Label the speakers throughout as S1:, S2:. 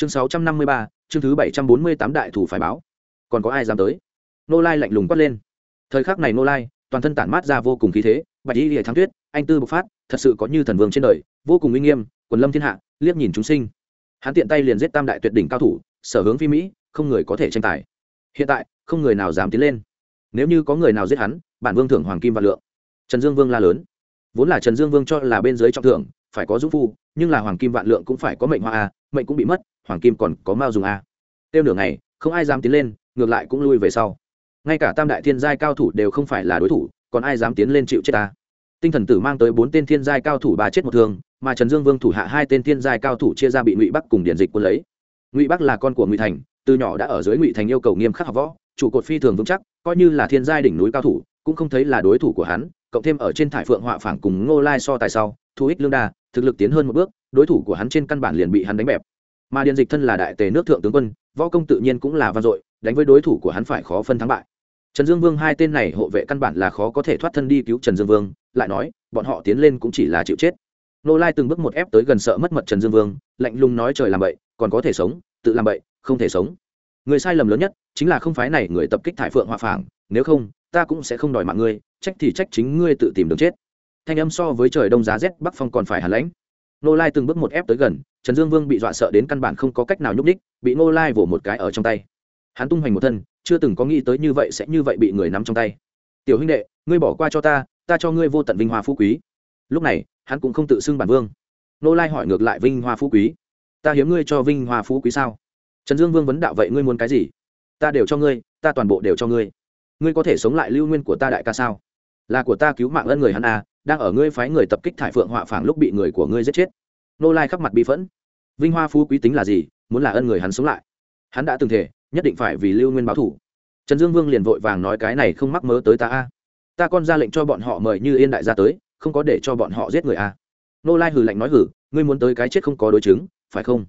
S1: chương sáu trăm năm mươi ba, chương thứ bảy trăm bốn mươi tám đại thủ phải báo. Còn có ai dám tới? Nô lai lạnh lùng quát lên. Thời khắc này nô lai, toàn thân tản mát ra vô cùng khí thế, bạch y hệ thắng tuyết, anh tư bộc phát, thật sự có như thần vương trên đời, vô cùng uy nghiêm, quần lâm thiên hạ, liếc nhìn chúng sinh. Hắn tiện tay liền giết tam đại tuyệt đỉnh cao thủ, sở hướng phi mỹ, không người có thể tranh tài. Hiện tại, không người nào dám tiến lên. Nếu như có người nào giết hắn, bản vương thưởng hoàng kim và lượng. Trần dương vương la lớn. Vốn là trần dương vương cho là bên dưới trọng thưởng, phải có dũng phu, nhưng là hoàng kim vạn lượng cũng phải có mệnh hoa a mệnh cũng bị mất hoàng kim còn có mao dùng a. Tiêu nửa ngày, không ai dám tiến lên, ngược lại cũng lui về sau. Ngay cả tam đại thiên giai cao thủ đều không phải là đối thủ, còn ai dám tiến lên chịu chết ta? Tinh thần tử mang tới bốn tên thiên giai cao thủ ba chết một thương, mà trần dương vương thủ hạ hai tên thiên giai cao thủ chia ra bị ngụy bắc cùng điển dịch quân lấy. Ngụy bắc là con của ngụy thành, từ nhỏ đã ở dưới ngụy thành yêu cầu nghiêm khắc học võ, trụ cột phi thường vững chắc, coi như là thiên giai đỉnh núi cao thủ, cũng không thấy là đối thủ của hắn, cộng thêm ở trên thải phượng họa phảng cùng ngô lai so tài sau, thu ích lương đa, thực lực tiến hơn một bước, đối thủ của hắn trên căn bản liền bị hắn đánh bẹp mà điền dịch thân là đại tề nước thượng tướng quân, võ công tự nhiên cũng là vang dội, đánh với đối thủ của hắn phải khó phân thắng bại. Trần dương vương hai tên này hộ vệ căn bản là khó có thể thoát thân đi cứu trần dương vương, lại nói, bọn họ tiến lên cũng chỉ là chịu chết. Nô lai từng bước một ép tới gần sợ mất mật trần dương vương, lạnh lùng nói trời làm bậy, còn có thể sống, tự làm bậy, không thể sống. Người sai lầm lớn nhất, chính là không phái này người tập kích thải phượng hòa phảng, nếu không, ta cũng sẽ không đòi mạng ngươi, trách thì trách chính ngươi tự tìm đường chết. Thanh âm so với trời đông giá rét, bắc phong còn phải hàn lãnh nô lai từng bước một ép tới gần, trần dương vương bị dọa sợ đến căn bản không có cách nào nhúc ních bị nô lai vỗ một cái ở trong tay. Hắn tung hoành một thân, chưa từng có nghĩ tới như vậy sẽ như vậy bị người nắm trong tay. Tiểu huynh đệ, ngươi bỏ qua cho ta ta cho ngươi vô tận vinh hoa phú quý. Lúc này, hắn cũng không tự xưng bản vương. Nô lai hỏi ngược lại vinh hoa phú quý. Ta hiếm ngươi cho vinh hoa phú quý sao? Trần dương vương vấn đạo, vậy ngươi muốn cái gì? Ta đều cho ngươi, ta toàn bộ đều cho ngươi. Ngươi có thể sống lại lưu nguyên của ta đại ca sao? Là của ta cứu mạng ân người hắn à đang ở ngươi phái người tập kích thải phượng họa phảng lúc bị người của ngươi giết chết. Nô lai khắp mặt bị phẫn. Vinh hoa phú quý tính là gì? Muốn là ân người hắn sống lại. Hắn đã từng thể nhất định phải vì lưu nguyên báo thủ. Trần dương vương liền vội vàng nói cái này không mắc mớ tới ta a. Ta còn ra lệnh cho bọn họ mời như yên đại gia tới, không có để cho bọn họ giết người a. Nô lai hử lạnh nói hử, ngươi muốn tới cái chết không có đối chứng, phải không?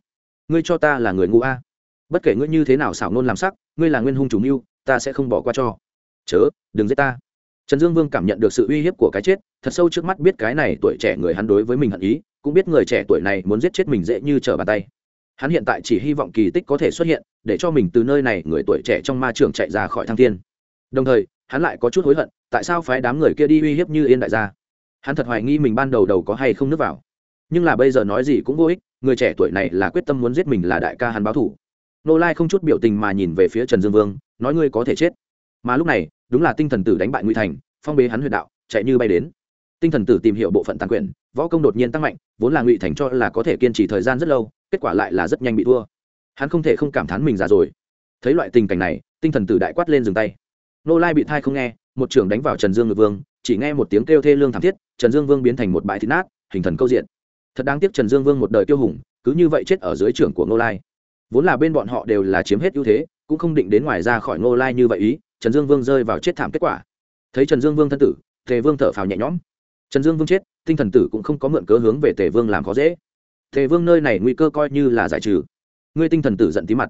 S1: Ngươi cho ta là người ngu a. Bất kể ngươi như thế nào xảo nôn làm sắc, ngươi là nguyên hung chủ mưu, ta sẽ không bỏ qua cho. Chớ, đừng giết ta trần dương vương cảm nhận được sự uy hiếp của cái chết, thật sâu trước mắt biết cái này tuổi trẻ người hắn đối với mình hận ý, cũng biết người trẻ tuổi này muốn giết chết mình dễ như trở bàn tay. Hắn hiện tại chỉ hy vọng kỳ tích có thể xuất hiện, để cho mình từ nơi này người tuổi trẻ trong ma trường chạy ra khỏi thăng thiên. Đồng thời, hắn lại có chút hối hận, tại sao phái đám người kia đi uy hiếp như yên đại gia? Hắn thật hoài nghi mình ban đầu đầu có hay không nước vào. Nhưng là bây giờ nói gì cũng vô ích, người trẻ tuổi này là quyết tâm muốn giết mình là đại ca hắn báo thủ nô lai không chút biểu tình mà nhìn về phía trần dương vương, nói ngươi có thể chết. Mà lúc này đúng là tinh thần tử đánh bại nguy thành, phong bế hắn huyệt đạo, chạy như bay đến. Tinh thần tử tìm hiểu bộ phận tàn quyền, võ công đột nhiên tăng mạnh, vốn là ngụy thành cho là có thể kiên trì thời gian rất lâu, kết quả lại là rất nhanh bị thua. Hắn không thể không cảm thán mình già rồi. Thấy loại tình cảnh này, tinh thần tử đại quát lên dừng tay. Nô lai bị thai không nghe, một trưởng đánh vào trần dương ngược vương, chỉ nghe một tiếng kêu thê lương thảm thiết, trần dương vương biến thành một bãi thịt nát, hình thần câu diện. Thật đáng tiếc trần dương vương một đời tiêu hùng, cứ như vậy chết ở dưới trưởng của nô lai. Vốn là bên bọn họ đều là chiếm hết ưu thế, cũng không định đến ngoài ra khỏi nô lai như vậy ý trần dương vương rơi vào chết thảm kết quả. Thấy trần dương vương thân tử, tề vương thở phào nhẹ nhõm. Trần dương vương chết, tinh thần tử cũng không có mượn cớ hướng về tề vương làm khó dễ. Tề vương nơi này nguy cơ coi như là giải trừ. Ngươi tinh thần tử giận tí mặt.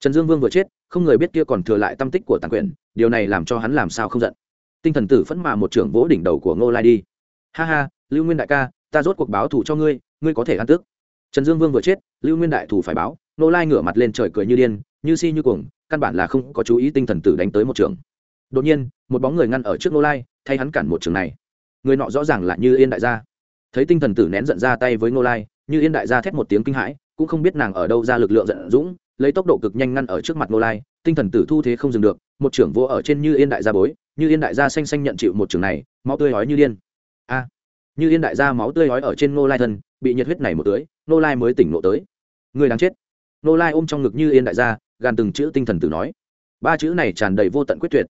S1: Trần dương vương vừa chết, không người biết kia còn thừa lại tâm tích của tàng quyền điều này làm cho hắn làm sao không giận. Tinh thần tử phẫn mà một trưởng vỗ đỉnh đầu của ngô lai đi. Ha ha, lưu nguyên đại ca, ta rốt cuộc báo thù cho ngươi ngươi có thể ăn tước. Trần dương vương vừa chết, lưu nguyên đại thủ phải báo, ngô lai ngửa mặt lên trời cười như điên, như si như cuồng căn bản là không có chú ý tinh thần tử đánh tới một trường. Đột nhiên, một bóng người ngăn ở trước nô lai, thay hắn cản một trường này. Người nọ rõ ràng là như yên đại gia. Thấy tinh thần tử nén giận ra tay với nô lai, như yên đại gia thét một tiếng kinh hãi, cũng không biết nàng ở đâu ra lực lượng giận dũng, lấy tốc độ cực nhanh ngăn ở trước mặt nô lai, tinh thần tử thu thế không dừng được, một trưởng vô ở trên như yên đại gia bối, như yên đại gia xanh xanh nhận chịu một trường này, máu tươi hói như điên. A! Như yên đại gia máu tươi hói ở trên nô lai thân, bị nhiệt huyết này một tưới nô lai mới tỉnh nộ tới. Người đáng chết. Nô lai ôm trong ngực như yên đại gia, gàn từng chữ tinh thần tử nói. Ba chữ này tràn đầy vô tận quyết tuyệt.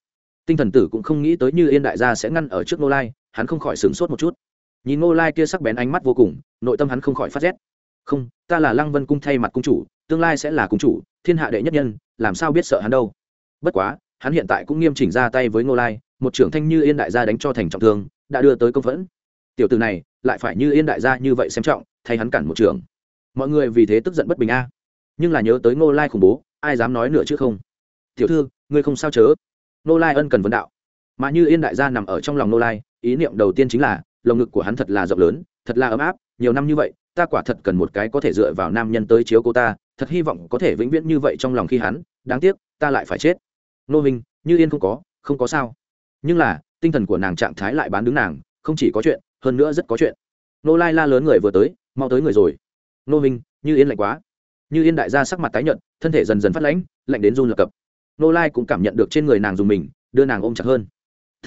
S1: Tinh thần tử cũng không nghĩ tới như yên đại gia sẽ ngăn ở trước Nô lai, hắn không khỏi sửng sốt một chút. Nhìn Nô lai kia sắc bén ánh mắt vô cùng, nội tâm hắn không khỏi phát rét. Không, ta là lăng vân cung thay mặt cung chủ, tương lai sẽ là cung chủ, thiên hạ đệ nhất nhân, làm sao biết sợ hắn đâu? Bất quá, hắn hiện tại cũng nghiêm chỉnh ra tay với Nô lai, một trưởng thanh như yên đại gia đánh cho thành trọng thương, đã đưa tới công phẫn. Tiểu từ này, lại phải như yên đại gia như vậy xem trọng, thay hắn cản một trường mọi người vì thế tức giận bất bình a nhưng là nhớ tới ngô lai khủng bố, ai dám nói nữa chứ không? Tiểu thư, ngươi không sao chớ. Ngô lai ân cần vấn đạo. Mà như yên đại gia nằm ở trong lòng ngô lai, ý niệm đầu tiên chính là, lồng ngực của hắn thật là rộng lớn, thật là ấm áp, nhiều năm như vậy, ta quả thật cần một cái có thể dựa vào nam nhân tới chiếu cô ta, thật hy vọng có thể vĩnh viễn như vậy trong lòng khi hắn, đáng tiếc, ta lại phải chết. Nô minh, như yên không có không có sao. Nhưng là, tinh thần của nàng trạng thái lại bán đứng nàng, không chỉ có chuyện, hơn nữa rất có chuyện. Nô lai la lớn người vừa tới, mau tới người rồi. Nô minh, như yên lạnh quá như yên đại gia sắc mặt tái nhợt, thân thể dần dần phát lãnh, lạnh đến run lập cập. Nô lai cũng cảm nhận được trên người nàng dùng mình, đưa nàng ôm chặt hơn.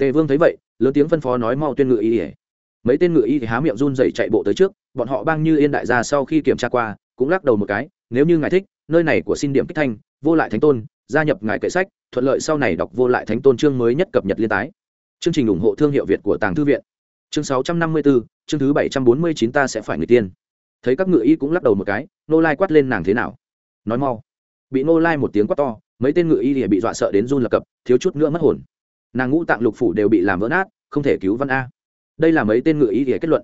S1: Tề vương thấy vậy, lớn tiếng phân phó nói mau tuyên ngự y ỉa mấy tên ngự y thì há miệng run dậy chạy bộ tới trước, bọn họ băng như yên đại gia sau khi kiểm tra qua, cũng lắc đầu một cái, nếu như ngài thích, nơi này của xin điểm kích thanh, vô lại thánh tôn, gia nhập ngài kệ sách, thuận lợi sau này đọc vô lại thánh tôn chương mới nhất cập nhật liên tái. Chương trình ủng hộ thương hiệu việt của tàng thư viện. Chương sáu trăm năm mươi bốn chương thứ bảy trăm bốn mươi chín ta sẽ phải người tiên thấy các ngự y cũng lắc đầu một cái nô lai quát lên nàng thế nào? Nói mau. Bị nô lai một tiếng quát to, mấy tên ngự y thì bị dọa sợ đến run lập cập, thiếu chút nữa mất hồn. Nàng ngũ tạng lục phủ đều bị làm vỡ nát, không thể cứu văn a. Đây là mấy tên ngự y thì kết luận.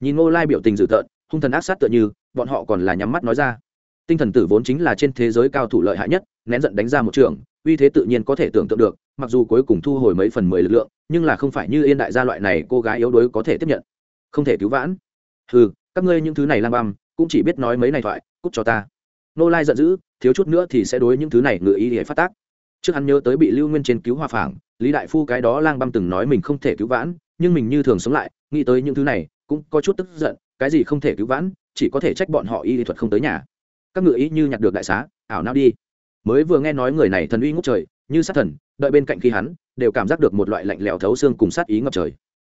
S1: Nhìn nô lai biểu tình dữ tợn, hung thần ác sát tựa như, bọn họ còn là nhắm mắt nói ra. Tinh thần tử vốn chính là trên thế giới cao thủ lợi hại nhất, nén giận đánh ra một trường, uy thế tự nhiên có thể tưởng tượng được, mặc dù cuối cùng thu hồi mấy phần mười lực lượng, nhưng là không phải như yên đại gia loại này cô gái yếu đuối có thể tiếp nhận. Không thể cứu vãn. Ừ các ngươi những thứ này lang băm, cũng chỉ biết nói mấy này thoại, cút cho ta. Nô lai giận dữ, thiếu chút nữa thì sẽ đối những thứ này ngự ý để phát tác. Trước hắn nhớ tới bị lưu nguyên trên cứu hoa phảng, lý đại phu cái đó lang băm từng nói mình không thể cứu vãn, nhưng mình như thường sống lại, nghĩ tới những thứ này, cũng có chút tức giận, cái gì không thể cứu vãn, chỉ có thể trách bọn họ y lý thuật không tới nhà. Các ngự ý như nhặt được đại xá, ảo nào đi. Mới vừa nghe nói người này thần uy ngốc trời, như sát thần, đợi bên cạnh khi hắn, đều cảm giác được một loại lạnh lẽo thấu xương cùng sát ý ngập trời.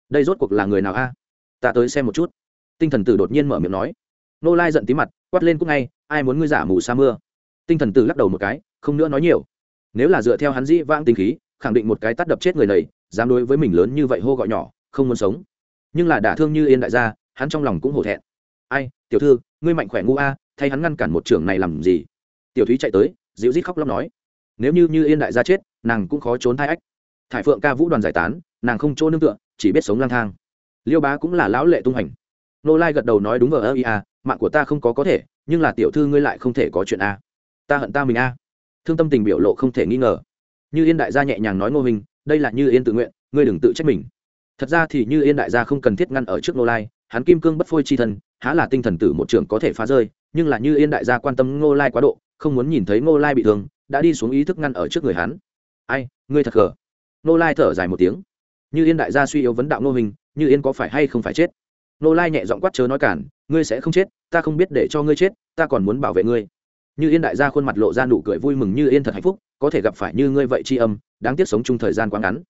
S1: Đây rốt cuộc là người nào a? Ta tới xem một chút tinh thần tử đột nhiên mở miệng nói. Nô lai giận tí mặt, quát lên cũng ngay, ai muốn ngươi giả mù sa mưa? Tinh thần tử lắc đầu một cái, không nữa nói nhiều. Nếu là dựa theo hắn dĩ vãng tinh khí, khẳng định một cái tắt đập chết người này, dám đối với mình lớn như vậy hô gọi nhỏ, không muốn sống. Nhưng là đả thương như yên đại gia, hắn trong lòng cũng hổ thẹn. Ai, tiểu thư, ngươi mạnh khỏe ngu a, thay hắn ngăn cản một trưởng này làm gì? Tiểu thúy chạy tới, dịu rít khóc lóc nói. Nếu như như yên đại gia chết, nàng cũng khó trốn thai ách. Thải phượng ca vũ đoàn giải tán, nàng không chỗ nương tựa, chỉ biết sống lang thang. Liêu bá cũng là lão lệ tung hành nô lai gật đầu nói đúng vờ, ơ ia à, mạng của ta không có có thể, nhưng là tiểu thư ngươi lại không thể có chuyện a. Ta hận ta mình a. Thương tâm tình biểu lộ không thể nghi ngờ. Như yên đại gia nhẹ nhàng nói ngô hình đây là như yên tự nguyện, ngươi đừng tự trách mình. Thật ra thì như yên đại gia không cần thiết ngăn ở trước nô lai, hắn kim cương bất phôi chi thân há là tinh thần tử một trường có thể phá rơi, nhưng là như yên đại gia quan tâm ngô lai quá độ, không muốn nhìn thấy ngô lai bị thương, đã đi xuống ý thức ngăn ở trước người hắn. Ai, ngươi thật gờ? Nô lai thở dài một tiếng. Như yên đại gia suy yếu vấn đạo ngô hình như yên có phải hay không phải chết? Nô lai nhẹ giọng quát chớ nói cản, ngươi sẽ không chết, ta không biết để cho ngươi chết, ta còn muốn bảo vệ ngươi. Như yên đại gia khuôn mặt lộ ra nụ cười vui mừng như yên thật hạnh phúc, có thể gặp phải như ngươi vậy tri âm, đáng tiếc sống chung thời gian quá ngắn.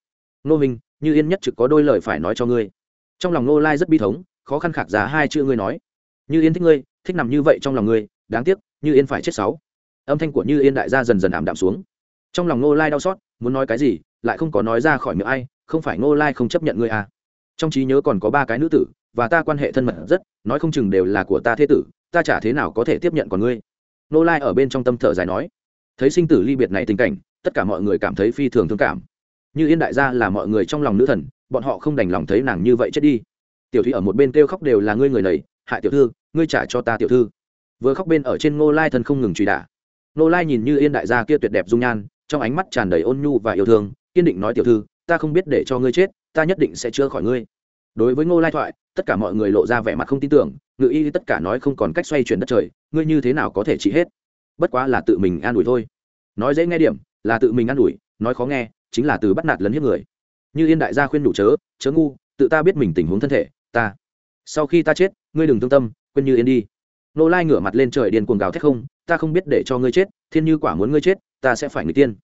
S1: Nô hình như yên nhất trực có đôi lời phải nói cho ngươi. Trong lòng Nô lai rất bi thống, khó khăn khạc giá hai chữ ngươi nói. Như yên thích ngươi, thích nằm như vậy trong lòng ngươi, đáng tiếc, như yên phải chết sáu. Âm thanh của như yên đại gia dần dần ảm đạm xuống. Trong lòng Nô lai đau xót, muốn nói cái gì, lại không có nói ra khỏi miệng ai, không phải Nô lai không chấp nhận ngươi à. Trong trí nhớ còn có ba cái nữ tử và ta quan hệ thân mật rất, nói không chừng đều là của ta thế tử, ta chả thế nào có thể tiếp nhận còn ngươi. Nô lai ở bên trong tâm thở dài nói. Thấy sinh tử ly biệt này tình cảnh, tất cả mọi người cảm thấy phi thường thương cảm. Như yên đại gia là mọi người trong lòng nữ thần, bọn họ không đành lòng thấy nàng như vậy chết đi. Tiểu thủy ở một bên kêu khóc đều là ngươi người này hại tiểu thư, ngươi trả cho ta tiểu thư. Vừa khóc bên ở trên ngô lai thân không ngừng truy đả. Ngô lai nhìn như yên đại gia kia tuyệt đẹp dung nhan, trong ánh mắt tràn đầy ôn nhu và yêu thương, kiên định nói tiểu thư, ta không biết để cho ngươi chết, ta nhất định sẽ chữa khỏi ngươi đối với ngô lai thoại, tất cả mọi người lộ ra vẻ mặt không tin tưởng ngự y tất cả nói không còn cách xoay chuyển đất trời, ngươi như thế nào có thể trị hết? Bất quá là tự mình an ủi thôi. Nói dễ nghe điểm, là tự mình an ủi, nói khó nghe, chính là từ bắt nạt lấn hiếp người. Như yên đại gia khuyên đủ chớ chớ ngu, tự ta biết mình tình huống thân thể, ta. Sau khi ta chết, ngươi đừng thương tâm, quên như yên đi. Nô lai ngửa mặt lên trời điên cuồng gào thét không, ta không biết để cho ngươi chết, thiên như quả muốn ngươi chết, ta sẽ phải người tiên.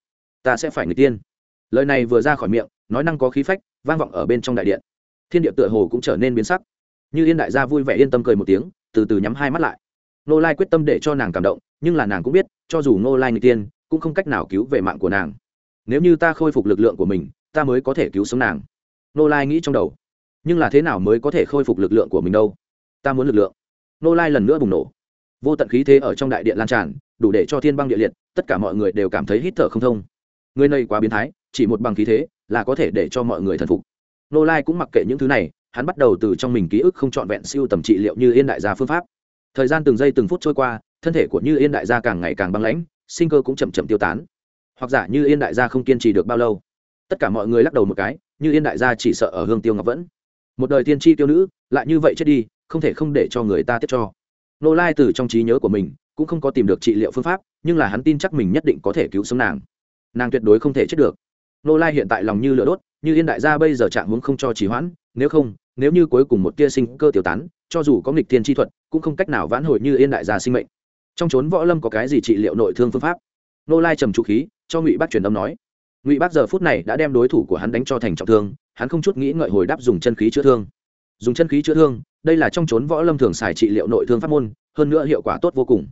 S1: Ta sẽ phải người tiên. Lời này vừa ra khỏi miệng, nói năng có khí phách, vang vọng ở bên trong đại điện thiên địa tựa hồ cũng trở nên biến sắc. Như yên đại gia vui vẻ yên tâm cười một tiếng, từ từ nhắm hai mắt lại. Nô lai quyết tâm để cho nàng cảm động, nhưng là nàng cũng biết, cho dù nô lai người tiên, cũng không cách nào cứu về mạng của nàng. Nếu như ta khôi phục lực lượng của mình, ta mới có thể cứu sống nàng. Nô lai nghĩ trong đầu. Nhưng là thế nào mới có thể khôi phục lực lượng của mình đâu? Ta muốn lực lượng. Nô lai lần nữa bùng nổ. Vô tận khí thế ở trong đại điện lan tràn, đủ để cho thiên băng địa liệt, tất cả mọi người đều cảm thấy hít thở không thông. Người này quá biến thái, chỉ một bằng khí thế là có thể để cho mọi người thần phục nô lai cũng mặc kệ những thứ này, hắn bắt đầu từ trong mình ký ức không trọn vẹn siêu tầm trị liệu như yên đại gia phương pháp. Thời gian từng giây từng phút trôi qua, thân thể của như yên đại gia càng ngày càng băng lãnh, sinh cơ cũng chậm chậm tiêu tán. Hoặc giả như yên đại gia không kiên trì được bao lâu. Tất cả mọi người lắc đầu một cái, như yên đại gia chỉ sợ ở hương tiêu ngọc vẫn. Một đời tiên tri tiêu nữ, lại như vậy chết đi, không thể không để cho người ta tiếp cho. Nô lai từ trong trí nhớ của mình, cũng không có tìm được trị liệu phương pháp, nhưng là hắn tin chắc mình nhất định có thể cứu sống nàng. Nàng tuyệt đối không thể chết được. Nô lai hiện tại lòng như lửa đốt như yên đại gia bây giờ trạng huống không cho trì hoãn, nếu không, nếu như cuối cùng một tia sinh cơ tiêu tán, cho dù có nghịch thiên chi thuật, cũng không cách nào vãn hồi như yên đại gia sinh mệnh. Trong trốn võ lâm có cái gì trị liệu nội thương phương pháp? Nô lai trầm trụ khí, cho ngụy bác truyền âm nói. Ngụy bác giờ phút này đã đem đối thủ của hắn đánh cho thành trọng thương, hắn không chút nghĩ ngợi hồi đáp dùng chân khí chữa thương. Dùng chân khí chữa thương, đây là trong trốn võ lâm thường xài trị liệu nội thương pháp môn, hơn nữa hiệu quả tốt vô cùng.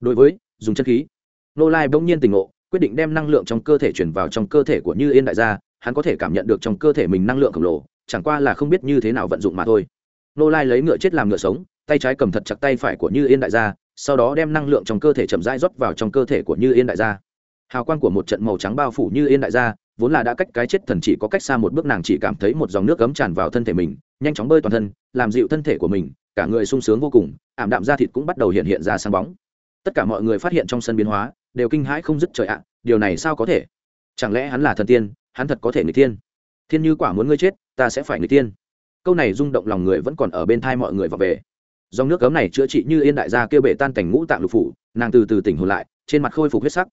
S1: Đối với, dùng chân khí, nô lai bỗng nhiên tỉnh ngộ, quyết định đem năng lượng trong cơ thể chuyển vào trong cơ thể của như yên đại gia hắn có thể cảm nhận được trong cơ thể mình năng lượng khổng lồ, chẳng qua là không biết như thế nào vận dụng mà thôi. Nô lai lấy ngựa chết làm ngựa sống, tay trái cầm thật chặt tay phải của như yên đại gia, sau đó đem năng lượng trong cơ thể chậm rãi rót vào trong cơ thể của như yên đại gia. Hào quang của một trận màu trắng bao phủ như yên đại gia, vốn là đã cách cái chết thần chỉ có cách xa một bước, nàng chỉ cảm thấy một dòng nước cấm tràn vào thân thể mình, nhanh chóng bơi toàn thân, làm dịu thân thể của mình, cả người sung sướng vô cùng, ảm đạm da thịt cũng bắt đầu hiện hiện ra sáng bóng. Tất cả mọi người phát hiện trong sân biến hóa, đều kinh hãi không dứt trời ạ, điều này sao có thể? Chẳng lẽ hắn là thần tiên? Hắn thật có thể người thiên, thiên như quả muốn ngươi chết ta sẽ phải người tiên câu này rung động lòng người vẫn còn ở bên thai mọi người vào về. Dòng nước cấm này chữa trị như yên đại gia kêu bể tan cảnh ngũ tạng lục phủ nàng từ từ tỉnh hồn lại trên mặt khôi phục huyết sắc.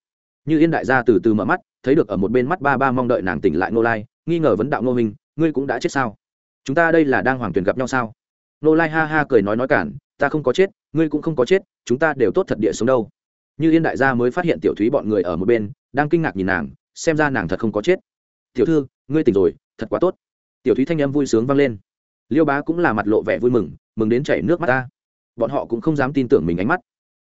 S1: Như yên đại gia từ từ mở mắt thấy được ở một bên mắt ba ba mong đợi nàng tỉnh lại nô lai nghi ngờ vấn đạo nô minh ngươi cũng đã chết sao? Chúng ta đây là đang hoàng tuyển gặp nhau sao? Nô lai ha ha cười nói nói cản ta không có chết ngươi cũng không có chết chúng ta đều tốt thật địa sống đâu. Như yên đại gia mới phát hiện tiểu thúy bọn người ở một bên đang kinh ngạc nhìn nàng xem ra nàng thật không có chết tiểu thư, ngươi tỉnh rồi, thật quá tốt. Tiểu thúy thanh em vui sướng vang lên. Liêu bá cũng là mặt lộ vẻ vui mừng mừng đến chảy nước mắt ta. Bọn họ cũng không dám tin tưởng mình ánh mắt.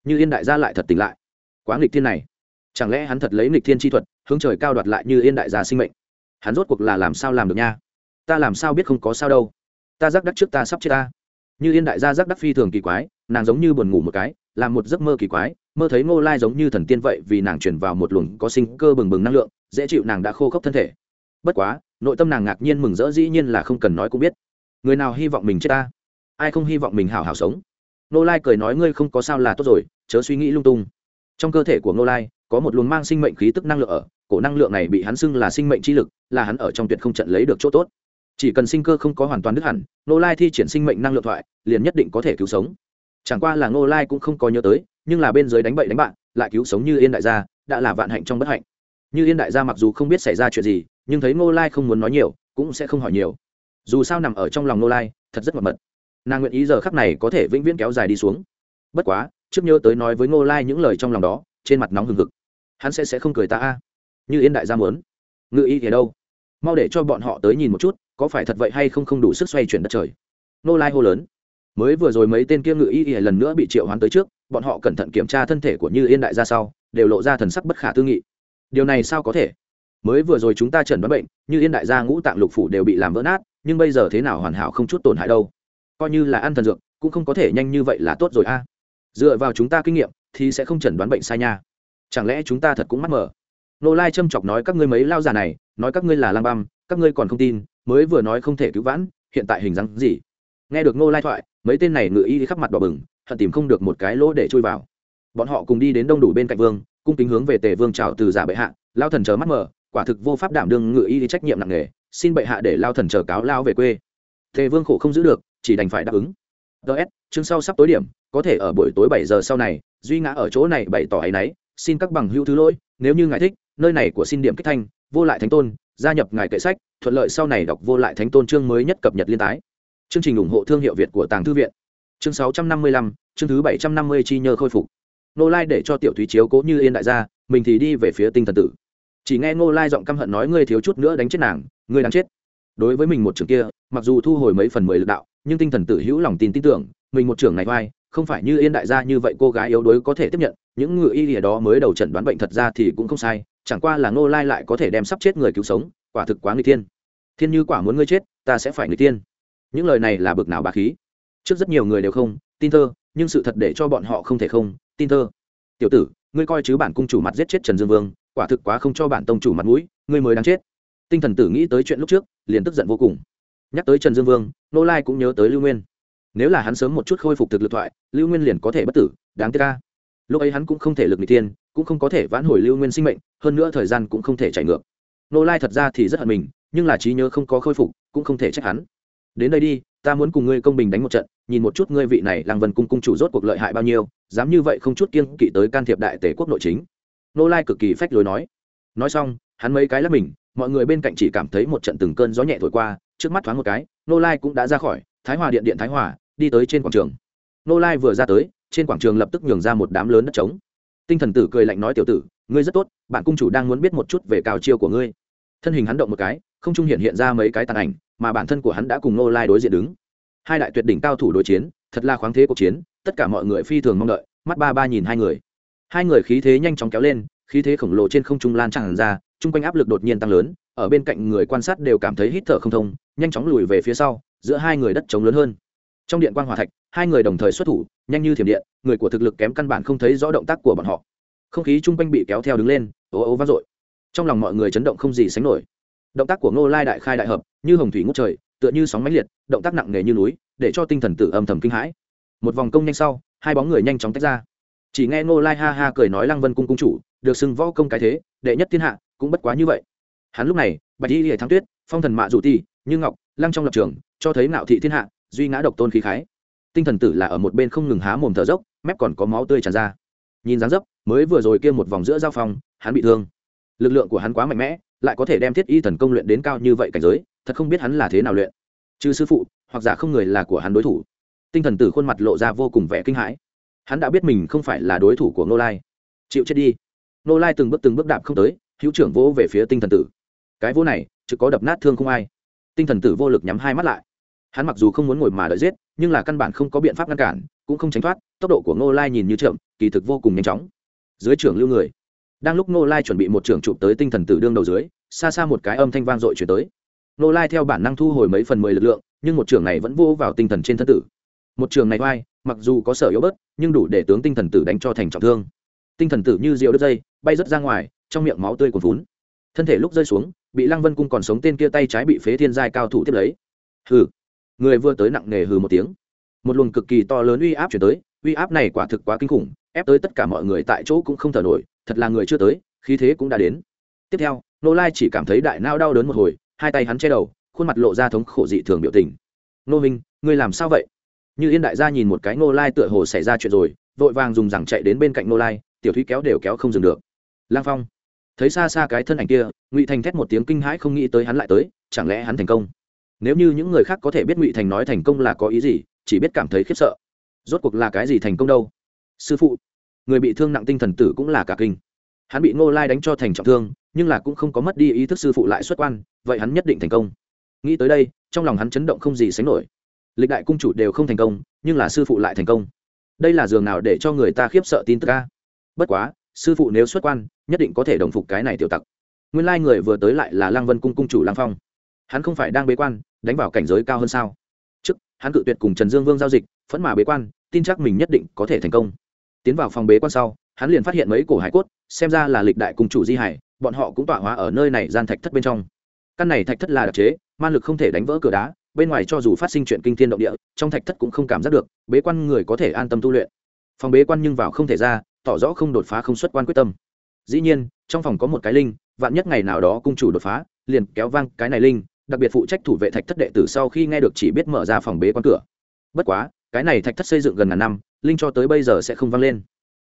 S1: Như yên đại gia lại thật tỉnh lại. Quá nghịch thiên này. Chẳng lẽ hắn thật lấy nghịch thiên chi thuật, hướng trời cao đoạt lại như yên đại gia sinh mệnh? Hắn rốt cuộc là làm sao làm được nha? Ta làm sao biết không có sao đâu? Ta giác đắc trước ta sắp chết ta. Như yên đại gia giác đắc phi thường kỳ quái, nàng giống như buồn ngủ một cái, làm một giấc mơ kỳ quái, mơ thấy ngô lai giống như thần tiên vậy vì nàng chuyển vào một luồng có sinh cơ bừng bừng năng lượng, dễ chịu nàng đã khô khốc thân thể bất quá, nội tâm nàng ngạc nhiên mừng rỡ dĩ nhiên là không cần nói cũng biết. Người nào hy vọng mình chết ta? Ai không hy vọng mình hào hào sống? Nô lai cười nói ngươi không có sao là tốt rồi, chớ suy nghĩ lung tung. Trong cơ thể của nô lai, có một luồng mang sinh mệnh khí tức năng lượng ở, cổ năng lượng này bị hắn xưng là sinh mệnh chi lực, là hắn ở trong tuyệt không trận lấy được chỗ tốt. Chỉ cần sinh cơ không có hoàn toàn đứt hẳn nô lai thi triển sinh mệnh năng lượng thoại, liền nhất định có thể cứu sống. Chẳng qua là nô lai cũng không có nhớ tới, nhưng là bên dưới đánh bậy đánh bạn lại cứu sống như yên đại gia, đã là vạn hạnh trong bất hạnh. Như yên đại gia mặc dù không biết xảy ra chuyện gì nhưng thấy ngô lai không muốn nói nhiều, cũng sẽ không hỏi nhiều. Dù sao nằm ở trong lòng ngô lai, thật rất mật mật nàng nguyện ý giờ khắc này có thể vĩnh viễn kéo dài đi xuống. Bất quá, trước nhớ tới nói với ngô lai những lời trong lòng đó, trên mặt nóng hừng hực. Hắn sẽ sẽ không cười ta a. Như yên đại gia muốn. Ngự y thì đâu? Mau để cho bọn họ tới nhìn một chút, có phải thật vậy hay không không đủ sức xoay chuyển đất trời. Nô lai hô lớn. Mới vừa rồi mấy tên kia ngự y y lần nữa bị triệu hoán tới trước, bọn họ cẩn thận kiểm tra thân thể của như yên đại gia sau, đều lộ ra thần sắc bất khả tư nghị. Điều này sao có thể? Mới vừa rồi chúng ta chẩn đoán bệnh, như yên đại gia ngũ tạng lục phủ đều bị làm vỡ nát, nhưng bây giờ thế nào hoàn hảo không chút tổn hại đâu. Coi như là ăn thần dược, cũng không có thể nhanh như vậy là tốt rồi a. Dựa vào chúng ta kinh nghiệm, thì sẽ không chẩn đoán bệnh sai nha. Chẳng lẽ chúng ta thật cũng mắc mờ? Nô lai châm chọc nói các ngươi mấy lao già này, nói các ngươi là lang băm, các ngươi còn không tin, mới vừa nói không thể cứu vãn, hiện tại hình dáng gì? Nghe được nô lai thoại, mấy tên này ngự y khắp mặt đỏ bừng thật tìm không được một cái lỗ để chui vào. Bọn họ cùng đi đến đông đủ bên cạnh vương, cung kính hướng về tề vương trào từ giả bệ hạ, lao thần chờ mắt mờ quả thực vô pháp đảm đương ngự y trách nhiệm nặng nề, xin bệ hạ để lao thần chờ cáo lao về quê. Tề vương khổ không giữ được, chỉ đành phải đáp ứng. Ts chương sau sắp tối điểm, có thể ở buổi tối bảy giờ sau này, duy ngã ở chỗ này bày tỏ áy náy, xin các bằng hữu thứ lỗi, nếu như ngài thích, nơi này của xin điểm kích thanh, vô lại thánh tôn, gia nhập ngài kệ sách, thuận lợi sau này đọc vô lại thánh tôn chương mới nhất cập nhật liên tái. Chương trình ủng hộ thương hiệu việt của tàng thư viện. Chương sáu trăm năm mươi lăm, chương thứ bảy trăm năm mươi chi nhơ khôi phục. Nô lai để cho tiểu thúy chiếu cố như yên đại gia, mình thì đi về phía tinh thần tử chỉ nghe ngô lai giọng căm hận nói, ngươi thiếu chút nữa đánh chết nàng, ngươi đáng chết. Đối với mình một trường kia, mặc dù thu hồi mấy phần mười lực đạo, nhưng tinh thần tử hữu lòng tin tin tưởng, mình một trưởng này vai, không phải như yên đại gia như vậy cô gái yếu đuối có thể tiếp nhận, những ngựa y lìa đó mới đầu chẩn đoán bệnh thật ra thì cũng không sai, chẳng qua là ngô lai lại có thể đem sắp chết người cứu sống, quả thực quá người thiên. Thiên như quả muốn ngươi chết, ta sẽ phải người tiên những lời này là bực nào bà khí. Trước rất nhiều người đều không tin thơ, nhưng sự thật để cho bọn họ không thể không tin thơ. Tiểu tử, ngươi coi chứ bản cung chủ mặt giết chết trần dương vương quả thực quá không cho bản tông chủ mặt mũi, ngươi mới đáng chết. Tinh thần tử nghĩ tới chuyện lúc trước, liền tức giận vô cùng. Nhắc tới trần dương vương, nô lai cũng nhớ tới lưu nguyên. Nếu là hắn sớm một chút khôi phục thực lực thoại, lưu nguyên liền có thể bất tử, đáng tiếc ca lúc ấy hắn cũng không thể lực n g tiên cũng không có thể vãn hồi lưu nguyên sinh mệnh, hơn nữa thời gian cũng không thể chạy ngược. Nô lai thật ra thì rất hận mình, nhưng là trí nhớ không có khôi phục, cũng không thể trách hắn. Đến đây đi, ta muốn cùng ngươi công bình đánh một trận, nhìn một chút ngươi vị này lăng vân cung cung chủ rốt cuộc lợi hại bao nhiêu, dám như vậy không chút kiên kỵ tới can thiệp đại tể quốc nội chính nô lai cực kỳ phách lối nói. Nói xong, hắn mấy cái lắp mình, mọi người bên cạnh chỉ cảm thấy một trận từng cơn gió nhẹ thổi qua, trước mắt thoáng một cái, nô lai cũng đã ra khỏi, thái hòa điện điện thái hòa, đi tới trên quảng trường. Nô lai vừa ra tới, trên quảng trường lập tức nhường ra một đám lớn đất trống. Tinh thần tử cười lạnh nói, tiểu tử, ngươi rất tốt, bạn cung chủ đang muốn biết một chút về cao chiêu của ngươi. Thân hình hắn động một cái, không trung hiện hiện ra mấy cái tàn ảnh, mà bản thân của hắn đã cùng nô lai đối diện đứng. Hai đại tuyệt đỉnh cao thủ đối chiến, thật là khoáng thế cuộc chiến, tất cả mọi người phi thường mong đợi, mắt ba ba nhìn hai người hai người khí thế nhanh chóng kéo lên, khí thế khổng lồ trên không trung lan tràn ra, chung quanh áp lực đột nhiên tăng lớn, ở bên cạnh người quan sát đều cảm thấy hít thở không thông, nhanh chóng lùi về phía sau, giữa hai người đất trống lớn hơn. Trong điện quan hòa thạch, hai người đồng thời xuất thủ, nhanh như thiểm điện, người của thực lực kém căn bản không thấy rõ động tác của bọn họ. Không khí chung quanh bị kéo theo đứng lên ố ố vang dội. Trong lòng mọi người chấn động không gì sánh nổi. Động tác của ngô lai đại khai đại hợp, như hồng thủy ngút trời, tựa như sóng mãnh liệt, động tác nặng nề như núi, để cho tinh thần tử âm thầm kinh hãi. Một vòng công nhanh sau, hai bóng người nhanh chóng tách ra chỉ nghe ngô lai ha ha cười nói lăng vân cung cung chủ, được xưng võ công cái thế, đệ nhất thiên hạ, cũng bất quá như vậy. Hắn lúc này, bạch y hệ thắng tuyết, phong thần mạ dù ti, như ngọc, lăng trong lập trường, cho thấy nạo thị thiên hạ, duy ngã độc tôn khí khái. Tinh thần tử là ở một bên không ngừng há mồm thở dốc, mép còn có máu tươi tràn ra. Nhìn dáng dấp, mới vừa rồi kia một vòng giữa giao phong, hắn bị thương. Lực lượng của hắn quá mạnh mẽ, lại có thể đem thiết y thần công luyện đến cao như vậy cảnh giới, thật không biết hắn là thế nào luyện. Chứ sư phụ, hoặc giả không người là của hắn đối thủ. Tinh thần tử khuôn mặt lộ ra vô cùng vẻ kinh hãi hắn đã biết mình không phải là đối thủ của nô lai. Chịu chết đi. Nô lai từng bước từng bước đạp không tới, hữu trưởng vỗ về phía tinh thần tử. Cái vỗ này chứ có đập nát thương không ai. Tinh thần tử vô lực nhắm hai mắt lại. Hắn mặc dù không muốn ngồi mà đợi giết, nhưng là căn bản không có biện pháp ngăn cản, cũng không tránh thoát, tốc độ của ngô lai nhìn như chậm, kỳ thực vô cùng nhanh chóng. Dưới trưởng lưu người, đang lúc ngô lai chuẩn bị một trưởng chụp tới tinh thần tử đương đầu dưới, xa xa một cái âm thanh vang dội chuyển tới. Ngô lai theo bản năng thu hồi mấy phần mười lực lượng, nhưng một trưởng này vẫn vô vào tinh thần trên thân tử. Một trường này oai mặc dù có sở yếu bớt, nhưng đủ để tướng tinh thần tử đánh cho thành trọng thương. Tinh thần tử như rượu đứt dây, bay rớt ra ngoài, trong miệng máu tươi cuồn vún thân thể lúc rơi xuống, bị lăng vân cung còn sống tên kia tay trái bị phế thiên giai cao thủ tiếp lấy. Hừ. Người vừa tới nặng nề hừ một tiếng. Một luồng cực kỳ to lớn uy áp chuyển tới, uy áp này quả thực quá kinh khủng, ép tới tất cả mọi người tại chỗ cũng không thở nổi, thật là người chưa tới, khí thế cũng đã đến. Tiếp theo, nô lai chỉ cảm thấy đại nao đau đớn một hồi, hai tay hắn che đầu, khuôn mặt lộ ra thống khổ dị thường biểu tình. Nô minh, ngươi làm sao vậy? Như yên đại gia nhìn một cái nô lai tựa hồ xảy ra chuyện rồi, vội vàng dùng rằng chạy đến bên cạnh nô lai, tiểu thúy kéo đều kéo không dừng được. Lang phong, thấy xa xa cái thân ảnh kia, ngụy thành thét một tiếng kinh hãi không nghĩ tới hắn lại tới, chẳng lẽ hắn thành công? Nếu như những người khác có thể biết ngụy thành nói thành công là có ý gì, chỉ biết cảm thấy khiếp sợ. Rốt cuộc là cái gì thành công đâu? Sư phụ, người bị thương nặng tinh thần tử cũng là cả kinh. Hắn bị ngô lai đánh cho thành trọng thương, nhưng là cũng không có mất đi ý thức sư phụ lại xuất quan, vậy hắn nhất định thành công. Nghĩ tới đây, trong lòng hắn chấn động không gì sánh nổi lịch đại cung chủ đều không thành công, nhưng là sư phụ lại thành công. Đây là giường nào để cho người ta khiếp sợ tin tức ca bất quá, sư phụ nếu xuất quan, nhất định có thể đồng phục cái này tiểu tặc. Nguyên lai người vừa tới lại là lăng vân cung cung chủ lăng phong. Hắn không phải đang bế quan, đánh vào cảnh giới cao hơn sao? Trước, hắn cự tuyệt cùng trần dương vương giao dịch, phẫn mà bế quan, tin chắc mình nhất định có thể thành công. Tiến vào phòng bế quan sau, hắn liền phát hiện mấy cổ hải cốt, xem ra là lịch đại cung chủ di hải, bọn họ cũng tọa hóa ở nơi này gian thạch thất bên trong. Căn này thạch thất là đặc chế man lực không thể đánh vỡ cửa đá bên ngoài cho dù phát sinh chuyện kinh thiên động địa, trong thạch thất cũng không cảm giác được, bế quan người có thể an tâm tu luyện. Phòng bế quan nhưng vào không thể ra, tỏ rõ không đột phá không xuất quan quyết tâm. Dĩ nhiên, trong phòng có một cái linh, vạn nhất ngày nào đó cung chủ đột phá, liền kéo vang cái này linh, đặc biệt phụ trách thủ vệ thạch thất đệ tử sau khi nghe được chỉ biết mở ra phòng bế quan cửa. Bất quá, cái này thạch thất xây dựng gần ngàn năm, linh cho tới bây giờ sẽ không vang lên.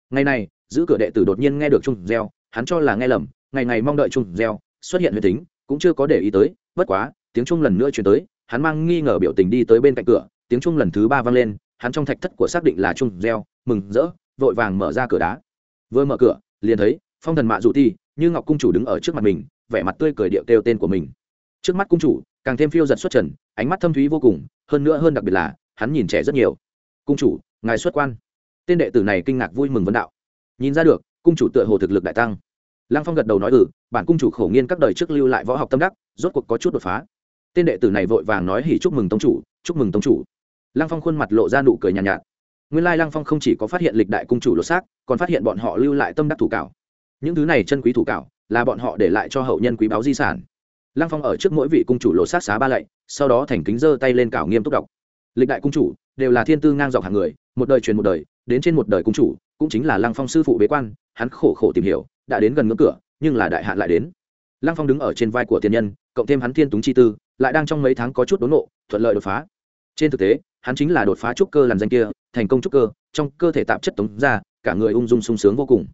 S1: Ngày này, giữ cửa đệ tử đột nhiên nghe được chung reo, hắn cho là nghe lầm, ngày ngày mong đợi chung reo, xuất hiện huyền tính cũng chưa có để ý tới, bất quá, tiếng chung lần nữa chuyển tới hắn mang nghi ngờ biểu tình đi tới bên cạnh cửa, tiếng chung lần thứ ba vang lên, hắn trong thạch thất của xác định là chung reo, mừng rỡ, vội vàng mở ra cửa đá. Vừa mở cửa, liền thấy phong thần mạ dụ ti như ngọc cung chủ đứng ở trước mặt mình, vẻ mặt tươi cười điệu kêu tên của mình. Trước mắt cung chủ, càng thêm phiêu giật xuất trần, ánh mắt thâm thúy vô cùng, hơn nữa hơn đặc biệt là, hắn nhìn trẻ rất nhiều. Cung chủ, ngài xuất quan. Tên đệ tử này kinh ngạc vui mừng vấn đạo. Nhìn ra được, cung chủ tựa hồ thực lực đại tăng. Lăng phong gật đầu nói ừ bản cung chủ khổ nghiên các đời trước lưu lại võ học tâm đắc, rốt cuộc có chút đột phá tên đệ tử này vội vàng nói hỉ chúc mừng tông chủ chúc mừng tông chủ. Lăng phong khuôn mặt lộ ra nụ cười nhàn nhạt, nhạt nguyên lai lăng phong không chỉ có phát hiện lịch đại cung chủ lột xác còn phát hiện bọn họ lưu lại tâm đắc thủ cảo. Những thứ này chân quý thủ cảo là bọn họ để lại cho hậu nhân quý báo di sản. Lăng phong ở trước mỗi vị cung chủ lột xác xá ba lạy sau đó thành kính giơ tay lên cảo nghiêm túc đọc. Lịch đại cung chủ đều là thiên tư ngang dọc hàng người một đời truyền một đời đến trên một đời cung chủ cũng chính là lăng phong sư phụ bế quan hắn khổ khổ tìm hiểu đã đến gần ngưỡng cửa nhưng là đại hạn lại đến. Lăng phong đứng ở trên vai của tiền nhân cộng thêm hắn thiên túng chi tư lại đang trong mấy tháng có chút đốn nộ thuận lợi đột phá. Trên thực tế, hắn chính là đột phá trúc cơ làm danh kia, thành công trúc cơ, trong cơ thể tạp chất tống ra, cả người ung dung sung sướng vô cùng.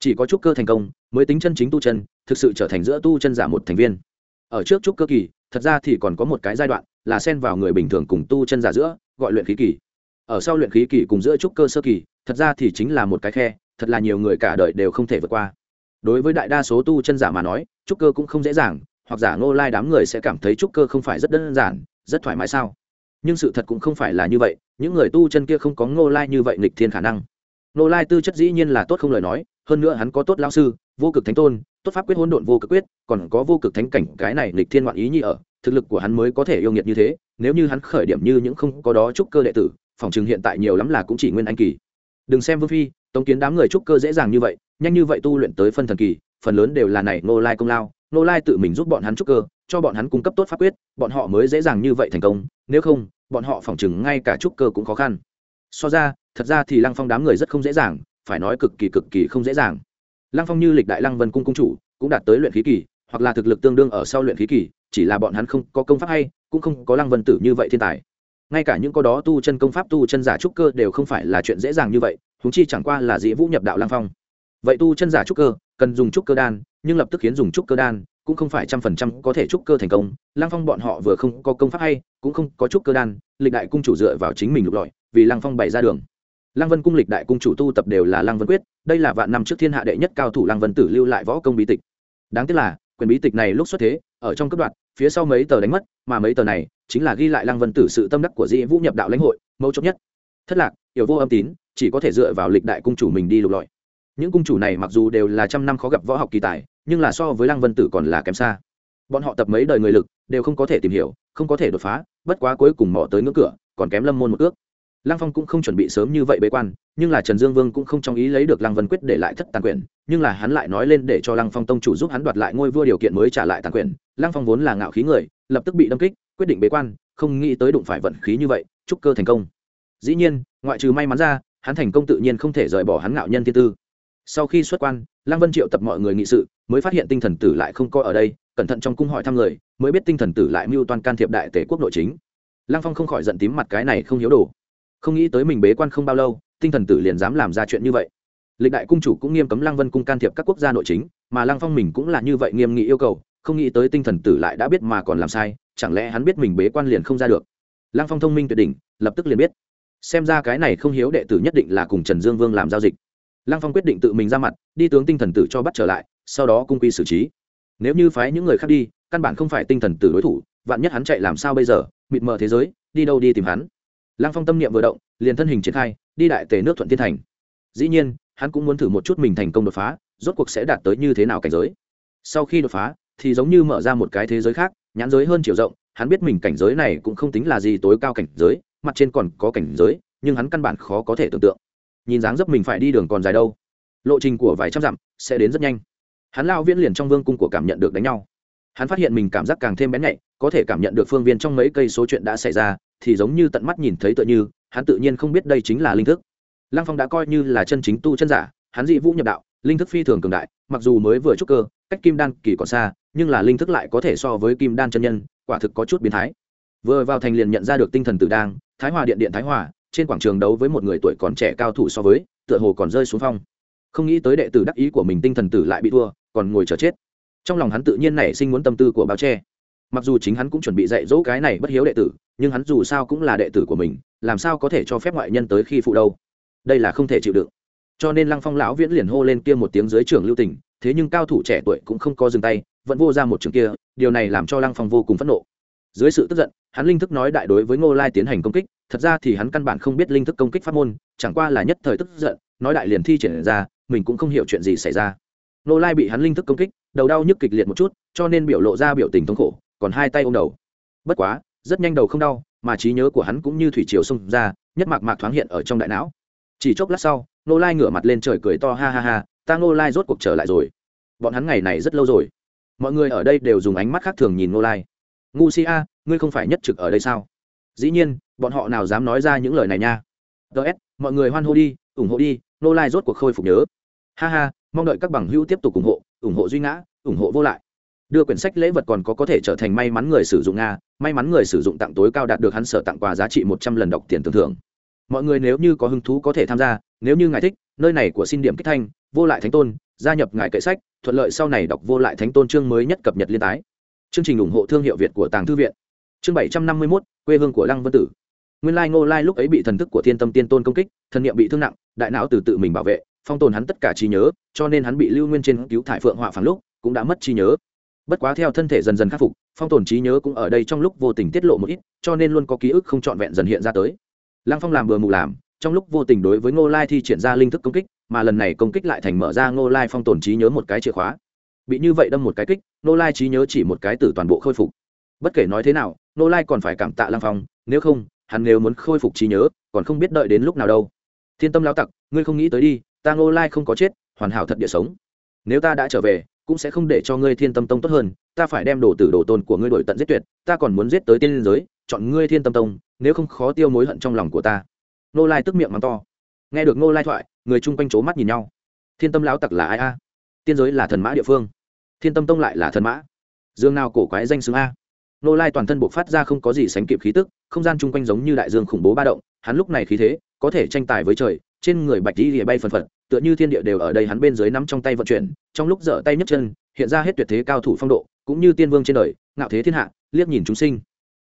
S1: Chỉ có trúc cơ thành công, mới tính chân chính tu chân, thực sự trở thành giữa tu chân giả một thành viên. Ở trước trúc cơ kỳ, thật ra thì còn có một cái giai đoạn là xen vào người bình thường cùng tu chân giả giữa, gọi luyện khí kỳ. Ở sau luyện khí kỳ cùng giữa trúc cơ sơ kỳ, thật ra thì chính là một cái khe, thật là nhiều người cả đời đều không thể vượt qua. Đối với đại đa số tu chân giả mà nói, trúc cơ cũng không dễ dàng hoặc giả ngô lai đám người sẽ cảm thấy trúc cơ không phải rất đơn giản, rất thoải mái sao? Nhưng sự thật cũng không phải là như vậy, những người tu chân kia không có ngô lai như vậy nghịch thiên khả năng. Ngô lai tư chất dĩ nhiên là tốt không lời nói, hơn nữa hắn có tốt lao sư, vô cực thánh tôn, tốt pháp quyết hỗn độn vô cực quyết, còn có vô cực thánh cảnh, cái này nghịch thiên ngoạn ý nhi ở, thực lực của hắn mới có thể yêu nghiệt như thế, nếu như hắn khởi điểm như những không có đó trúc cơ đệ tử, phòng chừng hiện tại nhiều lắm là cũng chỉ nguyên anh kỳ. Đừng xem vương phi, tống kiến đám người trúc cơ dễ dàng như vậy, nhanh như vậy tu luyện tới phân thần kỳ, phần lớn đều là này Ngô lai công lao nô lai tự mình giúp bọn hắn trúc cơ, cho bọn hắn cung cấp tốt pháp quyết, bọn họ mới dễ dàng như vậy thành công, nếu không, bọn họ phỏng chừng ngay cả trúc cơ cũng khó khăn. So ra, thật ra thì lăng phong đám người rất không dễ dàng, phải nói cực kỳ cực kỳ không dễ dàng. Lăng phong như lịch đại lăng vân cung cung chủ, cũng đạt tới luyện khí kỳ, hoặc là thực lực tương đương ở sau luyện khí kỳ, chỉ là bọn hắn không có công pháp hay, cũng không có lăng vân tử như vậy thiên tài. Ngay cả những có đó tu chân công pháp, tu chân giả trúc cơ đều không phải là chuyện dễ dàng như vậy húng chi chẳng qua là dĩ vũ nhập đạo lăng phong. Vậy tu chân giả trúc cơ, cần dùng trúc cơ đan nhưng lập tức khiến dùng trúc cơ đan cũng không phải trăm phần trăm có thể trúc cơ thành công. Lăng phong bọn họ vừa không có công pháp hay, cũng không có trúc cơ đan, lịch đại cung chủ dựa vào chính mình lục lọi, vì lăng phong bày ra đường. Lăng vân cung lịch đại cung chủ tu tập đều là lăng vân quyết, đây là vạn năm trước thiên hạ đệ nhất cao thủ lăng vân tử lưu lại võ công bí tịch. Đáng tiếc là, quyền bí tịch này lúc xuất thế, ở trong cấp đoạn, phía sau mấy tờ đánh mất, mà mấy tờ này chính là ghi lại lăng vân tử sự tâm đắc của dĩ vũ nhập đạo lãnh hội, mấu chốt nhất. Thất lạc hiểu vô âm tín, chỉ có thể dựa vào lịch đại cung chủ mình đi lục lọi những cung chủ này mặc dù đều là trăm năm khó gặp võ học kỳ tài, nhưng là so với lăng vân tử còn là kém xa. Bọn họ tập mấy đời người lực, đều không có thể tìm hiểu, không có thể đột phá, bất quá cuối cùng mỏ tới ngưỡng cửa, còn kém lâm môn một ước. Lăng phong cũng không chuẩn bị sớm như vậy bế quan, nhưng là trần dương vương cũng không trong ý lấy được lăng vân quyết để lại thất tàn quyền nhưng là hắn lại nói lên để cho lăng phong tông chủ giúp hắn đoạt lại ngôi vua điều kiện mới trả lại tàn quyền lăng phong vốn là ngạo khí người, lập tức bị đâm kích, quyết định bế quan, không nghĩ tới đụng phải vận khí như vậy, chúc cơ thành công. Dĩ nhiên, ngoại trừ may mắn ra, hắn thành công tự nhiên không thể rời bỏ hắn ngạo nhân thiên tư sau khi xuất quan, lăng vân triệu tập mọi người nghị sự, mới phát hiện tinh thần tử lại không coi ở đây, cẩn thận trong cung hỏi thăm người, mới biết tinh thần tử lại mưu toan can thiệp đại tể quốc nội chính. Lăng phong không khỏi giận tím mặt cái này không hiếu đồ. Không nghĩ tới mình bế quan không bao lâu, tinh thần tử liền dám làm ra chuyện như vậy. Lịch đại cung chủ cũng nghiêm cấm lăng vân cung can thiệp các quốc gia nội chính, mà lăng phong mình cũng là như vậy nghiêm nghị yêu cầu, không nghĩ tới tinh thần tử lại đã biết mà còn làm sai, chẳng lẽ hắn biết mình bế quan liền không ra được. Lăng phong thông minh tuyệt đỉnh, lập tức liền biết. Xem ra cái này không hiếu đệ tử nhất định là cùng trần dương vương làm giao dịch lăng phong quyết định tự mình ra mặt, đi tướng tinh thần tử cho bắt trở lại, sau đó cung quy xử trí. Nếu như phái những người khác đi, căn bản không phải tinh thần tử đối thủ, vạn nhất hắn chạy làm sao bây giờ, mịt mờ thế giới, đi đâu đi tìm hắn. Lăng phong tâm niệm vừa động, liền thân hình triển khai, đi đại tề nước thuận thiên thành. Dĩ nhiên, hắn cũng muốn thử một chút mình thành công đột phá, rốt cuộc sẽ đạt tới như thế nào cảnh giới. Sau khi đột phá, thì giống như mở ra một cái thế giới khác, nhãn giới hơn chiều rộng, hắn biết mình cảnh giới này cũng không tính là gì tối cao cảnh giới, mặt trên còn có cảnh giới, nhưng hắn căn bản khó có thể tưởng tượng nhìn dáng dấp mình phải đi đường còn dài đâu. Lộ trình của vài trăm dặm sẽ đến rất nhanh. Hắn lao viễn liền trong vương cung của cảm nhận được đánh nhau. Hắn phát hiện mình cảm giác càng thêm bén nhạy, có thể cảm nhận được phương viên trong mấy cây số chuyện đã xảy ra, thì giống như tận mắt nhìn thấy tựa như, hắn tự nhiên không biết đây chính là linh thức. Lăng phong đã coi như là chân chính tu chân giả, hắn dị vũ nhập đạo, linh thức phi thường cường đại, mặc dù mới vừa trúc cơ, cách kim đan kỳ còn xa, nhưng là linh thức lại có thể so với kim đan chân nhân, quả thực có chút biến thái. Vừa vào thành liền nhận ra được tinh thần tử đang, thái hòa điện điện thái hòa trên quảng trường đấu với một người tuổi còn trẻ cao thủ so với, tựa hồ còn rơi xuống phong. Không nghĩ tới đệ tử đắc ý của mình tinh thần tử lại bị thua, còn ngồi chờ chết. Trong lòng hắn tự nhiên nảy sinh muốn tâm tư của bao che. Mặc dù chính hắn cũng chuẩn bị dạy dỗ cái này bất hiếu đệ tử, nhưng hắn dù sao cũng là đệ tử của mình, làm sao có thể cho phép ngoại nhân tới khi phụ đâu? Đây là không thể chịu đựng. Cho nên lăng phong lão viễn liền hô lên kia một tiếng dưới trường lưu tình, thế nhưng cao thủ trẻ tuổi cũng không có dừng tay, vẫn vô ra một trường kia, điều này làm cho lăng phong vô cùng phẫn nộ. Dưới sự tức giận, hắn linh thức nói đại đối với ngô lai tiến hành công kích thật ra thì hắn căn bản không biết linh thức công kích pháp môn, chẳng qua là nhất thời tức giận, nói đại liền thi triển ra, mình cũng không hiểu chuyện gì xảy ra. Nô lai bị hắn linh thức công kích, đầu đau nhức kịch liệt một chút, cho nên biểu lộ ra biểu tình thống khổ, còn hai tay ôm đầu. Bất quá, rất nhanh đầu không đau, mà trí nhớ của hắn cũng như thủy triều xông ra, nhất mạc mạc thoáng hiện ở trong đại não. Chỉ chốc lát sau, nô lai ngửa mặt lên trời cười to ha ha ha, ta nô lai rốt cuộc trở lại rồi. Bọn hắn ngày này rất lâu rồi. Mọi người ở đây đều dùng ánh mắt khác thường nhìn nô lai. Ngu si a, ngươi không phải nhất trực ở đây sao? Dĩ nhiên, bọn họ nào dám nói ra những lời này nha. Ts mọi người hoan hô đi, ủng hộ đi, nô lai rốt cuộc khôi phục nhớ. Ha ha, mong đợi các bằng hữu tiếp tục ủng hộ ủng hộ duy ngã, ủng hộ vô lại. Đưa quyển sách lễ vật còn có có thể trở thành may mắn người sử dụng nga, may mắn người sử dụng tặng tối cao đạt được hắn sở tặng quà giá trị một trăm lần đọc tiền tưởng thưởng. Mọi người nếu như có hứng thú có thể tham gia, nếu như ngài thích, nơi này của xin điểm kích thanh, vô lại thánh tôn, gia nhập ngài kệ sách, thuận lợi sau này đọc vô lại thánh tôn chương mới nhất cập nhật liên tái. Chương trình ủng hộ thương hiệu việt của tàng thư viện chương bảy trăm năm mươi mốt, quê hương của lăng vân tử. Nguyên lai ngô lai lúc ấy bị thần thức của thiên tâm tiên tôn công kích, thần niệm bị thương nặng, đại não từ tự mình bảo vệ, phong tồn hắn tất cả trí nhớ, cho nên hắn bị lưu nguyên trên cứu thải phượng họa phản lúc cũng đã mất trí nhớ. Bất quá theo thân thể dần dần khắc phục, phong tồn trí nhớ cũng ở đây trong lúc vô tình tiết lộ một ít, cho nên luôn có ký ức không trọn vẹn dần hiện ra tới. Lăng phong làm bừa mù làm, trong lúc vô tình đối với ngô lai thi triển ra linh thức công kích, mà lần này công kích lại thành mở ra ngô lai phong tồn trí nhớ một cái chìa khóa. Bị như vậy đâm một cái kích, ngô lai trí nhớ chỉ một cái từ toàn bộ khôi phục. Bất kể nói thế nào Nô lai còn phải cảm tạ lăng phong, nếu không, hắn nếu muốn khôi phục trí nhớ, còn không biết đợi đến lúc nào đâu. Thiên tâm lao tặc, ngươi không nghĩ tới đi, ta Nô lai không có chết, hoàn hảo thật địa sống. Nếu ta đã trở về, cũng sẽ không để cho ngươi thiên tâm tông tốt hơn, ta phải đem đồ tử đồ tôn của ngươi đổi tận giết tuyệt, ta còn muốn giết tới tiên liên giới, chọn ngươi thiên tâm tông, nếu không khó tiêu mối hận trong lòng của ta. Nô lai tức miệng mắng to. Nghe được nô lai thoại, người chung quanh c mắt nhìn nhau. Thiên tâm lão tặc là ai a? Tiên giới là thần mã địa phương. Thiên tâm tông lại là thần mã. Dương nào cổ quái danh xứng a? Nô lai toàn thân buộc phát ra không có gì sánh kịp khí tức, không gian chung quanh giống như đại dương khủng bố ba động, hắn lúc này khí thế, có thể tranh tài với trời, trên người bạch đi bay phần phật, tựa như thiên địa đều ở đây hắn bên dưới nắm trong tay vận chuyển, trong lúc dở tay nhấc chân, hiện ra hết tuyệt thế cao thủ phong độ, cũng như tiên vương trên đời, ngạo thế thiên hạ, liếc nhìn chúng sinh.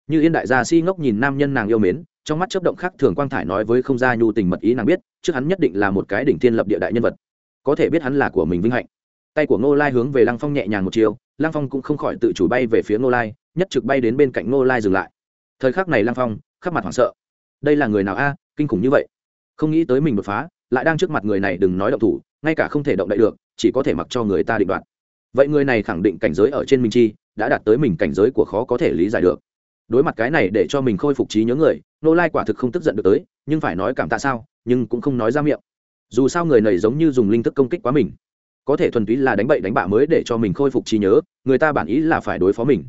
S1: Như yên đại gia si ngốc nhìn nam nhân nàng yêu mến, trong mắt chấp động khác thường quang thải nói với không gia nhu tình mật ý nàng biết, trước hắn nhất định là một cái đỉnh thiên lập địa đại nhân vật. Có thể biết hắn là của mình vinh hạnh tay của ngô lai hướng về lăng phong nhẹ nhàng một chiều lăng phong cũng không khỏi tự chủ bay về phía ngô lai, nhất trực bay đến bên cạnh ngô lai dừng lại. Thời khắc này lăng phong, khắp mặt hoảng sợ. Đây là người nào a, kinh khủng như vậy? Không nghĩ tới mình đột phá, lại đang trước mặt người này đừng nói động thủ, ngay cả không thể động đậy được, chỉ có thể mặc cho người ta định đoạt. Vậy người này khẳng định cảnh giới ở trên minh chi, đã đạt tới mình cảnh giới của khó có thể lý giải được. Đối mặt cái này để cho mình khôi phục trí nhớ người nô lai quả thực không tức giận được tới, nhưng phải nói cảm tạ sao, nhưng cũng không nói ra miệng. Dù sao người này giống như dùng linh thức công kích quá mình có thể thuần túy là đánh bậy đánh bạ mới để cho mình khôi phục trí nhớ, người ta bản ý là phải đối phó mình.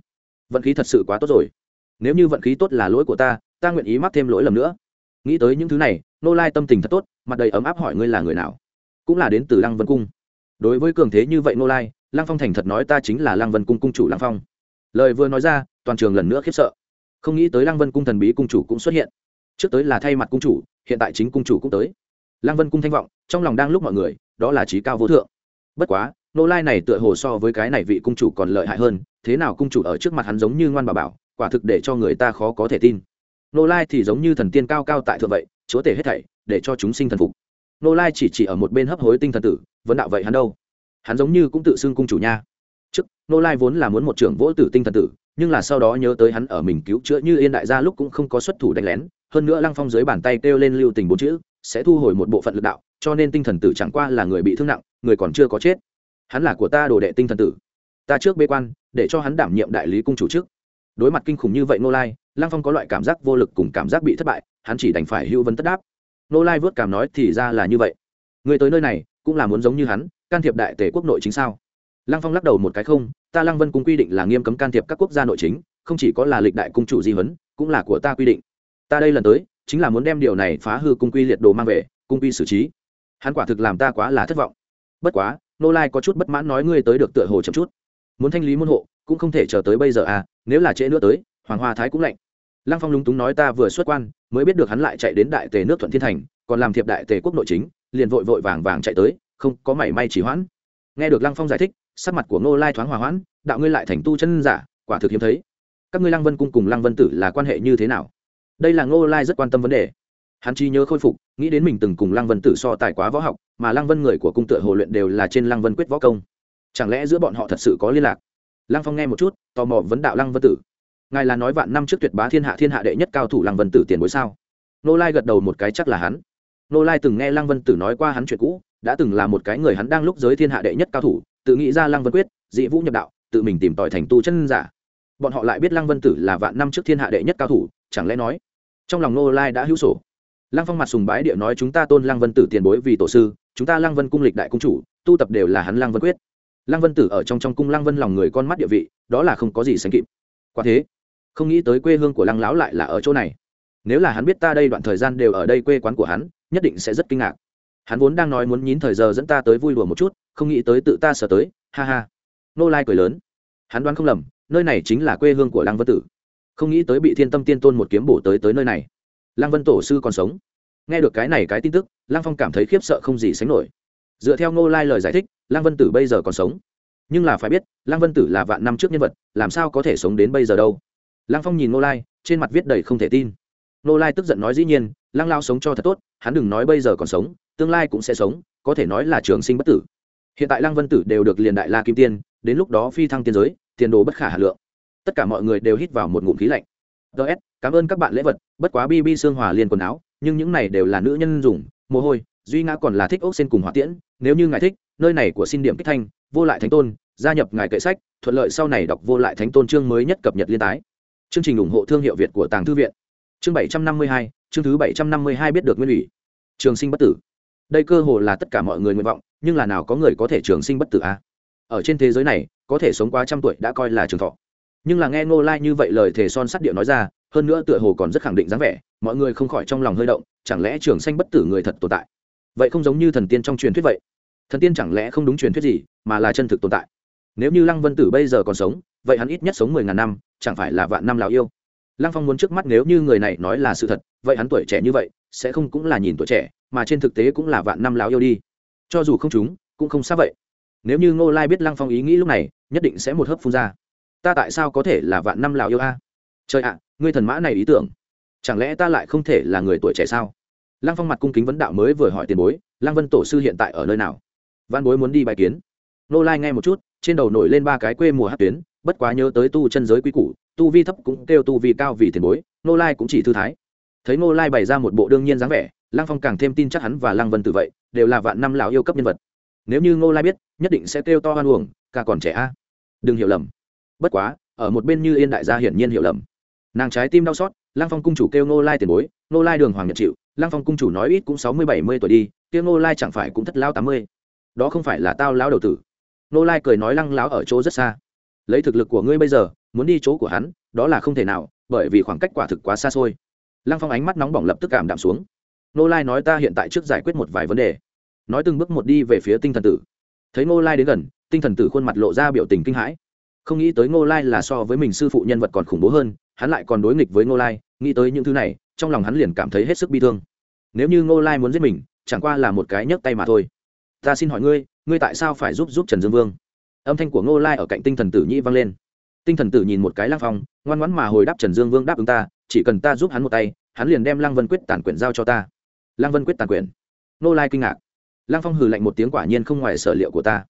S1: Vận khí thật sự quá tốt rồi. Nếu như vận khí tốt là lỗi của ta ta nguyện ý mắc thêm lỗi lầm nữa. Nghĩ tới những thứ này, nô lai tâm tình thật tốt, mặt đầy ấm áp hỏi ngươi là người nào? Cũng là đến từ lăng vân cung. Đối với cường thế như vậy nô lai, lăng phong thành thật nói ta chính là lăng vân cung cung chủ lăng phong. Lời vừa nói ra, toàn trường lần nữa khiếp sợ. Không nghĩ tới lăng vân cung thần bí cung chủ cũng xuất hiện. Trước tới là thay mặt cung chủ, hiện tại chính cung chủ cũng tới. Lăng vân cung thanh vọng, trong lòng đang lúc mọi người, đó là trí cao vô thượng bất quá nô lai này tựa hồ so với cái này vị cung chủ còn lợi hại hơn, thế nào cung chủ ở trước mặt hắn giống như ngoan bà bảo, quả thực để cho người ta khó có thể tin. Nô lai thì giống như thần tiên cao cao tại thượng vậy, chúa tể hết thảy, để cho chúng sinh thần phục. Nô lai chỉ chỉ ở một bên hấp hối tinh thần tử vẫn đạo vậy hắn đâu? Hắn giống như cũng tự xưng cung chủ nha. Trước nô lai vốn là muốn một trưởng vỗ tử tinh thần tử, nhưng là sau đó nhớ tới hắn ở mình cứu chữa như yên đại gia lúc cũng không có xuất thủ đánh lén, hơn nữa lăng phong dưới bàn tay kêu lên lưu tình bốn chữ, sẽ thu hồi một bộ phận lực đạo, cho nên tinh thần tử chẳng qua là người bị thương nặng người còn chưa có chết. Hắn là của ta đồ đệ tinh thần tử. Ta trước bê quan, để cho hắn đảm nhiệm đại lý cung chủ trước. Đối mặt kinh khủng như vậy nô lai, lăng phong có loại cảm giác vô lực cùng cảm giác bị thất bại, hắn chỉ đành phải hưu vấn tất đáp. Nô lai vớt cảm nói, thì ra là như vậy. Người tới nơi này, cũng là muốn giống như hắn, can thiệp đại tể quốc nội chính sao? Lăng phong lắc đầu một cái, không, ta lăng vân cung quy định là nghiêm cấm can thiệp các quốc gia nội chính, không chỉ có là lịch đại cung chủ di huấn, cũng là của ta quy định. Ta đây lần tới, chính là muốn đem điều này phá hư cung quy liệt đồ mang về, cung quy xử trí. Hắn quả thực làm ta quá là thất vọng bất quá, nô lai có chút bất mãn nói ngươi tới được tựa hồ chậm chút. Muốn thanh lý môn hộ, cũng không thể chờ tới bây giờ à nếu là trễ nữa tới, hoàng hoa thái cũng lạnh. Lăng phong lúng túng nói ta vừa xuất quan, mới biết được hắn lại chạy đến đại tề nước thuận thiên thành, còn làm thiệp đại tề quốc nội chính, liền vội vội vàng vàng chạy tới, không có mảy may chỉ hoãn. Nghe được lăng phong giải thích, sắc mặt của ngô lai thoáng hòa hoãn, đạo ngươi lại thành tu chân giả, quả thực hiếm thấy. Các ngươi lăng vân cung cùng lăng vân tử là quan hệ như thế nào? Đây là ngô lai rất quan tâm vấn đề. Hắn chi nhớ khôi phục, nghĩ đến mình từng cùng lăng vân tử so tài quá võ học mà lăng vân người của cung tựa hồ luyện đều là trên lăng vân quyết võ công. Chẳng lẽ giữa bọn họ thật sự có liên lạc? Lăng phong nghe một chút, tò mò vấn đạo lăng vân tử. Ngài là nói vạn năm trước tuyệt bá thiên hạ thiên hạ đệ nhất cao thủ lăng vân tử tiền bối sao? Nô lai gật đầu một cái chắc là hắn. Nô lai từng nghe lăng vân tử nói qua hắn chuyện cũ, đã từng là một cái người hắn đang lúc giới thiên hạ đệ nhất cao thủ, tự nghĩ ra lăng vân quyết, dị vũ nhập đạo, tự mình tìm tòi thành tu chân giả. Bọn họ lại biết lăng vân tử là vạn năm trước thiên hạ đệ nhất cao thủ, chẳng lẽ nói? Trong lòng nô lai đã hữu sổ lăng phong mặt sùng bái địa nói chúng ta tôn lăng vân tử tiền bối vì tổ sư, chúng ta lăng vân cung lịch đại cung chủ, tu tập đều là hắn lăng vân quyết. Lăng vân tử ở trong trong cung lăng vân lòng người con mắt địa vị, đó là không có gì sánh kịp. Quả thế, không nghĩ tới quê hương của lăng lão lại là ở chỗ này. Nếu là hắn biết ta đây đoạn thời gian đều ở đây quê quán của hắn, nhất định sẽ rất kinh ngạc. Hắn vốn đang nói muốn nhín thời giờ dẫn ta tới vui đùa một chút, không nghĩ tới tự ta sợ tới, ha ha. Nô lai cười lớn. Hắn đoán không lầm, nơi này chính là quê hương của lăng vân tử. Không nghĩ tới bị thiên tâm tiên tôn một kiếm bổ tới tới nơi này lăng vân tổ sư còn sống. Nghe được cái này cái tin tức, lăng phong cảm thấy khiếp sợ không gì sánh nổi. Dựa theo ngô lai lời giải thích, lăng vân tử bây giờ còn sống. Nhưng là phải biết, lăng vân tử là vạn năm trước nhân vật, làm sao có thể sống đến bây giờ đâu? Lăng phong nhìn ngô lai, trên mặt viết đầy không thể tin. Ngô lai tức giận nói dĩ nhiên, lăng lao sống cho thật tốt, hắn đừng nói bây giờ còn sống, tương lai cũng sẽ sống, có thể nói là trường sinh bất tử. Hiện tại lăng vân tử đều được liền đại la kim tiên, đến lúc đó phi thăng tiên giới, tiền đồ bất khả hà lượng. Tất cả mọi người đều hít vào một ngụm khí lạnh. Ts cảm ơn các bạn lễ vật, bất quá bb xương hòa liền quần áo, nhưng những này đều là nữ nhân dùng, mồ hôi, duy ngã còn là thích ốc sen cùng hỏa tiễn, nếu như ngài thích, nơi này của xin điểm kích thanh, vô lại thánh tôn, gia nhập ngài kệ sách, thuận lợi sau này đọc vô lại thánh tôn chương mới nhất cập nhật liên tái. Chương trình ủng hộ thương hiệu việt của tàng thư viện. Chương bảy trăm năm mươi hai, chương thứ bảy trăm năm mươi hai biết được nguyên ủy. Trường sinh bất tử. Đây cơ hồ là tất cả mọi người nguyện vọng, nhưng là nào có người có thể trường sinh bất tử à? ở trên thế giới này, có thể sống quá trăm tuổi đã coi là trường thọ. Nhưng là nghe ngô lai như vậy lời thề son sắt điệu nói ra hơn nữa tựa hồ còn rất khẳng định dáng vẻ, mọi người không khỏi trong lòng hơi động, chẳng lẽ trường sanh bất tử người thật tồn tại? Vậy không giống như thần tiên trong truyền thuyết vậy. Thần tiên chẳng lẽ không đúng truyền thuyết gì, mà là chân thực tồn tại? Nếu như lăng vân tử bây giờ còn sống, vậy hắn ít nhất sống mười ngàn năm, chẳng phải là vạn năm lào yêu? Lăng phong muốn trước mắt nếu như người này nói là sự thật, vậy hắn tuổi trẻ như vậy, sẽ không cũng là nhìn tuổi trẻ, mà trên thực tế cũng là vạn năm lào yêu đi. Cho dù không chúng, cũng không xa vậy. Nếu như ngô lai biết lăng phong ý nghĩ lúc này, nhất định sẽ một hớp phun ra. Ta tại sao có thể là vạn năm lào yêu a? Trời ạ ngươi thần mã này ý tưởng, chẳng lẽ ta lại không thể là người tuổi trẻ sao? Lăng phong mặt cung kính vấn đạo mới vừa hỏi tiền bối, lăng vân tổ sư hiện tại ở nơi nào? Văn bối muốn đi bài kiến. Nô lai nghe một chút, trên đầu nổi lên ba cái quê mùa hát tuyến, bất quá nhớ tới tu chân giới quý củ, tu vi thấp cũng kêu tu vi cao vì tiền bối, nô lai cũng chỉ thư thái. Thấy nô lai bày ra một bộ đương nhiên dáng vẻ, lăng phong càng thêm tin chắc hắn và lăng vân tự vậy, đều là vạn năm lão yêu cấp nhân vật. Nếu như ngô lai biết, nhất định sẽ kêu to hoan uổng, cả còn trẻ a. Đừng hiểu lầm. Bất quá, ở một bên như yên đại gia hiển nhiên hiểu lầm nàng trái tim đau xót, lăng phong cung chủ kêu ngô lai tiền bối, ngô lai đường hoàng nhật chịu, lăng phong cung chủ nói ít cũng sáu mươi bảy mươi tuổi đi kêu ngô lai chẳng phải cũng thất lao tám mươi. Đó không phải là tao lão đầu tử. Ngô lai cười nói lăng láo ở chỗ rất xa. Lấy thực lực của ngươi bây giờ, muốn đi chỗ của hắn, đó là không thể nào, bởi vì khoảng cách quả thực quá xa xôi. Lăng phong ánh mắt nóng bỏng lập tức cảm đạm xuống. Ngô lai nói ta hiện tại trước giải quyết một vài vấn đề. Nói từng bước một đi về phía tinh thần tử. Thấy ngô lai đến gần, tinh thần tử khuôn mặt lộ ra biểu tình kinh hãi. Không nghĩ tới ngô lai là so với mình sư phụ nhân vật còn khủng bố hơn hắn lại còn đối nghịch với ngô lai, nghĩ tới những thứ này, trong lòng hắn liền cảm thấy hết sức bi thương. Nếu như ngô lai muốn giết mình, chẳng qua là một cái nhấc tay mà thôi. Ta xin hỏi ngươi ngươi tại sao phải giúp giúp trần dương vương? Âm thanh của ngô lai ở cạnh tinh thần tử nhĩ vang lên. Tinh thần tử nhìn một cái lang phong, ngoan ngoãn mà hồi đáp trần dương vương đáp ứng ta, chỉ cần ta giúp hắn một tay, hắn liền đem lăng vân quyết tản quyển giao cho ta. Lăng vân quyết tản quyển. Ngô lai kinh ngạc. Lăng phong hừ lạnh một tiếng quả nhiên không ngoài sở liệu của ta.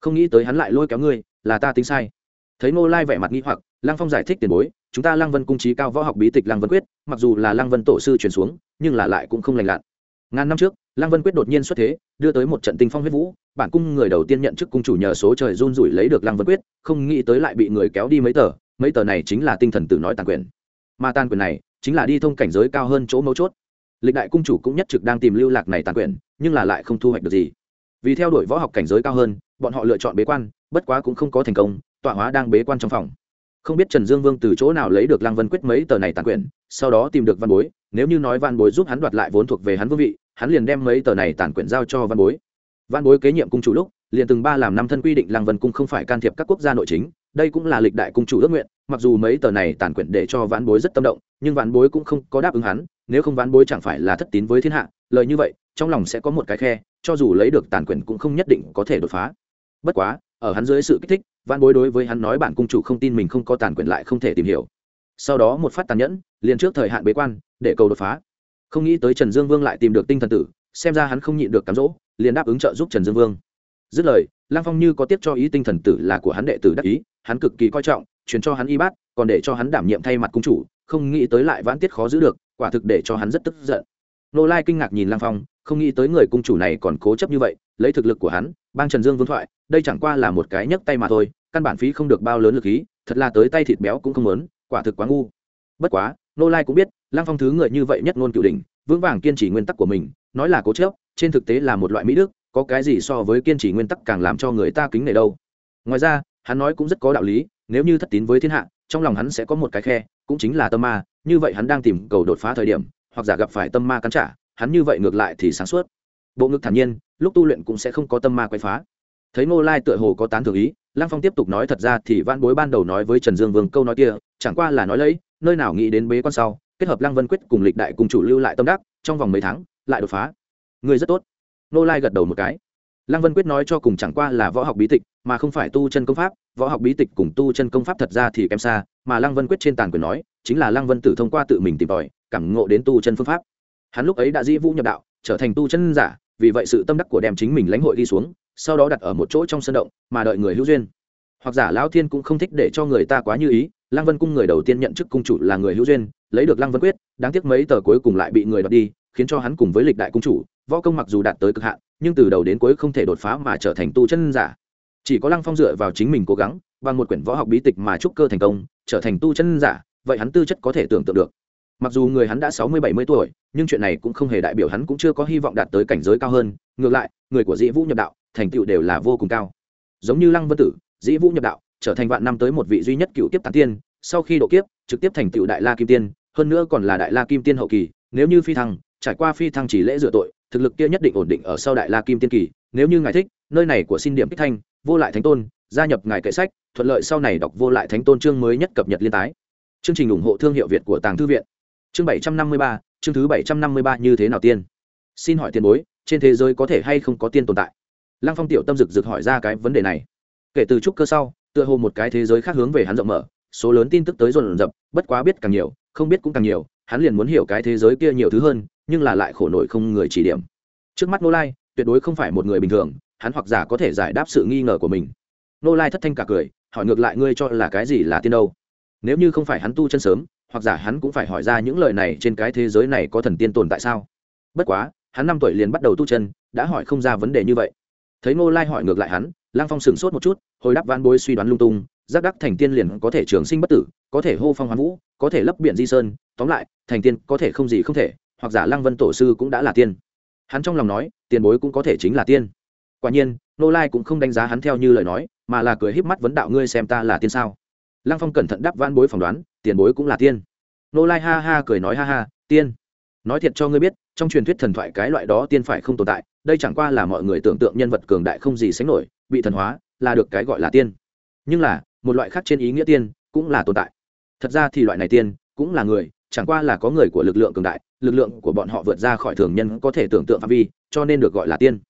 S1: Không nghĩ tới hắn lại lôi kéo ngươi, là ta tính sai. Thấy ngô lai vẻ mặt nghi hoặc lăng phong giải thích tiền bối, chúng ta lăng vân cung trí cao võ học bí tịch lăng vân quyết, mặc dù là lăng vân tổ sư truyền xuống, nhưng là lại cũng không lành lặn. Ngàn năm trước, lăng vân quyết đột nhiên xuất thế, đưa tới một trận tinh phong huyết vũ, bản cung người đầu tiên nhận chức cung chủ nhờ số trời run rủi lấy được lăng vân quyết, không nghĩ tới lại bị người kéo đi mấy tờ mấy tờ này chính là tinh thần tử nói tàn quyền. Mà tàn quyền này, chính là đi thông cảnh giới cao hơn chỗ mấu chốt. Lịch đại cung chủ cũng nhất trực đang tìm lưu lạc này tàn quyền, nhưng là lại không thu hoạch được gì. Vì theo đuổi võ học cảnh giới cao hơn, bọn họ lựa chọn bế quan, bất quá cũng không có thành công, tọa hóa đang bế quan trong phòng không biết trần dương vương từ chỗ nào lấy được lăng vân quyết mấy tờ này tàn quyền sau đó tìm được văn bối, nếu như nói văn bối giúp hắn đoạt lại vốn thuộc về hắn vương vị, hắn liền đem mấy tờ này tàn quyển giao cho văn bối. Văn bối kế nhiệm cung chủ lúc, liền từng ba làm năm thân quy định lăng vân cung không phải can thiệp các quốc gia nội chính, đây cũng là lịch đại cung chủ ước nguyện, mặc dù mấy tờ này tàn quyển để cho vãn bối rất tâm động, nhưng vãn bối cũng không có đáp ứng hắn, nếu không vãn bối chẳng phải là thất tín với thiên hạ, lời như vậy, trong lòng sẽ có một cái khe, cho dù lấy được tàn quyển cũng không nhất định có thể đột phá. Bất quá ở hắn dưới sự kích thích văn bối đối với hắn nói bản cung chủ không tin mình không có tàn quyền lại không thể tìm hiểu. Sau đó một phát tàn nhẫn, liền trước thời hạn bế quan, để cầu đột phá. Không nghĩ tới trần dương vương lại tìm được tinh thần tử, xem ra hắn không nhịn được cám dỗ, liền đáp ứng trợ giúp trần dương vương. Dứt lời Lang phong như có tiếp cho ý tinh thần tử là của hắn đệ tử đắc ý, hắn cực kỳ coi trọng, truyền cho hắn y bát, còn để cho hắn đảm nhiệm thay mặt cung chủ, không nghĩ tới lại vãn tiết khó giữ được, quả thực để cho hắn rất tức giận. Nô lai kinh ngạc nhìn Lang phong, không nghĩ tới người cung chủ này còn cố chấp như vậy, lấy thực lực của hắn bang trần dương vương thoại, đây chẳng qua là một cái nhấc tay mà thôi, căn bản phí không được bao lớn lực khí, thật là tới tay thịt béo cũng không lớn quả thực quá ngu. Bất quá, nô lai cũng biết, lăng phong thứ người như vậy nhất ngôn cựu đình vững vàng kiên trì nguyên tắc của mình, nói là cố chớp trên thực tế là một loại mỹ đức, có cái gì so với kiên trì nguyên tắc càng làm cho người ta kính nể đâu. Ngoài ra, hắn nói cũng rất có đạo lý, nếu như thất tín với thiên hạ, trong lòng hắn sẽ có một cái khe, cũng chính là tâm ma, như vậy hắn đang tìm cầu đột phá thời điểm, hoặc giả gặp phải tâm ma cắn trả, hắn như vậy ngược lại thì sáng suốt. Bộ ngực thản nhiên lúc tu luyện cũng sẽ không có tâm ma quay phá. Thấy ngô lai tựa hồ có tán thường ý, lăng phong tiếp tục nói thật ra thì văn bối ban đầu nói với trần dương vương câu nói kia, chẳng qua là nói lấy, nơi nào nghĩ đến bế quan sau, kết hợp lăng vân quyết cùng lịch đại cùng chủ lưu lại tâm đắc, trong vòng mấy tháng, lại đột phá. Người rất tốt. Ngô lai gật đầu một cái. Lăng vân quyết nói cho cùng chẳng qua là võ học bí tịch, mà không phải tu chân công pháp, võ học bí tịch cùng tu chân công pháp thật ra thì kém xa, mà lăng vân quyết trên tàn quyền nói, chính là lăng vân tử thông qua tự mình tìm tòi, cảm ngộ đến tu chân phương pháp. Hắn lúc ấy đã dĩ vũ nhập đạo, trở thành tu chân giả vì vậy sự tâm đắc của đem chính mình lãnh hội đi xuống, sau đó đặt ở một chỗ trong sân động, mà đợi người hữu duyên. Hoặc giả lão thiên cũng không thích để cho người ta quá như ý, lăng vân cung người đầu tiên nhận chức cung chủ là người hữu duyên, lấy được lăng vân quyết, đáng tiếc mấy tờ cuối cùng lại bị người đoạt đi, khiến cho hắn cùng với lịch đại cung chủ, võ công mặc dù đạt tới cực hạn, nhưng từ đầu đến cuối không thể đột phá mà trở thành tu chân giả. Chỉ có lăng phong dựa vào chính mình cố gắng, bằng một quyển võ học bí tịch mà trúc cơ thành công, trở thành tu chân giả, vậy hắn tư chất có thể tưởng tượng được mặc dù người hắn đã sáu mươi bảy mươi tuổi, nhưng chuyện này cũng không hề đại biểu hắn cũng chưa có hy vọng đạt tới cảnh giới cao hơn. Ngược lại, người của dĩ vũ nhập đạo, thành tựu đều là vô cùng cao. Giống như lăng vân tử, dĩ vũ nhập đạo trở thành vạn năm tới một vị duy nhất cựu tiếp tán tiên, sau khi độ kiếp, trực tiếp thành tựu đại la kim tiên, hơn nữa còn là đại la kim tiên hậu kỳ, nếu như phi thăng, trải qua phi thăng chỉ lễ dựa tội, thực lực kia nhất định ổn định ở sau đại la kim tiên kỳ. Nếu như ngài thích, nơi này của xin điểm kích thanh, vô lại thánh tôn, gia nhập ngài kệ sách, thuận lợi sau này đọc vô lại thánh tôn chương mới nhất cập nhật liên tái. Chương trình ủng hộ thương hiệu việt của tàng thư viện chương bảy trăm năm mươi ba, chương thứ bảy trăm năm mươi ba như thế nào tiên? Xin hỏi tiền bối, trên thế giới có thể hay không có tiên tồn tại? Lăng phong tiểu tâm rực rực hỏi ra cái vấn đề này. Kể từ trúc cơ sau, tựa hồ một cái thế giới khác hướng về hắn rộng mở, số lớn tin tức tới dồn dập, bất quá biết càng nhiều, không biết cũng càng nhiều, hắn liền muốn hiểu cái thế giới kia nhiều thứ hơn, nhưng là lại khổ nổi không người chỉ điểm. Trước mắt nô lai, tuyệt đối không phải một người bình thường, hắn hoặc giả có thể giải đáp sự nghi ngờ của mình. Nô lai thất thanh cả cười, hỏi ngược lại ngươi cho là cái gì là tiên đâu? Nếu như không phải hắn tu chân sớm hoặc giả hắn cũng phải hỏi ra những lời này trên cái thế giới này có thần tiên tồn tại sao? Bất quá, hắn năm tuổi liền bắt đầu tu chân, đã hỏi không ra vấn đề như vậy. Thấy Ngô lai hỏi ngược lại hắn, lang phong sửng sốt một chút, hồi đáp van bối suy đoán lung tung, giác đắc thành tiên liền có thể trường sinh bất tử, có thể hô phong hoán vũ, có thể lấp biển di sơn, tóm lại, thành tiên có thể không gì không thể, hoặc giả Lang vân tổ sư cũng đã là tiên. Hắn trong lòng nói, tiền bối cũng có thể chính là tiên. Quả nhiên nô lai cũng không đánh giá hắn theo như lời nói, mà là cười híp mắt vấn đạo ngươi xem ta là tiên sao? Lăng phong cẩn thận đáp van bối phỏng đoán, tiền bối cũng là tiên. Nô lai ha ha cười nói ha ha, tiên. Nói thiệt cho ngươi biết, trong truyền thuyết thần thoại cái loại đó tiên phải không tồn tại, đây chẳng qua là mọi người tưởng tượng nhân vật cường đại không gì sánh nổi, bị thần hóa, là được cái gọi là tiên. Nhưng là, một loại khác trên ý nghĩa tiên, cũng là tồn tại. Thật ra thì loại này tiên, cũng là người, chẳng qua là có người của lực lượng cường đại, lực lượng của bọn họ vượt ra khỏi thường nhân có thể tưởng tượng phạm vi, cho nên được gọi là tiên.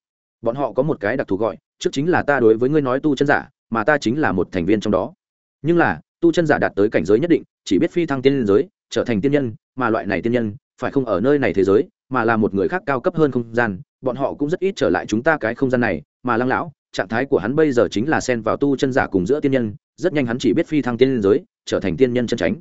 S1: Bọn họ có một cái đặc thù gọi, trước chính là ta đối với ngươi nói tu chân giả, mà ta chính là một thành viên trong đó nhưng là, tu chân giả đạt tới cảnh giới nhất định, chỉ biết phi thăng tiên giới, trở thành tiên nhân, mà loại này tiên nhân, phải không ở nơi này thế giới, mà là một người khác cao cấp hơn không gian, bọn họ cũng rất ít trở lại chúng ta cái không gian này, mà lăng lão, trạng thái của hắn bây giờ chính là xen vào tu chân giả cùng giữa tiên nhân, rất nhanh hắn chỉ biết phi thăng tiên giới, trở thành tiên nhân chân tránh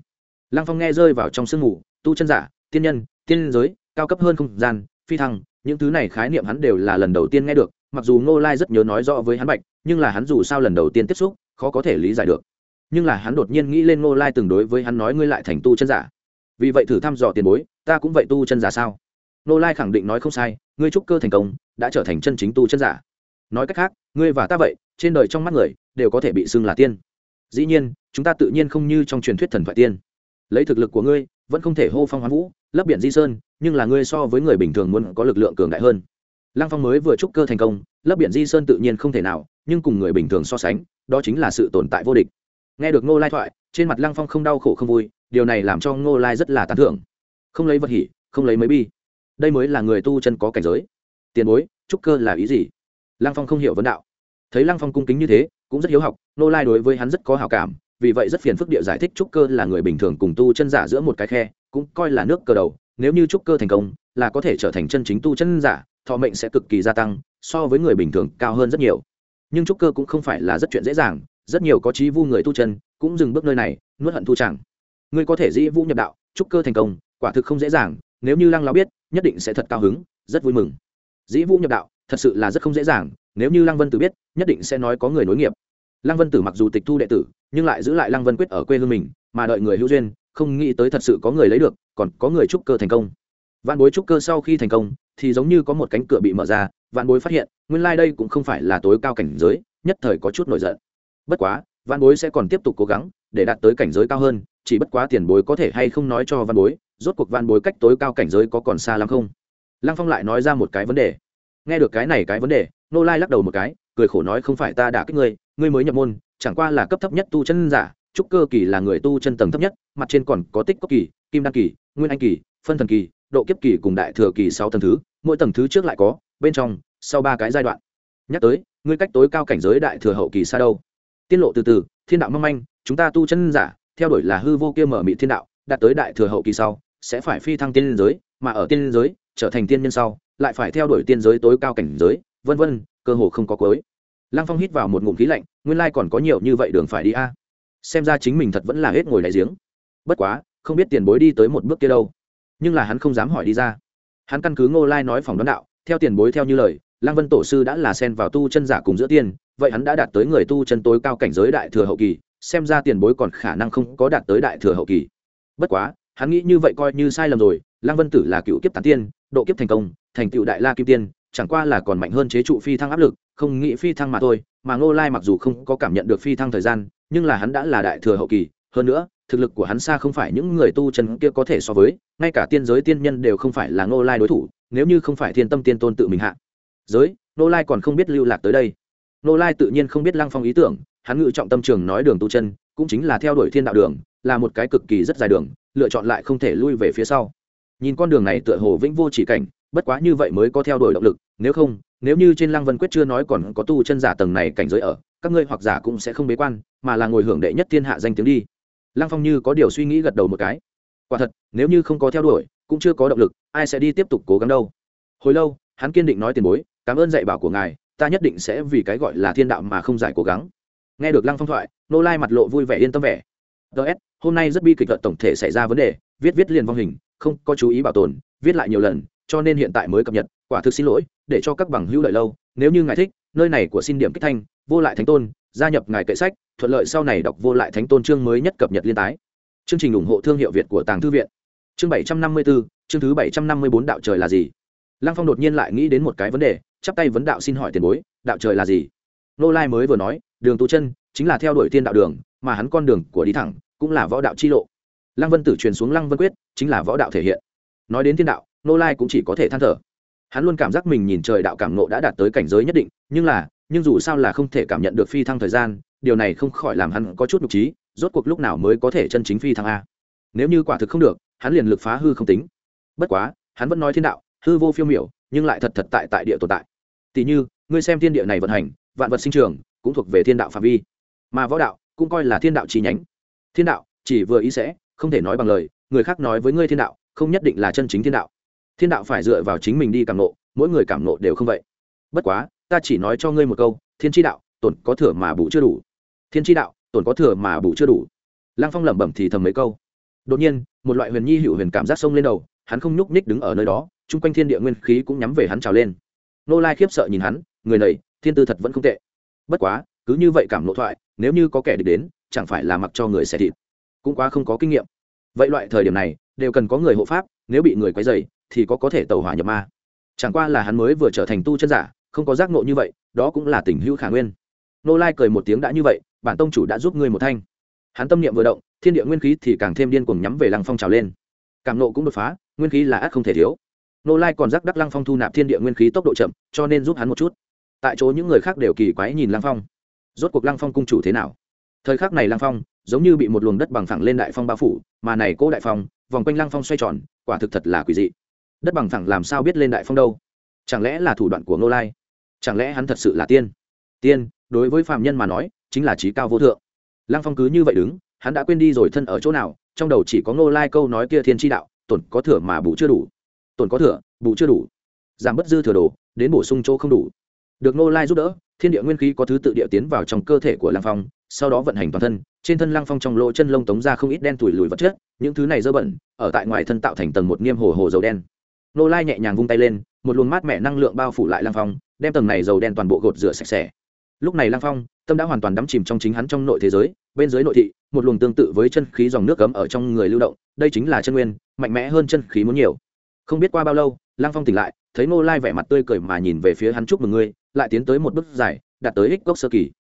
S1: lăng phong nghe rơi vào trong sương mù, tu chân giả, tiên nhân, tiên giới, cao cấp hơn không gian, phi thăng, những thứ này khái niệm hắn đều là lần đầu tiên nghe được, mặc dù ngô lai rất nhớ nói rõ với hắn bạch, nhưng là hắn dù sao lần đầu tiên tiếp xúc, khó có thể lý giải được nhưng là hắn đột nhiên nghĩ lên ngô lai từng đối với hắn nói ngươi lại thành tu chân giả. Vì vậy thử thăm dò tiền bối, ta cũng vậy tu chân giả sao? Ngô lai khẳng định nói không sai, ngươi trúc cơ thành công, đã trở thành chân chính tu chân giả. Nói cách khác, ngươi và ta vậy, trên đời trong mắt người, đều có thể bị xưng là tiên. Dĩ nhiên, chúng ta tự nhiên không như trong truyền thuyết thần thoại tiên. Lấy thực lực của ngươi, vẫn không thể hô phong hoán vũ, lấp biển di sơn, nhưng là ngươi so với người bình thường muốn có lực lượng cường đại hơn. Lăng phong mới vừa trúc cơ thành công, lấp biển di sơn tự nhiên không thể nào, nhưng cùng người bình thường so sánh, đó chính là sự tồn tại vô địch nghe được ngô lai thoại, trên mặt lăng phong không đau khổ không vui, điều này làm cho ngô lai rất là tán thưởng. Không lấy vật hỉ, không lấy mấy bi. Đây mới là người tu chân có cảnh giới. Tiền bối, trúc cơ là ý gì? Lăng phong không hiểu vấn đạo. Thấy lăng phong cung kính như thế, cũng rất hiếu học, ngô lai đối với hắn rất có hào cảm, vì vậy rất phiền phức địa giải thích trúc cơ là người bình thường cùng tu chân giả giữa một cái khe, cũng coi là nước cơ đầu, nếu như trúc cơ thành công, là có thể trở thành chân chính tu chân giả, thọ mệnh sẽ cực kỳ gia tăng, so với người bình thường cao hơn rất nhiều. Nhưng trúc cơ cũng không phải là rất chuyện dễ dàng rất nhiều có trí vu người tu chân cũng dừng bước nơi này, nuốt hận thu chẳng. Ngươi có thể dĩ vũ nhập đạo, trúc cơ thành công, quả thực không dễ dàng, nếu như lăng lão biết, nhất định sẽ thật cao hứng, rất vui mừng. Dĩ vũ nhập đạo, thật sự là rất không dễ dàng, nếu như lăng vân tử biết, nhất định sẽ nói có người nối nghiệp. Lăng vân tử mặc dù tịch thu đệ tử, nhưng lại giữ lại lăng vân quyết ở quê hương mình, mà đợi người hữu duyên, không nghĩ tới thật sự có người lấy được, còn có người trúc cơ thành công. Vạn bối trúc cơ sau khi thành công, thì giống như có một cánh cửa bị mở ra, vạn bối phát hiện, nguyên lai、like、đây cũng không phải là tối cao cảnh giới, nhất thời có chút nổi giận bất quá, văn bối sẽ còn tiếp tục cố gắng để đạt tới cảnh giới cao hơn, chỉ bất quá tiền bối có thể hay không nói cho văn bối, rốt cuộc văn bối cách tối cao cảnh giới có còn xa lắm không? Lăng phong lại nói ra một cái vấn đề. Nghe được cái này cái vấn đề, nô lai lắc đầu một cái, cười khổ nói không phải ta đã kích ngươi ngươi mới nhập môn, chẳng qua là cấp thấp nhất tu chân giả, trúc cơ kỳ là người tu chân tầng thấp nhất, mặt trên còn có tích cốc kỳ, kim đăng kỳ, nguyên anh kỳ, phân thần kỳ, độ kiếp kỳ cùng đại thừa kỳ sáu tầng thứ, mỗi tầng thứ trước lại có, bên trong, sau ba cái giai đoạn. Nhắc tới, ngươi cách tối cao cảnh giới đại thừa hậu kỳ xa đâu? Tiết lộ từ từ, thiên đạo mong manh, chúng ta tu chân giả, theo đuổi là hư vô kia mở mị thiên đạo, đạt tới đại thừa hậu kỳ sau, sẽ phải phi thăng tiên liên giới, mà ở tiên liên giới, trở thành tiên nhân sau, lại phải theo đuổi tiên giới tối cao cảnh giới, vân vân, cơ hồ không có cuối. Lăng phong hít vào một ngụm khí lạnh, nguyên lai còn có nhiều như vậy đường phải đi a. Xem ra chính mình thật vẫn là hết ngồi đại giếng. Bất quá, không biết tiền bối đi tới một bước kia đâu. Nhưng là hắn không dám hỏi đi ra. Hắn căn cứ ngô lai nói phòng đoán đạo, theo tiền bối theo như lời lăng vân tổ sư đã là xen vào tu chân giả cùng giữa tiên, vậy hắn đã đạt tới người tu chân tối cao cảnh giới đại thừa hậu kỳ, xem ra tiền bối còn khả năng không có đạt tới đại thừa hậu kỳ. Bất quá, hắn nghĩ như vậy coi như sai lầm rồi, lăng vân tử là cựu kiếp tán tiên, độ kiếp thành công, thành cựu đại la kim tiên, chẳng qua là còn mạnh hơn chế trụ phi thăng áp lực, không nghĩ phi thăng mà thôi, mà ngô lai mặc dù không có cảm nhận được phi thăng thời gian, nhưng là hắn đã là đại thừa hậu kỳ, hơn nữa, thực lực của hắn xa không phải những người tu chân kia có thể so với, ngay cả tiên giới tiên nhân đều không phải là ngô lai đối thủ, nếu như không phải thiên tâm tiên tôn tự mình hạ giới Nô lai còn không biết lưu lạc tới đây. Nô lai tự nhiên không biết lăng phong ý tưởng, hắn ngự trọng tâm trường nói đường tu chân, cũng chính là theo đuổi thiên đạo đường, là một cái cực kỳ rất dài đường, lựa chọn lại không thể lui về phía sau. Nhìn con đường này tựa hồ vĩnh vô chỉ cảnh, bất quá như vậy mới có theo đuổi động lực, nếu không, nếu như trên lăng vân quyết chưa nói còn có tu chân giả tầng này cảnh giới ở, các ngươi hoặc giả cũng sẽ không bế quan, mà là ngồi hưởng đệ nhất thiên hạ danh tiếng đi. Lăng phong như có điều suy nghĩ gật đầu một cái. Quả thật, nếu như không có theo đuổi, cũng chưa có động lực, ai sẽ đi tiếp tục cố gắng đâu. Hồi lâu, hắn kiên định nói tiền bối cảm ơn dạy bảo của ngài, ta nhất định sẽ vì cái gọi là thiên đạo mà không giải cố gắng. Nghe được lăng phong thoại nô lai mặt lộ vui vẻ yên tâm vẻ. Ts hôm nay rất bi kịch luận tổng thể xảy ra vấn đề, viết viết liền vong hình, không có chú ý bảo tồn, viết lại nhiều lần, cho nên hiện tại mới cập nhật, quả thực xin lỗi, để cho các bằng hữu lợi lâu, nếu như ngài thích, nơi này của xin điểm kích thanh, vô lại thánh tôn, gia nhập ngài kệ sách, thuận lợi sau này đọc vô lại thánh tôn chương mới nhất cập nhật liên tái. Chương trình ủng hộ thương hiệu việt của tàng thư viện. Chương bảy trăm năm mươi bốn chương thứ bảy trăm năm mươi bốn đạo trời là gì? Lăng phong đột nhiên lại nghĩ đến một cái vấn đề chắp tay vấn đạo xin hỏi tiền bối, đạo trời là gì? Nô lai mới vừa nói, đường tu chân chính là theo đuổi thiên đạo đường, mà hắn con đường của đi thẳng cũng là võ đạo chi lộ. Lăng vân tử truyền xuống lăng vân quyết, chính là võ đạo thể hiện. Nói đến thiên đạo, nô lai cũng chỉ có thể than thở. Hắn luôn cảm giác mình nhìn trời đạo cảm nộ đã đạt tới cảnh giới nhất định, nhưng là, nhưng dù sao là không thể cảm nhận được phi thăng thời gian, điều này không khỏi làm hắn có chút nhục trí, rốt cuộc lúc nào mới có thể chân chính phi thăng a. Nếu như quả thực không được, hắn liền lực phá hư không tính. Bất quá, hắn vẫn nói thiên đạo, hư vô phiêu miểu, nhưng lại thật thật tại tại địa tồn tại tỷ như, ngươi xem thiên địa này vận hành, vạn vật sinh trường, cũng thuộc về thiên đạo phạm vi. Mà võ đạo cũng coi là thiên đạo chi nhánh. Thiên đạo, chỉ vừa ý sẽ, không thể nói bằng lời, người khác nói với ngươi thiên đạo, không nhất định là chân chính thiên đạo. Thiên đạo phải dựa vào chính mình đi cảm nộ mỗi người cảm nộ đều không vậy. Bất quá, ta chỉ nói cho ngươi một câu, thiên tri đạo, tổn có thừa mà bù chưa đủ. Thiên tri đạo, tổn có thừa mà bù chưa đủ. Lăng phong lẩm bẩm thì thầm mấy câu. Đột nhiên, một loại huyền nhi hữu huyền cảm giác sông lên đầu, hắn không nhúc ních đứng ở nơi đó, chung quanh thiên địa nguyên khí cũng nhắm về hắn trào lên nô lai khiếp sợ nhìn hắn, người này, thiên tư thật vẫn không tệ. Bất quá, cứ như vậy cảm nộ thoại, nếu như có kẻ địch đến, chẳng phải là mặc cho người xẻ thịt. Cũng quá không có kinh nghiệm. Vậy loại thời điểm này, đều cần có người hộ pháp, nếu bị người quấy dày thì có có thể tàu hỏa nhập ma. Chẳng qua là hắn mới vừa trở thành tu chân giả, không có giác nộ như vậy, đó cũng là tình hữu khả nguyên. Nô lai cười một tiếng đã như vậy, bản tông chủ đã giúp ngươi một thanh. Hắn tâm niệm vừa động, thiên địa nguyên khí thì càng thêm điên cuồng nhắm về lăng phong trào lên. Cảm nộ cũng đột phá, nguyên khí là ác không thể thiếu nô lai còn giác đắc lăng phong thu nạp thiên địa nguyên khí tốc độ chậm, cho nên giúp hắn một chút. Tại chỗ những người khác đều kỳ quái nhìn lăng phong. Rốt cuộc lăng phong cung chủ thế nào? Thời khắc này lăng phong giống như bị một luồng đất bằng phẳng lên đại phong bao phủ, mà này cố đại phong, vòng quanh lăng phong xoay tròn, quả thực thật là quỷ dị. Đất bằng phẳng làm sao biết lên đại phong đâu? Chẳng lẽ là thủ đoạn của Nô lai? Chẳng lẽ hắn thật sự là tiên? Tiên, đối với phạm nhân mà nói, chính là trí cao vô thượng. Lăng phong cứ như vậy đứng, hắn đã quên đi rồi thân ở chỗ nào, trong đầu chỉ có Nô lai câu nói kia thiên tri đạo, tổn có thừa mà bù chưa đủ tổn có thừa, bù chưa đủ. Giảm bất dư thừa đồ, đến bổ sung chỗ không đủ. Được Nô lai giúp đỡ, thiên địa nguyên khí có thứ tự địa tiến vào trong cơ thể của lăng phong, sau đó vận hành toàn thân, trên thân lăng phong trong lỗ chân lông tống ra không ít đen tủi lùi vật chất, những thứ này dơ bẩn, ở tại ngoài thân tạo thành tầng một niêm hồ hồ dầu đen. Nô lai nhẹ nhàng vung tay lên, một luồng mát mẻ năng lượng bao phủ lại lăng phong, đem tầng này dầu đen toàn bộ gột rửa sạch sẽ. Lúc này lăng phong, tâm đã hoàn toàn đắm chìm trong chính hắn trong nội thế giới, bên dưới nội thị, một luồng tương tự với chân khí dòng nước cấm ở trong người lưu động, đây chính là chân nguyên, mạnh mẽ hơn chân khí muốn nhiều không biết qua bao lâu, lăng phong tỉnh lại, thấy nô lai vẻ mặt tươi cười mà nhìn về phía hắn chúc mừng ngươi, lại tiến tới một bước dài, đạt tới ích cốc sơ kỳ.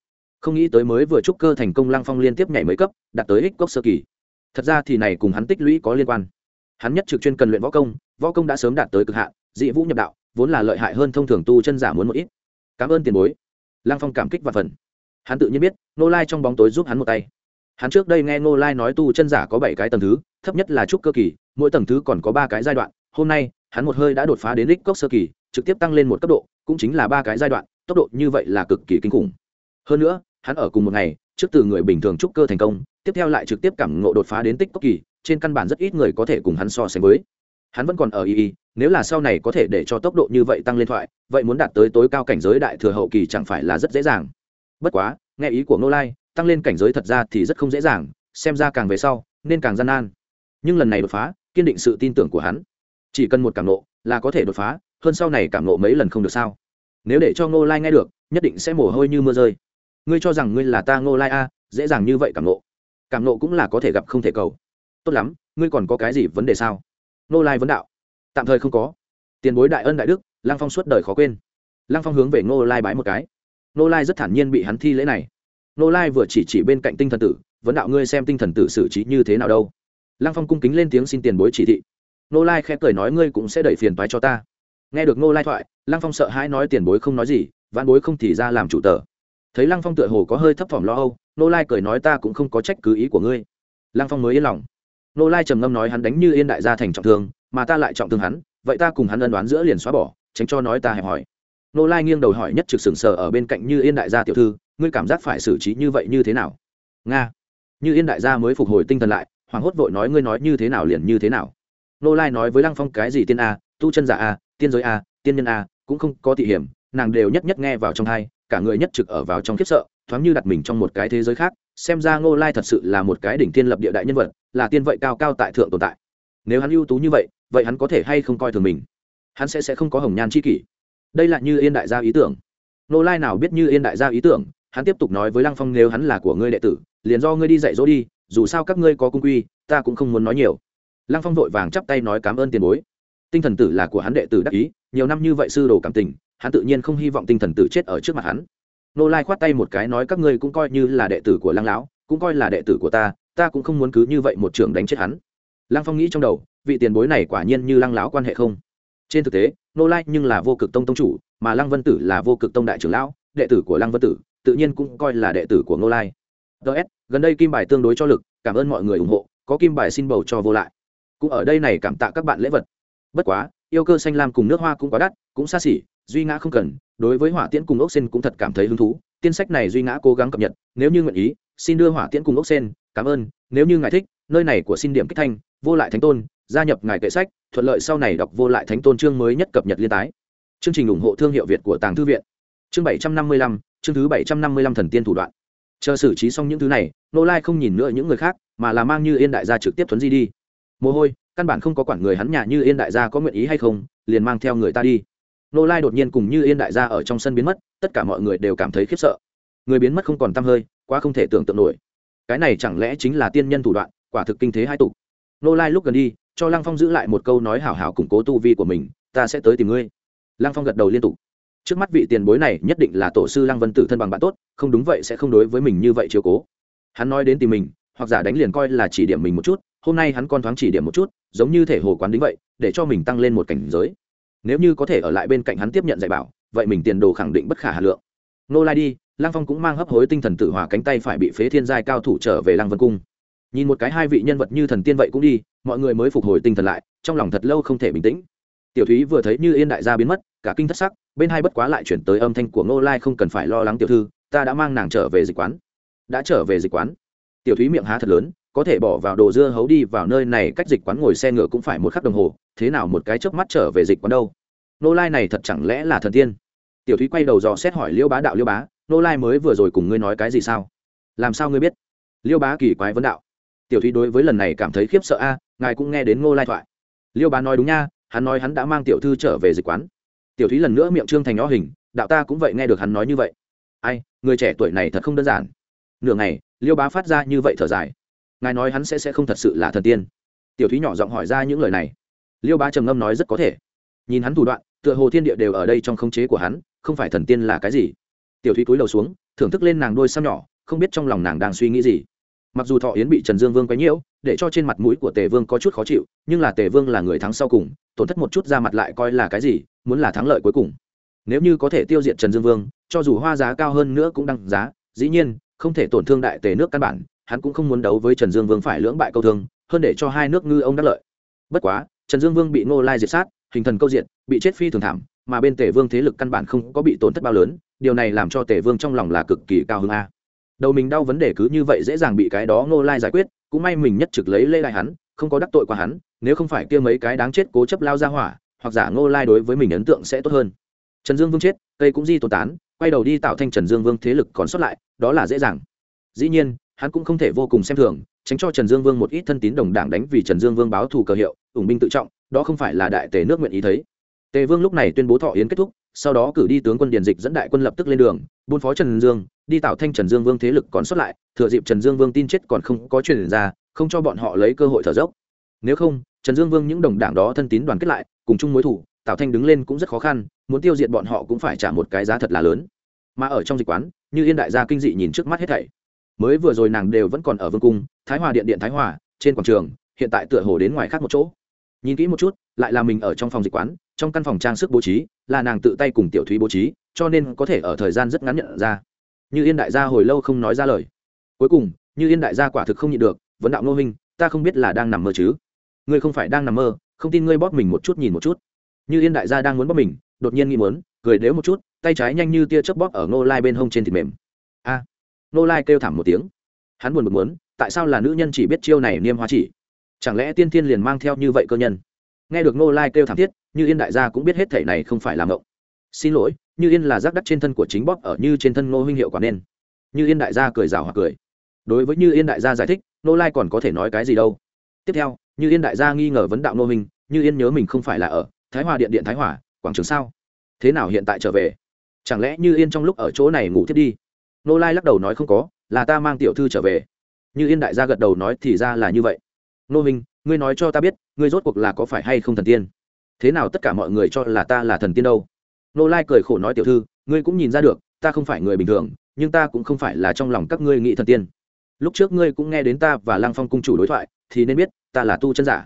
S1: Không nghĩ tới mới vừa trúc cơ thành công lăng phong liên tiếp nhảy mấy cấp, đạt tới ích cốc sơ kỳ. Thật ra thì này cùng hắn tích lũy có liên quan. Hắn nhất trực chuyên cần luyện võ công võ công đã sớm đạt tới cực hạn, dị vũ nhập đạo, vốn là lợi hại hơn thông thường tu chân giả muốn một ít. Cảm ơn tiền bối. Lăng phong cảm kích và phần. Hắn tự nhiên biết nô lai trong bóng tối giúp hắn một tay. Hắn trước đây nghe nô lai nói tu chân giả có bảy cái tầng thứ, thấp nhất là trúc cơ kỳ, mỗi tầng thứ còn có ba cái giai đoạn hôm nay, hắn một hơi đã đột phá đến đích cốc sơ kỳ, trực tiếp tăng lên một cấp độ, cũng chính là ba cái giai đoạn, tốc độ như vậy là cực kỳ kinh khủng. Hơn nữa, hắn ở cùng một ngày, trước từ người bình thường trúc cơ thành công, tiếp theo lại trực tiếp cảm ngộ đột phá đến tích cốc kỳ, trên căn bản rất ít người có thể cùng hắn so sánh với. Hắn vẫn còn ở y y, nếu là sau này có thể để cho tốc độ như vậy tăng lên thoại, vậy muốn đạt tới tối cao cảnh giới đại thừa hậu kỳ chẳng phải là rất dễ dàng. Bất quá, nghe ý của ngô lai, tăng lên cảnh giới thật ra thì rất không dễ dàng, xem ra càng về sau, nên càng gian nan. Nhưng lần này đột phá, kiên định sự tin tưởng của hắn chỉ cần một cảm nộ là có thể đột phá, hơn sau này cảm nộ mấy lần không được sao? Nếu để cho ngô lai nghe được, nhất định sẽ mồ hôi như mưa rơi. Ngươi cho rằng ngươi là ta ngô lai a, dễ dàng như vậy cảm nộ. Cảm nộ cũng là có thể gặp không thể cầu. Tốt lắm, ngươi còn có cái gì vấn đề sao? Ngô lai vấn đạo. Tạm thời không có. Tiền bối đại ân đại đức lang phong suốt đời khó quên. Lang phong hướng về ngô lai bái một cái. Ngô lai rất thản nhiên bị hắn thi lễ này. Ngô lai vừa chỉ chỉ bên cạnh tinh thần tử, vấn đạo ngươi xem tinh thần tử xử trí như thế nào đâu. Lang phong cung kính lên tiếng xin tiền bối chỉ thị. Nô lai khẽ cười nói, ngươi cũng sẽ đẩy phiền toái cho ta. Nghe được Nô lai thoại lang phong sợ hãi nói, tiền bối không nói gì, vãn bối không thì ra làm chủ tờ. Thấy lăng phong tựa hồ có hơi thấp thỏm lo âu nô lai cười nói, ta cũng không có trách cứ ý của ngươi. Lăng phong mới yên lòng. Nô lai trầm ngâm nói, hắn đánh như yên đại gia thành trọng thương, mà ta lại trọng thương hắn, vậy ta cùng hắn ân đoán giữa liền xóa bỏ, tránh cho nói ta hẹp hỏi nô lai nghiêng đầu hỏi nhất trực sừng sờ ở bên cạnh như yên đại gia tiểu thư, ngươi cảm giác phải xử trí như vậy như thế nào? Nga. Như yên đại gia mới phục hồi tinh thần lại hoàng hốt vội nói, ngươi nói như thế nào liền như thế nào? Nô lai nói với lăng phong cái gì tiên a, tu chân giả a, tiên giới a, tiên nhân a, cũng không có thị hiểm, nàng đều nhất nhất nghe vào trong hai cả người nhất trực ở vào trong khiếp sợ, thoáng như đặt mình trong một cái thế giới khác, xem ra ngô lai thật sự là một cái đỉnh tiên lập địa đại nhân vật, là tiên vậy cao cao tại thượng tồn tại. Nếu hắn ưu tú như vậy vậy hắn có thể hay không coi thường mình? Hắn sẽ sẽ không có hồng nhan c h i kỷ. Đây là như yên đại gia ý tưởng. Ngô lai nào biết như yên đại gia ý tưởng, hắn tiếp tục nói với lăng phong, nếu hắn là của ngươi đệ tử, liền do ngươi đi dạy dỗ đi, dù sao các ngươi có cung quy, ta cũng không muốn nói nhiều lăng phong vội vàng chắp tay nói cảm ơn tiền bối. Tinh thần tử là của hắn đệ tử đắc ý, nhiều năm như vậy sư đồ cảm tình, hắn tự nhiên không hy vọng tinh thần tử chết ở trước mặt hắn. Nô lai khoát tay một cái nói các ngươi cũng coi như là đệ tử của lăng lão, cũng coi là đệ tử của ta ta cũng không muốn cứ như vậy một trưởng đánh chết hắn. Lăng phong nghĩ trong đầu, vị tiền bối này quả nhiên như lăng lão quan hệ không? Trên thực tế, nô lai nhưng là vô cực tông tông chủ, mà lăng vân tử là vô cực tông đại trưởng lão, đệ tử của lăng vân tử, tự nhiên cũng coi là đệ tử của nô lai. Ts gần đây kim bài tương đối cho lực, cảm ơn mọi người ủng hộ, có kim bài xin bầu cho vô lại cũng ở đây này cảm tạ các bạn lễ vật. Bất quá, yêu cơ xanh lam cùng nước hoa cũng quá đắt, cũng xa xỉ, duy ngã không cần. Đối với hỏa tiễn cùng ốc sen cũng thật cảm thấy hứng thú. Tiên sách này duy ngã cố gắng cập nhật, nếu như nguyện ý, xin đưa hỏa tiễn cùng ốc sen, cảm ơn. Nếu như ngài thích, nơi này của xin điểm kích thanh, vô lại thánh tôn, gia nhập ngài kệ sách, thuận lợi sau này đọc vô lại thánh tôn chương mới nhất cập nhật liên tái. Chương trình ủng hộ thương hiệu việt của tàng thư viện. Chương bảy trăm năm mươi lăm, chương thứ bảy trăm năm mươi lăm thần tiên thủ đoạn. Chờ xử trí xong những thứ này, nô lai không nhìn nữa những người khác, mà là mang như yên đại gia trực tiếp thuấn di đi mồ hôi, căn bản không có quản người hắn nhà như yên đại gia có nguyện ý hay không, liền mang theo người ta đi. Nô lai đột nhiên cùng như yên đại gia ở trong sân biến mất, tất cả mọi người đều cảm thấy khiếp sợ. Người biến mất không còn t hơi, quá không thể tưởng tượng nổi. Cái này chẳng lẽ chính là tiên nhân thủ đoạn, quả thực kinh thế hai tục. Nô lai lúc gần đi, cho lăng phong giữ lại một câu nói hảo hảo củng cố tu vi của mình, ta sẽ tới tìm ngươi. Lăng phong gật đầu liên tục. Trước mắt vị tiền bối này nhất định là tổ sư lăng vân tử thân bằng bạn tốt, không đúng vậy sẽ không đối với mình như vậy chiếu cố. Hắn nói đến tìm mình, hoặc giả đánh liền coi là chỉ điểm mình một chút hôm nay hắn còn thoáng chỉ điểm một chút, giống như thể hồ quán đính vậy, để cho mình tăng lên một cảnh giới. Nếu như có thể ở lại bên cạnh hắn tiếp nhận dạy bảo, vậy mình tiền đồ khẳng định bất khả hà lượng. Nô lai đi, lăng phong cũng mang hấp hối tinh thần tự hòa cánh tay phải bị phế thiên giai cao thủ trở về lăng vân cung. Nhìn một cái hai vị nhân vật như thần tiên vậy cũng đi, mọi người mới phục hồi tinh thần lại, trong lòng thật lâu không thể bình tĩnh. Tiểu thúy vừa thấy như yên đại gia biến mất, cả kinh thất sắc, bên hai bất quá lại chuyển tới âm thanh của Ngô lai không cần phải lo lắng tiểu thư, ta đã mang nàng trở về dịch quán. Đã trở về dịch quán. Tiểu thúy miệng há thật lớn có thể bỏ vào đồ dưa hấu đi vào nơi này cách dịch quán ngồi xe ngựa cũng phải một khắc đồng hồ, thế nào một cái chớp mắt trở về dịch quán đâu? Nô lai này thật chẳng lẽ là thần tiên? Tiểu thúy quay đầu dò xét hỏi liêu bá đạo liêu bá, nô lai mới vừa rồi cùng ngươi nói cái gì sao? Làm sao ngươi biết? Liêu bá kỳ quái vấn đạo. Tiểu thúy đối với lần này cảm thấy khiếp sợ a, ngài cũng nghe đến ngô lai thoại. Liêu bá nói đúng nha, hắn nói hắn đã mang tiểu thư trở về dịch quán. Tiểu thúy lần nữa miệng trương thành nhỏ hình, đạo ta cũng vậy nghe được hắn nói như vậy. Ai, người trẻ tuổi này thật không đơn giản. Nửa ngày, liêu bá phát ra như vậy thở dài ngài nói hắn sẽ sẽ không thật sự là thần tiên. Tiểu thúy nhỏ giọng hỏi ra những lời này. Liêu bá trầm ngâm nói rất có thể. Nhìn hắn thủ đoạn, tựa hồ thiên địa đều ở đây trong khống chế của hắn, không phải thần tiên là cái gì? Tiểu thúy cúi đầu xuống, thưởng thức lên nàng đôi xăm nhỏ, không biết trong lòng nàng đang suy nghĩ gì. Mặc dù thọ yến bị trần dương vương quấy nhiễu, để cho trên mặt mũi của tề vương có chút khó chịu, nhưng là tề vương là người thắng sau cùng, tổn thất một chút ra mặt lại coi là cái gì, muốn là thắng lợi cuối cùng. Nếu như có thể tiêu diệt trần dương vương, cho dù hoa giá cao hơn nữa cũng đăng giá, dĩ nhiên, không thể tổn thương đại tề nước căn bản hắn cũng không muốn đấu với trần dương vương phải lưỡng bại câu thương, hơn để cho hai nước ngư ông đắc lợi. Bất quá, trần dương vương bị ngô lai diệt sát, hình thần câu diện bị chết phi thường thảm, mà bên tể vương thế lực căn bản không có bị tổn thất bao lớn, điều này làm cho tể vương trong lòng là cực kỳ cao hơn a. Đầu mình đau vấn đề cứ như vậy dễ dàng bị cái đó ngô lai giải quyết, cũng may mình nhất trực lấy lê lại hắn, không có đắc tội qua hắn, nếu không phải kia mấy cái đáng chết cố chấp lao ra hỏa, hoặc giả ngô lai đối với mình ấn tượng sẽ tốt hơn. Trần dương vương chết, cây cũng di tồn tán, quay đầu đi tạo thành trần dương vương thế lực còn sót lại, đó là dễ dàng. Dĩ nhiên hắn cũng không thể vô cùng xem thường, tránh cho trần dương vương một ít thân tín đồng đảng đánh vì trần dương vương báo thù cờ hiệu, ủng binh tự trọng, đó không phải là đại tề nước nguyện ý thấy. Tề vương lúc này tuyên bố thọ yến kết thúc, sau đó cử đi tướng quân điền dịch dẫn đại quân lập tức lên đường, buôn phó trần dương, đi tạo thanh trần dương vương thế lực còn xuất lại, thừa dịp trần dương vương tin chết còn không có truyền ra, không cho bọn họ lấy cơ hội thở dốc. Nếu không, trần dương vương những đồng đảng đó thân tín đoàn kết lại, cùng chung mối thủ tạo thanh đứng lên cũng rất khó khăn, muốn tiêu diệt bọn họ cũng phải trả một cái giá thật là lớn. Mà ở trong dịch quán, như yên đại gia kinh dị nhìn trước mắt hết thảy mới vừa rồi nàng đều vẫn còn ở vương cung, thái hòa điện điện thái hòa, trên quảng trường, hiện tại tựa hồ đến ngoài khác một chỗ. Nhìn kỹ một chút, lại là mình ở trong phòng dịch quán, trong căn phòng trang sức bố trí, là nàng tự tay cùng tiểu thúy bố trí, cho nên có thể ở thời gian rất ngắn nhận ra. Như yên đại gia hồi lâu không nói ra lời. Cuối cùng, như yên đại gia quả thực không nhịn được, vấn đạo nô minh, ta không biết là đang nằm mơ chứ? Ngươi không phải đang nằm mơ, không tin ngươi bóp mình một chút nhìn một chút. Như yên đại gia đang muốn bóp mình, đột nhiên nghĩ muốn, cười đếu một chút, tay trái nhanh như tia chớp bóp ở ngô lai bên hông trên thịt mềm. Nô lai kêu thảm một tiếng. Hắn buồn bực muốn, tại sao là nữ nhân chỉ biết chiêu này niêm hoa chỉ? Chẳng lẽ tiên thiên liền mang theo như vậy cơ nhân? Nghe được Nô lai kêu thảm thiết, như yên đại gia cũng biết hết thể này không phải là ngộng xin lỗi, như yên là giác đắc trên thân của chính bóp ở như trên thân Nô huynh hiệu quả nên. Như yên đại gia cười rào hoặc cười. Đối với như yên đại gia giải thích, Nô lai còn có thể nói cái gì đâu. Tiếp theo, như yên đại gia nghi ngờ vấn đạo Nô huynh, như yên nhớ mình không phải là ở thái hòa điện điện thái hòa, quảng trường sao? Thế nào hiện tại trở về? Chẳng lẽ như yên trong lúc ở chỗ này ngủ thiết đi? Nô lai lắc đầu nói không có, là ta mang tiểu thư trở về. Như yên đại gia gật đầu nói thì ra là như vậy. Nô minh, ngươi nói cho ta biết, ngươi rốt cuộc là có phải hay không thần tiên? Thế nào tất cả mọi người cho là ta là thần tiên đâu? Nô lai cười khổ nói tiểu thư, ngươi cũng nhìn ra được, ta không phải người bình thường, nhưng ta cũng không phải là trong lòng các ngươi nghĩ thần tiên. Lúc trước ngươi cũng nghe đến ta và lăng phong cung chủ đối thoại, thì nên biết, ta là tu chân giả.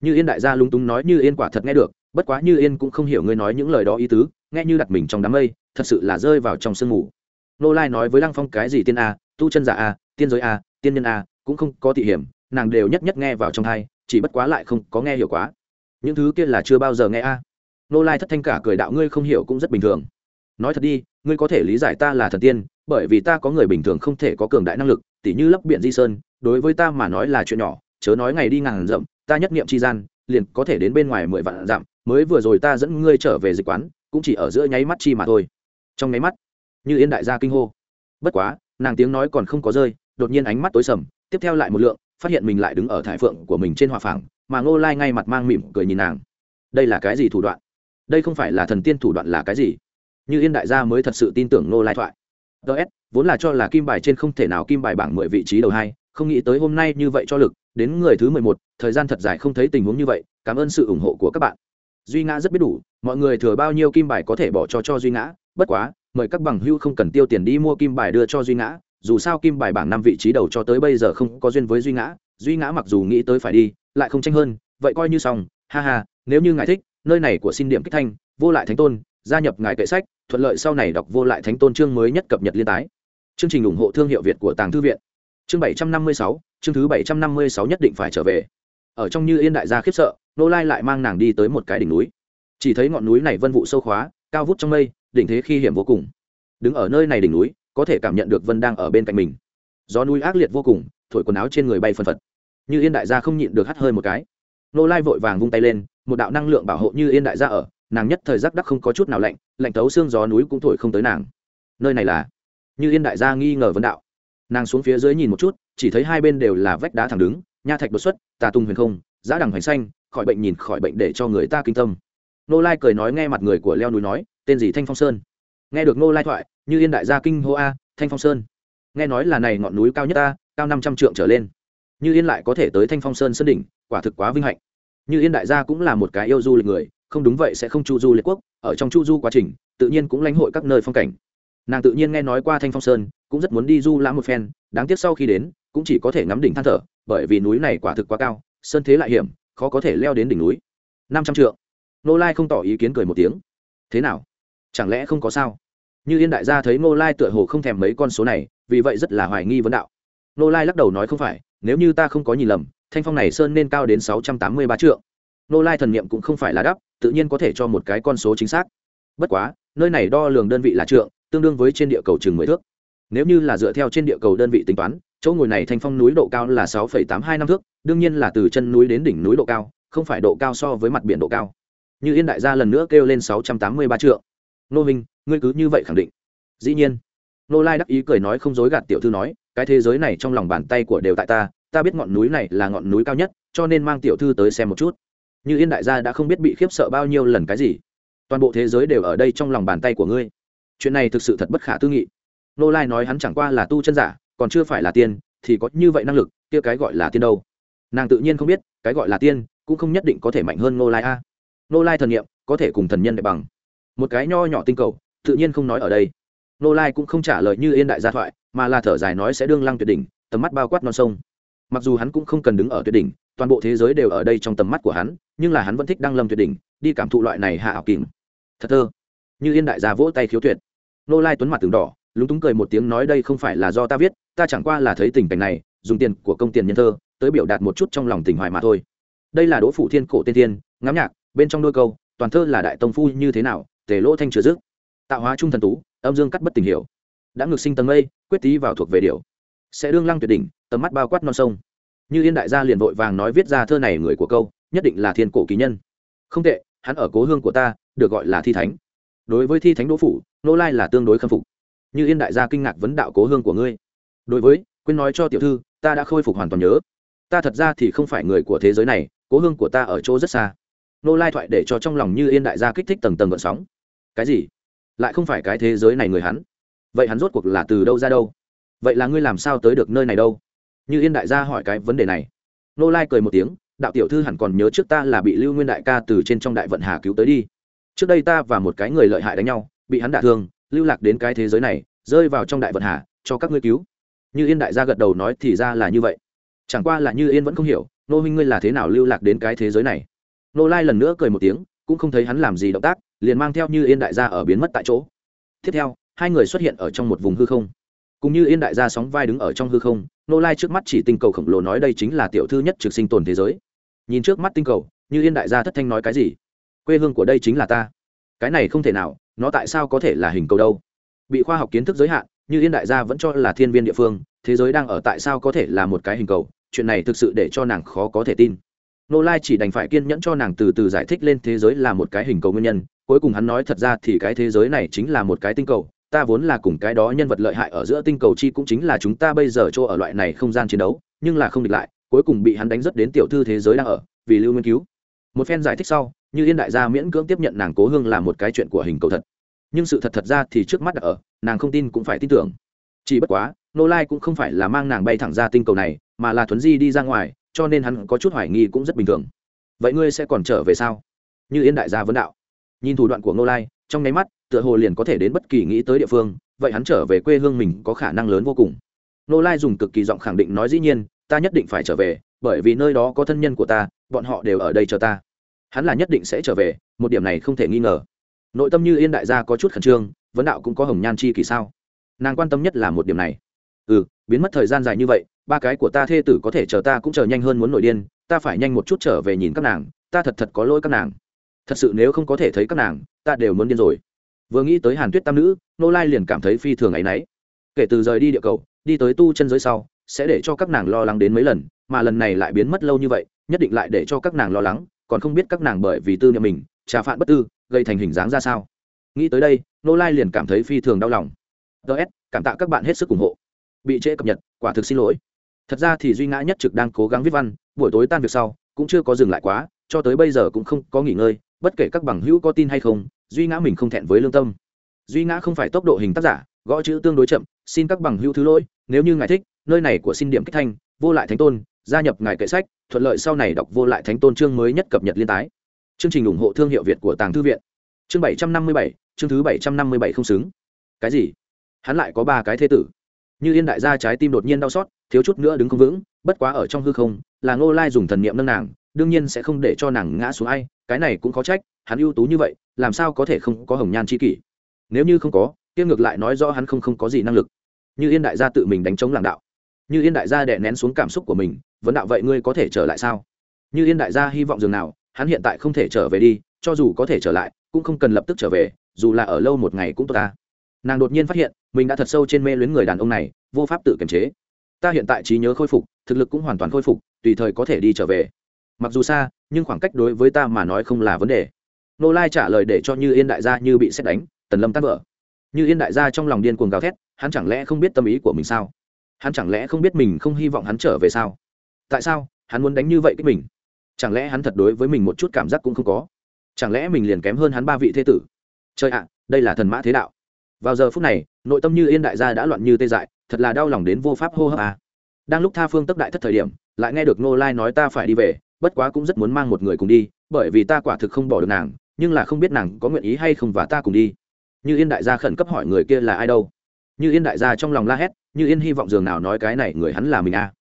S1: Như yên đại gia lúng túng nói như yên quả thật nghe được, bất quá như yên cũng không hiểu ngươi nói những lời đó ý tứ, nghe như đặt mình trong đám mây, thật sự là rơi vào trong sương mù nô lai nói với lăng phong cái gì tiên a, tu chân giả a, tiên giới a, tiên nhân a, cũng không có thị hiểm, nàng đều nhất nhất nghe vào trong thai, chỉ bất quá lại không có nghe hiểu quá. Những thứ kia là chưa bao giờ nghe a. Nô lai thất thanh cả cười đạo ngươi không hiểu cũng rất bình thường. Nói thật đi, ngươi có thể lý giải ta là thần tiên, bởi vì ta có người bình thường không thể có cường đại năng lực, tỉ như lấp biện di sơn, đối với ta mà nói là chuyện nhỏ, chớ nói ngày đi ngàn rậm ta nhất niệm chi gian, liền có thể đến bên ngoài mười vạn dặm, mới vừa rồi ta dẫn ngươi trở về dịch quán, cũng chỉ ở giữa nháy mắt chi mà thôi. Trong nháy mắt như yên đại gia kinh hô. Bất quá, nàng tiếng nói còn không có rơi, đột nhiên ánh mắt tối sầm, tiếp theo lại một lượng, phát hiện mình lại đứng ở thải phượng của mình trên hòa phẳng, mà ngô lai ngay mặt mang mỉm cười nhìn nàng. Đây là cái gì thủ đoạn? Đây không phải là thần tiên thủ đoạn là cái gì? Như yên đại gia mới thật sự tin tưởng ngô lai thoại. Ts vốn là cho là kim bài trên không thể nào kim bài bảng mười vị trí đầu hai, không nghĩ tới hôm nay như vậy cho lực, đến người thứ mười một, thời gian thật dài không thấy tình huống như vậy, cảm ơn sự ủng hộ của các bạn. Duy ngã rất biết đủ, mọi người thừa bao nhiêu kim bài có thể bỏ cho cho duy ngã, bất quá mời các bằng hưu không cần tiêu tiền đi mua kim bài đưa cho duy ngã, dù sao kim bài bảng năm vị trí đầu cho tới bây giờ không có duyên với duy ngã duy ngã mặc dù nghĩ tới phải đi, lại không tranh hơn, vậy coi như xong, ha ha, nếu như ngài thích, nơi này của xin điểm kích thanh, vô lại thánh tôn, gia nhập ngài kệ sách, thuận lợi sau này đọc vô lại thánh tôn chương mới nhất cập nhật liên tái. Chương trình ủng hộ thương hiệu việt của tàng thư viện. Chương bảy trăm năm mươi sáu, chương thứ bảy trăm năm mươi sáu nhất định phải trở về. Ở trong như yên đại gia khiếp sợ, nô lai lại mang nàng đi tới một cái đỉnh núi. Chỉ thấy ngọn núi này vân vụ sâu khóa, cao vút trong mây đỉnh thế khi hiểm vô cùng. Đứng ở nơi này đỉnh núi, có thể cảm nhận được vân đang ở bên cạnh mình. Gió núi ác liệt vô cùng, thổi quần áo trên người bay phân phật. Như yên đại gia không nhịn được hắt hơi một cái. Nô lai vội vàng vung tay lên, một đạo năng lượng bảo hộ như yên đại gia ở, nàng nhất thời giác đắc không có chút nào lạnh lạnh thấu xương gió núi cũng thổi không tới nàng. Nơi này là? Như yên đại gia nghi ngờ vấn đạo. Nàng xuống phía dưới nhìn một chút, chỉ thấy hai bên đều là vách đá thẳng đứng, nha thạch đột xuất, tà tung huyền không giá đằng hoành xanh, khỏi bệnh nhìn khỏi bệnh để cho người ta kinh tâm nô lai cười nói nghe mặt người của leo núi nói, tên gì thanh phong sơn? Nghe được nô lai thoại, như yên đại gia kinh hô a, thanh phong sơn. Nghe nói là này ngọn núi cao nhất ta, cao năm trăm trượng trở lên. Như yên lại có thể tới thanh phong sơn sơn đỉnh, quả thực quá vinh hạnh. Như yên đại gia cũng là một cái yêu du lịch người, không đúng vậy sẽ không chu du liệt quốc, ở trong chu du quá trình, tự nhiên cũng lãnh hội các nơi phong cảnh. Nàng tự nhiên nghe nói qua thanh phong sơn, cũng rất muốn đi du lãm một phen, đáng tiếc sau khi đến, cũng chỉ có thể ngắm đỉnh than thở, bởi vì núi này quả thực quá cao, sơn thế lại hiểm, khó có thể leo đến đỉnh núi. Năm trăm trượng nô lai không tỏ ý kiến cười một tiếng. Thế nào? Chẳng lẽ không có sao? Như yên đại gia thấy nô lai tựa hồ không thèm mấy con số này, vì vậy rất là hoài nghi vấn đạo. Nô lai lắc đầu nói không phải, nếu như ta không có nhìn lầm, thanh phong này sơn nên cao đến sáu trăm tám mươi ba trượng. Nô lai thần niệm cũng không phải là đắp tự nhiên có thể cho một cái con số chính xác. Bất quá, nơi này đo lường đơn vị là trượng, tương đương với trên địa cầu chừng mười thước. Nếu như là dựa theo trên địa cầu đơn vị tính toán, chỗ ngồi này thanh phong núi độ cao là sáu tám hai năm thước, đương nhiên là từ chân núi đến đỉnh núi độ cao, không phải độ cao so với mặt biển độ cao như yên đại gia lần nữa kêu lên sáu trăm tám mươi ba triệu nô minh, ngươi cứ như vậy khẳng định. Dĩ nhiên. Nô lai đắc ý cười nói không dối gạt tiểu thư nói, cái thế giới này trong lòng bàn tay của đều tại ta ta biết ngọn núi này là ngọn núi cao nhất, cho nên mang tiểu thư tới xem một chút. Như yên đại gia đã không biết bị khiếp sợ bao nhiêu lần cái gì. Toàn bộ thế giới đều ở đây trong lòng bàn tay của ngươi. Chuyện này thực sự thật bất khả tư nghị. Nô lai nói hắn chẳng qua là tu chân giả, còn chưa phải là tiên, thì có như vậy năng lực, kia cái gọi là tiên đâu? Nàng tự nhiên không biết, cái gọi là tiên, cũng không nhất định có thể mạnh hơn nô lai a nô lai thần nghiệm có thể cùng thần nhân đẹp bằng. Một cái nho nhỏ tinh cầu, tự nhiên không nói ở đây. Nô lai cũng không trả lời như yên đại gia thoại, mà là thở dài nói sẽ đương lăng tuyệt đỉnh, tầm mắt bao quát non sông. Mặc dù hắn cũng không cần đứng ở tuyệt đỉnh, toàn bộ thế giới đều ở đây trong tầm mắt của hắn, nhưng là hắn vẫn thích đăng lâm tuyệt đỉnh, đi cảm thụ loại này hạ ảo kìm thật thơ. Như yên đại gia vỗ tay khiếu tuyệt. Nô lai tuấn mặt từng đỏ, lúng túng cười một tiếng nói đây không phải là do ta viết, ta chẳng qua là thấy tình cảnh này, dùng tiền của công tiền nhân thơ, tới biểu đạt một chút trong lòng tình hoài mà thôi. Đây là đỗ phủ thiên cổ tiên tiên ngắm nhạc bên trong đôi câu, toàn thơ là đại tông phu như thế nào, tề lỗ thanh chứa dứt. Tạo hóa trung thần tú, âm dương cắt bất tình hiểu. Đã ngược sinh tầng mây, quyết tý vào thuộc về điều sẽ đương lăng tuyệt đỉnh, tầm mắt bao quát non sông. Như yên đại gia liền vội vàng nói viết ra thơ này người của câu, nhất định là thiên cổ kỳ nhân. Không tệ, hắn ở cố hương của ta, được gọi là thi thánh. Đối với thi thánh đỗ phủ, nô lai là tương đối khâm phục. Như yên đại gia kinh ngạc vấn đạo cố hương của ngươi. Đối với, quên nói cho tiểu thư, ta đã khôi phục hoàn toàn nhớ. Ta thật ra thì không phải người của thế giới này, cố hương của ta ở chỗ rất xa nô lai thoại để cho trong lòng như yên đại gia kích thích tầng tầng gợn sóng. Cái gì? Lại không phải cái thế giới này người hắn. Vậy hắn rốt cuộc là từ đâu ra đâu? Vậy là ngươi làm sao tới được nơi này đâu? Như yên đại gia hỏi cái vấn đề này. Nô lai cười một tiếng, đạo tiểu thư hẳn còn nhớ trước ta là bị lưu nguyên đại ca từ trên trong đại vận hà cứu tới đi. Trước đây ta và một cái người lợi hại đánh nhau, bị hắn đả thương, lưu lạc đến cái thế giới này, rơi vào trong đại vận hà, cho các ngươi cứu. Như yên đại gia gật đầu nói thì ra là như vậy. Chẳng qua là như yên vẫn không hiểu, nô huynh ngươi là thế nào lưu lạc đến cái thế giới này? Nô lai lần nữa cười một tiếng, cũng không thấy hắn làm gì động tác, liền mang theo như yên đại gia ở biến mất tại chỗ. Tiếp theo, hai người xuất hiện ở trong một vùng hư không. Cùng như yên đại gia sóng vai đứng ở trong hư không nô lai trước mắt chỉ tinh cầu khổng lồ nói đây chính là tiểu thư nhất trực sinh tồn thế giới. Nhìn trước mắt tinh cầu, như yên đại gia thất thanh nói cái gì? Quê hương của đây chính là ta. Cái này không thể nào, nó tại sao có thể là hình cầu đâu? Bị khoa học kiến thức giới hạn, như yên đại gia vẫn cho là thiên viên địa phương, thế giới đang ở tại sao có thể là một cái hình cầu? Chuyện này thực sự để cho nàng khó có thể tin nô lai chỉ đành phải kiên nhẫn cho nàng từ từ giải thích lên thế giới là một cái hình cầu nguyên nhân. Cuối cùng hắn nói, thật ra thì cái thế giới này chính là một cái tinh cầu. Ta vốn là cùng cái đó nhân vật lợi hại ở giữa tinh cầu chi cũng chính là chúng ta bây giờ chỗ ở loại này không gian chiến đấu, nhưng là không địch lại. Cuối cùng bị hắn đánh rất đến tiểu thư thế giới đang ở, vì lưu nghiên cứu. Một phen giải thích sau, như yên đại gia miễn cưỡng tiếp nhận nàng cố hương là một cái chuyện của hình cầu thật. Nhưng sự thật thật ra thì trước mắt đã ở, nàng không tin cũng phải tin tưởng. Chỉ bất quá, nô lai cũng không phải là mang nàng bay thẳng ra tinh cầu này, mà là thuấn di đi ra ngoài cho nên hắn có chút hoài nghi cũng rất bình thường. Vậy ngươi sẽ còn trở về sao? Như yên đại gia vấn đạo. Nhìn thủ đoạn của nô lai, trong nháy mắt, tựa hồ liền có thể đến bất kỳ nghĩ tới địa phương, vậy hắn trở về quê hương mình có khả năng lớn vô cùng. Nô lai dùng cực kỳ giọng khẳng định nói dĩ nhiên, ta nhất định phải trở về, bởi vì nơi đó có thân nhân của ta, bọn họ đều ở đây chờ ta. Hắn là nhất định sẽ trở về, một điểm này không thể nghi ngờ. Nội tâm như yên đại gia có chút khẩn trương, vấn đạo cũng có hồng nhan chi kỳ sao? Nàng quan tâm nhất là một điểm này. Ừ biến mất thời gian dài như vậy ba cái của ta thê tử có thể chờ ta cũng chờ nhanh hơn muốn nổi điên, ta phải nhanh một chút trở về nhìn các nàng, ta thật thật có lỗi các nàng. Thật sự nếu không có thể thấy các nàng, ta đều muốn điên rồi. Vừa nghĩ tới hàn tuyết tam nữ, nô lai liền cảm thấy phi thường ấ y n ấ y kể từ rời đi địa cầu, đi tới tu chân giới sau, sẽ để cho các nàng lo lắng đến mấy lần, mà lần này lại biến mất lâu như vậy, nhất định lại để cho các nàng lo lắng, còn không biết các nàng bởi vì tư niệm mình, trà phạn bất tư, gây thành hình dáng ra sao. Nghĩ tới đây, nô lai liền cảm thấy phi thường đau lòng. Ts cảm tạ các bạn hết sức ủng hộ. Bị trễ cập nhật, quả thực xin lỗi thật ra thì duy ngã nhất trực đang cố gắng viết văn, buổi tối tan việc sau, cũng chưa có dừng lại quá, cho tới bây giờ cũng không có nghỉ ngơi, bất kể các bằng hữu có tin hay không, duy ngã mình không thẹn với lương tâm. Duy ngã không phải tốc độ hình tác giả, gõ chữ tương đối chậm, xin các bằng hữu thứ lỗi, nếu như ngài thích, nơi này của xin điểm kích thanh, vô lại thánh tôn, gia nhập ngài kệ sách, thuận lợi sau này đọc vô lại thánh tôn chương mới nhất cập nhật liên tái. Chương trình ủng hộ thương hiệu việt của tàng thư viện. Chương bảy trăm năm mươi bảy, chương thứ bảy trăm năm mươi bảy không xứng. Cái gì? Hắn lại có ba cái thế tử như yên đại gia trái tim đột nhiên đau xót, thiếu chút nữa đứng không vững, bất quá ở trong hư không, là ngô lai dùng thần niệm nâng nàng, đương nhiên sẽ không để cho nàng ngã xuống ai, cái này cũng có trách, hắn ưu tú như vậy, làm sao có thể không có hồng nhan c h i kỷ. Nếu như không có, kia ngược lại nói rõ hắn không không có gì năng lực. Như yên đại gia tự mình đánh chống làng đạo. Như yên đại gia đè nén xuống cảm xúc của mình, vấn đạo vậy ngươi có thể trở lại sao? Như yên đại gia hy vọng dường nào, hắn hiện tại không thể trở về đi, cho dù có thể trở lại, cũng không cần lập tức trở về, dù là ở lâu một ngày cũng tốt ta nàng đột nhiên phát hiện, mình đã thật sâu trên mê luyến người đàn ông này, vô pháp tự kiềm chế. Ta hiện tại trí nhớ khôi phục, thực lực cũng hoàn toàn khôi phục, tùy thời có thể đi trở về. Mặc dù xa, nhưng khoảng cách đối với ta mà nói không là vấn đề. Nô lai trả lời để cho như yên đại gia như bị xét đánh, tần lâm tắt vỡ. Như yên đại gia trong lòng điên cuồng gào thét, hắn chẳng lẽ không biết tâm ý của mình sao? Hắn chẳng lẽ không biết mình không hy vọng hắn trở về sao? Tại sao, hắn muốn đánh như vậy cái mình? Chẳng lẽ hắn thật đối với mình một chút cảm giác cũng không có? Chẳng lẽ mình liền kém hơn hắn ba vị thế tử? Chơi ạ, đây là thần mã thế đạo vào giờ phút này, nội tâm như yên đại gia đã loạn như tê dại, thật là đau lòng đến vô pháp hô hấp à. đang lúc tha phương tức đại thất thời điểm, lại nghe được nô lai nói ta phải đi về, bất quá cũng rất muốn mang một người cùng đi, bởi vì ta quả thực không bỏ được nàng, nhưng là không biết nàng có nguyện ý hay không và ta cùng đi. Như yên đại gia khẩn cấp hỏi người kia là ai đâu. Như yên đại gia trong lòng la hét, như yên hy vọng dường nào nói cái này người hắn là mình à.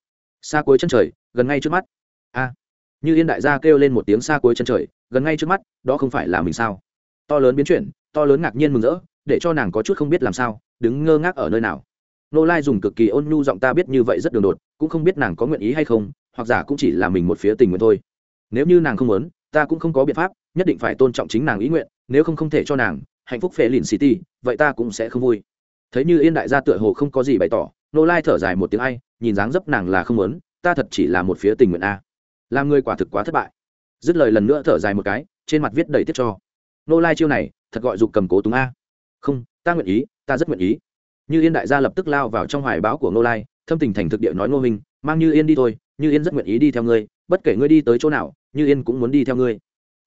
S1: xa cuối chân trời, gần ngay trước mắt. A như yên đại gia kêu lên một tiếng xa cuối chân trời, gần ngay trước mắt, đó không phải là mình sao? To lớn biến chuyển, to lớn ngạc nhiên mừng rỡ để cho nàng có chút không biết làm sao, đứng ngơ ngác ở nơi nào. Nô lai dùng cực kỳ ôn nhu giọng ta biết như vậy rất đường đột, cũng không biết nàng có nguyện ý hay không, hoặc giả cũng chỉ là mình một phía tình nguyện thôi. Nếu như nàng không muốn, ta cũng không có biện pháp, nhất định phải tôn trọng chính nàng ý nguyện, nếu không không thể cho nàng hạnh phúc phê lìn city, vậy ta cũng sẽ không vui. Thấy như yên đại gia tựa hồ không có gì bày tỏ nô lai thở dài một tiếng ai, nhìn dáng dấp nàng là không muốn, ta thật chỉ là một phía tình nguyện a. Làm người quả thực quá thất bại. Dứt lời lần nữa thở dài một cái, trên mặt viết đầy tiếp cho. Nô lai chiêu này, thật gọi dục cầm cố túng a không, ta nguyện ý, ta rất nguyện ý. Như yên đại gia lập tức lao vào trong hoài báo của Ngô lai, thâm tình thành thực địa nói ngô minh mang như yên đi thôi, như yên rất nguyện ý đi theo ngươi, bất kể ngươi đi tới chỗ nào, như yên cũng muốn đi theo ngươi.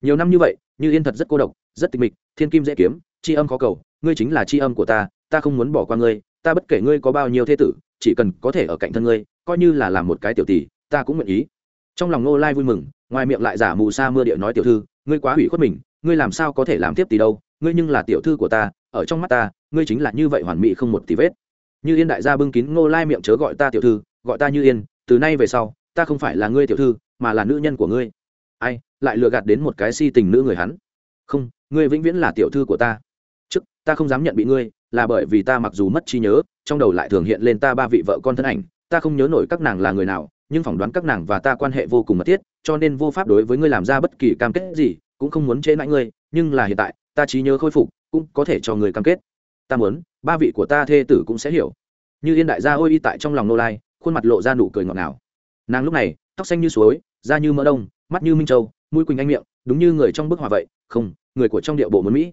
S1: Nhiều năm như vậy, như yên thật rất cô độc, rất tịch mịch, thiên kim dễ kiếm, tri âm khó cầu, ngươi chính là tri âm của ta ta không muốn bỏ qua ngươi, ta bất kể ngươi có bao nhiêu thế tử, chỉ cần có thể ở cạnh thân ngươi, coi như là làm một cái tiểu tỷ, ta cũng nguyện ý. Trong lòng Ngô lai vui mừng, ngoài miệng lại giả mù sa mưa địa nói tiểu thư, ngươi quá hủy khuất mình, ngươi làm sao có thể làm tiếp tỷ đâu, ngươi nhưng là tiểu thư của ta ở trong mắt ta, ngươi chính là như vậy hoàn mỹ không một tí vết. Như yên đại gia bưng kín ngô lai miệng chớ gọi ta tiểu thư, gọi ta như yên, từ nay về sau, ta không phải là ngươi tiểu thư, mà là nữ nhân của ngươi. Ai, lại lừa gạt đến một cái si tình nữ người hắn. Không, ngươi vĩnh viễn là tiểu thư của ta. Trước, ta không dám nhận bị ngươi, là bởi vì ta mặc dù mất trí nhớ, trong đầu lại thường hiện lên ta ba vị vợ con thân ảnh, ta không nhớ nổi các nàng là người nào, nhưng phỏng đoán các nàng và ta quan hệ vô cùng mật thiết, cho nên vô pháp đối với ngươi làm ra bất kỳ cam kết gì, cũng không muốn chế nãi ngươi, nhưng là hiện tại, ta trí nhớ khôi phục cũng có thể cho người cam kết. Ta muốn, ba vị của ta thê tử cũng sẽ hiểu. Như yên đại gia ôi y tại trong lòng nô lai, khuôn mặt lộ ra nụ cười ngọt ngào. Nàng lúc này, tóc xanh như suối, da như mỡ đông, mắt như minh châu, mũi quỳnh anh miệng, đúng như người trong bức họa vậy, không, người của trong địa bộ muốn mỹ.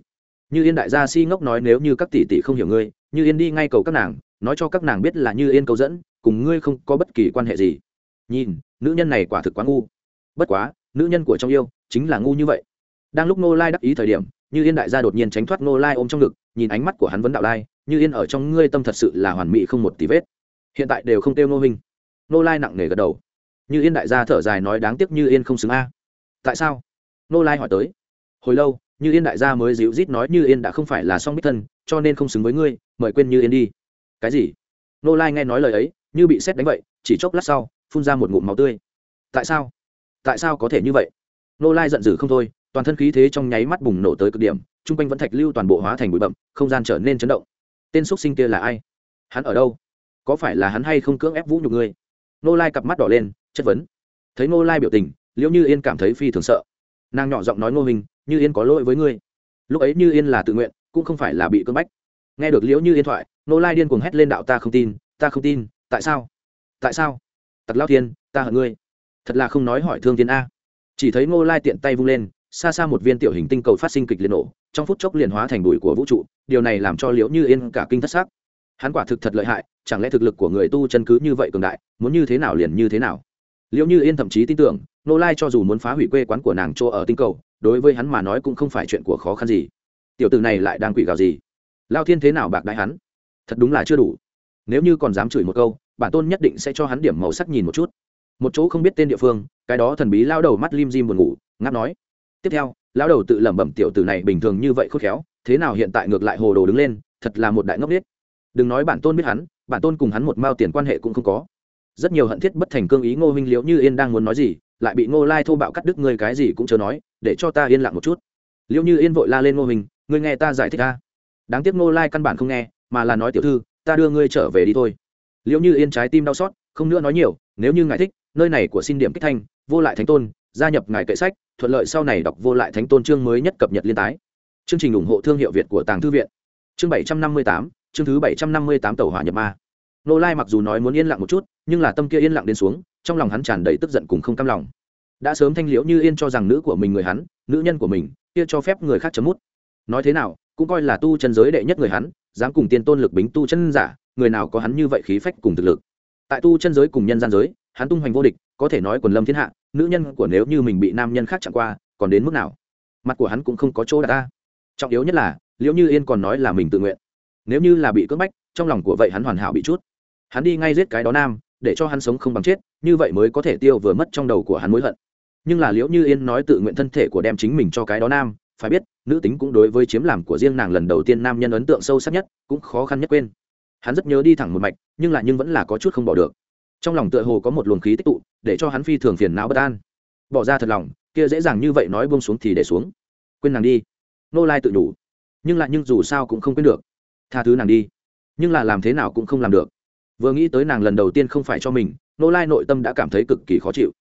S1: Như yên đại gia si ngốc nói nếu như các tỷ tỷ không hiểu ngươi, như yên đi ngay cầu các nàng, nói cho các nàng biết là như yên cầu dẫn, cùng ngươi không có bất kỳ quan hệ gì. Nhìn, nữ nhân này quả thực quá ngu. Bất quá, nữ nhân của trong yêu, chính là ngu như vậy. Đang lúc nô lai đắc ý thời điểm như yên đại gia đột nhiên tránh thoát nô lai ôm trong ngực, nhìn ánh mắt của hắn vấn đạo lai, như yên ở trong ngươi tâm thật sự là hoàn mỹ không một tí vết. Hiện tại đều không tiêu nô hình nô lai nặng nề gật đầu. Như yên đại gia thở dài nói đáng tiếc như yên không xứng a. Tại sao? Nô lai hỏi tới. Hồi lâu, như yên đại gia mới dịu rít nói như yên đã không phải là song bích thân, cho nên không xứng với ngươi, mời quên như yên đi. Cái gì? Nô lai nghe nói lời ấy, như bị xét đánh vậy, chỉ chốc lát sau, phun ra một ngụm máu tươi. Tại sao? Tại sao có thể như vậy? Nô lai giận dữ không thôi toàn thân khí thế trong nháy mắt bùng nổ tới cực điểm, chung quanh vẫn thạch lưu toàn bộ hóa thành bụi bậm không gian trở nên chấn động. Tên xúc sinh kia là ai? Hắn ở đâu? Có phải là hắn hay không cưỡng ép vũ nhục ngươi? Nô lai cặp mắt đỏ lên, chất vấn. Thấy nô lai biểu tình, liễu như yên cảm thấy phi thường sợ. Nàng nhỏ giọng nói ngô hình, như yên có lỗi với ngươi. Lúc ấy như yên là tự nguyện, cũng không phải là bị cưỡng bách. Nghe được liễu như yên thoại nô lai điên cuồng hét lên đạo, ta không tin, ta không tin, tại sao? Tại sao? Tặc lao thiên, ta hận ngươi. Thật là không nói hỏi thương thiên a. Chỉ thấy ngô lai tiện tay vung lên xa xa một viên tiểu hình tinh cầu phát sinh kịch liệt nổ, trong phút chốc liền hóa thành bụi của vũ trụ, điều này làm cho liễu như yên cả kinh thất xác hắn quả thực thật lợi hại, chẳng lẽ thực lực của người tu chân cứ như vậy cường đại, muốn như thế nào liền như thế nào? Liễu như yên thậm chí tin tưởng nô lai cho dù muốn phá hủy quê quán của nàng chỗ ở tinh cầu, đối với hắn mà nói cũng không phải chuyện của khó khăn gì. Tiểu tử này lại đang quỷ gào gì? Lao thiên thế nào bạc đại hắn? Thật đúng là chưa đủ. Nếu như còn dám chửi một câu, bản tôn nhất định sẽ cho hắn điểm màu sắc nhìn một chút. Một chỗ không biết tên địa phương, cái đó thần bí lao đầu mắt lim dim buồn ngủ, ngáp nói tiếp theo, lão đầu tự lẩm bẩm tiểu tử này bình thường như vậy khôn khéo, thế nào hiện tại ngược lại hồ đồ đứng lên, thật là một đại ngốc biết đừng nói bản tôn biết hắn, bản tôn cùng hắn một mao tiền quan hệ cũng không có. Rất nhiều hận thiết bất thành cương ý ngô huynh liễu như yên đang muốn nói gì, lại bị ngô lai thô bạo cắt đứt ngươi cái gì cũng chưa nói, để cho ta yên lặng một chút. Liễu như yên vội la lên ngô huynh, ngươi nghe ta giải thích ta đáng tiếc ngô lai căn bản không nghe, mà là nói tiểu thư, ta đưa ngươi trở về đi thôi. Liễu như yên trái tim đau xót, không nữa nói nhiều, nếu như ngài thích, nơi này của xin điểm kích thanh, vô lại thánh tôn gia nhập ngài kệ sách, thuận lợi sau này đọc vô lại thánh tôn chương mới nhất cập nhật liên tái. Chương trình ủng hộ thương hiệu việt của tàng thư viện. Chương bảy trăm năm mươi tám, chương thứ bảy trăm năm mươi tám tàu hỏa nhập ma. Nô lai mặc dù nói muốn yên lặng một chút, nhưng là tâm kia yên lặng đến xuống, trong lòng hắn tràn đầy tức giận cùng không cam lòng. Đã sớm thanh liễu như yên cho rằng nữ của mình người hắn, nữ nhân của mình, kia cho phép người khác chấm mút. Nói thế nào, cũng coi là tu chân giới đệ nhất người hắn, dám cùng tiên tôn lực bính tu chân giả, người nào có hắn như vậy khí phách cùng thực lực. Tại tu chân giới cùng nhân gian giới, hắn tung hoành vô địch có thể nói quần lâm thiên hạ, nữ nhân của nếu như mình bị nam nhân khác chặn qua, còn đến mức nào? Mặt của hắn cũng không có chỗ đặt ta. Trọng yếu nhất là liệu như yên còn nói là mình tự nguyện. Nếu như là bị cưỡng bách, trong lòng của vậy hắn hoàn hảo bị chút. Hắn đi ngay giết cái đó nam, để cho hắn sống không bằng chết, như vậy mới có thể tiêu vừa mất trong đầu của hắn mối hận. Nhưng là liễu như yên nói tự nguyện thân thể của đem chính mình cho cái đó nam, phải biết, nữ tính cũng đối với chiếm làm của riêng nàng lần đầu tiên nam nhân ấn tượng sâu sắc nhất, cũng khó khăn nhất quên. Hắn rất nhớ đi thẳng một mạch, nhưng lại nhưng vẫn là có chút không bỏ được trong lòng tựa hồ có một luồng khí tích tụ, để cho hắn phi thường phiền não bất an. Bỏ ra thật lòng, kia dễ dàng như vậy nói buông xuống thì để xuống. Quên nàng đi. Nô lai tự đủ nhưng lại nhưng dù sao cũng không quên được. Tha thứ nàng đi. Nhưng là làm thế nào cũng không làm được. Vừa nghĩ tới nàng lần đầu tiên không phải cho mình, nô lai nội tâm đã cảm thấy cực kỳ khó chịu.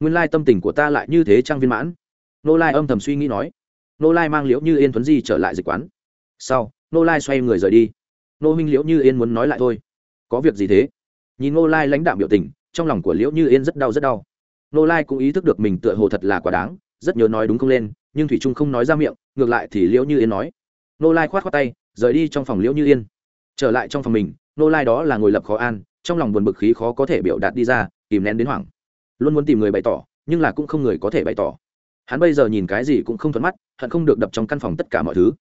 S1: Nguyên lai tâm tình của ta lại như thế trang viên mãn. Nô lai âm thầm suy nghĩ nói. Nô lai mang liễu như yên thuấn di trở lại dịch quán. Sau, nô lai xoay người rời đi. Nô minh liễu như yên muốn nói lại thôi. Có việc gì thế? Nhìn Ngô lai lãnh đạm biểu tình, trong lòng của liễu như yên rất đau rất đau. Ngô lai cũng ý thức được mình tựa hồ thật là quá đáng, rất nhớ nói đúng không lên, nhưng thủy trung không nói ra miệng, ngược lại thì liễu như yên nói. Ngô lai khoát khoát tay, rời đi trong phòng liễu như yên. Trở lại trong phòng mình, Ngô lai đó là ngồi lập khó an, trong lòng buồn bực khí khó có thể biểu đạt đi ra, kìm nén đến hoảng. Luôn muốn tìm người bày tỏ, nhưng là cũng không người có thể bày tỏ. Hắn bây giờ nhìn cái gì cũng không thuận mắt, hận không được đập trong căn phòng tất cả mọi thứ.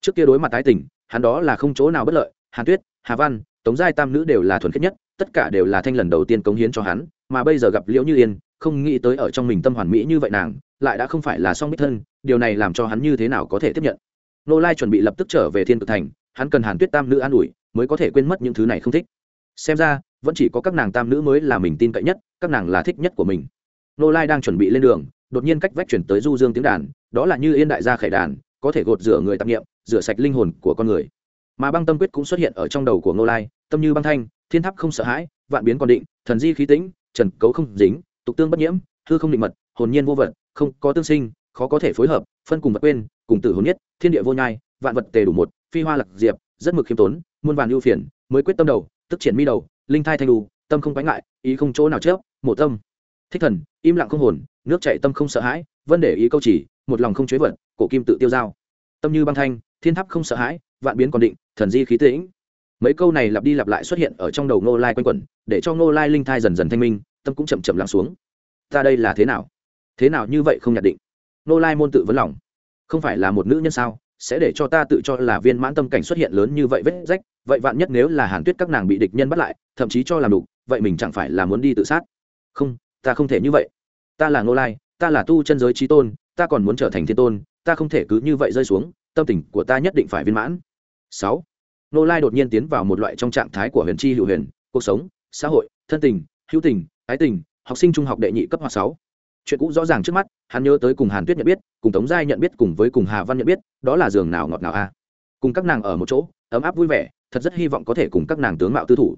S1: Trước kia đối mặt tái tình, hắn đó là không chỗ nào bất lợi, hàn tuyết, hà văn, tống giai tam nữ đều là thuần khiết nhất tất cả đều là thanh lần đầu tiên cống hiến cho hắn, mà bây giờ gặp liễu như yên, không nghĩ tới ở trong mình tâm hoàn mỹ như vậy nàng, lại đã không phải là song bích thân, điều này làm cho hắn như thế nào có thể tiếp nhận. Nô lai chuẩn bị lập tức trở về thiên cực thành, hắn cần hàn tuyết tam nữ an ủi, mới có thể quên mất những thứ này không thích. Xem ra, vẫn chỉ có các nàng tam nữ mới là mình tin cậy nhất, các nàng là thích nhất của mình. Nô lai đang chuẩn bị lên đường, đột nhiên cách vách chuyển tới du dương tiếng đàn, đó là như yên đại gia khải đàn, có thể gột rửa người tạp nghiệm rửa sạch linh hồn của con người mà băng tâm quyết cũng xuất hiện ở trong đầu của Ngô lai, tâm như băng thanh, thiên tháp không sợ hãi, vạn biến còn định, thần di khí tĩnh, trần cấu không dính, tục tương bất nhiễm, hư không định mật, hồn nhiên vô vật, không có tương sinh, khó có thể phối hợp, phân cùng vật quên, cùng tử hồn nhất, thiên địa vô nhai, vạn vật tề đủ một, phi hoa lạc diệp, rất mực khiêm tốn, muôn vàn ưu phiền, mới quyết tâm đầu, tức triển mi đầu, linh thai thanh đủ tâm không quánh ngại, ý không chỗ nào chớp, mộ tâm. Thích thần, im lặng không hồn, nước chạy tâm không sợ hãi, vân để ý câu chỉ, một lòng không chế vật, cổ kim tự tiêu dao tâm như băng thanh, thiên tháp không sợ hãi vạn biến còn định, thần di khí tĩnh. Mấy câu này lặp đi lặp lại xuất hiện ở trong đầu ngô lai quanh quẩn, để cho ngô lai linh thai dần dần thanh minh, tâm cũng chậm chậm lắng xuống. Ta đây là thế nào? Thế nào như vậy không nhận định. Ngô lai môn tự vấn lòng. Không phải là một nữ nhân sao? Sẽ để cho ta tự cho là viên mãn tâm cảnh xuất hiện lớn như vậy vết rách, vậy vạn nhất nếu là hàn tuyết các nàng bị địch nhân bắt lại, thậm chí cho làm đủ vậy mình chẳng phải là muốn đi tự sát? Không, ta không thể như vậy. Ta là ngô lai, ta là tu chân giới trí tôn, ta còn muốn trở thành thiên tôn, ta không thể cứ như vậy rơi xuống, tâm tình của ta nhất định phải viên mãn sáu. Nô lai đột nhiên tiến vào một loại trong trạng thái của huyền chi hữu huyền, cuộc sống, xã hội, thân tình, hữu tình, ái tình, học sinh trung học đệ nhị cấp hoặc sáu. Chuyện cũ rõ ràng trước mắt, hắn nhớ tới cùng hàn tuyết nhận biết, cùng tống giai nhận biết, cùng với cùng hà văn nhận biết, đó là giường nào ngọt nào a cùng các nàng ở một chỗ, ấm áp vui vẻ, thật rất hy vọng có thể cùng các nàng tướng mạo tư thủ.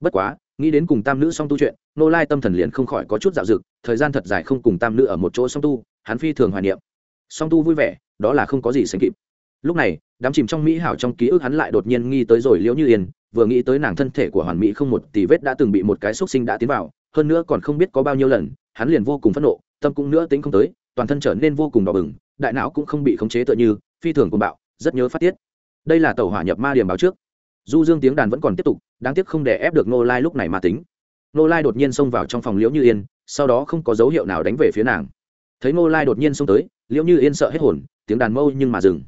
S1: Bất quá, nghĩ đến cùng tam nữ song tu chuyện, nô lai tâm thần liền không khỏi có chút dạo dực, thời gian thật dài không cùng tam nữ ở một chỗ song tu, hắn phi thường hoài niệm. Song tu vui vẻ, đó là không có gì sánh kịp lúc này, đám chìm trong mỹ hảo trong ký ức hắn lại đột nhiên nghi tới rồi liễu như yên, vừa nghĩ tới nàng thân thể của hoàn mỹ không một tỷ vết đã từng bị một cái xúc sinh đã tiến vào, hơn nữa còn không biết có bao nhiêu lần, hắn liền vô cùng phẫn nộ, tâm cũng nữa tính không tới, toàn thân trở nên vô cùng đỏ bừng, đại não cũng không bị khống chế tựa như, phi thường cuồng bạo, rất nhớ phát tiết. Đây là tàu hỏa nhập ma điểm báo trước. Du dương tiếng đàn vẫn còn tiếp tục, đáng tiếc không để ép được nô lai lúc này mà tính. Nô lai đột nhiên xông vào trong phòng liễu như yên, sau đó không có dấu hiệu nào đánh về phía nàng. Thấy nô lai đột nhiên xông tới, liễu như yên sợ hết hồn, tiếng đàn mâu nhưng mà dừng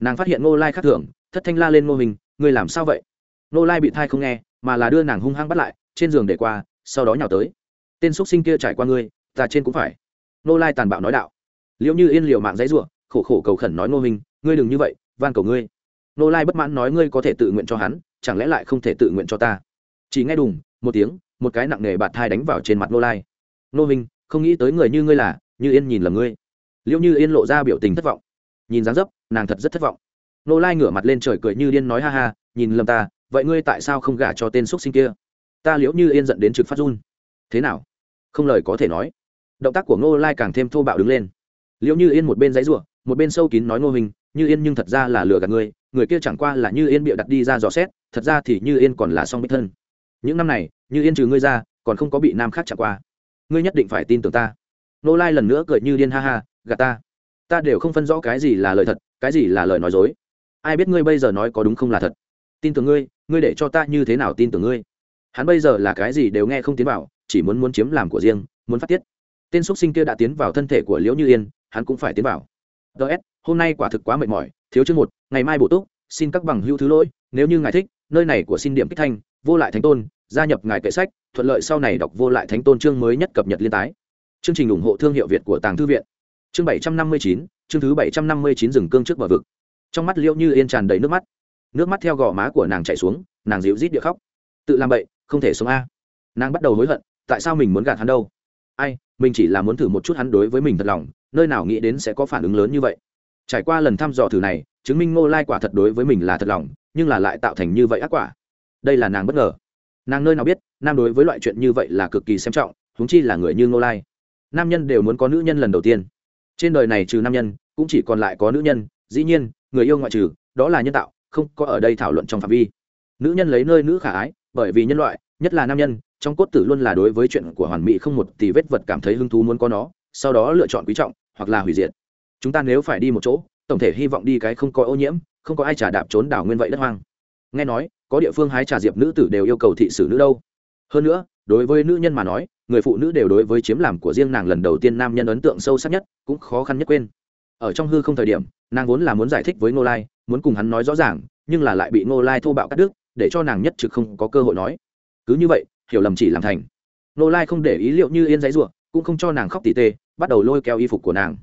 S1: nàng phát hiện Ngô lai khác thường, thất thanh la lên ngô hình người làm sao vậy? Ngô lai bị thai không nghe, mà là đưa nàng hung hăng bắt lại, trên giường để qua, sau đó nhào tới. Tên x sinh kia trải qua ngươi, ta trên cũng phải. Ngô lai tàn bạo nói đạo. Liễu như yên liều mạng dãy ruộng khổ khổ cầu khẩn nói ngô hình ngươi đừng như vậy, van cầu ngươi. Ngô lai bất mãn nói, ngươi có thể tự nguyện cho hắn, chẳng lẽ lại không thể tự nguyện cho ta? Chỉ nghe đùng, một tiếng, một cái nặng nề bạt thai đánh vào trên mặt Ngô lai. Ngô minh, không nghĩ tới người như ngươi là, như yên nhìn là ngươi. Liệu như yên lộ ra biểu tình thất vọng nhìn dáng dấp, nàng thật rất thất vọng. Nô lai ngửa mặt lên trời cười như điên nói ha ha, nhìn lầm ta, vậy ngươi tại sao không gả cho tên x sinh kia? Ta liễu như yên dẫn đến trực phát run. Thế nào? Không lời có thể nói. Động tác của ngô lai càng thêm thô bạo đứng lên. Liễu như yên một bên giấy ruộng một bên sâu kín nói ngô hình như yên nhưng thật ra là lừa gạt ngươi, người kia chẳng qua là như yên bịa đặt đi ra dò xét, thật ra thì như yên còn là song bích thân. Những năm này, như yên trừ ngươi ra, còn không có bị nam khác chạm qua. Ngươi nhất định phải tin tưởng ta. Nô lai lần nữa cười như điên ha ha, gạt ta ta đều không phân rõ cái gì là lời thật, cái gì là lời nói dối. Ai biết ngươi bây giờ nói có đúng không là thật? Tin tưởng ngươi ngươi để cho ta như thế nào tin tưởng ngươi? Hắn bây giờ là cái gì đều nghe không tiến vào, chỉ muốn muốn chiếm làm của riêng, muốn phát tiết. Tên x sinh kia đã tiến vào thân thể của liễu như yên, hắn cũng phải tiến vào. Ts hôm nay quả thực quá mệt mỏi, thiếu chương một, ngày mai bổ túc, xin các bằng hữu thứ lỗi, nếu như ngài thích, nơi này của xin điểm kích thanh, vô lại thánh tôn, gia nhập ngài kệ sách, thuận lợi sau này đọc vô lại thánh tôn chương mới nhất cập nhật liên tái. Chương trình ủng hộ thương hiệu việt của tàng thư viện chương bảy trăm năm mươi chín, chương thứ bảy trăm năm mươi chín rừng cương trước bờ vực. Trong mắt liễu như yên tràn đầy nước mắt. Nước mắt theo gò má của nàng chạy xuống, nàng dịu rít địa khóc. Tự làm bậy, không thể sống a. Nàng bắt đầu hối hận, tại sao mình muốn gạt hắn đâu? Ai, mình chỉ là muốn thử một chút hắn đối với mình thật lòng, nơi nào nghĩ đến sẽ có phản ứng lớn như vậy. Trải qua lần thăm dò thử này, chứng minh ngô lai quả thật đối với mình là thật lòng, nhưng là lại tạo thành như vậy ác quả. Đây là nàng bất ngờ. Nàng nơi nào biết, nam đối với loại chuyện như vậy là cực kỳ xem trọng húng chi là người như ngô lai. Nam nhân đều muốn có nữ nhân lần đầu tiên trên đời này trừ nam nhân, cũng chỉ còn lại có nữ nhân, dĩ nhiên, người yêu ngoại trừ, đó là nhân tạo, không có ở đây thảo luận trong phạm vi. Nữ nhân lấy nơi nữ khả ái, bởi vì nhân loại, nhất là nam nhân, trong cốt tử luôn là đối với chuyện của hoàn mỹ không một tỷ vết vật cảm thấy hứng thú muốn có nó, sau đó lựa chọn quý trọng, hoặc là hủy diệt. Chúng ta nếu phải đi một chỗ, tổng thể hy vọng đi cái không có ô nhiễm, không có ai trả đạp trốn đảo nguyên vậy đất hoang. Nghe nói, có địa phương hái trà diệp nữ tử đều yêu cầu thị sử nữ đâu. Hơn nữa đối với nữ nhân mà nói, người phụ nữ đều đối với chiếm làm của riêng nàng lần đầu tiên nam nhân ấn tượng sâu sắc nhất, cũng khó khăn nhất quên. Ở trong hư không thời điểm, nàng vốn là muốn giải thích với ngô lai, muốn cùng hắn nói rõ ràng, nhưng là lại bị ngô lai thô bạo cắt đứt, để cho nàng nhất trực không có cơ hội nói. Cứ như vậy, hiểu lầm chỉ làm thành. Ngô lai không để ý liệu như yên giấy ruộng cũng không cho nàng khóc tỉ tê, bắt đầu lôi kéo y phục của nàng.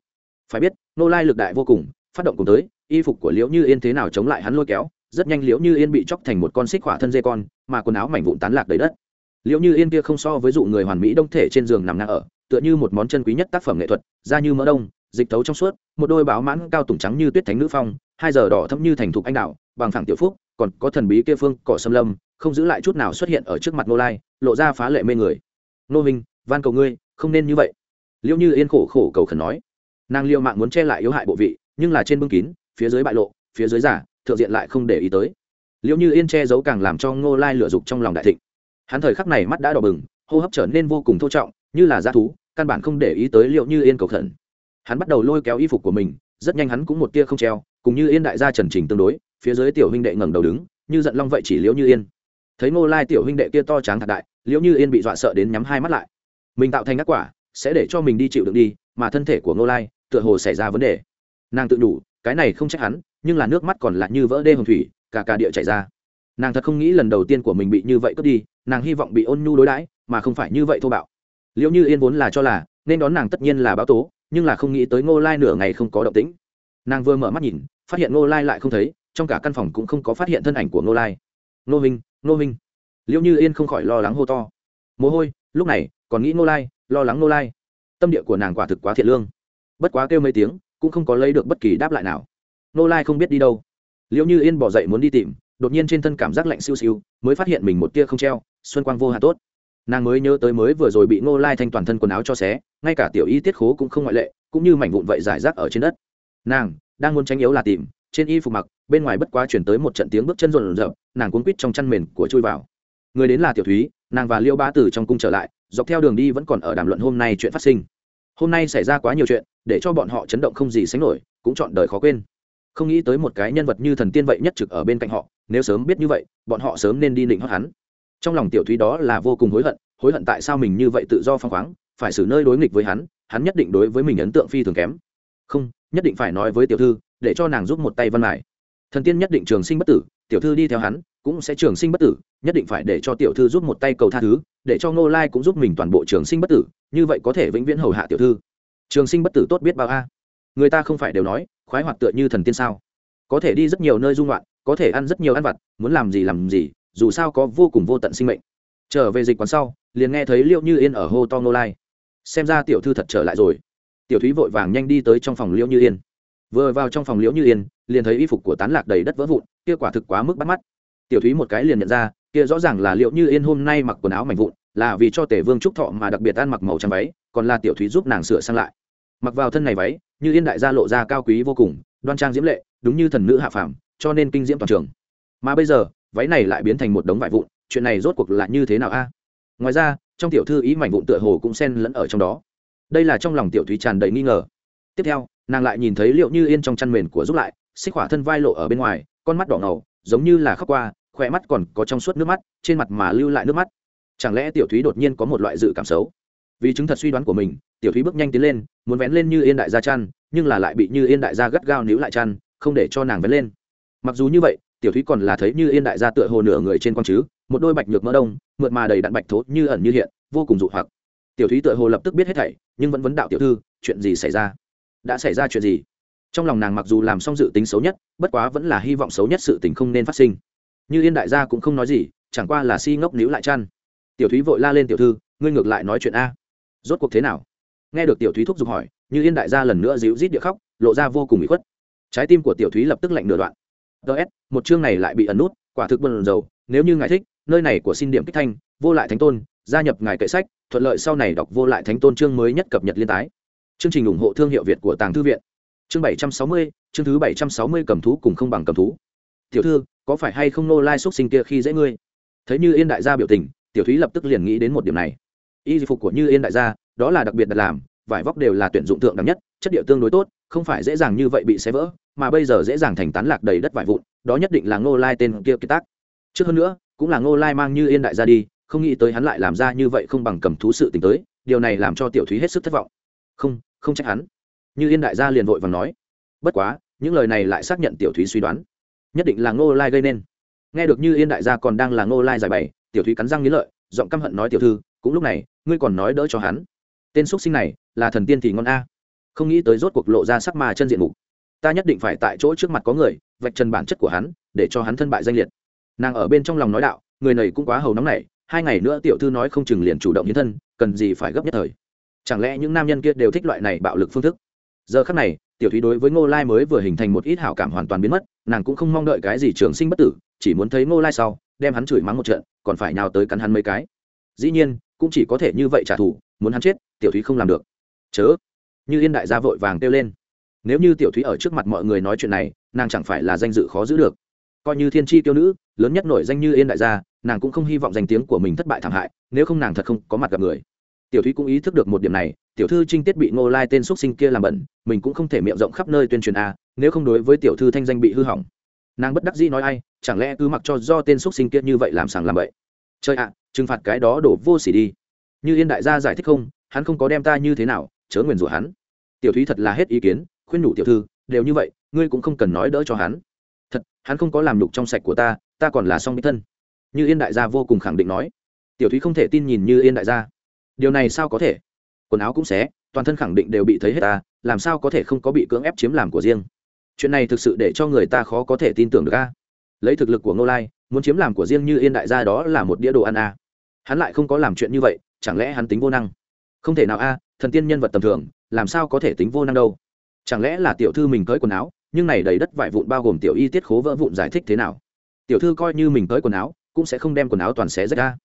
S1: Phải biết, ngô lai lực đại vô cùng, phát động cùng tới, y phục của liễu như yên thế nào chống lại hắn lôi kéo, rất nhanh liễu như yên bị chóc thành một con xích hỏa thân dê con, mà quần áo mảnh vụn tán lạc đầy đất liễu như yên kia không so với dụ người hoàn mỹ đông thể trên giường nằm ngang ở, tựa như một món chân quý nhất tác phẩm nghệ thuật, da như mỡ đông, dịch tấu trong suốt, một đôi báo mãn cao tùng trắng như tuyết thánh nữ phong, hai giờ đỏ thâm như thành thục anh đạo bằng phẳng tiểu phúc, còn có thần bí kia phương cỏ xâm lâm, không giữ lại chút nào xuất hiện ở trước mặt nô lai, lộ ra phá lệ mê người. Nô minh van cầu ngươi, không nên như vậy. Liễu như yên khổ khổ cầu khẩn nói. Nàng liệu mạng muốn che lại yếu hại bộ vị, nhưng là trên bưng kín, phía dưới bại lộ, phía dưới giả, thượng diện lại không để ý tới. Liệu như yên che giấu càng làm cho ngô lai lửa dục trong lòng đại thịnh hắn thời khắc này mắt đã đỏ bừng, hô hấp trở nên vô cùng thô trọng, như là g thú, căn bản không để ý tới liệu như yên cầu khẩn. Hắn bắt đầu lôi kéo y phục của mình, rất nhanh hắn cũng một tia không treo, cùng như yên đại gia trần trình tương đối, phía dưới tiểu huynh đệ ngẩng đầu đứng, như giận long vậy chỉ liễu như yên. Thấy ngô lai tiểu huynh đệ kia to tráng thật đại liễu như yên bị dọa sợ đến nhắm hai mắt lại. Mình tạo thành các quả, sẽ để cho mình đi chịu đựng đi, mà thân thể của ngô lai, tựa hồ xảy ra vấn đề. Nàng tự đủ, cái này không trách hắn, nhưng là nước mắt còn lại như vỡ đê hồng thủy, cả cả địa chảy ra. Nàng thật không nghĩ lần đầu tiên của mình bị như vậy cướp đi nàng hy vọng bị ôn nhu đối đãi, mà không phải như vậy thô bạo. Liệu như yên vốn là cho là, nên đón nàng tất nhiên là báo tố, nhưng là không nghĩ tới ngô lai nửa ngày không có động tĩnh. Nàng vừa mở mắt nhìn, phát hiện ngô lai lại không thấy, trong cả căn phòng cũng không có phát hiện thân ảnh của ngô lai. Ngô minh ngô minh liệu như yên không khỏi lo lắng hô to. Mồ hôi, lúc này, còn nghĩ ngô lai, lo lắng ngô lai. Tâm địa của nàng quả thực quá thiện lương. Bất quá kêu mấy tiếng, cũng không có lấy được bất kỳ đáp lại nào. Ngô lai không biết đi đâu. Liệu như yên bỏ dậy muốn đi tìm, đột nhiên trên thân cảm giác lạnh siêu siêu, mới phát hiện mình một tia không treo xuân quang vô hà tốt. Nàng mới nhớ tới mới vừa rồi bị Ngô lai thanh toàn thân quần áo cho xé, ngay cả tiểu y tiết khố cũng không ngoại lệ, cũng như mảnh vụn vậy giải rác ở trên đất. Nàng đang muốn tránh yếu là tìm, trên y phục mặc, bên ngoài bất quá chuyển tới một trận tiếng bước chân rộn rợp nàng cuốn quít trong chăn mền của chui vào. Người đến là tiểu thúy, nàng và liêu ba tử trong cung trở lại, dọc theo đường đi vẫn còn ở đàm luận hôm nay chuyện phát sinh. Hôm nay xảy ra quá nhiều chuyện, để cho bọn họ chấn động không gì sánh nổi, cũng chọn đời khó quên. Không nghĩ tới một cái nhân vật như thần tiên vậy nhất trực ở bên cạnh họ, nếu sớm biết như vậy, bọn họ sớm nên đi định hót hắn trong lòng tiểu thúy đó là vô cùng hối hận hối hận tại sao mình như vậy tự do phăng khoáng, phải xử nơi đối nghịch với hắn hắn nhất định đối với mình ấn tượng phi thường kém. Không, nhất định phải nói với tiểu thư, để cho nàng giúp một tay văn lại. thần tiên nhất định trường sinh bất tử, tiểu thư đi theo hắn, cũng sẽ trường sinh bất tử, nhất định phải để cho tiểu thư giúp một tay cầu tha thứ, để cho ngô lai cũng giúp mình toàn bộ trường sinh bất tử, như vậy có thể vĩnh viễn hầu hạ tiểu thư. Trường sinh bất tử tốt biết bao a. Người ta không phải đều nói, khoái hoạt tựa như thần tiên sao? Có thể đi rất nhiều nơi dung loạn có thể ăn rất nhiều ăn vặt, muốn làm gì làm gì dù sao có vô cùng vô tận sinh mệnh. Trở về dịch quán sau, liền nghe thấy liệu như yên ở hô to ngô lai. Xem ra tiểu thư thật trở lại rồi. Tiểu thúy vội vàng nhanh đi tới trong phòng liễu như yên. Vừa vào trong phòng liễu như yên, liền thấy y phục của tán lạc đầy đất vỡ vụn, kia quả thực quá mức bắt mắt. Tiểu thúy một cái liền nhận ra, kia rõ ràng là liệu như yên hôm nay mặc quần áo mảnh vụn, là vì cho tể vương trúc thọ mà đặc biệt ăn mặc màu trắng váy, còn là tiểu thúy giúp nàng sửa sang lại. Mặc vào thân này váy, như yên đại gia lộ ra cao quý vô cùng, đoan trang diễm lệ, đúng như thần nữ hạ phàm, cho nên kinh diễm toàn trường. Mà bây giờ váy này lại biến thành một đống vải vụn, chuyện này rốt cuộc là như thế nào a? Ngoài ra, trong tiểu thư ý mảnh vụn tựa hồ cũng xen lẫn ở trong đó. Đây là trong lòng tiểu thúy tràn đầy nghi ngờ. Tiếp theo, nàng lại nhìn thấy liệu như yên trong chăn mền của giúp lại, xích hỏa thân vai lộ ở bên ngoài, con mắt đỏ ngầu, giống như là khóc qua, khỏe mắt còn có trong suốt nước mắt, trên mặt mà lưu lại nước mắt. Chẳng lẽ tiểu thúy đột nhiên có một loại dự cảm xấu? Vì chứng thật suy đoán của mình, tiểu thúy bước nhanh tiến lên, muốn vén lên như yên đại gia chăn, nhưng là lại bị như yên đại gia gắt gao níu lại chăn, không để cho nàng vén lên. Mặc dù như vậy tiểu thúy còn là thấy như yên đại gia tựa hồ nửa người trên con chứ, một đôi bạch nhược mỡ đông, mượt mà đầy đặn bạch thốt như ẩn như hiện, vô cùng dụ hoặc. Tiểu thúy tựa hồ lập tức biết hết thảy, nhưng vẫn vấn đạo tiểu thư, chuyện gì xảy ra? Đã xảy ra chuyện gì? Trong lòng nàng mặc dù làm xong dự tính xấu nhất, bất quá vẫn là hy vọng xấu nhất sự tình không nên phát sinh. Như yên đại gia cũng không nói gì, chẳng qua là si ngốc níu lại chăn. Tiểu thúy vội la lên tiểu thư, ngươi ngược lại nói chuyện a. Rốt cuộc thế nào? Nghe được tiểu thúy thúc giục hỏi, như yên đại gia lần nữa dịu rít địa khóc, lộ ra vô cùng bị khuất. Trái tim của tiểu thúy lập tức lạnh nửa đoạn ts một chương này lại bị ẩn nút, quả thực bần dầu nếu như ngài thích, nơi này của xin điểm kích thanh, vô lại thánh tôn, gia nhập ngài kệ sách, thuận lợi sau này đọc vô lại thánh tôn chương mới nhất cập nhật liên tái. Chương trình ủng hộ thương hiệu việt của tàng thư viện. Chương bảy trăm sáu mươi, chương thứ bảy trăm sáu mươi cầm thú cùng không bằng cầm thú. Tiểu thư, có phải hay không nô lai xúc sinh kia khi dễ ngươi? Thấy như yên đại gia biểu tình, tiểu thúy lập tức liền nghĩ đến một điểm này. Y phục của như yên đại gia, đó là đặc biệt đặt làm, vải vóc đều là tuyển dụng tượng đẳng nhất, chất điệu tương đối tốt, không phải dễ dàng như vậy bị xé vỡ mà bây giờ dễ dàng thành tán lạc đầy đất vải vụn, đó nhất định là ngô lai tên kia kiệt tác. Trước hơn nữa, cũng là ngô lai mang như yên đại gia đi, không nghĩ tới hắn lại làm ra như vậy không bằng cầm thú sự t tới, điều này làm cho tiểu thúy hết sức thất vọng. Không không trách hắn. Như yên đại gia liền vội và nói. Bất quá, những lời này lại xác nhận tiểu thúy suy đoán. Nhất định là ngô lai gây nên. Nghe được như yên đại gia còn đang là ngô lai giải bày, tiểu thúy cắn răng nghĩ lợi, giọng căm hận nói tiểu thư, cũng lúc này, ngươi còn nói đỡ cho hắn. Tên x sinh này là thần tiên thì ngon a. Không nghĩ tới rốt cuộc lộ ra sắc mà chân diện mục ta nhất định phải tại chỗ trước mặt có người, vạch trần bản chất của hắn, để cho hắn thân bại danh liệt. Nàng ở bên trong lòng nói đạo, người này cũng quá hầu nóng này, hai ngày nữa tiểu thư nói không chừng liền chủ động hiến thân, cần gì phải gấp nhất thời. Chẳng lẽ những nam nhân kia đều thích loại này bạo lực phương thức? Giờ khắc này, tiểu thúy đối với ngô lai mới vừa hình thành một ít hảo cảm hoàn toàn biến mất, nàng cũng không mong đợi cái gì trường sinh bất tử, chỉ muốn thấy ngô lai sau, đem hắn chửi mắng một trận, còn phải nào tới cắn hắn mấy cái. Dĩ nhiên, cũng chỉ có thể như vậy trả thù, muốn hắn chết, tiểu thúy không làm được. Chớ! Như yên đại gia vội vàng kêu lên nếu như tiểu thúy ở trước mặt mọi người nói chuyện này, nàng chẳng phải là danh dự khó giữ được. Coi như thiên tri tiêu nữ, lớn nhất nổi danh như yên đại gia, nàng cũng không hy vọng danh tiếng của mình thất bại thảm hại, nếu không nàng thật không có mặt gặp người. Tiểu thúy cũng ý thức được một điểm này, tiểu thư trinh tiết bị ngô lai tên x sinh kia làm bẩn, mình cũng không thể miệng rộng khắp nơi tuyên truyền a nếu không đối với tiểu thư thanh danh bị hư hỏng. Nàng bất đắc dĩ nói ai, chẳng lẽ cứ mặc cho do tên x sinh kia như vậy làm sàng làm bậy. Chơi ạ, trừng phạt cái đó đổ vô s ỉ đi. Như yên đại gia giải thích không, hắn không có đem ta như thế nào, chớ nguyền rủa hắn. Tiểu thúy thật là hết ý kiến khuyên nhủ tiểu thư, đều như vậy, ngươi cũng không cần nói đỡ cho hắn. Thật, hắn không có làm lục trong sạch của ta ta còn là song mỹ thân. Như yên đại gia vô cùng khẳng định nói. Tiểu thúy không thể tin nhìn như yên đại gia. Điều này sao có thể? Quần áo cũng xé, toàn thân khẳng định đều bị thấy hết ta, làm sao có thể không có bị cưỡng ép chiếm làm của riêng? Chuyện này thực sự để cho người ta khó có thể tin tưởng được a. Lấy thực lực của ngô lai, muốn chiếm làm của riêng như yên đại gia đó là một đĩa đồ ăn a. Hắn lại không có làm chuyện như vậy, chẳng lẽ hắn tính vô năng? Không thể nào a, thần tiên nhân vật tầm thường, làm sao có thể tính vô năng đâu? Chẳng lẽ là tiểu thư mình tới quần áo, nhưng này đầy đất vải vụn bao gồm tiểu y tiết khố vỡ vụn giải thích thế nào? Tiểu thư coi như mình tới quần áo, cũng sẽ không đem quần áo toàn xé rách ra.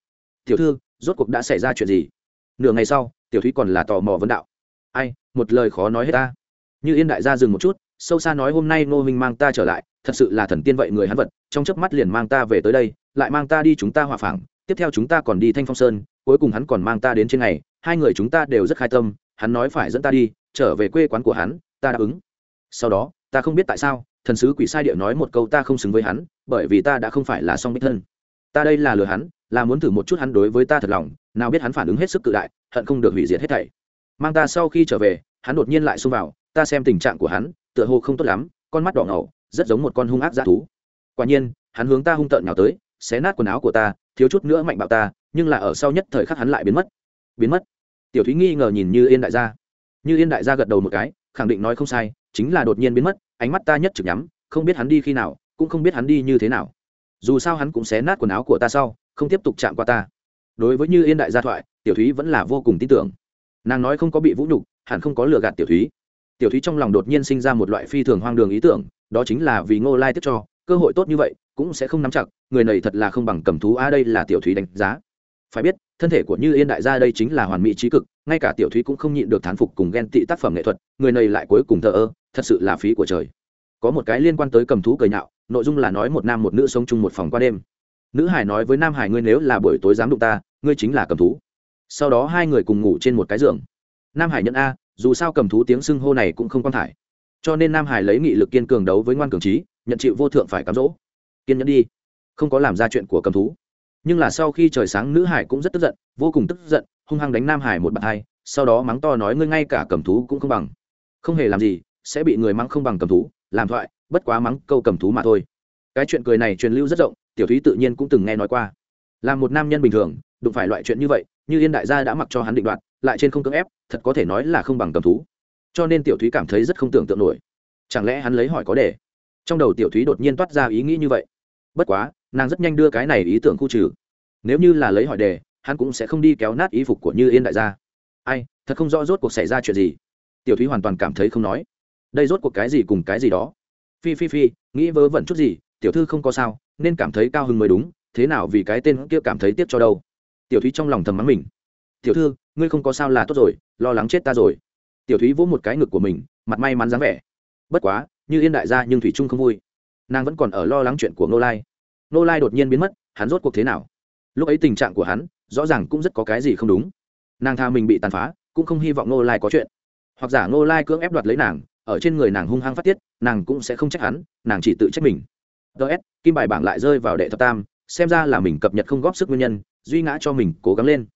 S1: Tiểu thư, rốt cuộc đã xảy ra chuyện gì? Nửa ngày sau, tiểu thúy còn là tò mò vấn đạo. Ai, một lời khó nói hết ta. Như yên đại gia dừng một chút, sâu xa nói hôm nay ngô minh mang ta trở lại, thật sự là thần tiên vậy người hắn vật, trong chớp mắt liền mang ta về tới đây, lại mang ta đi chúng ta hòa phảng tiếp theo chúng ta còn đi thanh phong sơn, cuối cùng hắn còn mang ta đến trên ngày hai người chúng ta đều rất khai tâm, hắn nói phải dẫn ta đi, trở về quê quán của hắn ta đáp ứng. Sau đó, ta không biết tại sao, thần sứ quỷ sai địa nói một câu ta không xứng với hắn, bởi vì ta đã không phải là song bích thân. Ta đây là lừa hắn, là muốn thử một chút hắn đối với ta thật lòng, nào biết hắn phản ứng hết sức cự đại, hận không được hủy diệt hết thảy. Mang ta sau khi trở về, hắn đột nhiên lại xông vào, ta xem tình trạng của hắn, tựa hồ không tốt lắm, con mắt đỏ ngầu, rất giống một con hung ác dã thú. Quả nhiên, hắn hướng ta hung tợn nhào tới, xé nát quần áo của ta, thiếu chút nữa mạnh bạo ta, nhưng là ở sau nhất thời khắc hắn lại biến mất. Biến mất. Tiểu thúy nghi ngờ nhìn như yên đại gia. Như yên đại gia gật đầu một cái khẳng định nói không sai, chính là đột nhiên biến mất, ánh mắt ta nhất trực nhắm, không biết hắn đi khi nào, cũng không biết hắn đi như thế nào. Dù sao hắn cũng xé nát quần áo của ta sau, không tiếp tục chạm qua ta. Đối với như yên đại gia thoại, tiểu thúy vẫn là vô cùng tin tưởng. Nàng nói không có bị vũ nhục, hẳn không có lừa gạt tiểu thúy. Tiểu thúy trong lòng đột nhiên sinh ra một loại phi thường hoang đường ý tưởng, đó chính là vì ngô lai tiếp cho, cơ hội tốt như vậy cũng sẽ không nắm chặt, người này thật là không bằng cầm thú, a, đây là tiểu thúy đánh giá. Phải biết thân thể của như yên đại gia đây chính là hoàn mỹ trí cực, ngay cả tiểu thúy cũng không nhịn được thán phục cùng ghen tị tác phẩm nghệ thuật, người này lại cuối cùng thờ ơ, thật sự là phí của trời. Có một cái liên quan tới cầm thú cười nhạo, nội dung là nói một nam một nữ sống chung một phòng qua đêm. Nữ hải nói với nam hải ngươi nếu là buổi tối dám đụng ta, ngươi chính là cầm thú. Sau đó hai người cùng ngủ trên một cái giường. Nam hải nhận a, dù sao cầm thú tiếng xưng hô này cũng không quan thải. Cho nên nam hải lấy nghị lực kiên cường đấu với ngoan cường trí, nhận chịu vô thượng phải cám dỗ. Kiên nhẫn đi, không có làm ra chuyện của cầm thú nhưng là sau khi trời sáng nữ hải cũng rất tức giận, vô cùng tức giận, hung hăng đánh nam hải một bàn hai, sau đó mắng to nói ngươi ngay cả cầm thú cũng không bằng. Không hề làm gì, sẽ bị người mắng không bằng cầm thú, làm thoại, bất quá mắng câu cầm thú mà thôi. Cái chuyện cười này truyền lưu rất rộng, tiểu thúy tự nhiên cũng từng nghe nói qua. Là một nam nhân bình thường, đụng phải loại chuyện như vậy, như yên đại gia đã mặc cho hắn định đoạt, lại trên không cưỡng ép, thật có thể nói là không bằng cầm thú. Cho nên tiểu thúy cảm thấy rất không tưởng tượng nổi. Chẳng lẽ hắn lấy hỏi có để? Trong đầu tiểu thúy đột nhiên toát ra ý nghĩ như vậy. Bất quá nàng rất nhanh đưa cái này ý tưởng khu trừ. Nếu như là lấy hỏi đề, hắn cũng sẽ không đi kéo nát ý phục của như yên đại gia. Ai, thật không rõ rốt cuộc xảy ra chuyện gì. Tiểu thúy hoàn toàn cảm thấy không nói. Đây rốt cuộc cái gì cùng cái gì đó. Phi phi phi, nghĩ vớ vẩn chút gì, tiểu thư không có sao, nên cảm thấy cao hứng mới đúng, thế nào vì cái tên kia cảm thấy tiếc cho đâu. Tiểu thúy trong lòng thầm mắng mình. Tiểu thư, ngươi không có sao là tốt rồi, lo lắng chết ta rồi. Tiểu thúy vỗ một cái ngực của mình, mặt may mắn dáng vẻ. Bất quá, như yên đại gia nhưng thủy trung không vui. Nàng vẫn còn ở lo lắng chuyện của Ngô lai nô lai đột nhiên biến mất, hắn rốt cuộc thế nào? Lúc ấy tình trạng của hắn, rõ ràng cũng rất có cái gì không đúng. Nàng tha mình bị tàn phá, cũng không hy vọng nô lai có chuyện. Hoặc giả nô lai cưỡng ép đoạt lấy nàng, ở trên người nàng hung hăng phát tiết, nàng cũng sẽ không trách hắn, nàng chỉ tự trách mình. Ts kim bài bảng lại rơi vào đệ thập tam, xem ra là mình cập nhật không góp sức nguyên nhân, duy ngã cho mình, cố gắng lên.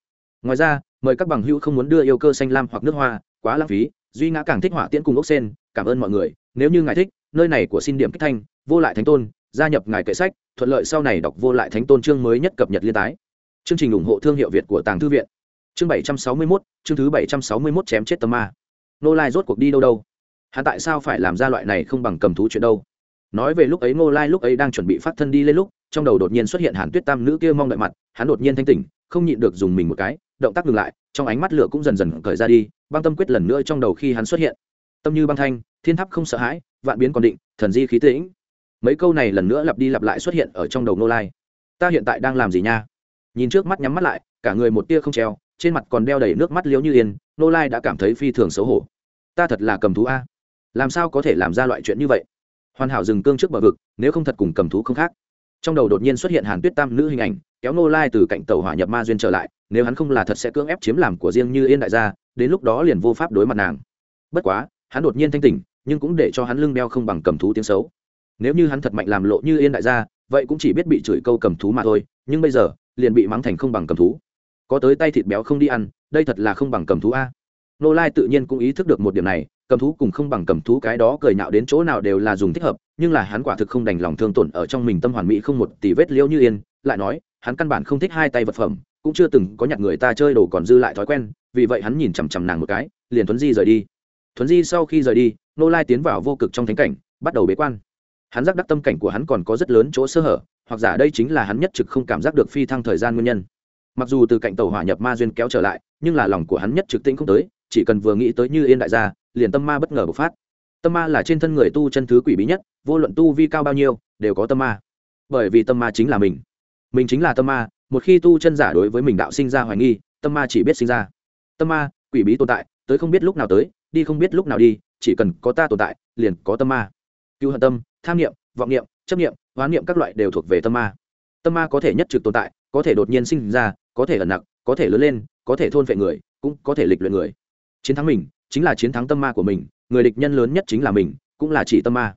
S1: Ngoài ra, mời các bằng hữu không muốn đưa yêu cơ xanh lam hoặc nước hoa, quá lãng phí, duy ngã càng thích họa tiễn cùng ốc sen, cảm ơn mọi người, nếu như ngài thích, nơi này của xin điểm kích thanh, vô lại thánh tôn gia nhập ngài kệ sách, thuận lợi sau này đọc vô lại thánh tôn chương mới nhất cập nhật liên tái. Chương trình ủng hộ thương hiệu việt của tàng thư viện. Chương bảy trăm sáu mươi mốt, chương thứ bảy trăm sáu mươi mốt chém chết tâm ma. Nô lai rốt cuộc đi đâu đâu? Hắn tại sao phải làm ra loại này không bằng cầm thú chuyện đâu? Nói về lúc ấy ngô lai lúc ấy đang chuẩn bị phát thân đi lên lúc, trong đầu đột nhiên xuất hiện hàn tuyết tam nữ kia mong đợi mặt, hắn đột nhiên thanh tỉnh, không nhịn được dùng mình một cái, động tác ngừng lại, trong ánh mắt lửa cũng dần dần cởi ra đi, băng tâm quyết lần nữa trong đầu khi hắn xuất hiện. Tâm như băng thanh, thiên tháp không sợ hãi, vạn biến còn định, thần di khí tĩnh mấy câu này lần nữa lặp đi lặp lại xuất hiện ở trong đầu nô lai. Ta hiện tại đang làm gì nha? Nhìn trước mắt nhắm mắt lại, cả người một tia không treo, trên mặt còn đeo đầy nước mắt liếu như yên nô lai đã cảm thấy phi thường xấu hổ. Ta thật là cầm thú a. Làm sao có thể làm ra loại chuyện như vậy? Hoàn hảo dừng cương trước bờ vực, nếu không thật cùng cầm thú không khác. Trong đầu đột nhiên xuất hiện hàn tuyết tam nữ hình ảnh, kéo nô lai từ cạnh tàu hỏa nhập ma duyên trở lại, nếu hắn không là thật sẽ cưỡng ép chiếm làm của riêng như yên đại gia, đến lúc đó liền vô pháp đối mặt nàng. Bất quá, hắn đột nhiên thanh tỉnh, nhưng cũng để cho hắn lưng đeo không bằng cầm thú tiếng xấu nếu như hắn thật mạnh làm lộ như yên đại gia, vậy cũng chỉ biết bị chửi câu cầm thú mà thôi, nhưng bây giờ, liền bị mắng thành không bằng cầm thú. Có tới tay thịt béo không đi ăn, đây thật là không bằng cầm thú a. Nô lai tự nhiên cũng ý thức được một điểm này, cầm thú cùng không bằng cầm thú cái đó cười nhạo đến chỗ nào đều là dùng thích hợp, nhưng là hắn quả thực không đành lòng thương tổn ở trong mình tâm hoàn mỹ không một tỷ vết liễu như yên, lại nói, hắn căn bản không thích hai tay vật phẩm, cũng chưa từng có nhặt người ta chơi đồ còn dư lại thói quen, vì vậy hắn nhìn chằm chằm nàng một cái, liền thuấn di rời đi. Thuấn di sau khi rời đi, nô lai tiến vào vô cực trong thánh cảnh, bắt đầu bế quan hắn giác đắc tâm cảnh của hắn còn có rất lớn chỗ sơ hở, hoặc giả đây chính là hắn nhất trực không cảm giác được phi thăng thời gian nguyên nhân. Mặc dù từ cạnh tàu hỏa nhập ma duyên kéo trở lại, nhưng là lòng của hắn nhất trực tĩnh không tới, chỉ cần vừa nghĩ tới như yên đại gia, liền tâm ma bất ngờ bộc phát. Tâm ma là trên thân người tu chân thứ quỷ bí nhất, vô luận tu vi cao bao nhiêu, đều có tâm ma. Bởi vì tâm ma chính là mình. Mình chính là tâm ma, một khi tu chân giả đối với mình đạo sinh ra hoài nghi, tâm ma chỉ biết sinh ra. Tâm ma, quỷ bí tồn tại, tới không biết lúc nào tới, đi không biết lúc nào đi, chỉ cần có ta tồn tại, liền có tâm ma. Cứu hận tâm tham niệm, vọng niệm, chấp niệm, hoán niệm các loại đều thuộc về tâm ma. Tâm ma có thể nhất trực tồn tại, có thể đột nhiên sinh ra, có thể ẩn nặng có thể lớn lên, có thể thôn vệ người, cũng có thể lịch luyện người. Chiến thắng mình chính là chiến thắng tâm ma của mình, người địch nhân lớn nhất chính là mình, cũng là chỉ tâm ma.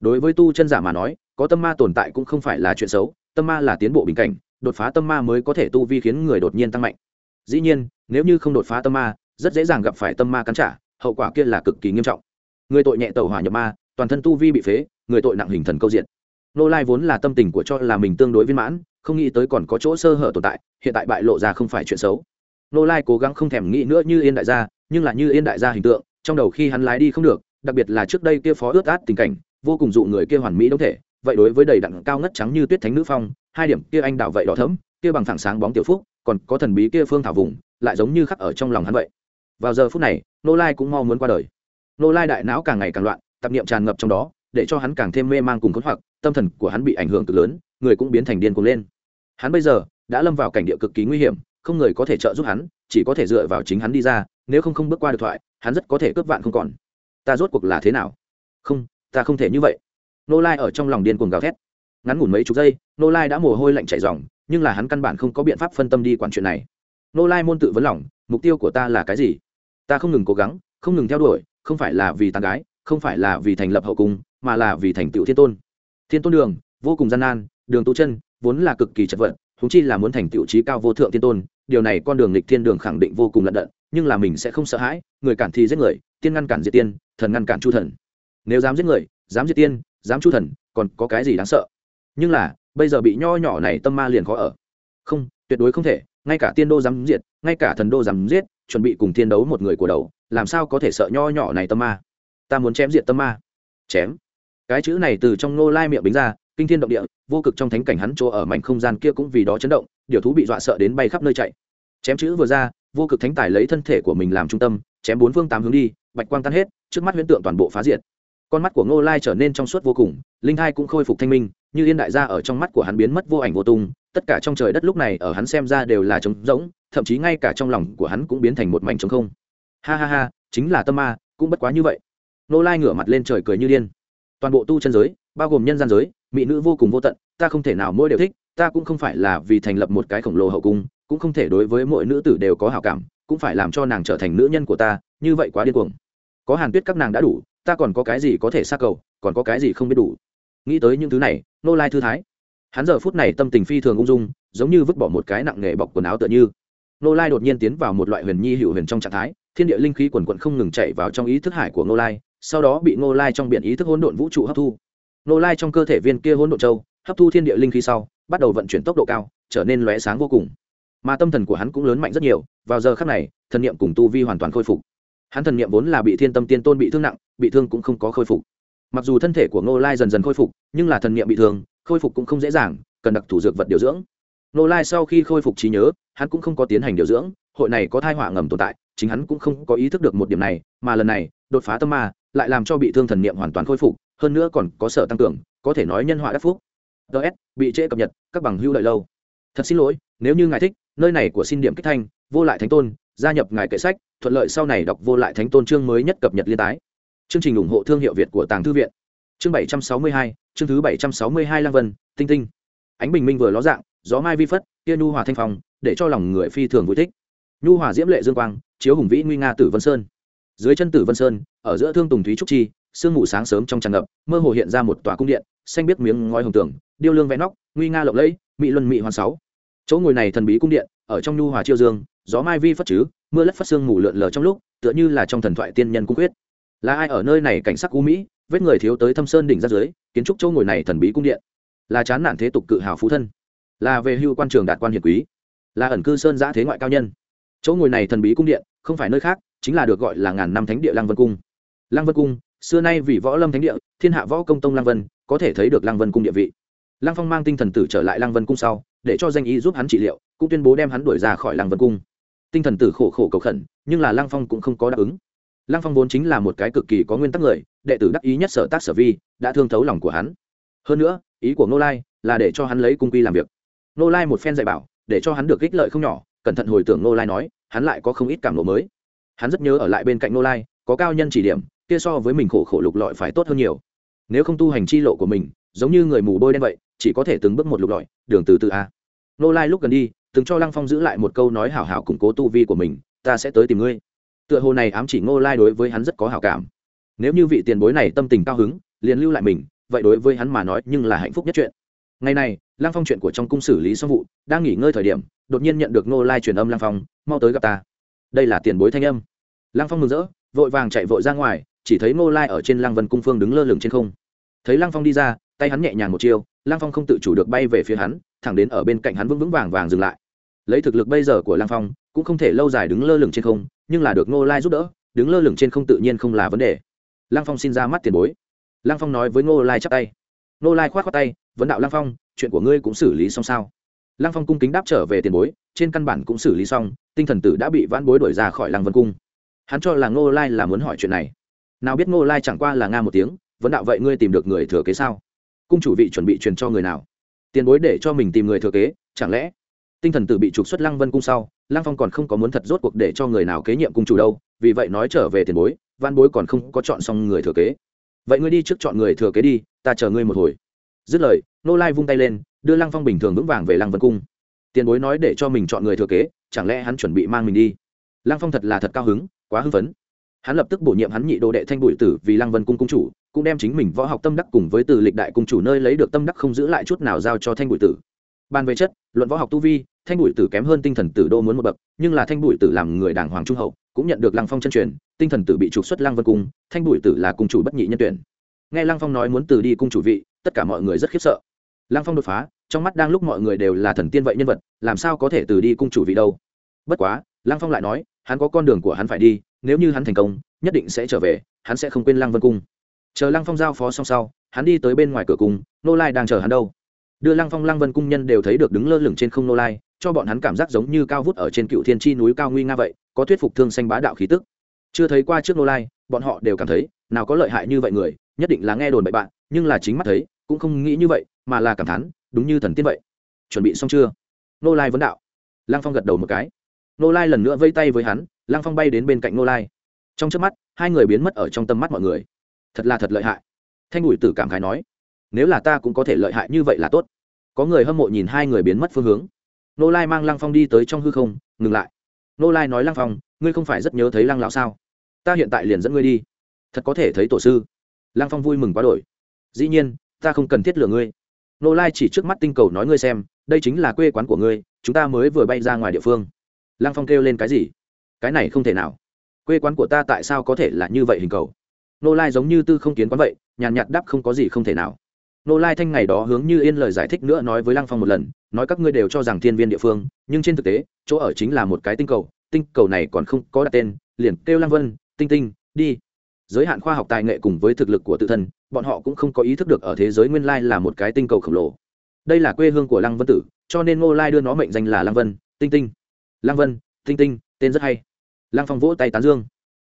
S1: Đối với tu chân giả mà nói, có tâm ma tồn tại cũng không phải là chuyện xấu, tâm ma là tiến bộ bình cảnh, đột phá tâm ma mới có thể tu vi khiến người đột nhiên tăng mạnh. Dĩ nhiên, nếu như không đột phá tâm ma, rất dễ dàng gặp phải tâm ma cắn trả, hậu quả kia là cực kỳ nghiêm trọng. Người tội nhẹ tẩu hỏa nhập ma toàn thân tu vi bị phế, người tội nặng hình thần câu diện. Nô lai vốn là tâm tình của cho là mình tương đối viên mãn, không nghĩ tới còn có chỗ sơ hở tồn tại, hiện tại bại lộ ra không phải chuyện xấu. Nô lai cố gắng không thèm nghĩ nữa như yên đại gia, nhưng là như yên đại gia hình tượng, trong đầu khi hắn lái đi không được, đặc biệt là trước đây kia phó ướt át tình cảnh, vô cùng dụ người kia hoàn mỹ đấu thể, vậy đối với đầy đặn cao ngất trắng như tuyết thánh nữ phong, hai điểm kia anh đào vậy đỏ thấm kia bằng thẳng sáng bóng tiểu phúc, còn có thần bí kia phương thảo vùng, lại giống như khắc ở trong lòng hắn vậy. Vào giờ phút này, nô lai cũng mau muốn qua đời. Nô lai đại não càng ngày càng loạn tập niệm tràn ngập trong đó, để cho hắn càng thêm mê man cùng khốn hoặc, tâm thần của hắn bị ảnh hưởng cực lớn, người cũng biến thành điên cuồng lên. Hắn bây giờ đã lâm vào cảnh địa cực kỳ nguy hiểm, không người có thể trợ giúp hắn, chỉ có thể dựa vào chính hắn đi ra, nếu không không bước qua được thoại, hắn rất có thể cướp vạn không còn. Ta rốt cuộc là thế nào? Không, ta không thể như vậy. Nô lai ở trong lòng điên cuồng gào thét. Ngắn ngủn mấy chục giây, nô lai đã mồ hôi lạnh chảy dòng nhưng là hắn căn bản không có biện pháp phân tâm đi quản chuyện này. Nô lai môn tự vấn lòng, mục tiêu của ta là cái gì? Ta không ngừng cố gắng, không ngừng theo đuổi, không phải là vì tàn gái không phải là vì thành lập hậu cung, mà là vì thành tựu thiên tôn. Thiên tôn đường, vô cùng gian nan, đường tu chân, vốn là cực kỳ chật vật húng chi là muốn thành tựu trí cao vô thượng thiên tôn, điều này con đường lịch thiên đường khẳng định vô cùng lận đận, nhưng là mình sẽ không sợ hãi, người cản thì giết người, tiên ngăn cản diệt tiên, thần ngăn cản chu thần. Nếu dám giết người, dám diệt tiên, dám chu thần, còn có cái gì đáng sợ? Nhưng là, bây giờ bị nho nhỏ này tâm ma liền khó ở. Không, tuyệt đối không thể, ngay cả tiên đô dám diệt, ngay cả thần đô dám giết, chuẩn bị cùng thiên đấu một người của đầu, làm sao có thể sợ nho nhỏ này tâm ma? Ta muốn chém diệt tâm ma. Chém. Cái chữ này từ trong nô lai miệng bính ra, kinh thiên động địa, vô cực trong thánh cảnh hắn chỗ ở mảnh không gian kia cũng vì đó chấn động, điều thú bị dọa sợ đến bay khắp nơi chạy. Chém chữ vừa ra, vô cực thánh tài lấy thân thể của mình làm trung tâm, chém bốn phương tám hướng đi, bạch quang tan hết, trước mắt huyễn tượng toàn bộ phá diệt. Con mắt của ngô lai trở nên trong suốt vô cùng, linh hai cũng khôi phục thanh minh, như yên đại gia ở trong mắt của hắn biến mất vô ảnh vô tung, tất cả trong trời đất lúc này ở hắn xem ra đều là trống rỗng, thậm chí ngay cả trong lòng của hắn cũng biến thành một mảnh trống không. Ha ha ha, chính là tâm ma, cũng bất quá như vậy. Nô lai ngửa mặt lên trời cười như điên. Toàn bộ tu chân giới, bao gồm nhân gian giới, mỹ nữ vô cùng vô tận, ta không thể nào mỗi đều thích, ta cũng không phải là vì thành lập một cái khổng lồ hậu cung, cũng không thể đối với mỗi nữ tử đều có hảo cảm, cũng phải làm cho nàng trở thành nữ nhân của ta, như vậy quá điên cuồng. Có hàn tuyết các nàng đã đủ, ta còn có cái gì có thể xa cầu, còn có cái gì không biết đủ. Nghĩ tới những thứ này, nô lai thư thái. Hắn giờ phút này tâm tình phi thường ung dung, giống như vứt bỏ một cái nặng nghề bọc quần áo tựa như. Nô lai đột nhiên tiến vào một loại huyền nhi hữu huyền trong trạng thái, thiên địa linh khí quần quận không ngừng chạy vào trong ý thức hải của nô lai sau đó bị Ngô lai trong biển ý thức hỗn độn vũ trụ hấp thu. Ngô lai trong cơ thể viên kia hỗn độn châu, hấp thu thiên địa linh khí sau, bắt đầu vận chuyển tốc độ cao, trở nên lóe sáng vô cùng. Mà tâm thần của hắn cũng lớn mạnh rất nhiều, vào giờ khắc này, thần niệm cùng tu vi hoàn toàn khôi phục. Hắn thần niệm vốn là bị thiên tâm tiên tôn bị thương nặng, bị thương cũng không có khôi phục. Mặc dù thân thể của ngô lai dần dần khôi phục, nhưng là thần niệm bị thương, khôi phục cũng không dễ dàng, cần đặc thủ dược vật điều dưỡng. Ngô lai sau khi khôi phục trí nhớ, hắn cũng không có tiến hành điều dưỡng, hội này có thai họa ngầm tồn tại, chính hắn cũng không có ý thức được một điểm này, mà lần này, đột phá tâm ma lại làm cho bị thương thần niệm hoàn toàn khôi phục, hơn nữa còn có sở tăng cường, có thể nói nhân họa đắc phúc. Ts bị trễ cập nhật, các bằng hưu lợi lâu. Thật xin lỗi, nếu như ngài thích, nơi này của xin điểm kích thanh, vô lại thánh tôn, gia nhập ngài kệ sách, thuận lợi sau này đọc vô lại thánh tôn chương mới nhất cập nhật liên tái. Chương trình ủng hộ thương hiệu việt của tàng thư viện. Chương bảy trăm sáu mươi hai, chương thứ bảy trăm sáu mươi hai lang vân, tinh tinh. Ánh bình minh vừa ló dạng, gió mai vi phất, kia nhu hòa thanh phong, để cho lòng người phi thường vui thích. Nhu hòa diễm lệ dương quang, chiếu hùng vĩ nguy nga tử vân sơn dưới chân tử vân sơn, ở giữa thương tùng thúy trúc chi, sương mù sáng sớm trong tràn ngập, mơ hồ hiện ra một tòa cung điện, xanh biết miếng ngói hồng tường, điêu lương vẽ nóc, nguy nga lộng lẫy, mỹ luân mỹ hoàn sáu. Chỗ ngồi này thần bí cung điện, ở trong nhu hòa chiêu dương, gió mai vi phất chứ, mưa lất phát sương mù lượn lờ trong lúc, tựa như là trong thần thoại tiên nhân cung quyết. Là ai ở nơi này cảnh sắc u mỹ, vết người thiếu tới thâm sơn đỉnh ra dưới, kiến trúc chỗ ngồi này thần bí cung điện? Là chán nản thế tục cự hào phú thân. Là về hưu quan trường đạt quan hiền quý. Là ẩn cư sơn giã thế ngoại cao nhân. Chỗ ngồi này thần bí cung điện, không phải nơi khác chính là được gọi là ngàn năm thánh địa lăng vân cung. Lăng vân cung, xưa nay vì võ lâm thánh địa, thiên hạ võ công tông lăng vân, có thể thấy được lăng vân cung địa vị. Lăng phong mang tinh thần tử trở lại lăng vân cung sau, để cho danh y giúp hắn trị liệu, cũng tuyên bố đem hắn đuổi ra khỏi lăng vân cung. Tinh thần tử khổ khổ cầu khẩn, nhưng là lăng phong cũng không có đáp ứng. Lăng phong vốn chính là một cái cực kỳ có nguyên tắc người, đệ tử đắc ý nhất sở tác sở vi, đã thương thấu lòng của hắn. Hơn nữa, ý của ngô lai là để cho hắn lấy cung quy làm việc. Ngô lai một phen dạy bảo, để cho hắn được ích lợi không nhỏ, cẩn thận hồi tưởng ngô lai nói, hắn lại có không ít cảm lộ mới hắn rất nhớ ở lại bên cạnh Nô lai, có cao nhân chỉ điểm, kia so với mình khổ khổ lục lọi phải tốt hơn nhiều. Nếu không tu hành chi lộ của mình, giống như người mù bôi đen vậy, chỉ có thể từng bước một lục lọi, đường từ từ a. Nô lai lúc gần đi, từng cho lăng phong giữ lại một câu nói hảo hảo củng cố tu vi của mình, ta sẽ tới tìm ngươi. Tựa hồ này ám chỉ ngô lai đối với hắn rất có hảo cảm. Nếu như vị tiền bối này tâm tình cao hứng, liền lưu lại mình, vậy đối với hắn mà nói nhưng là hạnh phúc nhất chuyện. Ngày này, lăng phong chuyện của trong cung xử lý xong vụ, đang nghỉ ngơi thời điểm, đột nhiên nhận được ngô lai truyền âm lăng phong, mau tới gặp ta đây là tiền bối thanh âm. Lăng phong mừng rỡ, vội vàng chạy vội ra ngoài, chỉ thấy ngô lai ở trên lăng vân cung phương đứng lơ lửng trên không. Thấy lăng phong đi ra, tay hắn nhẹ nhàng một chiêu, lăng phong không tự chủ được bay về phía hắn, thẳng đến ở bên cạnh hắn vững vững vàng vàng dừng lại. Lấy thực lực bây giờ của lăng phong, cũng không thể lâu dài đứng lơ lửng trên không, nhưng là được ngô lai giúp đỡ, đứng lơ lửng trên không tự nhiên không là vấn đề. Lăng phong xin ra mắt tiền bối. Lăng phong nói với ngô lai chắp tay. Ngô lai k h o á t khoác tay, vấn đạo lăng phong, chuyện của ngươi cũng xử lý xong sao? Lăng phong cung kính đáp trở về tiền bối, trên căn bản cũng xử lý xong, tinh thần tử đã bị vãn bối đuổi ra khỏi lăng vân cung. Hắn cho là ngô lai là muốn hỏi chuyện này. Nào biết ngô lai chẳng qua là nga một tiếng vẫn đạo vậy ngươi tìm được người thừa kế sao? Cung chủ vị chuẩn bị truyền cho người nào? Tiền bối để cho mình tìm người thừa kế, chẳng lẽ? Tinh thần tử bị trục xuất lăng vân cung sau, lăng phong còn không có muốn thật rốt cuộc để cho người nào kế nhiệm cung chủ đâu, vì vậy nói trở về tiền bối văn bối còn không có chọn xong người thừa kế. Vậy ngươi đi trước chọn người thừa kế đi, ta chờ ngươi một hồi. Dứt lời nô lai vung tay lên đưa lăng phong bình thường vững vàng về lăng vân cung. Tiền bối nói để cho mình chọn người thừa kế, chẳng lẽ hắn chuẩn bị mang mình đi? Lăng phong thật là thật cao hứng, quá hưng phấn. Hắn lập tức bổ nhiệm hắn nhị đồ đệ thanh bụi tử vì lăng vân cung cung chủ, cũng đem chính mình võ học tâm đắc cùng với từ lịch đại cung chủ nơi lấy được tâm đắc không giữ lại chút nào giao cho thanh bụi tử. Ban về chất, luận võ học tu vi, thanh bụi tử kém hơn tinh thần tử đô muốn một bậc, nhưng là thanh bụi tử làm người đàng hoàng trung hậu, cũng nhận được lăng phong chân truyền, tinh thần tử bị trục xuất lăng vân cung, thanh bụi tử là cung chủ bất nhị nhân tuyển. Nghe lăng phong nói muốn từ đi cung chủ vị, tất cả mọi người rất khiếp sợ. Lăng phong đột phá trong mắt đang lúc mọi người đều là thần tiên vậy nhân vật, làm sao có thể từ đi cung chủ vị đâu? Bất quá, lăng phong lại nói, hắn có con đường của hắn phải đi, nếu như hắn thành công, nhất định sẽ trở về, hắn sẽ không quên lăng vân cung. Chờ lăng phong giao phó xong sau, hắn đi tới bên ngoài cửa cung, nô lai đang chờ hắn đâu? Đưa lăng phong, lăng vân cung nhân đều thấy được đứng lơ lửng trên không nô lai, cho bọn hắn cảm giác giống như cao vút ở trên cựu thiên tri núi cao nguy nga vậy, có thuyết phục thương xanh bá đạo khí tức. Chưa thấy qua trước nô lai, bọn họ đều cảm thấy, nào có lợi hại như vậy người, nhất định là nghe đồn bậy bạn, nhưng là chính mắt thấy, cũng không nghĩ như vậy, mà là cảm thán đúng như thần tiên vậy. Chuẩn bị xong chưa? Nô lai vấn đạo. Lăng phong gật đầu một cái. Nô lai lần nữa vây tay với hắn, lăng phong bay đến bên cạnh nô lai. Trong trước mắt, hai người biến mất ở trong tâm mắt mọi người. Thật là thật lợi hại. Thanh ủi tử cảm khái nói, nếu là ta cũng có thể lợi hại như vậy là tốt. Có người hâm mộ nhìn hai người biến mất phương hướng. Nô lai mang lăng phong đi tới trong hư không, ngừng lại. Nô lai nói, lăng phong, ngươi không phải rất nhớ thấy lăng lão sao? Ta hiện tại liền dẫn ngươi đi. Thật có thể thấy tổ sư. Lăng phong vui mừng quá đổi. Dĩ nhiên, ta không cần thiết lừa ngươi nô lai chỉ trước mắt tinh cầu nói ngươi xem, đây chính là quê quán của ngươi, chúng ta mới vừa bay ra ngoài địa phương. Lăng phong kêu lên cái gì? Cái này không thể nào. Quê quán của ta tại sao có thể là như vậy hình cầu? Nô lai giống như tư không kiến quán vậy, nhàn nhạt đáp không có gì không thể nào. Nô lai thanh ngày đó hướng như yên lời giải thích nữa nói với lăng phong một lần, nói các ngươi đều cho rằng thiên viên địa phương, nhưng trên thực tế, chỗ ở chính là một cái tinh cầu tinh cầu này còn không có đặt tên, liền kêu lăng vân, tinh tinh, đi giới hạn khoa học tài nghệ cùng với thực lực của tự thân, bọn họ cũng không có ý thức được ở thế giới nguyên lai là một cái tinh cầu khổng lồ. Đây là quê hương của lăng vân tử, cho nên ngô lai đưa nó mệnh danh là lăng vân, tinh tinh. Lăng vân, tinh tinh, tên rất hay. Lăng phong vỗ tay tán dương.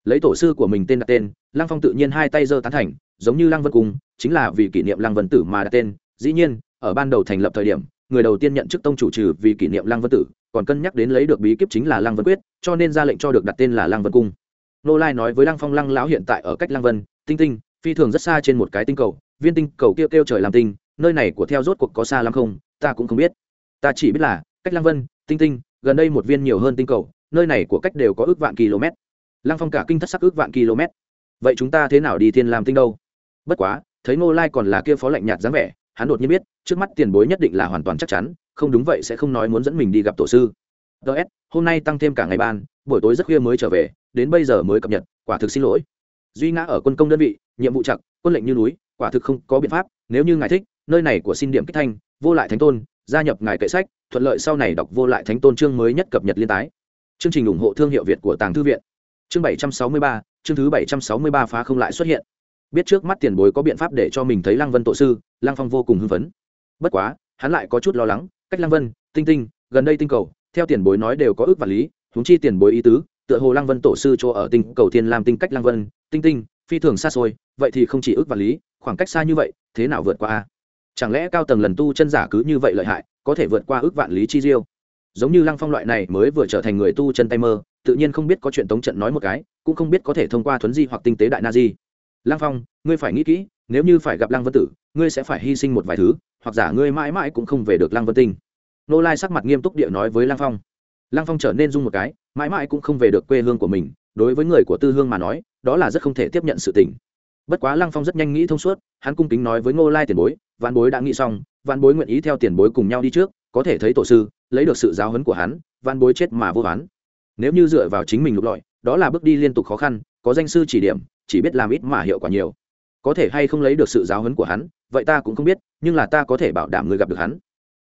S1: Lấy tổ sư của mình tên đặt tên, lăng phong tự nhiên hai tay giơ tán thành, giống như lăng vân cung chính là vì kỷ niệm lăng vân tử mà đặt tên. Dĩ nhiên, ở ban đầu thành lập thời điểm, người đầu tiên nhận chức tông chủ trừ vì kỷ niệm lăng vân tử, còn cân nhắc đến lấy được bí kíp chính là lăng vân quyết, cho nên ra lệnh cho được đặt tên là lăng vân cung nô lai nói với lăng phong lăng lão hiện tại ở cách lăng vân tinh tinh phi thường rất xa trên một cái tinh cầu viên tinh cầu kia kêu, kêu trời làm tinh nơi này của theo rốt cuộc có xa lắm không ta cũng không biết. Ta chỉ biết là cách lăng vân tinh tinh gần đây một viên nhiều hơn tinh cầu nơi này của cách đều có ước vạn km. Lăng phong cả kinh thất sắc ước vạn km. Vậy chúng ta thế nào đi thiên làm tinh đâu? Bất quá thấy ngô lai còn là kia phó lạnh nhạt dáng vẻ hắn đột nhiên biết trước mắt tiền bối nhất định là hoàn toàn chắc chắn không đúng vậy sẽ không nói muốn dẫn mình đi gặp tổ sư ts hôm nay tăng thêm cả ngày ban, buổi tối rất khuya mới trở về, đến bây giờ mới cập nhật, quả thực xin lỗi. Duy ngã ở quân công đơn vị, nhiệm vụ chặt, quân lệnh như núi, quả thực không có biện pháp, nếu như ngài thích, nơi này của xin điểm kích thanh, vô lại thánh tôn, gia nhập ngài kệ sách, thuận lợi sau này đọc vô lại thánh tôn chương mới nhất cập nhật liên tái. Chương trình ủng hộ thương hiệu việt của tàng thư viện. Chương bảy trăm sáu mươi ba, chương thứ bảy trăm sáu mươi ba phá không lại xuất hiện. Biết trước mắt tiền bối có biện pháp để cho mình thấy lăng vân tổ sư, lăng phong vô cùng hưng phấn. Bất quá, hắn lại có chút lo lắng, cách lăng vân, tinh tinh, gần đây tinh cầu theo tiền bối nói đều có ước và lý húng chi tiền bối ý tứ, tựa hồ lăng vân tổ sư chỗ ở tinh cầu thiên lam tinh cách lăng vân, tinh tinh, phi thường xa xôi, vậy thì không chỉ ước và lý, khoảng cách xa như vậy, thế nào vượt qua a? Chẳng lẽ cao tầng lần tu chân giả cứ như vậy lợi hại, có thể vượt qua ước vạn lý chi diêu? Giống như lăng phong loại này mới vừa trở thành người tu chân tay mơ, tự nhiên không biết có chuyện tống trận nói một cái, cũng không biết có thể thông qua thuấn di hoặc tinh tế đại na di. Lăng phong, ngươi phải nghĩ kỹ, nếu như phải gặp lăng vân tử, ngươi sẽ phải hy sinh một vài thứ, hoặc giả ngươi mãi mãi cũng không về được lăng vân tinh nô lai sắc mặt nghiêm túc địa nói với Lang phong. Lang phong trở nên dung một cái, mãi mãi cũng không về được quê hương của mình, đối với người của tư hương mà nói, đó là rất không thể tiếp nhận sự tình. Bất quá Lang phong rất nhanh nghĩ thông suốt, hắn cung kính nói với ngô lai tiền bối văn bối đã nghĩ xong văn bối nguyện ý theo tiền bối cùng nhau đi trước, có thể thấy tổ sư, lấy được sự giáo huấn của hắn văn bối chết mà vô toán nếu như dựa vào chính mình lục lọi, đó là bước đi liên tục khó khăn, có danh sư chỉ điểm, chỉ biết làm ít mà hiệu quả nhiều. Có thể hay không lấy được sự giáo huấn của hắn, vậy ta cũng không biết, nhưng là ta có thể bảo đảm người gặp được hắn.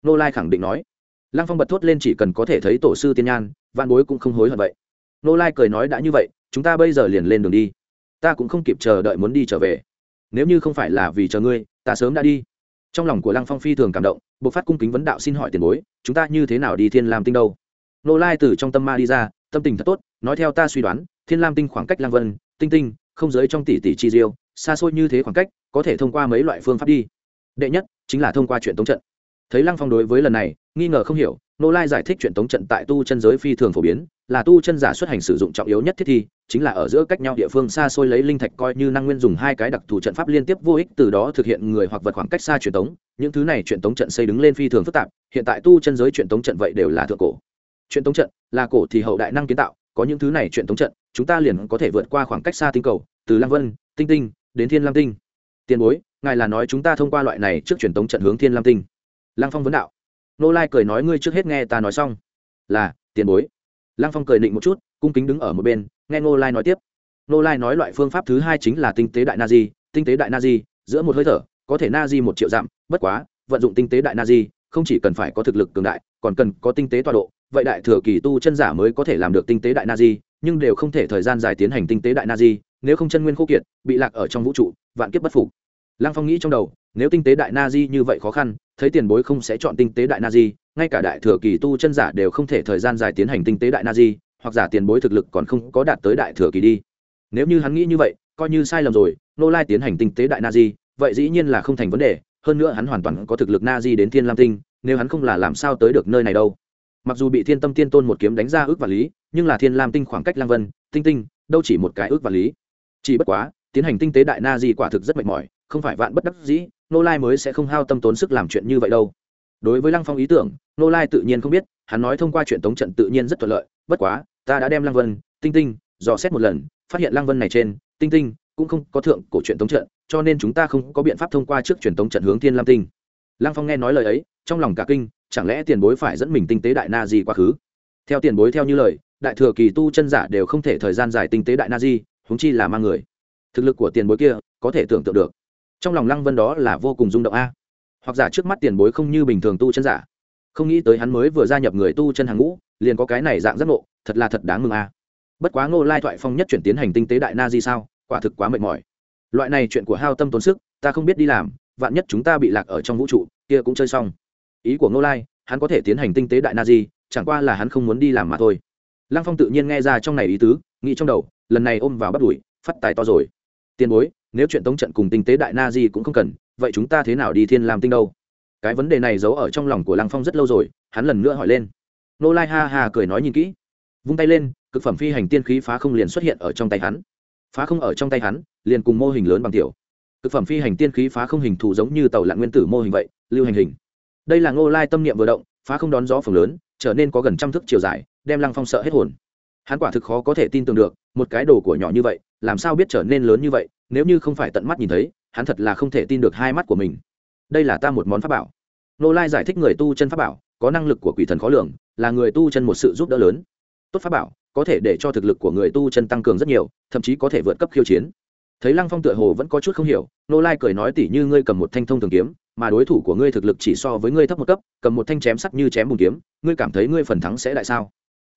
S1: Nô lai khẳng định nói lăng phong bật thốt lên chỉ cần có thể thấy tổ sư tiên nhan văn bối cũng không hối hận vậy. Nô lai cười nói đã như vậy, chúng ta bây giờ liền lên đường đi. Ta cũng không kịp chờ đợi muốn đi trở về. Nếu như không phải là vì chờ ngươi, ta sớm đã đi. Trong lòng của lăng phong phi thường cảm động buộc phát cung kính vấn đạo xin hỏi tiền bối, chúng ta như thế nào đi thiên lam tinh đâu? Nô lai từ trong tâm ma đi ra, tâm tình thật tốt, nói theo ta suy đoán, thiên lam tinh khoảng cách lang vân, tinh tinh, không giới trong tỷ tỷ chi diêu, xa xôi như thế khoảng cách, có thể thông qua mấy loại phương pháp đi. Đệ nhất, chính là thông qua chuyện tống trận thấy lăng phong đối với lần này, nghi ngờ không hiểu, nô lai giải thích chuyện tống trận tại tu chân giới phi thường phổ biến, là tu chân giả xuất hành sử dụng trọng yếu nhất thiết thi, chính là ở giữa cách nhau địa phương xa xôi lấy linh thạch coi như năng nguyên dùng hai cái đặc thù trận pháp liên tiếp vô ích, từ đó thực hiện người hoặc vật khoảng cách xa truyền tống. Những thứ này truyền tống trận xây đứng lên phi thường phức tạp, hiện tại tu chân giới truyền tống trận vậy đều là thượng cổ. Truyền tống trận là cổ thì hậu đại năng kiến tạo, có những thứ này truyền tống trận, chúng ta liền có thể vượt qua khoảng cách xa tinh cầu, từ lăng vân, tinh tinh đến thiên lam tinh. Tiền bối, ngài là nói chúng ta thông qua loại này trước truyền tống trận hướng thiên lam tinh lăng phong vấn đạo. Nô lai cười nói ngươi trước hết nghe ta nói xong. Là, tiền bối. Lăng phong cười định một chút, cung kính đứng ở một bên, nghe nô lai nói tiếp. Nô lai nói loại phương pháp thứ hai chính là tinh tế đại na di, tinh tế đại na di, giữa một hơi thở, có thể na di một triệu dặm, bất quá, vận dụng tinh tế đại na di, không chỉ cần phải có thực lực cường đại, còn cần có tinh tế tọa độ. Vậy đại thừa kỳ tu chân giả mới có thể làm được tinh tế đại na di, nhưng đều không thể thời gian dài tiến hành tinh tế đại na di, nếu không chân nguyên khô kiệt, bị lạc ở trong vũ trụ, vạn kiếp bất phục. Lăng phong nghĩ trong đầu, nếu tinh tế đại na di như vậy khó khăn thấy tiền bối không sẽ chọn tinh tế đại na di ngay cả đại thừa kỳ tu chân giả đều không thể thời gian dài tiến hành tinh tế đại na di hoặc giả tiền bối thực lực còn không có đạt tới đại thừa kỳ đi. Nếu như hắn nghĩ như vậy, coi như sai lầm rồi nô lai tiến hành tinh tế đại na di vậy dĩ nhiên là không thành vấn đề, hơn nữa hắn hoàn toàn có thực lực na di đến thiên lam tinh, nếu hắn không là làm sao tới được nơi này đâu. Mặc dù bị thiên tâm tiên tôn một kiếm đánh ra ước và lý, nhưng là thiên lam tinh khoảng cách lang vân, tinh tinh, đâu chỉ một cái ước và lý. Chỉ bất quá, tiến hành tinh tế đại na di quả thực rất mệt mỏi, không phải vạn bất đắc dĩ nô lai mới sẽ không hao tâm tốn sức làm chuyện như vậy đâu. Đối với lăng phong ý tưởng, nô lai tự nhiên không biết, hắn nói thông qua chuyện tống trận tự nhiên rất thuận lợi. Bất quá, ta đã đem lăng vân, tinh tinh, dò xét một lần, phát hiện lăng vân này trên, tinh tinh cũng không có thượng cổ truyện tống trận, cho nên chúng ta không có biện pháp thông qua trước truyền tống trận hướng thiên lam tinh. Lăng phong nghe nói lời ấy, trong lòng cả kinh, chẳng lẽ tiền bối phải dẫn mình tinh tế đại na di quá khứ? Theo tiền bối theo như lời, đại thừa kỳ tu chân giả đều không thể thời gian dài tinh tế đại na di húng chi là mang người. Thực lực của tiền bối kia có thể tưởng tượng được trong lòng lăng vân đó là vô cùng rung động a. Hoặc giả trước mắt tiền bối không như bình thường tu chân giả. Không nghĩ tới hắn mới vừa gia nhập người tu chân hàng ngũ, liền có cái này dạng rất ngộ, thật là thật đáng mừng a. Bất quá ngô lai thoại phong nhất chuyển tiến hành tinh tế đại na di sao, quả thực quá mệt mỏi. Loại này chuyện của hao tâm tốn sức, ta không biết đi làm, vạn nhất chúng ta bị lạc ở trong vũ trụ, kia cũng chơi xong. Ý của ngô lai, hắn có thể tiến hành tinh tế đại na di, chẳng qua là hắn không muốn đi làm mà thôi. Lăng phong tự nhiên nghe ra trong này ý tứ, nghĩ trong đầu, lần này ôm vào bắt đuổi, phát tài to rồi. Tiền bối nếu chuyện tống trận cùng tinh tế đại na di cũng không cần, vậy chúng ta thế nào đi thiên làm tinh đâu? Cái vấn đề này giấu ở trong lòng của lăng phong rất lâu rồi, hắn lần nữa hỏi lên. Nô lai ha ha cười nói nhìn kỹ. Vung tay lên, cực phẩm phi hành tiên khí phá không liền xuất hiện ở trong tay hắn. Phá không ở trong tay hắn, liền cùng mô hình lớn bằng tiểu. Cực phẩm phi hành tiên khí phá không hình thù giống như tàu lặn nguyên tử mô hình vậy, lưu hành hình. Đây là ngô lai tâm niệm vừa động, phá không đón gió phường lớn, trở nên có gần trăm thước chiều dài, đem lăng phong sợ hết hồn. Hắn quả thực khó có thể tin tưởng được, một cái đồ của nhỏ như vậy làm sao biết trở nên lớn như vậy, nếu như không phải tận mắt nhìn thấy, hắn thật là không thể tin được hai mắt của mình. Đây là ta một món pháp bảo. Nô lai giải thích người tu chân pháp bảo, có năng lực của quỷ thần khó lường, là người tu chân một sự giúp đỡ lớn. Tốt pháp bảo, có thể để cho thực lực của người tu chân tăng cường rất nhiều, thậm chí có thể vượt cấp khiêu chiến. Thấy lăng phong tựa hồ vẫn có chút không hiểu nô lai cười nói tỉ như ngươi cầm một thanh thông thường kiếm, mà đối thủ của ngươi thực lực chỉ so với ngươi thấp một cấp, cầm một thanh chém sắt như chém bùn kiếm, ngươi cảm thấy ngươi phần thắng sẽ đại sao?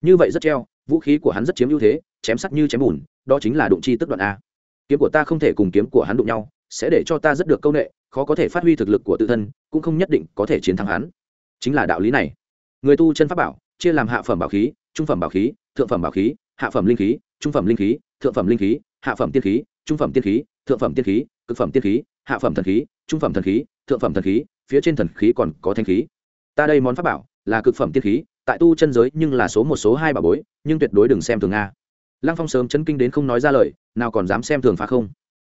S1: Như vậy rất treo, vũ khí của hắn rất chiếm ưu thế, chém sắt như chém bùn, đó chính là đụng chi tức đoạn a. Kiếm của ta không thể cùng kiếm của hắn đụng nhau, sẽ để cho ta rất được câu nệ, khó có thể phát huy thực lực của tự thân, cũng không nhất định có thể chiến thắng hắn. Chính là đạo lý này. Người tu chân pháp bảo, chia làm hạ phẩm bảo khí, trung phẩm bảo khí, thượng phẩm bảo khí, hạ phẩm linh khí, trung phẩm linh khí, thượng phẩm linh khí, hạ phẩm tiên khí, trung phẩm tiên khí, thượng phẩm tiên khí, cực phẩm tiên khí, hạ phẩm thần khí, trung phẩm thần khí, thượng phẩm thần khí, phía trên thần khí còn có thanh khí. Ta đây món pháp bảo là cực phẩm tiên khí tại tu chân giới nhưng là số một số hai bảo bối, nhưng tuyệt đối đừng xem thường a. lăng phong sớm chấn kinh đến không nói ra lời, nào còn dám xem thường phá không?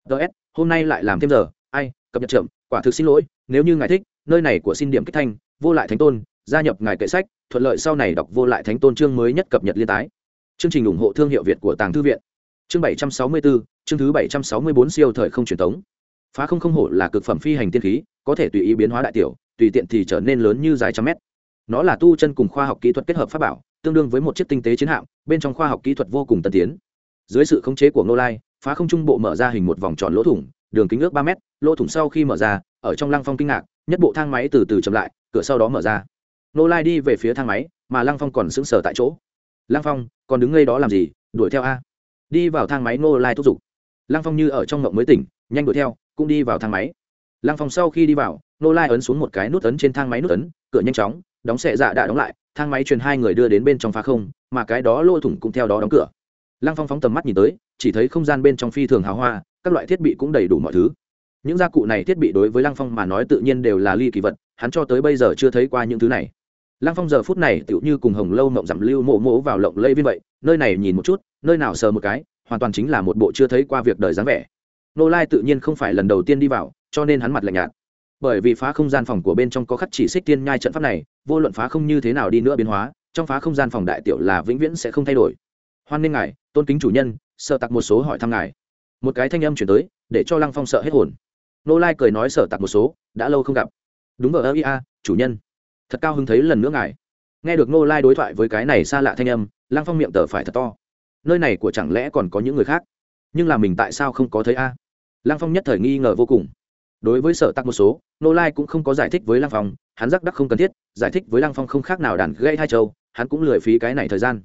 S1: Ts hôm nay lại làm thêm giờ, ai, cập nhật chậm, quả thực xin lỗi, nếu như ngài thích, nơi này của xin điểm kích thanh, vô lại thánh tôn, gia nhập ngài kệ sách, thuận lợi sau này đọc vô lại thánh tôn chương mới nhất cập nhật liên tái. Chương trình ủng hộ thương hiệu việt của tàng thư viện. Chương bảy trăm sáu mươi bốn chương thứ bảy trăm sáu mươi bốn siêu thời không truyền thống. Phá không không hổ là cực phẩm phi hành tiên khí, có thể tùy ý biến hóa đại tiểu, tùy tiện thì trở nên lớn như dài trăm mét nó là tu chân cùng khoa học kỹ thuật kết hợp pháp bảo, tương đương với một chiếc tinh tế chiến hạm, bên trong khoa học kỹ thuật vô cùng tân tiến. Dưới sự khống chế của ngô lai, phá không trung bộ mở ra hình một vòng tròn lỗ thủng, đường kính ước ba mét, lỗ thủng sau khi mở ra, ở trong lăng phong kinh ngạc, nhất bộ thang máy từ từ chậm lại, cửa sau đó mở ra. Ngô lai đi về phía thang máy, mà lăng phong còn sững sờ tại chỗ. Lăng phong, còn đứng ngay đó làm gì? Đuổi theo a. Đi vào thang máy, ngô lai thúc giục. Lăng phong như ở trong ngộng mới tỉnh, nhanh đuổi theo, cũng đi vào thang máy. Lăng phong sau khi đi vào, ngô lai ấn xuống một cái nút ấn trên thang máy nút ấn, cửa nhanh chóng đóng xệ dạ đã đóng lại, thang máy truyền hai người đưa đến bên trong phá không, mà cái đó lỗ thủng cũng theo đó đóng cửa. Lăng phong phóng tầm mắt nhìn tới, chỉ thấy không gian bên trong phi thường hào hoa, các loại thiết bị cũng đầy đủ mọi thứ. Những gia cụ này thiết bị đối với lăng phong mà nói tự nhiên đều là ly kỳ vật, hắn cho tới bây giờ chưa thấy qua những thứ này. Lăng phong giờ phút này tựu như cùng hồng lâu mộng dặm lưu mộ mộ vào lộng lây viên vậy, nơi này nhìn một chút, nơi nào sờ một cái, hoàn toàn chính là một bộ chưa thấy qua việc đời dáng vẻ. Nô lai tự nhiên không phải lần đầu tiên đi vào, cho nên hắn mặt lạnh nhạt bởi vì phá không gian phòng của bên trong có khắc chỉ xích tiên nhai trận pháp này, vô luận phá không như thế nào đi nữa biến hóa, trong phá không gian phòng đại tiểu là vĩnh viễn sẽ không thay đổi. Hoan nghênh ngài, tôn kính chủ nhân sợ tặc một số hỏi thăm ngài. Một cái thanh âm chuyển tới, để cho lăng phong sợ hết hồn. Nô lai cười nói sợ tặc một số, đã lâu không gặp. Đúng vờ ơ ia chủ nhân. Thật cao hứng thấy lần nữa ngài. Nghe được nô lai đối thoại với cái này xa lạ thanh âm, lăng phong miệng tờ phải thật to. Nơi này của chẳng lẽ còn có những người khác? Nhưng là mình tại sao không có thấy a? Lăng phong nhất thời nghi ngờ vô cùng đối với sở tắc một số, nô lai cũng không có giải thích với lăng phong, hắn giác đắc không cần thiết, giải thích với lăng phong không khác nào đàn gây hai châu, hắn cũng lười phí cái này thời gian.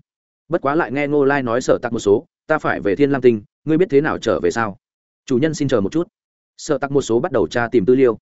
S1: Bất quá lại nghe nô lai nói sở tắc một số, ta phải về thiên lam tinh, ngươi biết thế nào trở về sao? Chủ nhân xin chờ một chút. Sở tắc một số bắt đầu tra tìm tư liệu.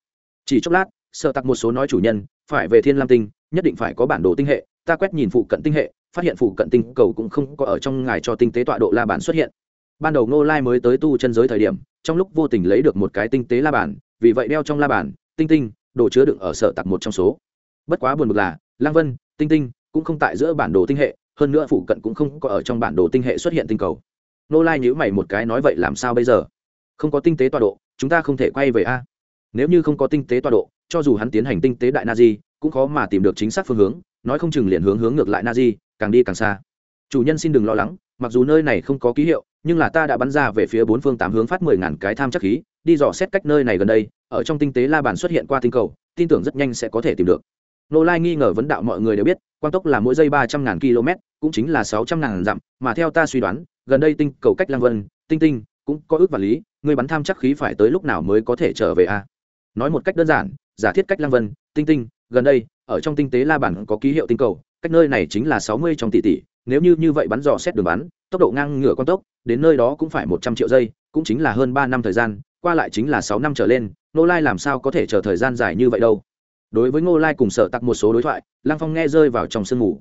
S1: Chỉ chốc lát, sở tắc một số nói chủ nhân, phải về thiên lam tinh, nhất định phải có bản đồ tinh hệ, ta quét nhìn phụ cận tinh hệ, phát hiện phụ cận tinh cầu cũng không có ở trong ngài cho tinh tế tọa độ la bản xuất hiện. Ban đầu nô lai mới tới tu chân giới thời điểm, trong lúc vô tình lấy được một cái tinh tế la bản vì vậy đeo trong la bàn, tinh tinh, đồ chứa đựng ở sở tặc một trong số. Bất quá buồn bực là lang vân, tinh tinh cũng không tại giữa bản đồ tinh hệ, hơn nữa phụ cận cũng không có ở trong bản đồ tinh hệ xuất hiện tinh cầu. Nô lai nhữ mày một cái nói vậy làm sao bây giờ? Không có tinh tế tọa độ, chúng ta không thể quay về a. Nếu như không có tinh tế tọa độ, cho dù hắn tiến hành tinh tế đại na di cũng khó mà tìm được chính xác phương hướng, nói không chừng liền hướng hướng ngược lại na di càng đi càng xa. Chủ nhân xin đừng lo lắng, mặc dù nơi này không có ký hiệu nhưng là ta đã bắn ra về phía bốn phương tám hướng phát mười ngàn cái tham chắc khí, đi dò xét cách nơi này gần đây, ở trong tinh tế la bàn xuất hiện qua tinh cầu, tin tưởng rất nhanh sẽ có thể tìm được. Nô lai nghi ngờ vấn đạo mọi người đều biết, quang tốc là mỗi giây ba trăm ngàn km, cũng chính là sáu trăm ngàn dặm, mà theo ta suy đoán, gần đây tinh cầu cách lang vân, tinh tinh, cũng có ước và lý, người bắn tham chắc khí phải tới lúc nào mới có thể trở về a? Nói một cách đơn giản, giả thiết cách lang vân, tinh tinh, gần đây, ở trong tinh tế la bản có ký hiệu tinh cầu, cách nơi này chính là sáu mươi trong tỷ tỷ, nếu như như vậy bắn dò xét đường bắn, tốc độ ngang ngửa con tốc đến nơi đó cũng phải một trăm triệu giây, cũng chính là hơn ba năm thời gian, qua lại chính là sáu năm trở lên nô lai làm sao có thể chờ thời gian dài như vậy đâu? Đối với ngô lai cùng sở tặc một số đối thoại, lăng phong nghe rơi vào trong sương mù.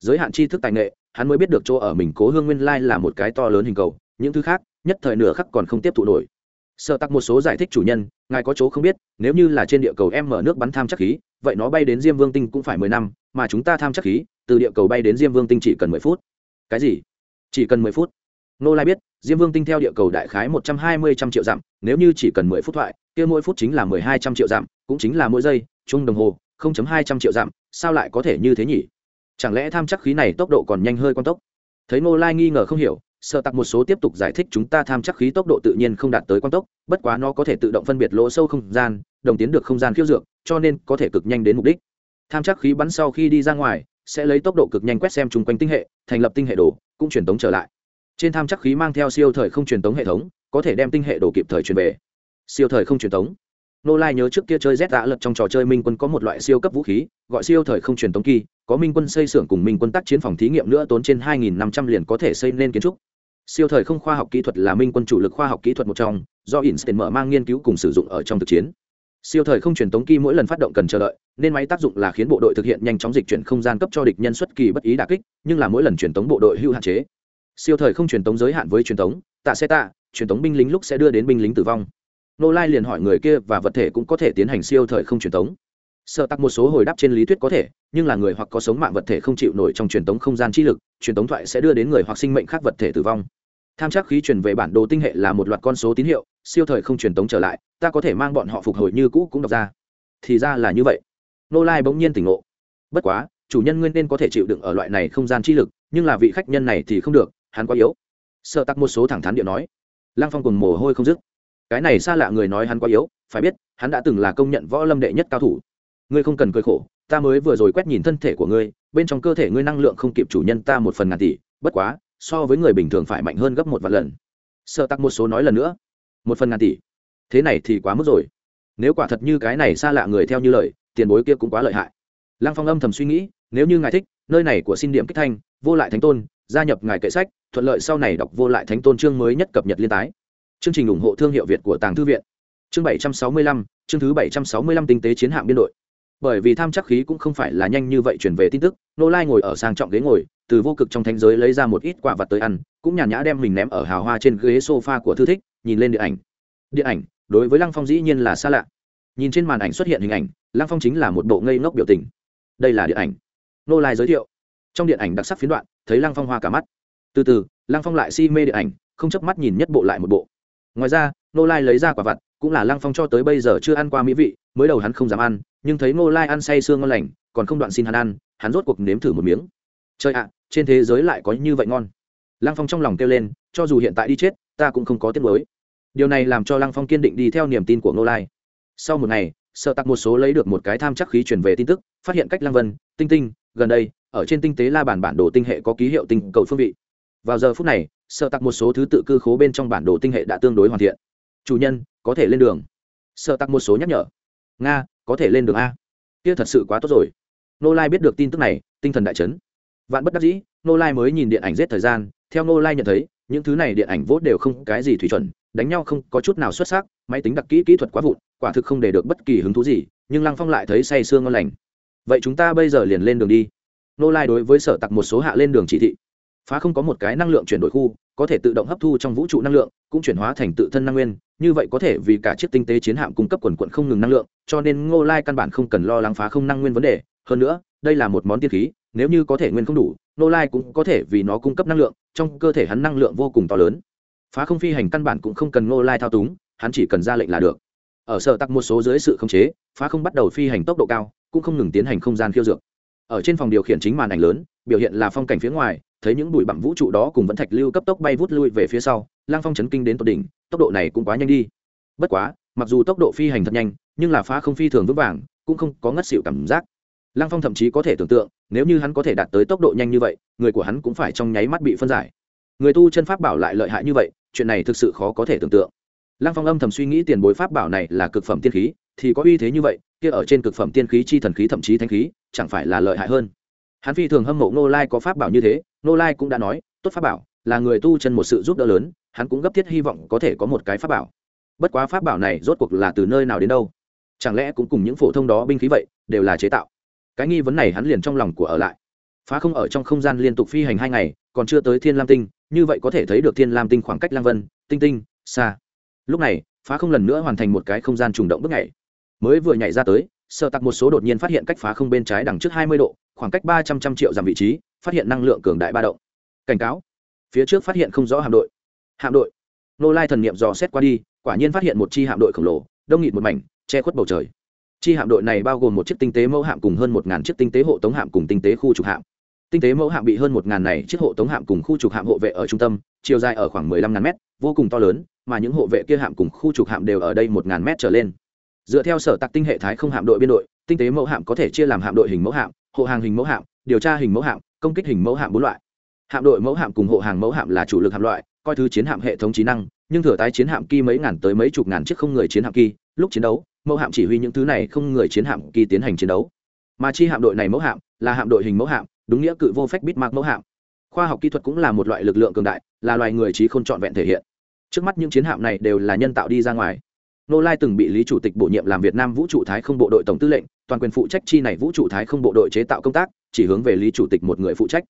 S1: Giới hạn tri thức tài nghệ, hắn mới biết được chỗ ở mình cố hương nguyên lai là một cái to lớn hình cầu, những thứ khác, nhất thời nửa khắc còn không tiếp thụ nổi. Sở tặc một số giải thích chủ nhân, ngài có chỗ không biết, nếu như là trên địa cầu em mở nước bắn tham chắc khí, vậy nó bay đến diêm vương tinh cũng phải mười năm, mà chúng ta tham chắc khí, từ địa cầu bay đến diêm vương tinh chỉ cần mười phút. Cái gì? Chỉ cần mười phút nô lai biết, diêm vương tinh theo địa cầu đại khái một trăm hai mươi trăm triệu dặm, nếu như chỉ cần mười phút thoại, kia mỗi phút chính là mười hai trăm triệu dặm, cũng chính là mỗi giây, chung đồng hồ, không chấm hai trăm triệu dặm, sao lại có thể như thế nhỉ? Chẳng lẽ tham chắc khí này tốc độ còn nhanh hơi quan tốc? Thấy nô lai nghi ngờ không hiểu, sợ tặc một số tiếp tục giải thích chúng ta tham chắc khí tốc độ tự nhiên không đạt tới quan tốc, bất quá nó có thể tự động phân biệt lỗ sâu không gian, đồng tiến được không gian khiêu dược, cho nên có thể cực nhanh đến mục đích. Tham chắc khí bắn sau khi đi ra ngoài, sẽ lấy tốc độ cực nhanh quét xem chung quanh tinh hệ, thành lập tinh hệ đồ, cũng truyền tống trở lại trên tham chắc khí mang theo siêu thời không truyền tống hệ thống, có thể đem tinh hệ đồ kịp thời truyền về. Siêu thời không truyền tống. Nô lai nhớ trước kia chơi z đã lật trong trò chơi minh quân có một loại siêu cấp vũ khí, gọi siêu thời không truyền tống kỳ, có minh quân xây xưởng cùng minh quân tác chiến phòng thí nghiệm nữa tốn trên hai nghìn năm trăm liền có thể xây nên kiến trúc. Siêu thời không khoa học kỹ thuật là minh quân chủ lực khoa học kỹ thuật một trong, do Einstein mở mang nghiên cứu cùng sử dụng ở trong thực chiến. Siêu thời không truyền tống kỳ mỗi lần phát động cần chờ đợi, nên máy tác dụng là khiến bộ đội thực hiện nhanh chóng dịch chuyển không gian cấp cho địch nhân xuất kỳ bất ý đà kích, nhưng là mỗi lần truyền tống bộ đội hưu hạn chế siêu thời không truyền tống giới hạn với truyền tống, tạ xe tạ, truyền tống binh lính lúc sẽ đưa đến binh lính tử vong. Nô lai liền hỏi người kia và vật thể cũng có thể tiến hành siêu thời không truyền tống. Sợ tắc một số hồi đáp trên lý thuyết có thể, nhưng là người hoặc có sống mạng vật thể không chịu nổi trong truyền tống không gian chi lực, truyền tống thoại sẽ đưa đến người hoặc sinh mệnh khác vật thể tử vong. Tham chắc khí truyền về bản đồ tinh hệ là một loạt con số tín hiệu, siêu thời không truyền tống trở lại, ta có thể mang bọn họ phục hồi như cũ cũng đọc ra. Thì ra là như vậy. Nô lai bỗng nhiên tỉnh ngộ. Bất quá, chủ nhân nguyên nên có thể chịu đựng ở loại này không gian chi lực, nhưng là vị khách nhân này thì không được hắn quá yếu. Sợ tắc một số thẳng thắn điệu nói, lăng phong cùng mồ hôi không dứt. Cái này xa lạ người nói hắn quá yếu, phải biết, hắn đã từng là công nhận võ lâm đệ nhất cao thủ. Ngươi không cần cười khổ, ta mới vừa rồi quét nhìn thân thể của ngươi, bên trong cơ thể ngươi năng lượng không kịp chủ nhân ta một phần ngàn tỷ, bất quá, so với người bình thường phải mạnh hơn gấp một vạn lần. Sợ tắc một số nói lần nữa, một phần ngàn tỷ. Thế này thì quá mức rồi. Nếu quả thật như cái này xa lạ người theo như lời, tiền bối kia cũng quá lợi hại. Lăng phong âm thầm suy nghĩ, nếu như ngài thích, nơi này của xin điểm kích thanh, vô lại thánh tôn gia nhập ngài kệ sách, thuận lợi sau này đọc vô lại thánh tôn chương mới nhất cập nhật liên tái. Chương trình ủng hộ thương hiệu việt của tàng thư viện. Chương bảy trăm sáu mươi lăm, chương thứ bảy trăm sáu mươi lăm tinh tế chiến hạm biên đội. Bởi vì tham chắc khí cũng không phải là nhanh như vậy chuyển về tin tức, nô lai ngồi ở sang trọng ghế ngồi, từ vô cực trong thánh giới lấy ra một ít quả vật tới ăn, cũng nhàn nhã đem mình ném ở hào hoa trên ghế sofa của thư thích, nhìn lên điện ảnh. Điện ảnh, đối với lăng phong dĩ nhiên là xa lạ. Nhìn trên màn ảnh xuất hiện hình ảnh, lăng phong chính là một bộ ngây ngốc biểu tình. Đây là điện ảnh. Nô lai giới thiệu. Trong điện ảnh đặc sắc phiến đoạn thấy lăng phong hoa cả mắt. Từ từ, lăng phong lại si mê điện ảnh, không chớp mắt nhìn nhất bộ lại một bộ. Ngoài ra nô lai lấy ra quả vặt, cũng là lăng phong cho tới bây giờ chưa ăn qua mỹ vị, mới đầu hắn không dám ăn, nhưng thấy nô lai ăn say sương ngon lành, còn không đoạn xin hắn ăn, hắn rốt cuộc nếm thử một miếng. Trời ạ, trên thế giới lại có như vậy ngon. Lăng phong trong lòng kêu lên, cho dù hiện tại đi chết, ta cũng không có tiếc mới điều này làm cho lăng phong kiên định đi theo niềm tin của nô lai. Sau một ngày, sợ tặc một số lấy được một cái tham chắc khí chuyển về tin tức, phát hiện cách lăng vân, tinh tinh gần đây, ở trên tinh tế la bản bản đồ tinh hệ có ký hiệu tinh cầu phương vị. Vào giờ phút này sợ tặc một số thứ tự cư khố bên trong bản đồ tinh hệ đã tương đối hoàn thiện. Chủ nhân, có thể lên đường. Sợ tặc một số nhắc nhở. Nga, có thể lên đường a. Kia thật sự quá tốt rồi. Nô lai biết được tin tức này, tinh thần đại chấn. Vạn bất đắc dĩ nô lai mới nhìn điện ảnh giết thời gian, theo nô lai nhận thấy, những thứ này điện ảnh vốt đều không cái gì thủy chuẩn, đánh nhau không có chút nào xuất sắc, máy tính đặc kỹ kỹ thuật quá vụn, quả thực không để được bất kỳ hứng thú gì, nhưng lăng phong lại thấy say sương ngon lành vậy chúng ta bây giờ liền lên đường đi. Nô lai đối với sở tặc một số hạ lên đường chỉ thị. Phá không có một cái năng lượng chuyển đổi khu, có thể tự động hấp thu trong vũ trụ năng lượng, cũng chuyển hóa thành tự thân năng nguyên. Như vậy có thể vì cả chiếc tinh tế chiến hạm cung cấp quần quận không ngừng năng lượng, cho nên ngô lai căn bản không cần lo lắng phá không năng nguyên vấn đề. Hơn nữa, đây là một món tiên khí, nếu như có thể nguyên không đủ, ngô lai cũng có thể vì nó cung cấp năng lượng, trong cơ thể hắn năng lượng vô cùng to lớn. Phá không phi hành căn bản cũng không cần ngô lai thao túng, hắn chỉ cần ra lệnh là được. Ở sở tặc một số dưới sự khống chế, phá không bắt đầu phi hành tốc độ cao cũng không ngừng tiến hành không gian khiêu dược. Ở trên phòng điều khiển chính màn ảnh lớn, biểu hiện là phong cảnh phía ngoài, thấy những bụi bặm vũ trụ đó cùng vẫn thạch lưu cấp tốc bay vút lui về phía sau, lang phong chấn kinh đến tột đỉnh, tốc độ này cũng quá nhanh đi. Bất quá, mặc dù tốc độ phi hành thật nhanh, nhưng là phá không phi thường vững vàng, cũng không có ngất xịu cảm giác. Lăng phong thậm chí có thể tưởng tượng, nếu như hắn có thể đạt tới tốc độ nhanh như vậy, người của hắn cũng phải trong nháy mắt bị phân giải. Người tu chân pháp bảo lại lợi hại như vậy, chuyện này thực sự khó có thể tưởng tượng. Lăng phong âm thầm suy nghĩ tiền bối pháp bảo này là cực phẩm tiên khí thì có uy thế như vậy, kia ở trên cực phẩm tiên khí chi thần khí thậm chí thanh khí, chẳng phải là lợi hại hơn. Hắn phi thường hâm mộ nô lai có pháp bảo như thế nô lai cũng đã nói, tốt pháp bảo, là người tu chân một sự giúp đỡ lớn, hắn cũng gấp thiết hy vọng có thể có một cái pháp bảo. Bất quá pháp bảo này rốt cuộc là từ nơi nào đến đâu? Chẳng lẽ cũng cùng những phổ thông đó binh khí vậy, đều là chế tạo? Cái nghi vấn này hắn liền trong lòng của ở lại. Phá không ở trong không gian liên tục phi hành hai ngày, còn chưa tới thiên lam tinh, như vậy có thể thấy được thiên lam tinh khoảng cách lang vân, tinh tinh, xa. Lúc này, phá không lần nữa hoàn thành một cái không gian trùng động bước nhảy mới vừa nhảy ra tới, sợ tặc một số đột nhiên phát hiện cách phá không bên trái đằng trước hai mươi độ, khoảng cách ba trăm trăm triệu dặm vị trí, phát hiện năng lượng cường đại ba động. Cảnh cáo. Phía trước phát hiện không rõ hạm đội. Hạm đội. Nô lai thần niệm dò xét qua đi, quả nhiên phát hiện một chi hạm đội khổng lồ, đông nghịt một mảnh, che khuất bầu trời. Chi hạm đội này bao gồm một chiếc tinh tế mẫu hạm cùng hơn một ngàn chiếc tinh tế hộ tống hạm cùng tinh tế khu trục hạm. Tinh tế mẫu hạm bị hơn một ngàn này chiếc hộ tống hạm cùng khu trục hạm hộ vệ ở trung tâm, chiều dài ở khoảng mười lăm ngàn mét, vô cùng to lớn, mà những hộ vệ kia hạm cùng khu trục hạm đều ở đây một ngàn mét trở lên dựa theo sở tạc tinh hệ thái không hạm đội biên đội, tinh tế mẫu hạm có thể chia làm hạm đội hình mẫu hạm, hộ hàng hình mẫu hạm, điều tra hình mẫu hạm, công kích hình mẫu hạm bốn loại. Hạm đội mẫu hạm cùng hộ hàng mẫu hạm là chủ lực hạm loại, coi thứ chiến hạm hệ thống trí năng, nhưng thừa tái chiến hạm kỳ mấy ngàn tới mấy chục ngàn chiếc không người chiến hạm kỳ, lúc chiến đấu, mẫu hạm chỉ huy những thứ này không người chiến hạm kỳ tiến hành chiến đấu. Mà chi hạm đội này mẫu hạm, là hạm đội hình mẫu hạm, đúng nghĩa cự vô phép bít mạc mẫu hạm. Khoa học kỹ thuật cũng là một loại lực lượng cường đại, là loài người trí không trọn vẹn thể hiện. Trước mắt những chiến hạm này đều là nhân tạo đi ra ngoài nô lai từng bị lý chủ tịch bổ nhiệm làm việt nam vũ trụ thái không bộ đội tổng tư lệnh, toàn quyền phụ trách chi này vũ trụ thái không bộ đội chế tạo công tác, chỉ hướng về lý chủ tịch một người phụ trách.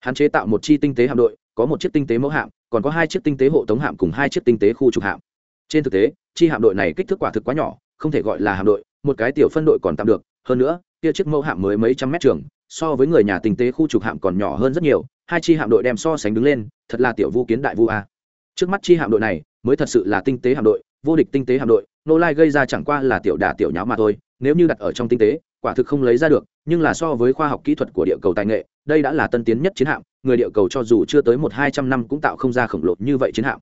S1: Hắn chế tạo một chi tinh tế hạm đội, có một chiếc tinh tế mẫu hạm, còn có hai chiếc tinh tế hộ tống hạm cùng hai chiếc tinh tế khu trục hạm. Trên thực tế, chi hạm đội này kích thước quả thực quá nhỏ, không thể gọi là hạm đội, một cái tiểu phân đội còn tạm được. Hơn nữa, kia chiếc mẫu hạm mới mấy trăm mét trường, so với người nhà tinh tế khu trục hạm còn nhỏ hơn rất nhiều, hai chi hạm đội đem so sánh đứng lên, thật là tiểu vu kiến đại vu a. Trước mắt chi hạm đội này, mới thật sự là tinh tế hạm đội vô địch tinh tế hạm đội, nô lai gây ra chẳng qua là tiểu đà tiểu nháo mà thôi, nếu như đặt ở trong tinh tế, quả thực không lấy ra được, nhưng là so với khoa học kỹ thuật của địa cầu tài nghệ, đây đã là tân tiến nhất chiến hạm, người địa cầu cho dù chưa tới một hai trăm năm cũng tạo không ra khổng lồ như vậy chiến hạm.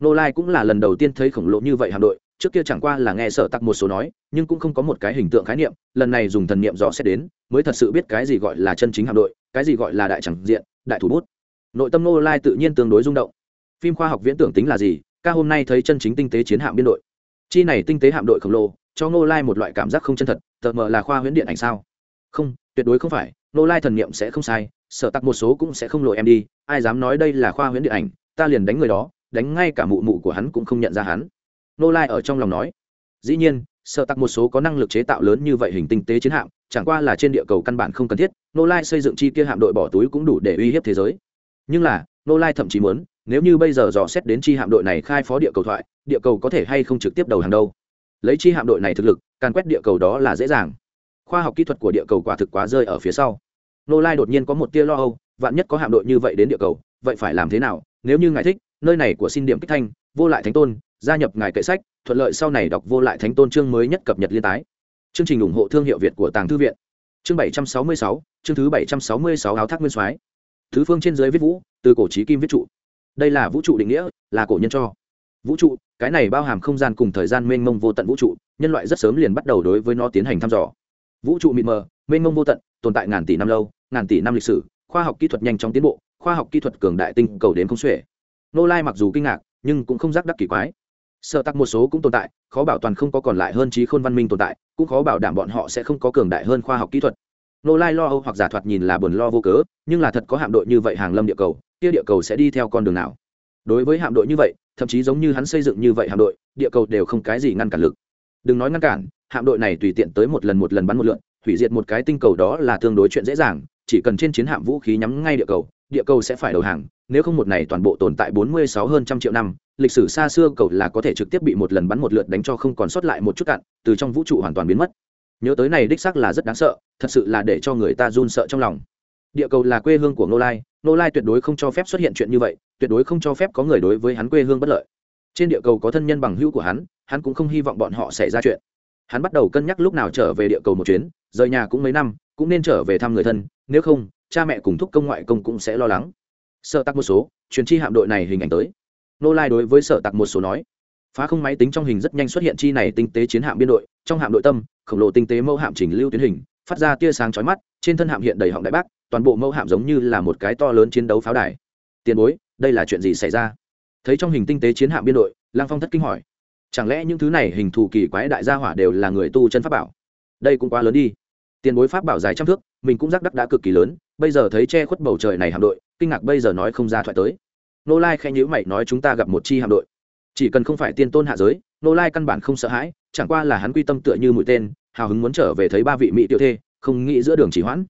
S1: Nô lai cũng là lần đầu tiên thấy khổng lồ như vậy hạm đội, trước kia chẳng qua là nghe sở tặc một số nói, nhưng cũng không có một cái hình tượng khái niệm, lần này dùng thần niệm dò xét đến, mới thật sự biết cái gì gọi là chân chính hạm đội, cái gì gọi là đại chẳng diện, đại thủ bút. Nội tâm nô lai tự nhiên tương đối rung động. Phim khoa học viễn tưởng tính là gì ca hôm nay thấy chân chính tinh tế chiến hạm biên đội. Chi này tinh tế hạm đội khổng lồ, cho nô lai một loại cảm giác không chân thật, tờ mờ là khoa huyễn điện ảnh sao? Không, tuyệt đối không phải nô lai thần niệm sẽ không sai sợ tặc một số cũng sẽ không lộ em đi, ai dám nói đây là khoa huyễn điện ảnh, ta liền đánh người đó, đánh ngay cả mụ mụ của hắn cũng không nhận ra hắn. Nô lai ở trong lòng nói. Dĩ nhiên sợ tặc một số có năng lực chế tạo lớn như vậy hình tinh tế chiến hạm, chẳng qua là trên địa cầu căn bản không cần thiết nô lai xây dựng chi kia hạm đội bỏ túi cũng đủ để uy hiếp thế giới. Nhưng là nô lai thậm chí muốn nếu như bây giờ dò xét đến chi hạm đội này khai phó địa cầu thoại, địa cầu có thể hay không trực tiếp đầu hàng đâu? Lấy chi hạm đội này thực lực, càn quét địa cầu đó là dễ dàng. Khoa học kỹ thuật của địa cầu quả thực quá rơi ở phía sau. Nô lai đột nhiên có một tia lo âu, vạn nhất có hạm đội như vậy đến địa cầu, vậy phải làm thế nào? Nếu như ngài thích, nơi này của xin điểm kích thanh, vô lại thánh tôn, gia nhập ngài kệ sách, thuận lợi sau này đọc vô lại thánh tôn chương mới nhất cập nhật liên tái. Chương trình ủng hộ thương hiệu việt của tàng thư viện. Chương bảy trăm sáu mươi sáu, chương thứ bảy trăm sáu mươi sáu áo thác nguyên soái. Thứ phương trên dưới viết vũ, từ cổ trí kim viết trụ đây là vũ trụ định nghĩa, là cổ nhân cho. Vũ trụ, cái này bao hàm không gian cùng thời gian mênh mông vô tận vũ trụ, nhân loại rất sớm liền bắt đầu đối với nó tiến hành thăm dò. Vũ trụ mịt mờ, mênh mông vô tận, tồn tại ngàn tỷ năm lâu, ngàn tỷ năm lịch sử, khoa học kỹ thuật nhanh chóng tiến bộ, khoa học kỹ thuật cường đại tinh cầu đến không xuể. Nô lai mặc dù kinh ngạc, nhưng cũng không giác đắc kỳ quái. Sợ tắc một số cũng tồn tại, khó bảo toàn không có còn lại hơn trí khôn văn minh tồn tại, cũng khó bảo đảm bọn họ sẽ không có cường đại hơn khoa học kỹ thuật. Nô lai lo âu hoặc giả thoạt nhìn là buồn lo vô cớ, nhưng là thật có hạm đội như vậy hàng lâm địa cầu kia địa cầu sẽ đi theo con đường nào? Đối với hạm đội như vậy, thậm chí giống như hắn xây dựng như vậy hạm đội, địa cầu đều không cái gì ngăn cản lực. Đừng nói ngăn cản, hạm đội này tùy tiện tới một lần một lần bắn một lượn, hủy diệt một cái tinh cầu đó là tương đối chuyện dễ dàng, chỉ cần trên chiến hạm vũ khí nhắm ngay địa cầu địa cầu sẽ phải đầu hàng, nếu không một này toàn bộ tồn tại 46 hơn trăm triệu năm, lịch sử xa xưa cầu là có thể trực tiếp bị một lần bắn một lượt đánh cho không còn sót lại một chút cạn, từ trong vũ trụ hoàn toàn biến mất. Nhớ tới này đích xác là rất đáng sợ, thật sự là để cho người ta run sợ trong lòng địa cầu là quê hương của nô lai nô lai tuyệt đối không cho phép xuất hiện chuyện như vậy, tuyệt đối không cho phép có người đối với hắn quê hương bất lợi. Trên địa cầu có thân nhân bằng hữu của hắn hắn cũng không hy vọng bọn họ xảy ra chuyện. Hắn bắt đầu cân nhắc lúc nào trở về địa cầu một chuyến, rời nhà cũng mấy năm, cũng nên trở về thăm người thân, nếu không, cha mẹ cùng thúc công ngoại công cũng sẽ lo lắng. Sợ tặc một số chuyến chi hạm đội này hình ảnh tới. Nô lai đối với sợ tặc một số nói, phá không máy tính trong hình rất nhanh xuất hiện chi này tinh tế chiến hạm biên đội, trong hạm đội tâm, khổng lồ tinh tế mẫu hạm chỉnh lưu tuyến hình, phát ra tia sáng chói mắt, trên thân hạm hiện đầy họng đại bác toàn bộ mẫu hạm giống như là một cái to lớn chiến đấu pháo đài. Tiền bối, đây là chuyện gì xảy ra? Thấy trong hình tinh tế chiến hạm biên đội, lang phong thất kinh hỏi. Chẳng lẽ những thứ này hình thù kỳ quái đại gia hỏa đều là người tu chân pháp bảo? Đây cũng quá lớn đi. Tiền bối pháp bảo dài trăm thước, mình cũng giác đắc đã cực kỳ lớn, bây giờ thấy che khuất bầu trời này hạm đội, kinh ngạc bây giờ nói không ra thoại tới. Nô lai khen nhữ mày nói chúng ta gặp một chi hạm đội. Chỉ cần không phải tiên tôn hạ giới, nô lai căn bản không sợ hãi, chẳng qua là hắn quy tâm tựa như mũi tên, hào hứng muốn trở về thấy ba vị mỹ tiểu thê, không nghĩ giữa đường chỉ hoãn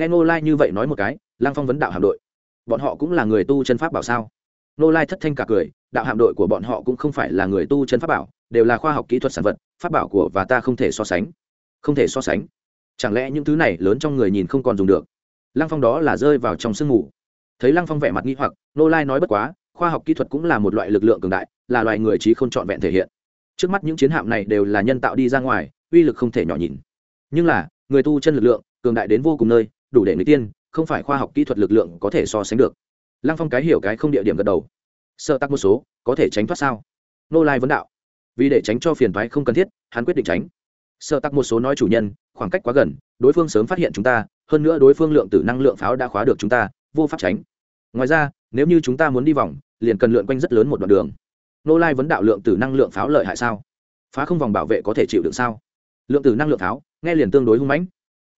S1: nghe nô lai như vậy nói một cái lang phong vấn đạo hạm đội. Bọn họ cũng là người tu chân pháp bảo sao? Nô lai thất thanh cả cười, đạo hạm đội của bọn họ cũng không phải là người tu chân pháp bảo, đều là khoa học kỹ thuật sản vật, pháp bảo của và ta không thể so sánh. Không thể so sánh. Chẳng lẽ những thứ này lớn trong người nhìn không còn dùng được? Lăng phong đó là rơi vào trong sương mù. Thấy lăng phong vẻ mặt nghi hoặc nô lai nói bất quá, khoa học kỹ thuật cũng là một loại lực lượng cường đại, là loại người trí không trọn vẹn thể hiện. Trước mắt những chiến hạm này đều là nhân tạo đi ra ngoài, uy lực không thể nhỏ nhìn. Nhưng là, người tu chân lực lượng, cường đại đến vô cùng nơi đủ để người tiên, không phải khoa học kỹ thuật lực lượng có thể so sánh được. Lăng phong cái hiểu cái không địa điểm gật đầu. Sợ tắc một số, có thể tránh thoát sao? Nô lai vấn đạo. Vì để tránh cho phiền thoái không cần thiết, hắn quyết định tránh. Sợ tắc một số nói chủ nhân, khoảng cách quá gần, đối phương sớm phát hiện chúng ta, hơn nữa đối phương lượng tử năng lượng pháo đã khóa được chúng ta, vô pháp tránh. Ngoài ra, nếu như chúng ta muốn đi vòng, liền cần lượn quanh rất lớn một đoạn đường. Nô lai vấn đạo lượng tử năng lượng pháo lợi hại sao? Phá không vòng bảo vệ có thể chịu đựng sao? Lượng tử năng lượng pháo, nghe liền tương đối hung mãnh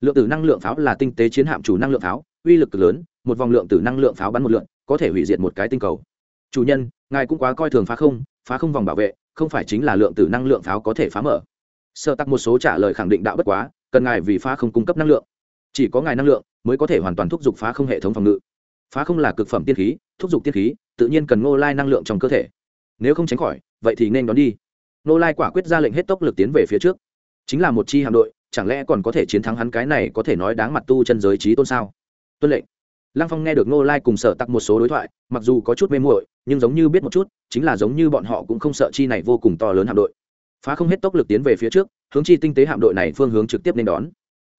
S1: lượng tử năng lượng pháo là tinh tế chiến hạm chủ năng lượng pháo, uy lực cực lớn, một vòng lượng tử năng lượng pháo bắn một lượng có thể hủy diệt một cái tinh cầu. Chủ nhân, ngài cũng quá coi thường phá không phá không vòng bảo vệ, không phải chính là lượng tử năng lượng pháo có thể phá mở. Sợ tắc một số trả lời khẳng định đạo bất quá, cần ngài vì phá không cung cấp năng lượng. Chỉ có ngài năng lượng mới có thể hoàn toàn thúc giục phá không hệ thống phòng ngự. Phá không là cực phẩm tiên khí, thúc giục tiên khí, tự nhiên cần ngô lai năng lượng trong cơ thể. Nếu không tránh khỏi, vậy thì nên đón đi. Ngô lai quả quyết ra lệnh hết tốc lực tiến về phía trước. Chính là một chi hạm đội chẳng lẽ còn có thể chiến thắng hắn cái này có thể nói đáng mặt tu chân giới trí tôn sao? Tuân lệnh. Lăng phong nghe được ngô lai cùng sở tặc một số đối thoại, mặc dù có chút mê muội, nhưng giống như biết một chút, chính là giống như bọn họ cũng không sợ chi này vô cùng to lớn hạm đội. Phá không hết tốc lực tiến về phía trước, hướng chi tinh tế hạm đội này phương hướng trực tiếp nên đón.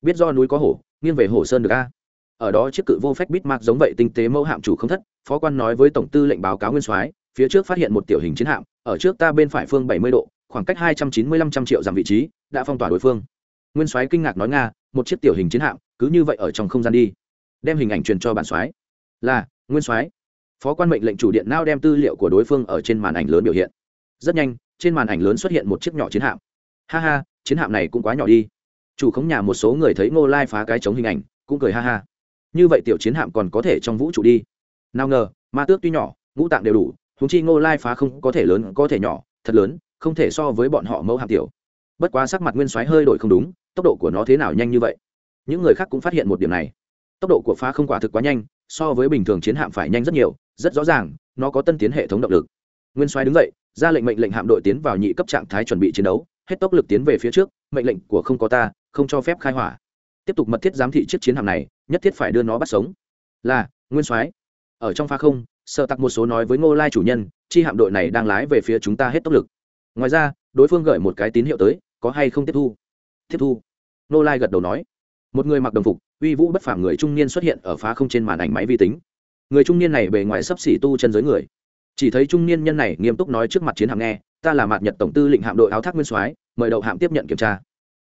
S1: Biết do núi có hổ, nghiêng về hồ sơn được a. Ở đó chiếc cự vô phách bít mạc giống vậy tinh tế mẫu hạm chủ không thất, phó quan nói với tổng tư lệnh báo cáo nguyên soái, phía trước phát hiện một tiểu hình chiến hạm, ở trước ta bên phải phương bảy mươi độ, khoảng cách hai trăm chín mươi lăm trăm triệu dặm vị trí, đã phong tỏa đối phương nguyên soái kinh ngạc nói nga, một chiếc tiểu hình chiến hạm, cứ như vậy ở trong không gian đi. Đem hình ảnh truyền cho bản soái. Là, nguyên soái. Phó quan mệnh lệnh chủ điện nao đem tư liệu của đối phương ở trên màn ảnh lớn biểu hiện. Rất nhanh, trên màn ảnh lớn xuất hiện một chiếc nhỏ chiến hạm. Ha ha, chiến hạm này cũng quá nhỏ đi. Chủ khống nhà một số người thấy ngô lai phá cái chống hình ảnh, cũng cười ha ha. Như vậy tiểu chiến hạm còn có thể trong vũ trụ đi. Nào ngờ, ma tước tuy nhỏ, ngũ tạng đều đủ húng chi ngô lai phá không có thể lớn, có thể nhỏ, thật lớn, không thể so với bọn họ mẫu hạm tiểu. Bất quá sắc mặt nguyên soái hơi đổi không đúng tốc độ của nó thế nào nhanh như vậy? Những người khác cũng phát hiện một điểm này. Tốc độ của phá không quả thực quá nhanh, so với bình thường chiến hạm phải nhanh rất nhiều, rất rõ ràng, nó có tân tiến hệ thống động lực. Nguyên soái đứng dậy, ra lệnh mệnh lệnh hạm đội tiến vào nhị cấp trạng thái chuẩn bị chiến đấu, hết tốc lực tiến về phía trước, mệnh lệnh của không có ta, không cho phép khai hỏa. Tiếp tục mật thiết giám thị chiếc chiến hạm này, nhất thiết phải đưa nó bắt sống. Là, nguyên soái. Ở trong pha không sợ tặc một số nói với ngô lai chủ nhân, chi hạm đội này đang lái về phía chúng ta hết tốc lực. Ngoài ra, đối phương gửi một cái tín hiệu tới, có hay không tiếp thu? Tiếp thu. Nô lai gật đầu nói, một người mặc đồng phục, uy vũ bất phàm người trung niên xuất hiện ở phá không trên màn ảnh máy vi tính. Người trung niên này bề ngoài sấp xỉ tu chân giới người. Chỉ thấy trung niên nhân này nghiêm túc nói trước mặt chiến hạm nghe, ta là mạt nhật tổng tư lệnh hạm đội áo thác nguyên soái, mời đậu hạm tiếp nhận kiểm tra.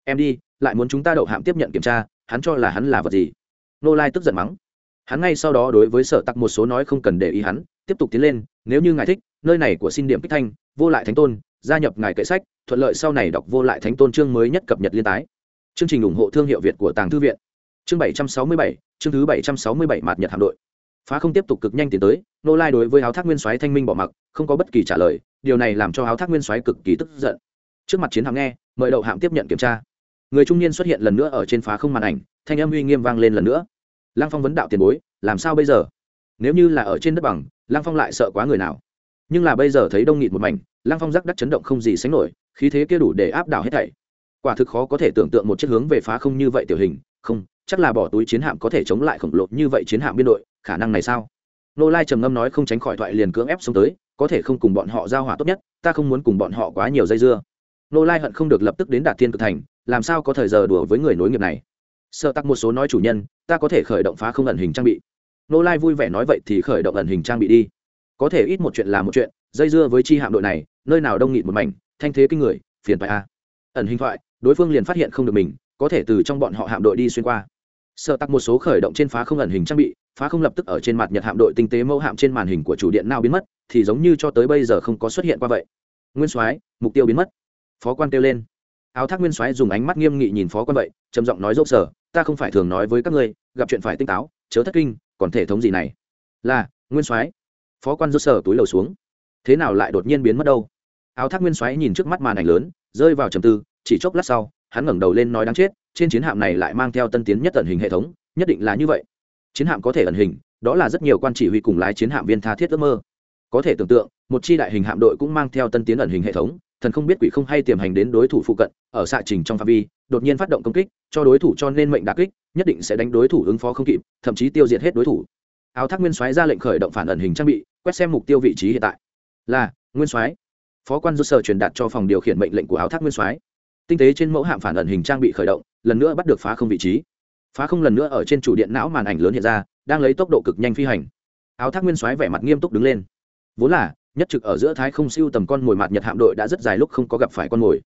S1: Em đi, lại muốn chúng ta đậu hạm tiếp nhận kiểm tra, hắn cho là hắn là vật gì? Nô lai tức giận mắng. Hắn ngay sau đó đối với sở tặc một số nói không cần để ý hắn, tiếp tục tiến lên, nếu như ngài thích, nơi này của xin điểm kích thanh, vô lại thánh tôn gia nhập ngài kệ sách, thuận lợi sau này đọc vô lại thánh tôn chương mới nhất cập nhật liên tái. Chương trình ủng hộ thương hiệu việt của tàng thư viện. Chương bảy trăm sáu mươi bảy, chương thứ bảy trăm sáu mươi bảy mạt nhật hạm đội. Phá không tiếp tục cực nhanh tiến tới, nô lai đối với áo thác nguyên soái thanh minh bỏ mặc, không có bất kỳ trả lời, điều này làm cho áo thác nguyên soái cực kỳ tức giận. Trước mặt chiến hạm nghe, mời đậu hạm tiếp nhận kiểm tra. Người trung niên xuất hiện lần nữa ở trên phá không màn ảnh, thanh âm uy nghiêm vang lên lần nữa. Lăng phong vấn đạo tiền bối, làm sao bây giờ? Nếu như là ở trên đất bằng, lăng phong lại sợ quá người nào? Nhưng là bây giờ thấy đông nghịt một mảnh lăng phong giác đắc chấn động không gì sánh nổi, khí thế kia đủ để áp đảo hết thảy. Quả thực khó có thể tưởng tượng một chiếc hướng về phá không như vậy tiểu hình, không, chắc là bỏ túi chiến hạm có thể chống lại khổng lồ như vậy chiến hạm biên đội, khả năng này sao? Nô lai trầm ngâm nói không tránh khỏi thoại liền cưỡng ép xông tới, có thể không cùng bọn họ giao hỏa tốt nhất, ta không muốn cùng bọn họ quá nhiều dây dưa. Nô lai hận không được lập tức đến đạt thiên cực thành, làm sao có thời giờ đùa với người nối nghiệp này? Sợ tắc một số nói chủ nhân, ta có thể khởi động phá không ẩn hình trang bị. Nô lai vui vẻ nói vậy thì khởi động ẩn hình trang bị đi. Có thể ít một chuyện là một chuyện dây dưa với chi hạm đội này, nơi nào đông nghịt một mảnh, thanh thế kinh người, phiền phải a. Ẩn hình thoại, đối phương liền phát hiện không được mình, có thể từ trong bọn họ hạm đội đi xuyên qua. Sợ tắc một số khởi động trên phá không ẩn hình trang bị, phá không lập tức ở trên mặt nhật hạm đội tinh tế mẫu hạm trên màn hình của chủ điện nào biến mất, thì giống như cho tới bây giờ không có xuất hiện qua vậy. Nguyên soái, mục tiêu biến mất. Phó quan kêu lên. Áo thác nguyên soái dùng ánh mắt nghiêm nghị nhìn phó quan vậy, trầm giọng nói dốc sở, ta không phải thường nói với các ngươi, gặp chuyện phải tinh táo, chớ thất kinh, còn thể thống gì này? Là, nguyên soái. Phó quan dốc sở túi lầu xuống thế nào lại đột nhiên biến mất đâu? Áo thác nguyên Xoáy nhìn trước mắt màn ảnh lớn, rơi vào trầm tư, chỉ chốc lát sau, hắn ngẩng đầu lên nói đáng chết, trên chiến hạm này lại mang theo tân tiến nhất ẩn hình hệ thống, nhất định là như vậy. Chiến hạm có thể ẩn hình, đó là rất nhiều quan chỉ huy cùng lái chiến hạm viên tha thiết ước mơ. Có thể tưởng tượng, một chi đại hình hạm đội cũng mang theo tân tiến ẩn hình hệ thống, thần không biết quỷ không hay tiềm hành đến đối thủ phụ cận, ở xạ trình trong phạm vi, đột nhiên phát động công kích, cho đối thủ cho nên mệnh đà kích, nhất định sẽ đánh đối thủ ứng phó không kịp, thậm chí tiêu diệt hết đối thủ. Áo thác nguyên Xoáy ra lệnh khởi động phản ẩn hình trang bị, quét xem mục tiêu vị trí hiện tại là, nguyên soái. Phó quan do sở truyền đạt cho phòng điều khiển mệnh lệnh của áo thác nguyên soái. Tinh tế trên mẫu hạm phản ẩn hình trang bị khởi động, lần nữa bắt được phá không vị trí. Phá không lần nữa ở trên chủ điện não màn ảnh lớn hiện ra, đang lấy tốc độ cực nhanh phi hành. Áo thác nguyên soái vẻ mặt nghiêm túc đứng lên. Vốn là, nhất trực ở giữa thái không siêu tầm con mồi mặt nhật hạm đội đã rất dài lúc không có gặp phải con mồi.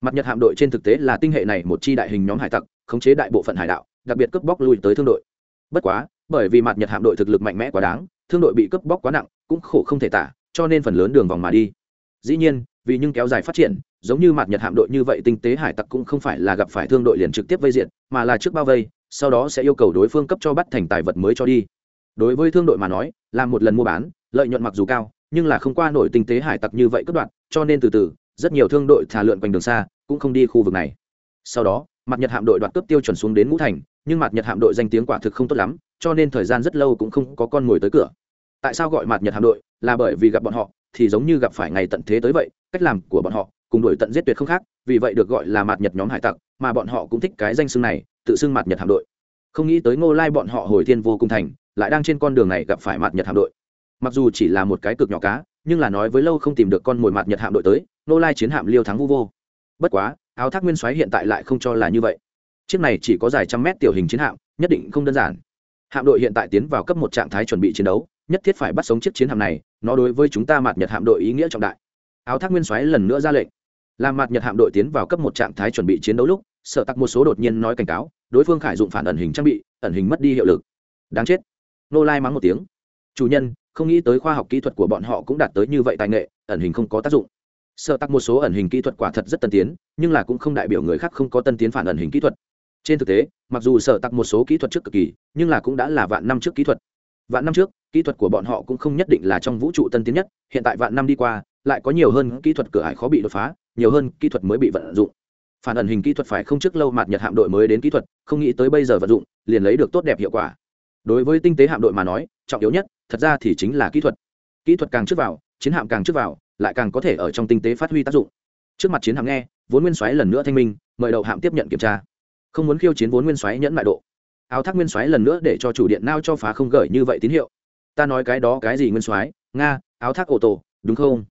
S1: Mặt nhật hạm đội trên thực tế là tinh hệ này một chi đại hình nhóm hải tặc, khống chế đại bộ phận hải đạo, đặc biệt cướp bóc lui tới thương đội. Bất quá, bởi vì mặt nhật hạm đội thực lực mạnh mẽ quá đáng, thương đội bị cướp bóc quá nặng, cũng khổ không thể tả cho nên phần lớn đường vòng mà đi. Dĩ nhiên, vì nhưng kéo dài phát triển, giống như mặt nhật hạm đội như vậy tinh tế hải tặc cũng không phải là gặp phải thương đội liền trực tiếp vây diện mà là trước bao vây, sau đó sẽ yêu cầu đối phương cấp cho bắt thành tài vật mới cho đi. Đối với thương đội mà nói làm một lần mua bán, lợi nhuận mặc dù cao, nhưng là không qua nổi tinh tế hải tặc như vậy cất đoạn, cho nên từ từ, rất nhiều thương đội thả lượn quanh đường xa, cũng không đi khu vực này. Sau đó, mặt nhật hạm đội đoạt cướp tiêu chuẩn xuống đến ngũ thành, nhưng mặt nhật hạm đội danh tiếng quả thực không tốt lắm, cho nên thời gian rất lâu cũng không có con mồi tới cửa. Tại sao gọi mặt nhật hạm đội? Là bởi vì gặp bọn họ, thì giống như gặp phải ngày tận thế tới vậy, cách làm của bọn họ, cùng đuổi tận giết tuyệt không khác, vì vậy được gọi là mạt nhật nhóm hải tặc, mà bọn họ cũng thích cái danh xưng này, tự xưng mạt nhật hạm đội. Không nghĩ tới ngô lai bọn họ hồi thiên vô cùng thành, lại đang trên con đường này gặp phải mạt nhật hạm đội. Mặc dù chỉ là một cái cực nhỏ cá, nhưng là nói với lâu không tìm được con mồi mạt nhật hạm đội tới, Ngô lai chiến hạm liêu thắng vu vô. Bất quá, áo thác nguyên soái hiện tại lại không cho là như vậy. Chiếc này chỉ có dài trăm mét tiểu hình chiến hạm, nhất định không đơn giản. Hạm đội hiện tại tiến vào cấp một trạng thái chuẩn bị chiến đấu nhất thiết phải bắt sống chiếc chiến hạm này, nó đối với chúng ta mặt nhật hạm đội ý nghĩa trọng đại. Áo thác nguyên soái lần nữa ra lệnh. Làm mặt nhật hạm đội tiến vào cấp một trạng thái chuẩn bị chiến đấu lúc sợ tặc một số đột nhiên nói cảnh cáo, đối phương khải dụng phản ẩn hình trang bị, ẩn hình mất đi hiệu lực. Đáng chết. Nô lai mắng một tiếng. Chủ nhân, không nghĩ tới khoa học kỹ thuật của bọn họ cũng đạt tới như vậy tài nghệ, ẩn hình không có tác dụng. Sợ tắc một số ẩn hình kỹ thuật quả thật rất tân tiến, nhưng là cũng không đại biểu người khác không có tân tiến phản ẩn hình kỹ thuật. Trên thực tế, mặc dù sợ tắc một số kỹ thuật trước cực kỳ, nhưng là cũng đã là vạn năm trước kỹ thuật vạn năm trước, kỹ thuật của bọn họ cũng không nhất định là trong vũ trụ tân tiến nhất, hiện tại vạn năm đi qua, lại có nhiều hơn kỹ thuật cửa ải khó bị đột phá, nhiều hơn kỹ thuật mới bị vận dụng. Phản ẩn hình kỹ thuật phải không trước lâu mặt nhật hạm đội mới đến kỹ thuật, không nghĩ tới bây giờ vận dụng, liền lấy được tốt đẹp hiệu quả. Đối với tinh tế hạm đội mà nói, trọng yếu nhất, thật ra thì chính là kỹ thuật. Kỹ thuật càng trước vào, chiến hạm càng trước vào, lại càng có thể ở trong tinh tế phát huy tác dụng. Trước mặt chiến hạm nghe, vốn nguyên xoáy lần nữa thanh minh, mời đậu hạm tiếp nhận kiểm tra. Không muốn khiêu chiến vốn nguyên xoáy nhẫn mại độ áo thác nguyên soái lần nữa để cho chủ điện nao cho phá không gửi như vậy tín hiệu. Ta nói cái đó cái gì nguyên soái? Nga, áo thác ô tô đúng không?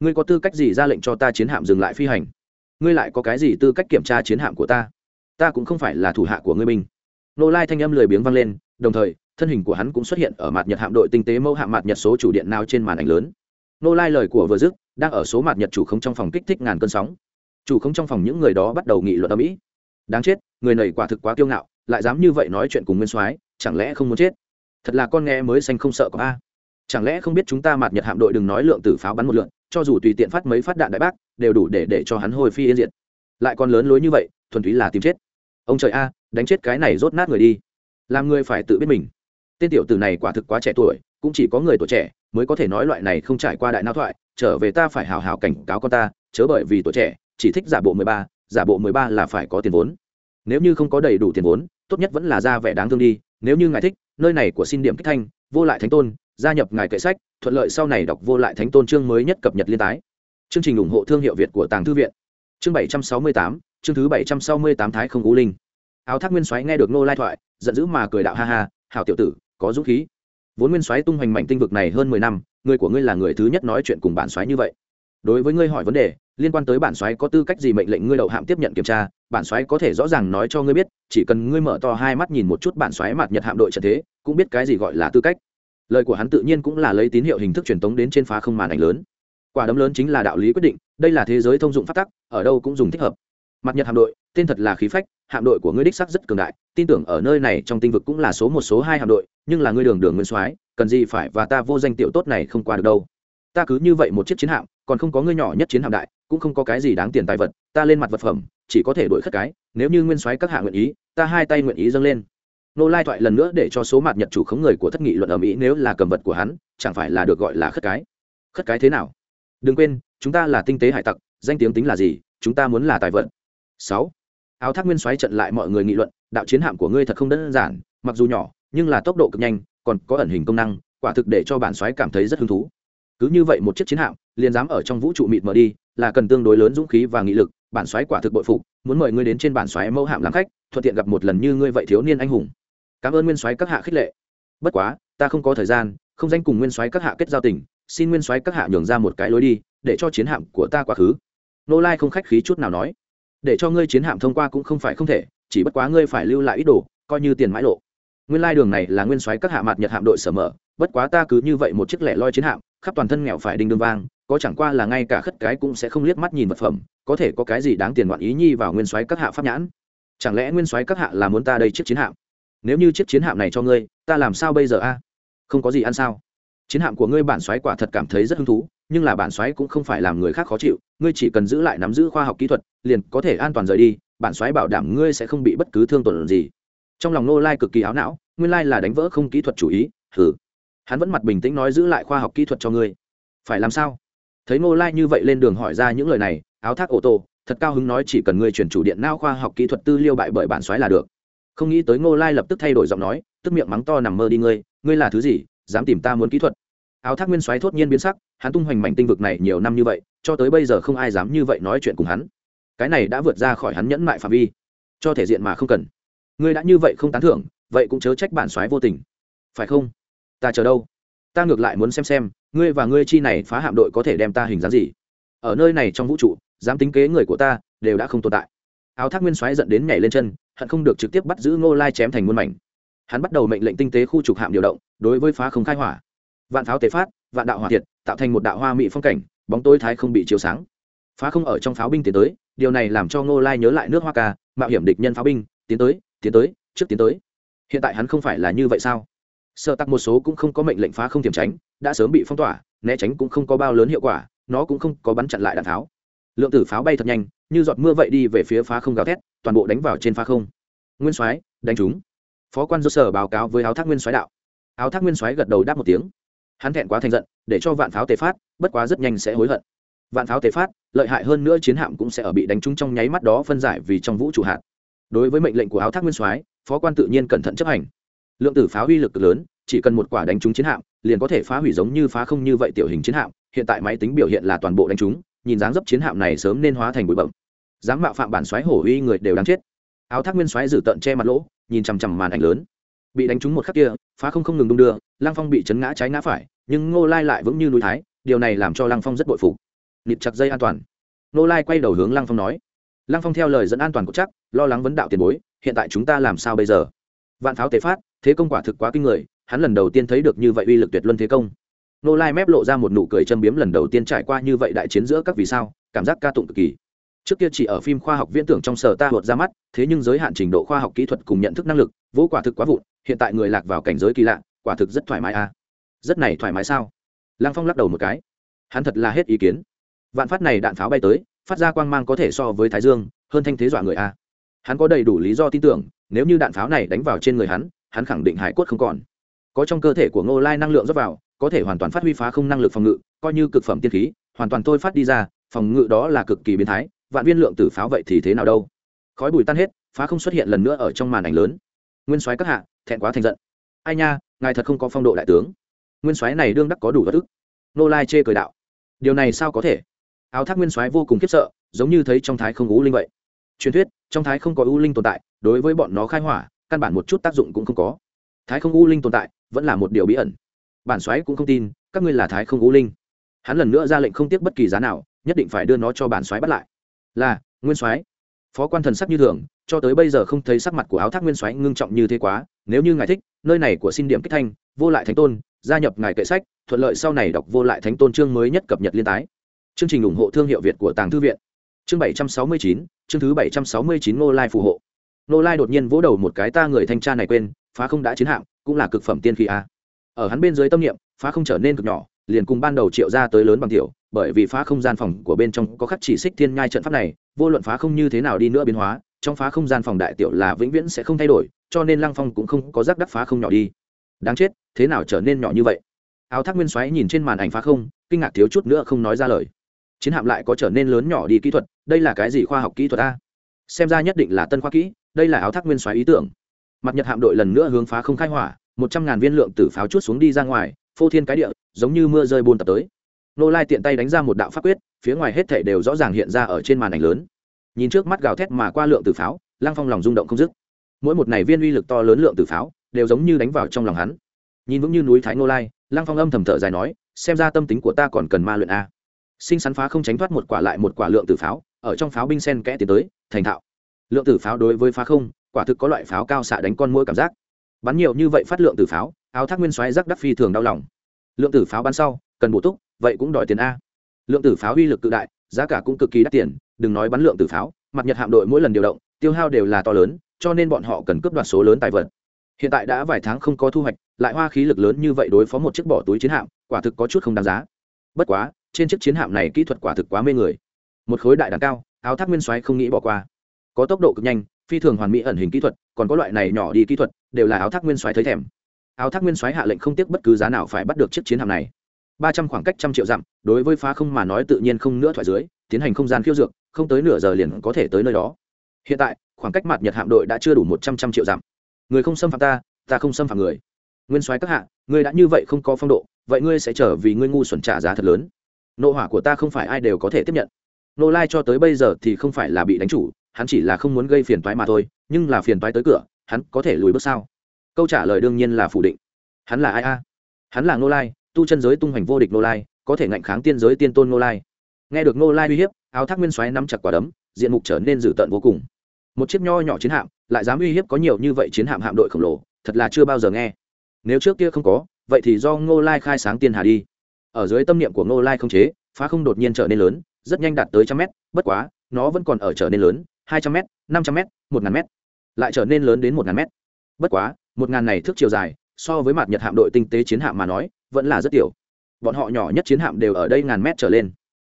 S1: Ngươi có tư cách gì ra lệnh cho ta chiến hạm dừng lại phi hành? Ngươi lại có cái gì tư cách kiểm tra chiến hạm của ta? Ta cũng không phải là thủ hạ của ngươi binh. Nô lai thanh âm lười biếng vang lên, đồng thời, thân hình của hắn cũng xuất hiện ở mặt nhật hạm đội tinh tế mẫu hạm mặt nhật số chủ điện nào trên màn ảnh lớn. Nô lai lời của vừa dứt, đang ở số mặt nhật chủ không trong phòng kích thích ngàn cơn sóng. Chủ không trong phòng những người đó bắt đầu nghị luận ở mỹ đáng chết, người này quả thực quá kiêu ngạo lại dám như vậy nói chuyện cùng nguyên soái, chẳng lẽ không muốn chết? Thật là con nghe mới xanh không sợ có a. Chẳng lẽ không biết chúng ta mặt nhật hạm đội đừng nói lượng tử pháo bắn một lượng, cho dù tùy tiện phát mấy phát đạn đại bác, đều đủ để để cho hắn hồi phi yên diệt. Lại còn lớn lối như vậy, thuần túy là tìm chết. Ông trời a, đánh chết cái này rốt nát người đi. Làm người phải tự biết mình. Tên tiểu tử này quả thực quá trẻ tuổi, cũng chỉ có người tuổi trẻ mới có thể nói loại này không trải qua đại não thoại, trở về ta phải hào hào cảnh cáo con ta, chớ bởi vì tuổi trẻ, chỉ thích giả bộ mười ba, giả bộ mười ba là phải có tiền vốn nếu như không có đầy đủ tiền vốn, tốt nhất vẫn là ra vẻ đáng thương đi. Nếu như ngài thích, nơi này của xin điểm kích thanh, vô lại thánh tôn, gia nhập ngài kệ sách, thuận lợi sau này đọc vô lại thánh tôn chương mới nhất cập nhật liên tái. Chương trình ủng hộ thương hiệu việt của tàng thư viện. Chương bảy trăm sáu mươi tám, chương thứ bảy trăm sáu mươi tám thái không ú linh. Áo thác nguyên soái nghe được nô lai thoại, giận dữ mà cười đạo ha ha, hảo tiểu tử, có dũng khí. Vốn nguyên soái tung hoành mạnh tinh vực này hơn mười năm, người của ngươi là người thứ nhất nói chuyện cùng bản soái như vậy. Đối với ngươi hỏi vấn đề liên quan tới bản soái có tư cách gì mệnh lệnh ngươi đậu hạm tiếp nhận kiểm tra, bản soái có thể rõ ràng nói cho ngươi biết, chỉ cần ngươi mở to hai mắt nhìn một chút bản soái mặt nhật hạm đội trận thế, cũng biết cái gì gọi là tư cách. Lời của hắn tự nhiên cũng là lấy tín hiệu hình thức truyền tống đến trên phá không màn ảnh lớn. Quả đấm lớn chính là đạo lý quyết định, đây là thế giới thông dụng phát tắc, ở đâu cũng dùng thích hợp. Mặt nhật hạm đội, tên thật là khí phách, hạm đội của ngươi đích sắc rất cường đại, tin tưởng ở nơi này trong tinh vực cũng là số một, số hai hạm đội, nhưng là ngươi đường đường nguyên soái, cần gì phải và ta vô danh tiểu tốt này không qua được đâu ta cứ như vậy một chiếc chiến hạm, còn không có ngươi nhỏ nhất chiến hạm đại, cũng không có cái gì đáng tiền tài vật, ta lên mặt vật phẩm, chỉ có thể đổi khất cái, nếu như nguyên soái các hạ nguyện ý, ta hai tay nguyện ý dâng lên. Nô lai thoại lần nữa để cho số mặt nhật chủ khống người của thất nghị luận ở mỹ nếu là cầm vật của hắn, chẳng phải là được gọi là khất cái. Khất cái thế nào? Đừng quên, chúng ta là tinh tế hải tặc, danh tiếng tính là gì, chúng ta muốn là tài vận sáu. Áo thác nguyên xoáy trận lại mọi người nghị luận, đạo chiến hạm của ngươi thật không đơn giản, mặc dù nhỏ, nhưng là tốc độ cực nhanh, còn có ẩn hình công năng, quả thực để cho bản xoáy cảm thấy rất hứng thú cứ như vậy một chiếc chiến hạm, liền dám ở trong vũ trụ mịt mờ đi, là cần tương đối lớn dũng khí và nghị lực, bản xoáy quả thực bội phục, muốn mời ngươi đến trên bản xoáy mẫu hạm làm khách, thuận tiện gặp một lần như ngươi vậy thiếu niên anh hùng. Cảm ơn nguyên soái các hạ khích lệ. Bất quá, ta không có thời gian, không danh cùng nguyên soái các hạ kết giao tình, xin nguyên soái các hạ nhường ra một cái lối đi, để cho chiến hạm của ta quá khứ. Nô lai không khách khí chút nào nói. Để cho ngươi chiến hạm thông qua cũng không phải không thể, chỉ bất quá ngươi phải lưu lại ít đồ, coi như tiền mãi lộ. Nguyên lai đường này là nguyên soái các hạ mặt nhật hạm đội sở mở, bất quá ta cứ như vậy một chiếc lẻ loi chiến hạm khắp toàn thân nghèo phải đinh đương vang, có chẳng qua là ngay cả khất cái cũng sẽ không liếc mắt nhìn vật phẩm, có thể có cái gì đáng tiền ngoạn ý nhi vào nguyên soái các hạ pháp nhãn? Chẳng lẽ nguyên soái các hạ là muốn ta đây chiếc chiến hạm? Nếu như chiếc chiến hạm này cho ngươi, ta làm sao bây giờ a? Không có gì ăn sao? Chiến hạm của ngươi bản xoáy quả thật cảm thấy rất hứng thú, nhưng là bản xoáy cũng không phải làm người khác khó chịu, ngươi chỉ cần giữ lại nắm giữ khoa học kỹ thuật, liền có thể an toàn rời đi, bản xoáy bảo đảm ngươi sẽ không bị bất cứ thương tổn gì. Trong lòng nô lai cực kỳ áo não, nguyên lai là đánh vỡ không kỹ thuật chủ ý, Hừ hắn vẫn mặt bình tĩnh nói giữ lại khoa học kỹ thuật cho ngươi. Phải làm sao? Thấy Ngô lai như vậy lên đường hỏi ra những lời này, áo thác ô tô, thật cao hứng nói chỉ cần ngươi chuyển chủ điện nao khoa học kỹ thuật tư liêu bại bởi bản soái là được. Không nghĩ tới ngô lai lập tức thay đổi giọng nói, tức miệng mắng to nằm mơ đi ngươi ngươi là thứ gì, dám tìm ta muốn kỹ thuật. Áo thác nguyên soái thốt nhiên biến sắc, hắn tung hoành mảnh tinh vực này nhiều năm như vậy, cho tới bây giờ không ai dám như vậy nói chuyện cùng hắn. Cái này đã vượt ra khỏi hắn nhẫn mại phạm vi, cho thể diện mà không cần. Ngươi đã như vậy không tán thưởng, vậy cũng chớ trách bản soái vô tình. Phải không? Ta chờ đâu? Ta ngược lại muốn xem xem, ngươi và ngươi chi này phá hạm đội có thể đem ta hình dáng gì? Ở nơi này trong vũ trụ, dám tính kế người của ta, đều đã không tồn tại. Áo thác nguyên soái giận đến nhảy lên chân, hận không được trực tiếp bắt giữ ngô lai chém thành muôn mảnh. Hắn bắt đầu mệnh lệnh tinh tế khu trục hạm điều động, đối với phá không khai hỏa. Vạn pháo tế phát, vạn đạo hỏa thiệt, tạo thành một đạo hoa mỹ phong cảnh, bóng tối thái không bị chiếu sáng. Phá không ở trong pháo binh tiến tới, điều này làm cho ngô lai nhớ lại nước hoa ca, mạo hiểm địch nhân pháo binh, tiến tới tiến tới, trước tiến tới. Hiện tại hắn không phải là như vậy sao? Sợ tặc một số cũng không có mệnh lệnh phá không tiềm tránh, đã sớm bị phong tỏa, né tránh cũng không có bao lớn hiệu quả, nó cũng không có bắn chặn lại đạn pháo. Lượng tử pháo bay thật nhanh, như giọt mưa vậy đi về phía phá không gào thét, toàn bộ đánh vào trên phá không. Nguyên soái, đánh chúng. Phó quan do sở báo cáo với áo thác nguyên soái đạo. Áo thác nguyên soái gật đầu đáp một tiếng. Hắn thẹn quá thành giận, để cho vạn pháo tề phát, bất quá rất nhanh sẽ hối hận. Vạn pháo tề phát, lợi hại hơn nữa chiến hạm cũng sẽ ở bị đánh trúng trong nháy mắt đó phân giải vì trong vũ trụ hạt. Đối với mệnh lệnh của áo thác nguyên soái, phó quan tự nhiên cẩn thận chấp hành lượng tử pháo uy lực lớn, chỉ cần một quả đánh trúng chiến hạm, liền có thể phá hủy giống như phá không như vậy tiểu hình chiến hạm. Hiện tại máy tính biểu hiện là toàn bộ đánh trúng, nhìn dáng dấp chiến hạm này sớm nên hóa thành bụi bậm dám mạo phạm bản xoáy hổ uy người đều đáng chết. Áo thác nguyên xoáy dự tận che mặt lỗ, nhìn chằm chằm màn ảnh lớn. Bị đánh trúng một khắc kia, phá không không ngừng đung đưa, lăng phong bị chấn ngã trái ngã phải, nhưng ngô lai lại vững như núi thái, điều này làm cho lăng phong rất bội phục. Nịp chặt dây an toàn. Ngô lai quay đầu hướng lăng phong nói, lăng phong theo lời dẫn an toàn của chắc, lo lắng vấn đạo tiền bối, hiện tại chúng ta làm sao bây giờ? Vạn pháo tế phát thế công quả thực quá kinh người, hắn lần đầu tiên thấy được như vậy uy lực tuyệt luân thế công. Nô lai mép lộ ra một nụ cười châm biếm lần đầu tiên trải qua như vậy đại chiến giữa các vì sao, cảm giác ca tụng cực kỳ. Trước kia chỉ ở phim khoa học viễn tưởng trong sở ta hột ra mắt, thế nhưng giới hạn trình độ khoa học kỹ thuật cùng nhận thức năng lực vô quả thực quá vụn, hiện tại người lạc vào cảnh giới kỳ lạ, quả thực rất thoải mái à. Rất này thoải mái sao? Lăng phong lắc đầu một cái. Hắn thật là hết ý kiến. Vạn phát này đạn pháo bay tới, phát ra quang mang có thể so với thái dương, hơn thanh thế dọa người a. Hắn có đầy đủ lý do tin tưởng, nếu như đạn pháo này đánh vào trên người hắn hắn khẳng định hải quất không còn. Có trong cơ thể của ngô lai năng lượng dốc vào, có thể hoàn toàn phát huy phá không năng lực phòng ngự, coi như cực phẩm tiên khí, hoàn toàn thôi phát đi ra, phòng ngự đó là cực kỳ biến thái, vạn viên lượng tử pháo vậy thì thế nào đâu? Khói bụi tan hết, phá không xuất hiện lần nữa ở trong màn ảnh lớn. Nguyên soái các hạ, thẹn quá thành giận. Ai nha, ngài thật không có phong độ đại tướng. Nguyên soái này đương đắc có đủ bất ức. Nô lai chê cười đạo. Điều này sao có thể? Áo thác nguyên soái vô cùng khiếp sợ, giống như thấy trong thái không ú linh vậy. Truyền thuyết, trong thái không có u linh tồn tại, đối với bọn nó khai hỏa căn bản một chút tác dụng cũng không có. Thái không u linh tồn tại, vẫn là một điều bí ẩn. Bản xoáy cũng không tin, các ngươi là thái không u linh. Hắn lần nữa ra lệnh không tiếc bất kỳ giá nào, nhất định phải đưa nó cho bản xoáy bắt lại. Là, nguyên soái. Phó quan thần sắc như thường, cho tới bây giờ không thấy sắc mặt của áo thác nguyên soái ngưng trọng như thế quá, nếu như ngài thích, nơi này của xin điểm kích thanh, vô lại thánh tôn, gia nhập ngài kệ sách, thuận lợi sau này đọc vô lại thánh tôn chương mới nhất cập nhật liên tái. Chương trình ủng hộ thương hiệu việt của tàng thư viện. Chương bảy trăm sáu mươi chín, chương thứ bảy trăm sáu mươi chín ngô lai phù hộ nô lai đột nhiên vỗ đầu một cái, ta người thanh tra này quên, phá không đã chiến hạm, cũng là cực phẩm tiên khí a. Ở hắn bên dưới tâm niệm, phá không trở nên cực nhỏ, liền cùng ban đầu triệu ra tới lớn bằng tiểu, bởi vì phá không gian phòng của bên trong có khắc chỉ xích thiên nhai trận pháp này, vô luận phá không như thế nào đi nữa biến hóa, trong phá không gian phòng đại tiểu là vĩnh viễn sẽ không thay đổi, cho nên lăng phong cũng không có giác đắc phá không nhỏ đi. Đáng chết, thế nào trở nên nhỏ như vậy? Áo thác nguyên xoáy nhìn trên màn ảnh phá không, kinh ngạc thiếu chút nữa không nói ra lời. Chiến hạm lại có trở nên lớn nhỏ đi kỹ thuật, đây là cái gì khoa học kỹ thuật a? Xem ra nhất định là tân khoa kỹ đây là áo thác nguyên xoáy ý tưởng. Mặt nhật hạm đội lần nữa hướng phá không khai hỏa, một trăm ngàn viên lượng tử pháo chút xuống đi ra ngoài, phô thiên cái địa, giống như mưa rơi bôn tập tới. Nô lai tiện tay đánh ra một đạo pháp quyết, phía ngoài hết thể đều rõ ràng hiện ra ở trên màn ảnh lớn. Nhìn trước mắt gào thét mà qua lượng tử pháo, lăng phong lòng rung động không dứt. Mỗi một này viên uy lực to lớn lượng tử pháo, đều giống như đánh vào trong lòng hắn. Nhìn vững như núi thái nô lai, lăng phong âm thầm thở dài nói, xem ra tâm tính của ta còn cần ma luyện a. Sinh sắn phá không tránh thoát một quả lại một quả lượng tử pháo, ở trong pháo binh sen kẽ tiến tới, thành thạo lượng tử pháo đối với phá không, quả thực có loại pháo cao xạ đánh con mũi cảm giác. Bắn nhiều như vậy phát lượng tử pháo, áo thác nguyên xoáy rắc đắc phi thường đau lòng. Lượng tử pháo bắn sau, cần bổ túc, vậy cũng đòi tiền a. Lượng tử pháo uy lực cự đại, giá cả cũng cực kỳ đắt tiền, đừng nói bắn lượng tử pháo, mặt nhật hạm đội mỗi lần điều động, tiêu hao đều là to lớn, cho nên bọn họ cần cướp đoạt số lớn tài vật. Hiện tại đã vài tháng không có thu hoạch, lại hoa khí lực lớn như vậy đối phó một chiếc bỏ túi chiến hạm, quả thực có chút không đáng giá. Bất quá, trên chiếc chiến hạm này kỹ thuật quả thực quá mê người. Một khối đại đàn cao, áo thác nguyên xoáy không nghĩ bỏ qua có tốc độ cực nhanh, phi thường hoàn mỹ ẩn hình kỹ thuật, còn có loại này nhỏ đi kỹ thuật, đều là áo thác nguyên xoáy thấy thèm. Áo thác nguyên xoáy hạ lệnh không tiếc bất cứ giá nào phải bắt được chiếc chiến hạm này. Ba trăm khoảng cách trăm triệu dặm, đối với phá không mà nói tự nhiên không nữa thoại dưới, tiến hành không gian khiêu dược, không tới nửa giờ liền có thể tới nơi đó. Hiện tại, khoảng cách mặt nhật hạm đội đã chưa đủ một trăm trăm triệu dặm. Người không xâm phạm ta ta không xâm phạm người. Nguyên soái các hạ ngươi đã như vậy không có phong độ, vậy ngươi sẽ trở vì ngươi ngu xuẩn trả giá thật lớn. Nộ hỏa của ta không phải ai đều có thể tiếp nhận. Nô lai cho tới bây giờ thì không phải là bị đánh chủ hắn chỉ là không muốn gây phiền toái mà thôi, nhưng là phiền toái tới cửa, hắn có thể lùi bước sao? Câu trả lời đương nhiên là phủ định. Hắn là ai a? Hắn là Ngô lai, tu chân giới tung hoành vô địch Ngô lai, có thể ngạnh kháng tiên giới tiên tôn Ngô lai. Nghe được Ngô lai uy hiếp, áo thác nguyên xoáy nắm chặt quả đấm, diện mục trở nên dữ tợn vô cùng. Một chiếc nho nhỏ chiến hạm, lại dám uy hiếp có nhiều như vậy chiến hạm hạm đội khổng lồ, thật là chưa bao giờ nghe. Nếu trước kia không có, vậy thì do ngô lai khai sáng tiên hà đi. Ở dưới tâm niệm của ngô lai không chế, phá không đột nhiên trở nên lớn, rất nhanh đạt tới trăm mét, bất quá, nó vẫn còn ở trở nên lớn hai trăm m năm trăm m một ngàn m lại trở nên lớn đến một ngàn m bất quá, một ngàn này thước chiều dài, so với mặt nhật hạm đội tinh tế chiến hạm mà nói, vẫn là rất tiểu. Bọn họ nhỏ nhất chiến hạm đều ở đây ngàn mét trở lên.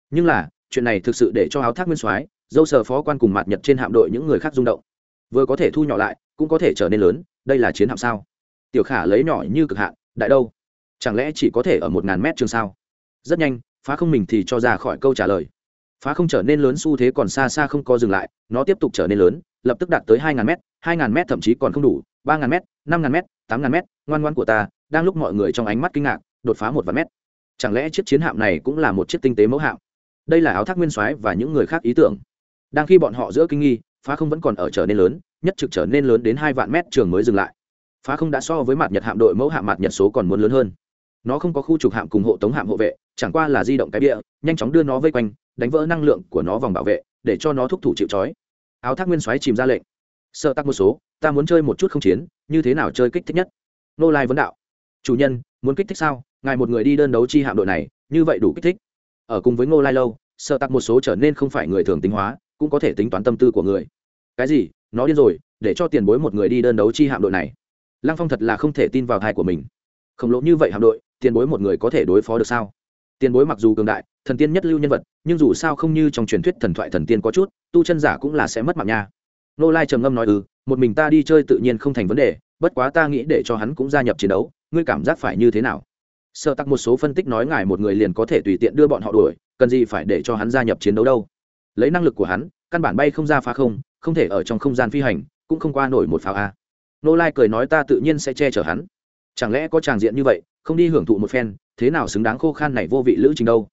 S1: Nhưng là, chuyện này thực sự để cho áo thác nguyên soái, dâu sờ phó quan cùng mặt nhật trên hạm đội những người khác rung động. Vừa có thể thu nhỏ lại, cũng có thể trở nên lớn, đây là chiến hạm sao? Tiểu khả lấy nhỏ như cực hạn, đại đâu? Chẳng lẽ chỉ có thể ở một ngàn mét trường sao? Rất nhanh, phá không mình thì cho ra khỏi câu trả lời phá không trở nên lớn xu thế còn xa xa không có dừng lại, nó tiếp tục trở nên lớn, lập tức đạt tới hai ngàn m hai ngàn m thậm chí còn không đủ, ba ngàn m năm ngàn m tám ngàn m ngoan ngoan của ta, đang lúc mọi người trong ánh mắt kinh ngạc, đột phá một vạn mét. Chẳng lẽ chiếc chiến hạm này cũng là một chiếc tinh tế mẫu hạm? Đây là áo thác nguyên soái và những người khác ý tưởng. Đang khi bọn họ giữa kinh nghi, phá không vẫn còn ở trở nên lớn, nhất trực trở nên lớn đến hai vạn mét trường mới dừng lại. Phá không đã so với mặt nhật hạm đội mẫu hạm mặt nhật số còn muốn lớn hơn. Nó không có khu trục hạm cùng hộ tống hạm hộ vệ, chẳng qua là di động cái địa nhanh chóng đưa nó vây quanh đánh vỡ năng lượng của nó vòng bảo vệ, để cho nó thúc thủ chịu trói. Áo thác nguyên xoáy chìm ra lệnh. Sợ tắc một số, ta muốn chơi một chút không chiến, như thế nào chơi kích thích nhất? Nô lai vấn đạo. Chủ nhân, muốn kích thích sao? Ngài một người đi đơn đấu chi hạm đội này, như vậy đủ kích thích. Ở cùng với ngô lai lâu, sợ tặc một số trở nên không phải người thường tính hóa, cũng có thể tính toán tâm tư của người. Cái gì? Nó điên rồi, để cho tiền bối một người đi đơn đấu chi hạm đội này. Lăng phong thật là không thể tin vào thai của mình. Khổng lồ như vậy hạm đội, tiền bối một người có thể đối phó được sao? Tiền bối mặc dù cường đại, thần tiên nhất lưu nhân vật, nhưng dù sao không như trong truyền thuyết thần thoại thần tiên có chút, tu chân giả cũng là sẽ mất mạng nha. Nô lai trầm ngâm nói ừ một mình ta đi chơi tự nhiên không thành vấn đề, bất quá ta nghĩ để cho hắn cũng gia nhập chiến đấu, ngươi cảm giác phải như thế nào? Sợ tắc một số phân tích nói, ngài một người liền có thể tùy tiện đưa bọn họ đuổi, cần gì phải để cho hắn gia nhập chiến đấu đâu? Lấy năng lực của hắn, căn bản bay không ra phá không không thể ở trong không gian phi hành, cũng không qua nổi một pháo a. Nô lai cười nói, ta tự nhiên sẽ che chở hắn. Chẳng lẽ có tràng diện như vậy, không đi hưởng thụ một phen thế nào xứng đáng khô khan này vô vị lữ trình đâu?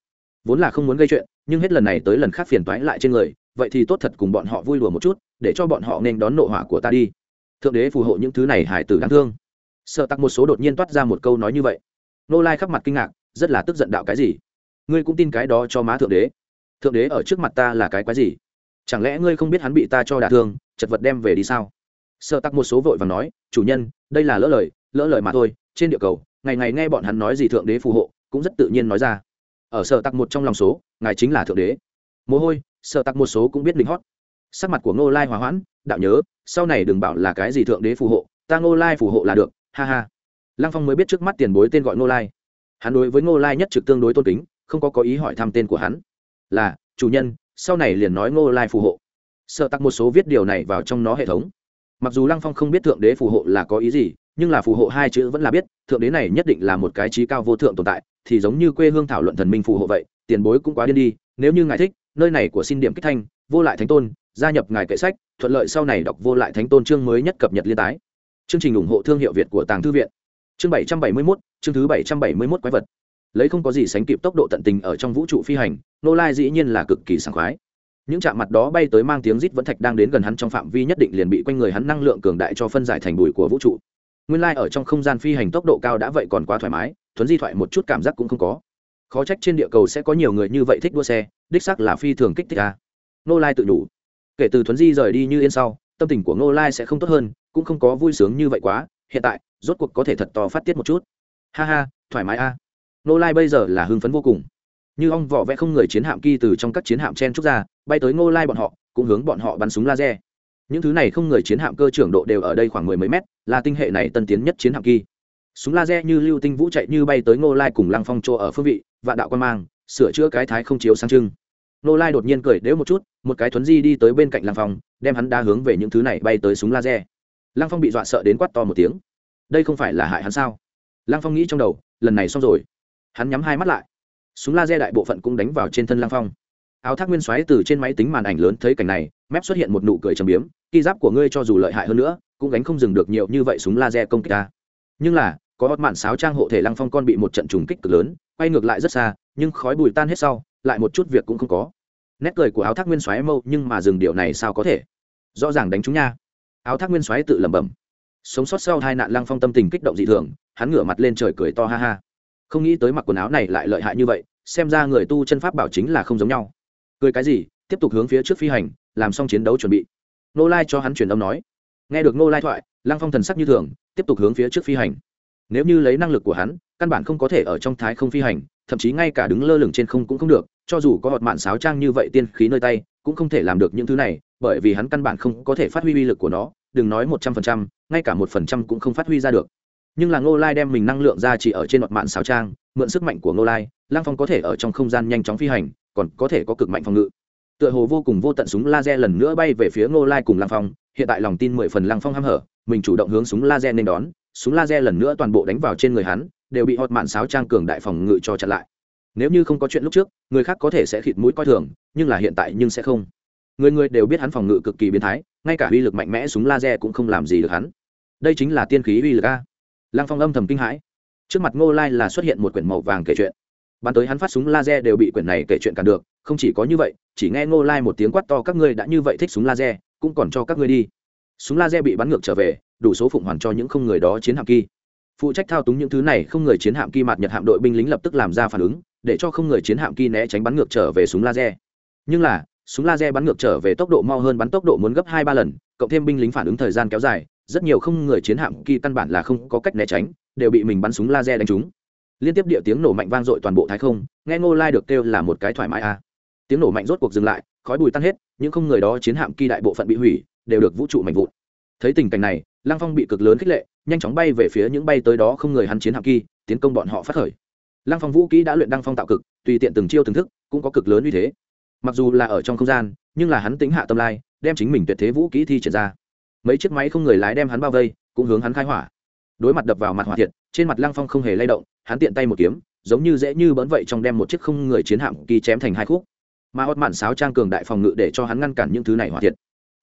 S1: Vốn là không muốn gây chuyện, nhưng hết lần này tới lần khác phiền toái lại trên người, vậy thì tốt thật cùng bọn họ vui đùa một chút, để cho bọn họ nên đón nộ hỏa của ta đi. Thượng đế phù hộ những thứ này hải tử đáng thương. Sợ tặc một số đột nhiên toát ra một câu nói như vậy. Nô lai khắp mặt kinh ngạc, rất là tức giận đạo cái gì? Ngươi cũng tin cái đó cho má thượng đế. Thượng đế ở trước mặt ta là cái quái gì? Chẳng lẽ ngươi không biết hắn bị ta cho đả thương, chật vật đem về đi sao? Sợ tặc một số vội và nói, chủ nhân, đây là lỡ lời lỡ lời mà thôi, trên địa cầu ngày ngày nghe bọn hắn nói gì thượng đế phù hộ, cũng rất tự nhiên nói ra. Ở sở tặc một trong lòng số, ngài chính là thượng đế. Mồ hôi, sở tặc một số cũng biết lính hót sắc mặt của ngô lai hòa hoãn, đạo nhớ, sau này đừng bảo là cái gì thượng đế phù hộ, ta ngô lai phù hộ là được, ha ha. Lăng phong mới biết trước mắt tiền bối tên gọi ngô lai. Hắn đối với ngô lai nhất trực tương đối tôn kính, không có có ý hỏi thăm tên của hắn. Là, chủ nhân, sau này liền nói ngô lai phù hộ. Sợ tặc một số viết điều này vào trong nó hệ thống. Mặc dù lăng phong không biết thượng đế phù hộ là có ý gì nhưng là phù hộ hai chữ vẫn là biết, thượng đế này nhất định là một cái trí cao vô thượng tồn tại, thì giống như quê hương thảo luận thần minh phù hộ vậy, tiền bối cũng quá điên đi, nếu như ngài thích, nơi này của xin điểm kích thanh, vô lại thánh tôn, gia nhập ngài kệ sách, thuận lợi sau này đọc vô lại thánh tôn chương mới nhất cập nhật liên tái. Chương trình ủng hộ thương hiệu việt của tàng thư viện. Chương bảy trăm bảy mươi mốt, chương thứ bảy trăm bảy mươi mốt quái vật. Lấy không có gì sánh kịp tốc độ tận tình ở trong vũ trụ phi hành, nô lai dĩ nhiên là cực kỳ sảng khoái. Những chạm mặt đó bay tới mang tiếng rít vẫn thạch đang đến gần hắn trong phạm vi nhất định liền bị quanh người hắn năng lượng cường đại cho phân giải thành bụi của vũ trụ nguyên lai ở trong không gian phi hành tốc độ cao đã vậy còn quá thoải mái, thuấn di thoại một chút cảm giác cũng không có. Khó trách trên địa cầu sẽ có nhiều người như vậy thích đua xe, đích sắc là phi thường kích thích a. Nô lai tự nhủ. kể từ thuấn di rời đi như yên sau, tâm tình của nô lai sẽ không tốt hơn, cũng không có vui sướng như vậy quá, hiện tại, rốt cuộc có thể thật to phát tiết một chút. Ha ha, thoải mái a. Nô lai bây giờ là hưng phấn vô cùng. Như ong vỏ vẽ không người chiến hạm kỳ từ trong các chiến hạm chen trúc ra, bay tới ngô lai bọn họ, cũng hướng bọn họ bắn súng laser những thứ này không người chiến hạm cơ trưởng độ đều ở đây khoảng mười mấy mét, là tinh hệ này tân tiến nhất chiến hạm kỳ. Súng laser như lưu tinh vũ chạy như bay tới ngô lai cùng lăng phong chỗ ở phương vị, vạn đạo quan mang, sửa chữa cái thái không chiếu sang trưng. Ngô lai đột nhiên cười đếu một chút, một cái thuấn di đi tới bên cạnh lăng phong, đem hắn đa hướng về những thứ này bay tới súng laser. Lăng phong bị dọa sợ đến quát to một tiếng. Đây không phải là hại hắn sao? Lăng phong nghĩ trong đầu, lần này xong rồi. Hắn nhắm hai mắt lại. Súng laser đại bộ phận cũng đánh vào trên thân lăng phong. Áo thác nguyên xoáy từ trên máy tính màn ảnh lớn thấy cảnh này mép xuất hiện một nụ cười trầm biếm khi giáp của ngươi cho dù lợi hại hơn nữa, cũng gánh không dừng được nhiều như vậy súng laser công kích ta. Nhưng là, có hót mạn sáo trang hộ thể lăng phong con bị một trận trùng kích cực lớn, quay ngược lại rất xa, nhưng khói bùi tan hết sau, lại một chút việc cũng không có. Nét cười của áo thác nguyên xoáy mâu nhưng mà dừng điều này sao có thể? Rõ ràng đánh chúng nha. Áo thác nguyên xoáy tự lẩm bẩm. Sống sót sau hai nạn lăng phong tâm tình kích động dị thường, hắn ngửa mặt lên trời cười to ha ha. Không nghĩ tới mặc quần áo này lại lợi hại như vậy, xem ra người tu chân pháp bảo chính là không giống nhau. Cười cái gì, tiếp tục hướng phía trước phi hành làm xong chiến đấu chuẩn bị. Nô lai cho hắn truyền âm nói. Nghe được nô lai thoại, lăng phong thần sắc như thường, tiếp tục hướng phía trước phi hành. Nếu như lấy năng lực của hắn, căn bản không có thể ở trong thái không phi hành, thậm chí ngay cả đứng lơ lửng trên không cũng không được, cho dù có họt mạn sáo trang như vậy tiên khí nơi tay, cũng không thể làm được những thứ này, bởi vì hắn căn bản không có thể phát huy uy lực của nó, đừng nói một trăm phần trăm, ngay cả một phần trăm cũng không phát huy ra được. Nhưng là ngô lai đem mình năng lượng ra chỉ ở trên họt mạn sáo trang, mượn sức mạnh của ngô lai lang phong có thể ở trong không gian nhanh chóng phi hành, còn có thể có cực mạnh phòng ngự tựa hồ vô cùng vô tận súng laser lần nữa bay về phía ngô lai cùng lang phong, hiện tại lòng tin mười phần lang phong h hở, mình chủ động hướng súng laser nên đón, súng laser lần nữa toàn bộ đánh vào trên người hắn, đều bị họt mạn sáo trang cường đại phòng ngự cho chặn lại. Nếu như không có chuyện lúc trước, người khác có thể sẽ khịt mũi coi thường, nhưng là hiện tại nhưng sẽ không. Người người đều biết hắn phòng ngự cực kỳ biến thái, ngay cả uy lực mạnh mẽ súng laser cũng không làm gì được hắn. Đây chính là tiên khí uy lực a. Lăng phong âm thầm kinh hãi. Trước mặt ngô lai là xuất hiện một quyển màu vàng kể chuyện bắn tới hắn phát súng laser đều bị quyển này kể chuyện cản được, không chỉ có như vậy, chỉ nghe ngô lai một tiếng quát to, các ngươi đã như vậy thích súng laser, cũng còn cho các ngươi đi. Súng laser bị bắn ngược trở về, đủ số phụng hoàn cho những không người đó chiến hạm kỳ. Phụ trách thao túng những thứ này không người chiến hạm kỳ mặt nhật hạm đội binh lính lập tức làm ra phản ứng, để cho không người chiến hạm kỳ né tránh bắn ngược trở về súng laser. Nhưng là, súng laser bắn ngược trở về tốc độ mau hơn bắn tốc độ muốn gấp hai ba lần, cộng thêm binh lính phản ứng thời gian kéo dài, rất nhiều không người chiến hạm kỳ căn bản là không có cách né tránh, đều bị mình bắn súng laser đánh trúng liên tiếp địa tiếng nổ mạnh vang dội toàn bộ thái không, nghe ngô lai được kêu là một cái thoải mái a. Tiếng nổ mạnh rốt cuộc dừng lại, khói bùi tan hết, những không người đó chiến hạm kỳ đại bộ phận bị hủy, đều được vũ trụ mạnh vụn. Thấy tình cảnh này, lăng phong bị cực lớn khích lệ, nhanh chóng bay về phía những bay tới đó không người hắn chiến hạm kỳ, tiến công bọn họ phát khởi. Lăng phong vũ kỹ đã luyện đăng phong tạo cực, tùy tiện từng chiêu từng thức, cũng có cực lớn uy thế. Mặc dù là ở trong không gian, nhưng là hắn tính hạ tâm lai, đem chính mình tuyệt thế vũ kỹ thi triển ra. Mấy chiếc máy không người lái đem hắn bao vây, cũng hướng hắn khai hỏa đối mặt đập vào mặt hỏa thiệt, trên mặt lăng phong không hề lay động, hắn tiện tay một kiếm, giống như dễ như bỡn vậy trong đem một chiếc không người chiến hạm kỳ chém thành hai khúc. Mà hót mạn sáo trang cường đại phòng ngự để cho hắn ngăn cản những thứ này hỏa thiệt.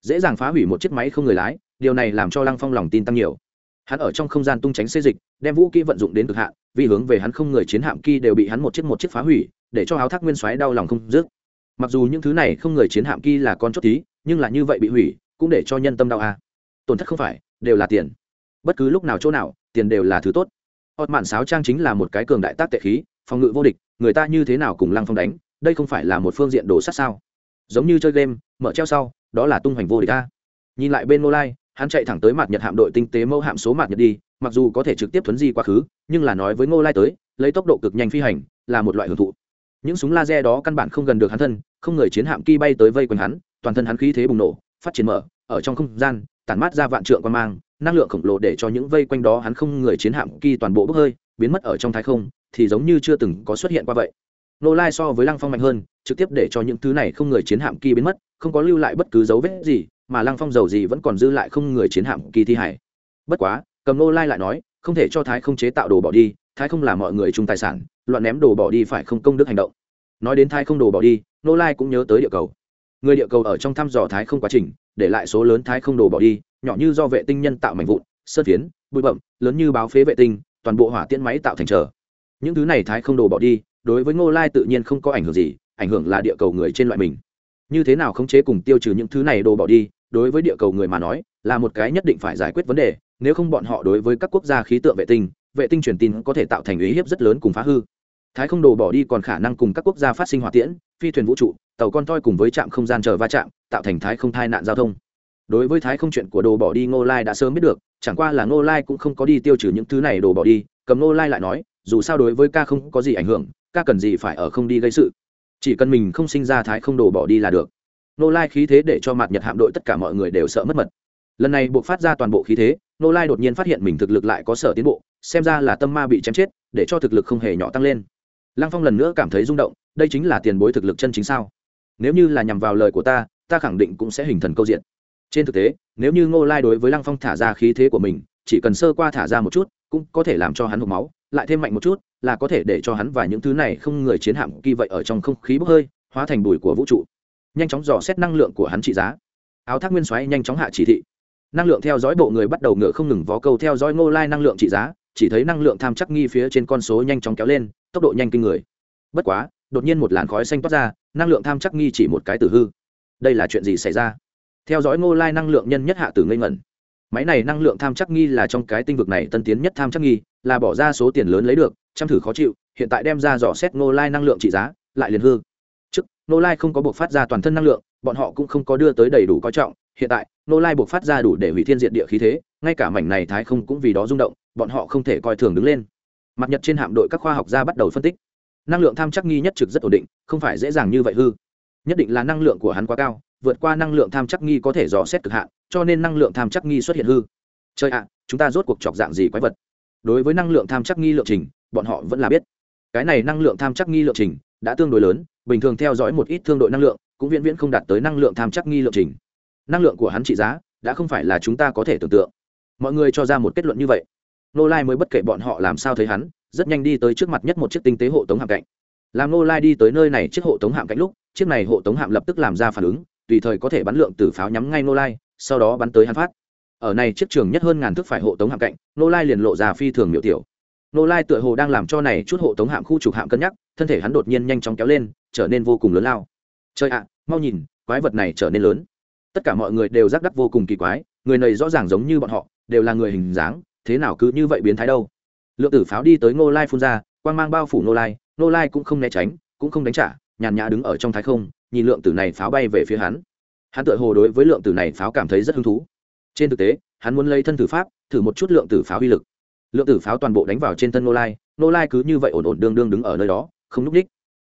S1: Dễ dàng phá hủy một chiếc máy không người lái, điều này làm cho lăng phong lòng tin tăng nhiều. Hắn ở trong không gian tung tránh xê dịch, đem vũ kỹ vận dụng đến cực hạn, vì hướng về hắn không người chiến hạm kỳ đều bị hắn một chiếc một chiếc phá hủy, để cho áo thác nguyên soái đau lòng không dứt. Mặc dù những thứ này không người chiến hạm kỳ là con chốt tí nhưng là như vậy bị hủy, cũng để cho nhân tâm đau à. tổn thất không phải, đều là tiền bất cứ lúc nào chỗ nào, tiền đều là thứ tốt. Họt mạn sáo trang chính là một cái cường đại tác tệ khí, phòng ngự vô địch, người ta như thế nào cùng lăng phong đánh, đây không phải là một phương diện đồ sát sao? Giống như chơi game, mở treo sau, đó là tung hoành vô địch ta nhìn lại bên ngô lai, hắn chạy thẳng tới mặt nhật hạm đội tinh tế mẫu hạm số mặt nhật đi, mặc dù có thể trực tiếp thuấn di quá khứ, nhưng là nói với ngô lai tới, lấy tốc độ cực nhanh phi hành, là một loại hưởng thụ. Những súng laser đó căn bản không gần được hắn thân, không người chiến hạm kỳ bay tới vây quanh hắn, toàn thân hắn khí thế bùng nổ, phát triển mở, ở trong không gian, tản mát ra vạn trượng quan mang năng lượng khổng lồ để cho những vây quanh đó hắn không người chiến hạm kỳ toàn bộ bốc hơi, biến mất ở trong thái không, thì giống như chưa từng có xuất hiện qua vậy. Nô lai so với lăng phong mạnh hơn, trực tiếp để cho những thứ này không người chiến hạm kỳ biến mất, không có lưu lại bất cứ dấu vết gì, mà lăng phong dầu gì vẫn còn dư lại không người chiến hạm kỳ thi hải bất quá, cầm nô lai lại nói, không thể cho thái không chế tạo đồ bỏ đi, thái không là mọi người chung tài sản, loạn ném đồ bỏ đi phải không công đức hành động. Nói đến thái không đồ bỏ đi, nô lai cũng nhớ tới địa cầu người địa cầu ở trong thăm dò thái không quá trình, để lại số lớn thái không đồ bỏ đi, nhỏ như do vệ tinh nhân tạo mảnh vụn, sơn phiến, bụi bậm, lớn như báo phế vệ tinh, toàn bộ hỏa tiễn máy tạo thành trở những thứ này thái không đồ bỏ đi, đối với ngô lai tự nhiên không có ảnh hưởng gì, ảnh hưởng là địa cầu người trên loại mình. Như thế nào khống chế cùng tiêu trừ những thứ này đồ bỏ đi, đối với địa cầu người mà nói, là một cái nhất định phải giải quyết vấn đề, nếu không bọn họ đối với các quốc gia khí tượng vệ tinh vệ tinh truyền tin có thể tạo thành ý hiếp rất lớn cùng phá hư thái không đồ bỏ đi còn khả năng cùng các quốc gia phát sinh hỏa tiễn, phi thuyền vũ trụ, tàu con toi cùng với trạm không gian chờ va chạm, tạo thành thái không thai nạn giao thông. Đối với thái không chuyện của đồ bỏ đi, ngô lai đã sớm biết được, chẳng qua là ngô lai cũng không có đi tiêu trừ những thứ này đồ bỏ đi, cầm ngô lai lại nói, dù sao đối với ca không có gì ảnh hưởng, ca cần gì phải ở không đi gây sự. Chỉ cần mình không sinh ra thái không đồ bỏ đi là được. Ngô lai khí thế để cho mặt nhật hạm đội tất cả mọi người đều sợ mất mật. Lần này buộc phát ra toàn bộ khí thế, ngô lai đột nhiên phát hiện mình thực lực lại có sở tiến bộ, xem ra là tâm ma bị chém chết, để cho thực lực không hề nhỏ tăng lên lăng phong lần nữa cảm thấy rung động, đây chính là tiền bối thực lực chân chính sao? Nếu như là nhằm vào lời của ta ta khẳng định cũng sẽ hình thần câu diện. Trên thực tế, nếu như ngô lai đối với lăng phong thả ra khí thế của mình, chỉ cần sơ qua thả ra một chút, cũng có thể làm cho hắn hộp máu, lại thêm mạnh một chút, là có thể để cho hắn và những thứ này không người chiến hạm kỳ vậy ở trong không khí bốc hơi, hóa thành bụi của vũ trụ. Nhanh chóng dò xét năng lượng của hắn trị giá. Áo thác nguyên xoáy nhanh chóng hạ chỉ thị. Năng lượng theo dõi bộ người bắt đầu ngựa không ngừng vó câu theo dõi ngô lai năng lượng trị giá chỉ thấy năng lượng tham chắc nghi phía trên con số nhanh chóng kéo lên, tốc độ nhanh kinh người. Bất quá, đột nhiên một làn khói xanh toát ra, năng lượng tham chắc nghi chỉ một cái tử hư. Đây là chuyện gì xảy ra? Theo dõi ngô lai năng lượng nhân nhất hạ tử ngây ngẩn. Máy này năng lượng tham chắc nghi là trong cái tinh vực này tân tiến nhất tham chắc nghi, là bỏ ra số tiền lớn lấy được, chăm thử khó chịu, hiện tại đem ra dò xét ngô lai năng lượng trị giá, lại liền hư. Trước, ngô lai không có buộc phát ra toàn thân năng lượng, bọn họ cũng không có đưa tới đầy đủ coi trọng, hiện tại, ngô lai buộc phát ra đủ để hủy thiên diện địa khí thế ngay cả mảnh này thái không cũng vì đó rung động, bọn họ không thể coi thường đứng lên. Mặt nhật trên hạm đội các khoa học gia bắt đầu phân tích. Năng lượng tham chắc nghi nhất trực rất ổn định, không phải dễ dàng như vậy hư. Nhất định là năng lượng của hắn quá cao, vượt qua năng lượng tham chắc nghi có thể dò xét cực hạn, cho nên năng lượng tham chắc nghi xuất hiện hư. Chơi ạ, chúng ta rốt cuộc chọc dạng gì quái vật? Đối với năng lượng tham chắc nghi lượng trình, bọn họ vẫn là biết. Cái này năng lượng tham chắc nghi lượng trình đã tương đối lớn, bình thường theo dõi một ít thương đội năng lượng, cũng viễn viễn không đạt tới năng lượng tham chắc nghi lượng trình. Năng lượng của hắn trị giá đã không phải là chúng ta có thể tưởng tượng mọi người cho ra một kết luận như vậy. Nô lai mới bất kể bọn họ làm sao thấy hắn, rất nhanh đi tới trước mặt nhất một chiếc tinh tế hộ tống hạm cạnh. Làm nô lai đi tới nơi này chiếc hộ tống hạm cạnh lúc, chiếc này hộ tống hạm lập tức làm ra phản ứng, tùy thời có thể bắn lượng từ pháo nhắm ngay nô lai, sau đó bắn tới hắn phát. Ở này chiếc trường nhất hơn ngàn thước phải hộ tống hạm cạnh nô lai liền lộ ra phi thường miệu tiểu. Nô lai tựa hồ đang làm cho này chút hộ tống hạm khu trục hạm cân nhắc, thân thể hắn đột nhiên nhanh chóng kéo lên, trở nên vô cùng lớn lao. Chơi ạ, mau nhìn, quái vật này trở nên lớn. Tất cả mọi người đều giác đắc vô cùng kỳ quái, người này rõ ràng giống như bọn họ đều là người hình dáng, thế nào cứ như vậy biến thái đâu. Lượng tử pháo đi tới ngô lai phun ra, quang mang bao phủ ngô lai ngô lai cũng không né tránh, cũng không đánh trả, nhàn nhã đứng ở trong thái không, nhìn lượng tử này pháo bay về phía hắn. Hắn tự hồ đối với lượng tử này pháo cảm thấy rất hứng thú. Trên thực tế, hắn muốn lấy thân tử pháp, thử một chút lượng tử pháo uy lực. Lượng tử pháo toàn bộ đánh vào trên thân ngô lai ngô lai cứ như vậy ổn ổn đương đương đứng ở nơi đó, không núp ních.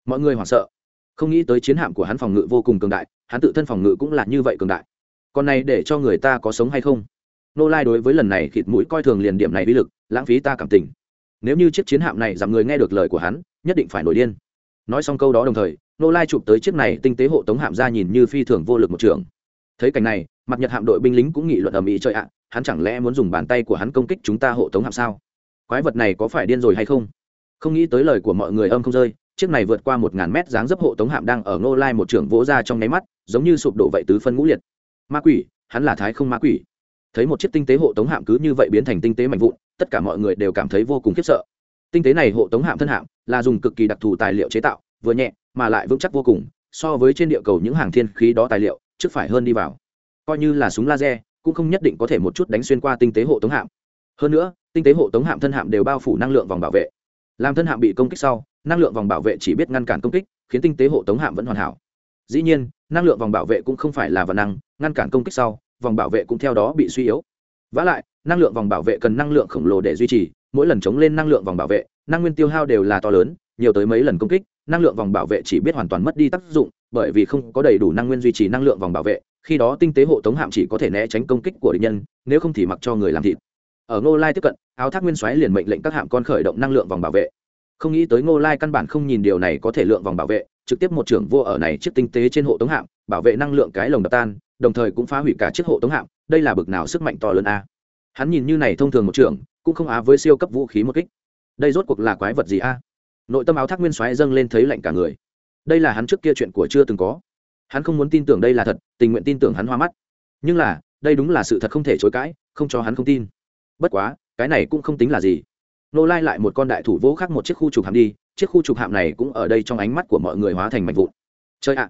S1: Mọi người hoảng sợ. Không nghĩ tới chiến hạm của hắn phòng ngự vô cùng cường đại, hắn tự thân phòng ngự cũng là như vậy cường đại. Còn này để cho người ta có sống hay không? Nô lai đối với lần này khịt mũi coi thường liền điểm này uy lực, lãng phí ta cảm tình. Nếu như chiếc chiến hạm này giảm người nghe được lời của hắn, nhất định phải nổi điên. Nói xong câu đó đồng thời, nô lai chụp tới chiếc này tinh tế hộ tống hạm ra nhìn như phi thường vô lực một trường. Thấy cảnh này, mặt nhật hạm đội binh lính cũng nghị luận ầm ĩ chơi ạ, hắn chẳng lẽ muốn dùng bàn tay của hắn công kích chúng ta hộ tống hạm sao? Quái vật này có phải điên rồi hay không? Không nghĩ tới lời của mọi người âm không rơi, chiếc này vượt qua một ngàn mét dáng dấp hộ tống hạm đang ở nô lai một trường vỗ ra trong nháy mắt, giống như sụp đổ vậy tứ phân ngũ liệt. Ma quỷ, hắn là thái không ma quỷ thấy một chiếc tinh tế hộ tống hạm cứ như vậy biến thành tinh tế mạnh vụn, tất cả mọi người đều cảm thấy vô cùng khiếp sợ. Tinh tế này hộ tống hạm thân hạm là dùng cực kỳ đặc thù tài liệu chế tạo, vừa nhẹ mà lại vững chắc vô cùng, so với trên địa cầu những hàng thiên khí đó tài liệu, trước phải hơn đi vào. Coi như là súng laser, cũng không nhất định có thể một chút đánh xuyên qua tinh tế hộ tống hạm. Hơn nữa, tinh tế hộ tống hạm thân hạm đều bao phủ năng lượng vòng bảo vệ. Làm thân hạm bị công kích sau, năng lượng vòng bảo vệ chỉ biết ngăn cản công kích, khiến tinh tế hộ tống hạm vẫn hoàn hảo. Dĩ nhiên năng lượng vòng bảo vệ cũng không phải là vật năng, ngăn cản công kích sau, vòng bảo vệ cũng theo đó bị suy yếu. Vả lại, năng lượng vòng bảo vệ cần năng lượng khổng lồ để duy trì, mỗi lần chống lên năng lượng vòng bảo vệ, năng nguyên tiêu hao đều là to lớn, nhiều tới mấy lần công kích, năng lượng vòng bảo vệ chỉ biết hoàn toàn mất đi tác dụng, bởi vì không có đầy đủ năng nguyên duy trì năng lượng vòng bảo vệ, khi đó tinh tế hộ tống hạm chỉ có thể né tránh công kích của địch nhân, nếu không thì mặc cho người làm thịt. Ở ngô lai tiếp cận, áo thác nguyên xoáy liền mệnh lệnh các hạm con khởi động năng lượng vòng bảo vệ. Không nghĩ tới ngô lai căn bản không nhìn điều này có thể lượng vòng bảo vệ trực tiếp một trưởng vô ở này chiếc tinh tế trên hộ tống hạm, bảo vệ năng lượng cái lồng đập tan, đồng thời cũng phá hủy cả chiếc hộ tống hạm, đây là bực nào sức mạnh to lớn a. Hắn nhìn như này thông thường một trưởng, cũng không á với siêu cấp vũ khí một kích. Đây rốt cuộc là quái vật gì a? Nội tâm áo thác nguyên xoáy dâng lên thấy lạnh cả người. Đây là hắn trước kia chuyện của chưa từng có. Hắn không muốn tin tưởng đây là thật, tình nguyện tin tưởng hắn hoa mắt. Nhưng là, đây đúng là sự thật không thể chối cãi, không cho hắn không tin. Bất quá, cái này cũng không tính là gì. Nô lai lại một con đại thủ vỗ khác một chiếc khu trục hạm đi chiếc khu trục hạm này cũng ở đây trong ánh mắt của mọi người hóa thành mạch vụn. Chơi ạ.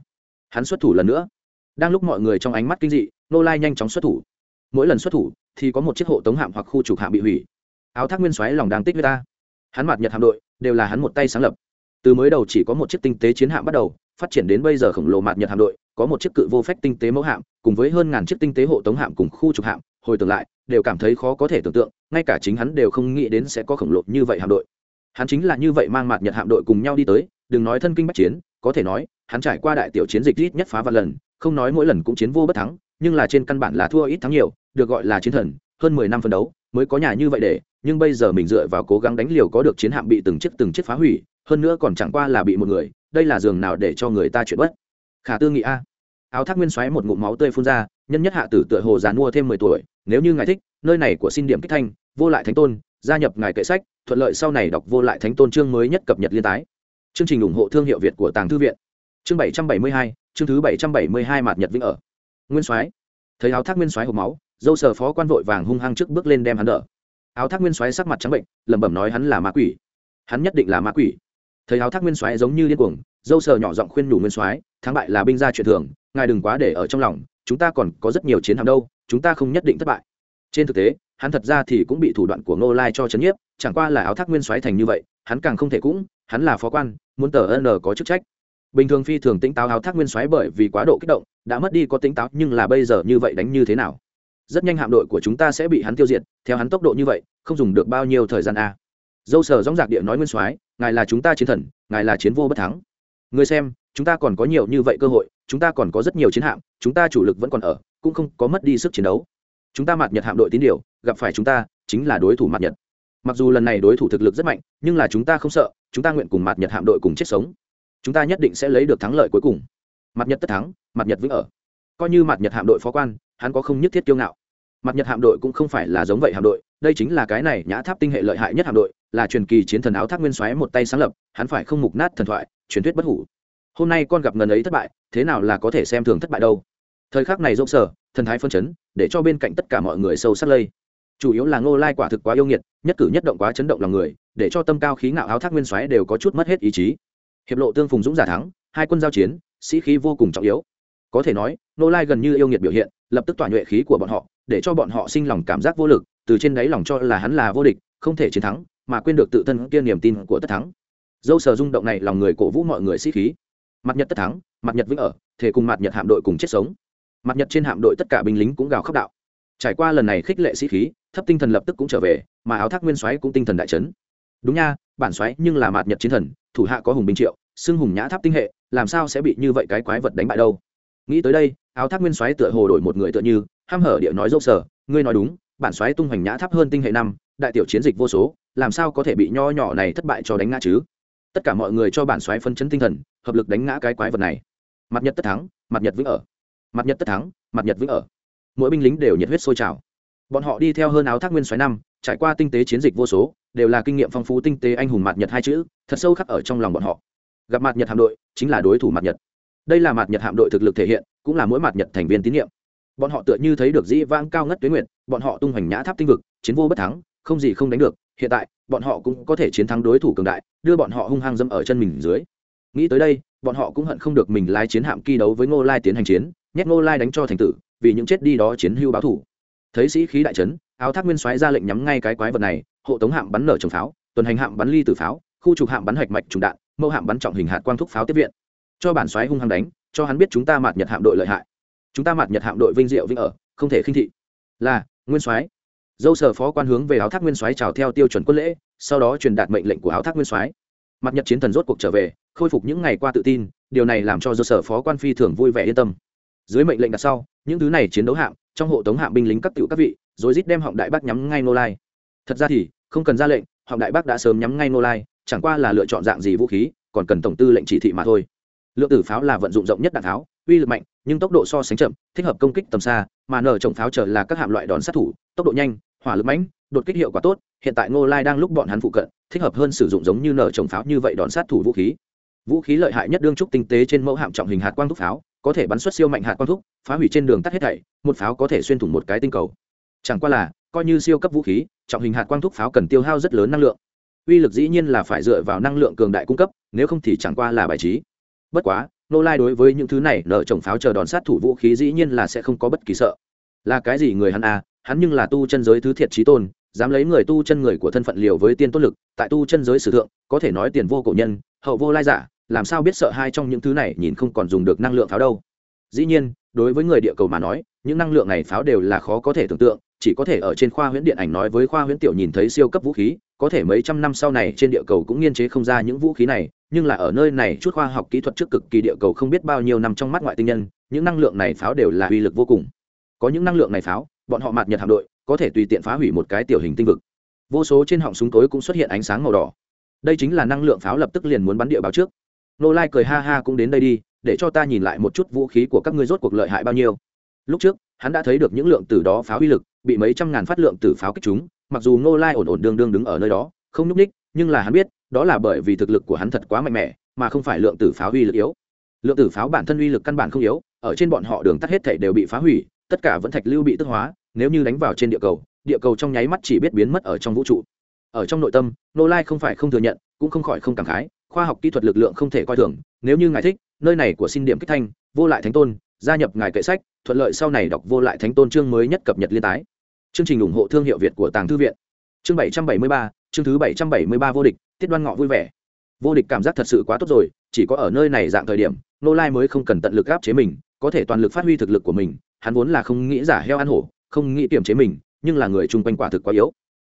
S1: Hắn xuất thủ lần nữa. Đang lúc mọi người trong ánh mắt kinh dị nô lai nhanh chóng xuất thủ. Mỗi lần xuất thủ, thì có một chiếc hộ tống hạm hoặc khu trục hạm bị hủy. Áo thác nguyên xoáy lòng đang tích với ta. Hắn mặt nhật hạm đội, đều là hắn một tay sáng lập. Từ mới đầu chỉ có một chiếc tinh tế chiến hạm bắt đầu, phát triển đến bây giờ khổng lồ mặt nhật hạm đội, có một chiếc cự vô phách tinh tế mẫu hạm, cùng với hơn ngàn chiếc tinh tế hộ tống hạm cùng khu trục hạm, hồi tưởng lại, đều cảm thấy khó có thể tưởng tượng, ngay cả chính hắn đều không nghĩ đến sẽ có khổng lồ như vậy hạm đội hắn chính là như vậy mang mặt nhật hạm đội cùng nhau đi tới, đừng nói thân kinh bắc chiến, có thể nói, hắn trải qua đại tiểu chiến dịch ít nhất phá vạn lần, không nói mỗi lần cũng chiến vô bất thắng, nhưng là trên căn bản là thua ít thắng nhiều, được gọi là chiến thần, hơn mười năm phân đấu, mới có nhà như vậy để, nhưng bây giờ mình dựa vào cố gắng đánh liều có được chiến hạm bị từng chiếc từng chiếc phá hủy, hơn nữa còn chẳng qua là bị một người, đây là giường nào để cho người ta chuyển bất. Khả tư nghị a. Áo thác nguyên xoáy một ngụm máu tươi phun ra, nhân nhất hạ tử tựa hồ già mua thêm mười tuổi, nếu như ngài thích, nơi này của xin điểm kích thanh, vô lại thánh tôn gia nhập ngài kệ sách, thuận lợi sau này đọc vô lại thánh tôn chương mới nhất cập nhật liên tái. Chương trình ủng hộ thương hiệu việt của tàng thư viện. Chương bảy trăm bảy mươi hai, chương thứ bảy trăm bảy mươi hai mạt nhật vĩnh ở. Nguyên soái. Thấy áo thác nguyên soái hộp máu, dâu sờ phó quan vội vàng hung hăng trước bước lên đem hắn đỡ. Áo thác nguyên soái sắc mặt trắng bệnh, lẩm bẩm nói hắn là ma quỷ. Hắn nhất định là ma quỷ. Thấy áo thác nguyên soái giống như điên cuồng, dâu sờ nhỏ giọng khuyên nhủ nguyên soái, thắng bại là binh gia chuyện thường, ngài đừng quá để ở trong lòng, chúng ta còn có rất nhiều chiến hạm đâu, chúng ta không nhất định thất bại. Trên thực tế hắn thật ra thì cũng bị thủ đoạn của ngô lai cho chấn nhiếp, chẳng qua là áo thác nguyên xoáy thành như vậy, hắn càng không thể cũng, hắn là phó quan, muốn tờ n có chức trách. Bình thường phi thường tĩnh táo áo thác nguyên xoáy bởi vì quá độ kích động, đã mất đi có tĩnh táo, nhưng là bây giờ như vậy đánh như thế nào? Rất nhanh hạm đội của chúng ta sẽ bị hắn tiêu diệt, theo hắn tốc độ như vậy, không dùng được bao nhiêu thời gian a. Dâu sở dóng dạc địa nói nguyên soái, ngài là chúng ta chiến thần, ngài là chiến vô bất thắng. Người xem, chúng ta còn có nhiều như vậy cơ hội, chúng ta còn có rất nhiều chiến hạm, chúng ta chủ lực vẫn còn ở, cũng không có mất đi sức chiến đấu chúng ta mạt nhật hạm đội tín điều, gặp phải chúng ta chính là đối thủ mạt nhật. Mặc dù lần này đối thủ thực lực rất mạnh, nhưng là chúng ta không sợ, chúng ta nguyện cùng mạt nhật hạm đội cùng chết sống. Chúng ta nhất định sẽ lấy được thắng lợi cuối cùng. Mặt nhật tất thắng mặt nhật vĩnh ở. Coi như mặt nhật hạm đội phó quan, hắn có không nhất thiết kiêu ngạo. Mặt nhật hạm đội cũng không phải là giống vậy hạm đội, đây chính là cái này nhã tháp tinh hệ lợi hại nhất hạm đội, là truyền kỳ chiến thần áo thác nguyên xoáy một tay sáng lập, hắn phải không mục nát thần thoại, truyền thuyết bất hủ. Hôm nay con gặp ngần ấy thất bại, thế nào là có thể xem thường thất bại đâu? Thời khắc này rộng sở, thần thái phân chấn, để cho bên cạnh tất cả mọi người sâu sắc lây. Chủ yếu là ngô lai quả thực quá yêu nghiệt, nhất cử nhất động quá chấn động lòng người, để cho tâm cao khí ngạo áo thác nguyên xoáy đều có chút mất hết ý chí. Hiệp lộ tương phùng dũng giả thắng, hai quân giao chiến, sĩ khí vô cùng trọng yếu. Có thể nói nô lai gần như yêu nghiệt biểu hiện, lập tức tỏa nhuệ khí của bọn họ, để cho bọn họ sinh lòng cảm giác vô lực, từ trên đáy lòng cho là hắn là vô địch, không thể chiến thắng, mà quên được tự thân kia niềm tin của tất thắng. Dâu sờ rung động này lòng người cổ vũ mọi người sĩ khí. Mặt nhật tất thắng, mặt nhật vĩnh ở thể cùng mặt nhật hạm đội cùng chết sống mặt nhật trên hạm đội tất cả binh lính cũng gào khóc đạo. Trải qua lần này khích lệ sĩ khí, thấp tinh thần lập tức cũng trở về, mà áo thác nguyên soái cũng tinh thần đại chấn. Đúng nha, bản soái nhưng là mạt nhật chiến thần, thủ hạ có hùng binh triệu, xưng hùng nhã tháp tinh hệ, làm sao sẽ bị như vậy cái quái vật đánh bại đâu? Nghĩ tới đây, áo thác nguyên soái tựa hồ đổi một người tựa như, ham hở địa nói dâu sở ngươi nói đúng, bản soái tung hoành nhã tháp hơn tinh hệ năm, đại tiểu chiến dịch vô số, làm sao có thể bị nho nhỏ này thất bại cho đánh ngã chứ? Tất cả mọi người cho bản soái phân chấn tinh thần, hợp lực đánh ngã cái quái vật này. Mặt nhật tất thắng, mặt nhật vĩnh ở mặt nhật tất thắng, mặt nhật vĩnh ở. Mỗi binh lính đều nhiệt huyết sôi trào. Bọn họ đi theo hơn áo thác nguyên xoáy năm, trải qua tinh tế chiến dịch vô số, đều là kinh nghiệm phong phú tinh tế anh hùng mặt nhật hai chữ, thật sâu khắc ở trong lòng bọn họ. Gặp mặt nhật hạm đội, chính là đối thủ mặt nhật. Đây là mặt nhật hạm đội thực lực thể hiện, cũng là mỗi mặt nhật thành viên tín nhiệm. Bọn họ tựa như thấy được dĩ vãng cao ngất tuyến nguyện, bọn họ tung hoành nhã tháp tinh vực, chiến vô bất thắng, không gì không đánh được. Hiện tại, bọn họ cũng có thể chiến thắng đối thủ cường đại, đưa bọn họ hung hăng dâm ở chân mình dưới. Nghĩ tới đây, bọn họ cũng hận không được mình lái chiến hạm kỳ đấu với ngô lai tiến hành chiến nhét ngô lai đánh cho thành tử, vì những chết đi đó chiến hưu báo thủ. Thấy sĩ khí đại trấn, áo thác nguyên soái ra lệnh nhắm ngay cái quái vật này, hộ tống hạm bắn nở trồng pháo, tuần hành hạm bắn ly tử pháo, khu trục hạm bắn hạch mạch trùng đạn mâu hạm bắn trọng hình hạt quang thúc pháo tiếp viện. Cho bản soái hung hăng đánh, cho hắn biết chúng ta mạt nhật hạm đội lợi hại. Chúng ta mạt nhật hạm đội vinh diệu vinh ở, không thể khinh thị. Là, nguyên soái. Dâu sở phó quan hướng về áo thác nguyên soái chào theo tiêu chuẩn quân lễ, sau đó truyền đạt mệnh lệnh của áo thác nguyên soái. Mặt nhật chiến thần rốt cuộc trở về, khôi phục những ngày qua tự tin, điều này làm cho dâu sở phó quan phi thường vui vẻ yên tâm dưới mệnh lệnh đặt sau, những thứ này chiến đấu hạm, trong hộ tống hạm binh lính cấp tiểu các vị, rồi rít đem họng đại bác nhắm ngay nô lai. Thật ra thì, không cần ra lệnh, họng đại bác đã sớm nhắm ngay nô lai, chẳng qua là lựa chọn dạng gì vũ khí, còn cần tổng tư lệnh chỉ thị mà thôi. Lượng tử pháo là vận dụng rộng nhất đạn tháo uy lực mạnh, nhưng tốc độ so sánh chậm, thích hợp công kích tầm xa, mà nở trồng pháo trở là các hạm loại đòn sát thủ, tốc độ nhanh, hỏa lực mạnh, đột kích hiệu quả tốt, hiện tại ngô lai đang lúc bọn hắn phụ cận, thích hợp hơn sử dụng giống như nở trồng pháo như vậy đòn sát thủ vũ khí vũ khí lợi hại nhất đương trúc tinh tế trên mẫu hạm trọng hình hạt quang thúc pháo, có thể bắn xuất siêu mạnh hạt quang thúc, phá hủy trên đường tắt hết thảy, một pháo có thể xuyên thủng một cái tinh cầu. Chẳng qua là, coi như siêu cấp vũ khí, trọng hình hạt quang thúc pháo cần tiêu hao rất lớn năng lượng. Uy lực dĩ nhiên là phải dựa vào năng lượng cường đại cung cấp, nếu không thì chẳng qua là bài trí. Bất quá, nô lai đối với những thứ này nợ trồng pháo chờ đòn sát thủ vũ khí dĩ nhiên là sẽ không có bất kỳ sợ. Là cái gì người hắn à? Hắn nhưng là tu chân giới thứ thiệt trí tôn, dám lấy người tu chân người của thân phận liều với tiên tốt lực, tại tu chân giới sử thượng, có thể nói tiền vô cổ nhân hậu vô lai giả, làm sao biết sợ hai trong những thứ này nhìn không còn dùng được năng lượng pháo đâu? Dĩ nhiên, đối với người địa cầu mà nói, những năng lượng này pháo đều là khó có thể tưởng tượng, chỉ có thể ở trên khoa huyễn điện ảnh nói với khoa huyễn tiểu nhìn thấy siêu cấp vũ khí, có thể mấy trăm năm sau này trên địa cầu cũng nghiên chế không ra những vũ khí này, nhưng là ở nơi này chút khoa học kỹ thuật trước cực kỳ địa cầu không biết bao nhiêu năm trong mắt ngoại tinh nhân, những năng lượng này pháo đều là uy lực vô cùng. Có những năng lượng này pháo, bọn họ mạt nhật hạm đội, có thể tùy tiện phá hủy một cái tiểu hình tinh vực. Vô số trên họng súng tối cũng xuất hiện ánh sáng màu đỏ đây chính là năng lượng pháo lập tức liền muốn bắn địa báo trước. Nô lai cười ha ha cũng đến đây đi, để cho ta nhìn lại một chút vũ khí của các ngươi rốt cuộc lợi hại bao nhiêu. Lúc trước, hắn đã thấy được những lượng tử đó pháo uy lực, bị mấy trăm ngàn phát lượng tử pháo kích chúng mặc dù nô lai ổn ổn đương đương đứng ở nơi đó, không nhúc ních nhưng là hắn biết, đó là bởi vì thực lực của hắn thật quá mạnh mẽ, mà không phải lượng tử pháo uy lực yếu. Lượng tử pháo bản thân uy lực căn bản không yếu, ở trên bọn họ đường tắt hết thảy đều bị phá hủy, tất cả vẫn thạch lưu bị tức hóa, nếu như đánh vào trên địa cầu địa cầu trong nháy mắt chỉ biết biến mất ở trong vũ trụ ở trong nội tâm nô lai không phải không thừa nhận, cũng không khỏi không cảm khái, khoa học kỹ thuật lực lượng không thể coi thường, nếu như ngài thích, nơi này của xin điểm kích thanh, vô lại thánh tôn, gia nhập ngài kệ sách, thuận lợi sau này đọc vô lại thánh tôn chương mới nhất cập nhật liên tái. Chương trình ủng hộ thương hiệu việt của tàng thư viện. Chương bảy trăm bảy mươi ba, chương thứ bảy trăm bảy mươi ba vô địch, tiết đoan ngọ vui vẻ. Vô địch cảm giác thật sự quá tốt rồi, chỉ có ở nơi này dạng thời điểm nô lai mới không cần tận lực áp chế mình, có thể toàn lực phát huy thực lực của mình, hắn vốn là không nghĩ giả heo ăn hổ, không nghĩ kiềm chế mình, nhưng là người chung quanh quả thực quá yếu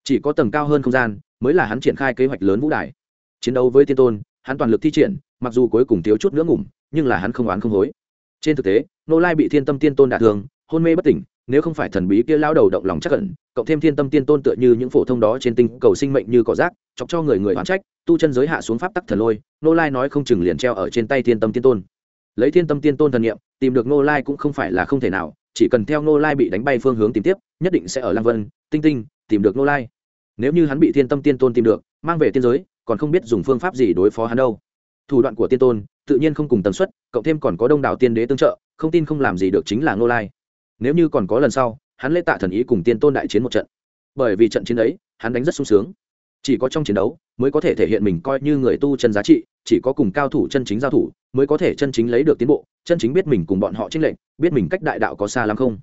S1: chỉ có tầng cao hơn không gian mới là hắn triển khai kế hoạch lớn vũ đài. Chiến đấu với tiên tôn, hắn toàn lực thi triển, mặc dù cuối cùng thiếu chút nữa ngủm nhưng là hắn không oán không hối. Trên thực tế, nô lai bị thiên tâm tiên tôn đả thương, hôn mê bất tỉnh, nếu không phải thần bí kia lao đầu động lòng chắc cẩn cộng thêm thiên tâm tiên tôn tựa như những phổ thông đó trên tinh cầu sinh mệnh như cỏ rác, chọc cho người người oán trách, tu chân giới hạ xuống pháp tắc thần lôi, nô lai nói không chừng liền treo ở trên tay thiên tâm tiên tôn. Lấy thiên tâm tiên tôn thần nghiệm tìm được nô lai cũng không phải là không thể nào, chỉ cần theo nô lai bị đánh bay phương hướng tìm tiếp, nhất định sẽ ở lang vân, tinh tinh, tìm được nô lai nếu như hắn bị thiên tâm tiên tôn tìm được mang về tiên giới còn không biết dùng phương pháp gì đối phó hắn đâu. Thủ đoạn của tiên tôn tự nhiên không cùng tần suất cộng thêm còn có đông đảo tiên đế tương trợ không tin không làm gì được chính là nô lai. Nếu như còn có lần sau hắn lễ tạ thần ý cùng tiên tôn đại chiến một trận. Bởi vì trận chiến ấy hắn đánh rất sung sướng. Chỉ có trong chiến đấu mới có thể thể hiện mình coi như người tu chân giá trị chỉ có cùng cao thủ chân chính giao thủ mới có thể chân chính lấy được tiến bộ chân chính biết mình cùng bọn họ tranh lệnh, biết mình cách đại đạo có xa lắm không.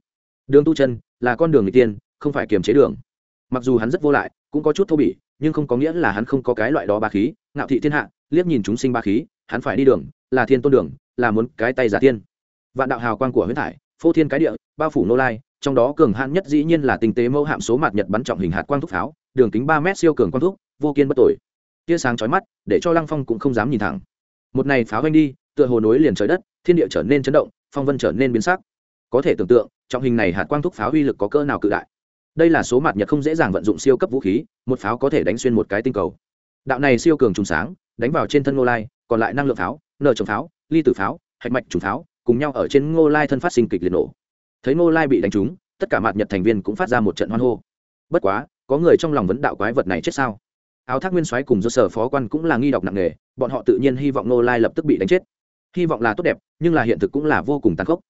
S1: Đường tu chân là con đường người tiên không phải kiềm chế đường. Mặc dù hắn rất vô lại cũng có chút thô bỉ, nhưng không có nghĩa là hắn không có cái loại đó ba khí. Ngạo thị thiên hạ, liếc nhìn chúng sinh ba khí, hắn phải đi đường, là thiên tôn đường, là muốn cái tay giả tiên. Vạn đạo hào quang của huyễn thải, phô thiên cái địa, bao phủ nô lai, trong đó cường hạn nhất dĩ nhiên là tinh tế mẫu hạm số mạt nhật bắn trọng hình hạt quang thúc pháo, đường kính ba mét siêu cường quang thúc, vô kiên bất tội tia sáng chói mắt, để cho lăng phong cũng không dám nhìn thẳng. Một này pháo anh đi, tựa hồ nối liền trời đất, thiên địa trở nên chấn động, phong vân trở nên biến sắc. Có thể tưởng tượng, trọng hình này hạt quang thúc pháo uy lực có cỡ nào cự đại đây là số mạt nhật không dễ dàng vận dụng siêu cấp vũ khí, một pháo có thể đánh xuyên một cái tinh cầu. Đạo này siêu cường trùng sáng, đánh vào trên thân ngô lai, còn lại năng lượng pháo, nợ trồng pháo, ly tử pháo, hạch mạch trùng pháo, cùng nhau ở trên ngô lai thân phát sinh kịch liệt nổ. Thấy ngô lai bị đánh trúng, tất cả mạt nhật thành viên cũng phát ra một trận hoan hô. Bất quá, có người trong lòng vấn đạo quái vật này chết sao? Áo thác nguyên soái cùng do sở phó quan cũng là nghi đọc nặng nề, bọn họ tự nhiên hy vọng ngô lai lập tức bị đánh chết. Hy vọng là tốt đẹp, nhưng là hiện thực cũng là vô cùng tàn khốc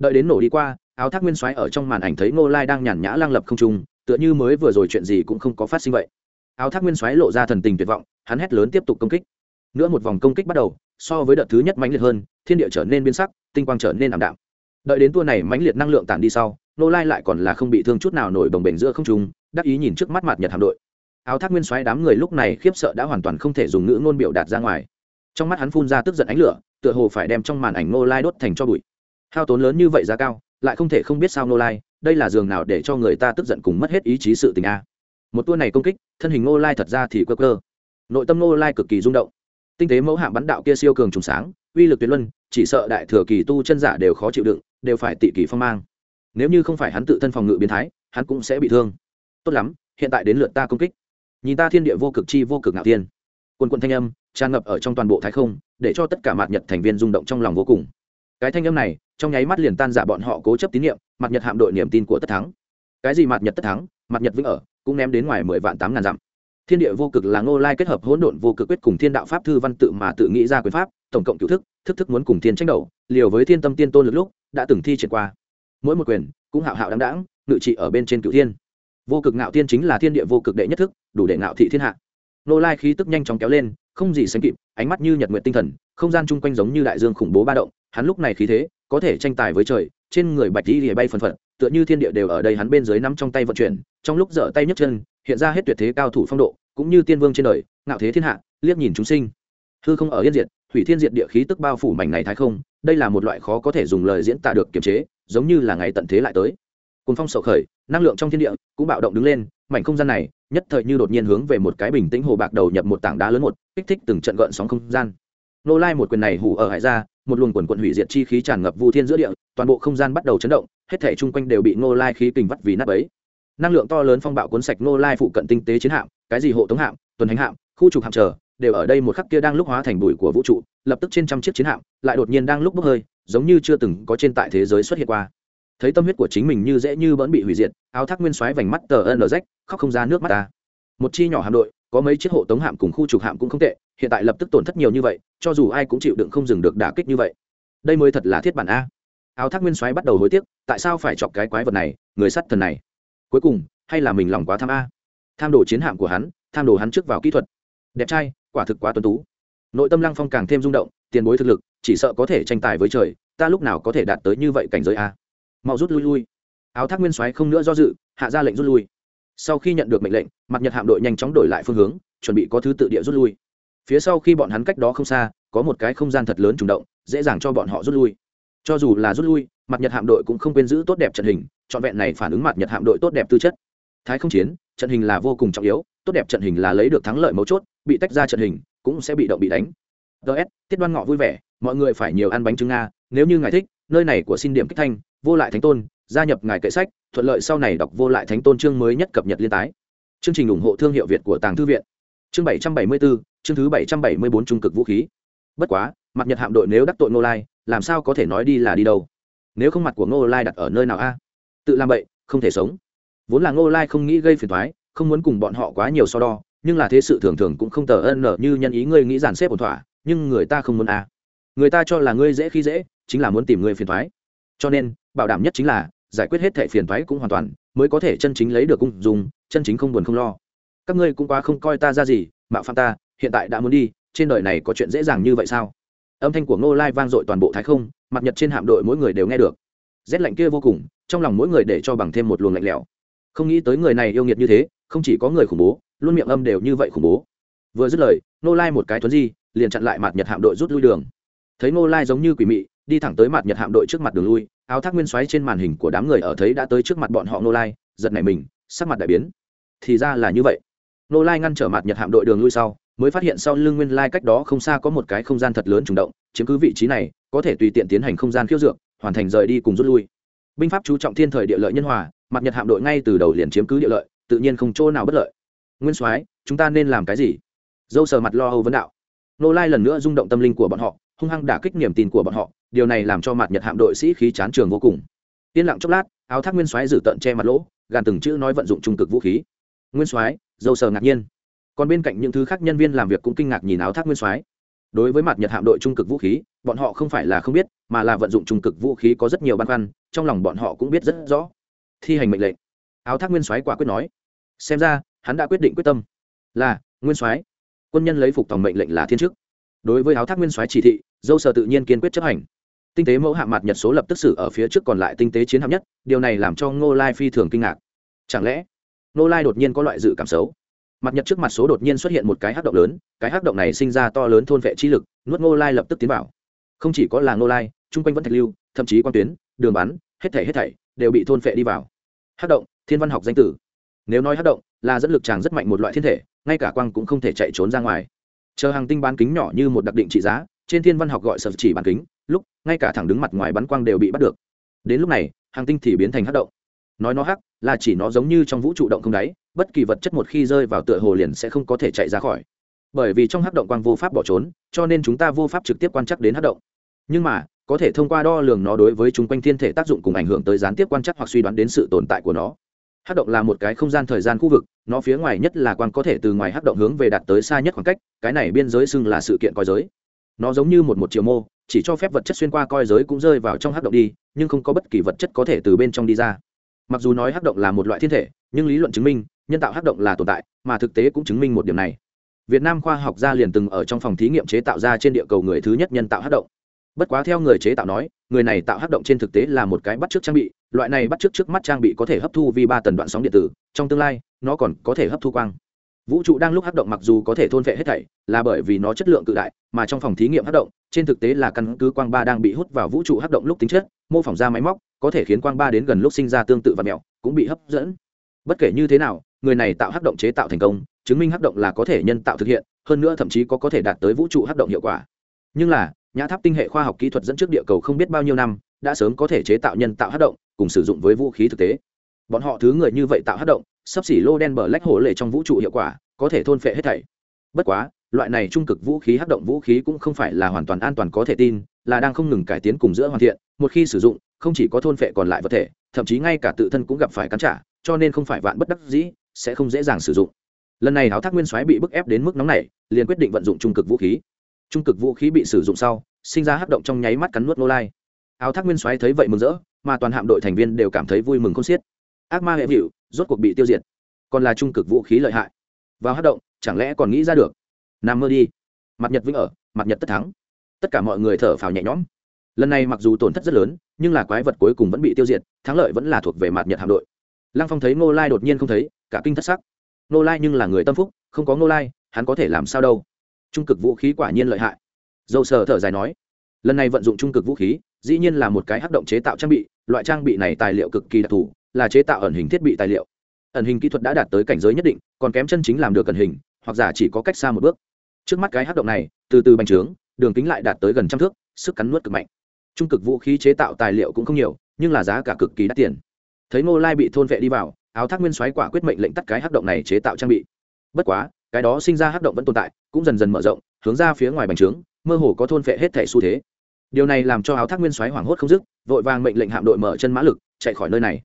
S1: đợi đến nổ đi qua, áo thác nguyên soái ở trong màn ảnh thấy ngô lai đang nhàn nhã lang lập không trung, tựa như mới vừa rồi chuyện gì cũng không có phát sinh vậy. Áo thác nguyên soái lộ ra thần tình tuyệt vọng, hắn hét lớn tiếp tục công kích. Nữa một vòng công kích bắt đầu, so với đợt thứ nhất mãnh liệt hơn, thiên địa trở nên biến sắc, tinh quang trở nên ảm đạm. Đợi đến tour này mãnh liệt năng lượng tản đi sau nô lai lại còn là không bị thương chút nào nổi bồng bềnh giữa không trung, đắc ý nhìn trước mắt mặt nhật hạm đội. Áo thác nguyên xoáy đám người lúc này khiếp sợ đã hoàn toàn không thể dùng ngữ ngôn biểu đạt ra ngoài. Trong mắt hắn phun ra tức giận ánh lửa, tựa hồ phải đem trong màn ảnh nô lai đốt thành cho bụi hao tốn lớn như vậy giá cao, lại không thể không biết sao nô lai, đây là giường nào để cho người ta tức giận cùng mất hết ý chí sự tình a. Một tour này công kích, thân hình nô lai thật ra thì cơ cơ nội tâm nô lai cực kỳ rung động. Tinh tế mẫu hạm bắn đạo kia siêu cường trùng sáng, uy lực tuyệt luân, chỉ sợ đại thừa kỳ tu chân giả đều khó chịu đựng, đều phải tị kỳ phong mang. Nếu như không phải hắn tự thân phòng ngự biến thái, hắn cũng sẽ bị thương. Tốt lắm, hiện tại đến lượt ta công kích. Nhìn ta thiên địa vô cực chi vô cực ngạo tiên quân quân thanh âm, tràn ngập ở trong toàn bộ thái không, để cho tất cả mạt nhật thành viên rung động trong lòng vô cùng cái thanh âm này, trong nháy mắt liền tan giả bọn họ cố chấp tín nhiệm, mặt nhật hạm đội niềm tin của tất thắng. Cái gì mặt nhật tất thắng, mặt nhật vĩnh ở, cũng ném đến ngoài mười vạn tám ngàn dặm. Thiên địa vô cực là ngô lai kết hợp hỗn độn vô cực quyết cùng thiên đạo pháp thư văn tự mà tự nghĩ ra quyền pháp, tổng cộng cựu thức thức thức muốn cùng thiên tranh đầu liều với thiên tâm tiên tôn lực lúc, đã từng thi triển qua. Mỗi một quyền, cũng hạo hạo đáng đáng ngự trị ở bên trên cựu thiên. Vô cực ngạo thiên chính là thiên địa vô cực đệ nhất thức, đủ để ngạo thị thiên hạ. Nô lai khí tức nhanh chóng kéo lên, không gì sánh kịp, ánh mắt như nhật nguyện tinh thần, không gian chung quanh giống như đại dương khủng bố ba động hắn lúc này khí thế, có thể tranh tài với trời, trên người bạch đi lìa bay phần phật, tựa như thiên địa đều ở đây hắn bên dưới nắm trong tay vận chuyển, trong lúc dở tay nhấc chân, hiện ra hết tuyệt thế cao thủ phong độ, cũng như tiên vương trên đời, ngạo thế thiên hạ, liếc nhìn chúng sinh. Hư không ở yên diệt hủy thiên diệt địa khí tức bao phủ mảnh này thái không, đây là một loại khó có thể dùng lời diễn tả được kiềm chế, giống như là ngày tận thế lại tới. Cùng phong sậu khởi, năng lượng trong thiên địa cũng bạo động đứng lên, mảnh không gian này, nhất thời như đột nhiên hướng về một cái bình tĩnh hồ bạc đầu nhập một tảng đá lớn một, kích thích từng trận gợn sóng không gian nô lai một quyền này hủ ở hải ra, một luồng quần quận hủy diệt chi khí tràn ngập vu thiên giữa địa, toàn bộ không gian bắt đầu chấn động, hết thể chung quanh đều bị nô lai khí kình vắt vì nắp ấy năng lượng to lớn phong bạo cuốn sạch nô lai phụ cận tinh tế chiến hạm, cái gì hộ tống hạm, tuần hành hạm, khu trục hạm chờ đều ở đây một khắc kia đang lúc hóa thành bụi của vũ trụ, lập tức trên trăm chiếc chiến hạm lại đột nhiên đang lúc bốc hơi, giống như chưa từng có trên tại thế giới xuất hiện qua. Thấy tâm huyết của chính mình như dễ như bỡn bị hủy diệt, áo thác nguyên xoáy vành mắt tờ ân rách, khóc không ra nước mắt ta. Một chi nhỏ hạm đội có mấy chiếc hộ tống hạm cùng khu trục hạm cũng không tệ, hiện tại lập tức tổn thất nhiều như vậy, cho dù ai cũng chịu đựng không dừng được đả kích như vậy. Đây mới thật là thiết bản a. Áo thác nguyên xoáy bắt đầu hối tiếc, tại sao phải chọc cái quái vật này, người sắt thần này? Cuối cùng, hay là mình lòng quá tham a. Tham đồ chiến hạm của hắn, tham đồ hắn trước vào kỹ thuật. Đẹp trai, quả thực quá tuấn tú. Nội tâm lăng phong càng thêm rung động, tiền bối thực lực, chỉ sợ có thể tranh tài với trời, ta lúc nào có thể đạt tới như vậy cảnh giới a. Mau rút lui lui. Áo thác nguyên soái không nữa do dự, hạ ra lệnh rút lui sau khi nhận được mệnh lệnh, mặt nhật hạm đội nhanh chóng đổi lại phương hướng, chuẩn bị có thứ tự địa rút lui. Phía sau khi bọn hắn cách đó không xa, có một cái không gian thật lớn trùng động, dễ dàng cho bọn họ rút lui. Cho dù là rút lui, mặt nhật hạm đội cũng không quên giữ tốt đẹp trận hình, trọn vẹn này phản ứng mặt nhật hạm đội tốt đẹp tư chất. Thái không chiến, trận hình là vô cùng trọng yếu, tốt đẹp trận hình là lấy được thắng lợi mấu chốt, bị tách ra trận hình, cũng sẽ bị động bị đánh. Ts tiết đoan ngọ vui vẻ, mọi người phải nhiều ăn bánh trứng nga, nếu như ngài thích, nơi này của xin điểm kích thanh, vô lại thánh tôn gia nhập ngài kệ sách, thuận lợi sau này đọc vô lại thánh tôn chương mới nhất cập nhật liên tái. Chương trình ủng hộ thương hiệu việt của tàng thư viện. Chương bảy trăm bảy mươi bốn chương thứ bảy trăm bảy mươi bốn trung cực vũ khí. Bất quá, mặt nhật hạm đội nếu đắc tội ngô lai, làm sao có thể nói đi là đi đâu? Nếu không mặt của ngô lai đặt ở nơi nào a? Tự làm vậy không thể sống. Vốn là ngô lai không nghĩ gây phiền thoái không muốn cùng bọn họ quá nhiều so đo, nhưng là thế sự thường thường cũng không tờ ân nở như nhân ý ngươi nghĩ giàn xếp ổn thỏa, nhưng người ta không muốn a. Người ta cho là ngươi dễ khi dễ, chính là muốn tìm ngươi phiền thoái cho nên, bảo đảm nhất chính là giải quyết hết thẻ phiền thoái cũng hoàn toàn, mới có thể chân chính lấy được cung dùng chân chính không buồn không lo. Các ngươi cũng quá không coi ta ra gì, mạo phạm ta, hiện tại đã muốn đi, trên đời này có chuyện dễ dàng như vậy sao? Âm thanh của ngô lai vang dội toàn bộ thái không, mặt nhật trên hạm đội mỗi người đều nghe được. Rét lạnh kia vô cùng, trong lòng mỗi người để cho bằng thêm một luồng lạnh lẽo. Không nghĩ tới người này yêu nghiệt như thế, không chỉ có người khủng bố, luôn miệng âm đều như vậy khủng bố. Vừa dứt lời, ngô lai một cái thuấn di, liền chặn lại mặt nhật hạm đội rút lui đường. Thấy ngô lai giống như quỷ mị, đi thẳng tới mặt nhật hạm đội trước mặt đường lui áo thác nguyên xoáy trên màn hình của đám người ở thấy đã tới trước mặt bọn họ nô lai, giật nảy mình, sắc mặt đại biến. Thì ra là như vậy. Nô lai ngăn trở mặt nhật hạm đội đường lui sau, mới phát hiện sau lưng nguyên lai cách đó không xa có một cái không gian thật lớn trùng động, chiếm cứ vị trí này, có thể tùy tiện tiến hành không gian khiêu dược, hoàn thành rời đi cùng rút lui. Binh pháp chú trọng thiên thời địa lợi nhân hòa, mặt nhật hạm đội ngay từ đầu liền chiếm cứ địa lợi, tự nhiên không chỗ nào bất lợi. Nguyên soái, chúng ta nên làm cái gì? Dâu sờ mặt lo âu vấn đạo. Nô lai lần nữa rung động tâm linh của bọn họ, hung hăng đả kích niềm tin của bọn họ điều này làm cho mặt nhật hạm đội sĩ khí chán trường vô cùng. Yên lặng chốc lát, áo thác nguyên soái giữ tận che mặt lỗ, gàn từng chữ nói vận dụng trung cực vũ khí. Nguyên soái, dâu sờ ngạc nhiên. Còn bên cạnh những thứ khác nhân viên làm việc cũng kinh ngạc nhìn áo thác nguyên soái. Đối với mặt nhật hạm đội trung cực vũ khí, bọn họ không phải là không biết, mà là vận dụng trung cực vũ khí có rất nhiều băn khoăn, trong lòng bọn họ cũng biết rất rõ. Thi hành mệnh lệnh. Áo thác nguyên soái quả quyết nói. Xem ra, hắn đã quyết định quyết tâm. Là, nguyên soái. Quân nhân lấy phục tòng mệnh lệnh là thiên chức. Đối với áo thác nguyên soái chỉ thị, dâu sờ tự nhiên kiên quyết chấp hành tinh tế mẫu hạng mặt nhật số lập tức xử ở phía trước còn lại tinh tế chiến hạng nhất, điều này làm cho ngô lai phi thường kinh ngạc. Chẳng lẽ, ngô lai đột nhiên có loại dự cảm xấu? Mặt nhật trước mặt số đột nhiên xuất hiện một cái hắc động lớn, cái hắc động này sinh ra to lớn thôn vệ chi lực, nuốt ngô lai lập tức tiến vào. Không chỉ có là ngô lai, chung quanh vẫn thạch lưu, thậm chí quan tuyến, đường bắn, hết thảy hết thảy đều bị thôn vệ đi vào. Hắc động, thiên văn học danh tử. Nếu nói hắc động, là dẫn lực tràng rất mạnh một loại thiên thể, ngay cả quang cũng không thể chạy trốn ra ngoài. Chờ hàng tinh bán kính nhỏ như một đặc định trị giá, trên thiên văn học gọi sở chỉ bán kính lúc ngay cả thẳng đứng mặt ngoài bắn quang đều bị bắt được đến lúc này hàng tinh thì biến thành hắc động nói nó hắc là chỉ nó giống như trong vũ trụ động không đáy bất kỳ vật chất một khi rơi vào tựa hồ liền sẽ không có thể chạy ra khỏi bởi vì trong hắc động quang vô pháp bỏ trốn cho nên chúng ta vô pháp trực tiếp quan trắc đến hắc động nhưng mà có thể thông qua đo lường nó đối với chúng quanh thiên thể tác dụng cùng ảnh hưởng tới gián tiếp quan trắc hoặc suy đoán đến sự tồn tại của nó hắc động là một cái không gian thời gian khu vực nó phía ngoài nhất là quang có thể từ ngoài hắc động hướng về đạt tới xa nhất khoảng cách cái này biên giới xưng là sự kiện coi giới nó giống như một một chiều mô chỉ cho phép vật chất xuyên qua coi giới cũng rơi vào trong hắc động đi, nhưng không có bất kỳ vật chất có thể từ bên trong đi ra. Mặc dù nói hắc động là một loại thiên thể, nhưng lý luận chứng minh, nhân tạo hắc động là tồn tại, mà thực tế cũng chứng minh một điểm này. Việt nam khoa học gia liền từng ở trong phòng thí nghiệm chế tạo ra trên địa cầu người thứ nhất nhân tạo hắc động. Bất quá theo người chế tạo nói, người này tạo hắc động trên thực tế là một cái bắt trước trang bị, loại này bắt trước trước mắt trang bị có thể hấp thu vi ba tần đoạn sóng điện tử, trong tương lai, nó còn có thể hấp thu quang vũ trụ đang lúc hắc động mặc dù có thể thôn vệ hết thảy, là bởi vì nó chất lượng cự đại, mà trong phòng thí nghiệm hắc động, trên thực tế là căn cứ quang ba đang bị hút vào vũ trụ hắc động lúc tính chất, mô phỏng ra máy móc, có thể khiến quang ba đến gần lúc sinh ra tương tự và mẹo, cũng bị hấp dẫn. Bất kể như thế nào, người này tạo hắc động chế tạo thành công, chứng minh hắc động là có thể nhân tạo thực hiện, hơn nữa thậm chí có có thể đạt tới vũ trụ hắc động hiệu quả. Nhưng là, nhã tháp tinh hệ khoa học kỹ thuật dẫn trước địa cầu không biết bao nhiêu năm, đã sớm có thể chế tạo nhân tạo hắc động, cùng sử dụng với vũ khí thực tế. Bọn họ thứ người như vậy tạo hắc động sắp xỉ lô đen bờ lách hổ lệ trong vũ trụ hiệu quả, có thể thôn phệ hết thảy. Bất quá, loại này trung cực vũ khí hắc động vũ khí cũng không phải là hoàn toàn an toàn có thể tin, là đang không ngừng cải tiến cùng giữa hoàn thiện, một khi sử dụng, không chỉ có thôn phệ còn lại vật thể, thậm chí ngay cả tự thân cũng gặp phải cắn trả, cho nên không phải vạn bất đắc dĩ, sẽ không dễ dàng sử dụng. Lần này áo thác nguyên soái bị bức ép đến mức nóng này liền quyết định vận dụng trung cực vũ khí. Trung cực vũ khí bị sử dụng sau, sinh ra hắc động trong nháy mắt cắn nuốt nô lai. Áo thác nguyên soái thấy vậy mừng rỡ, mà toàn hạm đội thành viên đều cảm thấy vui mừng không xiết. Ác ma hệ vịu rốt cuộc bị tiêu diệt. Còn là trung cực vũ khí lợi hại. Vào hát động, chẳng lẽ còn nghĩ ra được? Nằm mơ đi. Mặt nhật vĩnh ở, mặt nhật tất thắng. Tất cả mọi người thở phào nhẹ nhõm. Lần này mặc dù tổn thất rất lớn, nhưng là quái vật cuối cùng vẫn bị tiêu diệt, thắng lợi vẫn là thuộc về mặt nhật hạm đội. Lăng phong thấy ngô lai đột nhiên không thấy, cả kinh thất sắc. Ngô lai nhưng là người tâm phúc, không có ngô lai, hắn có thể làm sao đâu? Trung cực vũ khí quả nhiên lợi hại. Dâu sờ thở dài nói, lần này vận dụng trung cực vũ khí, dĩ nhiên là một cái hắc động chế tạo trang bị, loại trang bị này tài liệu cực kỳ đặc thù là chế tạo ẩn hình thiết bị tài liệu. Ẩn hình kỹ thuật đã đạt tới cảnh giới nhất định, còn kém chân chính làm được ẩn hình, hoặc giả chỉ có cách xa một bước. Trước mắt cái hát động này, từ từ bành trướng, đường kính lại đạt tới gần trăm thước, sức cắn nuốt cực mạnh. Trung cực vũ khí chế tạo tài liệu cũng không nhiều, nhưng là giá cả cực kỳ đắt tiền. Thấy ngô lai bị thôn vệ đi vào, áo thác nguyên xoáy quả quyết mệnh lệnh tắt cái hát động này chế tạo trang bị. Bất quá, cái đó sinh ra hát động vẫn tồn tại, cũng dần dần mở rộng, hướng ra phía ngoài bành trướng, mơ hồ có thôn vệ hết thể xu thế. Điều này làm cho áo thác nguyên xoáy hoảng hốt không dứt, vội vàng mệnh lệnh hạm đội mở chân mã lực, chạy khỏi nơi này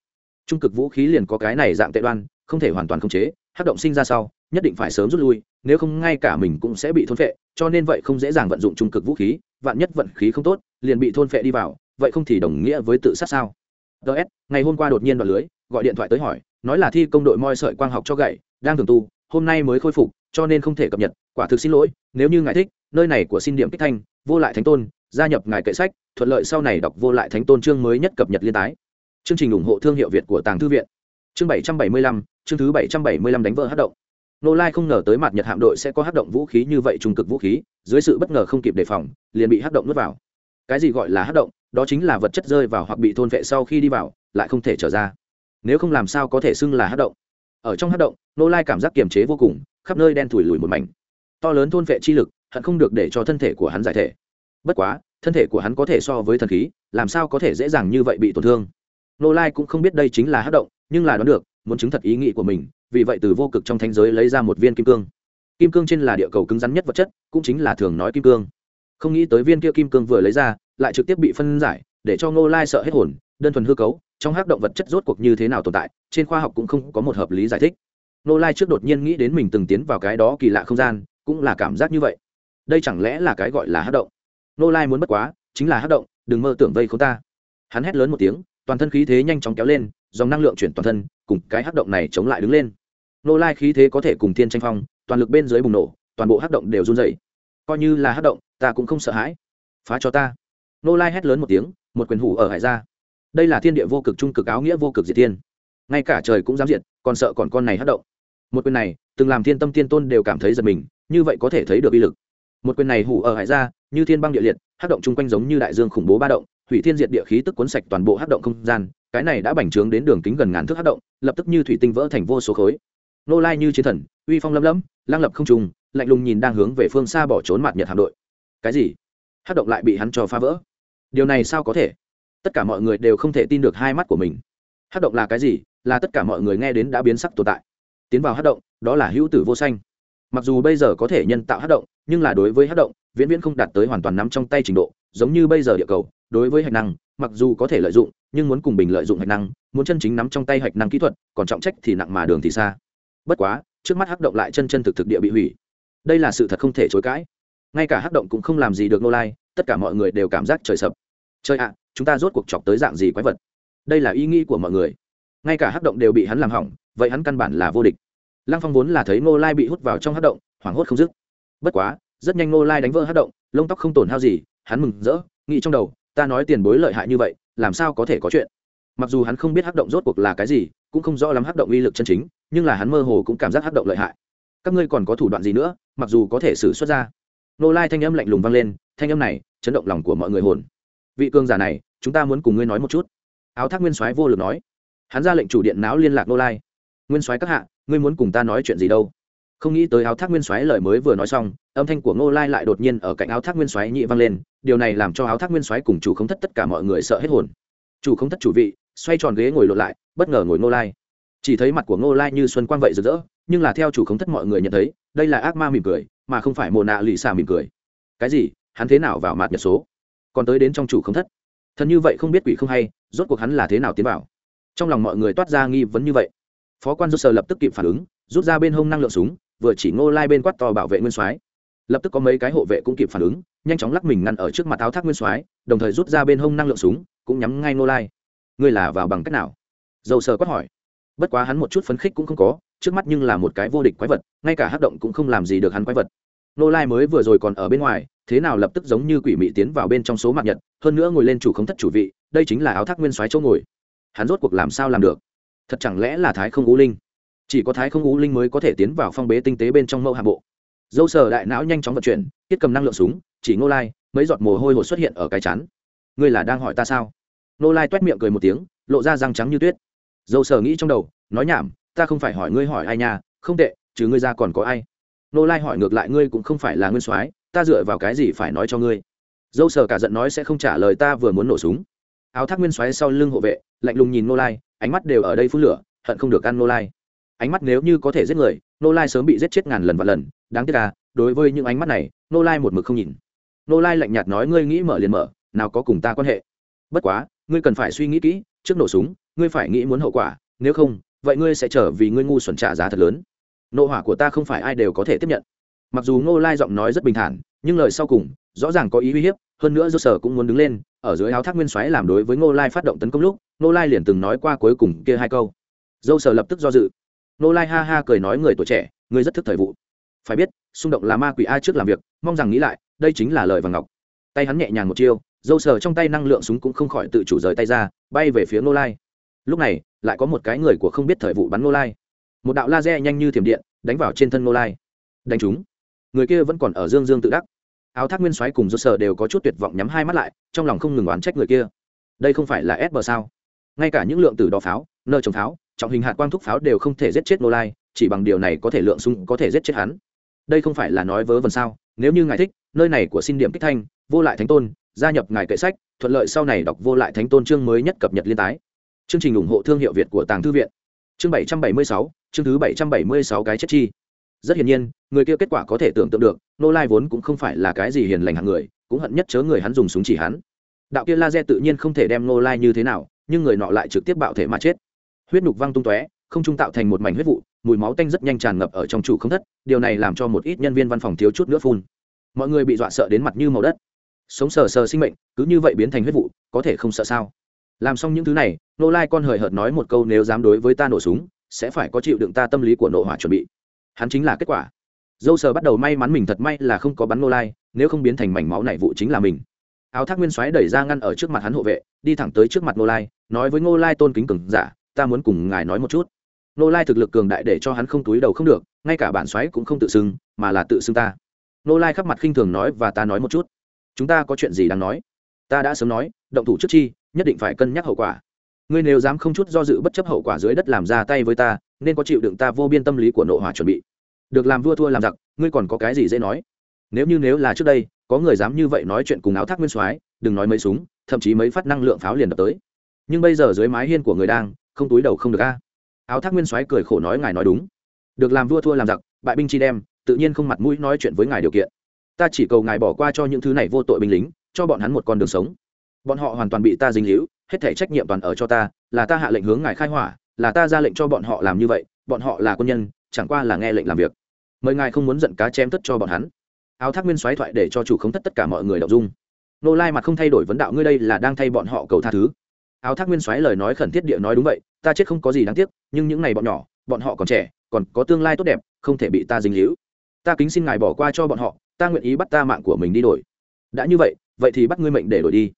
S1: trung cực vũ khí liền có cái này dạng tệ đoan, không thể hoàn toàn khống chế hát động sinh ra sau, nhất định phải sớm rút lui, nếu không ngay cả mình cũng sẽ bị thôn phệ, cho nên vậy không dễ dàng vận dụng trung cực vũ khí, vạn nhất vận khí không tốt, liền bị thôn phệ đi vào, vậy không thì đồng nghĩa với tự sát sao? Ts ngày hôm qua đột nhiên đoạn lưới, gọi điện thoại tới hỏi, nói là thi công đội moi sợi quang học cho gậy, đang thường tu, hôm nay mới khôi phục, cho nên không thể cập nhật, quả thực xin lỗi, nếu như ngài thích, nơi này của xin điểm kích thanh, vô lại thánh tôn, gia nhập ngài kệ sách, thuận lợi sau này đọc vô lại thánh tôn chương mới nhất cập nhật liên tái chương trình ủng hộ thương hiệu việt của tàng thư viện. Chương bảy trăm bảy mươi lăm, chương thứ bảy trăm bảy mươi lăm đánh vỡ hát động. Nô lai không ngờ tới mặt nhật hạm đội sẽ có hát động vũ khí như vậy, trung cực vũ khí, dưới sự bất ngờ không kịp đề phòng, liền bị hát động nuốt vào. Cái gì gọi là hát động? Đó chính là vật chất rơi vào hoặc bị thôn vệ sau khi đi vào, lại không thể trở ra. Nếu không làm sao có thể xưng là hát động? Ở trong hát động, nô lai cảm giác kiềm chế vô cùng, khắp nơi đen thủi lùi một mảnh. To lớn thôn vệ chi lực, hận không được để cho thân thể của hắn giải thể. Bất quá, thân thể của hắn có thể so với thần khí, làm sao có thể dễ dàng như vậy bị tổn thương? Nô lai cũng không biết đây chính là hát động, nhưng là đoán được, muốn chứng thật ý nghĩ của mình, vì vậy từ vô cực trong thanh giới lấy ra một viên kim cương. Kim cương trên là địa cầu cứng rắn nhất vật chất, cũng chính là thường nói kim cương. Không nghĩ tới viên kia kim cương vừa lấy ra, lại trực tiếp bị phân giải, để cho Nô lai sợ hết hồn, đơn thuần hư cấu, trong hát động vật chất rốt cuộc như thế nào tồn tại, trên khoa học cũng không có một hợp lý giải thích. Nô lai trước đột nhiên nghĩ đến mình từng tiến vào cái đó kỳ lạ không gian, cũng là cảm giác như vậy. Đây chẳng lẽ là cái gọi là hát động? Nô lai muốn bất quá, chính là hát động, đừng mơ tưởng vây không ta. Hắn hét lớn một tiếng toàn thân khí thế nhanh chóng kéo lên, dòng năng lượng chuyển toàn thân, cùng cái hắc động này chống lại đứng lên. Nô lai khí thế có thể cùng thiên tranh phong, toàn lực bên dưới bùng nổ, toàn bộ hắc động đều run dày coi như là hắc động, ta cũng không sợ hãi. Phá cho ta. Nô lai hét lớn một tiếng, một quyền hủ ở hải ra. Đây là thiên địa vô cực trung cực áo nghĩa vô cực diệt thiên. Ngay cả trời cũng dám diệt, còn sợ còn con này hắc động. Một quyền này, từng làm thiên tâm tiên tôn đều cảm thấy giật mình, như vậy có thể thấy được uy lực. Một quyền này hủ ở hải ra, như thiên băng địa liệt, hắc động chung quanh giống như đại dương khủng bố ba động hủy thiên diệt địa khí tức cuốn sạch toàn bộ hắc động không gian, cái này đã bành trướng đến đường kính gần ngàn thước hắc động, lập tức như thủy tinh vỡ thành vô số khối. Nô lai như chiến thần, uy phong lâm lâm lang lập không trùng lạnh lùng nhìn đang hướng về phương xa bỏ trốn mặt nhật hạm đội. Cái gì? Hắc động lại bị hắn cho phá vỡ. Điều này sao có thể? Tất cả mọi người đều không thể tin được hai mắt của mình. Hắc động là cái gì? Là tất cả mọi người nghe đến đã biến sắc tồn tại. Tiến vào hắc động, đó là hữu tử vô sanh mặc dù bây giờ có thể nhân tạo hát động, nhưng là đối với hát động, viễn viễn không đạt tới hoàn toàn nắm trong tay trình độ, giống như bây giờ địa cầu, đối với hạch năng, mặc dù có thể lợi dụng, nhưng muốn cùng bình lợi dụng hạch năng, muốn chân chính nắm trong tay hạch năng kỹ thuật, còn trọng trách thì nặng mà đường thì xa. Bất quá, trước mắt hắc động lại chân chân thực thực địa bị hủy. Đây là sự thật không thể chối cãi. Ngay cả hắc động cũng không làm gì được nô lai, tất cả mọi người đều cảm giác trời sập. Trời ạ, chúng ta rốt cuộc chọc tới dạng gì quái vật? Đây là ý nghĩ của mọi người. Ngay cả hắc động đều bị hắn làm hỏng, vậy hắn căn bản là vô địch lăng phong vốn là thấy Ngô lai bị hút vào trong hắc động, hoảng hốt không dứt. Bất quá, rất nhanh Ngô lai đánh vỡ hắc động, lông tóc không tổn hao gì, hắn mừng rỡ, nghĩ trong đầu, ta nói tiền bối lợi hại như vậy, làm sao có thể có chuyện? Mặc dù hắn không biết hắc động rốt cuộc là cái gì, cũng không rõ lắm hắc động uy lực chân chính, nhưng là hắn mơ hồ cũng cảm giác hắc động lợi hại. Các ngươi còn có thủ đoạn gì nữa, mặc dù có thể xử xuất ra. Nô lai thanh âm lạnh lùng vang lên, thanh âm này chấn động lòng của mọi người hồn. Vị cương giả này, chúng ta muốn cùng ngươi nói một chút. Áo thác nguyên soái vô lực nói. Hắn ra lệnh chủ điện náo liên lạc nô lai. Nguyên soái các hạ ngươi muốn cùng ta nói chuyện gì đâu? Không nghĩ tới áo thác nguyên soái lời mới vừa nói xong, âm thanh của ngô lai lại đột nhiên ở cạnh áo thác nguyên soái nhị vang lên, điều này làm cho áo thác nguyên soái cùng chủ không thất tất cả mọi người sợ hết hồn. Chủ không thất chủ vị, xoay tròn ghế ngồi lộn lại, bất ngờ ngồi ngô lai. Chỉ thấy mặt của ngô lai như xuân quang vậy rực rỡ, nhưng là theo chủ không thất mọi người nhận thấy, đây là ác ma mỉm cười, mà không phải mồ nạ lì xà mỉm cười. Cái gì? Hắn thế nào vào mặt nhật số? Còn tới đến trong chủ không thất. Thần như vậy không biết quỷ không hay, rốt cuộc hắn là thế nào tiến vào? Trong lòng mọi người toát ra nghi vấn như vậy phó quan rút sờ lập tức kịp phản ứng, rút ra bên hông năng lượng súng, vừa chỉ ngô lai bên quát to bảo vệ nguyên soái. Lập tức có mấy cái hộ vệ cũng kịp phản ứng, nhanh chóng lắc mình ngăn ở trước mặt áo thác nguyên soái, đồng thời rút ra bên hông năng lượng súng, cũng nhắm ngay ngô lai. Ngươi là vào bằng cách nào? Dầu sờ quát hỏi. Bất quá hắn một chút phấn khích cũng không có, trước mắt nhưng là một cái vô địch quái vật, ngay cả hát động cũng không làm gì được hắn quái vật. Nô lai mới vừa rồi còn ở bên ngoài, thế nào lập tức giống như quỷ mị tiến vào bên trong số mạng nhật, hơn nữa ngồi lên chủ không thất chủ vị, đây chính là áo thác nguyên soái chỗ ngồi. Hắn rốt cuộc làm sao làm được? Thật chẳng lẽ là thái không ngũ linh? Chỉ có thái không ngũ linh mới có thể tiến vào phong bế tinh tế bên trong mẫu hạ bộ. Dâu sờ đại não nhanh chóng vận chuyển, tiết cầm năng lượng súng, chỉ ngô lai, mấy giọt mồ hôi hột xuất hiện ở cái chán. Ngươi là đang hỏi ta sao? Nô lai t u é t miệng cười một tiếng, lộ ra răng trắng như tuyết. Dâu sờ nghĩ trong đầu, nói nhảm, ta không phải hỏi ngươi hỏi ai nha, không tệ chứ ngươi ra còn có ai? Nô lai hỏi ngược lại ngươi cũng không phải là nguyên soái, ta dựa vào cái gì phải nói cho ngươi? Dâu sờ cả giận nói sẽ không trả lời ta vừa muốn nổ súng. Áo thác nguyên soái sau lưng hộ vệ, lạnh lùng nhìn nô lai ánh mắt đều ở đây phun lửa, hận không được ăn nô lai. Ánh mắt nếu như có thể giết người, nô lai sớm bị giết chết ngàn lần và lần. Đáng tiếc à đối với những ánh mắt này, nô lai một mực không nhìn. Nô lai lạnh nhạt nói, ngươi nghĩ mở liền mở, nào có cùng ta quan hệ. Bất quá, ngươi cần phải suy nghĩ kỹ, trước nổ súng, ngươi phải nghĩ muốn hậu quả, nếu không, vậy ngươi sẽ trở vì ngươi ngu xuẩn trả giá thật lớn. Nộ hỏa của ta không phải ai đều có thể tiếp nhận. Mặc dù nô lai giọng nói rất bình thản, nhưng lời sau cùng rõ ràng có ý uy hiếp, hơn nữa do sở cũng muốn đứng lên, ở dưới áo thác nguyên xoáy làm đối với ngô lai phát động tấn công lúc, ngô lai liền từng nói qua cuối cùng kia hai câu. Dâu sở lập tức do dự. Ngô lai ha ha cười nói người tuổi trẻ, người rất thức thời vụ. Phải biết, xung động là ma quỷ a trước làm việc, mong rằng nghĩ lại, đây chính là lời vàng ngọc. Tay hắn nhẹ nhàng một chiêu dâu sở trong tay năng lượng súng cũng không khỏi tự chủ rời tay ra, bay về phía Ngô lai. Lúc này, lại có một cái người của không biết thời vụ bắn Ngô lai. Một đạo laser nhanh như thiểm điện, đánh vào trên thân Ngô lai. Đánh chúng người kia vẫn còn ở dương dương tự đắc áo thác nguyên soái cùng dâu sở đều có chút tuyệt vọng nhắm hai mắt lại, trong lòng không ngừng oán trách người kia. Đây không phải là ép bờ sao? Ngay cả những lượng tử đo pháo nơi trồng pháo, trọng hình hạt quang thúc pháo đều không thể giết chết nô lai, chỉ bằng điều này có thể lượng súng có thể giết chết hắn. Đây không phải là nói vớ vẩn sao? Nếu như ngài thích, nơi này của xin điểm kích thanh, vô lại thánh tôn, gia nhập ngài kệ sách, thuận lợi sau này đọc vô lại thánh tôn chương mới nhất cập nhật liên tái. Chương trình ủng hộ thương hiệu việt của tàng thư viện. Chương bảy trăm bảy mươi sáu, chương thứ bảy trăm bảy mươi sáu cái chết chi rất hiển nhiên, người kia kết quả có thể tưởng tượng được, nô lai vốn cũng không phải là cái gì hiền lành hạng người, cũng hận nhất chớ người hắn dùng súng chỉ hắn. Đạo kia laser tự nhiên không thể đem nô lai như thế nào, nhưng người nọ lại trực tiếp bạo thể mà chết. Huyết nhục văng tung tóe, không trung tạo thành một mảnh huyết vụ, mùi máu tanh rất nhanh tràn ngập ở trong chủ không thất, điều này làm cho một ít nhân viên văn phòng thiếu chút nữa phun. Mọi người bị dọa sợ đến mặt như màu đất. Sống sờ sờ sinh mệnh, cứ như vậy biến thành huyết vụ, có thể không sợ sao? Làm xong những thứ này, nô lai con hời hợt nói một câu, nếu dám đối với ta nổ súng, sẽ phải có chịu đựng ta tâm lý của nộ hỏa chuẩn bị hắn chính là kết quả. Dâu sờ bắt đầu may mắn mình thật may là không có bắn nô lai, nếu không biến thành mảnh máu này vụ chính là mình. Áo thác nguyên soái đẩy ra ngăn ở trước mặt hắn hộ vệ, đi thẳng tới trước mặt nô lai, nói với ngô lai tôn kính cường giả, ta muốn cùng ngài nói một chút. Nô lai thực lực cường đại để cho hắn không túi đầu không được, ngay cả bản soái cũng không tự xưng, mà là tự xưng ta. Nô lai khắp mặt khinh thường nói và ta nói một chút. Chúng ta có chuyện gì đang nói? Ta đã sớm nói, động thủ trước chi, nhất định phải cân nhắc hậu quả. Ngươi nếu dám không chút do dự bất chấp hậu quả dưới đất làm ra tay với ta nên có chịu đựng ta vô biên tâm lý của nội hỏa chuẩn bị. Được làm vua thua làm giặc, ngươi còn có cái gì dễ nói? Nếu như nếu là trước đây, có người dám như vậy nói chuyện cùng áo thác nguyên soái, đừng nói mấy súng, thậm chí mấy phát năng lượng pháo liền đập tới. Nhưng bây giờ dưới mái hiên của người đang, không túi đầu không được a. Áo thác nguyên soái cười khổ nói ngài nói đúng. Được làm vua thua làm giặc, bại binh chi đem, tự nhiên không mặt mũi nói chuyện với ngài điều kiện. Ta chỉ cầu ngài bỏ qua cho những thứ này vô tội binh lính, cho bọn hắn một con đường sống. Bọn họ hoàn toàn bị ta dính líu, hết thể trách nhiệm toàn ở cho ta, là ta hạ lệnh hướng ngài khai hỏa là ta ra lệnh cho bọn họ làm như vậy, bọn họ là quân nhân, chẳng qua là nghe lệnh làm việc. Mời ngài không muốn giận cá chém tất cho bọn hắn. Áo thác nguyên xoáy thoại để cho chủ không tất tất cả mọi người đọc dung. Nô lai mặt không thay đổi vấn đạo, ngươi đây là đang thay bọn họ cầu tha thứ. Áo thác nguyên xoáy lời nói khẩn thiết địa nói đúng vậy, ta chết không có gì đáng tiếc, nhưng những này bọn nhỏ, bọn họ còn trẻ, còn có tương lai tốt đẹp, không thể bị ta dính hữu. ta kính xin ngài bỏ qua cho bọn họ, ta nguyện ý bắt ta mạng của mình đi đổi. Đã như vậy vậy thì bắt ngươi mệnh để đổi đi.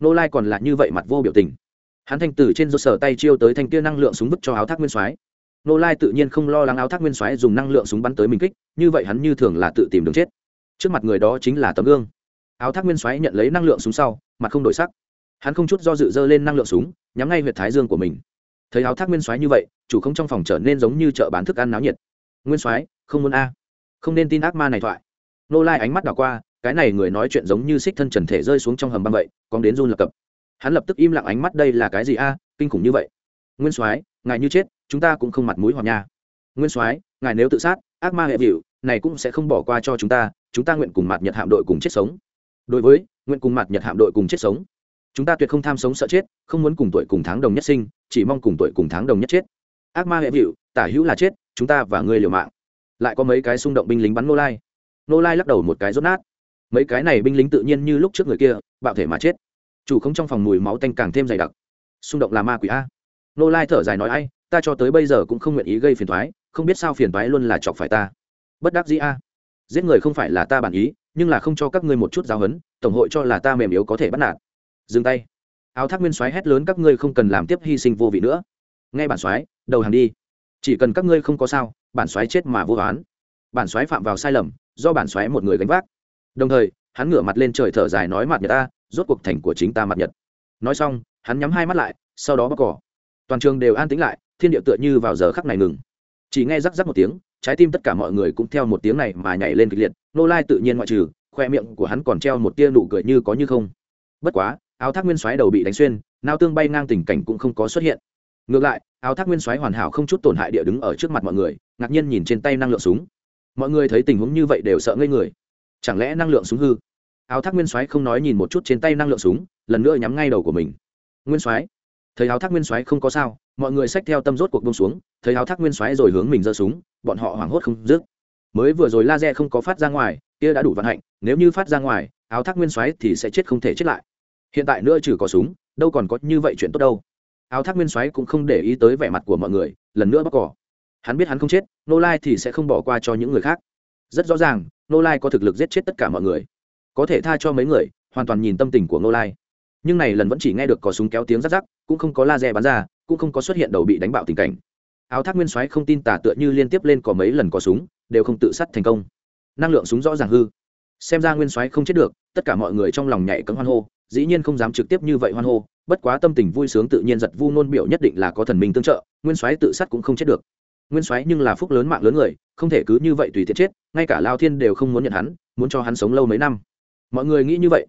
S1: Nô lai còn là như vậy mặt vô biểu tình hắn thanh tử trên do sở tay chiêu tới thanh kia năng lượng súng vứt cho áo thác nguyên soái. Nô lai tự nhiên không lo lắng áo thác nguyên soái dùng năng lượng súng bắn tới mình kích, như vậy hắn như thường là tự tìm đường chết. Trước mặt người đó chính là tấm gương. Áo thác nguyên soái nhận lấy năng lượng súng sau, mặt không đổi sắc. Hắn không chút do dự dơ lên năng lượng súng, nhắm ngay huyệt thái dương của mình. Thấy áo thác nguyên soái như vậy, chủ không trong phòng trở nên giống như chợ bán thức ăn náo nhiệt. Nguyên soái, không muốn a. Không nên tin ác ma này thoại. Nô lai ánh mắt đảo qua, cái này người nói chuyện giống như xích thân trần thể rơi xuống trong hầm băng vậy còn đến run lập cập hắn lập tức im lặng ánh mắt đây là cái gì a, kinh khủng như vậy. Nguyên soái, ngài như chết, chúng ta cũng không mặt mũi hoặc nha. Nguyên soái, ngài nếu tự sát, ác ma hệ vịu, này cũng sẽ không bỏ qua cho chúng ta chúng ta nguyện cùng mặt nhật hạm đội cùng chết sống. Đối với, nguyện cùng mặt nhật hạm đội cùng chết sống. Chúng ta tuyệt không tham sống sợ chết, không muốn cùng tuổi cùng tháng đồng nhất sinh, chỉ mong cùng tuổi cùng tháng đồng nhất chết. Ác ma hệ vịu, tả hữu là chết, chúng ta và ngươi liều mạng. Lại có mấy cái xung động binh lính bắn nô lai. Nô lai lắc đầu một cái rốt nát. Mấy cái này binh lính tự nhiên như lúc trước người kia, bạo thể mà chết chủ không trong phòng mùi máu tanh càng thêm dày đặc. Xung động là ma quỷ a. Nô lai thở dài nói ai, ta cho tới bây giờ cũng không nguyện ý gây phiền thoái không biết sao phiền thoái luôn là chọc phải ta. Bất đắc dĩ a. Giết người không phải là ta bản ý, nhưng là không cho các ngươi một chút giáo hấn tổng hội cho là ta mềm yếu có thể bắt nạt. Dừng tay. Áo thác nguyên soái hét lớn các ngươi không cần làm tiếp hy sinh vô vị nữa. Nghe bản soái, đầu hàng đi. Chỉ cần các ngươi không có sao, bản soái chết mà vô hoán bản soái phạm vào sai lầm, do bản soái một người gánh vác. Đồng thời, hắn ngửa mặt lên trời thở dài nói mặt nhật ta rốt cuộc thành của chính ta mặt nhật. Nói xong, hắn nhắm hai mắt lại, sau đó bóc cỏ. Toàn trường đều an tĩnh lại, thiên địa tựa như vào giờ khắc này ngừng. Chỉ nghe rắc rắc một tiếng, trái tim tất cả mọi người cũng theo một tiếng này mà nhảy lên kịch liệt, nô lai tự nhiên ngoại trừ, khoe miệng của hắn còn treo một tia nụ cười như có như không. Bất quá, áo thác nguyên xoáy đầu bị đánh xuyên, nao tương bay ngang tình cảnh cũng không có xuất hiện. Ngược lại, áo thác nguyên xoáy hoàn hảo không chút tổn hại địa đứng ở trước mặt mọi người, ngạc nhiên nhìn trên tay năng lượng súng. Mọi người thấy tình huống như vậy đều sợ ngây người. Chẳng lẽ năng lượng súng hư? Áo thác nguyên soái không nói nhìn một chút trên tay năng lượng súng, lần nữa nhắm ngay đầu của mình. Nguyên soái, thấy áo thác nguyên soái không có sao, mọi người xách theo tâm rốt cuộc bông xuống, thấy áo thác nguyên soái rồi hướng mình giơ súng, bọn họ hoảng hốt không dứt. Mới vừa rồi laser không có phát ra ngoài, kia đã đủ vận hạnh, nếu như phát ra ngoài, áo thác nguyên soái thì sẽ chết không thể chết lại. Hiện tại nữa trừ có súng, đâu còn có như vậy chuyện tốt đâu. Áo thác nguyên soái cũng không để ý tới vẻ mặt của mọi người, lần nữa bóc cỏ. Hắn biết hắn không chết, nô lai thì sẽ không bỏ qua cho những người khác. Rất rõ ràng, nô lai có thực lực giết chết tất cả mọi người có thể tha cho mấy người, hoàn toàn nhìn tâm tình của Ngô lai. Nhưng này lần vẫn chỉ nghe được có súng kéo tiếng rắc rắc, cũng không có laser bắn ra, cũng không có xuất hiện đầu bị đánh bạo tình cảnh. Áo thác nguyên soái không tin tả tựa như liên tiếp lên có mấy lần có súng, đều không tự sát thành công. Năng lượng súng rõ ràng hư. Xem ra nguyên soái không chết được, tất cả mọi người trong lòng nhảy cấm hoan hô, dĩ nhiên không dám trực tiếp như vậy hoan hô, bất quá tâm tình vui sướng tự nhiên giật vu nôn biểu nhất định là có thần minh tương trợ, nguyên soái tự sát cũng không chết được. Nguyên soái nhưng là phúc lớn mạng lớn người, không thể cứ như vậy tùy tiện chết, ngay cả lao thiên đều không muốn nhận hắn, muốn cho hắn sống lâu mấy năm mọi người nghĩ như vậy.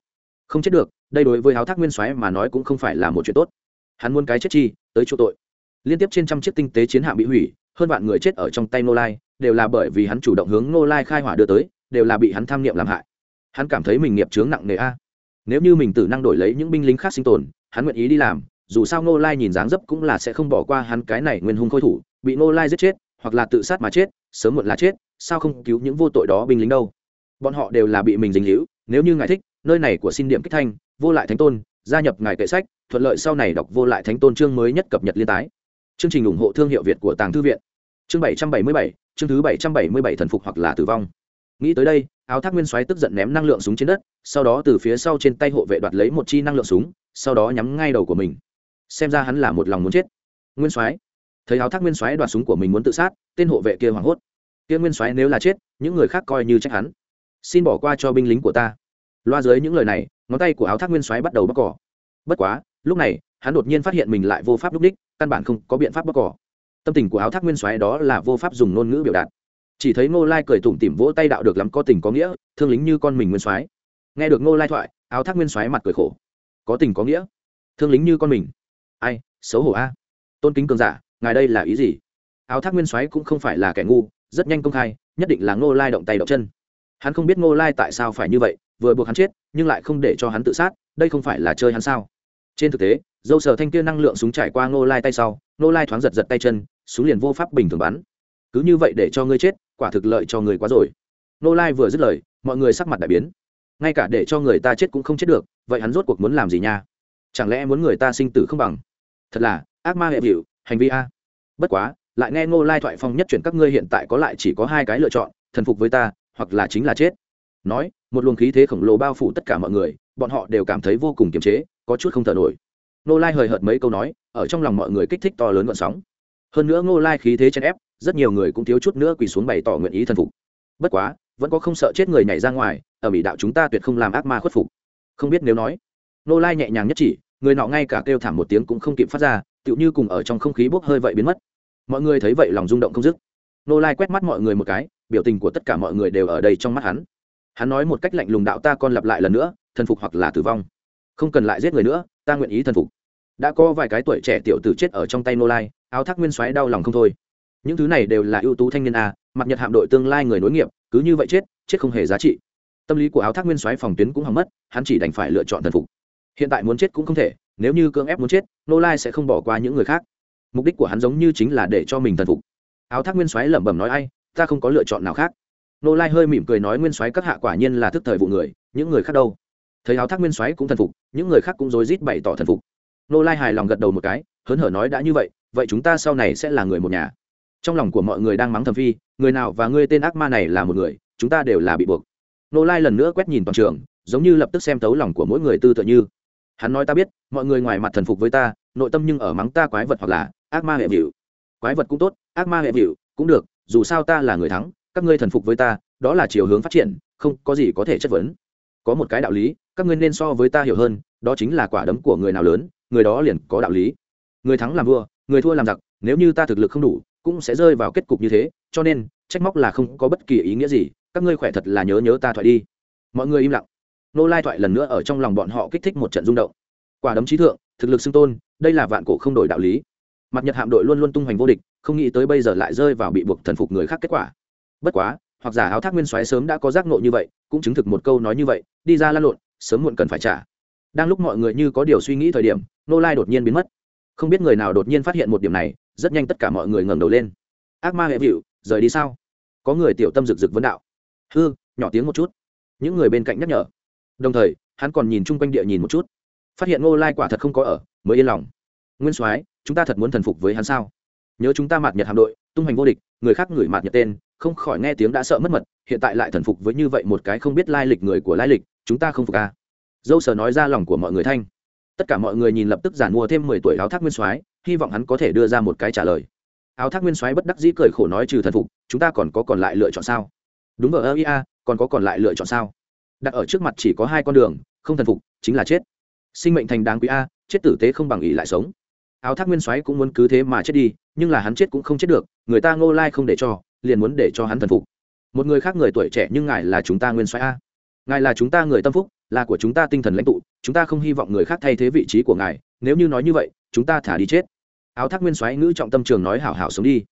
S1: Không chết được, đây đối với háo thác nguyên soái mà nói cũng không phải là một chuyện tốt. Hắn muốn cái chết chi, tới chỗ tội. Liên tiếp trên trăm chiếc tinh tế chiến hạm bị hủy, hơn vạn người chết ở trong tay nô lai, đều là bởi vì hắn chủ động hướng nô lai khai hỏa đưa tới, đều là bị hắn tham niệm làm hại. Hắn cảm thấy mình nghiệp chướng nặng nề a. Nếu như mình tử năng đổi lấy những binh lính khác sinh tồn, hắn nguyện ý đi làm, dù sao nô lai nhìn dáng dấp cũng là sẽ không bỏ qua hắn cái này nguyên hung khôi thủ, bị nô lai giết chết, hoặc là tự sát mà chết, sớm muộn là chết, sao không cứu những vô tội đó binh lính đâu? Bọn họ đều là bị mình dính hữu nếu như ngài thích, nơi này của xin điểm kích thanh, vô lại thánh tôn, gia nhập ngài kệ sách, thuận lợi sau này đọc vô lại thánh tôn chương mới nhất cập nhật liên tái. Chương trình ủng hộ thương hiệu việt của tàng thư viện. Chương bảy trăm bảy mươi bảy, chương thứ bảy trăm bảy mươi bảy thần phục hoặc là tử vong. Nghĩ tới đây, áo thác nguyên xoáy tức giận ném năng lượng súng trên đất, sau đó từ phía sau trên tay hộ vệ đoạt lấy một chi năng lượng súng, sau đó nhắm ngay đầu của mình. Xem ra hắn là một lòng muốn chết. Nguyên soái thấy áo thác nguyên soái đoạt súng của mình muốn tự sát, tên hộ vệ kia hoảng hốt. Kia nguyên soái nếu là chết, những người khác coi như trách hắn xin bỏ qua cho binh lính của ta. Loa dưới những lời này, ngón tay của áo thác nguyên xoáy bắt đầu bóc cỏ. Bất quá, lúc này, hắn đột nhiên phát hiện mình lại vô pháp lúc đích, căn bản không có biện pháp bóc cỏ. Tâm tình của áo thác nguyên xoáy đó là vô pháp dùng ngôn ngữ biểu đạt. Chỉ thấy ngô lai cười tủm tỉm vỗ tay đạo được lắm có tình có nghĩa, thương lính như con mình nguyên soái. Nghe được ngô lai thoại, áo thác nguyên soái mặt cười khổ. Có tình có nghĩa. Thương lính như con mình. Ai, xấu hổ a. Tôn kính cường giả, ngài đây là ý gì? Áo thác nguyên soái cũng không phải là kẻ ngu, rất nhanh công khai, nhất định là ngô lai động tay động chân hắn không biết ngô lai tại sao phải như vậy, vừa buộc hắn chết, nhưng lại không để cho hắn tự sát, đây không phải là chơi hắn sao? Trên thực tế, dâu sờ thanh kia năng lượng súng trải qua ngô lai tay sau, ngô lai thoáng giật giật tay chân, súng liền vô pháp bình thường bắn. Cứ như vậy để cho ngươi chết, quả thực lợi cho người quá rồi. Ngô lai vừa dứt lời, mọi người sắc mặt đại biến. Ngay cả để cho người ta chết cũng không chết được, vậy hắn rốt cuộc muốn làm gì nha? Chẳng lẽ muốn người ta sinh tử không bằng? Thật là, ác ma hệ vịu hành vi a. Bất quá, lại nghe ngô lai thoại phong nhất chuyển các ngươi hiện tại có lại chỉ có hai cái lựa chọn, thần phục với ta hoặc là chính là chết. Nói, một luồng khí thế khổng lồ bao phủ tất cả mọi người, bọn họ đều cảm thấy vô cùng kiềm chế, có chút không thở nổi. Ngô lai hời hợt mấy câu nói, ở trong lòng mọi người kích thích to lớn gọn sóng. Hơn nữa ngô lai khí thế chèn ép, rất nhiều người cũng thiếu chút nữa quỳ xuống bày tỏ nguyện ý thần phục. Bất quá, vẫn có không sợ chết người nhảy ra ngoài, ở mỹ đạo chúng ta tuyệt không làm ác ma khuất phục. Không biết nếu nói, ngô lai nhẹ nhàng nhất chỉ, người nọ ngay cả kêu thảm một tiếng cũng không kịp phát ra, tựu như cùng ở trong không khí bốc hơi vậy biến mất. Mọi người thấy vậy lòng rung động không dứt. Nô lai quét mắt mọi người một cái biểu tình của tất cả mọi người đều ở đây trong mắt hắn. Hắn nói một cách lạnh lùng đạo ta con lặp lại lần nữa, thần phục hoặc là tử vong. Không cần lại giết người nữa, ta nguyện ý thần phục. Đã có vài cái tuổi trẻ tiểu tử chết ở trong tay nô lai, áo thác nguyên xoáy đau lòng không thôi. Những thứ này đều là ưu tú thanh niên a, mặt nhật hạm đội tương lai người nối nghiệp, cứ như vậy chết chết không hề giá trị. Tâm lý của áo thác nguyên xoáy phòng tuyến cũng hỏng mất, hắn chỉ đành phải lựa chọn thần phục. Hiện tại muốn chết cũng không thể, nếu như cưỡng ép muốn chết nô lai sẽ không bỏ qua những người khác. Mục đích của hắn giống như chính là để cho mình thần phục. Áo thác nguyên xoáy lẩm bẩm nói ai ta không có lựa chọn nào khác. Nô lai hơi mỉm cười nói nguyên soái các hạ quả nhiên là thức thời vụ người, những người khác đâu? Thấy áo thác nguyên soái cũng thần phục, những người khác cũng rối rít bày tỏ thần phục. Nô lai hài lòng gật đầu một cái, hớn hở nói đã như vậy vậy chúng ta sau này sẽ là người một nhà. Trong lòng của mọi người đang mắng thầm phi, người nào và ngươi tên ác ma này là một người, chúng ta đều là bị buộc. Nô lai lần nữa quét nhìn toàn trường, giống như lập tức xem tấu lòng của mỗi người tư tự như. Hắn nói ta biết, mọi người ngoài mặt thần phục với ta, nội tâm nhưng ở mắng ta quái vật hoặc là ác ma hệ vịu. Quái vật cũng tốt, ác ma hệ vịu cũng được dù sao ta là người thắng, các ngươi thần phục với ta, đó là chiều hướng phát triển, không có gì có thể chất vấn. Có một cái đạo lý, các ngươi nên so với ta hiểu hơn, đó chính là quả đấm của người nào lớn, người đó liền có đạo lý. Người thắng làm vua, người thua làm giặc, nếu như ta thực lực không đủ, cũng sẽ rơi vào kết cục như thế, cho nên, trách móc là không có bất kỳ ý nghĩa gì, các ngươi khỏe thật là nhớ nhớ ta thoại đi. Mọi người im lặng. Nô lai thoại lần nữa ở trong lòng bọn họ kích thích một trận rung động. Quả đấm trí thượng, thực lực xưng tôn, đây là vạn cổ không đổi đạo lý. Mặt nhật hạm đội luôn luôn tung hoành vô địch không nghĩ tới bây giờ lại rơi vào bị buộc thần phục người khác kết quả. Bất quá, hoặc giả áo thác nguyên soái sớm đã có giác nộ như vậy, cũng chứng thực một câu nói như vậy, đi ra lan lộn, sớm muộn cần phải trả. Đang lúc mọi người như có điều suy nghĩ thời điểm, nô lai đột nhiên biến mất. Không biết người nào đột nhiên phát hiện một điểm này, rất nhanh tất cả mọi người ngẩng đầu lên. Ác ma hệ vịu, rời đi sao? Có người tiểu tâm rực rực vấn đạo. Hư, nhỏ tiếng một chút. Những người bên cạnh nhắc nhở. Đồng thời, hắn còn nhìn chung quanh địa nhìn một chút. Phát hiện ngô lai quả thật không có ở, mới yên lòng. Nguyên soái, chúng ta thật muốn thần phục với hắn sao? Nhớ chúng ta mạt nhật hạm đội, tung hành vô địch, người khác ngửi mạt nhật tên, không khỏi nghe tiếng đã sợ mất mật, hiện tại lại thần phục với như vậy một cái không biết lai lịch người của lai lịch, chúng ta không phục à. dâu sờ nói ra lòng của mọi người thanh. Tất cả mọi người nhìn lập tức giản mua thêm mười tuổi áo thác nguyên soái, hy vọng hắn có thể đưa ra một cái trả lời. Áo thác nguyên soái bất đắc dĩ cười khổ nói trừ thần phục, chúng ta còn có còn lại lựa chọn sao? Đúng ở ơ ia, còn có còn lại lựa chọn sao? Đặt ở trước mặt chỉ có hai con đường, không thần phục, chính là chết. Sinh mệnh thành đáng quý a, chết tử tế không bằng ý lại sống áo thác nguyên soái cũng muốn cứ thế mà chết đi, nhưng là hắn chết cũng không chết được, người ta ngô lai không để cho, liền muốn để cho hắn thần phục. Một người khác người tuổi trẻ nhưng ngài là chúng ta nguyên soái a. Ngài là chúng ta người tâm phúc, là của chúng ta tinh thần lãnh tụ, chúng ta không hy vọng người khác thay thế vị trí của ngài, nếu như nói như vậy, chúng ta thả đi chết. Áo thác nguyên soái ngữ trọng tâm trường nói hảo hảo sống đi.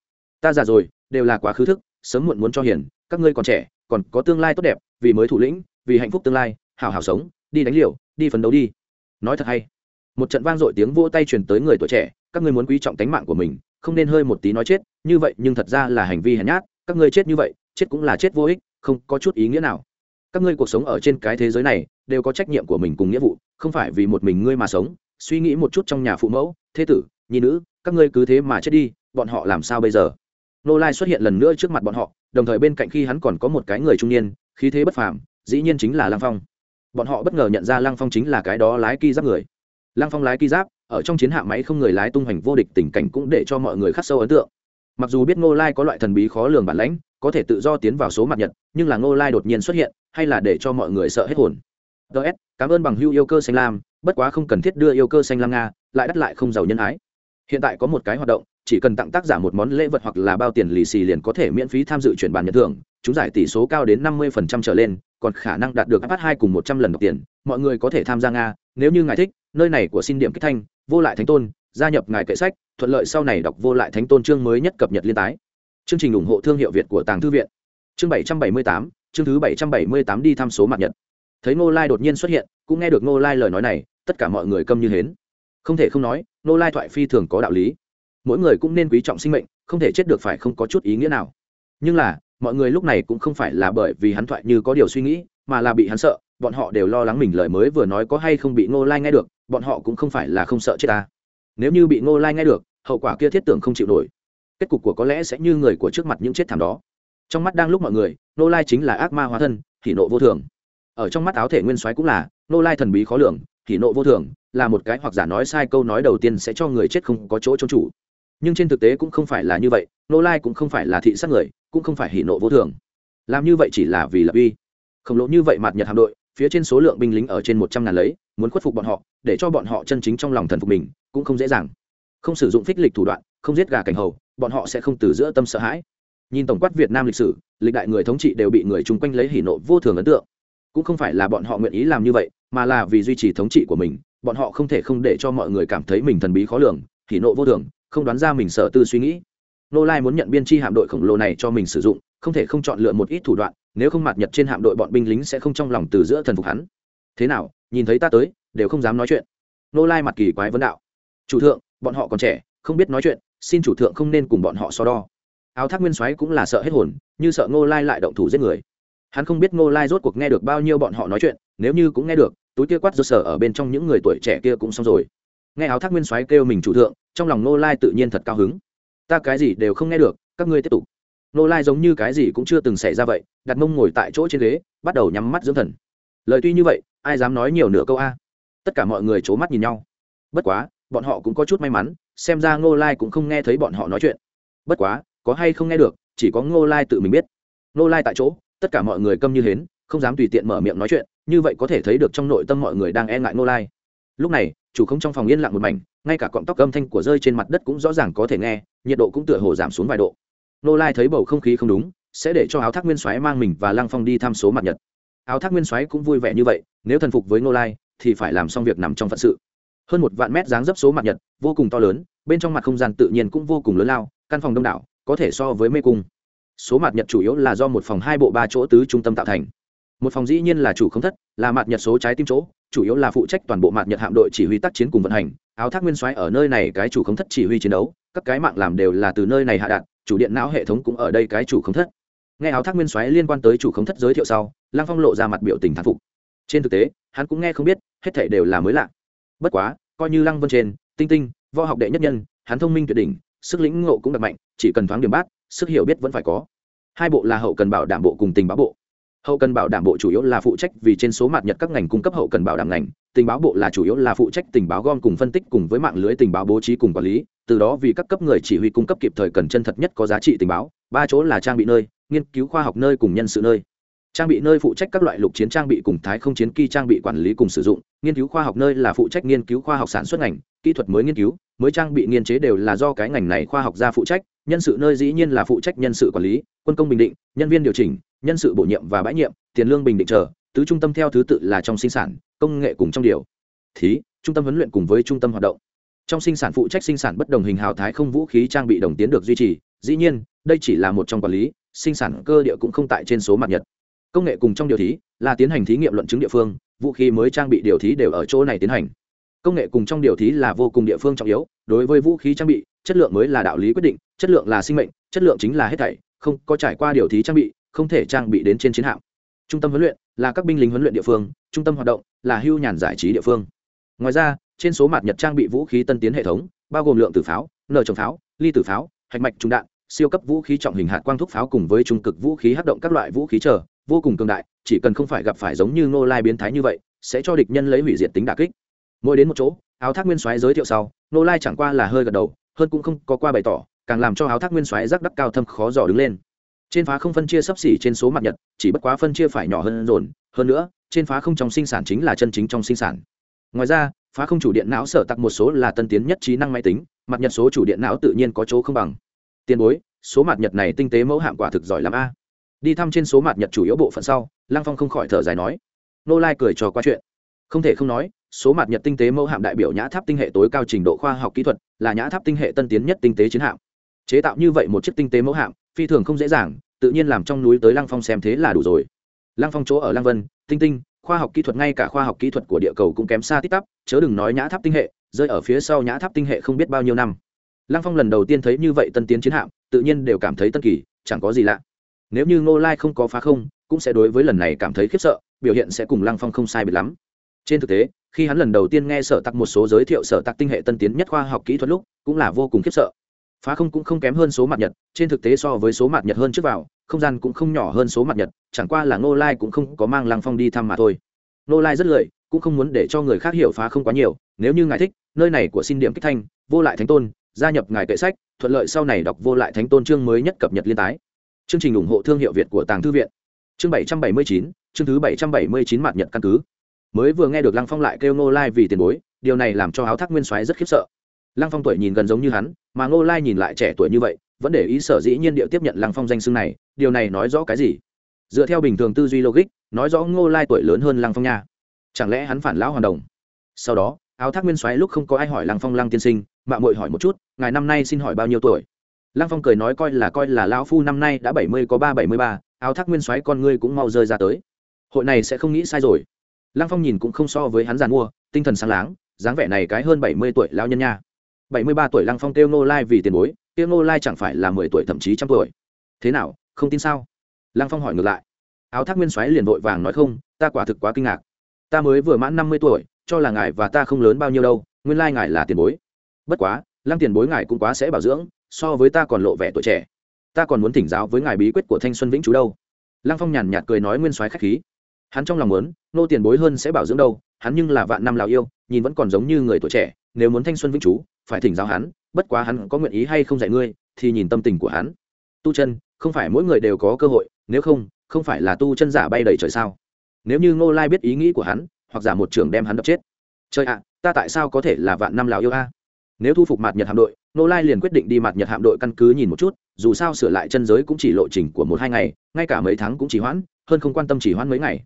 S1: Ta già rồi, đều là quá khứ thức, sớm muộn muốn cho hiền, các ngươi còn trẻ, còn có tương lai tốt đẹp, vì mới thủ lĩnh, vì hạnh phúc tương lai, hảo hảo sống, đi đánh liều, đi phấn đấu đi. Nói thật hay một trận vang dội tiếng vỗ tay truyền tới người tuổi trẻ, các ngươi muốn quý trọng tánh mạng của mình, không nên hơi một tí nói chết, như vậy nhưng thật ra là hành vi hèn nhát, các ngươi chết như vậy, chết cũng là chết vô ích, không có chút ý nghĩa nào. Các ngươi cuộc sống ở trên cái thế giới này, đều có trách nhiệm của mình cùng nghĩa vụ, không phải vì một mình ngươi mà sống, suy nghĩ một chút trong nhà phụ mẫu, thế tử, nhi nữ, các ngươi cứ thế mà chết đi, bọn họ làm sao bây giờ? Nô lai xuất hiện lần nữa trước mặt bọn họ, đồng thời bên cạnh khi hắn còn có một cái người trung niên, khí thế bất phàm, dĩ nhiên chính là lăng phong. Bọn họ bất ngờ nhận ra lăng phong chính là cái đó lái ki giáp người lăng phong lái ký giáp, ở trong chiến hạm máy không người lái tung hoành vô địch tình cảnh cũng để cho mọi người khắc sâu ấn tượng. Mặc dù biết ngô lai có loại thần bí khó lường bản lãnh, có thể tự do tiến vào số mặt nhật, nhưng là ngô lai đột nhiên xuất hiện, hay là để cho mọi người sợ hết hồn. Ts cảm ơn bằng hưu yêu cơ xanh lam, bất quá không cần thiết đưa yêu cơ xanh lam nga, lại đắt lại không giàu nhân ái. Hiện tại có một cái hoạt động, chỉ cần tặng tác giả một món lễ vật hoặc là bao tiền lì xì liền có thể miễn phí tham dự chuyển bàn nhận thưởng, chúng giải tỷ số cao đến năm mươi trở lên, còn khả năng đạt được ipad hai cùng một trăm lần đọc tiền, mọi người có thể tham gia nga, nếu như ngài thích nơi này của xin điểm kích thanh, vô lại thánh tôn, gia nhập ngài kệ sách, thuận lợi sau này đọc vô lại thánh tôn chương mới nhất cập nhật liên tái. Chương trình ủng hộ thương hiệu việt của tàng thư viện. Chương bảy trăm bảy mươi tám, chương thứ bảy trăm bảy mươi tám đi thăm số mặt nhật. Thấy ngô lai đột nhiên xuất hiện, cũng nghe được ngô lai lời nói này, tất cả mọi người câm như hến. Không thể không nói, ngô lai thoại phi thường có đạo lý. Mỗi người cũng nên quý trọng sinh mệnh, không thể chết được phải không có chút ý nghĩa nào. Nhưng là, mọi người lúc này cũng không phải là bởi vì hắn thoại như có điều suy nghĩ, mà là bị hắn sợ bọn họ đều lo lắng mình lời mới vừa nói có hay không bị ngô lai nghe được, bọn họ cũng không phải là không sợ chết ta. Nếu như bị ngô lai nghe được, hậu quả kia thiết tưởng không chịu nổi. Kết cục của có lẽ sẽ như người của trước mặt những chết thảm đó. Trong mắt đang lúc mọi người, ngô lai chính là ác ma hóa thân thì nộ vô thường. Ở trong mắt áo thể nguyên soái cũng là, ngô lai thần bí khó lường thì nộ vô thường, là một cái hoặc giả nói sai câu nói đầu tiên sẽ cho người chết không có chỗ trốn chủ. Nhưng trên thực tế cũng không phải là như vậy nô lai cũng không phải là thị sát người, cũng không phải hỉ nộ vô thường. Làm như vậy chỉ là vì lập uy. Khổng lồ như vậy mặt nhật hạm đội phía trên số lượng binh lính ở trên một trăm ngàn lấy, muốn khuất phục bọn họ, để cho bọn họ chân chính trong lòng thần phục mình, cũng không dễ dàng. Không sử dụng phích lịch thủ đoạn, không giết gà cảnh hầu, bọn họ sẽ không từ giữa tâm sợ hãi. Nhìn tổng quát việt nam lịch sử, lịch đại người thống trị đều bị người chung quanh lấy hỉ nộ vô thường ấn tượng. Cũng không phải là bọn họ nguyện ý làm như vậy, mà là vì duy trì thống trị của mình, bọn họ không thể không để cho mọi người cảm thấy mình thần bí khó lường, hỉ nộ vô thường, không đoán ra mình sở tư suy nghĩ. Nô lai muốn nhận biên chi hạm đội khổng lồ này cho mình sử dụng không thể không chọn lựa một ít thủ đoạn, nếu không mặt nhật trên hạm đội bọn binh lính sẽ không trong lòng từ giữa thần phục hắn. Thế nào, nhìn thấy ta tới, đều không dám nói chuyện. Nô lai mặt kỳ quái vấn đạo. Chủ thượng, bọn họ còn trẻ, không biết nói chuyện, xin chủ thượng không nên cùng bọn họ so đo. Áo thác nguyên soái cũng là sợ hết hồn, như sợ ngô lai lại động thủ giết người. Hắn không biết ngô lai rốt cuộc nghe được bao nhiêu bọn họ nói chuyện, nếu như cũng nghe được, túi kia quát do sở ở bên trong những người tuổi trẻ kia cũng xong rồi. Nghe áo thác nguyên soái kêu mình chủ thượng, trong lòng Ngô lai tự nhiên thật cao hứng. Ta cái gì đều không nghe được, các ngươi tiếp tục nô lai giống như cái gì cũng chưa từng xảy ra vậy, đặt mông ngồi tại chỗ trên ghế, bắt đầu nhắm mắt dưỡng thần. Lời tuy như vậy, ai dám nói nhiều nửa câu a? Tất cả mọi người c h ố mắt nhìn nhau. Bất quá, bọn họ cũng có chút may mắn, xem ra ngô lai cũng không nghe thấy bọn họ nói chuyện. Bất quá, có hay không nghe được, chỉ có ngô lai tự mình biết. Ngô lai tại chỗ, tất cả mọi người câm như hến, không dám tùy tiện mở miệng nói chuyện, như vậy có thể thấy được trong nội tâm mọi người đang e ngại ngô lai. Lúc này, chủ không trong phòng yên lặng một mảnh, ngay cả cọng tóc âm thanh của rơi trên mặt đất cũng rõ ràng có thể nghe, nhiệt độ cũng tựa hồ giảm xuống vài độ nô lai thấy bầu không khí không đúng, sẽ để cho áo thác nguyên soái mang mình và lăng phong đi thăm số mặt nhật. Áo thác nguyên soái cũng vui vẻ như vậy, nếu thần phục với nô lai, thì phải làm xong việc nằm trong phận sự. Hơn một vạn mét dáng dấp số mặt nhật, vô cùng to lớn, bên trong mặt không gian tự nhiên cũng vô cùng lớn lao, căn phòng đông đảo, có thể so với mê cung. Số mặt nhật chủ yếu là do một phòng hai bộ ba chỗ tứ trung tâm tạo thành. Một phòng dĩ nhiên là chủ không thất, là mặt nhật số trái tim chỗ chủ yếu là phụ trách toàn bộ mạng nhật hạm đội chỉ huy tác chiến cùng vận hành, áo thác nguyên soái ở nơi này cái chủ không thất chỉ huy chiến đấu, các cái mạng làm đều là từ nơi này hạ đạn, chủ điện não hệ thống cũng ở đây cái chủ không thất. Nghe áo thác nguyên soái liên quan tới chủ không thất giới thiệu sau, lăng phong lộ ra mặt biểu tình thán phục. Trên thực tế, hắn cũng nghe không biết, hết thể đều là mới lạ. Bất quá, coi như lăng vân trên, tinh tinh, võ học đệ nhất nhân, hắn thông minh tuyệt đỉnh, sức lĩnh ngộ cũng đặc mạnh, chỉ cần thoáng điểm bát, sức hiểu biết vẫn phải có. Hai bộ là hậu cần bảo đảm bộ cùng tình báo bộ hậu cần bảo đảm bộ chủ yếu là phụ trách vì trên số mặt nhật các ngành cung cấp hậu cần bảo đảm ngành, tình báo bộ là chủ yếu là phụ trách tình báo gom cùng phân tích cùng với mạng lưới tình báo bố trí cùng quản lý, từ đó vì các cấp người chỉ huy cung cấp kịp thời cần chân thật nhất có giá trị tình báo, ba chỗ là trang bị nơi, nghiên cứu khoa học nơi cùng nhân sự nơi. Trang bị nơi phụ trách các loại lục chiến trang bị cùng thái không chiến kỳ trang bị quản lý cùng sử dụng, nghiên cứu khoa học nơi là phụ trách nghiên cứu khoa học sản xuất ngành, kỹ thuật mới nghiên cứu, mới trang bị nghiên chế đều là do cái ngành này khoa học gia phụ trách nhân sự nơi dĩ nhiên là phụ trách nhân sự quản lý, quân công bình định, nhân viên điều chỉnh, nhân sự bổ nhiệm và bãi nhiệm, tiền lương bình định chờ, tứ trung tâm theo thứ tự là trong sinh sản, công nghệ cùng trong điều. Thí, trung tâm huấn luyện cùng với trung tâm hoạt động. Trong sinh sản phụ trách sinh sản bất đồng hình hào thái không vũ khí trang bị đồng tiến được duy trì, dĩ nhiên, đây chỉ là một trong quản lý, sinh sản cơ địa cũng không tại trên số mặt nhật. Công nghệ cùng trong điều thí, là tiến hành thí nghiệm luận chứng địa phương, vũ khí mới trang bị điều thí đều ở chỗ này tiến hành công nghệ cùng trong điều thí là vô cùng địa phương trọng yếu, đối với vũ khí trang bị, chất lượng mới là đạo lý quyết định, chất lượng là sinh mệnh, chất lượng chính là hết thảy, không có trải qua điều thí trang bị, không thể trang bị đến trên chiến hạm. Trung tâm huấn luyện là các binh lính huấn luyện địa phương, trung tâm hoạt động là hưu nhàn giải trí địa phương. Ngoài ra, trên số mặt nhật trang bị vũ khí tân tiến hệ thống, bao gồm lượng tử pháo nở trồng pháo, ly tử pháo, hạch mạch trung đạn, siêu cấp vũ khí trọng hình hạt quang thúc pháo cùng với trung cực vũ khí hát động các loại vũ khí chờ, vô cùng cường đại, chỉ cần không phải gặp phải giống như Ngô lai biến thái như vậy, sẽ cho địch nhân lấy hủy diệt tính đà kích mỗi đến một chỗ, áo thác nguyên soái giới thiệu sau nô lai chẳng qua là hơi gật đầu, hơn cũng không có qua bày tỏ, càng làm cho áo thác nguyên soái rắc đắc cao thâm khó dò đứng lên. Trên phá không phân chia sấp xỉ trên số mặt nhật, chỉ bất quá phân chia phải nhỏ hơn dồn, hơn nữa, trên phá không trong sinh sản chính là chân chính trong sinh sản. Ngoài ra, phá không chủ điện não sở tặc một số là tân tiến nhất trí năng máy tính, mặt nhật số chủ điện não tự nhiên có chỗ không bằng. Tiền bối, số mặt nhật này tinh tế mẫu hạng quả thực giỏi làm a. Đi thăm trên số mặt nhật chủ yếu bộ phận sau, lăng phong không khỏi thở dài nói. Nô lai cười trò qua chuyện không thể không nói, số mặt nhật tinh tế mẫu hạm đại biểu nhã tháp tinh hệ tối cao trình độ khoa học kỹ thuật là nhã tháp tinh hệ tân tiến nhất tinh tế chiến hạm. Chế tạo như vậy một chiếc tinh tế mẫu hạm, phi thường không dễ dàng, tự nhiên làm trong núi tới lăng phong xem thế là đủ rồi. Lăng phong chỗ ở lăng vân, tinh tinh, khoa học kỹ thuật ngay cả khoa học kỹ thuật của địa cầu cũng kém xa tít tắp, chớ đừng nói nhã tháp tinh hệ, rơi ở phía sau nhã tháp tinh hệ không biết bao nhiêu năm. Lăng phong lần đầu tiên thấy như vậy tân tiến chiến hạm, tự nhiên đều cảm thấy tân kỳ, chẳng có gì lạ. Nếu như ngô lai không có phá không, cũng sẽ đối với lần này cảm thấy khiếp sợ, biểu hiện sẽ cùng lăng phong không sai biệt lắm trên thực tế, khi hắn lần đầu tiên nghe sở tặc một số giới thiệu sở tặc tinh hệ tân tiến nhất khoa học kỹ thuật lúc, cũng là vô cùng khiếp sợ. Phá không cũng không kém hơn số mặt nhật, trên thực tế so với số mặt nhật hơn trước vào, không gian cũng không nhỏ hơn số mặt nhật, chẳng qua là ngô lai cũng không có mang lăng phong đi thăm mà thôi. Ngô lai rất lười, cũng không muốn để cho người khác hiểu phá không quá nhiều, nếu như ngài thích, nơi này của xin điểm kích thanh, vô lại thánh tôn, gia nhập ngài kệ sách, thuận lợi sau này đọc vô lại thánh tôn chương mới nhất cập nhật liên tái. Chương trình ủng hộ thương hiệu việt của tàng thư viện. Chương bảy trăm bảy mươi chín, chương thứ bảy trăm bảy mươi chín mặt nhật căn cứ mới vừa nghe được lăng phong lại kêu ngô lai vì tiền bối, điều này làm cho áo thác nguyên soái rất khiếp sợ. Lăng phong tuổi nhìn gần giống như hắn, mà ngô lai nhìn lại trẻ tuổi như vậy, vẫn để ý sở dĩ nhiên điệu tiếp nhận lăng phong danh xưng này, điều này nói rõ cái gì? Dựa theo bình thường tư duy logic, nói rõ ngô lai tuổi lớn hơn lăng phong nha. Chẳng lẽ hắn phản lão hoàn đồng? Sau đó, áo thác nguyên soái lúc không có ai hỏi lăng phong lăng tiên sinh mạng mội hỏi một chút, ngài năm nay xin hỏi bao nhiêu tuổi? Lăng phong cười nói coi là coi là lão phu năm nay đã bảy mươi, có ba bảy mươi ba, áo thác nguyên soái con ngươi cũng mau rơi ra tới. Hội này sẽ không nghĩ sai rồi lăng phong nhìn cũng không so với hắn giàn mua tinh thần sáng láng, dáng vẻ này cái hơn bảy mươi tuổi lao nhân nha. Bảy mươi ba tuổi lăng phong kêu nô lai vì tiền bối, kêu nô lai chẳng phải là mười tuổi thậm chí trăm tuổi. Thế nào, không tin sao? Lăng phong hỏi ngược lại. Áo thác nguyên xoáy liền vội vàng nói không, ta quả thực quá kinh ngạc. Ta mới vừa mãn năm mươi tuổi, cho là ngài và ta không lớn bao nhiêu đâu, nguyên lai ngài là tiền bối. Bất quá, lăng tiền bối ngài cũng quá sẽ bảo dưỡng, so với ta còn lộ vẻ tuổi trẻ. Ta còn muốn thỉnh giáo với ngài bí quyết của thanh xuân vĩnh chú đâu. Lăng phong nhàn nhạt cười nói nguyên soái khách khí hắn trong lòng muốn, nô tiền bối hơn sẽ bảo dưỡng đâu, hắn nhưng là vạn năm lào yêu, nhìn vẫn còn giống như người tuổi trẻ, nếu muốn thanh xuân vĩnh chú phải thỉnh giáo hắn, bất quá hắn có nguyện ý hay không dạy ngươi, thì nhìn tâm tình của hắn. Tu chân, không phải mỗi người đều có cơ hội, nếu không không phải là tu chân giả bay đầy trời sao? Nếu như ngô lai biết ý nghĩ của hắn, hoặc giả một trưởng đem hắn đập chết. Trời ạ, ta tại sao có thể là vạn năm lào yêu a? Nếu thu phục mặt nhật hạm đội, ngô lai liền quyết định đi mặt nhật hạm đội căn cứ nhìn một chút, dù sao sửa lại chân giới cũng chỉ lộ trình của một hai ngày, ngay cả mấy tháng cũng chỉ hoãn, hơn không quan tâm chỉ hoãn mấy ngày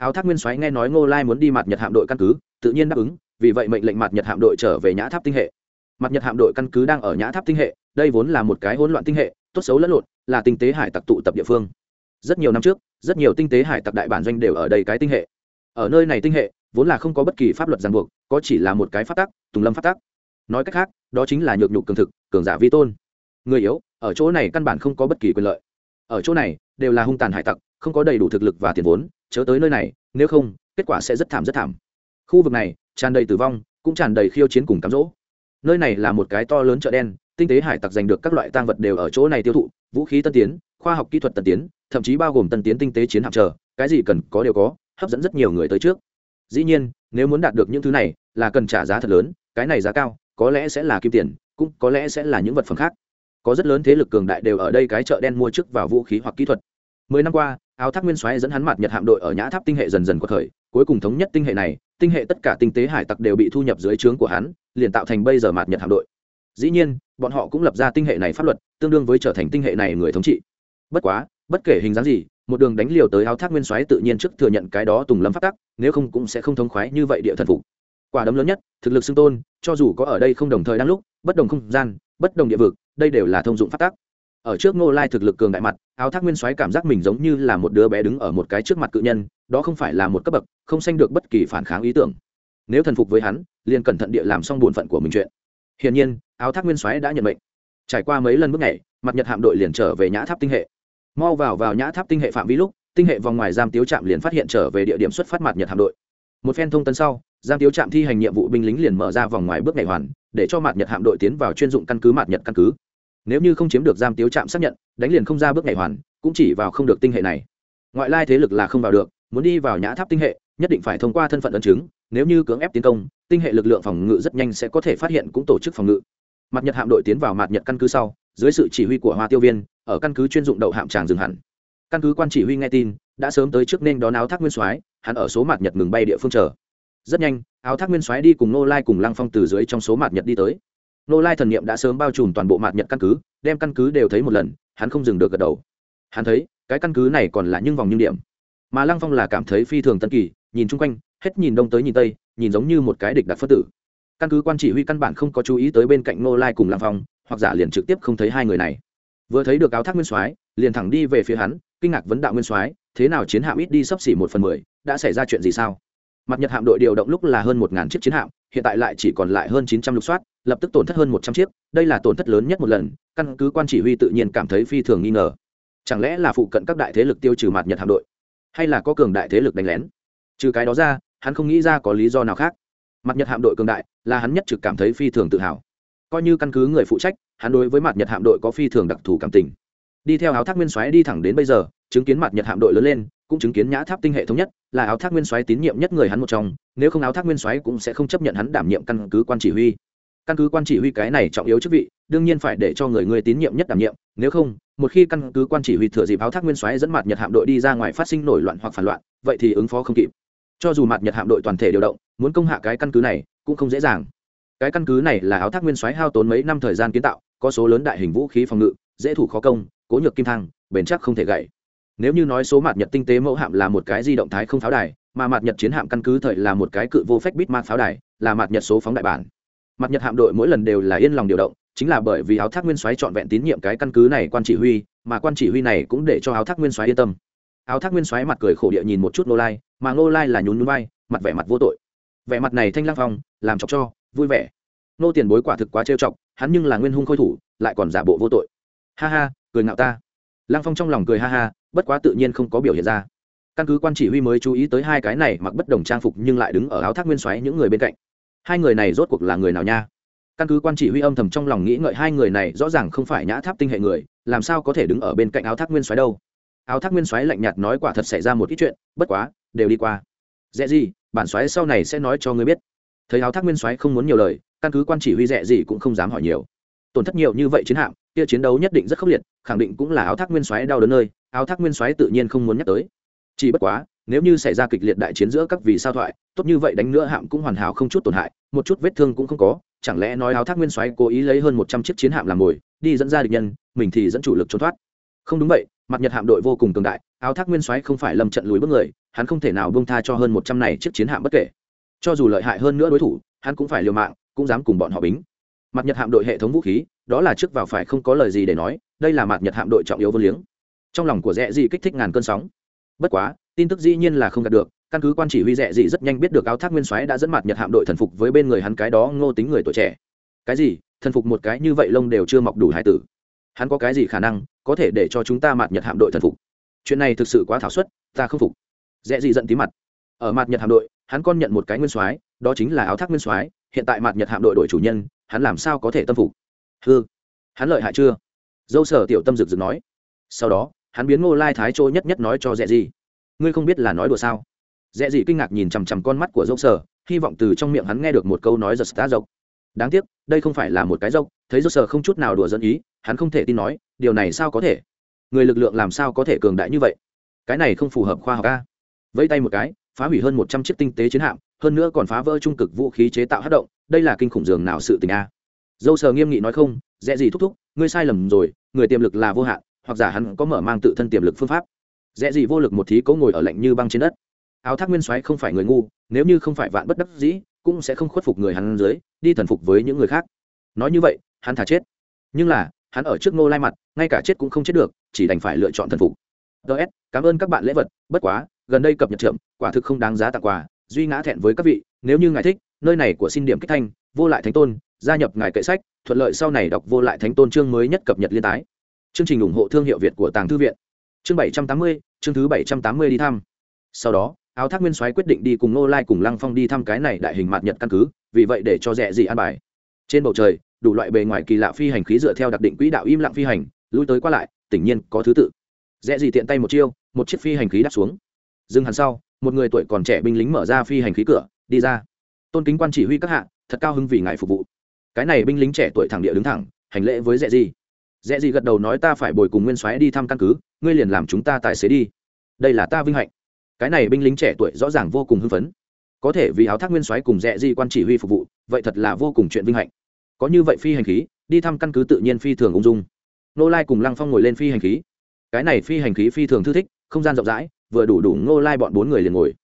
S1: áo thác nguyên soái nghe nói ngô lai muốn đi mặt nhật hạm đội căn cứ, tự nhiên đáp ứng, vì vậy mệnh lệnh mặt nhật hạm đội trở về nhã tháp tinh hệ. Mặt nhật hạm đội căn cứ đang ở nhã tháp tinh hệ, đây vốn là một cái hỗn loạn tinh hệ, tốt xấu lẫn lộn, là tinh tế hải tặc tụ tập địa phương. Rất nhiều năm trước, rất nhiều tinh tế hải tặc đại bản doanh đều ở đây cái tinh hệ. Ở nơi này tinh hệ, vốn là không có bất kỳ pháp luật ràng buộc, có chỉ là một cái phát tắc, tùng lâm phát tắc. Nói cách khác, đó chính là nhược nhục cường thực, cường giả vi tôn. Người yếu, ở chỗ này căn bản không có bất kỳ quyền lợi. Ở chỗ này, đều là hung tàn hải tặc không có đầy đủ thực lực và tiền vốn, chớ tới nơi này, nếu không, kết quả sẽ rất thảm rất thảm. Khu vực này, tràn đầy tử vong, cũng tràn đầy khiêu chiến cùng cám dỗ. Nơi này là một cái to lớn chợ đen, tinh tế hải tặc giành được các loại tang vật đều ở chỗ này tiêu thụ, vũ khí tân tiến, khoa học kỹ thuật tân tiến, thậm chí bao gồm tân tiến tinh tế chiến hạm chờ, cái gì cần có đều có, hấp dẫn rất nhiều người tới trước. Dĩ nhiên, nếu muốn đạt được những thứ này, là cần trả giá thật lớn, cái này giá cao, có lẽ sẽ là kim tiền, cũng có lẽ sẽ là những vật phẩm khác. Có rất lớn thế lực cường đại đều ở đây cái chợ đen mua trước vào vũ khí hoặc kỹ thuật. Mười năm qua áo thác nguyên soái dẫn hắn mặt nhật hạm đội ở nhã tháp tinh hệ dần dần qua thời cuối cùng thống nhất tinh hệ này, tinh hệ tất cả tinh tế hải tặc đều bị thu nhập dưới trướng của hắn, liền tạo thành bây giờ mặt nhật hạm đội. Dĩ nhiên, bọn họ cũng lập ra tinh hệ này pháp luật, tương đương với trở thành tinh hệ này người thống trị. Bất quá, bất kể hình dáng gì, một đường đánh liều tới áo thác nguyên soái tự nhiên trước thừa nhận cái đó tùng lâm phát tắc, nếu không cũng sẽ không thống khoái như vậy địa thần phục. Quả đấm lớn nhất, thực lực xưng tôn, cho dù có ở đây không đồng thời đang lúc, bất đồng không gian, bất đồng địa vực, đây đều là thông dụng phát tắc ở trước ngô lai thực lực cường đại mặt, áo thác nguyên soái cảm giác mình giống như là một đứa bé đứng ở một cái trước mặt cự nhân, đó không phải là một cấp bậc, không sanh được bất kỳ phản kháng ý tưởng. Nếu thần phục với hắn, liền cẩn thận địa làm xong bổn phận của mình chuyện. Hiển nhiên, áo thác nguyên soái đã nhận mệnh. Trải qua mấy lần bước nhảy, mặt nhật hạm đội liền trở về nhã tháp tinh hệ. Mau vào vào nhã tháp tinh hệ phạm vi lúc, tinh hệ vòng ngoài giam tiếu trạm liền phát hiện trở về địa điểm xuất phát mặt nhật hạm đội. Một phen thông tấn sau, giam tiếu trạm thi hành nhiệm vụ binh lính liền mở ra vòng ngoài bước nhảy hoàn, để cho mặt nhật hạm đội tiến vào chuyên dụng căn cứ mặt nhật căn cứ nếu như không chiếm được giam tiếu trạm xác nhận, đánh liền không ra bước nhảy hoàn, cũng chỉ vào không được tinh hệ này. Ngoại lai thế lực là không vào được, muốn đi vào nhã tháp tinh hệ, nhất định phải thông qua thân phận ấn chứng, nếu như cưỡng ép tiến công, tinh hệ lực lượng phòng ngự rất nhanh sẽ có thể phát hiện cũng tổ chức phòng ngự. Mặt nhật hạm đội tiến vào mặt nhật căn cứ sau, dưới sự chỉ huy của hoa tiêu viên, ở căn cứ chuyên dụng đậu hạm tràng dừng hẳn. Căn cứ quan chỉ huy nghe tin, đã sớm tới trước nên đón áo thác nguyên soái, hắn ở số mặt nhật ngừng bay địa phương chờ. Rất nhanh, áo thác nguyên soái đi cùng nô lai cùng lăng phong từ dưới trong số mặt nhật đi tới nô lai thần niệm đã sớm bao trùm toàn bộ mặt nhật căn cứ, đem căn cứ đều thấy một lần, hắn không dừng được gật đầu. Hắn thấy, cái căn cứ này còn là những vòng những điểm. Mà lăng phong là cảm thấy phi thường tân kỳ, nhìn chung quanh, hết nhìn đông tới nhìn tây, nhìn giống như một cái địch đặc phất tử. Căn cứ quan chỉ huy căn bản không có chú ý tới bên cạnh nô lai cùng lăng phong, hoặc giả liền trực tiếp không thấy hai người này. Vừa thấy được áo thác nguyên soái, liền thẳng đi về phía hắn, kinh ngạc vấn đạo nguyên soái, thế nào chiến hạm ít đi sấp xỉ một phần mười, đã xảy ra chuyện gì sao? Mặt nhật hạm đội điều động lúc là hơn một ngàn chiếc chiến hạm hiện tại lại chỉ còn lại hơn chín trăm lục soát, lập tức tổn thất hơn một trăm chiếc, đây là tổn thất lớn nhất một lần, căn cứ quan chỉ huy tự nhiên cảm thấy phi thường nghi ngờ. Chẳng lẽ là phụ cận các đại thế lực tiêu trừ mặt nhật hạm đội? Hay là có cường đại thế lực đánh lén? Trừ cái đó ra, hắn không nghĩ ra có lý do nào khác. Mặt nhật hạm đội cường đại, là hắn nhất trực cảm thấy phi thường tự hào. Coi như căn cứ người phụ trách, hắn đối với mặt nhật hạm đội có phi thường đặc thù cảm tình. Đi theo áo thác nguyên soái đi thẳng đến bây giờ, chứng kiến mặt nhật hạm đội lớn lên cũng chứng kiến nhã tháp tinh hệ thống nhất, là áo thác nguyên soái tín nhiệm nhất người hắn một trong, nếu không áo thác nguyên soái cũng sẽ không chấp nhận hắn đảm nhiệm căn cứ quan chỉ huy. Căn cứ quan chỉ huy cái này trọng yếu chức vị, đương nhiên phải để cho người người tín nhiệm nhất đảm nhiệm, nếu không, một khi căn cứ quan chỉ huy thừa dịp áo thác nguyên soái dẫn mặt nhật hạm đội đi ra ngoài phát sinh nổi loạn hoặc phản loạn, vậy thì ứng phó không kịp. Cho dù mặt nhật hạm đội toàn thể điều động, muốn công hạ cái căn cứ này, cũng không dễ dàng. Cái căn cứ này là áo thác nguyên soái hao tốn mấy năm thời gian kiến tạo, có số lớn đại hình vũ khí phòng ngự, dễ thủ khó công, cố nhược kim thang, bền chắc không thể gãy nếu như nói số mặt nhật tinh tế mẫu hạm là một cái di động thái không pháo đài, mà mặt nhật chiến hạm căn cứ thời là một cái cự vô phép bít mạt pháo đài, là mặt nhật số phóng đại bản. Mặt nhật hạm đội mỗi lần đều là yên lòng điều động, chính là bởi vì áo thác nguyên soái trọn vẹn tín nhiệm cái căn cứ này quan chỉ huy, mà quan chỉ huy này cũng để cho áo thác nguyên soái yên tâm. Áo thác nguyên soái mặt cười khổ địa nhìn một chút nô lai, mà nô lai là nhún nhún bay mặt vẻ mặt vô tội. Vẻ mặt này thanh lang phong, làm chọc cho, vui vẻ. Nô tiền bối quả thực quá trêu chọc, hắn nhưng là nguyên hung khôi thủ, lại còn giả bộ vô tội. Ha ha, cười ngạo ta. Lang phong trong lòng cười ha ha bất quá tự nhiên không có biểu hiện ra. Căn cứ quan chỉ huy mới chú ý tới hai cái này mặc bất đồng trang phục nhưng lại đứng ở áo thác nguyên xoáy những người bên cạnh. Hai người này rốt cuộc là người nào nha? Căn cứ quan chỉ huy âm thầm trong lòng nghĩ ngợi hai người này rõ ràng không phải nhã tháp tinh hệ người, làm sao có thể đứng ở bên cạnh áo thác nguyên xoáy đâu? Áo thác nguyên xoáy lạnh nhạt nói quả thật xảy ra một ít chuyện, bất quá, đều đi qua. Dễ gì, bản xoáy sau này sẽ nói cho ngươi biết. Thấy áo thác nguyên xoáy không muốn nhiều lời, căn cứ quan chỉ huy dẹ gì cũng không dám hỏi nhiều. Tổn thất nhiều như vậy chiến hạm, kia chiến đấu nhất định rất khốc liệt, khẳng định cũng là áo thác nguyên xoáy đau đớn nơi áo thác nguyên soái tự nhiên không muốn nhắc tới. Chỉ bất quá, nếu như xảy ra kịch liệt đại chiến giữa các vì sao thoại, tốt như vậy đánh nữa hạm cũng hoàn hảo không chút tổn hại, một chút vết thương cũng không có, chẳng lẽ nói áo thác nguyên soái cố ý lấy hơn một trăm chiếc chiến hạm làm mồi, đi dẫn ra địch nhân, mình thì dẫn chủ lực trốn thoát. Không đúng vậy, mặt nhật hạm đội vô cùng cường đại, áo thác nguyên soái không phải lâm trận lùi bước người, hắn không thể nào bông tha cho hơn một trăm này chiếc chiến hạm bất kể. Cho dù lợi hại hơn nữa đối thủ, hắn cũng phải liều mạng, cũng dám cùng bọn họ bính. Mặt nhật hạm đội hệ thống vũ khí, đó là trước vào phải không có lời gì để nói, đây là mặt nhật hạm đội trọng yếu vô liếng trong lòng của rẽ dị kích thích ngàn cơn sóng. Bất quá, tin tức dĩ nhiên là không đạt được, căn cứ quan chỉ huy rẽ dị rất nhanh biết được áo thác nguyên soái đã dẫn mặt nhật hạm đội thần phục với bên người hắn cái đó ngô tính người tuổi trẻ. Cái gì? Thần phục một cái như vậy lông đều chưa mọc đủ hải tử. Hắn có cái gì khả năng có thể để cho chúng ta mặt nhật hạm đội thần phục? Chuyện này thực sự quá thảo suất, ta không phục. Rẽ dị giận tí mặt. Ở mặt nhật hạm đội, hắn con nhận một cái nguyên soái, đó chính là áo thác nguyên soái, hiện tại mặt nhật hạm đội đổi chủ nhân, hắn làm sao có thể tâm phục? Hư hắn lợi hại chưa? Dâu sở tiểu tâm rực rực nói. Sau đó hắn biến ngô lai thái chỗ nhất nhất nói cho dẹ gì. Ngươi không biết là nói đùa sao? Dẹ gì kinh ngạc nhìn chằm chằm con mắt của dâu sở, hy vọng từ trong miệng hắn nghe được một câu nói giật tá dọc. Đáng tiếc, đây không phải là một cái dốc, thấy dâu sở không chút nào đùa dẫn ý, hắn không thể tin nói, điều này sao có thể? Người lực lượng làm sao có thể cường đại như vậy? Cái này không phù hợp khoa học ca vẫy tay một cái, phá hủy hơn một trăm chiếc tinh tế chiến hạm, hơn nữa còn phá vỡ trung cực vũ khí chế tạo hát động, đây là kinh khủng dường nào sự tình a. Dâu sờ nghiêm nghị nói không dễ gì thúc thúc, ngươi sai lầm rồi, người tiềm lực là vô hạn hoặc giả hắn có mở mang tự thân tiềm lực phương pháp. Dễ gì vô lực một thí cố ngồi ở lạnh như băng trên đất. Áo thác nguyên soái không phải người ngu, nếu như không phải vạn bất đắc dĩ, cũng sẽ không khuất phục người hắn dưới, đi thần phục với những người khác. Nói như vậy, hắn thả chết. Nhưng là, hắn ở trước ngô lai mặt, ngay cả chết cũng không chết được, chỉ đành phải lựa chọn thần phục. Ts cảm ơn các bạn lễ vật, bất quá, gần đây cập nhật trượm quả thực không đáng giá tặng quà, duy ngã thẹn với các vị, nếu như ngài thích, nơi này của xin điểm kích thanh, vô lại thánh tôn, gia nhập ngài kệ sách, thuận lợi sau này đọc vô lại thánh tôn chương mới nhất cập nhật liên tái chương trình ủng hộ thương hiệu việt của tàng thư viện. Chương bảy trăm tám mươi, chương thứ bảy trăm tám mươi đi thăm. Sau đó, áo thác nguyên soái quyết định đi cùng nô lai cùng lăng phong đi thăm cái này đại hình mạt nhật căn cứ, vì vậy để cho rẻ gì an bài. Trên bầu trời, đủ loại bề ngoài kỳ lạ phi hành khí dựa theo đặc định quỹ đạo im lặng phi hành, lui tới qua lại, tỉnh nhiên có thứ tự. Rẽ gì tiện tay một chiêu, một chiếc phi hành khí đáp xuống. Dừng hẳn sau, một người tuổi còn trẻ binh lính mở ra phi hành khí cửa, đi ra. Tôn kính quan chỉ huy các hạ, thật cao hứng vì ngài phục vụ. Cái này binh lính trẻ tuổi thẳng địa đứng thẳng, hành lễ với rẽ gì rẽ gì gật đầu nói ta phải bồi cùng nguyên soái đi thăm căn cứ, ngươi liền làm chúng ta tài xế đi. Đây là ta vinh hạnh. Cái này binh lính trẻ tuổi rõ ràng vô cùng hưng phấn. Có thể vì áo thác nguyên soái cùng rẽ gì quan chỉ huy phục vụ, vậy thật là vô cùng chuyện vinh hạnh. Có như vậy phi hành khí, đi thăm căn cứ tự nhiên phi thường ung dung. Nô lai cùng lăng phong ngồi lên phi hành khí. Cái này phi hành khí phi thường thư thích, không gian rộng rãi, vừa đủ đủ ngô lai bọn bốn người liền ngồi.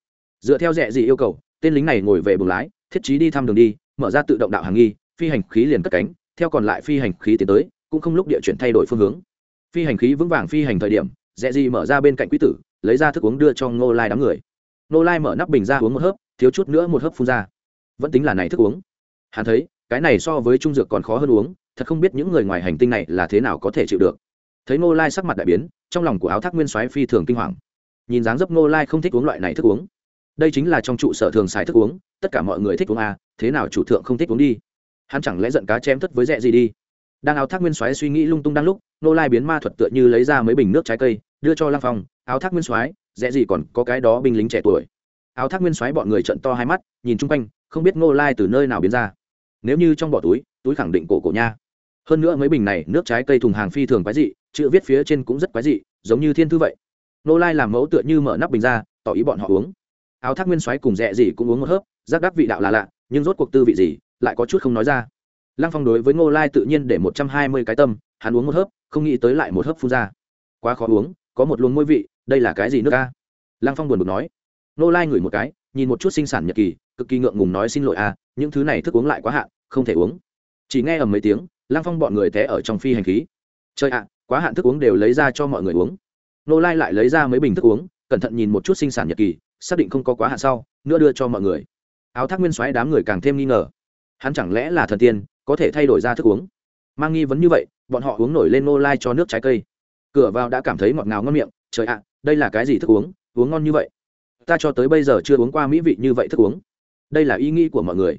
S1: Dựa theo rẻ gì yêu cầu, tên lính này ngồi về buồng lái, thiết trí đi thăm đường đi, mở ra tự động đạo hàng nghi, phi hành khí liền cất cánh, theo còn lại phi hành khí tiến tới cũng không lúc địa chuyển thay đổi phương hướng. Phi hành khí vững vàng phi hành thời điểm, dẹ gì mở ra bên cạnh quý tử, lấy ra thức uống đưa cho ngô lai đám người. Ngô lai mở nắp bình ra uống một hớp, thiếu chút nữa một hớp phun ra. Vẫn tính là này thức uống. Hắn thấy, cái này so với trung dược còn khó hơn uống, thật không biết những người ngoài hành tinh này là thế nào có thể chịu được. Thấy ngô lai sắc mặt đại biến, trong lòng của áo thác nguyên soái phi thường kinh hoàng. Nhìn dáng dấp ngô lai không thích uống loại này thức uống. Đây chính là trong trụ sở thường xài thức uống, tất cả mọi người thích uống à thế nào chủ thượng không thích uống đi. Hắn chẳng lẽ giận cá chém thất với rẻ gì đi? Đang áo thác nguyên soái suy nghĩ lung tung đang lúc, nô lai biến ma thuật tựa như lấy ra mấy bình nước trái cây, đưa cho lăng phong, áo thác nguyên soái dễ gì còn có cái đó binh lính trẻ tuổi. Áo thác nguyên soái bọn người trận to hai mắt, nhìn chung quanh, không biết nô lai từ nơi nào biến ra. Nếu như trong bỏ túi túi khẳng định cổ cổ nha. Hơn nữa mấy bình này nước trái cây thùng hàng phi thường quái dị, chữ viết phía trên cũng rất quái dị, giống như thiên thư vậy. Nô lai làm mẫu tựa như mở nắp bình ra, tỏ ý bọn họ uống. Áo thác nguyên xoáy cùng dễ gì cũng uống một hớp, giác đắc vị đạo là lạ, nhưng rốt cuộc tư vị gì, lại có chút không nói ra lăng phong đối với ngô lai tự nhiên để một trăm hai mươi cái tâm hắn uống một hớp không nghĩ tới lại một hớp phun ra. Quá khó uống có một luồng môi vị đây là cái gì nước ca lăng phong buồn bực nói. Ngô lai ngửi một cái nhìn một chút sinh sản nhật kỳ cực kỳ ngượng ngùng nói xin lỗi à, những thứ này thức uống lại quá hạn không thể uống. Chỉ nghe ầm mấy tiếng lăng phong bọn người té ở trong phi hành khí. Chơi ạ quá hạn thức uống đều lấy ra cho mọi người uống. Nô lai lại lấy ra mấy bình thức uống cẩn thận nhìn một chút sinh sản nhật kỳ xác định không có quá hạn sau nữa đưa cho mọi người. Áo thác nguyên xoáy đám người càng thêm nghi ngờ. Hắn chẳng lẽ là thần tiên có thể thay đổi ra thức uống. Mang nghi vấn như vậy, bọn họ uống nổi lên nô lai cho nước trái cây. Cửa vào đã cảm thấy ngọt ngào ngon miệng, trời ạ, đây là cái gì thức uống? Uống ngon như vậy? Ta cho tới bây giờ chưa uống qua mỹ vị như vậy thức uống. Đây là ý nghĩ của mọi người.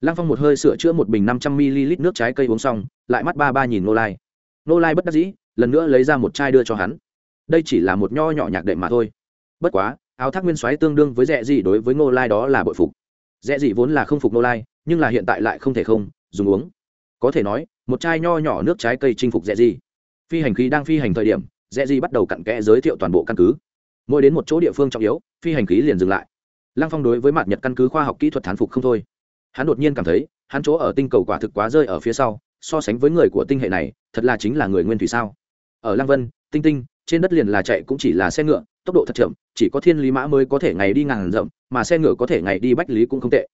S1: Lăng phong một hơi sửa chữa một bình năm trăm ml nước trái cây uống xong, lại mắt ba ba nhìn nô lai. Nô lai bất đắc dĩ, lần nữa lấy ra một chai đưa cho hắn. Đây chỉ là một nho nhỏ nhạc đệm mà thôi. Bất quá, áo thác nguyên soái tương đương với rẻ gì đối với nô lai đó là bội phục. Rẻ gì vốn là không phục nô lai, nhưng là hiện tại lại không thể không dùng uống. Có thể nói, một chai nho nhỏ nước trái cây chinh phục dễ gì phi hành khí đang phi hành thời điểm dễ gì bắt đầu cặn kẽ giới thiệu toàn bộ căn cứ. Mỗi đến một chỗ địa phương trọng yếu, phi hành khí liền dừng lại. Lăng phong đối với mặt nhật căn cứ khoa học kỹ thuật thán phục không thôi. Hắn đột nhiên cảm thấy, hắn chỗ ở tinh cầu quả thực quá rơi ở phía sau, so sánh với người của tinh hệ này, thật là chính là người nguyên thủy sao. Ở lăng vân, tinh tinh, trên đất liền là chạy cũng chỉ là xe ngựa, tốc độ thật chậm, chỉ có thiên lý mã mới có thể ngày đi ngàn rộng mà xe ngựa có thể ngày đi bách lý cũng không tệ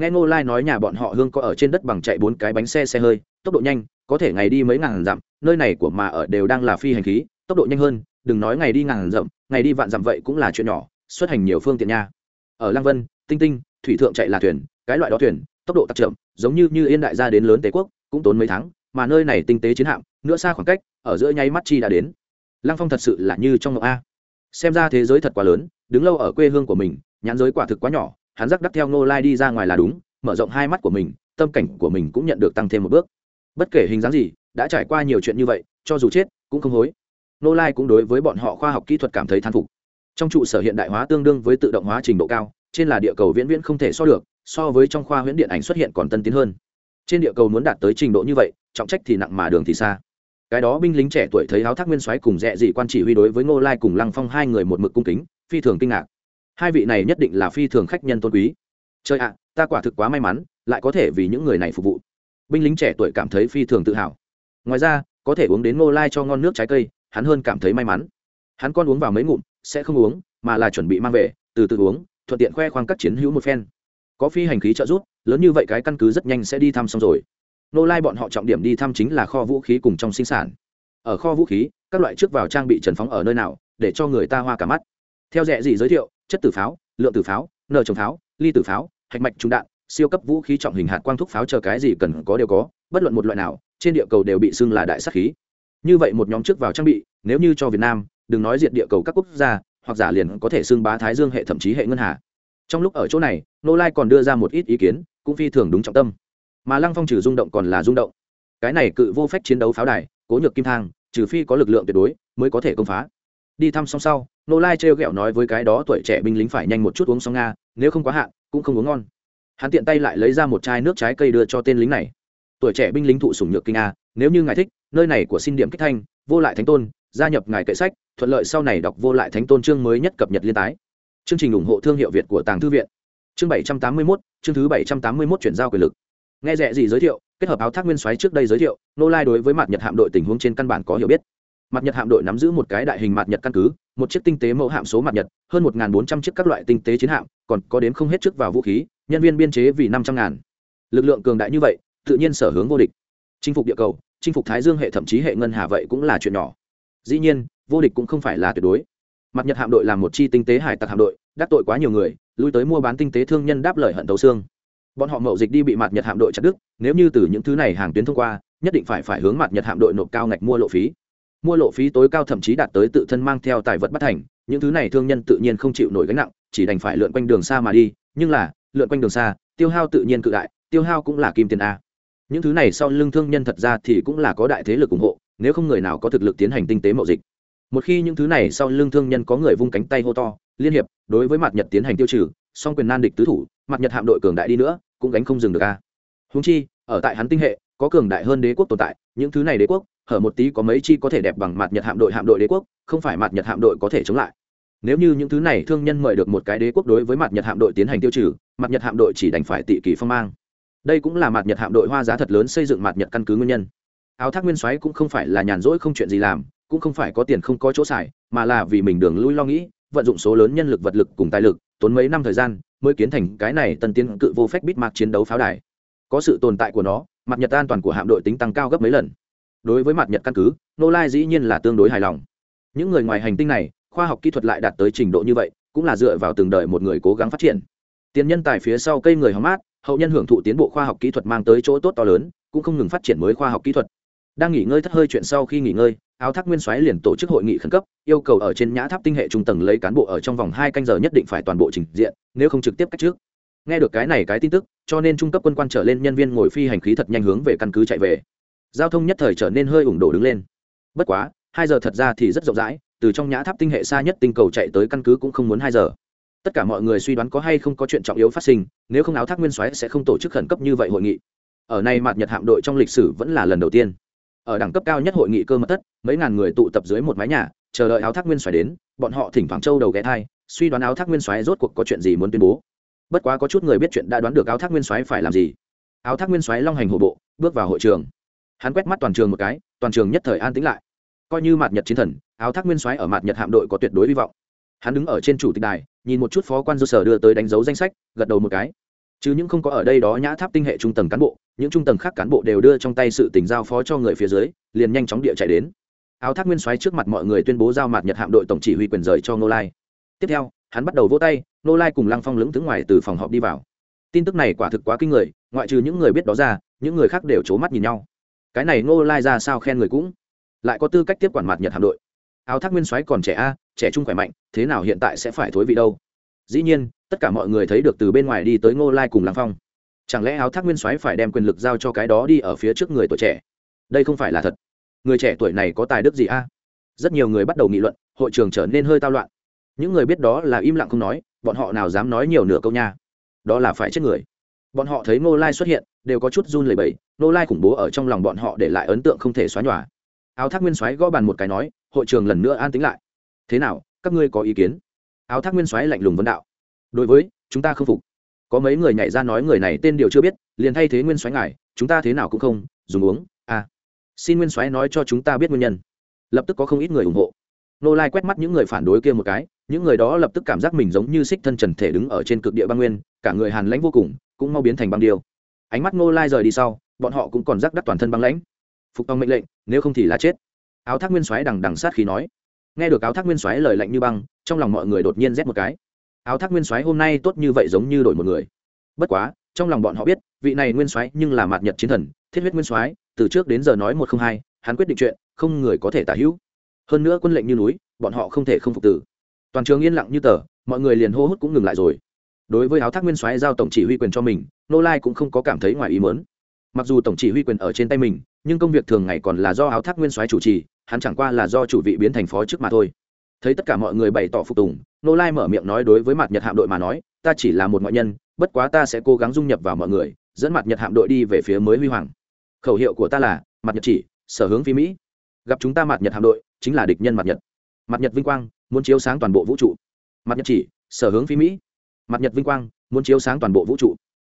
S1: nghe ngô lai nói nhà bọn họ hương có ở trên đất bằng chạy bốn cái bánh xe xe hơi, tốc độ nhanh, có thể ngày đi mấy ngàn dặm, nơi này của mà ở đều đang là phi hành khí, tốc độ nhanh hơn, đừng nói ngày đi ngàn dặm, ngày đi vạn dặm vậy cũng là chuyện nhỏ, xuất hành nhiều phương tiện nha. Ở lăng vân, tinh tinh, thủy thượng chạy là thuyền, cái loại đó thuyền, tốc độ tặc chậm, giống như như yên đại gia đến lớn tế quốc, cũng tốn mấy tháng, mà nơi này tinh tế chiến hạm nữa xa khoảng cách, ở giữa nháy mắt chi đã đến. Lăng phong thật sự là như trong ngọc a. Xem ra thế giới thật quá lớn, đứng lâu ở quê hương của mình, nhãn giới quả thực quá nhỏ hắn rắc đắc theo ngô lai đi ra ngoài là đúng, mở rộng hai mắt của mình, tâm cảnh của mình cũng nhận được tăng thêm một bước. Bất kể hình dáng gì, đã trải qua nhiều chuyện như vậy, cho dù chết, cũng không hối. Nô lai cũng đối với bọn họ khoa học kỹ thuật cảm thấy thán phục. Trong trụ sở hiện đại hóa tương đương với tự động hóa trình độ cao, trên là địa cầu viễn viễn không thể so được, so với trong khoa huyễn điện ảnh xuất hiện còn tân tiến hơn. Trên địa cầu muốn đạt tới trình độ như vậy, trọng trách thì nặng mà đường thì xa. Cái đó binh lính trẻ tuổi thấy háo thác nguyên soái cùng dẹ dị quan chỉ huy đối với ngô lai cùng lăng phong hai người một mực cung kính, phi thường kinh ngạc hai vị này nhất định là phi thường khách nhân tôn quý. Trời ạ, ta quả thực quá may mắn, lại có thể vì những người này phục vụ. Binh lính trẻ tuổi cảm thấy phi thường tự hào. Ngoài ra, có thể uống đến ngô lai cho ngon nước trái cây, hắn hơn cảm thấy may mắn. Hắn con uống vào mấy ngụm, sẽ không uống, mà là chuẩn bị mang về, từ từ uống, thuận tiện khoe khoang các chiến hữu một phen. Có phi hành khí trợ giúp, lớn như vậy cái căn cứ rất nhanh sẽ đi thăm xong rồi. Nô lai bọn họ trọng điểm đi thăm chính là kho vũ khí cùng trong sinh sản. Ở kho vũ khí, các loại trước vào trang bị trần phóng ở nơi nào, để cho người ta hoa cả mắt. Theo rẻ gì giới thiệu chất tử pháo, lượng tử pháo nợ trồng pháo, ly tử pháo, hạch mạch trung đạn, siêu cấp vũ khí trọng hình hạt quang thúc pháo chờ cái gì cần có đều có, bất luận một loại nào, trên địa cầu đều bị xưng là đại sắc khí. Như vậy một nhóm trước vào trang bị, nếu như cho việt nam, đừng nói diện địa cầu các quốc gia, hoặc giả liền có thể xưng bá thái dương hệ thậm chí hệ ngân hà. Trong lúc ở chỗ này, nô lai còn đưa ra một ít ý kiến, cũng phi thường đúng trọng tâm. Mà lăng phong trừ rung động còn là rung động. Cái này cự vô phép chiến đấu pháo đài, cố nhược kim thang, trừ phi có lực lượng tuyệt đối, mới có thể công phá đi thăm xong sau, nô lai trêu ghẹo nói với cái đó tuổi trẻ binh lính phải nhanh một chút uống xong nga, nếu không quá hạn, cũng không uống ngon. Hắn tiện tay lại lấy ra một chai nước trái cây đưa cho tên lính này. Tuổi trẻ binh lính thụ sủng nhược kinh a nếu như ngài thích, nơi này của xin điểm kích thanh, vô lại thánh tôn, gia nhập ngài kệ sách, thuận lợi sau này đọc vô lại thánh tôn chương mới nhất cập nhật liên tái. Chương trình ủng hộ thương hiệu việt của tàng thư viện. Chương bảy trăm tám mươi mốt, chương thứ bảy trăm tám mươi mốt chuyển giao quyền lực. Nghe rẻ gì giới thiệu, kết hợp áo thác nguyên xoáy trước đây giới thiệu, nô lai đối với mặt nhật hạm đội tình huống trên căn bản có hiểu biết mặt nhật hạm đội nắm giữ một cái đại hình mặt nhật căn cứ, một chiếc tinh tế mẫu hạm số mặt nhật, hơn một bốn trăm chiếc các loại tinh tế chiến hạm, còn có đến không hết trước vào vũ khí, nhân viên biên chế vì năm trăm ngàn. Lực lượng cường đại như vậy, tự nhiên sở hướng vô địch. Chinh phục địa cầu, chinh phục thái dương hệ thậm chí hệ ngân hà vậy cũng là chuyện nhỏ. Dĩ nhiên, vô địch cũng không phải là tuyệt đối. Mặt nhật hạm đội là một chi tinh tế hải tặc hạm đội, đắc tội quá nhiều người, lui tới mua bán tinh tế thương nhân đáp lời hận tấu xương. Bọn họ mậu dịch đi bị mặt nhật hạm đội chặt đứt, nếu như từ những thứ này hàng tuyến thông qua, nhất định phải phải hướng mặt nhật hạm đội nộp cao ngạch mua lộ phí mua lộ phí tối cao thậm chí đạt tới tự thân mang theo tài vật bất thành, những thứ này thương nhân tự nhiên không chịu nổi gánh nặng, chỉ đành phải lượn quanh đường xa mà đi, nhưng là, lượn quanh đường xa, tiêu hao tự nhiên cự đại, tiêu hao cũng là kim tiền a. Những thứ này sau lưng thương nhân thật ra thì cũng là có đại thế lực ủng hộ, nếu không người nào có thực lực tiến hành tinh tế mậu dịch. Một khi những thứ này sau lưng thương nhân có người vung cánh tay hô to, liên hiệp, đối với mặt nhật tiến hành tiêu trừ, song quyền nan địch tứ thủ, mặt nhật hạm đội cường đại đi nữa, cũng gánh không dừng được a. Húng chi, ở tại hắn tinh hệ, có cường đại hơn đế quốc tồn tại, những thứ này đế quốc hở một tí có mấy chi có thể đẹp bằng mặt nhật hạm đội hạm đội đế quốc, không phải mặt nhật hạm đội có thể chống lại. Nếu như những thứ này thương nhân mời được một cái đế quốc đối với mặt nhật hạm đội tiến hành tiêu trừ, mặt nhật hạm đội chỉ đành phải tị kỳ phong mang. Đây cũng là mặt nhật hạm đội hoa giá thật lớn xây dựng mặt nhật căn cứ nguyên nhân. Áo thác nguyên soái cũng không phải là nhàn rỗi không chuyện gì làm, cũng không phải có tiền không có chỗ xài, mà là vì mình đường lui lo nghĩ, vận dụng số lớn nhân lực vật lực cùng tài lực, tốn mấy năm thời gian, mới kiến thành cái này tân tiến cự vô phép bít mạc chiến đấu pháo đài. Có sự tồn tại của nó, mặt nhật an toàn của hạm đội tính tăng cao gấp mấy lần đối với mặt nhật căn cứ nô lai dĩ nhiên là tương đối hài lòng. Những người ngoài hành tinh này, khoa học kỹ thuật lại đạt tới trình độ như vậy, cũng là dựa vào từng đời một người cố gắng phát triển. Tiền nhân tài phía sau cây người hóng mát, hậu nhân hưởng thụ tiến bộ khoa học kỹ thuật mang tới chỗ tốt to lớn, cũng không ngừng phát triển mới khoa học kỹ thuật. Đang nghỉ ngơi thất hơi chuyện sau khi nghỉ ngơi, áo thác nguyên soái liền tổ chức hội nghị khẩn cấp, yêu cầu ở trên nhã tháp tinh hệ trung tầng lấy cán bộ ở trong vòng hai canh giờ nhất định phải toàn bộ trình diện, nếu không trực tiếp cách trước. Nghe được cái này cái tin tức, cho nên trung cấp quân quan trở lên nhân viên ngồi phi hành khí thật nhanh hướng về căn cứ chạy về giao thông nhất thời trở nên hơi ủng đổ đứng lên. Bất quá, hai giờ thật ra thì rất rộng rãi, từ trong nhã tháp tinh hệ xa nhất tinh cầu chạy tới căn cứ cũng không muốn hai giờ. Tất cả mọi người suy đoán có hay không có chuyện trọng yếu phát sinh, nếu không áo thác nguyên soái sẽ không tổ chức khẩn cấp như vậy hội nghị. Ở nay mặt nhật hạm đội trong lịch sử vẫn là lần đầu tiên. Ở đẳng cấp cao nhất hội nghị cơ mật tất mấy ngàn người tụ tập dưới một mái nhà, chờ đợi áo thác nguyên xoáy đến, bọn họ thỉnh thoảng châu đầu ghé thai, suy đoán áo thác nguyên xoáy rốt cuộc có chuyện gì muốn tuyên bố. Bất quá có chút người biết chuyện đã đoán được áo thác nguyên xoáy phải làm gì. Áo thác nguyên xoáy long hành hộ bộ, bước vào hội trường hắn quét mắt toàn trường một cái, toàn trường nhất thời an tĩnh lại. Coi như mạt nhật chiến thần, áo thác nguyên soái ở mạt nhật hạm đội có tuyệt đối hy vọng. Hắn đứng ở trên chủ tịch đài, nhìn một chút phó quan do sở đưa tới đánh dấu danh sách, gật đầu một cái. Chứ những không có ở đây đó nhã tháp tinh hệ trung tầng cán bộ, những trung tầng khác cán bộ đều đưa trong tay sự tình giao phó cho người phía dưới, liền nhanh chóng địa chạy đến. Áo thác nguyên soái trước mặt mọi người tuyên bố giao mặt nhật hạm đội tổng chỉ huy quyền rời cho nô lai. Tiếp theo, hắn bắt đầu vỗ tay nô lai cùng lăng phong lưỡng tướng ngoài từ phòng họp đi vào. Tin tức này quả thực quá kinh người, ngoại trừ những người biết đó ra, những người khác đều c mắt nhìn nhau cái này Ngô lai ra sao khen người cũng? Lại có tư cách tiếp quản mặt nhật hạm đội. Áo thác nguyên soái còn trẻ a, trẻ trung khỏe mạnh, thế nào hiện tại sẽ phải thối vị đâu? Dĩ nhiên, tất cả mọi người thấy được từ bên ngoài đi tới ngô lai cùng lăng phong. Chẳng lẽ áo thác nguyên soái phải đem quyền lực giao cho cái đó đi ở phía trước người tuổi trẻ? Đây không phải là thật. Người trẻ tuổi này có tài đức gì a? Rất nhiều người bắt đầu nghị luận, hội trường trở nên hơi tao loạn. Những người biết đó là im lặng không nói, bọn họ nào dám nói nhiều nửa câu nha. Đó là phải chết người bọn họ thấy ngô lai xuất hiện, đều có chút run lẩy bẩy, ngô lai khủng bố ở trong lòng bọn họ để lại ấn tượng không thể xóa nhòa. Áo thác nguyên soái gõ bàn một cái nói, hội trường lần nữa an tính lại. Thế nào, các ngươi có ý kiến? Áo thác nguyên soái lạnh lùng vấn đạo. Đối với, chúng ta không phục. Có mấy người nhảy ra nói người này tên điều chưa biết, liền thay thế nguyên soái ngài, chúng ta thế nào cũng không, dùng uống à. Xin nguyên soái nói cho chúng ta biết nguyên nhân. Lập tức có không ít người ủng hộ. Nô lai quét mắt những người phản đối kia một cái những người đó lập tức cảm giác mình giống như xích thân trần thể đứng ở trên cực địa băng nguyên, cả người hàn lãnh vô cùng, cũng mau biến thành băng điêu. Ánh mắt Ngô lai rời đi sau, bọn họ cũng còn rắc đắc toàn thân băng lãnh. Phục tòng mệnh lệnh, nếu không thì là chết. Áo thác nguyên soái đằng đằng sát khí nói. Nghe được áo thác nguyên soái lời lạnh như băng, trong lòng mọi người đột nhiên rét một cái. Áo thác nguyên soái hôm nay tốt như vậy giống như đổi một người. Bất quá, trong lòng bọn họ biết, vị này nguyên soái nhưng là mạt nhật chiến thần, thiết huyết nguyên soái, từ trước đến giờ nói một không hai, hắn quyết định chuyện, không người có thể tả hữu. Hơn nữa quân lệnh như núi, bọn họ không thể không phục tử toàn trường yên lặng như tờ, mọi người liền hô hút cũng ngừng lại rồi. Đối với áo thác nguyên soái giao tổng chỉ huy quyền cho mình, nô lai cũng không có cảm thấy ngoài ý mớn mặc dù tổng chỉ huy quyền ở trên tay mình, nhưng công việc thường ngày còn là do áo thác nguyên soái chủ trì, hắn chẳng qua là do chủ vị biến thành phó trước mà thôi. Thấy tất cả mọi người bày tỏ phục tùng, nô lai mở miệng nói đối với mặt nhật hạm đội mà nói, ta chỉ là một ngoại nhân, bất quá ta sẽ cố gắng dung nhập vào mọi người, dẫn mặt nhật hạm đội đi về phía mới huy hoàng. Khẩu hiệu của ta là, mặt nhật chỉ, sở hướng phi mỹ. Gặp chúng ta mặt nhật hạm đội, chính là địch nhân mặt nhật. Mặt nhật vinh quang muốn chiếu sáng toàn bộ vũ trụ. Mặt nhật chỉ, sở hướng phi mỹ. Mặt nhật vinh quang, muốn chiếu sáng toàn bộ vũ trụ.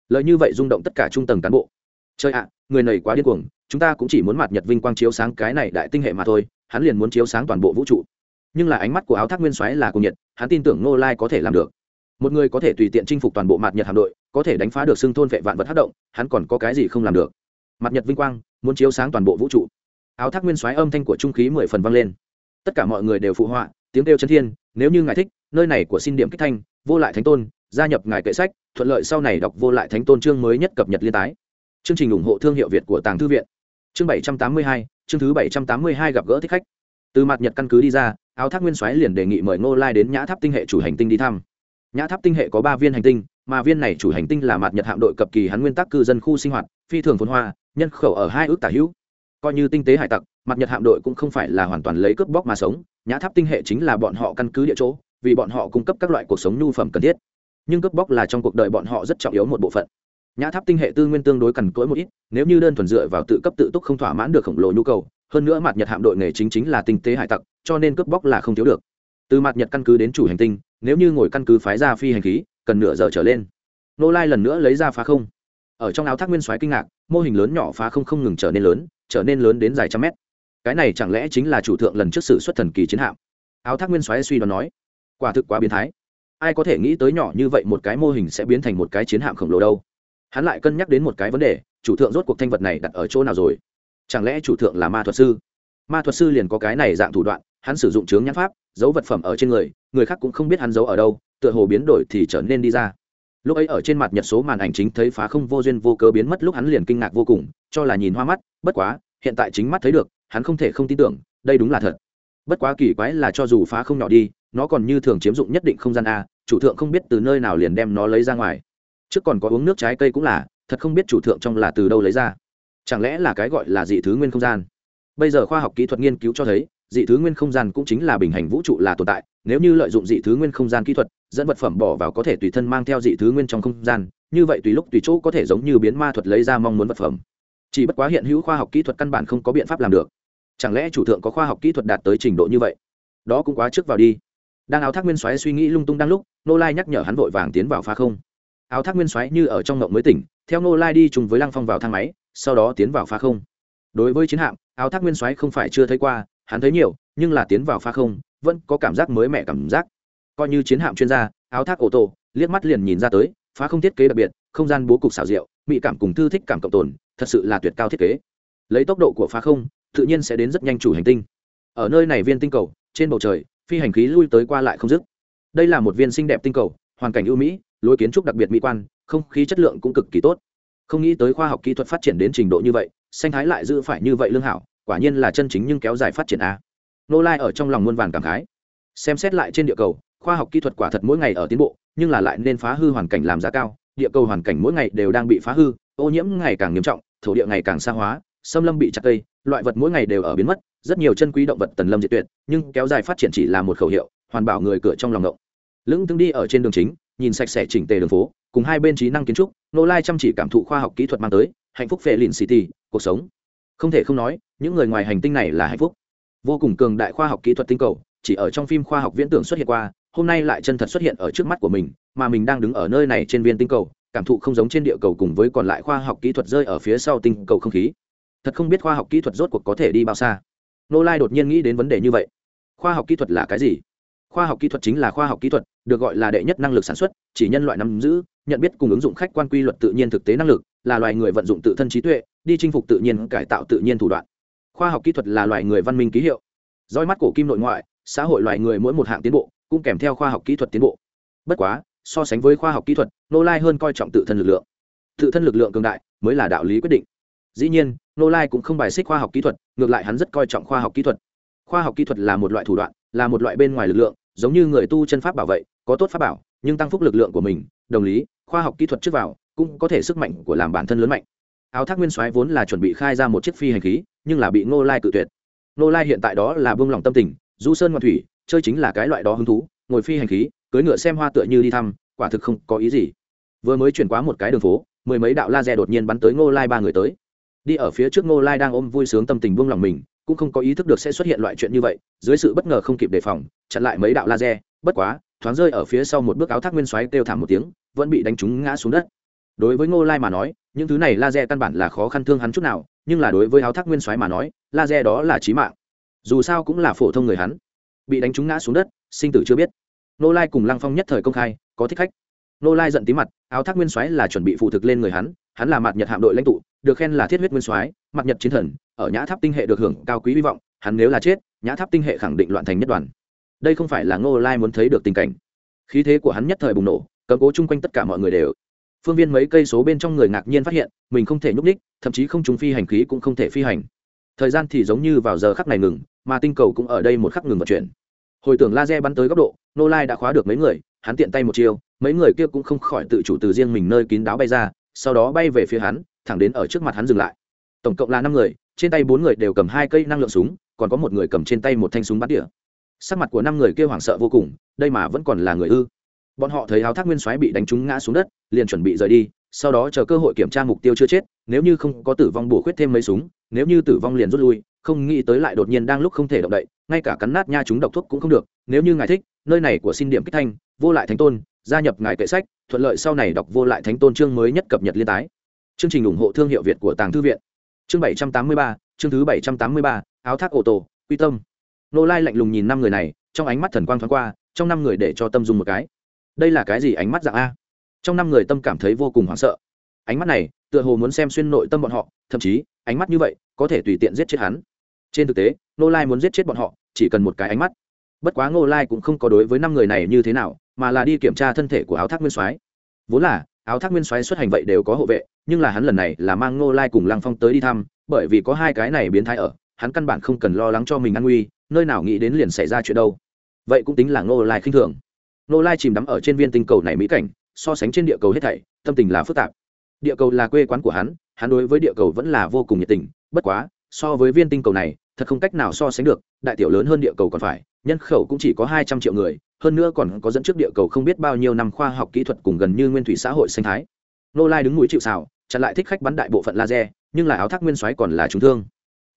S1: Lời như vậy rung động tất cả trung tầng cán bộ. Chơi ạ, người này quá điên cuồng, chúng ta cũng chỉ muốn mặt nhật vinh quang chiếu sáng cái này đại tinh hệ mà thôi, hắn liền muốn chiếu sáng toàn bộ vũ trụ. Nhưng là ánh mắt của áo thác nguyên soái là cùng nhiệt, hắn tin tưởng ngô lai có thể làm được. Một người có thể tùy tiện chinh phục toàn bộ mặt nhật hạm đội, có thể đánh phá được xưng thôn vệ vạn vật hát động, hắn còn có cái gì không làm được. Mặt nhật vinh quang, muốn chiếu sáng toàn bộ vũ trụ. Áo thác nguyên soái âm thanh của trung khí mười phần vang lên. Tất cả mọi người đều phụ họa tiếng kêu chân thiên, nếu như ngài thích, nơi này của xin điểm kích thanh, vô lại thánh tôn, gia nhập ngài kệ sách, thuận lợi sau này đọc vô lại thánh tôn chương mới nhất cập nhật liên tái. Chương trình ủng hộ thương hiệu việt của tàng thư viện. Chương bảy trăm tám mươi hai, chương thứ bảy trăm tám mươi hai gặp gỡ thích khách. Từ mặt nhật căn cứ đi ra, áo thác nguyên soái liền đề nghị mời ngô lai đến nhã tháp tinh hệ chủ hành tinh đi thăm. Nhã tháp tinh hệ có ba viên hành tinh, mà viên này chủ hành tinh là mặt nhật hạm đội cập kỳ hắn nguyên tắc cư dân khu sinh hoạt, phi thường phồn hoa, nhân khẩu ở hai ước tả hữu. Coi như tinh tế hải tặc mặt nhật hạm đội cũng không phải là hoàn toàn lấy cướp bóc mà sống, nhã tháp tinh hệ chính là bọn họ căn cứ địa chỗ, vì bọn họ cung cấp các loại cuộc sống nhu phẩm cần thiết. Nhưng cướp bóc là trong cuộc đời bọn họ rất trọng yếu một bộ phận. Nhã tháp tinh hệ tư nguyên tương đối cằn cỗi một ít, nếu như đơn thuần dựa vào tự cấp tự túc không thỏa mãn được khổng lồ nhu cầu, hơn nữa mặt nhật hạm đội nghề chính chính là tinh tế hải tặc, cho nên cướp bóc là không thiếu được. Từ mặt nhật căn cứ đến chủ hành tinh, nếu như ngồi căn cứ phái ra phi hành khí, cần nửa giờ trở lên. Nô lai lần nữa lấy ra phá không. Ở trong áo thác nguyên soái kinh ngạc, mô hình lớn nhỏ phá không không ngừng trở nên lớn, trở nên lớn đến dài trăm mét cái này chẳng lẽ chính là chủ thượng lần trước sự xuất thần kỳ chiến hạm? Áo thác nguyên soái suy đoán nói. Quả thực quá biến thái. Ai có thể nghĩ tới nhỏ như vậy một cái mô hình sẽ biến thành một cái chiến hạm khổng lồ đâu? Hắn lại cân nhắc đến một cái vấn đề, chủ thượng rốt cuộc thanh vật này đặt ở chỗ nào rồi? Chẳng lẽ chủ thượng là ma thuật sư? Ma thuật sư liền có cái này dạng thủ đoạn, hắn sử dụng chướng nhãn pháp, giấu vật phẩm ở trên người người khác cũng không biết hắn giấu ở đâu, tựa hồ biến đổi thì trở nên đi ra. Lúc ấy ở trên mặt nhật số màn ảnh chính thấy phá không vô duyên vô cớ biến mất lúc hắn liền kinh ngạc vô cùng, cho là nhìn hoa mắt, bất quá, hiện tại chính mắt thấy được hắn không thể không tin tưởng, đây đúng là thật. Bất quá kỳ quái là cho dù phá không nhỏ đi, nó còn như thường chiếm dụng nhất định không gian a, chủ thượng không biết từ nơi nào liền đem nó lấy ra ngoài. Trước còn có uống nước trái cây cũng là, thật không biết chủ thượng trong là từ đâu lấy ra. Chẳng lẽ là cái gọi là dị thứ nguyên không gian? Bây giờ khoa học kỹ thuật nghiên cứu cho thấy, dị thứ nguyên không gian cũng chính là bình hành vũ trụ là tồn tại, nếu như lợi dụng dị thứ nguyên không gian kỹ thuật, dẫn vật phẩm bỏ vào có thể tùy thân mang theo dị thứ nguyên trong không gian, như vậy tùy lúc tùy chỗ có thể giống như biến ma thuật lấy ra mong muốn vật phẩm. Chỉ bất quá hiện hữu khoa học kỹ thuật căn bản không có biện pháp làm được chẳng lẽ chủ thượng có khoa học kỹ thuật đạt tới trình độ như vậy? Đó cũng quá trước vào đi. Đang áo thác nguyên xoáy suy nghĩ lung tung đang lúc nô lai nhắc nhở hắn vội vàng tiến vào phá không. Áo thác nguyên xoáy như ở trong ngộng mới tỉnh, theo nô lai đi chung với lăng phong vào thang máy, sau đó tiến vào phá không. Đối với chiến hạm, áo thác nguyên xoáy không phải chưa thấy qua, hắn thấy nhiều, nhưng là tiến vào phá không, vẫn có cảm giác mới mẻ cảm giác. Coi như chiến hạm chuyên gia, áo thác ô tô liếc mắt liền nhìn ra tới, phá không thiết kế đặc biệt, không gian bố cục xảo diệu mỹ cảm cùng thư thích cảm cộng tồn, thật sự là tuyệt cao thiết kế. Lấy tốc độ của phá không tự nhiên sẽ đến rất nhanh chủ hành tinh. Ở nơi này viên tinh cầu, trên bầu trời, phi hành khí lui tới qua lại không dứt. Đây là một viên xinh đẹp tinh cầu, hoàn cảnh ưu mỹ, lối kiến trúc đặc biệt mỹ quan, không khí chất lượng cũng cực kỳ tốt. Không nghĩ tới khoa học kỹ thuật phát triển đến trình độ như vậy sinh thái lại giữ phải như vậy lương hảo, quả nhiên là chân chính nhưng kéo dài phát triển a. Nô lai ở trong lòng muôn vàn cảm khái. Xem xét lại trên địa cầu, khoa học kỹ thuật quả thật mỗi ngày ở tiến bộ, nhưng là lại nên phá hư hoàn cảnh làm giá cao, địa cầu hoàn cảnh mỗi ngày đều đang bị phá hư, ô nhiễm ngày càng nghiêm trọng, thổ địa ngày càng xa hóa xâm lâm bị chặt cây, loại vật mỗi ngày đều ở biến mất, rất nhiều chân quý động vật tần lâm diệt tuyệt, nhưng kéo dài phát triển chỉ là một khẩu hiệu, hoàn bảo người cửa trong lòng ngộng. Lững tương đi ở trên đường chính, nhìn sạch sẽ chỉnh tề đường phố, cùng hai bên trí năng kiến trúc nô lai chăm chỉ cảm thụ khoa học kỹ thuật mang tới, hạnh phúc phệ lìn city cuộc sống. Không thể không nói, những người ngoài hành tinh này là hạnh phúc. Vô cùng cường đại khoa học kỹ thuật tinh cầu, chỉ ở trong phim khoa học viễn tưởng xuất hiện qua, hôm nay lại chân thật xuất hiện ở trước mắt của mình, mà mình đang đứng ở nơi này trên viên tinh cầu, cảm thụ không giống trên địa cầu cùng với còn lại khoa học kỹ thuật rơi ở phía sau tinh cầu không khí thật không biết khoa học kỹ thuật rốt cuộc có thể đi bao xa. Nô lai đột nhiên nghĩ đến vấn đề như vậy. Khoa học kỹ thuật là cái gì? Khoa học kỹ thuật chính là khoa học kỹ thuật, được gọi là đệ nhất năng lực sản xuất, chỉ nhân loại nắm giữ, nhận biết cùng ứng dụng khách quan quy luật tự nhiên thực tế năng lực, là loài người vận dụng tự thân trí tuệ, đi chinh phục tự nhiên, cải tạo tự nhiên thủ đoạn. Khoa học kỹ thuật là loài người văn minh ký hiệu. Roi mắt cổ kim nội ngoại, xã hội loài người mỗi một hạng tiến bộ, cũng kèm theo khoa học kỹ thuật tiến bộ. Bất quá, so sánh với khoa học kỹ thuật nô lai hơn coi trọng tự thân lực lượng. Tự thân lực lượng cường đại mới là đạo lý quyết định dĩ nhiên nô lai cũng không bài xích khoa học kỹ thuật, ngược lại hắn rất coi trọng khoa học kỹ thuật. Khoa học kỹ thuật là một loại thủ đoạn, là một loại bên ngoài lực lượng, giống như người tu chân pháp bảo vệ có tốt pháp bảo, nhưng tăng phúc lực lượng của mình, đồng lý, khoa học kỹ thuật trước vào, cũng có thể sức mạnh của làm bản thân lớn mạnh. Áo thác nguyên soái vốn là chuẩn bị khai ra một chiếc phi hành khí, nhưng là bị ngô lai cự tuyệt. Ngô lai hiện tại đó là buông lòng tâm tình, du sơn ngoan thủy, chơi chính là cái loại đó hứng thú, ngồi phi hành khí cưới ngựa xem hoa tựa như đi thăm, quả thực không có ý gì. Vừa mới chuyển qua một cái đường phố, mười mấy đạo laser đột nhiên bắn tới ngô lai ba người tới đi ở phía trước ngô lai đang ôm vui sướng tâm tình buông lòng mình, cũng không có ý thức được sẽ xuất hiện loại chuyện như vậy, dưới sự bất ngờ không kịp đề phòng, chặn lại mấy đạo laser, bất quá, thoáng rơi ở phía sau một bước áo thác nguyên xoáy kêu thảm một tiếng, vẫn bị đánh trúng ngã xuống đất. Đối với ngô lai mà nói, những thứ này laser căn bản là khó khăn thương hắn chút nào, nhưng là đối với áo thác nguyên xoáy mà nói, laser đó là chí mạng. Dù sao cũng là phổ thông người hắn. Bị đánh trúng ngã xuống đất, sinh tử chưa biết. Ngô lai cùng lăng phong nhất thời công khai, có thích khách. Ngô lai giận tí mặt, áo thác nguyên xoáy là chuẩn bị phụ thực lên người hắn hắn là mặt nhật hạm đội lãnh tụ, được khen là thiết huyết nguyên soái mặt nhật chiến thần, ở nhã tháp tinh hệ được hưởng cao quý hy vọng, hắn nếu là chết, nhã tháp tinh hệ khẳng định loạn thành nhất đoàn. Đây không phải là ngô lai muốn thấy được tình cảnh. Khí thế của hắn nhất thời bùng nổ, cầm cố chung quanh tất cả mọi người đều. Phương viên mấy cây số bên trong người ngạc nhiên phát hiện, mình không thể nhúc ních thậm chí không trúng phi hành khí cũng không thể phi hành. Thời gian thì giống như vào giờ khắc này ngừng, mà tinh cầu cũng ở đây một khắc ngừng vận chuyển. Hồi tưởng laser bắn tới góc độ nô lai đã khóa được mấy người, hắn tiện tay một chiêu, mấy người kia cũng không khỏi tự chủ từ riêng mình nơi kín đáo bay ra sau đó bay về phía hắn, thẳng đến ở trước mặt hắn dừng lại. Tổng cộng là năm người, trên tay bốn người đều cầm hai cây năng lượng súng, còn có một người cầm trên tay một thanh súng bắn tỉa. Sắc mặt của năm người kia hoảng sợ vô cùng, đây mà vẫn còn là người ư? Bọn họ thấy áo thác nguyên soái bị đánh trúng ngã xuống đất, liền chuẩn bị rời đi, sau đó chờ cơ hội kiểm tra mục tiêu chưa chết, nếu như không có tử vong bổ khuyết thêm mấy súng, nếu như tử vong liền rút lui, không nghĩ tới lại đột nhiên đang lúc không thể động đậy, ngay cả cắn nát nha chúng độc thuốc cũng không được, nếu như ngài thích, nơi này của xin điểm kích thanh vô lại thánh tôn, gia nhập ngài kệ sách, thuận lợi sau này đọc vô lại thánh tôn chương mới nhất cập nhật liên tái. Chương trình ủng hộ thương hiệu việt của tàng thư viện. Chương bảy trăm tám mươi ba, chương thứ bảy trăm tám mươi ba, áo thác ô tô, quy tâm. Nô lai lạnh lùng nhìn năm người này, trong ánh mắt thần quang thoáng qua, trong năm người để cho tâm dùng một cái. Đây là cái gì ánh mắt dạng a? Trong năm người tâm cảm thấy vô cùng hoảng sợ. Ánh mắt này, tựa hồ muốn xem xuyên nội tâm bọn họ, thậm chí, ánh mắt như vậy, có thể tùy tiện giết chết hắn. Trên thực tế, nô lai muốn giết chết bọn họ, chỉ cần một cái ánh mắt. Bất quá ngô lai cũng không có đối với năm người này như thế nào mà là đi kiểm tra thân thể của áo thác nguyên soái. Vốn là, áo thác nguyên soái xuất hành vậy đều có hộ vệ, nhưng là hắn lần này là mang ngô lai cùng lăng phong tới đi thăm, bởi vì có hai cái này biến thái ở, hắn căn bản không cần lo lắng cho mình an nguy, nơi nào nghĩ đến liền xảy ra chuyện đâu. Vậy cũng tính là ngô lai khinh thường. Ngô lai chìm đắm ở trên viên tinh cầu này mỹ cảnh, so sánh trên địa cầu hết thảy, tâm tình là phức tạp. Địa cầu là quê quán của hắn hắn đối với địa cầu vẫn là vô cùng nhiệt tình, bất quá, so với viên tinh cầu này thật không cách nào so sánh được, đại tiểu lớn hơn địa cầu còn phải, nhân khẩu cũng chỉ có hai trăm triệu người, hơn nữa còn có dẫn trước địa cầu không biết bao nhiêu năm khoa học kỹ thuật cùng gần như nguyên thủy xã hội sinh thái. Nô lai đứng mũi chịu xào chặn lại thích khách bắn đại bộ phận laser, nhưng là áo thác nguyên xoáy còn là trúng thương.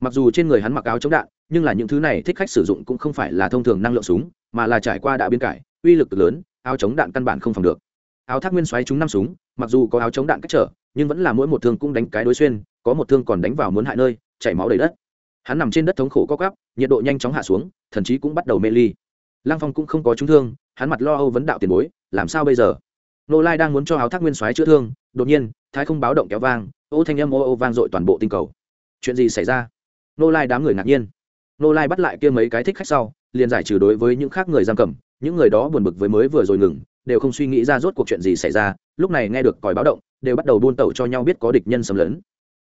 S1: Mặc dù trên người hắn mặc áo chống đạn, nhưng là những thứ này thích khách sử dụng cũng không phải là thông thường năng lượng súng, mà là trải qua đã biến cải, uy lực lớn, áo chống đạn căn bản không phòng được. Áo thác nguyên xoáy trúng năm súng, mặc dù có áo chống đạn cách trở, nhưng vẫn là mỗi một thương cũng đánh cái đối xuyên, có một thương còn đánh vào muốn hại nơi, chảy máu đầy đất hắn nằm trên đất thống khổ co cắp nhiệt độ nhanh chóng hạ xuống, thần chí cũng bắt đầu mê ly. Lăng phong cũng không có trúng thương, hắn mặt lo âu vấn đạo tiền bối, làm sao bây giờ? Nô lai đang muốn cho áo thác nguyên soái chữa thương, đột nhiên, thái không báo động kéo vang, ô thanh âm ô ô vang dội toàn bộ tinh cầu. Chuyện gì xảy ra? Nô lai đám người ngạc nhiên. Nô lai bắt lại kia mấy cái thích khách sau, liền giải trừ đối với những khác người giam cầm, những người đó buồn bực với mới vừa rồi ngừng, đều không suy nghĩ ra rốt cuộc chuyện gì xảy ra, lúc này nghe được còi báo động, đều bắt đầu buôn tẩu cho nhau biết có địch nhân xâm lấn.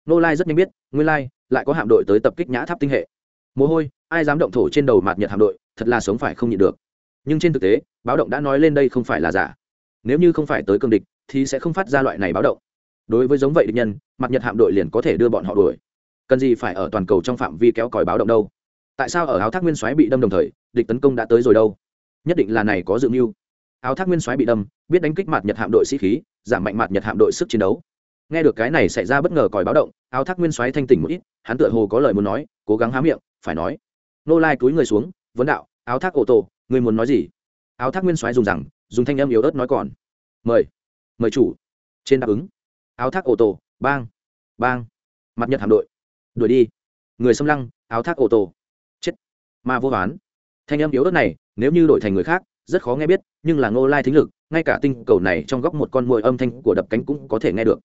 S1: Nô lai rất nhanh biết, nguyên lai lại có hạm đội tới tập kích nhã tháp tinh hệ. Mồ hôi, ai dám động thổ trên đầu mạt nhật hạm đội, thật là sống phải không nhịn được. Nhưng trên thực tế, báo động đã nói lên đây không phải là giả. Nếu như không phải tới cương địch, thì sẽ không phát ra loại này báo động. Đối với giống vậy địch nhân mặt nhật hạm đội liền có thể đưa bọn họ đuổi. Cần gì phải ở toàn cầu trong phạm vi kéo còi báo động đâu? Tại sao ở áo thác nguyên soái bị đâm đồng thời, địch tấn công đã tới rồi đâu? Nhất định là này có dự mưu. Áo thác nguyên soái bị đâm, biết đánh kích mặt nhật hạm đội sĩ khí, giảm mạnh mặt nhật hạm đội sức chiến đấu. Nghe được cái này xảy ra bất ngờ còi báo động, áo thác nguyên soái thanh tỉnh một ít hắn tựa hồ có lời muốn nói, cố gắng há miệng, phải nói, nô lai túi người xuống, vấn đạo, áo thác ô tô người muốn nói gì? Áo thác nguyên soái dùng rằng, dùng thanh âm yếu ớt nói còn, mời mời chủ. Trên đáp ứng, áo thác ô tô bang bang, mặt nhật hạm đội, đuổi đi. Người xâm lăng, áo thác ô tô chết. Mà vô toán thanh âm yếu ớt này, nếu như đổi thành người khác, rất khó nghe biết, nhưng là ngô lai thính lực, ngay cả tinh cầu này trong góc một con mồi âm thanh của đập cánh cũng có thể nghe được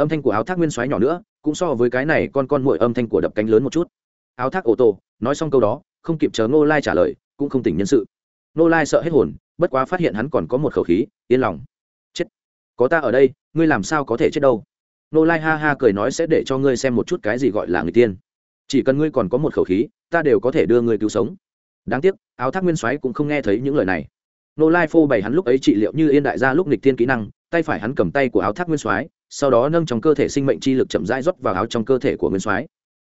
S1: âm thanh của áo thác nguyên xoáy nhỏ nữa, cũng so với cái này con con mồi âm thanh của đập cánh lớn một chút. Áo thác ô tô nói xong câu đó, không kịp chờ ngô lai trả lời, cũng không tỉnh nhân sự. Ngô lai sợ hết hồn, bất quá phát hiện hắn còn có một khẩu khí, yên lòng. Chết. Có ta ở đây, ngươi làm sao có thể chết đâu? Ngô lai ha ha cười nói sẽ để cho ngươi xem một chút cái gì gọi là người tiên. Chỉ cần ngươi còn có một khẩu khí, ta đều có thể đưa ngươi cứu sống. Đáng tiếc, áo thác nguyên soái cũng không nghe thấy những lời này. Nô lai phô bày hắn lúc ấy trị liệu như yên đại gia lúc nịch tiên kỹ năng, tay phải hắn cầm tay của áo thác nguyên soái sau đó nâng trong cơ thể sinh mệnh chi lực chậm rãi rót vào áo trong cơ thể của nguyên soái.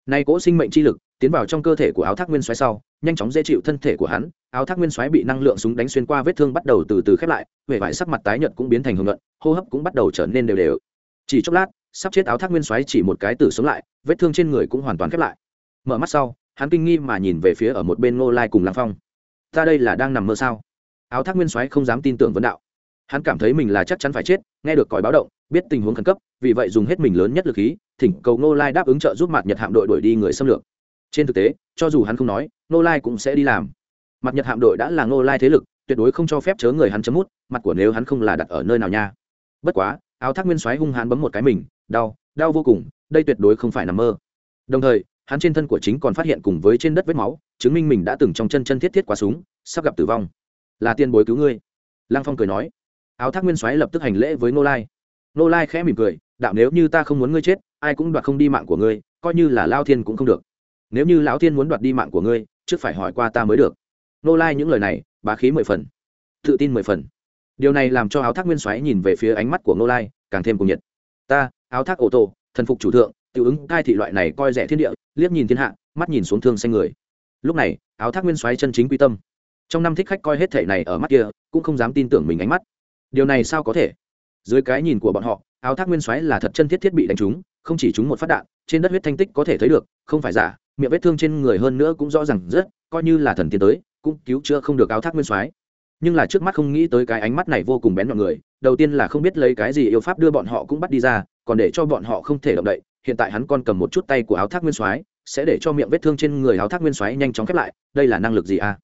S1: Nay cỗ sinh mệnh chi lực tiến vào trong cơ thể của áo thác nguyên soái sau, nhanh chóng dễ chịu thân thể của hắn, áo thác nguyên soái bị năng lượng súng đánh xuyên qua vết thương bắt đầu từ từ khép lại, vẻ vải sắc mặt tái nhợt cũng biến thành hồng luận hô hấp cũng bắt đầu trở nên đều đều. Chỉ chốc lát, sắp chết áo thác nguyên soái chỉ một cái tử sống lại, vết thương trên người cũng hoàn toàn khép lại. Mở mắt sau, hắn kinh nghi mà nhìn về phía ở một bên ngô lai cùng lăng phong. Ta đây là đang nằm mơ sao? Áo thác nguyên soái không dám tin tưởng vấn đạo. Hắn cảm thấy mình là chắc chắn phải chết, nghe được còi báo động biết tình huống khẩn cấp, vì vậy dùng hết mình lớn nhất lực khí, thỉnh cầu nô lai đáp ứng trợ giúp mặt nhật hạm đội đuổi đi người xâm lược. Trên thực tế, cho dù hắn không nói nô lai cũng sẽ đi làm. Mặt nhật hạm đội đã là nô lai thế lực, tuyệt đối không cho phép chớ người hắn chấm mút, mặt của nếu hắn không là đặt ở nơi nào nha. Bất quá, áo thác nguyên soái hung hãn bấm một cái mình, đau đau vô cùng, đây tuyệt đối không phải nằm mơ. Đồng thời, hắn trên thân của chính còn phát hiện cùng với trên đất vết máu, chứng minh mình đã từng trong chân chân thiết thiết quá súng, sắp gặp tử vong. Là tiền bối cứu ngươi. Lăng phong cười nói. Áo thác nguyên soái lập tức hành lễ với nô lai nô lai khẽ mỉm cười, đạo nếu như ta không muốn ngươi chết, ai cũng đoạt không đi mạng của ngươi, coi như là lao thiên cũng không được. Nếu như lão thiên muốn đoạt đi mạng của ngươi, trước phải hỏi qua ta mới được. Nô lai những lời này, bá khí mười phần, tự tin mười phần. Điều này làm cho áo thác nguyên Xoáy nhìn về phía ánh mắt của nô lai, càng thêm cùng nhiệt. Ta, áo thác ô tô thần phục chủ thượng, tự ứng cai thị loại này coi rẻ thiên địa, liếc nhìn thiên hạ, mắt nhìn xuống thương xanh người. Lúc này, áo thác nguyên Xoáy chân chính quy tâm. Trong năm thích khách coi hết thể này ở mắt kia, cũng không dám tin tưởng mình ánh mắt. Điều này sao có thể? Dưới cái nhìn của bọn họ, áo thác nguyên soái là thật chân thiết thiết bị đánh trúng không chỉ trúng một phát đạn, trên đất huyết thanh tích có thể thấy được, không phải giả, miệng vết thương trên người hơn nữa cũng rõ ràng rất, coi như là thần tiến tới, cũng cứu chữa không được áo thác nguyên soái nhưng là trước mắt không nghĩ tới cái ánh mắt này vô cùng bén mọi người, đầu tiên là không biết lấy cái gì yêu pháp đưa bọn họ cũng bắt đi ra, còn để cho bọn họ không thể động đậy, hiện tại hắn còn cầm một chút tay của áo thác nguyên soái sẽ để cho miệng vết thương trên người áo thác nguyên soái nhanh chóng khép lại, đây là năng lực gì à?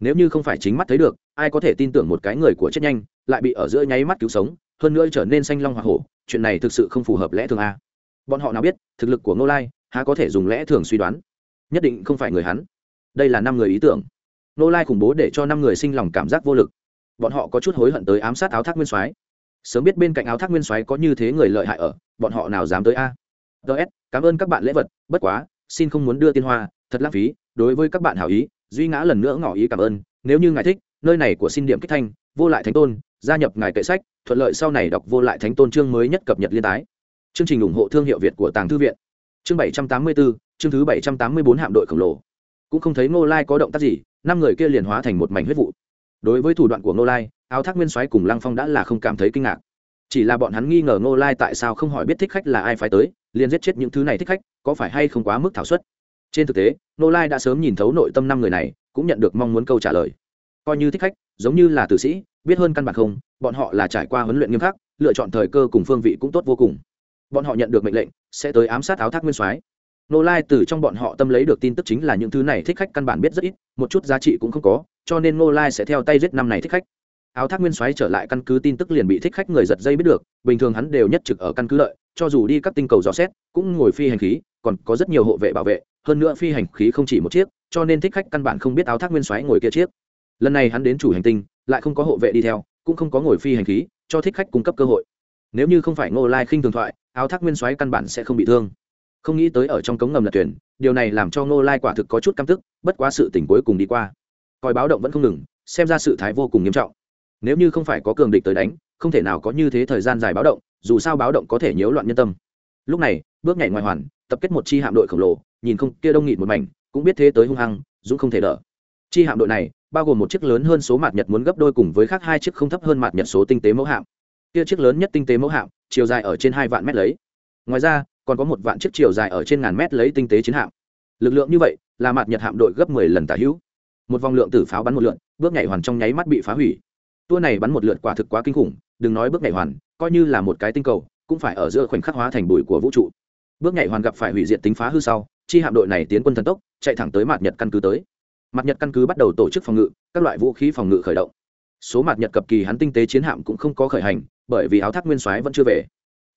S1: Nếu như không phải chính mắt thấy được, ai có thể tin tưởng một cái người của chết nhanh, lại bị ở giữa nháy mắt cứu sống hơn nữa trở nên xanh long hoa hổ, chuyện này thực sự không phù hợp lẽ thường à bọn họ nào biết, thực lực của ngô lai, há có thể dùng lẽ thường suy đoán. Nhất định không phải người hắn. Đây là năm người ý tưởng. Ngô lai khủng bố để cho năm người sinh lòng cảm giác vô lực. Bọn họ có chút hối hận tới ám sát áo thác nguyên soái. Sớm biết bên cạnh áo thác nguyên soái có như thế người lợi hại ở, bọn họ nào dám tới a. Ts cảm ơn các bạn lễ vật, bất quá, xin không muốn đưa tiên hoa, thật lãng phí, đối với các bạn hảo ý, duy ngã lần nữa ngỏ ý cảm ơn, nếu như ngài thích, nơi này của xin điểm kích thanh, vô lại thánh tôn gia nhập ngài kệ sách, thuận lợi sau này đọc vô lại thánh tôn chương mới nhất cập nhật liên tái. Chương trình ủng hộ thương hiệu việt của tàng thư viện. Chương bảy trăm tám mươi bốn chương thứ bảy trăm tám mươi bốn hạm đội khổng lồ. Cũng không thấy ngô lai có động tác gì, năm người kia liền hóa thành một mảnh huyết vụ. Đối với thủ đoạn của ngô lai, áo thác nguyên soái cùng lăng phong đã là không cảm thấy kinh ngạc. Chỉ là bọn hắn nghi ngờ ngô lai tại sao không hỏi biết thích khách là ai phải tới, liền giết chết những thứ này thích khách, có phải hay không quá mức thảo suất. Trên thực tế, ngô lai đã sớm nhìn thấu nội tâm năm người này, cũng nhận được mong muốn câu trả lời. Coi như thích khách giống như là tử sĩ, biết hơn căn bản không, bọn họ là trải qua huấn luyện nghiêm khắc, lựa chọn thời cơ cùng phương vị cũng tốt vô cùng. Bọn họ nhận được mệnh lệnh, sẽ tới ám sát áo thác nguyên soái. Nô lai từ trong bọn họ tâm lấy được tin tức chính là những thứ này thích khách căn bản biết rất ít, một chút giá trị cũng không có, cho nên nô lai sẽ theo tay giết năm này thích khách. Áo thác nguyên soái trở lại căn cứ tin tức liền bị thích khách người giật dây biết được, bình thường hắn đều nhất trực ở căn cứ lợi, cho dù đi các tinh cầu dò xét, cũng ngồi phi hành khí, còn có rất nhiều hộ vệ bảo vệ, hơn nữa phi hành khí không chỉ một chiếc, cho nên thích khách căn bản không biết áo thác nguyên soái ngồi kia chiếc lần này hắn đến chủ hành tinh, lại không có hộ vệ đi theo, cũng không có ngồi phi hành khí, cho thích khách cung cấp cơ hội. Nếu như không phải ngô lai khinh thường thoại, áo thác nguyên soái căn bản sẽ không bị thương. Không nghĩ tới ở trong cống ngầm lật tuyển điều này làm cho ngô lai quả thực có chút căm tức, bất quá sự tỉnh cuối cùng đi qua. Coi báo động vẫn không ngừng, xem ra sự thái vô cùng nghiêm trọng. Nếu như không phải có cường địch tới đánh, không thể nào có như thế thời gian dài báo động, dù sao báo động có thể nhiễu loạn nhân tâm. Lúc này, bước nhảy ngoài hoàn, tập kết một chi hạm đội khổng lồ, nhìn không, kia đông nghịt một mảnh, cũng biết thế tới hung hăng, dũng không thể đỡ chi hạm đội này, bao gồm một chiếc lớn hơn số mạt nhật muốn gấp đôi cùng với khác hai chiếc không thấp hơn mạt nhật số tinh tế mẫu hạm. Kia chiếc lớn nhất tinh tế mẫu hạm, chiều dài ở trên hai vạn mét lấy. Ngoài ra, còn có một vạn chiếc chiều dài ở trên ngàn mét lấy tinh tế chiến hạm. Lực lượng như vậy, là mạt nhật hạm đội gấp mười lần tả hữu. Một vòng lượng tử pháo bắn một lượn, bước nhảy hoàn trong nháy mắt bị phá hủy. Tua này bắn một lượt quả thực quá kinh khủng, đừng nói bước nhảy hoàn, coi như là một cái tinh cầu, cũng phải ở giữa khoảnh khắc hóa thành bụi của vũ trụ. Bước nhảy hoàn gặp phải hủy diệt tính phá hư sau, chi hạm đội này tiến quân thần tốc, chạy thẳng tới mạt nhật căn cứ tới mặt nhật căn cứ bắt đầu tổ chức phòng ngự, các loại vũ khí phòng ngự khởi động. Số mặt nhật cập kỳ hắn tinh tế chiến hạm cũng không có khởi hành, bởi vì áo thác nguyên soái vẫn chưa về.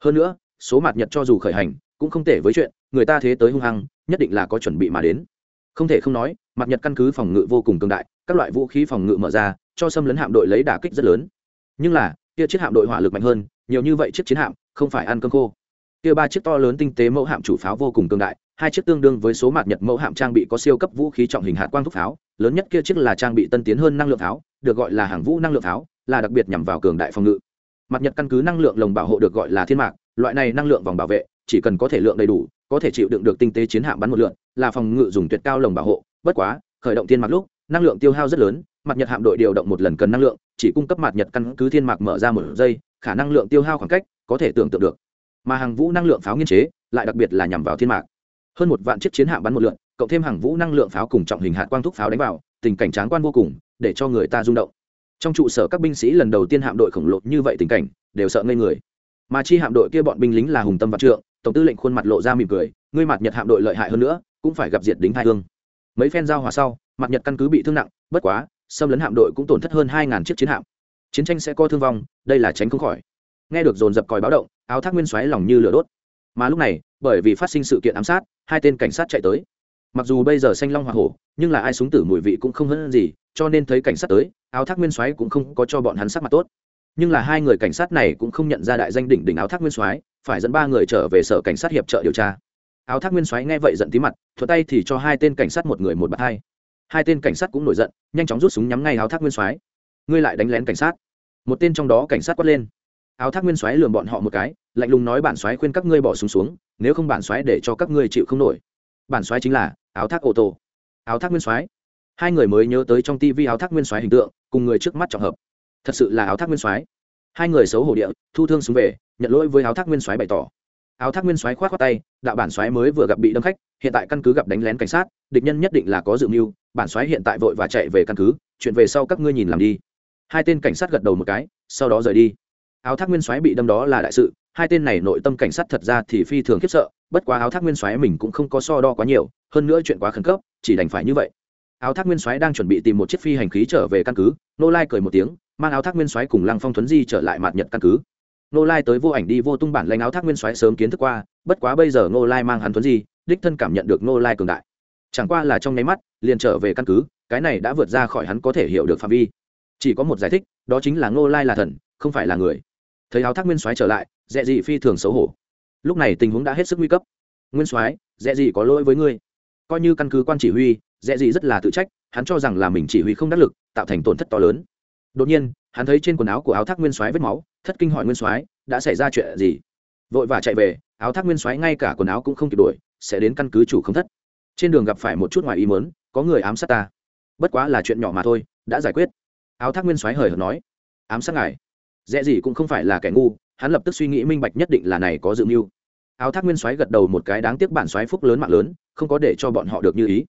S1: Hơn nữa, số mặt nhật cho dù khởi hành, cũng không thể với chuyện, người ta thế tới hung hăng, nhất định là có chuẩn bị mà đến. Không thể không nói mặt nhật căn cứ phòng ngự vô cùng cường đại, các loại vũ khí phòng ngự mở ra, cho xâm lấn hạm đội lấy đả kích rất lớn. Nhưng là, kia chiếc hạm đội hỏa lực mạnh hơn, nhiều như vậy chiếc chiến hạm, không phải ăn cơm khô. Kia ba chiếc to lớn tinh tế mẫu hạm chủ pháo vô cùng cường đại hai chiếc tương đương với số mặt nhật mẫu hạm trang bị có siêu cấp vũ khí trọng hình hạt quang thúc pháo, lớn nhất kia chiếc là trang bị tân tiến hơn năng lượng pháo, được gọi là hàng vũ năng lượng pháo, là đặc biệt nhằm vào cường đại phòng ngự. Mặt nhật căn cứ năng lượng lồng bảo hộ được gọi là thiên mạc, loại này năng lượng vòng bảo vệ, chỉ cần có thể lượng đầy đủ, có thể chịu đựng được tinh tế chiến hạm bắn một lượn, là phòng ngự dùng tuyệt cao lồng bảo hộ. Bất quá, khởi động thiên mạc lúc, năng lượng tiêu hao rất lớn mặt nhật hạm đội điều động một lần cần năng lượng, chỉ cung cấp mặt nhật căn cứ thiên mạc mở ra một giây, khả năng lượng tiêu hao khoảng cách có thể tưởng tượng được. Mà hàng vũ năng lượng pháo nghiên chế, lại đặc biệt là nhằm vào thiên mạc hơn một vạn chiếc chiến hạm bắn một lượn, cộng thêm hàng vũ năng lượng pháo cùng trọng hình hạt quang thúc pháo đánh vào, tình cảnh tráng quan vô cùng, để cho người ta rung động. Trong trụ sở các binh sĩ lần đầu tiên hạm đội khổng lồ như vậy tình cảnh, đều sợ ngây người. Mà chi hạm đội kia bọn binh lính là hùng tâm vạn trượng, tổng tư lệnh khuôn mặt lộ ra mỉm cười, ngươi mặt nhật hạm đội lợi hại hơn nữa, cũng phải gặp diệt đính hai hương. Mấy phen giao hòa sau, mặt nhật căn cứ bị thương nặng, bất quá, xâm lấn hạm đội cũng tổn thất hơn hai ngàn chiếc chiến hạm. Chiến tranh sẽ có thương vong, đây là tránh không khỏi. Nghe được dồn dập còi báo động, áo thác nguyên xoáy lòng như lửa đốt mà lúc này, bởi vì phát sinh sự kiện ám sát, hai tên cảnh sát chạy tới. Mặc dù bây giờ xanh long hoa hổ, nhưng là ai súng tử mùi vị cũng không hơn gì, cho nên thấy cảnh sát tới, áo thác nguyên soái cũng không có cho bọn hắn sắc mặt tốt. Nhưng là hai người cảnh sát này cũng không nhận ra đại danh đỉnh đỉnh áo thác nguyên soái, phải dẫn ba người trở về sở cảnh sát hiệp trợ điều tra. Áo thác nguyên soái nghe vậy giận tí mặt thuật tay thì cho hai tên cảnh sát một người một bạt hai. Hai tên cảnh sát cũng nổi giận, nhanh chóng rút súng nhắm ngay áo thác nguyên soái. Ngươi lại đánh lén cảnh sát. Một tên trong đó cảnh sát quát lên. Áo thác nguyên soái lườm bọn họ một cái lạnh lùng nói bản soái khuyên các ngươi bỏ súng xuống, xuống nếu không bản soái để cho các ngươi chịu không nổi. Bản soái chính là áo thác ô tô. Áo thác nguyên soái. Hai người mới nhớ tới trong tivi áo thác nguyên soái hình tượng cùng người trước mắt trọng hợp. Thật sự là áo thác nguyên soái. Hai người xấu hổ địa thu thương xuống về nhận lỗi với áo thác nguyên soái bày tỏ. Áo thác nguyên soái khoát khoát tay đạo bản soái mới vừa gặp bị đâm khách hiện tại căn cứ gặp đánh lén cảnh sát địch nhân nhất định là có dự mưu bản soái hiện tại vội và chạy về căn cứ chuyện về sau các ngươi nhìn làm đi. Hai tên cảnh sát gật đầu một cái sau đó rời đi. Áo thác nguyên soái bị đâm đó là đại sự hai tên này nội tâm cảnh sát thật ra thì phi thường khiếp sợ, bất quá áo thác nguyên soái mình cũng không có so đo quá nhiều, hơn nữa chuyện quá khẩn cấp, chỉ đành phải như vậy. Áo thác nguyên soái đang chuẩn bị tìm một chiếc phi hành khí trở về căn cứ, nô lai cười một tiếng, mang áo thác nguyên soái cùng lăng phong thuấn di trở lại mặt nhật căn cứ. Nô lai tới vô ảnh đi vô tung bản lãnh áo thác nguyên soái sớm kiến thức qua, bất quá bây giờ nô lai mang hắn thuấn di, đích thân cảm nhận được nô lai cường đại. Chẳng qua là trong nháy mắt, liền trở về căn cứ, cái này đã vượt ra khỏi hắn có thể hiểu được phạm vi. Chỉ có một giải thích, đó chính là nô lai là thần, không phải là người thấy áo thác nguyên soái trở lại, dẹ dị phi thường xấu hổ. Lúc này tình huống đã hết sức nguy cấp. Nguyên soái, dẹ dị có lỗi với ngươi. Coi như căn cứ quan chỉ huy, dẹ dị rất là tự trách, hắn cho rằng là mình chỉ huy không đắc lực, tạo thành tổn thất to lớn. Đột nhiên, hắn thấy trên quần áo của áo thác nguyên soái vết máu, thất kinh hỏi nguyên soái, đã xảy ra chuyện gì? Vội và chạy về, áo thác nguyên soái ngay cả quần áo cũng không kịp đuổi sẽ đến căn cứ chủ không thất. Trên đường gặp phải một chút ngoài ý mớn có người ám sát ta. Bất quá là chuyện nhỏ mà thôi, đã giải quyết. Áo thác nguyên soái hời hợt nói, ám sát ngài? Dễ gì cũng không phải là kẻ ngu, hắn lập tức suy nghĩ minh bạch nhất định là này có dự mưu. Áo thác nguyên soái gật đầu một cái đáng tiếc bản soái phúc lớn mạng lớn, không có để cho bọn họ được như ý.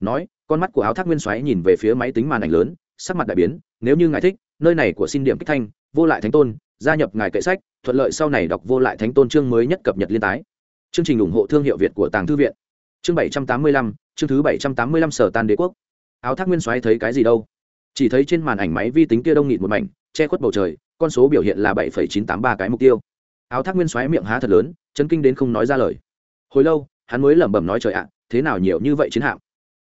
S1: Nói, con mắt của áo thác nguyên soái nhìn về phía máy tính màn ảnh lớn, sắc mặt đại biến, nếu như ngài thích, nơi này của xin điểm kích thanh, vô lại thánh tôn, gia nhập ngài kệ sách, thuận lợi sau này đọc vô lại thánh tôn chương mới nhất cập nhật liên tái. Chương trình ủng hộ thương hiệu việt của tàng thư viện. Chương bảy trăm tám mươi lăm, chương thứ bảy trăm tám mươi lăm sở tan đế quốc. Áo thác nguyên soái thấy cái gì đâu? Chỉ thấy trên màn ảnh máy vi tính kia đông nghịt một mảnh, che khuất bầu trời con số biểu hiện là bảy chín tám ba cái mục tiêu. Áo thác nguyên xoáy miệng há thật lớn chấn kinh đến không nói ra lời. Hồi lâu, hắn mới lẩm bẩm nói trời ạ, thế nào nhiều như vậy chiến hạm?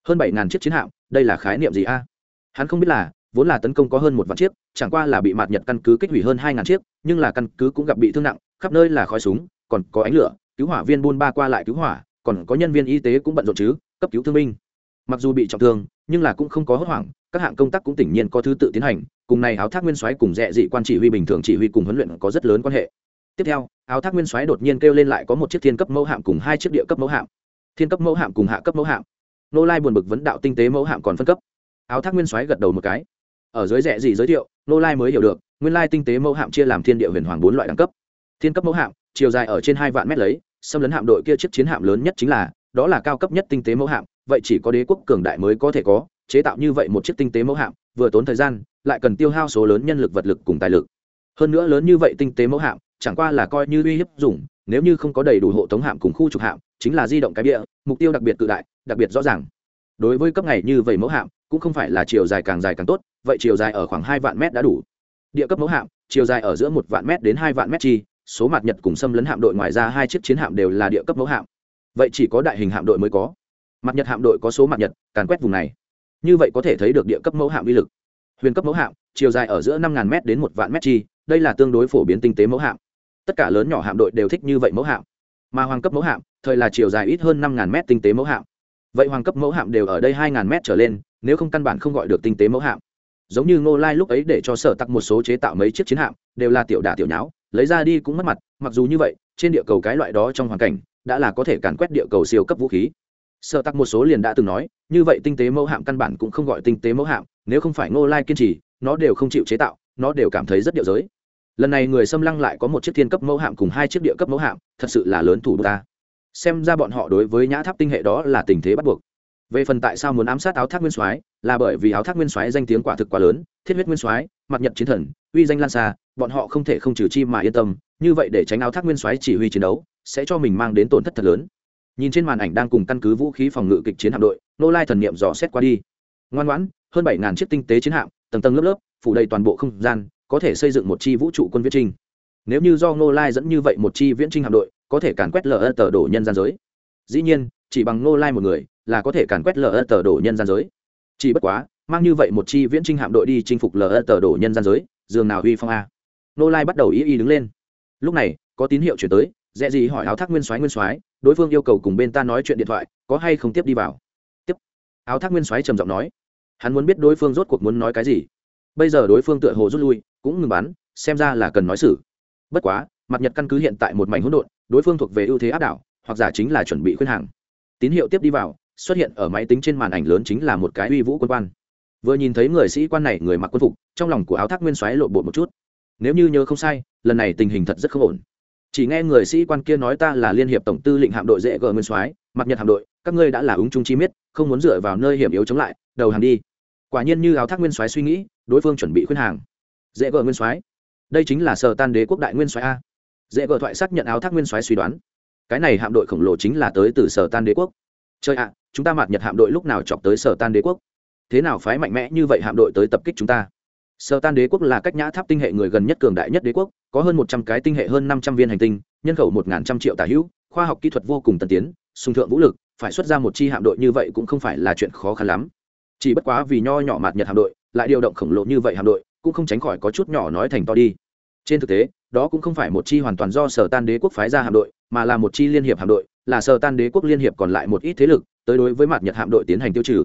S1: Hơn bảy ngàn chiếc chiến hạm, đây là khái niệm gì a? Hắn không biết là, vốn là tấn công có hơn một vạn chiếc, chẳng qua là bị mạt nhật căn cứ kích hủy hơn hai ngàn chiếc, nhưng là căn cứ cũng gặp bị thương nặng, khắp nơi là khói súng, còn có ánh lửa, cứu hỏa viên buôn ba qua lại cứu hỏa, còn có nhân viên y tế cũng bận rộn chứ, cấp cứu thương binh. Mặc dù bị trọng thương, nhưng là cũng không có hốt hoảng, các hạng công tác cũng tỉnh nhiên có thứ tự tiến hành cùng này áo thác nguyên soái cùng dẹ dị quan chỉ huy bình thường chỉ huy cùng huấn luyện có rất lớn quan hệ. Tiếp theo, áo thác nguyên soái đột nhiên kêu lên lại có một chiếc thiên cấp mẫu hạm cùng hai chiếc địa cấp mẫu hạm. Thiên cấp mẫu hạm cùng hạ cấp mẫu hạm. Nô lai buồn bực vấn đạo tinh tế mẫu hạm còn phân cấp. Áo thác nguyên soái gật đầu một cái. Ở dưới rẻ gì giới thiệu, nô lai mới hiểu được, nguyên lai tinh tế mẫu hạm chia làm thiên địa huyền hoàng bốn loại đẳng cấp. Thiên cấp mẫu hạm, chiều dài ở trên hai vạn mét lấy, xâm lấn hạm đội kia chiếc chiến hạm lớn nhất chính là, đó là cao cấp nhất tinh tế mẫu hạm, vậy chỉ có đế quốc cường đại mới có thể có, chế tạo như vậy một chiếc tinh tế mẫu hạm, vừa tốn thời gian lại cần tiêu hao số lớn nhân lực vật lực cùng tài lực. Hơn nữa lớn như vậy tinh tế mẫu hạm, chẳng qua là coi như uy hiếp dùng, nếu như không có đầy đủ hộ tống hạm cùng khu trục hạm, chính là di động cái địa mục tiêu đặc biệt cự đại, đặc biệt rõ ràng. Đối với cấp ngày như vậy mẫu hạm, cũng không phải là chiều dài càng dài càng tốt, vậy chiều dài ở khoảng hai vạn mét đã đủ. Địa cấp mẫu hạm, chiều dài ở giữa một vạn mét đến hai vạn mét chi, số mặt nhật cùng xâm lấn hạm đội ngoài ra hai chiếc chiến hạm đều là địa cấp mẫu hạm. Vậy chỉ có đại hình hạm đội mới có. Mặt nhật hạm đội có số mặt nhật, càn quét vùng này. Như vậy có thể thấy được địa cấp mẫu hạm uy lực huyền cấp mẫu hạm, chiều dài ở giữa năm m đến một vạn m chi, đây là tương đối phổ biến tinh tế mẫu hạm. Tất cả lớn nhỏ hạm đội đều thích như vậy mẫu hạm. Mà hoàng cấp mẫu hạm, thời là chiều dài ít hơn năm m tinh tế mẫu hạm. Vậy hoàng cấp mẫu hạm đều ở đây hai m trở lên, nếu không căn bản không gọi được tinh tế mẫu hạm. Giống như ngô lai lúc ấy để cho sở tặc một số chế tạo mấy chiếc chiến hạm, đều là tiểu đả tiểu nháo, lấy ra đi cũng mất mặt, mặc dù như vậy, trên địa cầu cái loại đó trong hoàn cảnh, đã là có thể càn quét địa cầu siêu cấp vũ khí sợ tặc một số liền đã từng nói, như vậy tinh tế mẫu hạm căn bản cũng không gọi tinh tế mẫu hạm, nếu không phải ngô lai kiên trì, nó đều không chịu chế tạo, nó đều cảm thấy rất điệu giới. Lần này người xâm lăng lại có một chiếc thiên cấp mẫu hạm cùng hai chiếc địa cấp mẫu hạm, thật sự là lớn thủ ta. Xem ra bọn họ đối với nhã tháp tinh hệ đó là tình thế bắt buộc. Về phần tại sao muốn ám sát áo thác nguyên soái, là bởi vì áo thác nguyên soái danh tiếng quả thực quá lớn, thiết huyết nguyên soái, mặt nhật chiến thần, uy danh lan xa, bọn họ không thể không trừ chi mà yên tâm, như vậy để tránh áo thác nguyên soái chỉ huy chiến đấu, sẽ cho mình mang đến tổn thất thật lớn nhìn trên màn ảnh đang cùng căn cứ vũ khí phòng ngự kịch chiến hạm đội, nô lai thần niệm dò xét qua đi. Ngoan ngoãn, hơn bảy ngàn chiếc tinh tế chiến hạm, tầng tầng lớp lớp, phủ đầy toàn bộ không gian, có thể xây dựng một chi vũ trụ quân viễn trinh. Nếu như do nô lai dẫn như vậy một chi viễn trinh hạm đội, có thể càn quét lờ tờ đổ nhân gian giới. Dĩ nhiên, chỉ bằng nô lai một người là có thể càn quét lờ tờ đổ nhân gian giới. Chỉ bất quá, mang như vậy một chi viễn trinh hạm đội đi chinh phục lờ tờ đổ nhân gian giới, dường nào huy phong a? Nô lai bắt đầu y y đứng lên. Lúc này, có tín hiệu chuyển tới dễ gì hỏi áo thác nguyên soái nguyên soái, đối phương yêu cầu cùng bên ta nói chuyện điện thoại, có hay không tiếp đi vào? Tiếp. Áo thác nguyên soái trầm giọng nói. Hắn muốn biết đối phương rốt cuộc muốn nói cái gì. Bây giờ đối phương tựa hồ rút lui, cũng ngừng bắn, xem ra là cần nói xử. Bất quá, mặt nhật căn cứ hiện tại một mảnh hỗn độn, đối phương thuộc về ưu thế áp đảo, hoặc giả chính là chuẩn bị khuyên hàng. Tín hiệu tiếp đi vào, xuất hiện ở máy tính trên màn ảnh lớn chính là một cái uy vũ quân quan. Vừa nhìn thấy người sĩ quan này, người mặc quân phục, trong lòng của áo thác nguyên xoáy lộn bột một chút. Nếu như nhớ không sai, lần này tình hình thật rất không ổn chỉ nghe người sĩ quan kia nói ta là liên hiệp tổng tư lệnh hạm đội dễ gờ nguyên soái, mặt nhật hạm đội, các ngươi đã là ứng trung chi miết, không muốn dựa vào nơi hiểm yếu chống lại, đầu hàng đi. Quả nhiên như áo thác nguyên soái suy nghĩ, đối phương chuẩn bị khuyên hàng. Dễ gờ nguyên soái, đây chính là sở tan đế quốc đại nguyên soái a. Dễ gờ thoại xác nhận áo thác nguyên soái suy đoán. Cái này hạm đội khổng lồ chính là tới từ sở tan đế quốc. Chơi ạ, chúng ta mặt nhật hạm đội lúc nào chọc tới sở tan đế quốc? Thế nào phái mạnh mẽ như vậy hạm đội tới tập kích chúng ta? Sở tan đế quốc là cách nhã tháp tinh hệ người gần nhất cường đại nhất đế quốc, có hơn một trăm cái tinh hệ hơn năm trăm viên hành tinh, nhân khẩu một trăm triệu tả hữu, khoa học kỹ thuật vô cùng tân tiến sùng thượng vũ lực, phải xuất ra một chi hạm đội như vậy cũng không phải là chuyện khó khăn lắm. Chỉ bất quá vì nho nhỏ mạt nhật hạm đội, lại điều động khổng lồ như vậy hạm đội, cũng không tránh khỏi có chút nhỏ nói thành to đi. Trên thực tế, đó cũng không phải một chi hoàn toàn do sở tan đế quốc phái ra hạm đội, mà là một chi liên hiệp hạm đội, là sở tan đế quốc liên hiệp còn lại một ít thế lực, tới đối với mặt nhật hạm đội tiến hành tiêu trừ.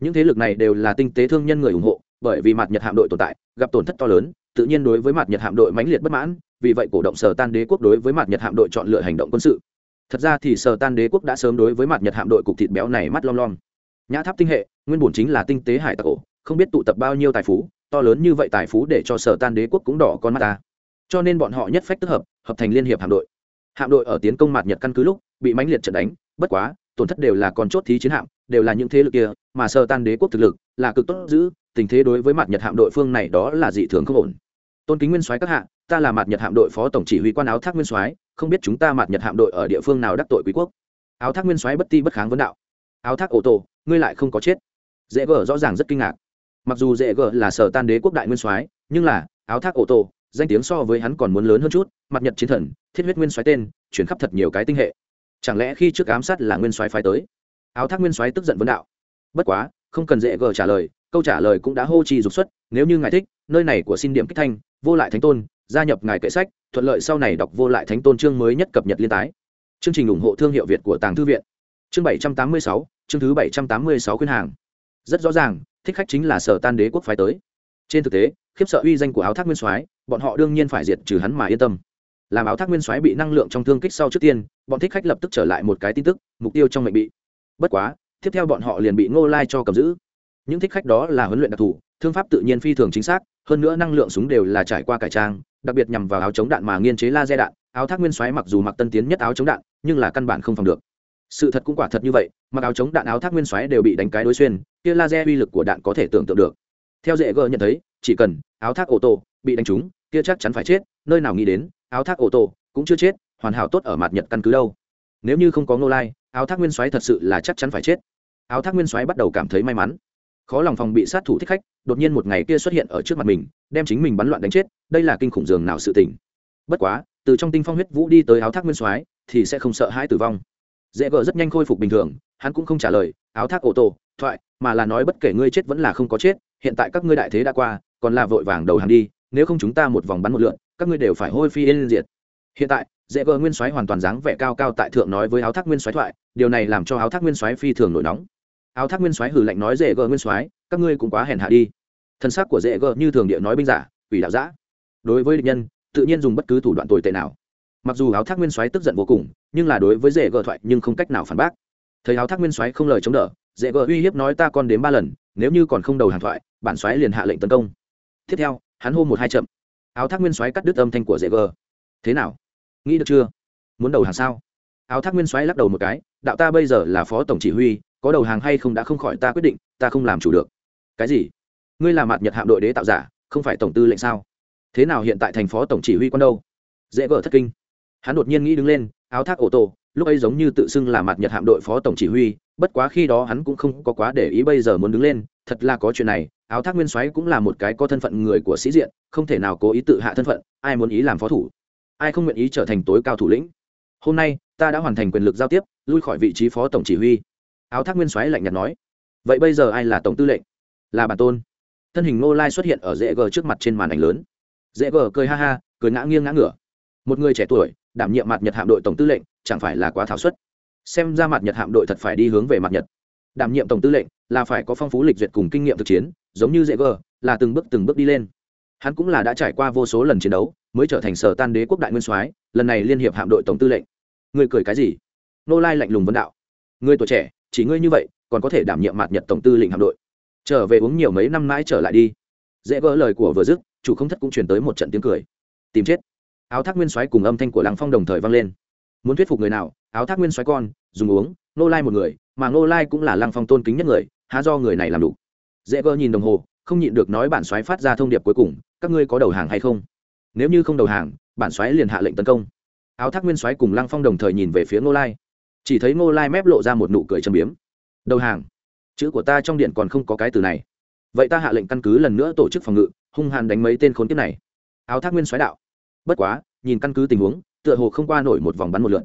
S1: Những thế lực này đều là tinh tế thương nhân người ủng hộ bởi vì mặt nhật hạm đội tồn tại, gặp tổn thất to lớn, tự nhiên đối với mặt nhật hạm đội mãnh liệt bất mãn, vì vậy cổ động sở tan đế quốc đối với mặt nhật hạm đội chọn lựa hành động quân sự. Thật ra thì sở tan đế quốc đã sớm đối với mặt nhật hạm đội cục thịt béo này mắt lom lom. Nhã tháp tinh hệ, nguyên bổn chính là tinh tế hải tặc ổ không biết tụ tập bao nhiêu tài phú, to lớn như vậy tài phú để cho sở tan đế quốc cũng đỏ con mắt ta. Cho nên bọn họ nhất phách tức hợp hợp thành liên hiệp hạm đội. Hạm đội ở tiến công mặt nhật căn cứ lúc, bị mãnh liệt trận đánh, bất quá, tổn thất đều là con chốt thí chiến hạm, đều là những thế lực kia, mà sở tan đế quốc thực lực là cực tốt giữ tình thế đối với mặt nhật hạm đội phương này đó là dị thường không ổn. Tôn kính nguyên soái các hạ, ta là mặt nhật hạm đội phó tổng chỉ huy quan áo thác nguyên soái, không biết chúng ta mặt nhật hạm đội ở địa phương nào đắc tội quý quốc. Áo thác nguyên soái bất ti bất kháng vấn đạo. Áo thác ô tô ngươi lại không có chết. Dễ gờ rõ ràng rất kinh ngạc. Mặc dù dễ gờ là sở tan đế quốc đại nguyên soái, nhưng là, áo thác ô tô danh tiếng so với hắn còn muốn lớn hơn chút, mặt nhật chiến thần, thiết huyết nguyên soái tên, chuyển khắp thật nhiều cái tinh hệ. Chẳng lẽ khi trước ám sát là nguyên soái phái tới? Áo thác nguyên soái tức giận vấn đạo. Bất quá, không cần dễ gờ trả lời câu trả lời cũng đã hô trì dục xuất, nếu như ngài thích, nơi này của xin điểm kích thanh, vô lại thánh tôn, gia nhập ngài kệ sách, thuận lợi sau này đọc vô lại thánh tôn chương mới nhất cập nhật liên tái. Chương trình ủng hộ thương hiệu việt của tàng thư viện. Chương bảy trăm tám mươi sáu, chương thứ bảy trăm tám mươi sáu khuyên hàng. Rất rõ ràng, thích khách chính là sở tan đế quốc phái tới. Trên thực tế, khiếp sợ uy danh của áo thác nguyên soái, bọn họ đương nhiên phải diệt trừ hắn mà yên tâm. Làm áo thác nguyên soái bị năng lượng trong thương kích sau trước tiên, bọn thích khách lập tức trở lại một cái tin tức, mục tiêu trong mệnh bị. Bất quá, tiếp theo bọn họ liền bị ngô lai cho cầm giữ những thích khách đó là huấn luyện đặc thù, thương pháp tự nhiên phi thường chính xác, hơn nữa năng lượng súng đều là trải qua cải trang, đặc biệt nhằm vào áo chống đạn mà nghiên chế laser đạn, áo thác nguyên xoáy mặc dù mặc tân tiến nhất áo chống đạn, nhưng là căn bản không phòng được. Sự thật cũng quả thật như vậy, mặc áo chống đạn áo thác nguyên xoáy đều bị đánh cái đối xuyên, kia laser uy lực của đạn có thể tưởng tượng được. Theo dễ gờ nhận thấy, chỉ cần áo thác ô tô bị đánh trúng, kia chắc chắn phải chết, nơi nào nghĩ đến, áo thác ô tô cũng chưa chết, hoàn hảo tốt ở mặt nhật căn cứ đâu. Nếu như không có ngô lai, áo thác nguyên xoáy thật sự là chắc chắn phải chết. Áo thác nguyên xoáy bắt đầu cảm thấy may mắn khó lòng phòng bị sát thủ thích khách, đột nhiên một ngày kia xuất hiện ở trước mặt mình, đem chính mình bắn loạn đánh chết, đây là kinh khủng dường nào sự tỉnh bất quá, từ trong tinh phong huyết vũ đi tới áo thác nguyên soái, thì sẽ không sợ hãi tử vong. Dễ gờ rất nhanh khôi phục bình thường, hắn cũng không trả lời, áo thác ô tô thoại, mà là nói bất kể ngươi chết vẫn là không có chết, hiện tại các ngươi đại thế đã qua, còn là vội vàng đầu hàng đi, nếu không chúng ta một vòng bắn một lượn, các ngươi đều phải hôi phi yên diệt. Hiện tại, dễ gờ nguyên soái hoàn toàn dáng vẻ cao cao tại thượng nói với áo thác nguyên soái thoại, điều này làm cho áo thác nguyên soái phi thường nổi nóng áo thác nguyên soái hử lạnh nói, dễ gờ nguyên soái, các ngươi cũng quá hèn hạ đi. Thân xác của dễ gờ như thường địa nói binh giả, quỷ đạo giã đối với địch nhân, tự nhiên dùng bất cứ thủ đoạn tồi tệ nào. Mặc dù áo thác nguyên soái tức giận vô cùng, nhưng là đối với dễ gờ thoại nhưng không cách nào phản bác. Thấy áo thác nguyên soái không lời chống đỡ, dễ gờ uy hiếp nói, ta còn đến ba lần, nếu như còn không đầu hàng thoại, bản soái liền hạ lệnh tấn công. Tiếp theo, hắn hô một hai chậm. Áo thác nguyên soái cắt đứt âm thanh của dễ gờ. Thế nào? Nghĩ được chưa? Muốn đầu hàng sao? Áo thác nguyên soái lắc đầu một cái, đạo ta bây giờ là phó tổng chỉ huy có đầu hàng hay không đã không khỏi ta quyết định, ta không làm chủ được. Cái gì? Ngươi là mặt nhật hạm đội đế tạo giả, không phải tổng tư lệnh sao? Thế nào hiện tại thành phó tổng chỉ huy quân đâu? Dễ vợ thất kinh. Hắn đột nhiên nghĩ đứng lên, áo thác ô tô lúc ấy giống như tự xưng là mặt nhật hạm đội phó tổng chỉ huy, bất quá khi đó hắn cũng không có quá để ý bây giờ muốn đứng lên, thật là có chuyện này, áo thác nguyên soái cũng là một cái có thân phận người của sĩ diện, không thể nào cố ý tự hạ thân phận, ai muốn ý làm phó thủ? Ai không nguyện ý trở thành tối cao thủ lĩnh? Hôm nay, ta đã hoàn thành quyền lực giao tiếp, lui khỏi vị trí phó tổng chỉ huy áo thác nguyên soái lạnh nhạt nói, vậy bây giờ ai là tổng tư lệnh? Là bản tôn. Thân hình Ngô lai xuất hiện ở dễ gờ trước mặt trên màn ảnh lớn. Dễ gờ cười ha ha, cười ngã nghiêng ngã ngửa. Một người trẻ tuổi, đảm nhiệm mặt nhật hạm đội tổng tư lệnh, chẳng phải là quá thảo suất. Xem ra mặt nhật hạm đội thật phải đi hướng về mặt nhật. Đảm nhiệm tổng tư lệnh là phải có phong phú lịch duyệt cùng kinh nghiệm thực chiến, giống như dễ gờ, là từng bước từng bước đi lên. Hắn cũng là đã trải qua vô số lần chiến đấu, mới trở thành sở tan đế quốc đại nguyên soái, lần này liên hiệp hạm đội tổng tư lệnh. Người cười cái gì? Nô lai lạnh lùng vấn đạo. Người tuổi trẻ chỉ ngươi như vậy, còn có thể đảm nhiệm mạt nhật tổng tư lệnh hạm đội. Trở về uống nhiều mấy năm mãi trở lại đi. Dễ vỡ lời của vừa dứt, chủ không thất cũng chuyển tới một trận tiếng cười. Tìm chết. Áo thác nguyên soái cùng âm thanh của lăng phong đồng thời vang lên. Muốn thuyết phục người nào, áo thác nguyên soái con, dùng uống nô lai một người, mà nô lai cũng là lăng phong tôn kính nhất người, há do người này làm đủ. Dễ vỡ nhìn đồng hồ, không nhịn được nói bản soái phát ra thông điệp cuối cùng, các ngươi có đầu hàng hay không? Nếu như không đầu hàng, bản soái liền hạ lệnh tấn công. Áo thác nguyên soái cùng lăng phong đồng thời nhìn về phía nô lai chỉ thấy Ngô lai mép lộ ra một nụ cười châm biếm. Đầu hàng. Chữ của ta trong điện còn không có cái từ này. Vậy ta hạ lệnh căn cứ lần nữa tổ chức phòng ngự, hung hàn đánh mấy tên khốn kiếp này. Áo thác nguyên xoáy đạo. Bất quá, nhìn căn cứ tình huống, tựa hồ không qua nổi một vòng bắn một lượn.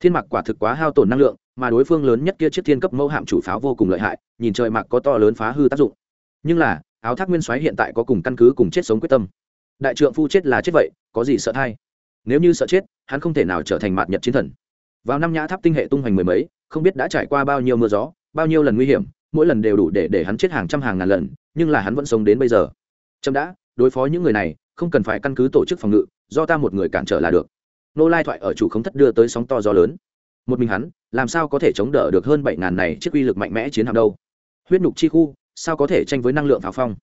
S1: Thiên mạc quả thực quá hao tổn năng lượng, mà đối phương lớn nhất kia chiếc thiên cấp mẫu hạm chủ pháo vô cùng lợi hại, nhìn trời mạc có to lớn phá hư tác dụng. Nhưng là, áo thác nguyên xoáy hiện tại có cùng căn cứ cùng chết sống quyết tâm. Đại trượng phu chết là chết vậy, có gì sợ thay? Nếu như sợ chết, hắn không thể nào trở thành mạt nhật chiến thần vào năm nhã tháp tinh hệ tung hoành mười mấy, không biết đã trải qua bao nhiêu mưa gió, bao nhiêu lần nguy hiểm, mỗi lần đều đủ để để hắn chết hàng trăm hàng ngàn lần, nhưng là hắn vẫn sống đến bây giờ. Trâm đã, đối phó những người này, không cần phải căn cứ tổ chức phòng ngự, do ta một người cản trở là được. Nô lai thoại ở chủ không thất đưa tới sóng to gió lớn. Một mình hắn, làm sao có thể chống đỡ được hơn bảy ngàn này chiếc uy lực mạnh mẽ chiến hạm đâu? Huyết nhục chi khu, sao có thể tranh với năng lượng pháo phong?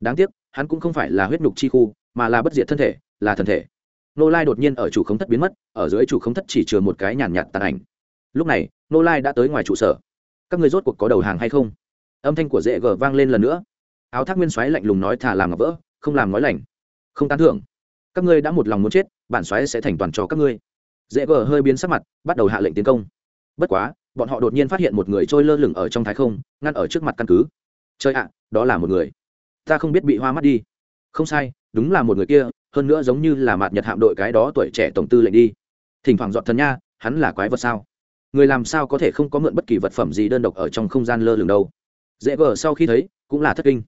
S1: Đáng tiếc, hắn cũng không phải là huyết nhục chi khu, mà là bất diệt thân thể, là thần thể nô lai đột nhiên ở chủ không thất biến mất, ở dưới chủ không thất chỉ chừa một cái nhàn nhạt tàn ảnh. Lúc này nô lai đã tới ngoài trụ sở. Các người rốt cuộc có đầu hàng hay không? Âm thanh của dễ gờ vang lên lần nữa. Áo thác nguyên xoáy lạnh lùng nói thả làm ngọc vỡ, không làm nói lành. Không tán thưởng. Các ngươi đã một lòng muốn chết, bản xoáy sẽ thành toàn cho các ngươi. Dễ gờ hơi biến sắc mặt, bắt đầu hạ lệnh tiến công. Bất quá, bọn họ đột nhiên phát hiện một người trôi lơ lửng ở trong thái không, ngăn ở trước mặt căn cứ. Chơi ạ, đó là một người. Ta không biết bị hoa mắt đi. Không sai đúng là một người kia, hơn nữa giống như là mặt nhật hạm đội cái đó tuổi trẻ tổng tư lệnh đi. Thỉnh thoảng dọn thần nha, hắn là quái vật sao? Người làm sao có thể không có mượn bất kỳ vật phẩm gì đơn độc ở trong không gian lơ lửng đâu? Dễ vờ sau khi thấy, cũng là thất kinh.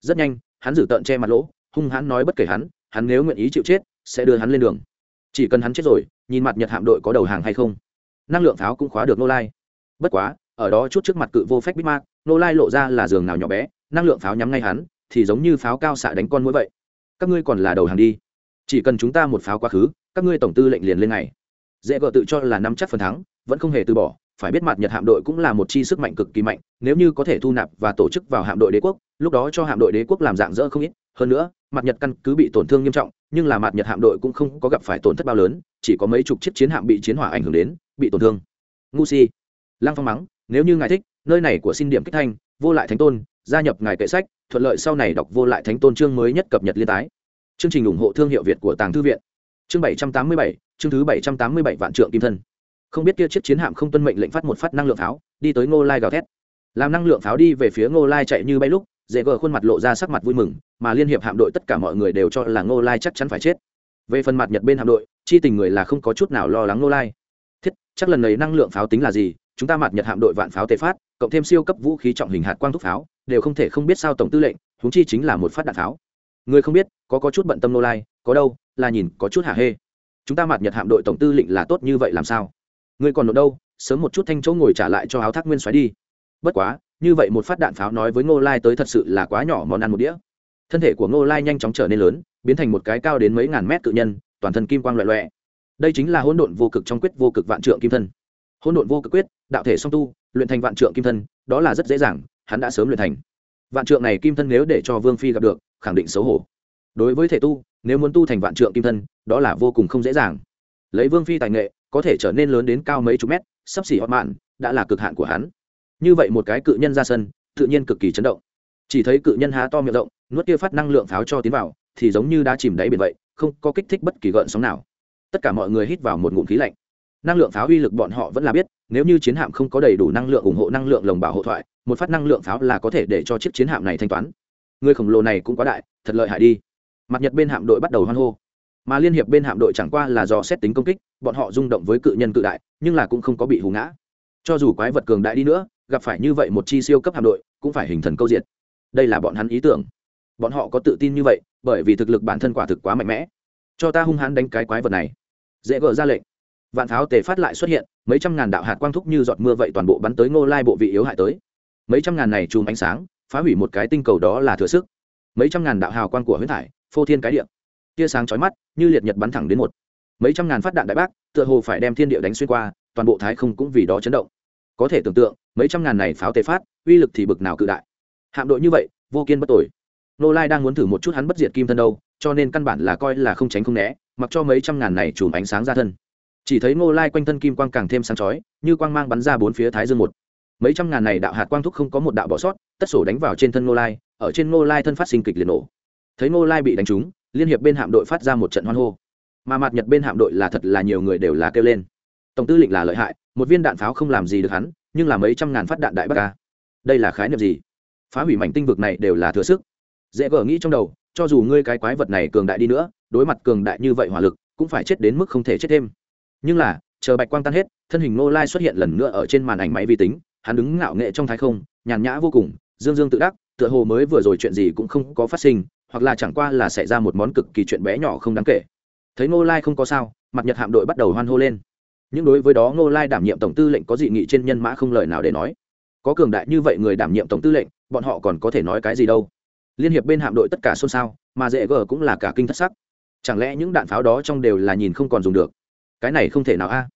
S1: Rất nhanh, hắn giữ tợn che mặt lỗ, hung hãn nói bất kể hắn hắn nếu nguyện ý chịu chết, sẽ đưa hắn lên đường. Chỉ cần hắn chết rồi, nhìn mặt nhật hạm đội có đầu hàng hay không? Năng lượng pháo cũng khóa được nô lai. Bất quá, ở đó chút trước mặt cự vô phép bít mạc nô lai lộ ra là giường nào nhỏ bé, năng lượng pháo nhắm ngay hắn, thì giống như pháo cao xạ đánh con mũi vậy các ngươi còn là đầu hàng đi. Chỉ cần chúng ta một pháo quá khứ, các ngươi tổng tư lệnh liền lên này dễ gờ tự cho là nắm chắc phần thắng, vẫn không hề từ bỏ, phải biết mặt nhật hạm đội cũng là một chi sức mạnh cực kỳ mạnh, nếu như có thể thu nạp và tổ chức vào hạm đội đế quốc, lúc đó cho hạm đội đế quốc làm dạng dỡ không ít. Hơn nữa, mặt nhật căn cứ bị tổn thương nghiêm trọng, nhưng là mặt nhật hạm đội cũng không có gặp phải tổn thất bao lớn, chỉ có mấy chục chiếc chiến hạm bị chiến hỏa ảnh hưởng đến, bị tổn thương. Ngu si. Lăng phong mắng, nếu như ngài thích, nơi này của xin điểm kích thanh, vô lại thánh tôn gia nhập ngài kệ sách, thuận lợi sau này đọc vô lại thánh tôn chương mới nhất cập nhật liên tái. Chương trình ủng hộ thương hiệu việt của tàng thư viện. Chương bảy trăm tám mươi bảy, chương thứ bảy trăm tám mươi bảy vạn trượng kim thân. Không biết kia chiếc chiến hạm không tuân mệnh lệnh phát một phát năng lượng pháo, đi tới ngô lai gào thét. Làm năng lượng pháo đi về phía ngô lai chạy như bay lúc, dễ gờ khuôn mặt lộ ra sắc mặt vui mừng, mà liên hiệp hạm đội tất cả mọi người đều cho là ngô lai chắc chắn phải chết. Về phần mặt nhật bên hạm đội, chi tình người là không có chút nào lo lắng ngô lai. Thiết, chắc lần này năng lượng pháo tính là gì? Chúng ta mặt nhật hạm đội vạn pháo tề phát, cộng thêm siêu cấp vũ khí trọng hình hạt quang thúc pháo đều không thể không biết sao tổng tư lệnh, huống chi chính là một phát đạn pháo. Người không biết, có có chút bận tâm nô lai, có đâu, là nhìn, có chút hả hê. Chúng ta mặt nhật hạm đội tổng tư lệnh là tốt như vậy làm sao? Người còn nộp đâu, sớm một chút thanh chỗ ngồi trả lại cho áo thác nguyên xoáy đi. Bất quá, như vậy một phát đạn pháo nói với ngô lai tới thật sự là quá nhỏ món ăn một đĩa. Thân thể của ngô lai nhanh chóng trở nên lớn, biến thành một cái cao đến mấy ngàn mét cự nhân, toàn thân kim quang loẹ loẹ. Đây chính là hỗn độn vô cực trong quyết vô cực vạn trượng kim thân. Hỗn độn vô cực quyết, đạo thể song tu, luyện thành vạn trượng kim thân, đó là rất dễ dàng hắn đã sớm luyện thành. Vạn trượng này kim thân nếu để cho vương phi gặp được, khẳng định xấu hổ. Đối với thể tu, nếu muốn tu thành vạn trượng kim thân, đó là vô cùng không dễ dàng. Lấy vương phi tài nghệ, có thể trở nên lớn đến cao mấy chục mét, sắp xỉ hot mạn, đã là cực hạn của hắn. Như vậy một cái cự nhân ra sân, tự nhiên cực kỳ chấn động. Chỉ thấy cự nhân há to miệng rộng, nuốt kia phát năng lượng pháo cho tiến vào, thì giống như đã chìm đáy biển vậy, không có kích thích bất kỳ gợn sóng nào. Tất cả mọi người hít vào một ngụm khí lạnh. Năng lượng pháo uy lực bọn họ vẫn là biết, nếu như chiến hạm không có đầy đủ năng lượng ủng hộ năng lượng lồng bảo hộ thoại một phát năng lượng pháo là có thể để cho chiếc chiến hạm này thanh toán. Người khổng lồ này cũng quá đại, thật lợi hại đi. Mặt nhật bên hạm đội bắt đầu hoan hô. Mà liên hiệp bên hạm đội chẳng qua là do xét tính công kích, bọn họ rung động với cự nhân cự đại, nhưng là cũng không có bị hù ngã. Cho dù quái vật cường đại đi nữa, gặp phải như vậy một chi siêu cấp hạm đội, cũng phải hình thần câu diệt. Đây là bọn hắn ý tưởng. Bọn họ có tự tin như vậy, bởi vì thực lực bản thân quả thực quá mạnh mẽ. Cho ta hung hãn đánh cái quái vật này. Dễ gỡ ra lệnh. Vạn pháo tề phát lại xuất hiện, mấy trăm ngàn đạo hạt quang thúc như giọt mưa vậy toàn bộ bắn tới ngô lai bộ vị yếu hại tới mấy trăm ngàn này chùm ánh sáng, phá hủy một cái tinh cầu đó là thừa sức. Mấy trăm ngàn đạo hào quang của huyết thải, phô thiên cái địa. Tia sáng chói mắt, như liệt nhật bắn thẳng đến một. Mấy trăm ngàn phát đạn đại bác, tựa hồ phải đem thiên địa đánh xuyên qua, toàn bộ thái không cũng vì đó chấn động. Có thể tưởng tượng, mấy trăm ngàn này pháo tề phát, uy lực thì bực nào cự đại. Hạm đội như vậy, vô kiên bất tội nô lai đang muốn thử một chút hắn bất diệt kim thân đâu, cho nên căn bản là coi là không tránh không né, mặc cho mấy trăm ngàn này chùm ánh sáng ra thân. Chỉ thấy ngô lai quanh thân kim quang càng thêm sáng chói, như quang mang bắn ra bốn phía thái dương một mấy trăm ngàn này đạo hạt quang thúc không có một đạo bỏ sót, tất sổ đánh vào trên thân ngô lai, ở trên ngô lai thân phát sinh kịch liệt nổ. Thấy ngô lai bị đánh trúng, liên hiệp bên hạm đội phát ra một trận hoan hô. Mà mặt nhật bên hạm đội là thật là nhiều người đều là kêu lên. Tổng tư lệnh là lợi hại, một viên đạn pháo không làm gì được hắn, nhưng là mấy trăm ngàn phát đạn đại bắc ca. Đây là khái niệm gì? Phá hủy mảnh tinh vực này đều là thừa sức. Dễ gỡ nghĩ trong đầu, cho dù ngươi cái quái vật này cường đại đi nữa, đối mặt cường đại như vậy hỏa lực, cũng phải chết đến mức không thể chết thêm. Nhưng là, chờ bạch quang tan hết, thân hình nô lai xuất hiện lần nữa ở trên màn ảnh máy vi tính hắn đứng ngạo nghệ trong thái không, nhàn nhã vô cùng, dương dương tự đắc, tựa hồ mới vừa rồi chuyện gì cũng không có phát sinh, hoặc là chẳng qua là xảy ra một món cực kỳ chuyện bé nhỏ không đáng kể. Thấy Ngô lai không có sao, mặt nhật hạm đội bắt đầu hoan hô lên. Nhưng đối với đó Ngô lai đảm nhiệm tổng tư lệnh có dị nghị trên nhân mã không lời nào để nói. Có cường đại như vậy người đảm nhiệm tổng tư lệnh, bọn họ còn có thể nói cái gì đâu? Liên hiệp bên hạm đội tất cả xôn xao, mà dễ gờ cũng là cả kinh thất sắc. Chẳng lẽ những đạn pháo đó trong đều là nhìn không còn dùng được? Cái này không thể nào a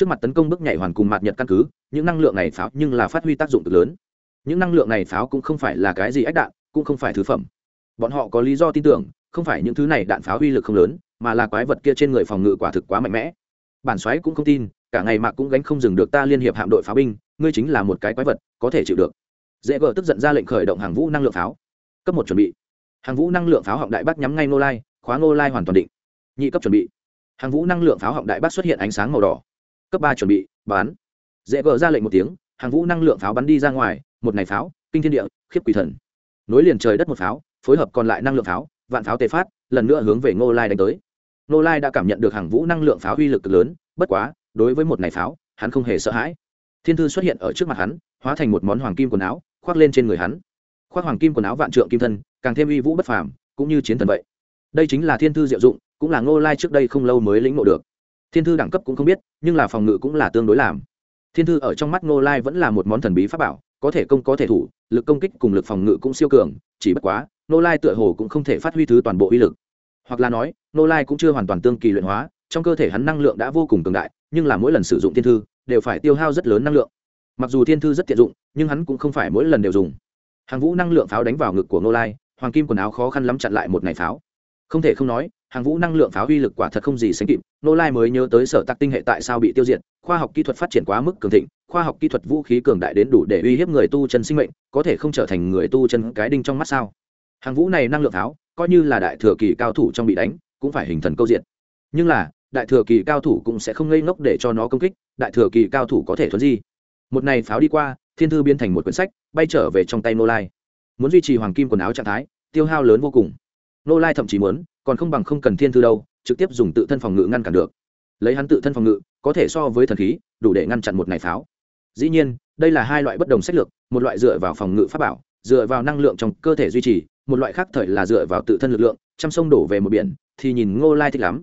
S1: trước mặt tấn công bước nhảy hoàn cùng mạt nhật căn cứ, những năng lượng này pháo nhưng là phát huy tác dụng cực lớn. Những năng lượng này pháo cũng không phải là cái gì ách đạn, cũng không phải thứ phẩm. Bọn họ có lý do tin tưởng, không phải những thứ này đạn pháo uy lực không lớn, mà là quái vật kia trên người phòng ngự quả thực quá mạnh mẽ. Bản xoáy cũng không tin, cả ngày mạc cũng gánh không dừng được ta liên hiệp hạm đội pháo binh, ngươi chính là một cái quái vật, có thể chịu được. Dễ vợ tức giận ra lệnh khởi động hàng vũ năng lượng pháo. Cấp một chuẩn bị. Hàng vũ năng lượng pháo họng đại bác nhắm ngay nô lai, khóa nô lai hoàn toàn định. Nhị cấp chuẩn bị. Hàng vũ năng lượng pháo họng đại bác xuất hiện ánh sáng màu đỏ cấp ba chuẩn bị, bán. Dễ gờ ra lệnh một tiếng, hàng vũ năng lượng pháo bắn đi ra ngoài, một ngày pháo, kinh thiên địa, khiếp quỷ thần. Nối liền trời đất một pháo, phối hợp còn lại năng lượng pháo, vạn pháo tề phát, lần nữa hướng về ngô lai đánh tới. Ngô lai đã cảm nhận được hàng vũ năng lượng pháo uy lực cực lớn, bất quá, đối với một ngày pháo, hắn không hề sợ hãi. Thiên thư xuất hiện ở trước mặt hắn, hóa thành một món hoàng kim quần áo, khoác lên trên người hắn. Khoác hoàng kim quần áo vạn trượng kim thân, càng thêm uy vũ bất phàm, cũng như chiến thần vậy. Đây chính là thiên thư diệu dụng, cũng là ngô lai trước đây không lâu mới lĩnh ngộ được thiên thư đẳng cấp cũng không biết, nhưng là phòng ngự cũng là tương đối làm. Thiên thư ở trong mắt ngô lai vẫn là một món thần bí pháp bảo, có thể công có thể thủ, lực công kích cùng lực phòng ngự cũng siêu cường, chỉ bất quá, ngô lai tựa hồ cũng không thể phát huy thứ toàn bộ uy lực. Hoặc là nói, ngô lai cũng chưa hoàn toàn tương kỳ luyện hóa, trong cơ thể hắn năng lượng đã vô cùng cường đại, nhưng là mỗi lần sử dụng thiên thư, đều phải tiêu hao rất lớn năng lượng. Mặc dù thiên thư rất tiện dụng, nhưng hắn cũng không phải mỗi lần đều dùng. Hàng vũ năng lượng pháo đánh vào ngực của ngô lai, hoàng kim quần áo khó khăn lắm chặn lại một ngày pháo. Không thể không nói hàng vũ năng lượng pháo uy lực quả thật không gì sánh kịp, nô lai mới nhớ tới sở tắc tinh hệ tại sao bị tiêu diệt, khoa học kỹ thuật phát triển quá mức cường thịnh, khoa học kỹ thuật vũ khí cường đại đến đủ để uy hiếp người tu chân sinh mệnh, có thể không trở thành người tu chân cái đinh trong mắt sao? Hàng vũ này năng lượng pháo, coi như là đại thừa kỳ cao thủ trong bị đánh, cũng phải hình thần câu diện. Nhưng là, đại thừa kỳ cao thủ cũng sẽ không ngây ngốc để cho nó công kích, đại thừa kỳ cao thủ có thể thuấn di. Một này pháo đi qua, thiên thư biến thành một quyển sách, bay trở về trong tay nô lai. Muốn duy trì hoàng kim quần áo trạng thái, tiêu hao lớn vô cùng nô lai thậm chí muốn, còn không bằng không cần thiên thư đâu, trực tiếp dùng tự thân phòng ngự ngăn cản được. Lấy hắn tự thân phòng ngự, có thể so với thần khí, đủ để ngăn chặn một này pháo. Dĩ nhiên, đây là hai loại bất đồng sách lược, một loại dựa vào phòng ngự pháp bảo, dựa vào năng lượng trong cơ thể duy trì, một loại khác thời là dựa vào tự thân lực lượng trăm sông đổ về một biển, thì nhìn ngô lai thích lắm.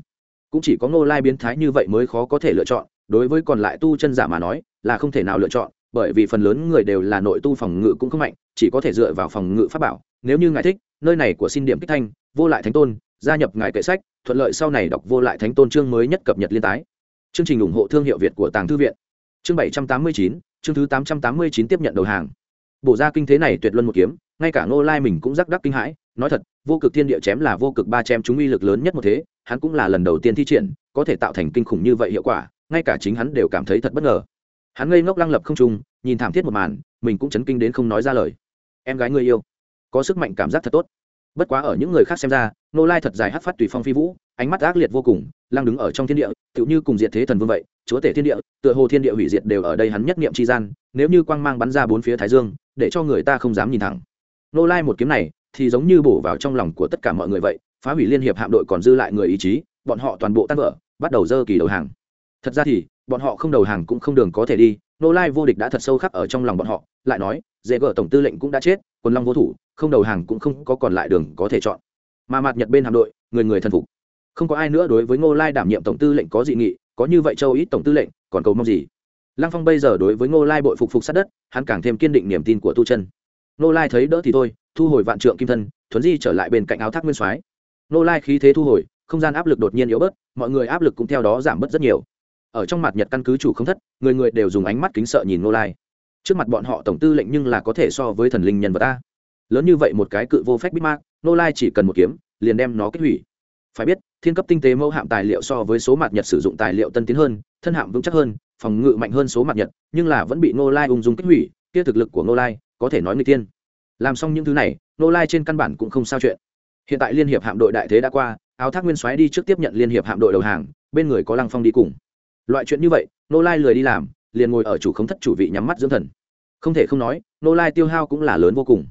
S1: Cũng chỉ có ngô lai biến thái như vậy mới khó có thể lựa chọn, đối với còn lại tu chân giả mà nói, là không thể nào lựa chọn, bởi vì phần lớn người đều là nội tu phòng ngự cũng không mạnh, chỉ có thể dựa vào phòng ngự pháp bảo. Nếu như ngài thích, nơi này của xin điểm kích thanh vô lại thánh tôn, gia nhập ngài kệ sách, thuận lợi sau này đọc vô lại thánh tôn chương mới nhất cập nhật liên tái. Chương trình ủng hộ thương hiệu việt của tàng thư viện. Chương bảy trăm tám mươi chín, chương thứ tám trăm tám mươi chín tiếp nhận đầu hàng. Bổ ra kinh thế này tuyệt luân một kiếm, ngay cả ngô lai mình cũng rắc đắc kinh hãi, nói thật, vô cực thiên địa chém là vô cực ba chém chúng uy lực lớn nhất một thế, hắn cũng là lần đầu tiên thi triển, có thể tạo thành kinh khủng như vậy hiệu quả, ngay cả chính hắn đều cảm thấy thật bất ngờ. Hắn ngây ngốc lăng lập không trung, nhìn thảm thiết một màn, mình cũng chấn kinh đến không nói ra lời. Em gái người yêu, có sức mạnh cảm giác thật tốt bất quá ở những người khác xem ra nô lai thật dài hát phát tùy phong phi vũ, ánh mắt ác liệt vô cùng, lăng đứng ở trong thiên địa, tựu như cùng diệt thế thần vương vậy, chúa tể thiên địa, tựa hồ thiên địa hủy diệt đều ở đây hắn nhất niệm tri gian, nếu như quang mang bắn ra bốn phía thái dương, để cho người ta không dám nhìn thẳng. Nô lai một kiếm này, thì giống như bổ vào trong lòng của tất cả mọi người vậy, phá hủy liên hiệp hạm đội còn dư lại người ý chí, bọn họ toàn bộ tan vỡ, bắt đầu dơ kỳ đầu hàng. Thật ra thì bọn họ không đầu hàng cũng không đường có thể đi, nô lai vô địch đã thật sâu khắc ở trong lòng bọn họ, lại nói dễ gỡ tổng tư lệnh cũng đã chết quân long vô thủ, không đầu hàng cũng không có còn lại đường có thể chọn. Mà mặt nhật bên hạm đội, người người thần phục. Không có ai nữa đối với ngô lai đảm nhiệm tổng tư lệnh có dị nghị, có như vậy châu ít tổng tư lệnh, còn cầu mong gì? Lăng phong bây giờ đối với ngô lai bội phục phục sát đất, hắn càng thêm kiên định niềm tin của tu chân. Ngô lai thấy đỡ thì thôi, thu hồi vạn trượng kim thân, thuấn di trở lại bên cạnh áo thác nguyên soái. Ngô lai khí thế thu hồi, không gian áp lực đột nhiên yếu bớt, mọi người áp lực cũng theo đó giảm bớt rất nhiều ở trong mặt nhật căn cứ chủ không thất, người người đều dùng ánh mắt kính sợ nhìn ngô lai. Trước mặt bọn họ tổng tư lệnh nhưng là có thể so với thần linh nhân vật ta lớn như vậy một cái cự vô phép bitmark ngô lai chỉ cần một kiếm, liền đem nó kết hủy. Phải biết, thiên cấp tinh tế mẫu hạm tài liệu so với số mặt nhật sử dụng tài liệu tân tiến hơn, thân hạm vững chắc hơn, phòng ngự mạnh hơn số mặt nhật, nhưng là vẫn bị ngô lai ung dung kết hủy, kia thực lực của ngô lai, có thể nói người tiên. Làm xong những thứ này, ngô lai trên căn bản cũng không sao chuyện. Hiện tại liên hiệp hạm đội đại thế đã qua, áo thác nguyên soái đi trước tiếp nhận liên hiệp hạm đội đầu hàng, bên người có lăng phong đi cùng loại chuyện như vậy nô lai lười đi làm, liền ngồi ở chủ không thất chủ vị nhắm mắt dưỡng thần. Không thể không nói nô lai tiêu hao cũng là lớn vô cùng.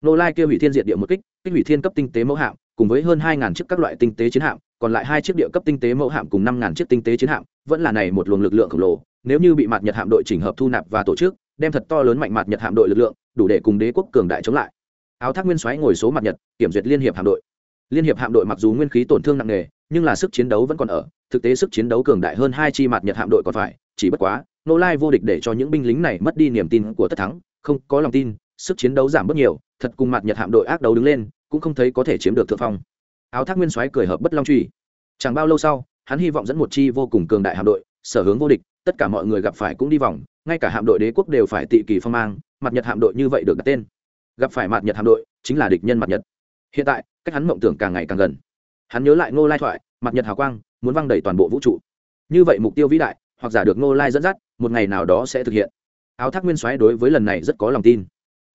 S1: Nô lai kêu hủy thiên diệt địa một kích kích hủy thiên cấp tinh tế mẫu hạm, cùng với hơn hai chiếc các loại tinh tế chiến hạm, còn lại hai chiếc địa cấp tinh tế mẫu hạm cùng năm chiếc tinh tế chiến hạm, vẫn là này một luồng lực lượng khổng lồ. Nếu như bị mặt nhật hạm đội chỉnh hợp thu nạp và tổ chức, đem thật to lớn mạnh mặt nhật hạm đội lực lượng, đủ để cùng đế quốc cường đại chống lại. Áo thác nguyên xoáy ngồi số mặt nhật, kiểm duyệt liên hiệp hạm đội. Liên hiệp hạm đội mặc dù nguyên khí tổn thương nặng nề, nhưng là sức chiến đấu vẫn còn ở thực tế sức chiến đấu cường đại hơn hai chi mặt nhật hạm đội còn phải, chỉ bất quá nô lai vô địch để cho những binh lính này mất đi niềm tin của tất thắng, không có lòng tin, sức chiến đấu giảm bớt nhiều, thật cùng mặt nhật hạm đội ác đấu đứng lên, cũng không thấy có thể chiếm được thượng phong. Áo thác nguyên soái cười hợp bất long truy. Chẳng bao lâu sau, hắn hy vọng dẫn một chi vô cùng cường đại hạm đội, sở hướng vô địch, tất cả mọi người gặp phải cũng đi vòng, ngay cả hạm đội đế quốc đều phải tị kỳ phong mang mặt nhật hạm đội như vậy được đặt tên. Gặp phải mặt nhật hạm đội, chính là địch nhân mặt nhật. Hiện tại, cách hắn mộng tưởng càng ngày càng gần. Hắn nhớ lại ngô lai thoại mặt nhật hào quang muốn văng đầy toàn bộ vũ trụ. Như vậy mục tiêu vĩ đại, hoặc giả được ngô lai dẫn dắt, một ngày nào đó sẽ thực hiện. Áo thác nguyên soái đối với lần này rất có lòng tin.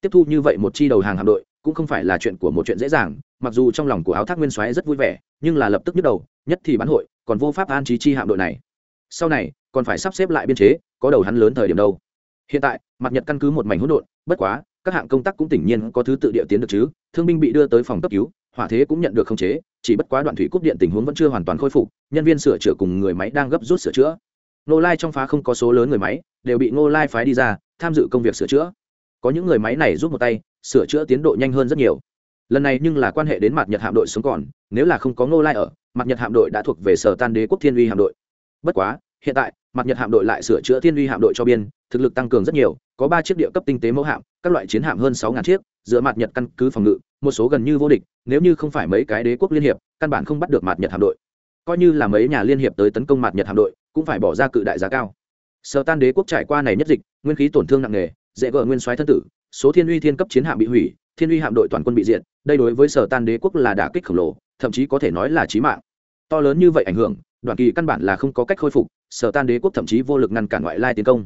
S1: Tiếp thu như vậy một chi đầu hàng hạm đội, cũng không phải là chuyện của một chuyện dễ dàng, mặc dù trong lòng của áo thác nguyên soái rất vui vẻ, nhưng là lập tức nhức đầu, nhất thì bán hội, còn vô pháp an trí chi hạm đội này. Sau này, còn phải sắp xếp lại biên chế, có đầu hắn lớn thời điểm đâu. Hiện tại, mặt nhật căn cứ một mảnh hỗn độn, bất quá, các hạng công tác cũng tỉnh nhiên có thứ tự địa tiến được chứ thương binh bị đưa tới phòng cấp cứu, hỏa thế cũng nhận được khống chế, chỉ bất quá đoạn thủy cúp điện tình huống vẫn chưa hoàn toàn khôi phục, nhân viên sửa chữa cùng người máy đang gấp rút sửa chữa. Nô lai trong phá không có số lớn người máy, đều bị nô lai phái đi ra, tham dự công việc sửa chữa. Có những người máy này giúp một tay, sửa chữa tiến độ nhanh hơn rất nhiều. Lần này nhưng là quan hệ đến mặt nhật hạm đội sống còn, nếu là không có nô lai ở, mặt nhật hạm đội đã thuộc về sở tan đế quốc thiên uy hạm đội. Bất quá, hiện tại, mặt nhật hạm đội lại sửa chữa thiên uy hạm đội cho biên, thực lực tăng cường rất nhiều có ba chiếc địa cấp tinh tế mẫu hạm, các loại chiến hạm hơn sáu ngàn chiếc, dựa mặt nhật căn cứ phòng ngự, một số gần như vô địch, nếu như không phải mấy cái đế quốc liên hiệp, căn bản không bắt được mặt nhật hạm đội. Coi như là mấy nhà liên hiệp tới tấn công mặt nhật hạm đội, cũng phải bỏ ra cự đại giá cao. Sở tan đế quốc trải qua này nhất dịch, nguyên khí tổn thương nặng nề, dễ gỡ nguyên soái thân tử, số thiên uy thiên cấp chiến hạm bị hủy, thiên uy hạm đội toàn quân bị diệt, đây đối với sở tan đế quốc là đả kích khổng lồ, thậm chí có thể nói là chí mạng. To lớn như vậy ảnh hưởng, đoạn kỳ căn bản là không có cách khôi phục, sở tan đế quốc thậm chí vô lực ngăn cản ngoại lai tiến công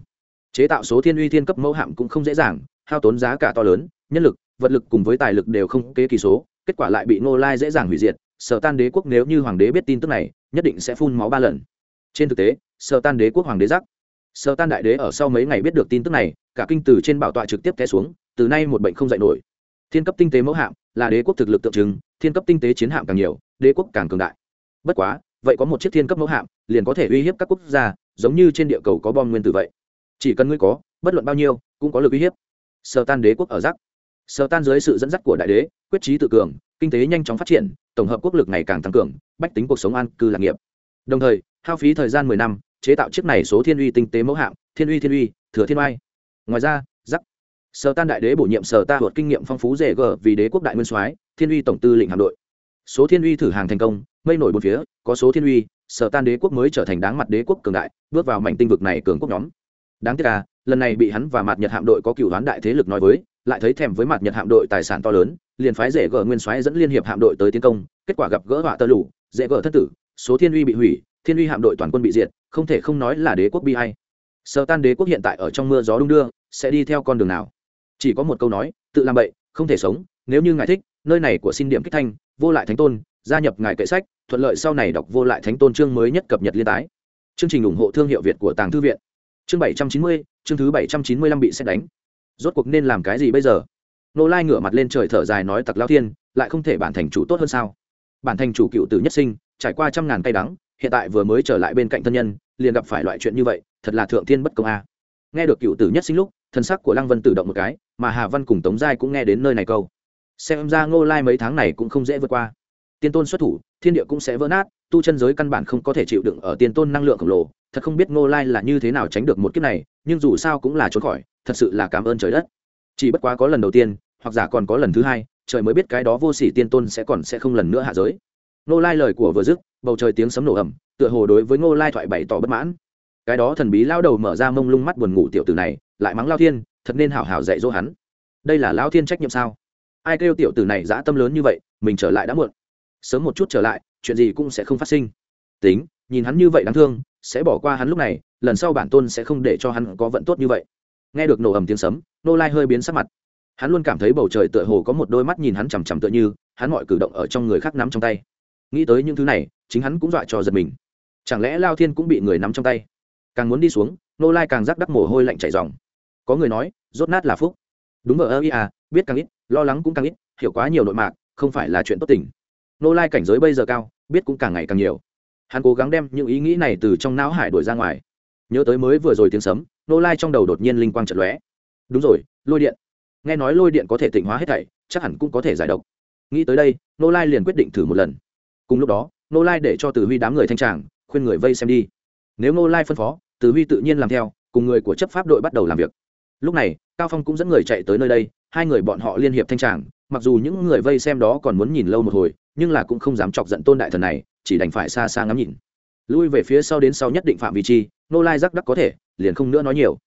S1: chế tạo số thiên uy thiên cấp mẫu hạm cũng không dễ dàng, hao tốn giá cả to lớn, nhân lực, vật lực cùng với tài lực đều không kế kỳ số, kết quả lại bị ngô lai dễ dàng hủy diệt. Sở tan đế quốc nếu như hoàng đế biết tin tức này, nhất định sẽ phun máu ba lần. Trên thực tế, sở tan đế quốc hoàng đế giác, sở tan đại đế ở sau mấy ngày biết được tin tức này, cả kinh từ trên bảo tọa trực tiếp té xuống, từ nay một bệnh không dạy nổi. Thiên cấp tinh tế mẫu hạm là đế quốc thực lực tượng trưng, thiên cấp tinh tế chiến hạm càng nhiều, đế quốc càng cường đại. Bất quá, vậy có một chiếc thiên cấp mẫu hạm liền có thể uy hiếp các quốc gia, giống như trên địa cầu có bom nguyên tử vậy chỉ cần ngươi có bất luận bao nhiêu cũng có lực uy hiếp. Sơ tan đế quốc ở giắc Sơ tan dưới sự dẫn dắt của đại đế quyết trí tự cường kinh tế nhanh chóng phát triển tổng hợp quốc lực ngày càng tăng cường bách tính cuộc sống an cư lạc nghiệp. Đồng thời hao phí thời gian mười năm chế tạo chiếc này số thiên uy tinh tế mẫu hạng, thiên uy thiên uy thừa thiên oai. Ngoài ra giắc sở tan đại đế bổ nhiệm sở ta luật kinh nghiệm phong phú rẻ g vì đế quốc đại nguyên soái thiên uy tổng tư lệnh hạm đội. Số thiên uy thử hàng thành công mây nổi bốn phía có số thiên uy sở tan đế quốc mới trở thành đáng mặt đế quốc cường đại bước vào mảnh tinh vực này cường quốc nhóm đáng tiếc là lần này bị hắn và mặt nhật hạm đội có cựu đoán đại thế lực nói với, lại thấy thèm với mặt nhật hạm đội tài sản to lớn, liền phái rể gờ nguyên soái dẫn liên hiệp hạm đội tới tiến công, kết quả gặp gỡ họa tơ lủ dễ gờ thất tử, số thiên uy bị hủy, thiên uy hạm đội toàn quân bị diệt, không thể không nói là đế quốc bi hay sơ tan đế quốc hiện tại ở trong mưa gió đung đưa, sẽ đi theo con đường nào? Chỉ có một câu nói, tự làm bậy, không thể sống, nếu như ngài thích, nơi này của xin điểm kích thanh, vô lại thánh tôn, gia nhập ngài kệ sách, thuận lợi sau này đọc vô lại thánh tôn chương mới nhất cập nhật liên tái. Chương trình ủng hộ thương hiệu việt của tàng thư viện chương bảy trăm chín mươi, chương thứ bảy trăm chín mươi lăm bị xét đánh. Rốt cuộc nên làm cái gì bây giờ? Nô lai ngửa mặt lên trời thở dài nói tặc lao thiên, lại không thể bản thành chủ tốt hơn sao? Bản thành chủ cựu tử nhất sinh, trải qua trăm ngàn cay đắng, hiện tại vừa mới trở lại bên cạnh thân nhân, liền gặp phải loại chuyện như vậy, thật là thượng thiên bất công a. Nghe được cựu tử nhất sinh lúc, thân sắc của lăng vân tự động một cái, mà hà văn cùng tống giai cũng nghe đến nơi này câu. Xem ra ngô lai mấy tháng này cũng không dễ vượt qua. Tiên tôn xuất thủ, thiên địa cũng sẽ vỡ nát tu chân giới căn bản không có thể chịu đựng ở tiên tôn năng lượng khổng lồ, thật không biết ngô lai là như thế nào tránh được một kiếp này, nhưng dù sao cũng là trốn khỏi, thật sự là cảm ơn trời đất. Chỉ bất quá có lần đầu tiên, hoặc giả còn có lần thứ hai, trời mới biết cái đó vô sỉ tiên tôn sẽ còn sẽ không lần nữa hạ giới. Ngô lai lời của vừa dứt, bầu trời tiếng sấm nổ ẩm tựa hồ đối với ngô lai thoại bày tỏ bất mãn. Cái đó thần bí lao đầu mở ra mông lung mắt buồn ngủ tiểu tử này, lại mắng lao thiên, thật nên hảo hảo dạy dỗ hắn. Đây là lao thiên trách nhiệm sao? Ai kêu tiểu tử này dã tâm lớn như vậy, mình trở lại đã muộn sớm một chút trở lại, chuyện gì cũng sẽ không phát sinh. Tính, nhìn hắn như vậy đáng thương, sẽ bỏ qua hắn lúc này, lần sau bản tôn sẽ không để cho hắn có vận tốt như vậy. Nghe được nổ ầm tiếng sấm, nô lai hơi biến sắc mặt. Hắn luôn cảm thấy bầu trời tựa hồ có một đôi mắt nhìn hắn chằm chằm tựa như, hắn mọi cử động ở trong người khác nắm trong tay. Nghĩ tới những thứ này, chính hắn cũng dọa cho giật mình. Chẳng lẽ lao thiên cũng bị người nắm trong tay? Càng muốn đi xuống, nô lai càng rắc đắc mồ hôi lạnh chảy dòng có người nói, rốt nát là phúc. Đúng ở ơ à biết càng ít, lo lắng cũng càng ít, hiểu quá nhiều nội mạc, không phải là chuyện tốt tình nô lai cảnh giới bây giờ cao, biết cũng càng ngày càng nhiều. Hắn cố gắng đem những ý nghĩ này từ trong não hải đổi ra ngoài. Nhớ tới mới vừa rồi tiếng sấm, nô lai trong đầu đột nhiên linh quang trận lóe. Đúng rồi, lôi điện. Nghe nói lôi điện có thể tịnh hóa hết thảy, chắc hẳn cũng có thể giải độc. Nghĩ tới đây, nô lai liền quyết định thử một lần. Cùng lúc đó, nô lai để cho từ huy đám người thanh tràng, khuyên người vây xem đi. Nếu nô lai phân phó, từ huy tự nhiên làm theo, cùng người của chấp pháp đội bắt đầu làm việc. Lúc này, cao phong cũng dẫn người chạy tới nơi đây, hai người bọn họ liên hiệp thanh tràng mặc dù những người vây xem đó còn muốn nhìn lâu một hồi, nhưng là cũng không dám chọc giận tôn đại thần này, chỉ đành phải xa xa ngắm nhìn. Lui về phía sau đến sau nhất định phạm vị chi, nô lai rắc đắc có thể, liền không nữa nói nhiều.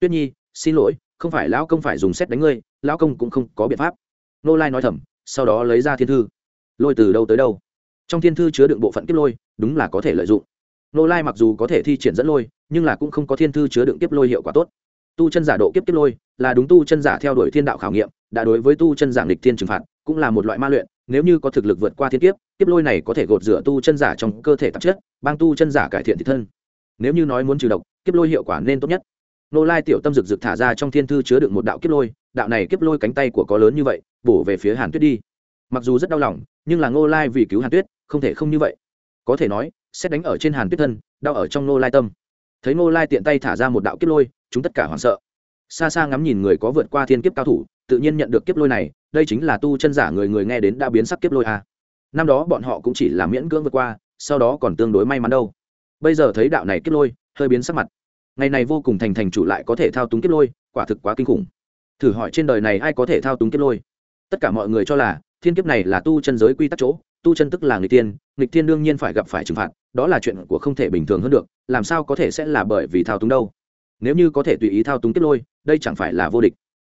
S1: Tuyết nhi, xin lỗi, không phải lão công phải dùng xét đánh ngươi, lão công cũng không có biện pháp. Nô lai nói thầm, sau đó lấy ra thiên thư. Lôi từ đâu tới đâu? Trong thiên thư chứa đựng bộ phận kiếp lôi, đúng là có thể lợi dụng. Nô lai mặc dù có thể thi triển dẫn lôi, nhưng là cũng không có thiên thư chứa đựng kiếp lôi hiệu quả tốt tu chân giả độ kiếp kiếp lôi, là đúng tu chân giả theo đuổi thiên đạo khảo nghiệm, đã đối với tu chân giảng lịch thiên trừng phạt, cũng là một loại ma luyện, nếu như có thực lực vượt qua thiên kiếp kiếp lôi này có thể gột rửa tu chân giả trong cơ thể tạp chất bang tu chân giả cải thiện thị thân. Nếu như nói muốn trừ độc, kiếp lôi hiệu quả nên tốt nhất. Nô lai tiểu tâm rực rực thả ra trong thiên thư chứa đựng một đạo kiếp lôi, đạo này kiếp lôi cánh tay của có lớn như vậy, bổ về phía hàn tuyết đi. Mặc dù rất đau lòng, nhưng là ngô lai vì cứu hàn tuyết, không thể không như vậy. Có thể nói, xét đánh ở trên hàn tuyết thân, đau ở trong nô lai tâm. Thấy Ngô lai tiện tay thả ra một đạo kiếp lôi chúng tất cả hoảng sợ. Xa xa ngắm nhìn người có vượt qua thiên kiếp cao thủ, tự nhiên nhận được kiếp lôi này, đây chính là tu chân giả người người nghe đến đã biến sắc kiếp lôi a. Năm đó bọn họ cũng chỉ là miễn cưỡng vượt qua, sau đó còn tương đối may mắn đâu. Bây giờ thấy đạo này kiếp lôi, hơi biến sắc mặt. Ngày này vô cùng thành thành chủ lại có thể thao túng kiếp lôi, quả thực quá kinh khủng. Thử hỏi trên đời này ai có thể thao túng kiếp lôi? Tất cả mọi người cho là, thiên kiếp này là tu chân giới quy tắc chỗ, tu chân tức là người tiên nghịch tiên đương nhiên phải gặp phải trừng phạt, đó là chuyện của không thể bình thường hơn được, làm sao có thể sẽ là bởi vì thao túng đâu? Nếu như có thể tùy ý thao túng kiếp lôi, đây chẳng phải là vô địch.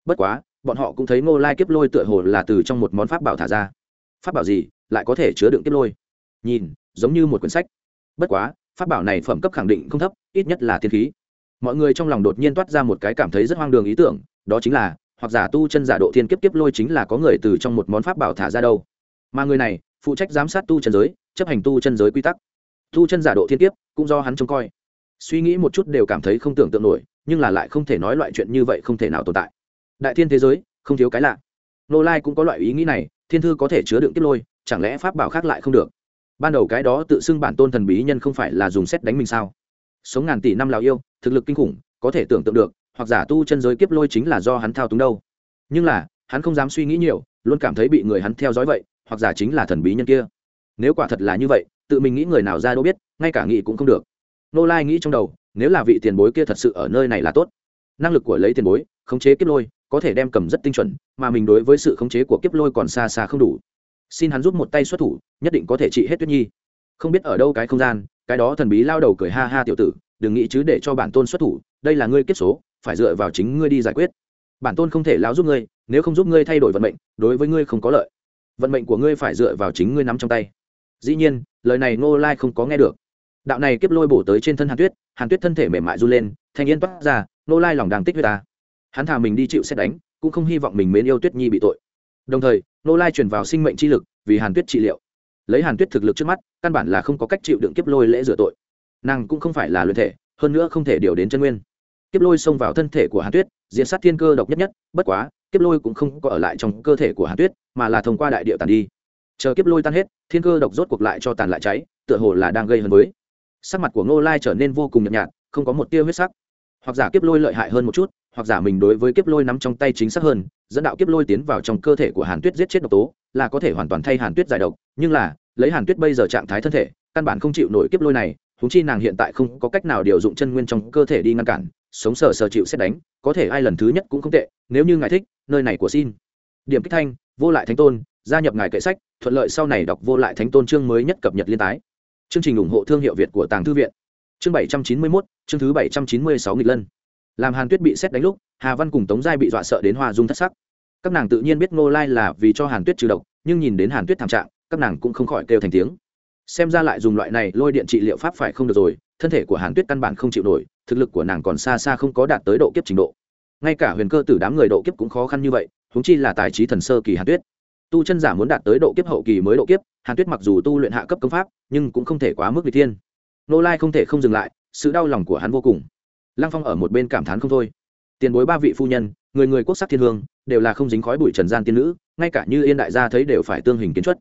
S1: Bất quá, bọn họ cũng thấy ngô lai kiếp lôi tựa hồ là từ trong một món pháp bảo thả ra. Pháp bảo gì, lại có thể chứa đựng kiếp lôi? Nhìn, giống như một quyển sách. Bất quá, pháp bảo này phẩm cấp khẳng định không thấp, ít nhất là thiên khí. Mọi người trong lòng đột nhiên toát ra một cái cảm thấy rất hoang đường ý tưởng, đó chính là, hoặc giả tu chân giả độ thiên kiếp kiếp lôi chính là có người từ trong một món pháp bảo thả ra đâu. Mà người này, phụ trách giám sát tu chân giới, chấp hành tu chân giới quy tắc. Tu chân giả độ thiên kiếp, cũng do hắn trông coi suy nghĩ một chút đều cảm thấy không tưởng tượng nổi, nhưng là lại không thể nói loại chuyện như vậy không thể nào tồn tại. Đại thiên thế giới, không thiếu cái lạ. Nô lai cũng có loại ý nghĩ này, thiên thư có thể chứa đựng tiếp lôi, chẳng lẽ pháp bảo khác lại không được? Ban đầu cái đó tự xưng bản tôn thần bí nhân không phải là dùng xét đánh mình sao? Sống ngàn tỷ năm lào yêu, thực lực kinh khủng, có thể tưởng tượng được, hoặc giả tu chân giới kiếp lôi chính là do hắn thao túng đâu. Nhưng là, hắn không dám suy nghĩ nhiều, luôn cảm thấy bị người hắn theo dõi vậy, hoặc giả chính là thần bí nhân kia. Nếu quả thật là như vậy, tự mình nghĩ người nào ra đâu biết, ngay cả nghĩ cũng không được nô lai nghĩ trong đầu, nếu là vị tiền bối kia thật sự ở nơi này là tốt. Năng lực của lấy tiền bối, khống chế kiếp lôi, có thể đem cầm rất tinh chuẩn, mà mình đối với sự khống chế của kiếp lôi còn xa xa không đủ. Xin hắn giúp một tay xuất thủ, nhất định có thể trị hết tuyết nhi. Không biết ở đâu cái không gian, cái đó thần bí lao đầu cười ha ha tiểu tử, đừng nghĩ chứ để cho bản tôn xuất thủ, đây là ngươi kiếp số, phải dựa vào chính ngươi đi giải quyết. Bản tôn không thể lao giúp ngươi, nếu không giúp ngươi thay đổi vận mệnh, đối với ngươi không có lợi. Vận mệnh của ngươi phải dựa vào chính ngươi nắm trong tay. Dĩ nhiên, lời này ngô lai không có nghe được đạo này kiếp lôi bổ tới trên thân hàn tuyết hàn tuyết thân thể mềm mại run lên, thanh yên toát ra, Nô lai lòng đang tích huyết ta. Hắn thà mình đi chịu xét đánh, cũng không hy vọng mình mến yêu tuyết nhi bị tội. Đồng thời, Nô lai truyền vào sinh mệnh chi lực, vì hàn tuyết trị liệu. Lấy hàn tuyết thực lực trước mắt, căn bản là không có cách chịu đựng kiếp lôi lễ rửa tội. Nàng cũng không phải là luyện thể, hơn nữa không thể điều đến chân nguyên. Kiếp lôi xông vào thân thể của hàn tuyết diện sát thiên cơ độc nhất nhất, bất quá, kiếp lôi cũng không có ở lại trong cơ thể của hàn tuyết, mà là thông qua đại điệu tàn đi. Chờ kiếp lôi tan hết, thiên cơ độc rốt cuộc lại cho tàn lại cháy, tựa hồ là đang gây hấn với sắc mặt của ngô lai trở nên vô cùng nhợt nhạt, không có một tia huyết sắc. Hoặc giả kiếp lôi lợi hại hơn một chút, hoặc giả mình đối với kiếp lôi nắm trong tay chính xác hơn, dẫn đạo kiếp lôi tiến vào trong cơ thể của hàn tuyết giết chết độc tố, là có thể hoàn toàn thay hàn tuyết giải độc, nhưng là, lấy hàn tuyết bây giờ trạng thái thân thể, căn bản không chịu nổi kiếp lôi này húng chi nàng hiện tại không có cách nào điều dụng chân nguyên trong cơ thể đi ngăn cản, sống sờ sờ chịu xét đánh, có thể ai lần thứ nhất cũng không tệ, nếu như ngài thích, nơi này của xin. Điểm kích thanh, vô lại thánh tôn, gia nhập ngài kệ sách, thuận lợi sau này đọc vô lại thánh tôn chương mới nhất cập nhật liên tái chương trình ủng hộ thương hiệu việt của tàng thư viện. Chương bảy trăm chín mươi mốt, chương thứ bảy trăm chín mươi sáu nghịch lân. Làm hàn tuyết bị xét đánh lúc, hà văn cùng tống giai bị dọa sợ đến hoa dung thất sắc. Các nàng tự nhiên biết ngô lai là vì cho hàn tuyết trừ độc, nhưng nhìn đến hàn tuyết thảm trạng, các nàng cũng không khỏi kêu thành tiếng. Xem ra lại dùng loại này lôi điện trị liệu pháp phải không được rồi, thân thể của hàn tuyết căn bản không chịu nổi, thực lực của nàng còn xa xa không có đạt tới độ kiếp trình độ. Ngay cả huyền cơ tử đám người độ kiếp cũng khó khăn như vậy húng chi là tài trí thần sơ kỳ hàn tuyết tu chân giả muốn đạt tới độ kiếp hậu kỳ mới độ kiếp, hàn tuyết mặc dù tu luyện hạ cấp công pháp, nhưng cũng không thể quá mức vị thiên. Nô lai không thể không dừng lại, sự đau lòng của hắn vô cùng. Lăng phong ở một bên cảm thán không thôi. Tiền bối ba vị phu nhân, người người quốc sắc thiên hương, đều là không dính khói bụi trần gian tiên nữ, ngay cả như yên đại gia thấy đều phải tương hình kiến chất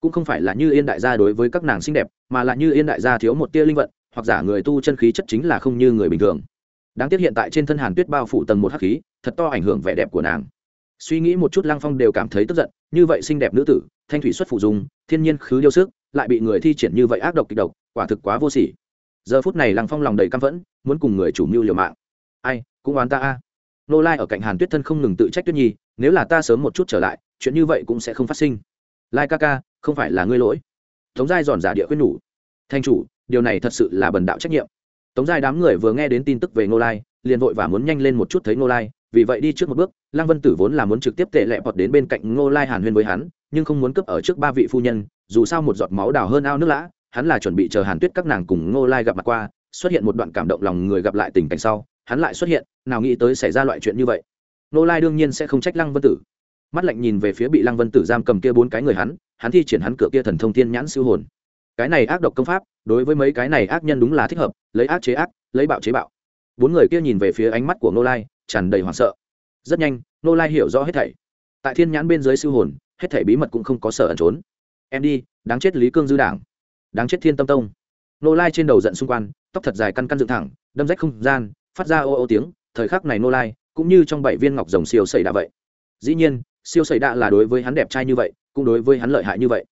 S1: cũng không phải là như yên đại gia đối với các nàng xinh đẹp, mà là như yên đại gia thiếu một tia linh vận, hoặc giả người tu chân khí chất chính là không như người bình thường. Đáng tiếc hiện tại trên thân hàn tuyết bao phủ tầng một hắc khí, thật to ảnh hưởng vẻ đẹp của nàng suy nghĩ một chút, lăng phong đều cảm thấy tức giận. Như vậy xinh đẹp nữ tử, thanh thủy xuất phụ dùng thiên nhiên khứ yêu sức, lại bị người thi triển như vậy ác độc kịch độc, quả thực quá vô sỉ. Giờ phút này lăng phong lòng đầy căm phẫn, muốn cùng người chủ mưu liều mạng. Ai, cũng oán ta a. Nô lai ở cạnh hàn tuyết thân không ngừng tự trách tuyết nhi, nếu là ta sớm một chút trở lại, chuyện như vậy cũng sẽ không phát sinh. Lai ca ca, không phải là ngươi lỗi. Tống giai giòn giả địa khuyên nhủ. Thanh chủ, điều này thật sự là bần đạo trách nhiệm. Tống giai đám người vừa nghe đến tin tức về nô lai, liền vội và muốn nhanh lên một chút thấy nô lai vì vậy đi trước một bước, lăng vân tử vốn là muốn trực tiếp tệ lẹ bọt đến bên cạnh ngô lai hàn huyên với hắn, nhưng không muốn cướp ở trước ba vị phu nhân, dù sao một giọt máu đào hơn ao nước lã, hắn là chuẩn bị chờ hàn tuyết các nàng cùng ngô lai gặp mặt qua, xuất hiện một đoạn cảm động lòng người gặp lại tình cảnh sau, hắn lại xuất hiện, nào nghĩ tới xảy ra loại chuyện như vậy. Ngô lai đương nhiên sẽ không trách lăng vân tử. Mắt lạnh nhìn về phía bị lăng vân tử giam cầm kia bốn cái người hắn hắn thi triển hắn cửa kia thần thông thiên nhãn siêu hồn. Cái này ác độc công pháp, đối với mấy cái này ác nhân đúng là thích hợp, lấy ác chế ác, lấy bạo chế bạo. Bốn người kia nhìn về phía ánh mắt của ngô lai tràn đầy hoảng sợ. Rất nhanh Nô lai hiểu rõ hết thảy. Tại thiên nhãn bên dưới siêu hồn, hết thảy bí mật cũng không có sở ẩn trốn. Em đi, đáng chết lý cương dư đảng. Đáng chết thiên tâm tông. Nô lai trên đầu giận xung quanh, tóc thật dài căn căn dựng thẳng, đâm rách không gian, phát ra ô ô tiếng. Thời khắc này nô lai, cũng như trong bảy viên ngọc rồng siêu sẩy đã vậy. Dĩ nhiên, siêu sẩy đã là đối với hắn đẹp trai như vậy, cũng đối với hắn lợi hại như vậy.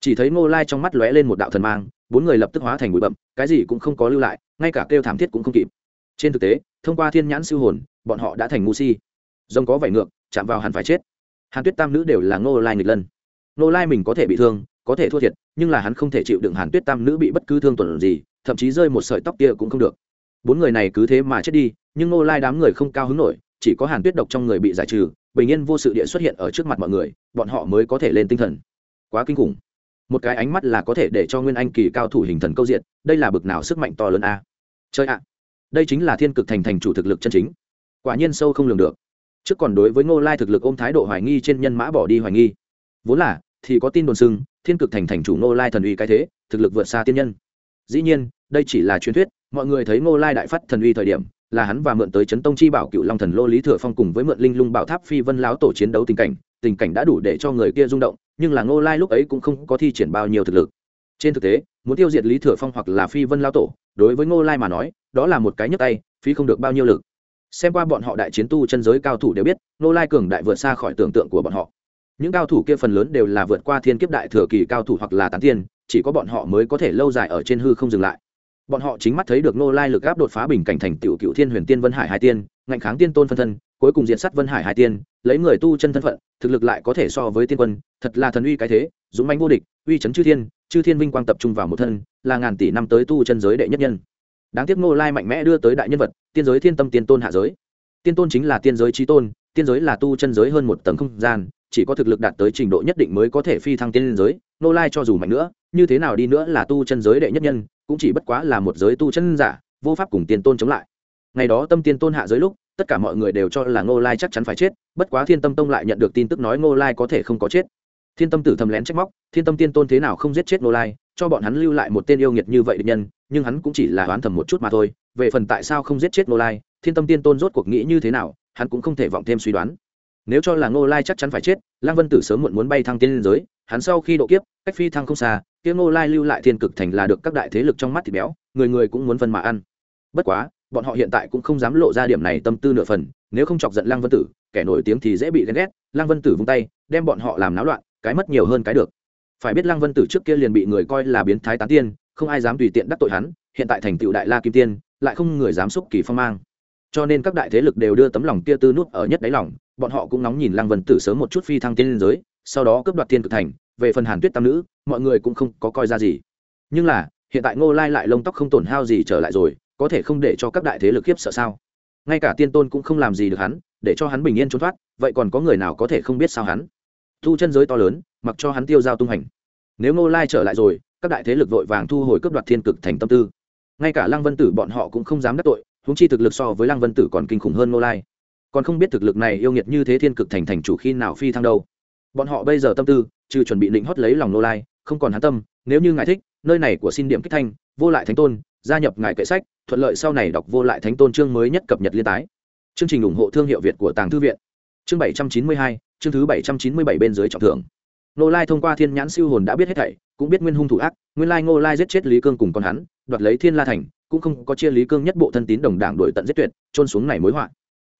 S1: Chỉ thấy nô lai trong mắt lóe lên một đạo thần mang, bốn người lập tức hóa thành bụi bậm cái gì cũng không có lưu lại, ngay cả kêu thảm thiết cũng không kịp. Trên thực tế thông qua thiên nhãn siêu hồn, bọn họ đã thành ngu si. Rồng có vảy ngược, chạm vào hẳn phải chết. Hàn tuyết tam nữ đều là nô lai nghịch lân. Nô lai mình có thể bị thương, có thể thua thiệt, nhưng là hắn không thể chịu đựng hàn tuyết tam nữ bị bất cứ thương tuần gì, thậm chí rơi một sợi tóc kia cũng không được. Bốn người này cứ thế mà chết đi, nhưng nô lai đám người không cao hứng nổi, chỉ có hàn tuyết độc trong người bị giải trừ, bình yên vô sự địa xuất hiện ở trước mặt mọi người, bọn họ mới có thể lên tinh thần. Quá kinh khủng. Một cái ánh mắt là có thể để cho nguyên anh kỳ cao thủ hình thần câu diện, đây là bực nào sức mạnh to lớn a. Chơi ạ đây chính là thiên cực thành thành chủ thực lực chân chính. Quả nhiên sâu không lường được. Trước còn đối với ngô lai thực lực ôm thái độ hoài nghi trên nhân mã bỏ đi hoài nghi. Vốn là, thì có tin đồn xưng, thiên cực thành thành chủ ngô lai thần uy cái thế, thực lực vượt xa tiên nhân. Dĩ nhiên, đây chỉ là truyền thuyết, mọi người thấy ngô lai đại phát thần uy thời điểm, là hắn và mượn tới chấn tông chi bảo cựu long thần lô lý thừa phong cùng với mượn linh lung bảo tháp phi vân láo tổ chiến đấu tình cảnh tình cảnh đã đủ để cho người kia rung động, nhưng là ngô lai lúc ấy cũng không có thi triển bao nhiêu thực lực trên thực tế, muốn tiêu diệt lý thừa phong hoặc là phi vân lao tổ, đối với ngô lai mà nói, đó là một cái nhấp tay phi không được bao nhiêu lực. Xem qua bọn họ đại chiến tu chân giới cao thủ đều biết, ngô lai cường đại vượt xa khỏi tưởng tượng của bọn họ. Những cao thủ kia phần lớn đều là vượt qua thiên kiếp đại thừa kỳ cao thủ hoặc là tán tiên, chỉ có bọn họ mới có thể lâu dài ở trên hư không dừng lại. Bọn họ chính mắt thấy được Ngô lai lực áp đột phá bình cảnh thành tiểu cựu thiên huyền tiên vân hải hai tiên, ngạnh kháng tiên tôn phân thân, cuối cùng diện sát vân hải hai tiên, lấy người tu chân thân phận, thực lực lại có thể so với tiên quân, thật là thần uy cái thế, dũng manh vô địch, uy chấn chư thiên chư thiên vinh quang tập trung vào một thân, là ngàn tỷ năm tới tu chân giới đệ nhất nhân. Đáng tiếc Ngô lai mạnh mẽ đưa tới đại nhân vật, tiên giới thiên tâm tiên tôn hạ giới. Tiên tôn chính là tiên giới trí tôn, tiên giới là tu chân giới hơn một tầng không gian, chỉ có thực lực đạt tới trình độ nhất định mới có thể phi thăng tiên giới, Ngô lai cho dù mạnh nữa, như thế nào đi nữa là tu chân giới đệ nhất nhân, cũng chỉ bất quá là một giới tu chân giả, vô pháp cùng tiên tôn chống lại. Ngày đó tâm tiên tôn hạ giới lúc, tất cả mọi người đều cho là ngô lai chắc chắn phải chết, bất quá thiên tâm tông lại nhận được tin tức nói ngô lai có thể không có chết thiên tâm tử thầm lén trách móc, thiên tâm tiên tôn thế nào không giết chết ngô lai, cho bọn hắn lưu lại một tên yêu nghiệt như vậy định nhân, nhưng hắn cũng chỉ là oán thầm một chút mà thôi. Về phần tại sao không giết chết ngô lai, thiên tâm tiên tôn rốt cuộc nghĩ như thế nào, hắn cũng không thể vọng thêm suy đoán. Nếu cho là ngô lai chắc chắn phải chết, lăng vân tử sớm muộn muốn bay thăng tiên liên giới, hắn sau khi độ kiếp, cách phi thăng không xa tiếng ngô lai lưu lại thiên cực thành là được các đại thế lực trong mắt thịt béo, người người cũng muốn phân mà ăn. Bất quá, bọn họ hiện tại cũng không dám lộ ra điểm này tâm tư nửa phần, nếu không chọc giận lăng vân tử, kẻ nổi tiếng thì dễ bị ghen ghét. Lăng vân tử vung tay, đem bọn họ làm náo loạn cái mất nhiều hơn cái được. Phải biết lăng vân tử trước kia liền bị người coi là biến thái tán tiên, không ai dám tùy tiện đắc tội hắn, hiện tại thành tựu đại la kim tiên, lại không người dám xúc kỳ phong mang. Cho nên các đại thế lực đều đưa tấm lòng tia tư nút ở nhất đáy lòng, bọn họ cũng nóng nhìn lăng vân tử sớm một chút phi thăng tiên liên giới, sau đó cướp đoạt tiên cực thành, về phần hàn tuyết tam nữ, mọi người cũng không có coi ra gì. Nhưng là, hiện tại ngô lai lại lông tóc không tổn hao gì trở lại rồi, có thể không để cho các đại thế lực khiếp sợ sao? Ngay cả tiên tôn cũng không làm gì được hắn, để cho hắn bình yên trốn thoát, vậy còn có người nào có thể không biết sao hắn? Thu chân giới to lớn, mặc cho hắn tiêu giao tung hành. Nếu ngô lai trở lại rồi, các đại thế lực vội vàng thu hồi cướp đoạt thiên cực thành tâm tư. Ngay cả lăng vân tử bọn họ cũng không dám đắc tội húng chi thực lực so với lăng vân tử còn kinh khủng hơn ngô lai. Còn không biết thực lực này yêu nghiệt như thế thiên cực thành thành chủ khi nào phi thăng đâu. Bọn họ bây giờ tâm tư, trừ chuẩn bị định hót lấy lòng nô lai, không còn hắn tâm, nếu như ngài thích, nơi này của xin điểm kích thanh, vô lại thánh tôn, gia nhập ngài kệ sách, thuận lợi sau này đọc vô lại thánh tôn chương mới nhất cập nhật liên tái. Chương trình ủng hộ thương hiệu việt của tàng thư viện. Chương bảy trăm chín mươi hai chương thứ bảy trăm chín mươi bảy bên dưới trọng thưởng. Nô lai thông qua thiên nhãn siêu hồn đã biết hết thảy, cũng biết nguyên hung thủ ác, nguyên lai ngô lai giết chết lý cương cùng con hắn, đoạt lấy thiên la thành, cũng không có chia lý cương nhất bộ thân tín đồng đảng đổi tận giết tuyệt trôn xuống này mối họa.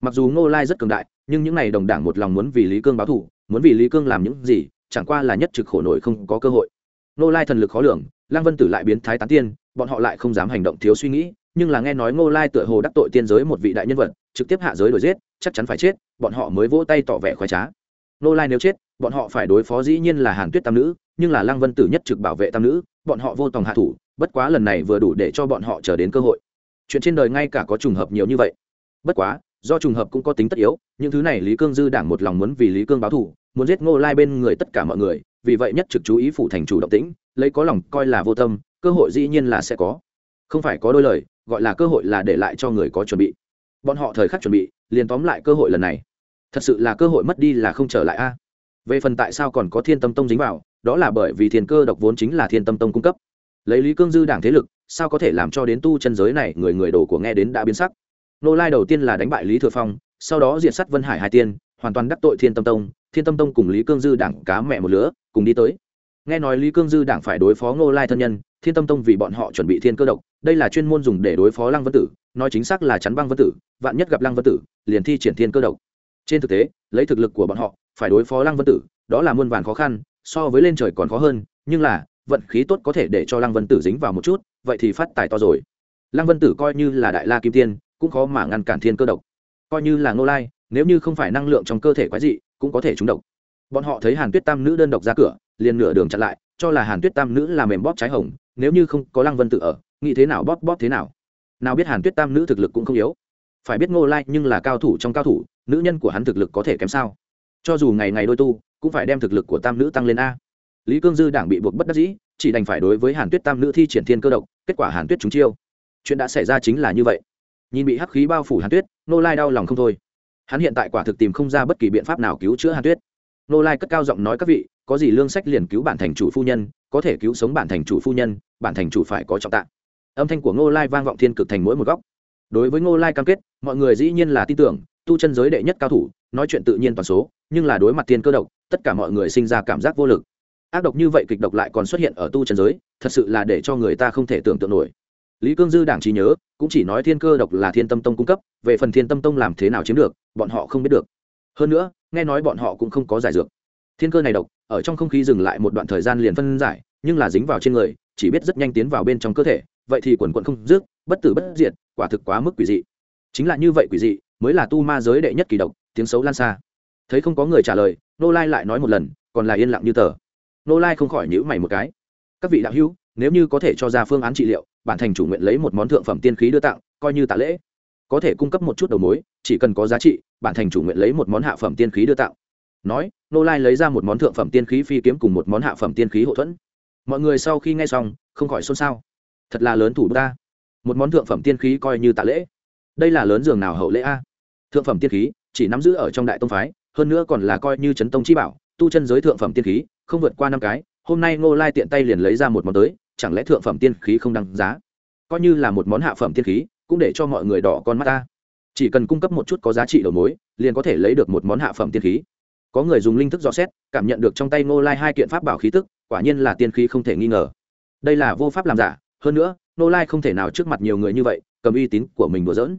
S1: Mặc dù ngô lai rất cường đại, nhưng những n à y đồng đảng một lòng muốn vì lý cương báo thù, muốn vì lý cương làm những gì, chẳng qua là nhất trực khổ nổi không có cơ hội. Ngô lai thần lực khó lường, lăng vân tử lại biến thái tán tiên, bọn họ lại không dám hành động thiếu suy nghĩ, nhưng là nghe nói ngô lai tựa hồ đắc tội tiên giới một vị đại nhân vật, trực tiếp hạ giới đuổi giết, chắc chắn phải chết, bọn họ mới vỗ tay tỏ vẻ khoái trá ngô lai nếu chết, bọn họ phải đối phó dĩ nhiên là hàn tuyết tam nữ, nhưng là lăng vân tử nhất trực bảo vệ tam nữ, bọn họ vô tòng hạ thủ, bất quá lần này vừa đủ để cho bọn họ chờ đến cơ hội. Chuyện trên đời ngay cả có trùng hợp nhiều như vậy. Bất quá, do trùng hợp cũng có tính tất yếu, những thứ này lý cương dư đảng một lòng muốn vì lý cương báo thù, muốn giết ngô lai bên người tất cả mọi người, vì vậy nhất trực chú ý phủ thành chủ động tĩnh, lấy có lòng coi là vô tâm, cơ hội dĩ nhiên là sẽ có. Không phải có đôi lời, gọi là cơ hội là để lại cho người có chuẩn bị. Bọn họ thời khắc chuẩn bị, liền tóm lại cơ hội lần này thật sự là cơ hội mất đi là không trở lại a. Về phần tại sao còn có thiên tâm tông dính vào, đó là bởi vì thiên cơ độc vốn chính là thiên tâm tông cung cấp. Lấy lý cương dư đảng thế lực, sao có thể làm cho đến tu chân giới này người người đồ của nghe đến đã biến sắc? Nô lai đầu tiên là đánh bại lý thừa phong, sau đó diệt sắt vân hải hai tiên, hoàn toàn đắc tội thiên tâm tông, thiên tâm tông cùng lý cương dư đảng cá mẹ một lứa, cùng đi tới. Nghe nói lý cương dư đảng phải đối phó ngô lai thân nhân, thiên tâm tông vì bọn họ chuẩn bị thiên cơ độc, đây là chuyên môn dùng để đối phó lăng vân tử, nói chính xác là chắn băng vân tử, vạn nhất gặp lăng vân tử, liền thi triển thiên cơ độc trên thực tế, lấy thực lực của bọn họ, phải đối phó lăng vân tử, đó là muôn vàn khó khăn, so với lên trời còn khó hơn, nhưng là, vận khí tốt có thể để cho lăng vân tử dính vào một chút, vậy thì phát tài to rồi. Lăng vân tử coi như là đại la kim tiên, cũng khó mà ngăn cản thiên cơ độc. Coi như là ngô lai, nếu như không phải năng lượng trong cơ thể quái dị, cũng có thể trúng độc. Bọn họ thấy hàn tuyết tam nữ đơn độc ra cửa, liền nửa đường chặn lại, cho là hàn tuyết tam nữ là mềm bóp trái hồng, nếu như không có lăng vân tự ở, nghĩ thế nào bóp bóp thế nào. Nào biết hàn tuyết tam nữ thực lực cũng không yếu. Phải biết ngô lai nhưng là cao thủ trong cao thủ nữ nhân của hắn thực lực có thể kém sao? Cho dù ngày ngày đôi tu, cũng phải đem thực lực của tam nữ tăng lên a. Lý cương dư đảng bị buộc bất đắc dĩ, chỉ đành phải đối với hàn tuyết tam nữ thi triển thiên cơ độc, kết quả hàn tuyết trúng chiêu. Chuyện đã xảy ra chính là như vậy. Nhìn bị hắc khí bao phủ hàn tuyết, nô lai đau lòng không thôi. Hắn hiện tại quả thực tìm không ra bất kỳ biện pháp nào cứu chữa hàn tuyết. Nô lai cất cao giọng nói, các vị, có gì lương sách liền cứu bản thành chủ phu nhân, có thể cứu sống bản thành chủ phu nhân, bản thành chủ phải có trọng tạng. Âm thanh của ngô lai vang vọng thiên cực thành mỗi một góc. Đối với ngô lai cam kết, mọi người dĩ nhiên là tin tưởng tu chân giới đệ nhất cao thủ, nói chuyện tự nhiên toàn số, nhưng là đối mặt thiên cơ độc, tất cả mọi người sinh ra cảm giác vô lực. Ác độc như vậy kịch độc lại còn xuất hiện ở tu chân giới, thật sự là để cho người ta không thể tưởng tượng nổi. Lý cương dư đảng trí nhớ, cũng chỉ nói thiên cơ độc là thiên tâm tông cung cấp, về phần thiên tâm tông làm thế nào chiếm được, bọn họ không biết được. Hơn nữa, nghe nói bọn họ cũng không có giải dược. Thiên cơ này độc, ở trong không khí dừng lại một đoạn thời gian liền phân giải, nhưng là dính vào trên người, chỉ biết rất nhanh tiến vào bên trong cơ thể, vậy thì quần quận không dứt, bất tử bất diệt, quả thực quá mức quỷ dị chính là như vậy quỷ dị, mới là tu ma giới đệ nhất kỳ độc, tiếng xấu lan xa. Thấy không có người trả lời, nô lai lại nói một lần, còn là yên lặng như tờ. Nô lai không khỏi nhữ mày một cái. Các vị đạo hữu, nếu như có thể cho ra phương án trị liệu, bản thành chủ nguyện lấy một món thượng phẩm tiên khí đưa tặng, coi như tạ lễ. Có thể cung cấp một chút đầu mối, chỉ cần có giá trị, bản thành chủ nguyện lấy một món hạ phẩm tiên khí đưa tặng. Nói, nô lai lấy ra một món thượng phẩm tiên khí phi kiếm cùng một món hạ phẩm tiên khí hậu thuẫn. Mọi người sau khi nghe xong, không khỏi xôn xao. Thật là lớn thủ ta. Một món thượng phẩm tiên khí coi như tạ lễ đây là lớn giường nào hậu lễ a? Thượng phẩm tiên khí, chỉ nắm giữ ở trong đại tông phái, hơn nữa còn là coi như chấn tông chi bảo, tu chân giới thượng phẩm tiên khí, không vượt qua năm cái, hôm nay ngô lai tiện tay liền lấy ra một món tới, chẳng lẽ thượng phẩm tiên khí không đăng giá? Coi như là một món hạ phẩm tiên khí, cũng để cho mọi người đỏ con mắt ta. Chỉ cần cung cấp một chút có giá trị đầu mối, liền có thể lấy được một món hạ phẩm tiên khí. Có người dùng linh thức dò xét, cảm nhận được trong tay ngô lai hai kiện pháp bảo khí tức, quả nhiên là tiên khí không thể nghi ngờ. Đây là vô pháp làm giả, hơn nữa, ngô lai không thể nào trước mặt nhiều người như vậy cầm uy tín của mình đùa giỡn.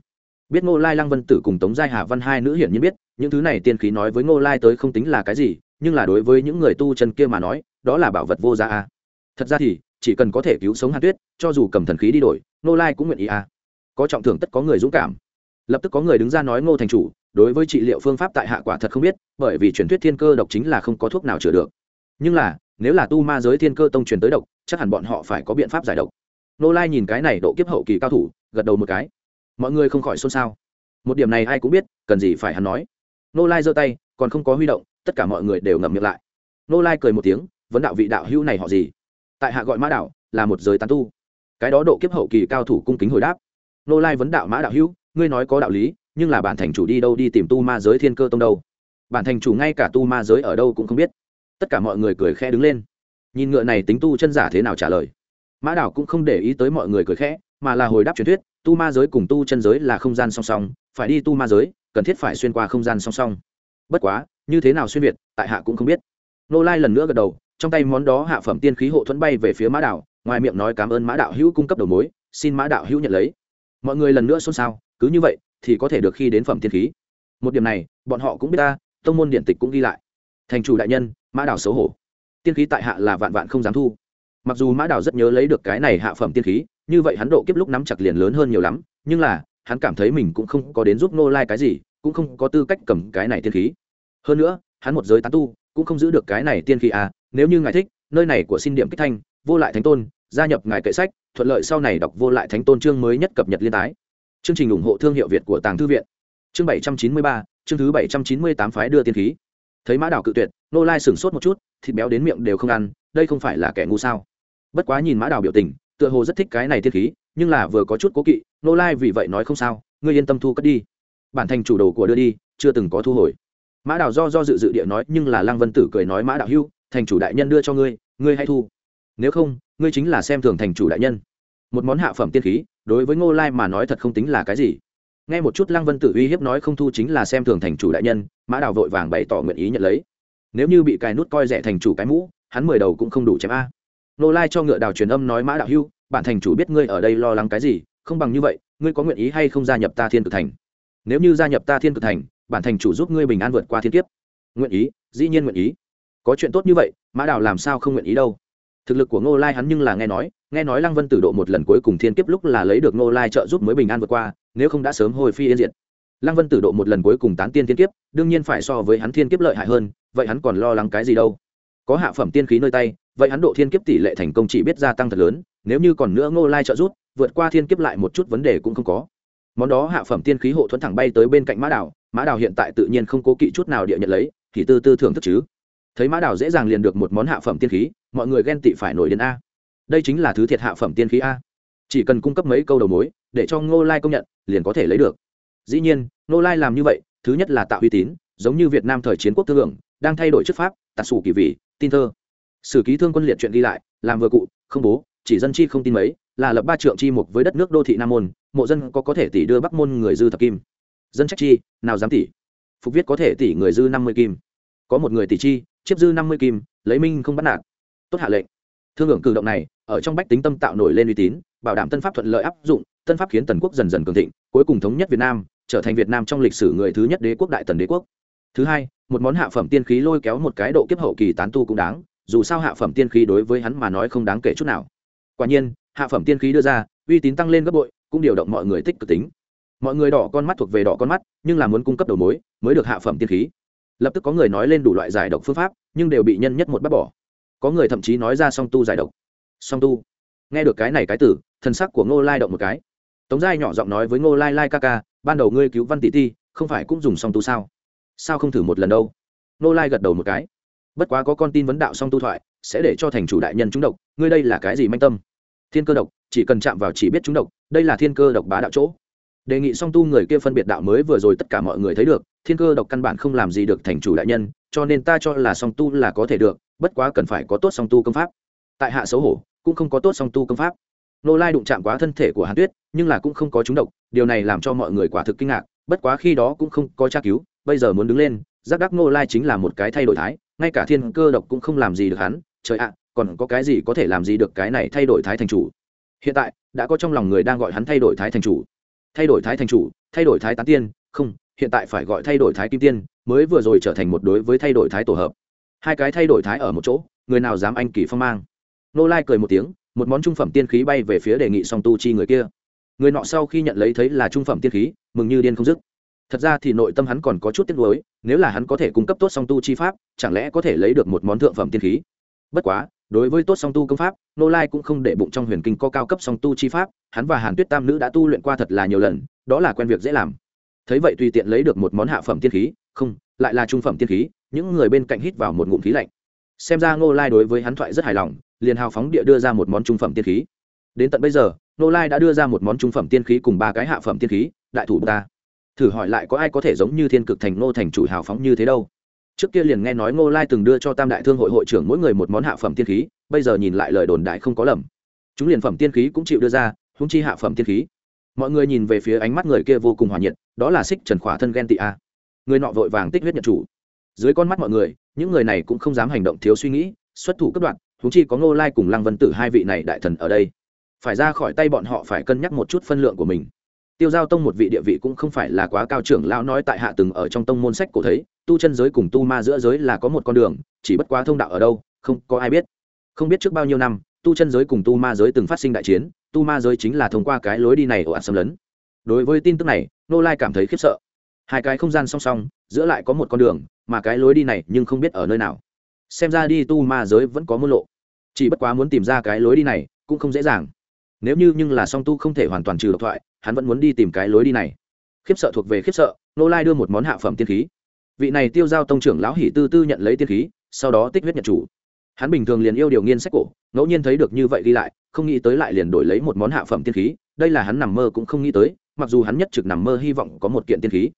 S1: Biết ngô lai lăng vân tử cùng tống giai hà văn hai nữ hiển nhiên biết, những thứ này tiên khí nói với ngô lai tới không tính là cái gì, nhưng là đối với những người tu chân kia mà nói, đó là bảo vật vô giá a. Thật ra thì, chỉ cần có thể cứu sống hàn tuyết, cho dù cầm thần khí đi đổi, ngô lai cũng nguyện ý a. Có trọng thưởng tất có người dũng cảm. Lập tức có người đứng ra nói ngô thành chủ, đối với trị liệu phương pháp tại hạ quả thật không biết, bởi vì truyền thuyết thiên cơ độc chính là không có thuốc nào chữa được. Nhưng là, nếu là tu ma giới thiên cơ tông truyền tới độc, chắc hẳn bọn họ phải có biện pháp giải độc. Nô lai nhìn cái này độ kiếp hậu kỳ cao thủ gật đầu một cái. Mọi người không khỏi xôn xao. Một điểm này ai cũng biết, cần gì phải hắn nói. Nô lai giơ tay, còn không có huy động, tất cả mọi người đều ngậm miệng lại. Nô lai cười một tiếng, vấn đạo vị đạo hữu này họ gì? Tại hạ gọi mã đạo, là một giới tán tu. Cái đó độ kiếp hậu kỳ cao thủ cung kính hồi đáp. Nô lai vấn đạo mã đạo hữu, ngươi nói có đạo lý, nhưng là bản thành chủ đi đâu đi tìm tu ma giới thiên cơ tông đâu? Bản thành chủ ngay cả tu ma giới ở đâu cũng không biết. Tất cả mọi người cười khẽ đứng lên. Nhìn ngựa này tính tu chân giả thế nào trả lời. Mã đảo cũng không để ý tới mọi người cười khẽ mà là hồi đáp truyền thuyết, tu ma giới cùng tu chân giới là không gian song song, phải đi tu ma giới, cần thiết phải xuyên qua không gian song song. Bất quá, như thế nào xuyên việt, tại hạ cũng không biết. Nô lai lần nữa gật đầu, trong tay món đó hạ phẩm tiên khí hộ thuẫn bay về phía mã đảo ngoài miệng nói cảm ơn mã đạo hữu cung cấp đầu mối, xin mã đạo hữu nhận lấy. Mọi người lần nữa xôn xao, cứ như vậy thì có thể được khi đến phẩm tiên khí. Một điểm này, bọn họ cũng biết ta, tông môn điện tịch cũng ghi lại. Thành chủ đại nhân, mã đảo xấu hổ. Tiên khí tại hạ là vạn vạn không dám thu. Mặc dù mã đảo rất nhớ lấy được cái này hạ phẩm tiên khí như vậy hắn độ kiếp lúc nắm chặt liền lớn hơn nhiều lắm, nhưng là, hắn cảm thấy mình cũng không có đến giúp nô lai cái gì, cũng không có tư cách cầm cái này tiên khí. Hơn nữa, hắn một giới tán tu, cũng không giữ được cái này tiên khí à nếu như ngài thích, nơi này của xin điểm kích thanh, vô lại thánh tôn, gia nhập ngài kệ sách, thuận lợi sau này đọc vô lại thánh tôn chương mới nhất cập nhật liên tái. Chương trình ủng hộ thương hiệu việt của tàng thư viện. Chương bảy trăm chín mươi ba, chương thứ bảy trăm chín mươi tám phái đưa tiên khí. Thấy mã đảo cự tuyệt nô lai sửng sốt một chút, thịt béo đến miệng đều không ăn, đây không phải là kẻ ngu sao? Bất quá nhìn mã đảo biểu tình tựa hồ rất thích cái này thiên khí, nhưng là vừa có chút cố kỵ nô lai vì vậy nói không sao, ngươi yên tâm thu cất đi. Bản thành chủ đồ của đưa đi, chưa từng có thu hồi. Mã Đào do do dự dự địa nói, nhưng là lăng vân tử cười nói, mã đạo hưu, thành chủ đại nhân đưa cho ngươi ngươi hay thu. Nếu không, ngươi chính là xem thường thành chủ đại nhân. Một món hạ phẩm tiên khí, đối với ngô lai mà nói thật không tính là cái gì. Nghe một chút lăng vân tử uy hiếp nói không thu chính là xem thường thành chủ đại nhân, mã đào vội vàng bày tỏ nguyện ý nhận lấy. Nếu như bị cài nút coi rẻ thành chủ cái mũ, hắn mười đầu cũng không đủ chém a ngô lai cho ngựa đào truyền âm nói mã đạo hưu, bản thành chủ biết ngươi ở đây lo lắng cái gì, không bằng như vậy, ngươi có nguyện ý hay không gia nhập ta thiên cực thành? Nếu như gia nhập ta thiên cực thành, bản thành chủ giúp ngươi bình an vượt qua thiên kiếp. Nguyện ý, dĩ nhiên nguyện ý. Có chuyện tốt như vậy, mã đào làm sao không nguyện ý đâu? Thực lực của ngô lai hắn nhưng là nghe nói nghe nói lăng vân tử độ một lần cuối cùng thiên kiếp lúc là lấy được ngô lai trợ giúp mới bình an vượt qua, nếu không đã sớm hồi phi yên diện. lăng vân tử độ một lần cuối cùng tán tiên thiên kiếp, đương nhiên phải so với hắn thiên kiếp lợi hại hơn, vậy hắn còn lo lắng cái gì đâu? Có hạ phẩm tiên khí nơi tay, vậy hắn độ thiên kiếp tỷ lệ thành công chỉ biết gia tăng thật lớn, nếu như còn nữa ngô lai trợ rút vượt qua thiên kiếp lại một chút vấn đề cũng không có. Món đó hạ phẩm tiên khí hộ thuẫn thẳng bay tới bên cạnh mã đảo mã đảo hiện tại tự nhiên không cố kỵ chút nào địa nhận lấy, thì tư tư thưởng thức chứ. Thấy mã đảo dễ dàng liền được một món hạ phẩm tiên khí, mọi người ghen tị phải nổi đến a. Đây chính là thứ thiệt hạ phẩm tiên khí a. Chỉ cần cung cấp mấy câu đầu mối, để cho ngô lai công nhận, liền có thể lấy được. Dĩ nhiên, ngô lai làm như vậy, thứ nhất là tạo uy tín, giống như việt nam thời chiến quốc thương lượng đang thay đổi chức pháp tạt xù kỳ vị tin thơ. Sử ký thương quân liệt chuyện ghi lại, làm vừa cụ, không bố, chỉ dân chi không tin mấy, là lập ba trượng chi mục với đất nước đô thị nam môn, mộ dân có có thể tỷ đưa bắc môn người dư thập kim. Dân trách chi, nào dám tỷ? Phục viết có thể tỷ người dư năm mươi kim. Có một người tỷ chi, chiếp dư năm mươi kim, lấy minh không bắt nạt. Tốt hạ lệnh. Thương hưởng cử động này, ở trong bách tính tâm tạo nổi lên uy tín, bảo đảm tân pháp thuận lợi áp dụng, tân pháp khiến tần quốc dần dần cường thịnh, cuối cùng thống nhất việt nam, trở thành việt nam trong lịch sử người thứ nhất đế quốc đại tần đế quốc thứ hai, một món hạ phẩm tiên khí lôi kéo một cái độ kiếp hậu kỳ tán tu cũng đáng, dù sao hạ phẩm tiên khí đối với hắn mà nói không đáng kể chút nào. Quả nhiên, hạ phẩm tiên khí đưa ra, uy tín tăng lên gấp bội, cũng điều động mọi người tích cực tính. Mọi người đỏ con mắt thuộc về đỏ con mắt, nhưng là muốn cung cấp đầu mối, mới được hạ phẩm tiên khí. Lập tức có người nói lên đủ loại giải độc phương pháp, nhưng đều bị nhân nhất một bắt bỏ. Có người thậm chí nói ra song tu giải độc. Song tu. Nghe được cái này cái tử, thần sắc của ngô lai động một cái. Tống giai nhỏ giọng nói với ngô lai lai ca ca, ban đầu ngươi cứu văn tỷ ti, không phải cũng dùng song tu sao? Sao không thử một lần đâu? Nô lai gật đầu một cái. Bất quá có con tin vấn đạo song tu thoại, sẽ để cho thành chủ đại nhân trúng độc, ngươi đây là cái gì manh tâm? Thiên cơ độc, chỉ cần chạm vào chỉ biết trúng độc, đây là thiên cơ độc bá đạo chỗ. Đề nghị song tu người kia phân biệt đạo mới vừa rồi tất cả mọi người thấy được, thiên cơ độc căn bản không làm gì được thành chủ đại nhân, cho nên ta cho là song tu là có thể được, bất quá cần phải có tốt song tu công pháp. Tại hạ xấu hổ, cũng không có tốt song tu công pháp. Nô lai đụng chạm quá thân thể của hàn tuyết, nhưng là cũng không có trúng độc, điều này làm cho mọi người quả thực kinh ngạc, bất quá khi đó cũng không có tra cứu bây giờ muốn đứng lên, giác đắc nô lai chính là một cái thay đổi thái, ngay cả thiên cơ độc cũng không làm gì được hắn, trời ạ, còn có cái gì có thể làm gì được cái này thay đổi thái thành chủ? Hiện tại, đã có trong lòng người đang gọi hắn thay đổi thái thành chủ. Thay đổi thái thành chủ, thay đổi thái tán tiên, không, hiện tại phải gọi thay đổi thái kim tiên, mới vừa rồi trở thành một đối với thay đổi thái tổ hợp. Hai cái thay đổi thái ở một chỗ, người nào dám anh kỳ phong mang? Nô lai cười một tiếng, một món trung phẩm tiên khí bay về phía đề nghị song tu chi người kia. Người nọ sau khi nhận lấy thấy là trung phẩm tiên khí, mừng như điên không dứt thật ra thì nội tâm hắn còn có chút tiếc nuối, nếu là hắn có thể cung cấp tốt song tu chi pháp, chẳng lẽ có thể lấy được một món thượng phẩm tiên khí? Bất quá, đối với tốt song tu công pháp, nô lai cũng không để bụng trong huyền kinh có cao cấp song tu chi pháp, hắn và hàn tuyết tam nữ đã tu luyện qua thật là nhiều lần, đó là quen việc dễ làm. Thấy vậy tùy tiện lấy được một món hạ phẩm tiên khí, không, lại là trung phẩm tiên khí, những người bên cạnh hít vào một ngụm khí lạnh. Xem ra ngô lai đối với hắn thoại rất hài lòng, liền hào phóng địa đưa ra một món trung phẩm tiên khí. Đến tận bây giờ ngô lai đã đưa ra một món trung phẩm tiên khí cùng ba cái hạ phẩm tiên khí, đại thủ ta thử hỏi lại có ai có thể giống như thiên cực thành ngô thành chủ hào phóng như thế đâu? Trước kia liền nghe nói ngô lai từng đưa cho tam đại thương hội hội trưởng mỗi người một món hạ phẩm tiên khí, bây giờ nhìn lại lời đồn đại không có lầm. Chúng liền phẩm tiên khí cũng chịu đưa ra húng chi hạ phẩm tiên khí. Mọi người nhìn về phía ánh mắt người kia vô cùng hòa nhiệt, đó là xích trần khỏa thân ghen tị a. Người nọ vội vàng tích huyết nhận chủ. Dưới con mắt mọi người, những người này cũng không dám hành động thiếu suy nghĩ, xuất thủ cấp đoạn húng chi có ngô lai cùng lăng vân tử hai vị này đại thần ở đây. Phải ra khỏi tay bọn họ phải cân nhắc một chút phân lượng của mình tiêu giao tông một vị địa vị cũng không phải là quá cao trưởng lão nói tại hạ từng ở trong tông môn sách cổ thấy, tu chân giới cùng tu ma giữa giới là có một con đường, chỉ bất quá thông đạo ở đâu, không có ai biết. Không biết trước bao nhiêu năm, tu chân giới cùng tu ma giới từng phát sinh đại chiến, tu ma giới chính là thông qua cái lối đi này ồ ạt xâm lấn. Đối với tin tức này, nô lai cảm thấy khiếp sợ. Hai cái không gian song song, giữa lại có một con đường, mà cái lối đi này nhưng không biết ở nơi nào. Xem ra đi tu ma giới vẫn có môn lộ. Chỉ bất quá muốn tìm ra cái lối đi này, cũng không dễ dàng nếu như nhưng là song tu không thể hoàn toàn trừ độc thoại, hắn vẫn muốn đi tìm cái lối đi này. Khiếp sợ thuộc về khiếp sợ nô lai đưa một món hạ phẩm tiên khí. Vị này tiêu giao tông trưởng lão hỷ tư tư nhận lấy tiên khí, sau đó tích huyết nhận chủ. Hắn bình thường liền yêu điều nghiên sách cổ, ngẫu nhiên thấy được như vậy đi lại, không nghĩ tới lại liền đổi lấy một món hạ phẩm tiên khí, đây là hắn nằm mơ cũng không nghĩ tới, mặc dù hắn nhất trực nằm mơ hy vọng có một kiện tiên khí.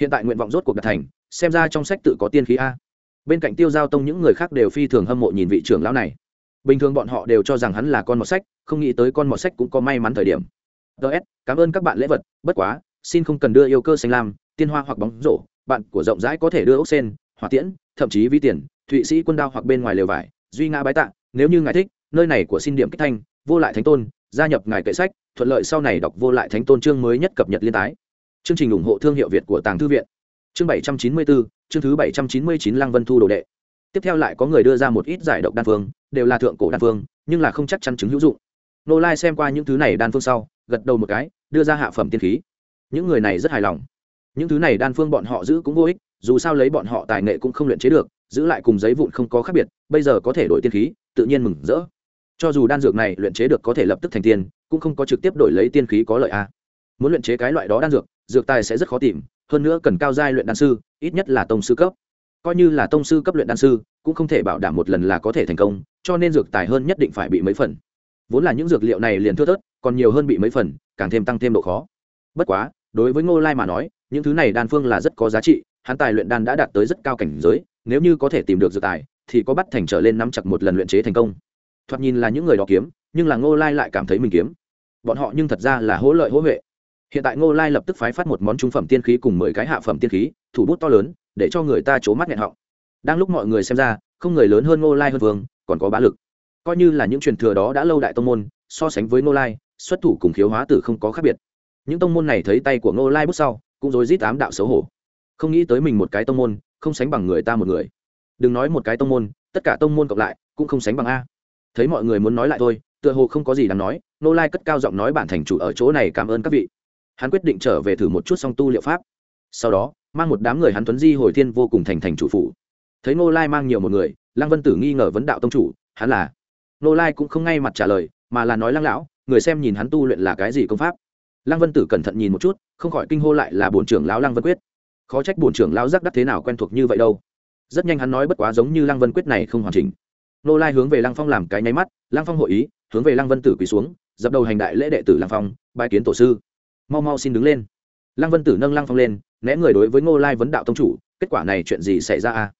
S1: Hiện tại nguyện vọng rốt cuộc đạt thành, xem ra trong sách tự có tiên khí a. Bên cạnh tiêu giao tông những người khác đều phi thường hâm mộ nhìn vị trưởng lão này bình thường bọn họ đều cho rằng hắn là con mọt sách, không nghĩ tới con mọt sách cũng có may mắn thời điểm. Ts cảm ơn các bạn lễ vật, bất quá, xin không cần đưa yêu cơ xanh lam, tiên hoa hoặc bóng rổ, bạn của rộng rãi có thể đưa ốc sen, hỏa tiễn, thậm chí vi tiền, thụy sĩ quân đao hoặc bên ngoài lều vải, duy ngã bái tạ, nếu như ngài thích, nơi này của xin điểm kích thanh, vô lại thánh tôn, gia nhập ngài kệ sách, thuận lợi sau này đọc vô lại thánh tôn chương mới nhất cập nhật liên tái. Chương trình ủng hộ thương hiệu việt của tàng thư viện. Chương bảy trăm chín mươi bốn, chương thứ bảy trăm chín mươi chín lăng vân thu đồ đệ tiếp theo lại có người đưa ra một ít giải độc đan phương, đều là thượng cổ đan phương, nhưng là không chắc chắn chứng hữu dụng. Nô lai xem qua những thứ này đan phương sau, gật đầu một cái, đưa ra hạ phẩm tiên khí. Những người này rất hài lòng. Những thứ này đan phương bọn họ giữ cũng vô ích, dù sao lấy bọn họ tài nghệ cũng không luyện chế được, giữ lại cùng giấy vụn không có khác biệt, bây giờ có thể đổi tiên khí, tự nhiên mừng rỡ. Cho dù đan dược này luyện chế được có thể lập tức thành tiên, cũng không có trực tiếp đổi lấy tiên khí có lợi a muốn luyện chế cái loại đó đan dược dược tài sẽ rất khó tìm, hơn nữa cần cao giai luyện đan sư, ít nhất là tông sư cấp coi như là tông sư cấp luyện đan sư, cũng không thể bảo đảm một lần là có thể thành công, cho nên dược tài hơn nhất định phải bị mấy phần. Vốn là những dược liệu này liền thưa thớt, còn nhiều hơn bị mấy phần, càng thêm tăng thêm độ khó. Bất quá, đối với ngô lai mà nói, những thứ này đan phương là rất có giá trị, hắn tài luyện đan đã đạt tới rất cao cảnh giới, nếu như có thể tìm được dược tài, thì có bắt thành trở lên nắm chặt một lần luyện chế thành công. Thoạt nhìn là những người đó kiếm, nhưng là ngô lai lại cảm thấy mình kiếm. Bọn họ nhưng thật ra là hỗ lợi hỗ huệ. Hiện tại ngô lai lập tức phái phát một món trung phẩm tiên khí cùng mười cái hạ phẩm tiên khí, thủ bút to lớn để cho người ta c mắt nghẹn họng. Đang lúc mọi người xem ra, không người lớn hơn ngô lai hơn vương, còn có bá lực. Coi như là những truyền thừa đó đã lâu đại tông môn, so sánh với ngô lai, xuất thủ cùng khiếu hóa tử không có khác biệt. Những tông môn này thấy tay của ngô lai bước sau, cũng rối rít ám đạo xấu hổ. Không nghĩ tới mình một cái tông môn, không sánh bằng người ta một người. Đừng nói một cái tông môn, tất cả tông môn cộng lại, cũng không sánh bằng a. Thấy mọi người muốn nói lại thôi, tựa hồ không có gì đáng nói nô lai cất cao giọng nói bản thành chủ ở chỗ này cảm ơn các vị. Hắn quyết định trở về thử một chút song tu liệu pháp. Sau đó mang một đám người hắn tuấn di hồi thiên vô cùng thành thành chủ phủ. Thấy nô lai mang nhiều một người, lăng vân tử nghi ngờ vấn đạo tông chủ, hắn là? Nô lai cũng không ngay mặt trả lời, mà là nói lăng lão, người xem nhìn hắn tu luyện là cái gì công pháp? Lăng vân tử cẩn thận nhìn một chút, không khỏi kinh hô lại là bổn trưởng lão lăng vân quyết. Khó trách bổn trưởng lão giác đắc thế nào quen thuộc như vậy đâu. Rất nhanh hắn nói bất quá giống như lăng vân quyết này không hoàn chỉnh. Nô lai hướng về lăng phong làm cái nháy mắt, lăng phong hội ý, hướng về lăng vân tử quỳ xuống, dập đầu hành đại lễ đệ tử lăng phong bài kiến tổ sư. Mau mau xin đứng lên. Lăng vân tử nâng lăng phong lên né người đối với ngô lai vấn đạo tông chủ, kết quả này chuyện gì xảy ra a?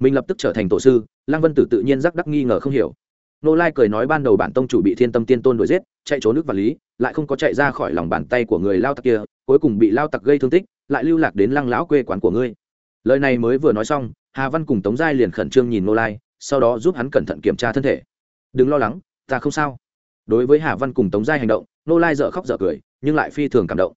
S1: Mình lập tức trở thành tổ sư, lăng vân tử tự nhiên rắc đắc nghi ngờ không hiểu. Ngô lai cười nói ban đầu bản tông chủ bị thiên tâm tiên tôn đuổi giết, chạy trốn nước và lý, lại không có chạy ra khỏi lòng bàn tay của người lao tặc kia, cuối cùng bị lao tặc gây thương tích, lại lưu lạc đến lăng lão quê quán của ngươi. Lời này mới vừa nói xong, hà văn cùng tống giai liền khẩn trương nhìn Ngô lai, sau đó giúp hắn cẩn thận kiểm tra thân thể. Đừng lo lắng, ta không sao. Đối với hà văn cùng tống giai hành động, Ngô lai dợ khóc dợ cười, nhưng lại phi thường cảm động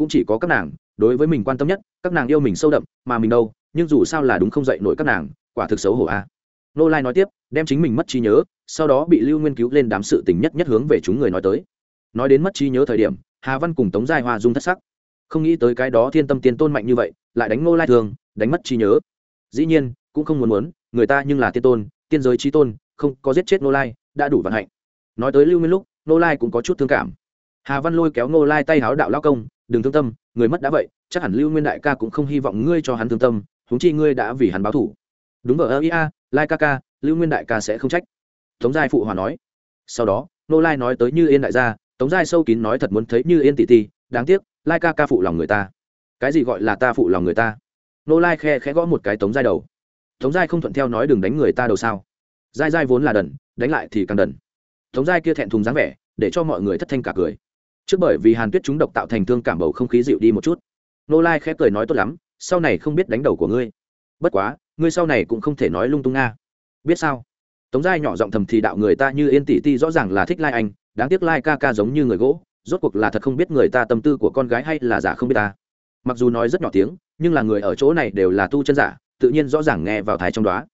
S1: cũng chỉ có các nàng, đối với mình quan tâm nhất, các nàng yêu mình sâu đậm, mà mình đâu, nhưng dù sao là đúng không dậy nổi các nàng, quả thực xấu hổ a. Nô lai nói tiếp, đem chính mình mất trí nhớ, sau đó bị lưu nguyên cứu lên đám sự tình nhất nhất hướng về chúng người nói tới. Nói đến mất trí nhớ thời điểm, hà văn cùng tống giai hoa dung thất sắc. Không nghĩ tới cái đó thiên tâm tiên tôn mạnh như vậy, lại đánh nô lai thường, đánh mất trí nhớ. Dĩ nhiên, cũng không muốn muốn, người ta nhưng là tiên tôn, tiên giới trí tôn, không có giết chết nô lai, đã đủ vận hạnh. Nói tới lưu nguyên lúc nô lai cũng có chút thương cảm. Hà văn lôi kéo nô lai tay háo đạo lao công đừng thương tâm, người mất đã vậy, chắc hẳn lưu nguyên đại ca cũng không hy vọng ngươi cho hắn thương tâm húng chi ngươi đã vì hắn báo thủ. Đúng vợ ơ ia lai ca ca, lưu nguyên đại ca sẽ không trách. Tống giai phụ hòa nói. Sau đó, nô lai nói tới như yên đại gia, tống giai sâu kín nói thật muốn thấy như yên tỷ tỷ, đáng tiếc, lai ca ca phụ lòng người ta. Cái gì gọi là ta phụ lòng người ta? Nô lai khe khẽ gõ một cái tống giai đầu. Tống giai không thuận theo nói đừng đánh người ta đầu sao? Giai giai vốn là đần, đánh lại thì càng đần. Tống giai kia thẹn thùng dáng vẻ, để cho mọi người thất thanh cả cười trước bởi vì hàn tuyết chúng độc tạo thành thương cảm bầu không khí dịu đi một chút. Nô lai khẽ cười nói tốt lắm, sau này không biết đánh đầu của ngươi. Bất quá, ngươi sau này cũng không thể nói lung tung nga. Biết sao? Tống giai nhỏ giọng thầm thì đạo người ta như yên tỷ ti rõ ràng là thích lai anh, đáng tiếc lai ca ca giống như người gỗ, rốt cuộc là thật không biết người ta tâm tư của con gái hay là giả không biết ta. Mặc dù nói rất nhỏ tiếng, nhưng là người ở chỗ này đều là tu chân giả, tự nhiên rõ ràng nghe vào thái trong đó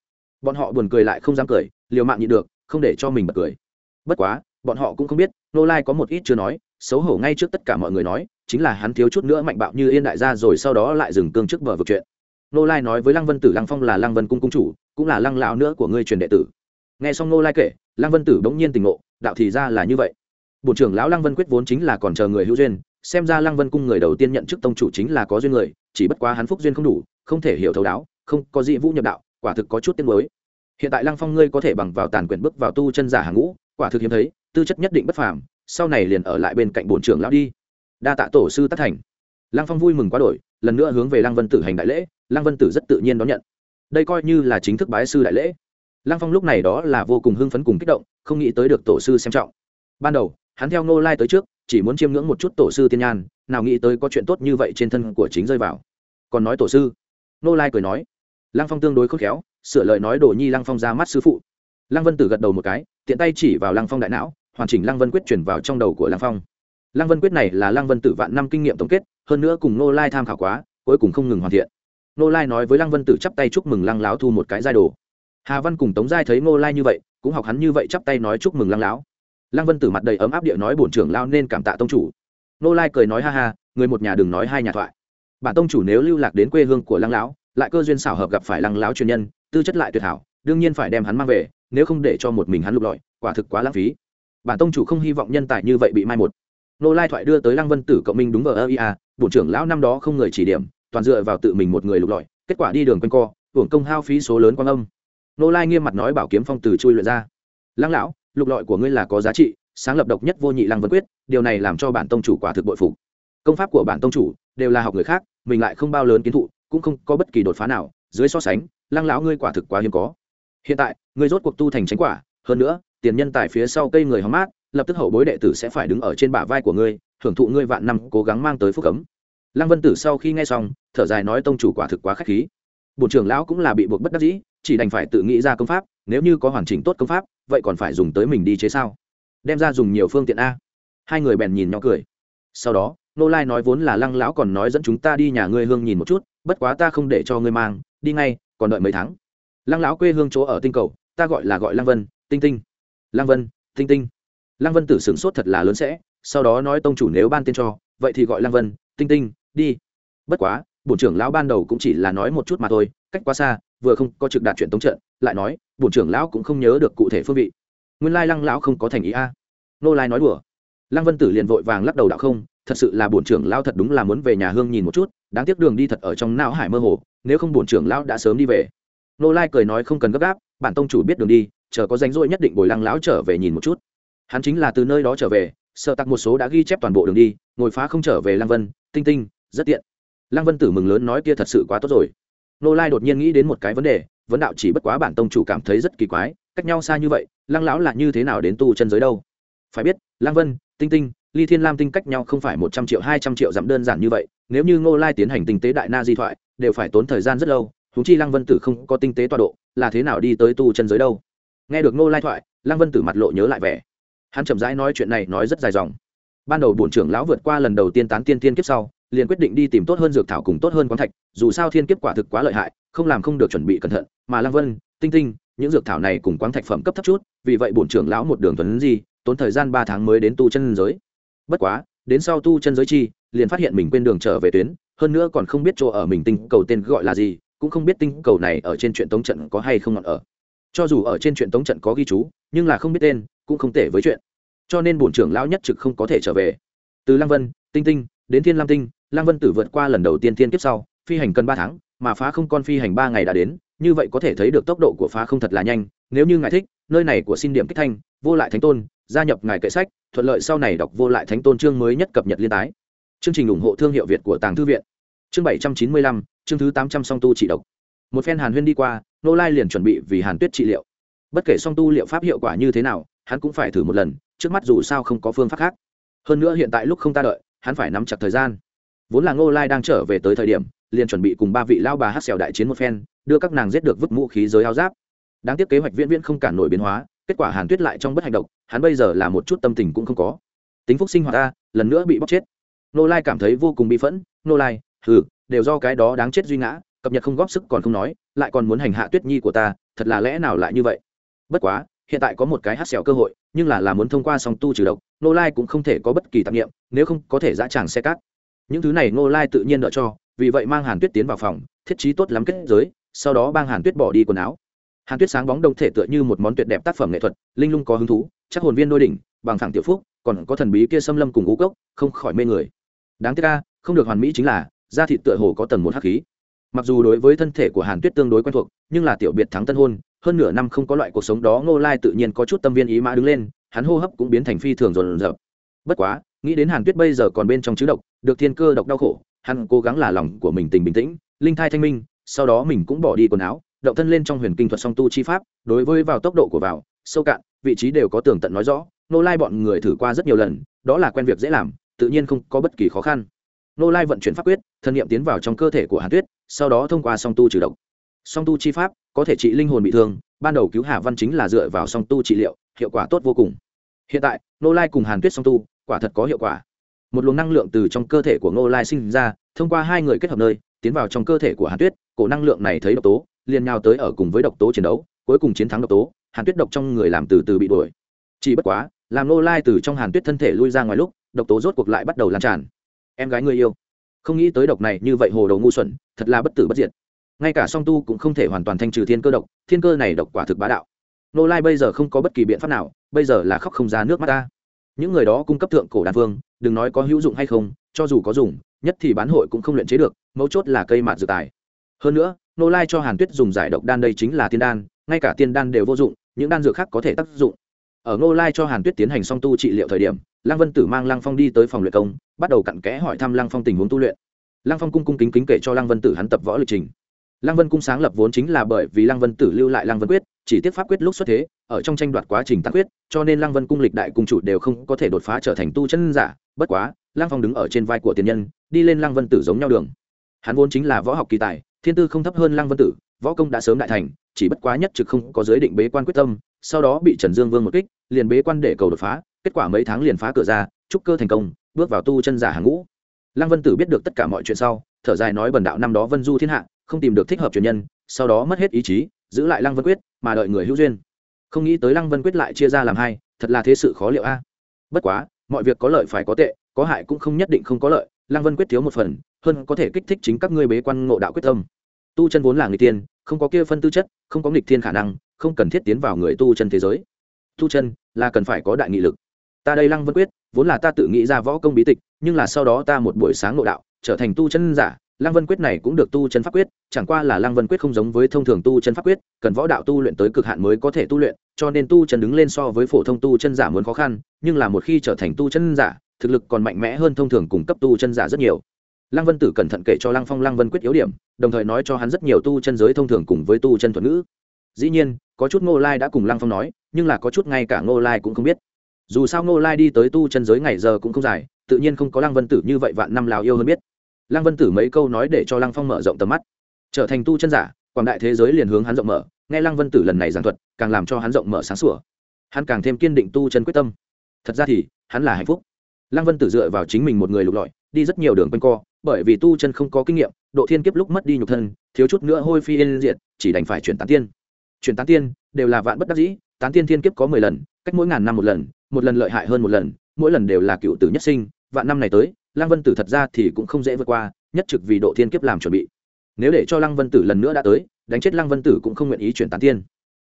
S1: bọn họ buồn cười lại không dám cười, liều mạng nhịn được, không để cho mình bật cười. Bất quá, bọn họ cũng không biết, nô lai có một ít chưa nói xấu hổ ngay trước tất cả mọi người nói, chính là hắn thiếu chút nữa mạnh bạo như yên đại gia rồi sau đó lại dừng cương trước bờ vực chuyện. Nô lai nói với lăng vân tử, lăng phong là lăng vân cung cung chủ, cũng là lăng lão nữa của ngươi truyền đệ tử. Nghe xong nô lai kể, lăng vân tử bỗng nhiên tình ngộ, đạo thì ra là như vậy. Bộ trưởng lão lăng vân quyết vốn chính là còn chờ người hữu duyên, xem ra lăng vân cung người đầu tiên nhận chức tông chủ chính là có duyên người, chỉ bất quá hắn phúc duyên không đủ, không thể hiểu thấu đáo, không có dị vũ nhập đạo, quả thực có chút tiếng mới hiện tại lăng phong ngươi có thể bằng vào tàn quyển bước vào tu chân giả hàng ngũ, quả thực hiếm thấy, tư chất nhất định bất phàm sau này liền ở lại bên cạnh bổn trưởng lão đi. Đa tạ tổ sư tất thành. Lăng phong vui mừng quá đổi, lần nữa hướng về lăng vân tử hành đại lễ, lăng vân tử rất tự nhiên đón nhận. Đây coi như là chính thức bái sư đại lễ. Lăng phong lúc này đó là vô cùng hưng phấn cùng kích động, không nghĩ tới được tổ sư xem trọng. Ban đầu, hắn theo ngô lai tới trước, chỉ muốn chiêm ngưỡng một chút tổ sư tiên nhan, nào nghĩ tới có chuyện tốt như vậy trên thân của chính rơi vào. Còn nói tổ sư. Ngô lai cười nói. Lăng phong tương đối khôn khéo, sửa lời nói đồ nhi lăng phong ra mắt sư phụ. Lăng vân tử gật đầu một cái, tiện tay chỉ vào lăng phong đại não hoàn chỉnh lăng vân quyết chuyển vào trong đầu của lăng phong. Lăng vân quyết này là lăng vân tử vạn năm kinh nghiệm tổng kết, hơn nữa cùng nô lai tham khảo quá, cuối cùng không ngừng hoàn thiện. Nô lai nói với lăng vân tử chắp tay chúc mừng lăng láo thu một cái giai đồ. Hà văn cùng tống giai thấy nô lai như vậy, cũng học hắn như vậy chắp tay nói chúc mừng lăng láo. Lăng vân tử mặt đầy ấm áp địa nói bổn trưởng lao nên cảm tạ tông chủ. Nô lai cười nói ha ha, người một nhà đừng nói hai nhà thoại. Bản tông chủ nếu lưu lạc đến quê hương của lăng lão lại cơ duyên xảo hợp gặp phải lăng lão truyền nhân, tư chất lại tuyệt hảo, đương nhiên phải đem hắn mang về, nếu không để cho một mình hắn lục lọi, quả thực quá lãng phí bản tông chủ không hy vọng nhân tài như vậy bị mai một. Nô lai thoại đưa tới lăng vân tử cộng minh đúng vào ơ ia bộ trưởng lão năm đó không người chỉ điểm, toàn dựa vào tự mình một người lục lọi, kết quả đi đường quanh co, hưởng công hao phí số lớn quan âm. Nô lai nghiêm mặt nói bảo kiếm phong từ chui luyện ra. Lăng lão, lục lọi của ngươi là có giá trị, sáng lập độc nhất vô nhị lăng vân quyết, điều này làm cho bản tông chủ quả thực bội phục. Công pháp của bản tông chủ đều là học người khác, mình lại không bao lớn kiến thụ, cũng không có bất kỳ đột phá nào, dưới so sánh, lăng lão ngươi quả thực quá hiếm có. Hiện tại, ngươi rốt cuộc tu thành tránh quả hơn nữa, tiền nhân tài phía sau cây người hóm mát, lập tức hậu bối đệ tử sẽ phải đứng ở trên bả vai của ngươi, hưởng thụ ngươi vạn năm cố gắng mang tới phúc cấm. Lăng vân tử sau khi nghe xong, thở dài nói tông chủ quả thực quá k h á c h khí. Bộ trưởng lão cũng là bị buộc bất đắc dĩ, chỉ đành phải tự nghĩ ra công pháp, nếu như có hoàn chỉnh tốt công pháp, vậy còn phải dùng tới mình đi chế sao? Đem ra dùng nhiều phương tiện a. Hai người bèn nhìn nhỏ cười. Sau đó, nô lai nói vốn là lăng lão còn nói dẫn chúng ta đi nhà ngươi hương nhìn một chút, bất quá ta không để cho ngươi mang, đi ngay, còn đợi mấy tháng. Lăng lão quê hương chỗ ở tinh cầu, ta gọi là gọi lăng vân tinh tinh. Lăng vân, tinh tinh. Lăng vân tử sửng sốt thật là lớn sẽ, sau đó nói tông chủ nếu ban tên cho, vậy thì gọi lăng vân, tinh tinh, đi. Bất quá, bổn trưởng lão ban đầu cũng chỉ là nói một chút mà thôi, cách quá xa, vừa không có trực đạt chuyện tống trận, lại nói, bổn trưởng lão cũng không nhớ được cụ thể phương vị. Nguyên lai lăng lão không có thành ý a. Nô lai nói đùa. Lăng vân tử liền vội vàng lắc đầu đạo không, thật sự là bổn trưởng lão thật đúng là muốn về nhà hương nhìn một chút, đáng tiếc đường đi thật ở trong não hải mơ hồ, nếu không bổn trưởng lão đã sớm đi về. Nô lai cười nói không cần gấp gáp, bản tông chủ biết đường đi chờ có danh rỗi nhất định bồi lăng lão trở về nhìn một chút. Hắn chính là từ nơi đó trở về, sợ tặc một số đã ghi chép toàn bộ đường đi, ngồi phá không trở về lăng vân, tinh tinh, rất tiện. Lăng vân tử mừng lớn nói kia thật sự quá tốt rồi. Nô lai đột nhiên nghĩ đến một cái vấn đề, vấn đạo chỉ bất quá bản tông chủ cảm thấy rất kỳ quái, cách nhau xa như vậy, lăng lão là như thế nào đến tu chân giới đâu? Phải biết, lăng vân, tinh tinh, ly thiên lam tinh cách nhau không phải một trăm triệu, hai trăm triệu dặm đơn giản như vậy, nếu như ngô lai tiến hành tinh tế đại na di thoại, đều phải tốn thời gian rất lâu thú chi lăng vân tử không có tinh tế tọa độ, là thế nào đi tới tu chân giới đâu? Nghe được ngô lai thoại, lăng vân tử mặt lộ nhớ lại vẻ. Hắn chậm rãi nói chuyện này nói rất dài dòng. Ban đầu bổn trưởng lão vượt qua lần đầu tiên tán tiên tiên kiếp sau, liền quyết định đi tìm tốt hơn dược thảo cùng tốt hơn quán thạch, dù sao thiên kiếp quả thực quá lợi hại, không làm không được chuẩn bị cẩn thận. Mà lăng vân, tinh tinh, những dược thảo này cùng quán thạch phẩm cấp thấp chút, vì vậy bổn trưởng lão một đường tuấn gì tốn thời gian ba tháng mới đến tu chân giới. Bất quá, đến sau tu chân giới chi, liền phát hiện mình quên đường trở về tuyến, hơn nữa còn không biết chỗ ở mình tinh cầu tên gọi là gì, cũng không biết tinh cầu này ở trên chuyện tống trận có hay không ngọn ở cho dù ở trên chuyện tống trận có ghi chú, nhưng là không biết tên, cũng không thể với chuyện. Cho nên bổn trưởng lão nhất trực không có thể trở về. Từ lăng vân, tinh tinh, đến thiên lam tinh, lăng vân tử vượt qua lần đầu tiên thiên kiếp sau, phi hành cần ba tháng, mà phá không con phi hành ba ngày đã đến, như vậy có thể thấy được tốc độ của phá không thật là nhanh, nếu như ngài thích, nơi này của xin điểm kích thanh, vô lại thánh tôn, gia nhập ngài kệ sách, thuận lợi sau này đọc vô lại thánh tôn chương mới nhất cập nhật liên tái. Chương trình ủng hộ thương hiệu việt của tàng thư viện. Chương bảy trăm chín mươi lăm, chương thứ tám trăm song tu chỉ độc một phen hàn huyên đi qua nô lai liền chuẩn bị vì hàn tuyết trị liệu. Bất kể song tu liệu pháp hiệu quả như thế nào, hắn cũng phải thử một lần, trước mắt dù sao không có phương pháp khác. Hơn nữa hiện tại lúc không ta đợi, hắn phải nắm chặt thời gian. Vốn là ngô lai đang trở về tới thời điểm, liền chuẩn bị cùng ba vị lao bà hát xèo đại chiến một phen, đưa các nàng giết được vứt mũ khí giới áo giáp. Đáng tiếc kế hoạch viễn viễn không cản nổi biến hóa, kết quả hàn tuyết lại trong bất hành động hắn bây giờ là một chút tâm tình cũng không có. Tính phúc sinh hoạt ta, lần nữa bị bóc chết. Nô lai cảm thấy vô cùng bị phẫn nô lai, hừ, đều do cái đó đáng chết duy ngã cập nhật không góp sức còn không nói, lại còn muốn hành hạ tuyết nhi của ta, thật là lẽ nào lại như vậy? Bất quá, hiện tại có một cái hát xẻo cơ hội, nhưng là là muốn thông qua song tu trừ độc nô lai cũng không thể có bất kỳ tạp nghiệm nếu không có thể dã tràng xe cát. Những thứ này nô lai tự nhiên đỡ cho, vì vậy mang hàn tuyết tiến vào phòng, thiết trí tốt lắm kết giới, sau đó bang hàn tuyết bỏ đi quần áo. Hàn tuyết sáng bóng đông thể tựa như một món tuyệt đẹp tác phẩm nghệ thuật, linh lung có hứng thú, chắc hồn viên đôi đỉnh, bằng thẳng tiểu phúc, còn có thần bí kia xâm lâm cùng ngũ cốc, không khỏi mê người. Đáng tiếc ca không được hoàn mỹ chính là, da thịt tựa hồ có tầng một hắc khí mặc dù đối với thân thể của hàn tuyết tương đối quen thuộc, nhưng là tiểu biệt thắng tân hôn, hơn nửa năm không có loại cuộc sống đó, ngô lai tự nhiên có chút tâm viên ý mã đứng lên, hắn hô hấp cũng biến thành phi thường rồn rập bất quá, nghĩ đến hàn tuyết bây giờ còn bên trong chứ độc, được thiên cơ độc đau khổ, hắn cố gắng là lòng của mình tình bình tĩnh, linh thai thanh minh, sau đó mình cũng bỏ đi quần áo, động thân lên trong huyền kinh thuật song tu chi pháp, đối với vào tốc độ của vào, sâu cạn, vị trí đều có tường tận nói rõ nô lai bọn người thử qua rất nhiều lần, đó là quen việc dễ làm, tự nhiên không có bất kỳ khó khăn nô lai vận chuyển pháp quyết thân nhiệm tiến vào trong cơ thể của hàn tuyết, sau đó thông qua song tu trừ độc. Song tu chi pháp, có thể trị linh hồn bị thương, ban đầu cứu hà văn chính là dựa vào song tu trị liệu, hiệu quả tốt vô cùng. Hiện tại, nô lai cùng hàn tuyết song tu, quả thật có hiệu quả. Một luồng năng lượng từ trong cơ thể của nô lai sinh ra, thông qua hai người kết hợp nơi, tiến vào trong cơ thể của hàn tuyết, cổ năng lượng này thấy độc tố, liền nhào tới ở cùng với độc tố chiến đấu, cuối cùng chiến thắng độc tố, hàn tuyết độc trong người làm từ từ bị đuổi. Chỉ bất quá, làm nô lai từ trong hàn tuyết thân thể lui ra ngoài lúc, độc tố rốt cuộc lại bắt đầu lan tràn em gái người yêu. Không nghĩ tới độc này như vậy hồ đầu ngu xuẩn, thật là bất tử bất diệt. Ngay cả song tu cũng không thể hoàn toàn thanh trừ thiên cơ độc, thiên cơ này độc quả thực bá đạo. Nô lai bây giờ không có bất kỳ biện pháp nào, bây giờ là khóc không ra nước mắt ta. Những người đó cung cấp thượng cổ đan phương đừng nói có hữu dụng hay không, cho dù có dùng, nhất thì bán hội cũng không luyện chế được, mấu chốt là cây mạt dự tài. Hơn nữa, nô lai cho hàn tuyết dùng giải độc đan đây chính là tiên đan, ngay cả tiên đan đều vô dụng, những đan dược khác có thể tác dụng ở Ngô lai cho hàn tuyết tiến hành song tu trị liệu thời điểm, lăng vân tử mang lăng phong đi tới phòng luyện công, bắt đầu cặn kẽ hỏi thăm lăng phong tình huống tu luyện. Lăng phong cung cung kính kính kể cho lăng vân tử hắn tập võ lịch trình. Lăng vân cung sáng lập vốn chính là bởi vì lăng vân tử lưu lại lăng vân quyết, chỉ tiếp pháp quyết lúc xuất thế, ở trong tranh đoạt quá trình tăng quyết, cho nên lăng vân cung lịch đại cung chủ đều không có thể đột phá trở thành tu chân giả. Bất quá, lăng phong đứng ở trên vai của tiền nhân, đi lên lăng vân tử giống nhau đường. Hắn vốn chính là võ học kỳ tài, thiên tư không thấp hơn lăng vân tử, võ công đã sớm đại thành, chỉ bất quá nhất trực không có giới định bế quan quyết tâm sau đó bị trần dương vương một kích, liền bế quan để cầu đột phá, kết quả mấy tháng liền phá cửa ra, trúc cơ thành công, bước vào tu chân giả hàng ngũ. Lăng vân tử biết được tất cả mọi chuyện sau, thở dài nói bần đạo năm đó vân du thiên hạ, không tìm được thích hợp truyền nhân, sau đó mất hết ý chí, giữ lại lăng vân quyết, mà đợi người hữu duyên. Không nghĩ tới lăng vân quyết lại chia ra làm hai, thật là thế sự khó liệu a. Bất quá, mọi việc có lợi phải có tệ, có hại cũng không nhất định không có lợi, lăng vân quyết thiếu một phần, hơn có thể kích thích chính các ngươi bế quan ngộ đạo quyết tâm. Tu chân vốn là người tiên, không có kia phân tư chất, không có nghịch thiên khả năng không cần thiết tiến vào người tu chân thế giới tu chân là cần phải có đại nghị lực ta đây lăng vân quyết vốn là ta tự nghĩ ra võ công bí tịch nhưng là sau đó ta một buổi sáng nội đạo trở thành tu chân giả lăng vân quyết này cũng được tu chân pháp quyết chẳng qua là lăng vân quyết không giống với thông thường tu chân pháp quyết cần võ đạo tu luyện tới cực hạn mới có thể tu luyện cho nên tu chân đứng lên so với phổ thông tu chân giả muốn khó khăn nhưng là một khi trở thành tu chân giả thực lực còn mạnh mẽ hơn thông thường cung cấp tu chân giả rất nhiều lăng vân tử cẩn thận kể cho lăng phong lăng vân quyết yếu điểm đồng thời nói cho hắn rất nhiều tu chân giới thông thường cùng với tu chân thuật ngữ dĩ nhiên có chút ngô lai đã cùng lăng phong nói, nhưng là có chút ngay cả ngô lai cũng không biết. Dù sao ngô lai đi tới tu chân giới ngày giờ cũng không dài, tự nhiên không có lăng vân tử như vậy vạn năm lào yêu hơn biết. Lăng vân tử mấy câu nói để cho lăng phong mở rộng tầm mắt. Trở thành tu chân giả, quảng đại thế giới liền hướng hắn rộng mở, nghe lăng vân tử lần này giảng thuật, càng làm cho hắn rộng mở sáng sủa. Hắn càng thêm kiên định tu chân quyết tâm. Thật ra thì, hắn là hạnh phúc. Lăng vân tử dựa vào chính mình một người lục lọi, đi rất nhiều đường quanh co, bởi vì tu chân không có kinh nghiệm, độ thiên kiếp lúc mất đi nhục thân, thiếu chút nữa hôi phi yên diệt, chỉ đành phải chuyển tán tiên chuyển tán tiên, đều là vạn bất đắc dĩ, tán tiên thiên kiếp có mười lần, cách mỗi ngàn năm một lần một lần lợi hại hơn một lần, mỗi lần đều là cựu tử nhất sinh, vạn năm này tới, lăng vân tử thật ra thì cũng không dễ vượt qua, nhất trực vì độ thiên kiếp làm chuẩn bị. Nếu để cho lăng vân tử lần nữa đã tới, đánh chết lăng vân tử cũng không nguyện ý chuyển tán tiên.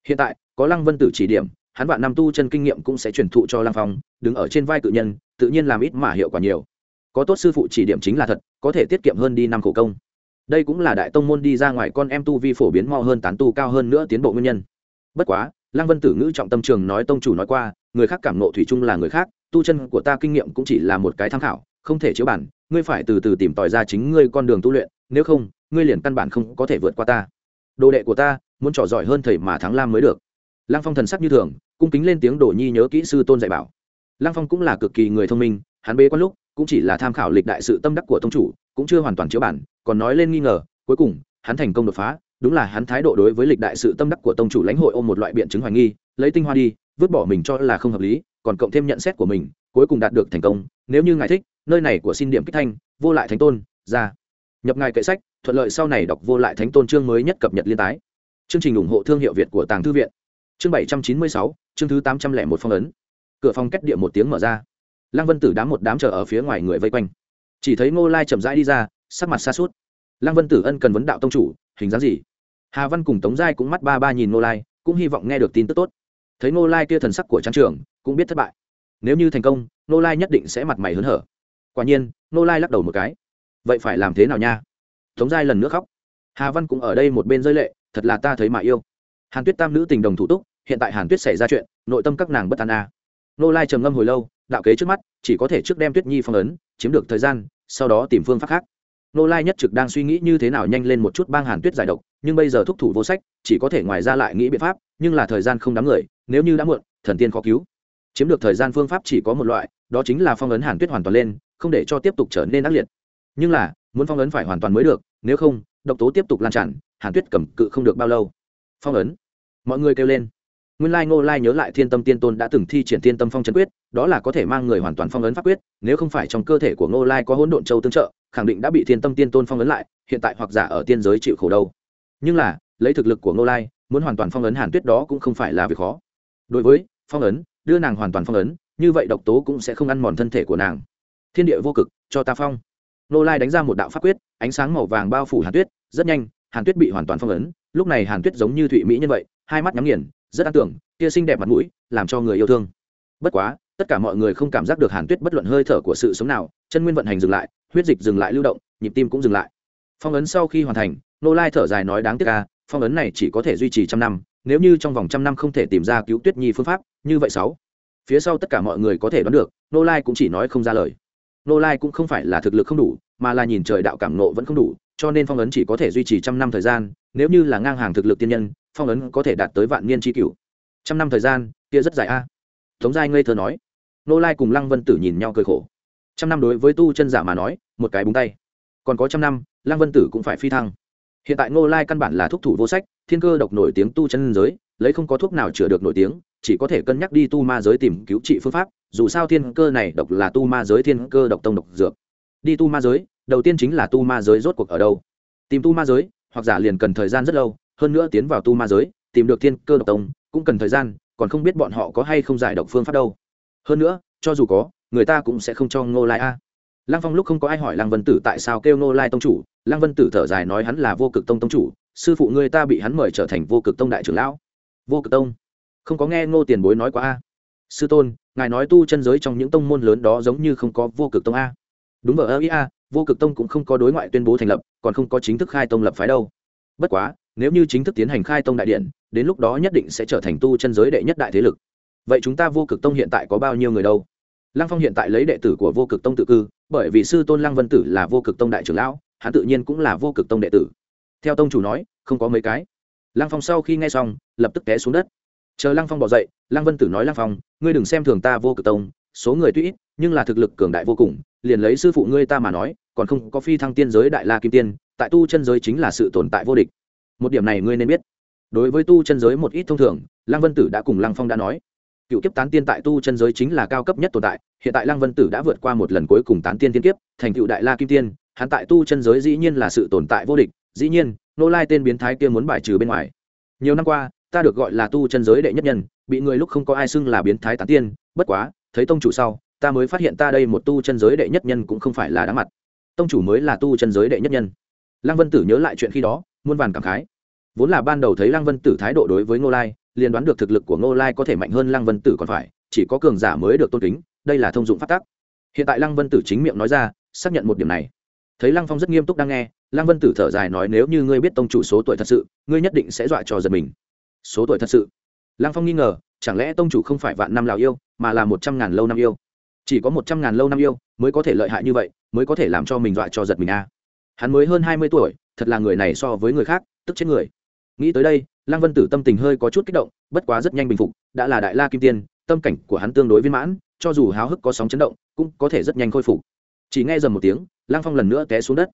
S1: Hiện tại, có lăng vân tử chỉ điểm, hắn vạn năm tu chân kinh nghiệm cũng sẽ truyền thụ cho lăng phong, đứng ở trên vai cự nhân, tự nhiên làm ít mà hiệu quả nhiều. Có tốt sư phụ chỉ điểm chính là thật, có thể tiết kiệm hơn đi năm khổ công đây cũng là đại tông môn đi ra ngoài con em tu vi phổ biến mo hơn tán tu cao hơn nữa tiến bộ nguyên nhân. Bất quá, lăng vân tử ngữ trọng tâm trường nói tông chủ nói qua, người khác cảm nộ thủy chung là người khác, tu chân của ta kinh nghiệm cũng chỉ là một cái tham khảo, không thể chiếu bản, ngươi phải từ từ tìm tòi ra chính ngươi con đường tu luyện, nếu không, ngươi liền căn bản không có thể vượt qua ta. Đồ đệ của ta, muốn trò giỏi hơn thầy mà thắng lam mới được. Lăng phong thần sắc như thường, cung kính lên tiếng đồ nhi nhớ kỹ sư tôn dạy bảo. Lăng phong cũng là cực kỳ người thông minh, hắn bế quan lúc cũng chỉ là tham khảo lịch đại sự tâm đắc của tông chủ, cũng chưa hoàn toàn chiếu bản, còn nói lên nghi ngờ, cuối cùng, hắn thành công đột phá, đúng là hắn thái độ đối với lịch đại sự tâm đắc của tông chủ lãnh hội ôm một loại biện chứng hoài nghi, lấy tinh hoa đi, vứt bỏ mình cho là không hợp lý, còn cộng thêm nhận xét của mình, cuối cùng đạt được thành công, nếu như ngài thích, nơi này của xin điểm kích thanh, vô lại thánh tôn, ra. Nhập ngài kệ sách, thuận lợi sau này đọc vô lại thánh tôn chương mới nhất cập nhật liên tái. Chương trình ủng hộ thương hiệu việt của tàng thư viện. Chương bảy trăm chín mươi sáu, chương thứ tám trăm lẻ một phong ấn. Cửa phòng kết địa một tiếng mở ra lăng vân tử đám một đám chờ ở phía ngoài người vây quanh. Chỉ thấy ngô lai chậm rãi đi ra, sắc mặt xa suốt. Lăng vân tử ân cần vấn đạo tông chủ, hình dáng gì? Hà văn cùng tống giai cũng mắt ba ba nhìn ngô lai, cũng hy vọng nghe được tin tức tốt. Thấy ngô lai kia thần sắc của trang trường cũng biết thất bại. Nếu như thành công, ngô lai nhất định sẽ mặt mày hớn hở. Quả nhiên, ngô lai lắc đầu một cái. Vậy phải làm thế nào nha? Tống giai lần nữa khóc. Hà văn cũng ở đây một bên rơi lệ, thật là ta thấy mà yêu. Hàn tuyết tam nữ tình đồng thủ túc, hiện tại hàn tuyết xảy ra chuyện, nội tâm các nàng bất an a. À. nô lai trầm ngâm hồi lâu đạo kế trước mắt, chỉ có thể trước đem tuyết nhi phong ấn, chiếm được thời gian, sau đó tìm phương pháp khác. Nô lai nhất trực đang suy nghĩ như thế nào nhanh lên một chút bang hàn tuyết giải độc, nhưng bây giờ thúc thủ vô sách, chỉ có thể ngoài ra lại nghĩ biện pháp, nhưng là thời gian không đáng người, nếu như đã muộn, thần tiên khó cứu. Chiếm được thời gian phương pháp chỉ có một loại, đó chính là phong ấn hàn tuyết hoàn toàn lên, không để cho tiếp tục trở nên ác liệt. Nhưng là, muốn phong ấn phải hoàn toàn mới được, nếu không, độc tố tiếp tục lan tràn, hàn tuyết cầm cự không được bao lâu. Phong ấn. Mọi người kêu lên nguyên lai ngô lai nhớ lại thiên tâm tiên tôn đã từng thi triển thiên tâm phong trấn quyết, đó là có thể mang người hoàn toàn phong ấn pháp quyết, nếu không phải trong cơ thể của ngô lai có hỗn độn châu tương trợ, khẳng định đã bị thiên tâm tiên tôn phong ấn lại, hiện tại hoặc giả ở tiên giới chịu khổ đâu. Nhưng là, lấy thực lực của ngô lai, muốn hoàn toàn phong ấn hàn tuyết đó cũng không phải là việc khó. Đối với, phong ấn, đưa nàng hoàn toàn phong ấn, như vậy độc tố cũng sẽ không ăn mòn thân thể của nàng. Thiên địa vô cực, cho ta phong. Ngô lai đánh ra một đạo pháp quyết, ánh sáng màu vàng bao phủ hàn tuyết, rất nhanh, hàn tuyết bị hoàn toàn phong ấn lúc này hàn tuyết giống như thụy mỹ như vậy, hai mắt nhắm nghiền, rất an tưởng kia xinh đẹp mặt mũi, làm cho người yêu thương. Bất quá, tất cả mọi người không cảm giác được hàn tuyết bất luận hơi thở của sự sống nào, chân nguyên vận hành dừng lại, huyết dịch dừng lại lưu động, nhịp tim cũng dừng lại. Phong ấn sau khi hoàn thành, nô lai thở dài nói đáng tiếc ca phong ấn này chỉ có thể duy trì trăm năm, nếu như trong vòng trăm năm không thể tìm ra cứu tuyết nhi phương pháp, như vậy sáu. Phía sau tất cả mọi người có thể đoán được, nô lai cũng chỉ nói không ra lời. Nô lai cũng không phải là thực lực không đủ, mà là nhìn trời đạo cảm nộ vẫn không đủ, cho nên phong ấn chỉ có thể duy trì trăm năm thời gian nếu như là ngang hàng thực lực tiên nhân, phong ấn có thể đạt tới vạn niên tri cửu. Trăm năm thời gian, kia rất dài a. Tống giai ngây thơ nói. Nô lai cùng lăng vân tử nhìn nhau cười khổ. Trăm năm đối với tu chân giả mà nói, một cái búng tay. Còn có trăm năm, lăng vân tử cũng phải phi thăng. Hiện tại nô lai căn bản là thuốc thủ vô sách, thiên cơ độc nổi tiếng tu chân giới, lấy không có thuốc nào chữa được nổi tiếng, chỉ có thể cân nhắc đi tu ma giới tìm cứu trị phương pháp, dù sao thiên cơ này độc là tu ma giới thiên cơ độc tông độc dược. Đi tu ma giới, đầu tiên chính là tu ma giới rốt cuộc ở đâu? Tìm tu ma giới hoặc giả liền cần thời gian rất lâu, hơn nữa tiến vào tu ma giới, tìm được thiên cơ độc tông, cũng cần thời gian, còn không biết bọn họ có hay không giải độc phương pháp đâu. Hơn nữa, cho dù có, người ta cũng sẽ không cho ngô lai a. Lăng phong lúc không có ai hỏi lăng vân tử tại sao kêu ngô lai tông chủ, lăng vân tử thở dài nói hắn là vô cực tông tông chủ, sư phụ người ta bị hắn mời trở thành vô cực tông đại trưởng lão. Vô cực tông? Không có nghe ngô tiền bối nói quá a. Sư tôn, ngài nói tu chân giới trong những tông môn lớn đó giống như không có vô cực tông a đúng vào ia a, vô cực tông cũng không có đối ngoại tuyên bố thành lập, còn không có chính thức khai tông lập phái đâu. Bất quá, nếu như chính thức tiến hành khai tông đại điện, đến lúc đó nhất định sẽ trở thành tu chân giới đệ nhất đại thế lực. Vậy chúng ta vô cực tông hiện tại có bao nhiêu người đâu? Lăng phong hiện tại lấy đệ tử của vô cực tông tự cư, bởi vì sư tôn lăng vân tử là vô cực tông đại trưởng lão, hắn tự nhiên cũng là vô cực tông đệ tử. Theo tông chủ nói, không có mấy cái. Lăng phong sau khi nghe xong, lập tức té xuống đất. Chờ lăng phong bỏ dậy, lăng vân tử nói lăng phong, ngươi đừng xem thường ta vô cực tông, số người tuy ít, nhưng là thực lực cường đại vô cùng liền lấy sư phụ ngươi ta mà nói, còn không có phi thăng tiên giới đại la kim tiên, tại tu chân giới chính là sự tồn tại vô địch. Một điểm này ngươi nên biết. Đối với tu chân giới một ít thông thường, lăng vân tử đã cùng lăng phong đã nói. Cựu kiếp tán tiên tại tu chân giới chính là cao cấp nhất tồn tại, hiện tại lăng vân tử đã vượt qua một lần cuối cùng tán tiên tiên kiếp, thành cựu đại la kim tiên, hắn tại tu chân giới dĩ nhiên là sự tồn tại vô địch, dĩ nhiên, nô lai tên biến thái kia muốn bài trừ bên ngoài. Nhiều năm qua, ta được gọi là tu chân giới đệ nhất nhân, bị người lúc không có ai xưng là biến thái tán tiên, bất quá, thấy tông chủ sau ta mới phát hiện ta đây một tu chân giới đệ nhất nhân cũng không phải là đáng mặt. Tông chủ mới là tu chân giới đệ nhất nhân. Lăng vân tử nhớ lại chuyện khi đó, muôn vàn cảm khái. Vốn là ban đầu thấy lăng vân tử thái độ đối với ngô lai, liền đoán được thực lực của ngô lai có thể mạnh hơn lăng vân tử còn phải, chỉ có cường giả mới được tôn kính, đây là thông dụng phát tác hiện tại lăng vân tử chính miệng nói ra, xác nhận một điểm này. Thấy lăng phong rất nghiêm túc đang nghe, lăng vân tử thở dài nói, nếu như ngươi biết tông chủ số tuổi thật sự, ngươi nhất định sẽ dọa cho giật mình. Số tuổi thật sự? Lăng phong nghi ngờ, chẳng lẽ tông chủ không phải vạn năm lào yêu, mà là một trăm ngàn lâu năm yêu? Chỉ có một trăm ngàn lâu năm yêu mới có thể lợi hại như vậy, mới có thể làm cho mình dọa cho giật mình a. Hắn mới hơn hai mươi tuổi, thật là người này so với người khác, tức chết người. Nghĩ tới đây, lăng vân tử tâm tình hơi có chút kích động, bất quá rất nhanh bình phục, đã là đại la kim tiên, tâm cảnh của hắn tương đối viên mãn, cho dù háo hức có sóng chấn động, cũng có thể rất nhanh khôi phục. Chỉ nghe dầm một tiếng, lăng phong lần nữa té xuống đất.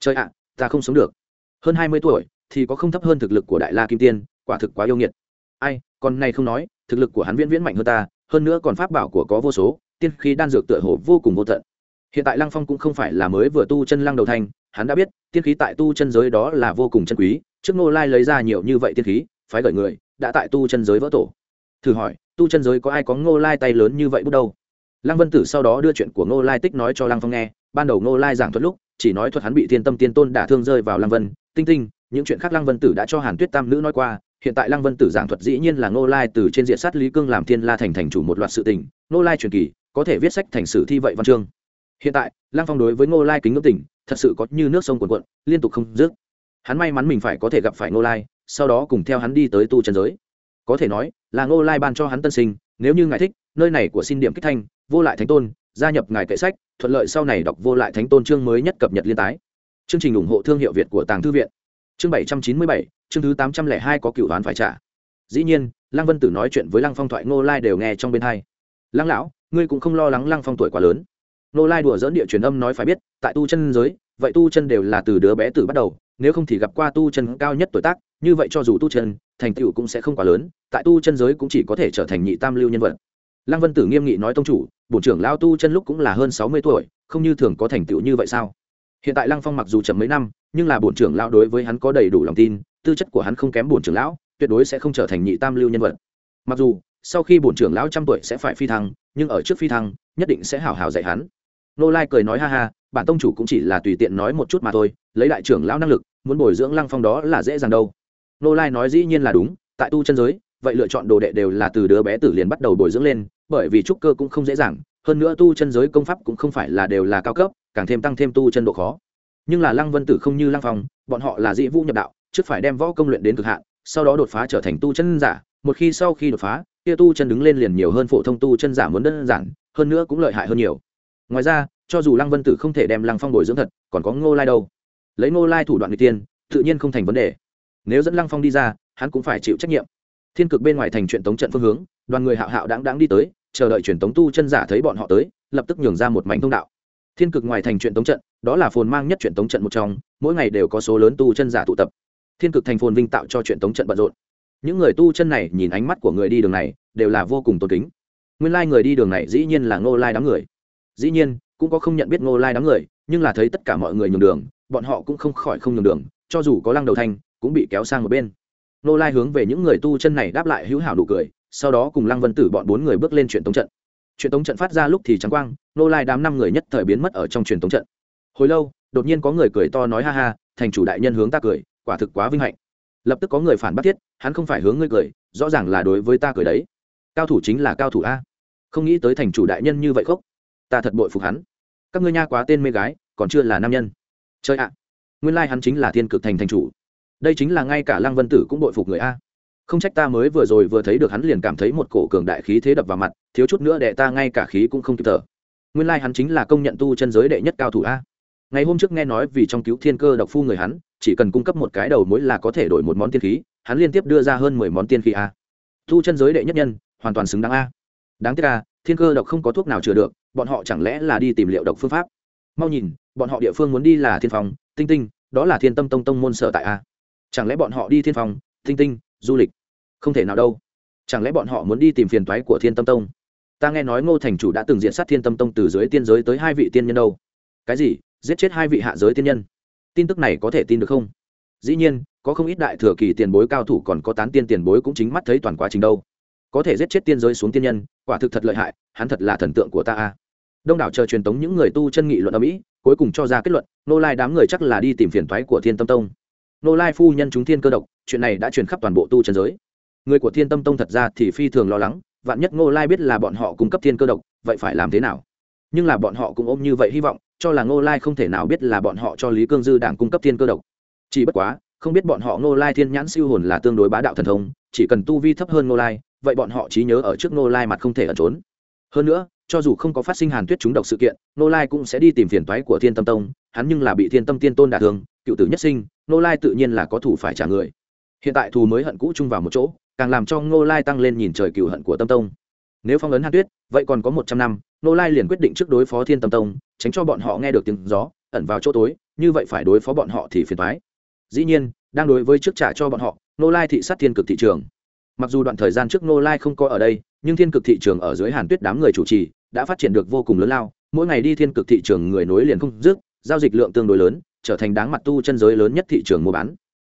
S1: Trời ạ, ta không sống được. Hơn hai mươi tuổi thì có không thấp hơn thực lực của đại la kim tiên, quả thực quá yêu nghiệt. Ai còn này không nói, thực lực của hắn viễn viễn mạnh hơn ta, hơn nữa còn pháp bảo của có vô số tiên khí đan dược tựa hồ vô cùng vô tận. Hiện tại lăng phong cũng không phải là mới vừa tu chân lăng đầu thanh hắn đã biết, tiên khí tại tu chân giới đó là vô cùng chân quý, trước ngô lai lấy ra nhiều như vậy tiên khí, phái gửi người, đã tại tu chân giới vỡ tổ. Thử hỏi, tu chân giới có ai có ngô lai tay lớn như vậy bước đâu? Lăng vân tử sau đó đưa chuyện của ngô lai tích nói cho lăng phong nghe, ban đầu ngô lai giảng thuật lúc, chỉ nói thuật hắn bị thiên tâm tiên tôn đả thương rơi vào lăng vân. Tinh tinh, những chuyện khác lăng vân tử đã cho hàn tuyết tam nữ nói qua, hiện tại lăng vân tử giảng thuật dĩ nhiên là ngô lai từ trên diện sát lý cương làm thiên la thành thành chủ một loạt sự tình. Ngô lai truyền kỳ có thể viết sách thành sử thi vậy văn chương. Hiện tại, lăng phong đối với ngô lai kính ngưỡng tỉnh thật sự có như nước sông cuồn cuộn, liên tục không dứt. Hắn may mắn mình phải có thể gặp phải ngô lai, sau đó cùng theo hắn đi tới tu trần giới. Có thể nói, là ngô lai ban cho hắn tân sinh, nếu như ngài thích, nơi này của xin điểm kích thanh, vô lại thánh tôn, gia nhập ngài kệ sách, thuận lợi sau này đọc vô lại thánh tôn chương mới nhất cập nhật liên tái. Chương trình ủng hộ thương hiệu việt của tàng thư viện. Chương bảy trăm chín mươi bảy, chương thứ tám trăm lẻ hai có cựu đoán phải trả. Dĩ nhiên, lăng vân tử nói chuyện với lăng phong thoại ngô lai đều nghe trong bên hai lăng lão, ngươi cũng không lo lắng lăng phong tuổi quá lớn. Nô lai đùa dỡn địa truyền âm nói phải biết, tại tu chân giới, vậy tu chân đều là từ đứa bé tử bắt đầu, nếu không thì gặp qua tu chân cao nhất tuổi tác, như vậy cho dù tu chân, thành tựu cũng sẽ không quá lớn, tại tu chân giới cũng chỉ có thể trở thành nhị tam lưu nhân vật. Lăng vân tử nghiêm nghị nói tông chủ, bổn trưởng lao tu chân lúc cũng là hơn sáu mươi tuổi, không như thường có thành tựu như vậy sao? Hiện tại lăng phong mặc dù chậm mấy năm, nhưng là bổn trưởng lão đối với hắn có đầy đủ lòng tin, tư chất của hắn không kém bổn trưởng lão, tuyệt đối sẽ không trở thành nhị tam lưu nhân vật. Mặc dù sau khi bổn trưởng lão trăm tuổi sẽ phải phi thăng, nhưng ở trước phi thăng, nhất định sẽ hào hào dạy hắn. Nô lai cười nói ha ha, bản tông chủ cũng chỉ là tùy tiện nói một chút mà thôi, lấy đại trưởng lão năng lực, muốn bồi dưỡng lăng phong đó là dễ dàng đâu. Nô lai nói dĩ nhiên là đúng, tại tu chân giới, vậy lựa chọn đồ đệ đều là từ đứa bé tử liền bắt đầu bồi dưỡng lên, bởi vì trúc cơ cũng không dễ dàng, hơn nữa tu chân giới công pháp cũng không phải là đều là cao cấp, càng thêm tăng thêm tu chân độ khó. Nhưng là lăng vân tử không như lăng phong, bọn họ là dị vũ nhập đạo, trước phải đem võ công luyện đến cực hạn, sau đó đột phá trở thành tu chân giả, một khi sau khi đột phá kia tu chân đứng lên liền nhiều hơn phổ thông tu chân giả muốn đơn giản, hơn nữa cũng lợi hại hơn nhiều. Ngoài ra, cho dù lăng vân tử không thể đem lăng phong bồi dưỡng thật, còn có ngô lai đâu. Lấy ngô lai thủ đoạn người tiên tự nhiên không thành vấn đề. Nếu dẫn lăng phong đi ra, hắn cũng phải chịu trách nhiệm. Thiên cực bên ngoài thành chuyện tống trận phương hướng, đoàn người hạo hạo đáng đáng đi tới, chờ đợi truyền tống tu chân giả thấy bọn họ tới, lập tức nhường ra một mảnh thông đạo. Thiên cực ngoài thành chuyện tống trận, đó là phồn mang nhất chuyện tống trận một trong, mỗi ngày đều có số lớn tu chân giả tụ tập. Thiên cực thành phồn vinh tạo cho chuyện tống trận bận rộn những người tu chân này nhìn ánh mắt của người đi đường này, đều là vô cùng tôn kính. Nguyên lai、like、người đi đường này dĩ nhiên là ngô lai đám người. Dĩ nhiên, cũng có không nhận biết ngô lai đám người, nhưng là thấy tất cả mọi người nhường đường, bọn họ cũng không khỏi không nhường đường, cho dù có lăng đầu thanh, cũng bị kéo sang một bên. Ngô lai hướng về những người tu chân này đáp lại hữu hảo nụ cười, sau đó cùng lăng vân tử bọn bốn người bước lên chuyện tống trận. Chuyện tống trận phát ra lúc thì trắng quang, Ngô lai đám năm người nhất thời biến mất ở trong truyền tống trận. Hồi lâu, đột nhiên có người cười to nói ha ha, thành chủ đại nhân hướng ta cười, quả thực quá vinh hạnh lập tức có người phản bác thiết, hắn không phải hướng ngươi cười, rõ ràng là đối với ta cười đấy. Cao thủ chính là cao thủ a. Không nghĩ tới thành chủ đại nhân như vậy khóc ta thật bội phục hắn. Các ngươi nha quá tên mê gái, còn chưa là nam nhân. Chơi ạ. Nguyên lai hắn chính là thiên cực thành thành chủ. Đây chính là ngay cả lăng vân tử cũng bội phục người a. Không trách ta mới vừa rồi vừa thấy được hắn liền cảm thấy một cổ cường đại khí thế đập vào mặt, thiếu chút nữa đệ ta ngay cả khí cũng không kịp thở. Nguyên lai hắn chính là công nhận tu chân giới đệ nhất cao thủ a. Ngày hôm trước nghe nói vì trong cứu thiên cơ độc phu người hắn chỉ cần cung cấp một cái đầu mối là có thể đổi một món tiên khí, hắn liên tiếp đưa ra hơn mười món tiên khí a. Thu chân giới đệ nhất nhân, hoàn toàn xứng đáng a. Đáng tiếc a, thiên cơ độc không có thuốc nào chữa được, bọn họ chẳng lẽ là đi tìm liệu độc phương pháp? Mau nhìn, bọn họ địa phương muốn đi là thiên phòng tinh tinh, đó là thiên tâm tông tông môn sở tại a. Chẳng lẽ bọn họ đi thiên phòng tinh tinh, du lịch? Không thể nào đâu. Chẳng lẽ bọn họ muốn đi tìm phiền toái của thiên tâm tông? Ta nghe nói ngô thành chủ đã từng diện sát thiên tâm tông từ dưới tiên giới tới hai vị tiên nhân đâu. Cái gì? Giết chết hai vị hạ giới tiên nhân tin tức này có thể tin được không? Dĩ nhiên, có không ít đại thừa kỳ tiền bối cao thủ còn có tán tiên tiền bối cũng chính mắt thấy toàn quá trình đâu. Có thể giết chết tiên giới xuống tiên nhân, quả thực thật lợi hại, hắn thật là thần tượng của ta a. Đông đảo chờ truyền tống những người tu chân nghị luận ở mỹ, cuối cùng cho ra kết luận, nô lai đám người chắc là đi tìm phiền toái của thiên tâm tông. Nô lai phu nhân chúng thiên cơ độc, chuyện này đã truyền khắp toàn bộ tu chân giới. Người của thiên tâm tông thật ra thì phi thường lo lắng, vạn nhất ngô lai biết là bọn họ cung cấp thiên cơ độc, vậy phải làm thế nào? Nhưng là bọn họ cũng ôm như vậy hy vọng, cho là ngô lai không thể nào biết là bọn họ cho lý cương dư đảng cung cấp thiên cơ độc. Chỉ bất quá, không biết bọn họ ngô lai thiên nhãn siêu hồn là tương đối bá đạo thần thông, chỉ cần tu vi thấp hơn ngô lai, vậy bọn họ trí nhớ ở trước ngô lai mặt không thể ẩn trốn. Hơn nữa, cho dù không có phát sinh hàn tuyết trúng độc sự kiện, ngô lai cũng sẽ đi tìm phiền toái của thiên tâm tông, hắn nhưng là bị thiên tâm tiên tôn đả thương, cựu tử nhất sinh, ngô lai tự nhiên là có thủ phải trả người. Hiện tại thù mới hận cũ chung vào một chỗ, càng làm cho ngô lai tăng lên nhìn trời cựu hận của tâm tông. Nếu phong ấn hàn tuyết, vậy còn có một trăm năm Nô lai liền quyết định trước đối phó thiên tâm tông, tránh cho bọn họ nghe được tiếng gió, ẩn vào chỗ tối, như vậy phải đối phó bọn họ thì phiền thoái dĩ nhiên, đang đối với trước trả cho bọn họ Nô lai thị sát thiên cực thị trường. Mặc dù đoạn thời gian trước Nô lai không có ở đây, nhưng thiên cực thị trường ở dưới hàn tuyết đám người chủ trì, đã phát triển được vô cùng lớn lao, mỗi ngày đi thiên cực thị trường người nối liền không dứt, giao dịch lượng tương đối lớn, trở thành đáng mặt tu chân giới lớn nhất thị trường mua bán.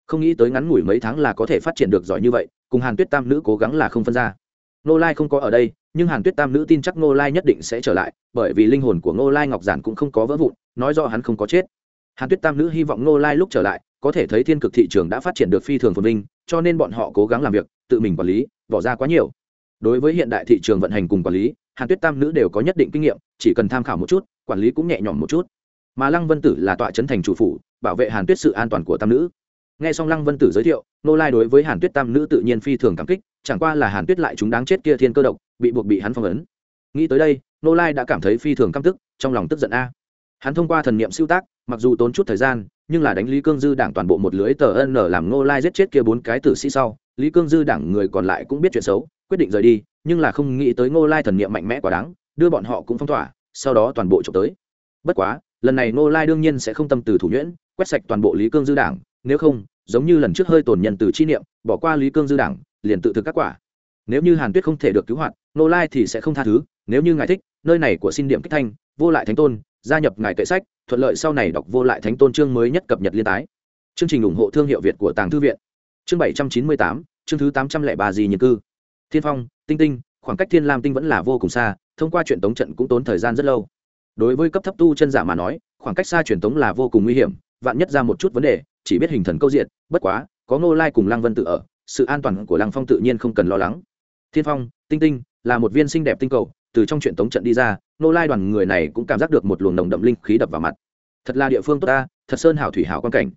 S1: Không nghĩ tới ngắn ngủi mấy tháng là có thể phát triển được giỏi như vậy, cùng hàn tuyết tam nữ cố gắng là không phân ra nô lai không có ở đây, nhưng hàn tuyết tam nữ tin chắc nô lai nhất định sẽ trở lại, bởi vì linh hồn của nô lai ngọc giản cũng không có vỡ vụn, nói rõ hắn không có chết. Hàn tuyết tam nữ hy vọng nô lai lúc trở lại, có thể thấy thiên cực thị trường đã phát triển được phi thường phồn vinh, cho nên bọn họ cố gắng làm việc, tự mình quản lý, bỏ ra quá nhiều. Đối với hiện đại thị trường vận hành cùng quản lý, hàn tuyết tam nữ đều có nhất định kinh nghiệm, chỉ cần tham khảo một chút, quản lý cũng nhẹ nhõm một chút. Mà lăng vân tử là tọa trấn thành chủ phủ, bảo vệ hàn tuyết sự an toàn của tam nữ nghe xong lăng vân tử giới thiệu nô lai đối với hàn tuyết tam nữ tự nhiên phi thường cảm kích, chẳng qua là hàn tuyết lại chúng đáng chết kia thiên cơ độc, bị buộc bị hắn phong ấn. Nghĩ tới đây nô lai đã cảm thấy phi thường căm tức, trong lòng tức giận a. Hắn thông qua thần niệm siêu tác, mặc dù tốn chút thời gian, nhưng là đánh lý cương dư đảng toàn bộ một lưới tờ ân làm nô lai giết chết kia bốn cái tử sĩ sau, lý cương dư đảng người còn lại cũng biết chuyện xấu, quyết định rời đi, nhưng là không nghĩ tới nô lai thần niệm mạnh mẽ quá đáng, đưa bọn họ cũng phong tỏa, sau đó toàn bộ trộm tới. Bất quá, lần này nô lai đương nhiên sẽ không tâm từ thủ nhuyễn, quét sạch toàn bộ lý cương dư đảng nếu không, giống như lần trước hơi tổn nhân từ chi niệm, bỏ qua lý cương dư đảng, liền tự thực các quả. Nếu như hàn tuyết không thể được cứu hoạt nô lai thì sẽ không tha thứ, nếu như ngài thích, nơi này của xin điểm kích thanh, vô lại thánh tôn, gia nhập ngài kệ sách, thuận lợi sau này đọc vô lại thánh tôn chương mới nhất cập nhật liên tái. Chương trình ủng hộ thương hiệu việt của tàng thư viện. Chương bảy trăm chín mươi tám, chương thứ tám trăm lẻ ba gì nhân cư. Thiên phong, tinh tinh, khoảng cách thiên lam tinh vẫn là vô cùng xa, thông qua truyền tống trận cũng tốn thời gian rất lâu. Đối với cấp thấp tu chân giả mà nói, khoảng cách xa truyền tống là vô cùng nguy hiểm, vạn nhất ra một chút vấn đề chỉ biết hình thần câu diện bất quá, có ngô lai cùng lăng vân tự ở, sự an toàn của lăng phong tự nhiên không cần lo lắng. Thiên phong, tinh tinh là một viên xinh đẹp tinh cầu, từ trong chuyện tống trận đi ra, ngô lai đoàn người này cũng cảm giác được một luồng nồng đậm linh khí đập vào mặt. Thật là địa phương tốt ta, thật sơn hảo thủy hảo quan cảnh.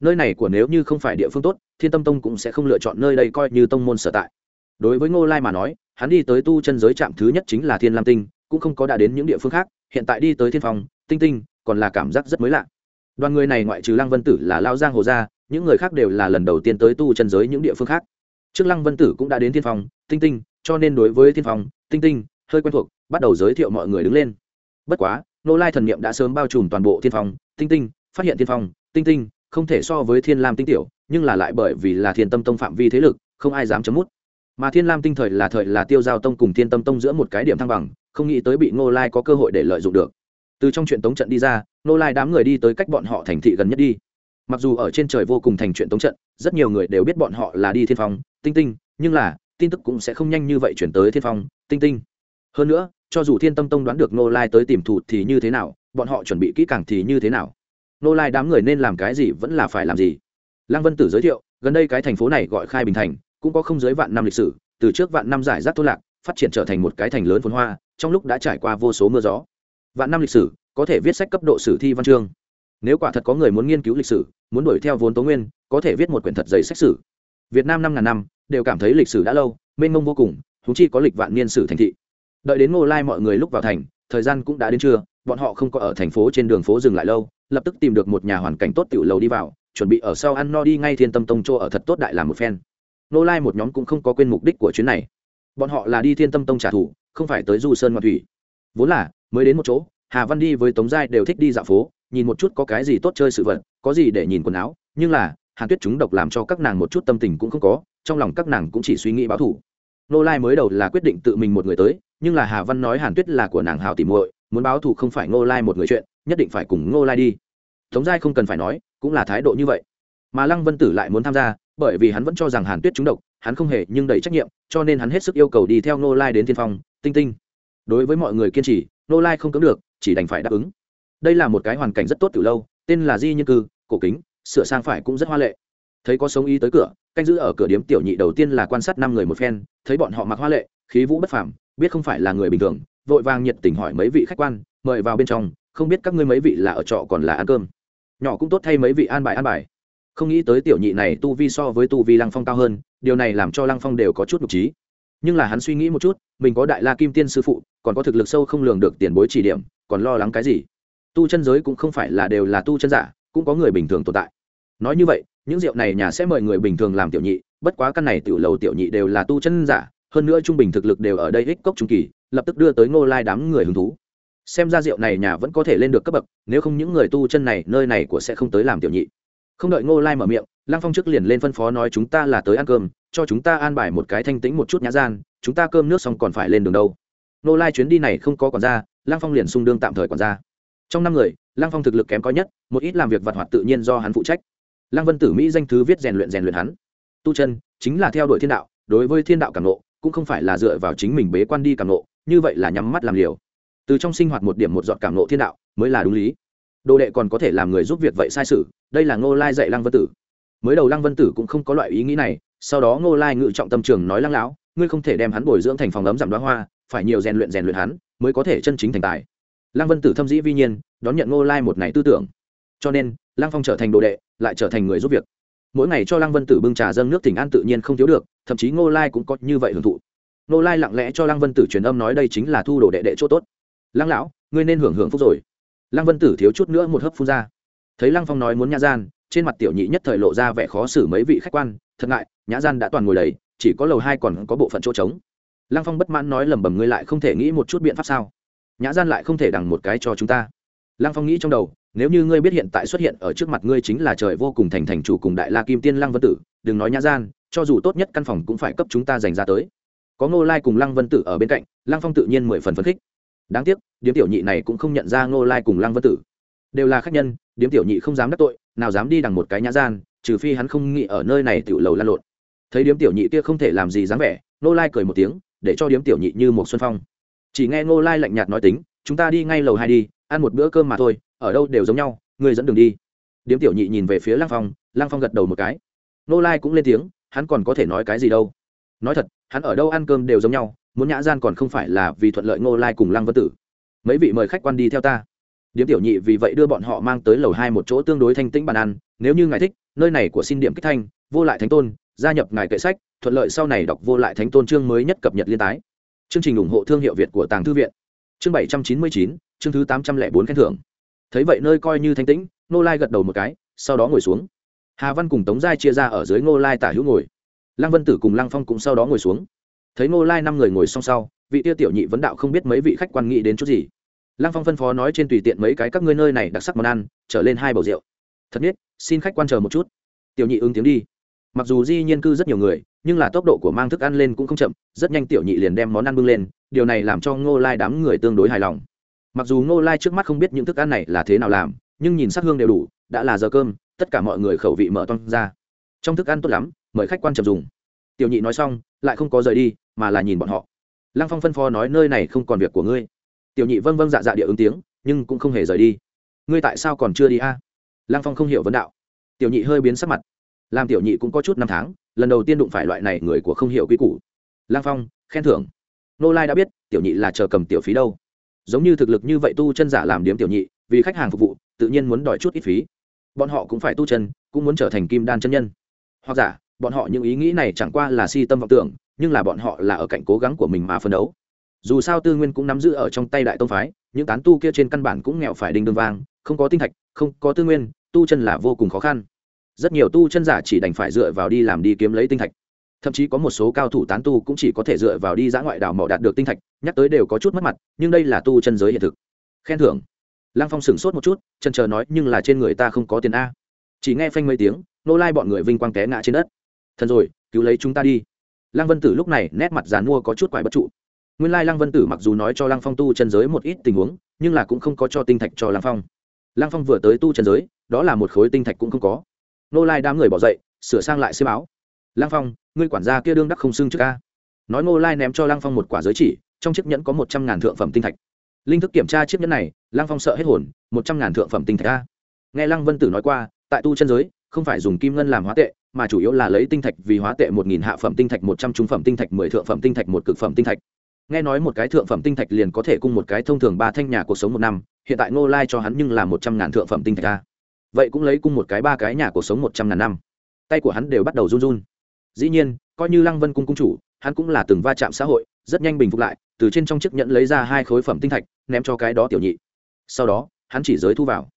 S1: Nơi này của nếu như không phải địa phương tốt, thiên tâm tông cũng sẽ không lựa chọn nơi đây coi như tông môn sở tại. Đối với ngô lai mà nói, hắn đi tới tu chân giới trạm thứ nhất chính là thiên lam tinh, cũng không có đã đến những địa phương khác, hiện tại đi tới thiên phong, tinh tinh, còn là cảm giác rất mới lạ đoàn người này ngoại trừ lăng vân tử là lao giang hồ gia, những người khác đều là lần đầu tiên tới tu chân giới những địa phương khác. Trước lăng vân tử cũng đã đến thiên phong, tinh tinh, cho nên đối với thiên phong, tinh tinh hơi quen thuộc, bắt đầu giới thiệu mọi người đứng lên. Bất quá, nô lai thần niệm đã sớm bao trùm toàn bộ thiên phong, tinh tinh, phát hiện thiên phong, tinh tinh, không thể so với thiên lam tinh tiểu, nhưng là lại bởi vì là thiên tâm tông phạm vi thế lực, không ai dám chấm mút. Mà thiên lam tinh thời là thời là tiêu giao tông cùng thiên tâm tông giữa một cái điểm thăng bằng, không nghĩ tới bị ngô lai có cơ hội để lợi dụng được từ trong chuyện tống trận đi ra, Nô lai đám người đi tới cách bọn họ thành thị gần nhất đi. Mặc dù ở trên trời vô cùng thành chuyện tống trận, rất nhiều người đều biết bọn họ là đi thiên phong, tinh tinh, nhưng là, tin tức cũng sẽ không nhanh như vậy chuyển tới thiên phong, tinh tinh. Hơn nữa, cho dù thiên tâm tông đoán được Nô lai tới tìm thủ thì như thế nào, bọn họ chuẩn bị kỹ càng thì như thế nào. Nô lai đám người nên làm cái gì vẫn là phải làm gì. Lăng vân tử giới thiệu, gần đây cái thành phố này gọi khai bình thành, cũng có không dưới vạn năm lịch sử, từ trước vạn năm giải rác thôn lạc, phát triển trở thành một cái thành lớn phồn hoa, trong lúc đã trải qua vô số mưa gió vạn năm lịch sử, có thể viết sách cấp độ sử thi văn chương. Nếu quả thật có người muốn nghiên cứu lịch sử, muốn đuổi theo vốn tố nguyên, có thể viết một quyển thật dày sách sử. Việt nam năm ngàn năm, đều cảm thấy lịch sử đã lâu, mênh mông vô cùng thú chi có lịch vạn niên sử thành thị. Đợi đến ngô lai mọi người lúc vào thành, thời gian cũng đã đến trưa, bọn họ không có ở thành phố trên đường phố dừng lại lâu, lập tức tìm được một nhà hoàn cảnh tốt tiểu lầu đi vào, chuẩn bị ở sau ăn no đi ngay thiên tâm tông chỗ ở thật tốt đại làm một phen. Nô lai một nhóm cũng không có quên mục đích của chuyến này. Bọn họ là đi thiên tâm tông trả thù, không phải tới du sơn ngoan thủy. Vốn là mới đến một chỗ, hà văn đi với tống giai đều thích đi dạo phố, nhìn một chút có cái gì tốt chơi sự vật, có gì để nhìn quần áo. Nhưng là, hàn tuyết chúng độc làm cho các nàng một chút tâm tình cũng không có, trong lòng các nàng cũng chỉ suy nghĩ báo thủ nô lai mới đầu là quyết định tự mình một người tới, nhưng là hà văn nói hàn tuyết là của nàng hào tìm muội, muốn báo thù không phải ngô lai một người chuyện, nhất định phải cùng ngô lai đi. Tống giai không cần phải nói, cũng là thái độ như vậy. Mà lăng vân tử lại muốn tham gia, bởi vì hắn vẫn cho rằng hàn tuyết trúng độc, hắn không hề nhưng đầy trách nhiệm, cho nên hắn hết sức yêu cầu đi theo ngô lai đến Thiên phong, tinh tinh đối với mọi người kiên trì, nô lai không cưỡng được, chỉ đành phải đáp ứng. Đây là một cái hoàn cảnh rất tốt từ lâu, tên là di nhân cư, cổ kính, sửa sang phải cũng rất hoa lệ. Thấy có sống y tới cửa, canh giữ ở cửa điếm tiểu nhị đầu tiên là quan sát năm người một phen, thấy bọn họ mặc hoa lệ, khí vũ bất phàm, biết không phải là người bình thường, vội vàng nhiệt tình hỏi mấy vị khách quan, mời vào bên trong, không biết các ngươi mấy vị là ở trọ còn là ăn cơm. Nhỏ cũng tốt thay mấy vị an bài an bài. Không nghĩ tới tiểu nhị này tu vi so với tu vi lăng phong cao hơn, điều này làm cho lăng phong đều có chút nhục trí nhưng là hắn suy nghĩ một chút, mình có đại la kim tiên sư phụ, còn có thực lực sâu không lường được tiền bối chỉ điểm, còn lo lắng cái gì? Tu chân giới cũng không phải là đều là tu chân giả, cũng có người bình thường tồn tại. Nói như vậy, những rượu này nhà sẽ mời người bình thường làm tiểu nhị, bất quá căn này tiểu lầu tiểu nhị đều là tu chân giả, hơn nữa trung bình thực lực đều ở đây ích cốc trung kỳ, lập tức đưa tới ngô lai đám người hứng thú. Xem ra rượu này nhà vẫn có thể lên được cấp bậc, nếu không những người tu chân này, nơi này của sẽ không tới làm tiểu nhị không đợi ngô lai mở miệng, lăng phong trước liền lên phân phó nói chúng ta là tới ăn cơm, cho chúng ta an bài một cái thanh tĩnh một chút nhã gian, chúng ta cơm nước xong còn phải lên đường đâu. Ngô lai chuyến đi này không có quản gia, lăng phong liền sung đương tạm thời quản gia. Trong năm người, lăng phong thực lực kém có nhất, một ít làm việc vặt hoạt tự nhiên do hắn phụ trách. Lăng vân tử mỹ danh thứ viết rèn luyện rèn luyện hắn. Tu chân, chính là theo đuổi thiên đạo, đối với thiên đạo cảm nộ cũng không phải là dựa vào chính mình bế quan đi cảm nộ như vậy là nhắm mắt làm liều. Từ trong sinh hoạt một điểm một giọt cảm nộ thiên đạo mới là đúng lý đồ đệ còn có thể làm người giúp việc vậy sai sự, đây là ngô lai dạy lăng vân tử. Mới đầu lăng vân tử cũng không có loại ý nghĩ này, sau đó ngô lai ngự trọng tâm trường nói lăng lão, ngươi không thể đem hắn bồi dưỡng thành phòng ấm giảm đoá hoa, phải nhiều rèn luyện rèn luyện hắn, mới có thể chân chính thành tài. Lăng vân tử thâm dĩ vi nhiên, đón nhận ngô lai một này tư tưởng. Cho nên, lăng phong trở thành đồ đệ, lại trở thành người giúp việc. Mỗi ngày cho lăng vân tử bưng trà dâng nước tỉnh an tự nhiên không thiếu được, thậm chí ngô lai cũng có như vậy hưởng thụ. Ngô lai lặng lẽ cho lăng vân tử truyền âm nói đây chính là thu đồ đệ đệ chỗ tốt. Lăng lão, ngươi nên hưởng hưởng phúc rồi lăng vân tử thiếu chút nữa một hớp phun ra. Thấy lăng phong nói muốn nhã gian, trên mặt tiểu nhị nhất thời lộ ra vẻ khó xử mấy vị khách quan, thật ngại, nhã gian đã toàn ngồi đầy, chỉ có lầu hai còn có bộ phận chỗ trống. Lăng phong bất mãn nói lẩm bẩm ngươi lại không thể nghĩ một chút biện pháp sao? Nhã gian lại không thể đằng một cái cho chúng ta. Lăng phong nghĩ trong đầu, nếu như ngươi biết hiện tại xuất hiện ở trước mặt ngươi chính là trời vô cùng thành thành chủ cùng đại la kim tiên lăng vân tử, đừng nói nhã gian, cho dù tốt nhất căn phòng cũng phải cấp chúng ta dành ra tới. Có ngô lai cùng lăng vân tử ở bên cạnh, lăng phong tự nhiên mười phần phấn khích đáng tiếc, điếm tiểu nhị này cũng không nhận ra ngô lai cùng lăng vân tử. Đều là khách nhân, điếm tiểu nhị không dám đắc tội, nào dám đi đằng một cái nhã gian, trừ phi hắn không nghĩ ở nơi này tiểu lầu lan lộn. Thấy điếm tiểu nhị kia không thể làm gì dám vẻ, ngô lai cười một tiếng, để cho điếm tiểu nhị như một xuân phong. Chỉ nghe ngô lai lạnh nhạt nói tính, chúng ta đi ngay lầu hai đi, ăn một bữa cơm mà thôi, ở đâu đều giống nhau, ngươi dẫn đường đi. Điếm tiểu nhị nhìn về phía lăng phong lăng phong gật đầu một cái. Nô lai cũng lên tiếng, hắn còn có thể nói cái gì đâu? Nói thật, hắn ở đâu ăn cơm đều giống nhau muốn nhã gian còn không phải là vì thuận lợi ngô lai cùng lăng vân tử. Mấy vị mời khách quan đi theo ta. Điếm tiểu nhị vì vậy đưa bọn họ mang tới lầu hai một chỗ tương đối thanh tĩnh bàn ăn. Nếu như ngài thích, nơi này của xin điểm kích thanh, vô lại thánh tôn, gia nhập ngài kệ sách, thuận lợi sau này đọc vô lại thánh tôn chương mới nhất cập nhật liên tái. Chương trình ủng hộ thương hiệu việt của tàng thư viện. Chương bảy trăm chín mươi chín, chương thứ tám trăm lẻ bốn khen thưởng. Thấy vậy nơi coi như thanh tĩnh nô lai gật đầu một cái, sau đó ngồi xuống. Hà văn cùng tống giai chia ra ở dưới ngô lai tả hữu ngồi. Lăng vân tử cùng lăng phong cũng sau đó ngồi xuống thấy ngô lai năm người ngồi song sau, vị tiêu tiểu nhị vấn đạo không biết mấy vị khách quan nghĩ đến chút gì. Lăng phong phân phó nói trên tùy tiện mấy cái các ngươi nơi này đặc sắc món ăn, trở lên hai bầu rượu. Thật biết, xin khách quan chờ một chút. Tiểu nhị ứng tiếng đi. Mặc dù di nhiên cư rất nhiều người, nhưng là tốc độ của mang thức ăn lên cũng không chậm, rất nhanh tiểu nhị liền đem món ăn bưng lên, điều này làm cho ngô lai đám người tương đối hài lòng. Mặc dù ngô lai trước mắt không biết những thức ăn này là thế nào làm, nhưng nhìn sắc hương đều đủ, đã là giờ cơm, tất cả mọi người khẩu vị mở toang ra. Trong thức ăn tốt lắm, mời khách quan chậm dùng. Tiểu nhị nói xong, lại không có rời đi mà là nhìn bọn họ. Lăng phong phân phó nói, nơi này không còn việc của ngươi. Tiểu nhị vâng vâng dạ dạ địa ứng tiếng, nhưng cũng không hề rời đi. Ngươi tại sao còn chưa đi a? Lăng phong không hiểu vấn đạo. Tiểu nhị hơi biến sắc mặt. Làm tiểu nhị cũng có chút năm tháng, lần đầu tiên đụng phải loại này người của không hiểu quy củ. Lăng phong, khen thưởng. Nô lai đã biết, tiểu nhị là chờ cầm tiểu phí đâu. Giống như thực lực như vậy tu chân giả làm điếm tiểu nhị, vì khách hàng phục vụ, tự nhiên muốn đòi chút ít phí. Bọn họ cũng phải tu chân, cũng muốn trở thành kim đan chân nhân. Hoặc giả, bọn họ những ý nghĩ này chẳng qua là si tâm vọng tưởng nhưng là bọn họ là ở cạnh cố gắng của mình mà phân đấu. Dù sao tư nguyên cũng nắm giữ ở trong tay đại tông phái, những tán tu kia trên căn bản cũng nghèo phải đinh đường vang, không có tinh thạch, không có tư nguyên, tu chân là vô cùng khó khăn. Rất nhiều tu chân giả chỉ đành phải dựa vào đi làm đi kiếm lấy tinh thạch. Thậm chí có một số cao thủ tán tu cũng chỉ có thể dựa vào đi giã ngoại đảo mỏ đạt được tinh thạch, nhắc tới đều có chút mất mặt, nhưng đây là tu chân giới hiện thực. Khen thưởng. Lăng phong sửng sốt một chút chân chờ nói, nhưng là trên người ta không có tiền a. Chỉ nghe phanh mấy tiếng, nô lai bọn người vinh quang té ngã trên đất. Thần rồi, cứu lấy chúng ta đi lăng vân tử lúc này nét mặt dàn mua có chút quải bất trụ. Nguyên lai lăng vân tử mặc dù nói cho lăng phong tu chân giới một ít tình huống, nhưng là cũng không có cho tinh thạch cho lăng phong. Lăng phong vừa tới tu chân giới, đó là một khối tinh thạch cũng không có. Nô lai đám người bỏ dậy, sửa sang lại xi báo lăng phong, ngươi quản gia kia đương đắc không xưng trước ca nói nô lai ném cho lăng phong một quả giới chỉ, trong chiếc nhẫn có một trăm ngàn thượng phẩm tinh thạch. Linh thức kiểm tra chiếc nhẫn này, lăng phong sợ hết hồn, một trăm ngàn thượng phẩm tinh thạch ca nghe lăng vân tử nói qua, tại tu chân giới, không phải dùng kim ngân làm hóa tệ mà chủ yếu là lấy tinh thạch vì hóa tệ một nghìn hạ phẩm tinh thạch, một trăm trung phẩm tinh thạch, mười thượng phẩm tinh thạch, một cực phẩm tinh thạch. Nghe nói một cái thượng phẩm tinh thạch liền có thể cung một cái thông thường ba thanh nhà cuộc sống một năm, hiện tại ngô lai cho hắn nhưng là một trăm ngàn thượng phẩm tinh thạch a. Vậy cũng lấy cung một cái ba cái nhà cuộc sống một trăm ngàn năm. Tay của hắn đều bắt đầu run run. Dĩ nhiên, coi như lăng vân cung cung chủ, hắn cũng là từng va chạm xã hội, rất nhanh bình phục lại, từ trên trong chiếc nhẫn lấy ra hai khối phẩm tinh thạch, ném cho cái đó tiểu nhị. Sau đó, hắn chỉ giới thu vào.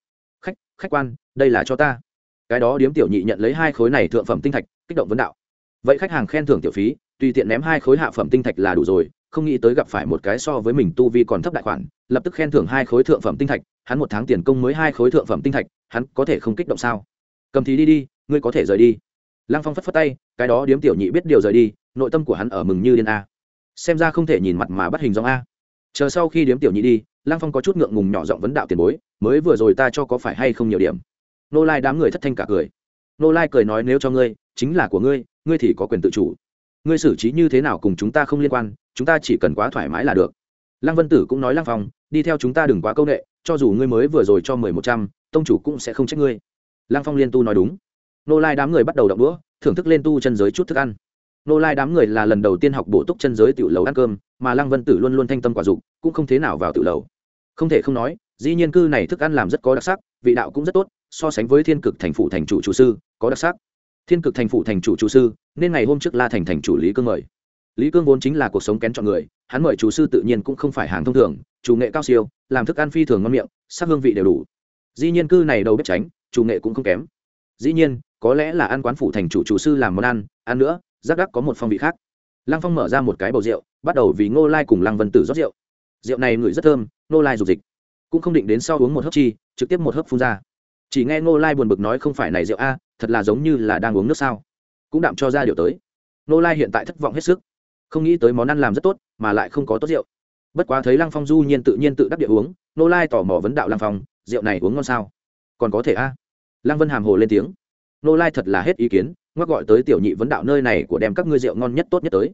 S1: Khách khách quan, đây là cho ta cái đó điếm tiểu nhị nhận lấy hai khối này thượng phẩm tinh thạch, kích động vấn đạo. Vậy khách hàng khen thưởng tiểu phí, tùy tiện ném hai khối hạ phẩm tinh thạch là đủ rồi, không nghĩ tới gặp phải một cái so với mình tu vi còn thấp đại khoản, lập tức khen thưởng hai khối thượng phẩm tinh thạch, hắn một tháng tiền công mới hai khối thượng phẩm tinh thạch, hắn có thể không kích động sao? Cầm thì đi đi, ngươi có thể rời đi. Lăng phong phất phất tay, cái đó điếm tiểu nhị biết điều rời đi, nội tâm của hắn ở mừng như điên a. Xem ra không thể nhìn mặt mà bắt hình dòng a. Chờ sau khi điếm tiểu nhị đi, lăng phong có chút ngượng ngùng nhỏ giọng vấn đạo tiền bối, mới vừa rồi ta cho có phải hay không nhiều điểm? Nô lai đám người thất thanh cả cười. Nô lai cười nói, nếu cho ngươi, chính là của ngươi ngươi thì có quyền tự chủ. Ngươi xử trí như thế nào cùng chúng ta không liên quan, chúng ta chỉ cần quá thoải mái là được. Lăng vân tử cũng nói, lăng phong, đi theo chúng ta đừng quá công nghệ cho dù ngươi mới vừa rồi cho mười một trăm, tông chủ cũng sẽ không trách ngươi. Lăng phong liên tu nói, đúng. Nô lai đám người bắt đầu đậu đũa, thưởng thức lên tu chân giới chút thức ăn. Nô lai đám người là lần đầu tiên học bổ túc chân giới tiểu lầu ăn cơm, mà lăng vân tử luôn luôn thanh tâm quả dục, cũng không thế nào vào tiểu lầu. Không thể không nói, dĩ nhiên cư này thức ăn làm rất có đặc sắc, vị đạo cũng rất tốt so sánh với thiên cực thành phủ thành chủ chủ sư, có đặc sắc. Thiên cực thành phủ thành chủ chủ sư, nên ngày hôm trước la thành thành chủ lý cương mời. Lý cương vốn chính là cuộc sống kén chọn người, hắn mời chủ sư tự nhiên cũng không phải hàng thông thường, chủ nghệ cao siêu, làm thức ăn phi thường ngon miệng, sắc hương vị đều đủ. Dĩ nhiên cư này đầu bếp tránh, chủ nghệ cũng không kém. Dĩ nhiên, có lẽ là ăn quán phủ thành chủ chủ sư làm món ăn ăn nữa giác đắc có một phong vị khác. Lăng phong mở ra một cái bầu rượu, bắt đầu vì ngô lai cùng lăng vân tử rót rượu. Rượu này ngửi rất thơm, ngô lai dục dịch. Cũng không định đến sau uống một hớp chi, trực tiếp một hớp phun ra chỉ nghe ngô lai buồn bực nói không phải này rượu a, thật là giống như là đang uống nước sao. Cũng đạm cho ra điều tới. Ngô lai hiện tại thất vọng hết sức. Không nghĩ tới món ăn làm rất tốt, mà lại không có tốt rượu. Bất quá thấy lăng phong du nhiên tự nhiên tự đắc địa uống, ngô lai tỏ mò vấn đạo lăng phong, rượu này uống ngon sao? Còn có thể a? Lăng vân hàm hồ lên tiếng. Ngô lai thật là hết ý kiến, ngoắc gọi tới tiểu nhị vấn đạo nơi này của đem các ngươi rượu ngon nhất tốt nhất tới.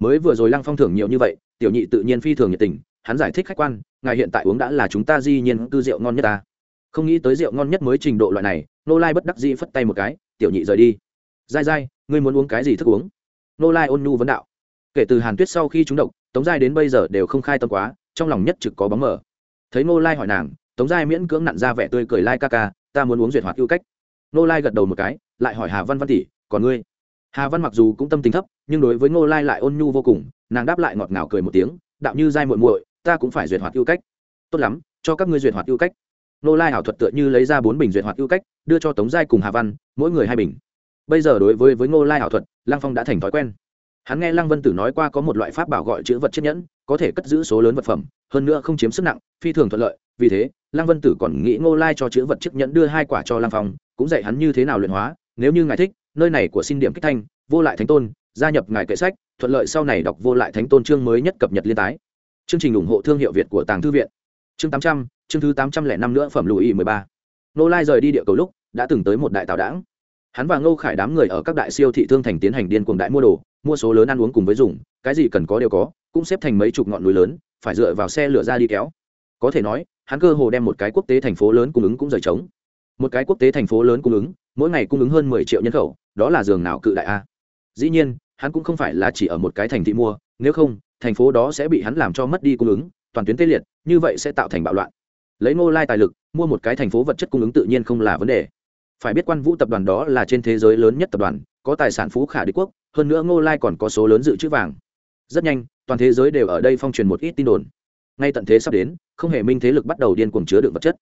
S1: Mới vừa rồi lăng phong thưởng nhiều như vậy, tiểu nhị tự nhiên phi thường nhiệt tình, hắn giải thích khách quan, ngài hiện tại uống đã là chúng ta di nhiên cư rượu ngon nhất ta không nghĩ tới rượu ngon nhất mới trình độ loại này nô lai bất đắc dĩ phất tay một cái, tiểu nhị rời đi. Dai dai, ngươi muốn uống cái gì thức uống? Nô lai ôn nhu vấn đạo. Kể từ hàn tuyết sau khi trúng độc, tống giai đến bây giờ đều không khai tâm quá, trong lòng nhất trực có bóng mờ. Thấy nô lai hỏi nàng, tống giai miễn cưỡng nặn ra vẻ tươi cười lai ca ca, ta muốn uống duyệt hoạt ưu cách. Nô lai gật đầu một cái, lại hỏi hà văn văn tỷ, còn ngươi? Hà văn mặc dù cũng tâm tính thấp, nhưng đối với Nô lai lại ôn nhu vô cùng, nàng đáp lại ngọt ngào cười một tiếng, đạo như dai muội muội, ta cũng phải duyệt hoạt ưu cách. Tốt lắm, cho các ngươi duyệt hoạt ưu cách nô lai ảo thuật tựa như lấy ra bốn bình duyệt hoạt ưu cách, đưa cho tống giai cùng hà văn, mỗi người hai bình. Bây giờ đối với với ngô lai ảo thuật, lăng phong đã thành thói quen. Hắn nghe lăng vân tử nói qua có một loại pháp bảo gọi chữ vật chiếc nhẫn, có thể cất giữ số lớn vật phẩm, hơn nữa không chiếm sức nặng, phi thường thuận lợi. Vì thế, lăng vân tử còn nghĩ ngô lai cho chữ vật chiếc nhẫn đưa hai quả cho lăng phong, cũng dạy hắn như thế nào luyện hóa, nếu như ngài thích, nơi này của xin điểm kích thanh, vô lại thánh tôn, gia nhập ngài kệ sách, thuận lợi sau này đọc vô lại thánh tôn chương mới nhất cập nhật liên tái. Chương trình ủng hộ thương hiệu việt của tàng thư viện. Chương tám trăm chương thứ tám trăm lẻ năm nữa phẩm lùi mười ba. Nô lai rời đi địa cầu lúc, đã từng tới một đại tào đảng. Hắn và ngô khải đám người ở các đại siêu thị thương thành tiến hành điên cuồng đại mua đồ, mua số lớn ăn uống cùng với dùng, cái gì cần có đều có, cũng xếp thành mấy chục ngọn núi lớn, phải dựa vào xe lửa ra đi kéo. Có thể nói, hắn cơ hồ đem một cái quốc tế thành phố lớn cung ứng cũng rời trống. Một cái quốc tế thành phố lớn cung ứng, mỗi ngày cung ứng hơn mười triệu nhân khẩu, đó là giường nào cự đại a? Dĩ nhiên, hắn cũng không phải là chỉ ở một cái thành thị mua, nếu không, thành phố đó sẽ bị hắn làm cho mất đi cung ứng, toàn tuyến tê liệt, như vậy sẽ tạo thành bạo loạn lấy ngô lai tài lực, mua một cái thành phố vật chất cung ứng tự nhiên không là vấn đề. Phải biết quan vũ tập đoàn đó là trên thế giới lớn nhất tập đoàn, có tài sản phú khả đế quốc, hơn nữa ngô lai còn có số lớn dự trữ vàng. Rất nhanh, toàn thế giới đều ở đây phong truyền một ít tin đồn. Ngay tận thế sắp đến, không hề minh thế lực bắt đầu điên cuồng chứa đựng vật chất.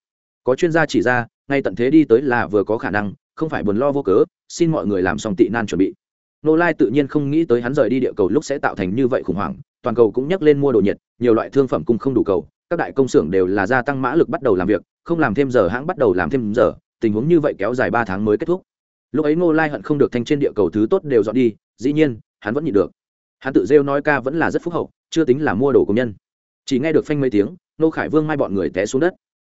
S1: Có chuyên gia chỉ ra, ngay tận thế đi tới là vừa có khả năng, không phải buồn lo vô cớ, xin mọi người làm xong tị nan chuẩn bị. Nô lai tự nhiên không nghĩ tới hắn rời đi địa cầu lúc sẽ tạo thành như vậy khủng hoảng, toàn cầu cũng nhắc lên mua đồ nhiệt, nhiều loại thương phẩm cung không đủ cầu các đại công xưởng đều là gia tăng mã lực bắt đầu làm việc, không làm thêm giờ hãng bắt đầu làm thêm giờ, tình huống như vậy kéo dài ba tháng mới kết thúc. Lúc ấy ngô lai hận không được thanh trên địa cầu thứ tốt đều dọn đi, dĩ nhiên, hắn vẫn nhịn được. Hắn tự rêu nói ca vẫn là rất phúc hậu, chưa tính là mua đồ công nhân. Chỉ nghe được phanh mấy tiếng nô khải vương mai bọn người té xuống đất.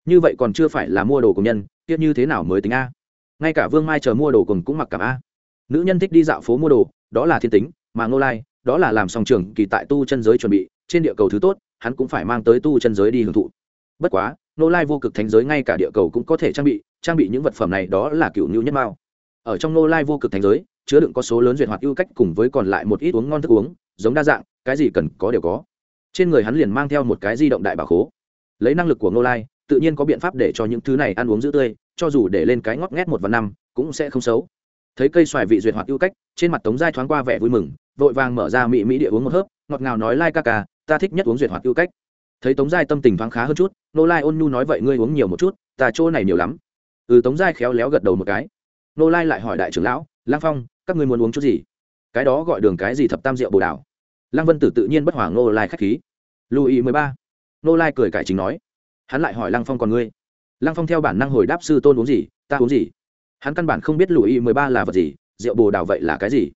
S1: Như vậy còn chưa phải là mua đồ công nhân tiếc như thế nào mới tính a? Ngay cả vương mai chờ mua đồ cùng cũng mặc cảm a. Nữ nhân thích đi dạo phố mua đồ, đó là thiên tính, mà ngô lai, đó là làm song trường kỳ tại tu chân giới chuẩn bị, trên địa cầu thứ tốt hắn cũng phải mang tới tu chân giới đi hưởng thụ. Bất quá, nô lai vô cực thánh giới ngay cả địa cầu cũng có thể trang bị trang bị những vật phẩm này đó là cựu nhu nhất mao. Ở trong nô lai vô cực thánh giới, chứa đựng có số lớn duyệt hoạt ưu cách cùng với còn lại một ít uống ngon thức uống, giống đa dạng, cái gì cần có đều có. Trên người hắn liền mang theo một cái di động đại bảo khố. Lấy năng lực của nô lai, tự nhiên có biện pháp để cho những thứ này ăn uống giữ tươi, cho dù để lên cái ngót nghét một và năm, cũng sẽ không xấu. Thấy cây xoài vị duyệt hoạt ưu cách, trên mặt tống giai thoáng qua vẻ vui mừng, vội vàng mở ra mị mỹ địa uống một hớp, ngọt ngào nói lai ca ca ta thích nhất uống duyệt hoạt ưu cách. Thấy tống giai tâm tình thoáng khá hơn chút, nô lai ôn nhu nói vậy, ngươi uống nhiều một chút, ta chỗ này nhiều lắm. Ừ tống giai khéo léo gật đầu một cái. Nô lai lại hỏi đại trưởng lão lang phong, các ngươi muốn uống chút gì? Cái đó gọi đường cái gì thập tam rượu bồ đào. Lang vân tử tự nhiên bất hỏa nô lai k h á c h khí. Lưu ý mười ba. Nô lai cười cải chính nói. Hắn lại hỏi lang phong còn ngươi. Lang phong theo bản năng hồi đáp, sư tôn uống gì, ta uống gì? Hắn căn bản không biết lùi mười ba là vật gì, rượu bồ đào vậy là cái gì.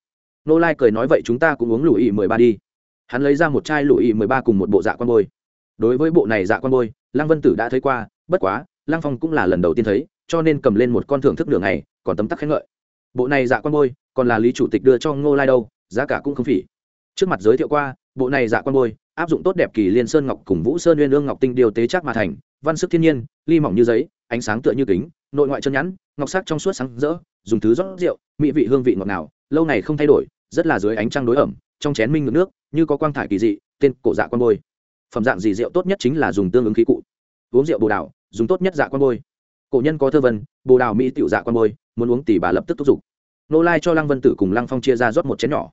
S1: Nô lai cười nói, vậy chúng ta cũng uống lùi mười ba đi hắn lấy ra một chai lùi mười ba cùng một bộ dạ quan bôi. Đối với bộ này dạ quan bôi, lăng vân tử đã thấy qua, bất quá, lăng phong cũng là lần đầu tiên thấy, cho nên cầm lên một con thưởng thức đường này còn tấm tắc khen ngợi. Bộ này dạ quan bôi, còn là lý chủ tịch đưa cho ngô lai đâu, giá cả cũng không phỉ. Trước mặt giới thiệu qua, bộ này dạ quan bôi, áp dụng tốt đẹp kỳ liên sơn ngọc cùng vũ sơn nguyên ương ngọc tinh điều tế chắc mà thành, văn sức thiên nhiên, ly mỏng như giấy, ánh sáng tựa như kính, nội ngoại chân nhẵn ngọc sắc trong suốt sáng rỡ, dùng thứ rót rượu, mỹ vị hương vị ngọt ngào, lâu này không thay đổi, rất là dưới ánh trăng đối ẩm, trong chén minh ngược nước như có quang thải kỳ dị, tên cổ dạ quan bôi. Phẩm dạng gì rượu tốt nhất chính là dùng tương ứng khí cụ. Uống rượu bồ đào, dùng tốt nhất dạ quan bôi. Cổ nhân có thơ vân, bồ đào mỹ tiểu dạ quan bôi, muốn uống tỷ bà lập tức thúc giục. Nô lai cho lăng vân tử cùng lăng phong chia ra rót một chén nhỏ.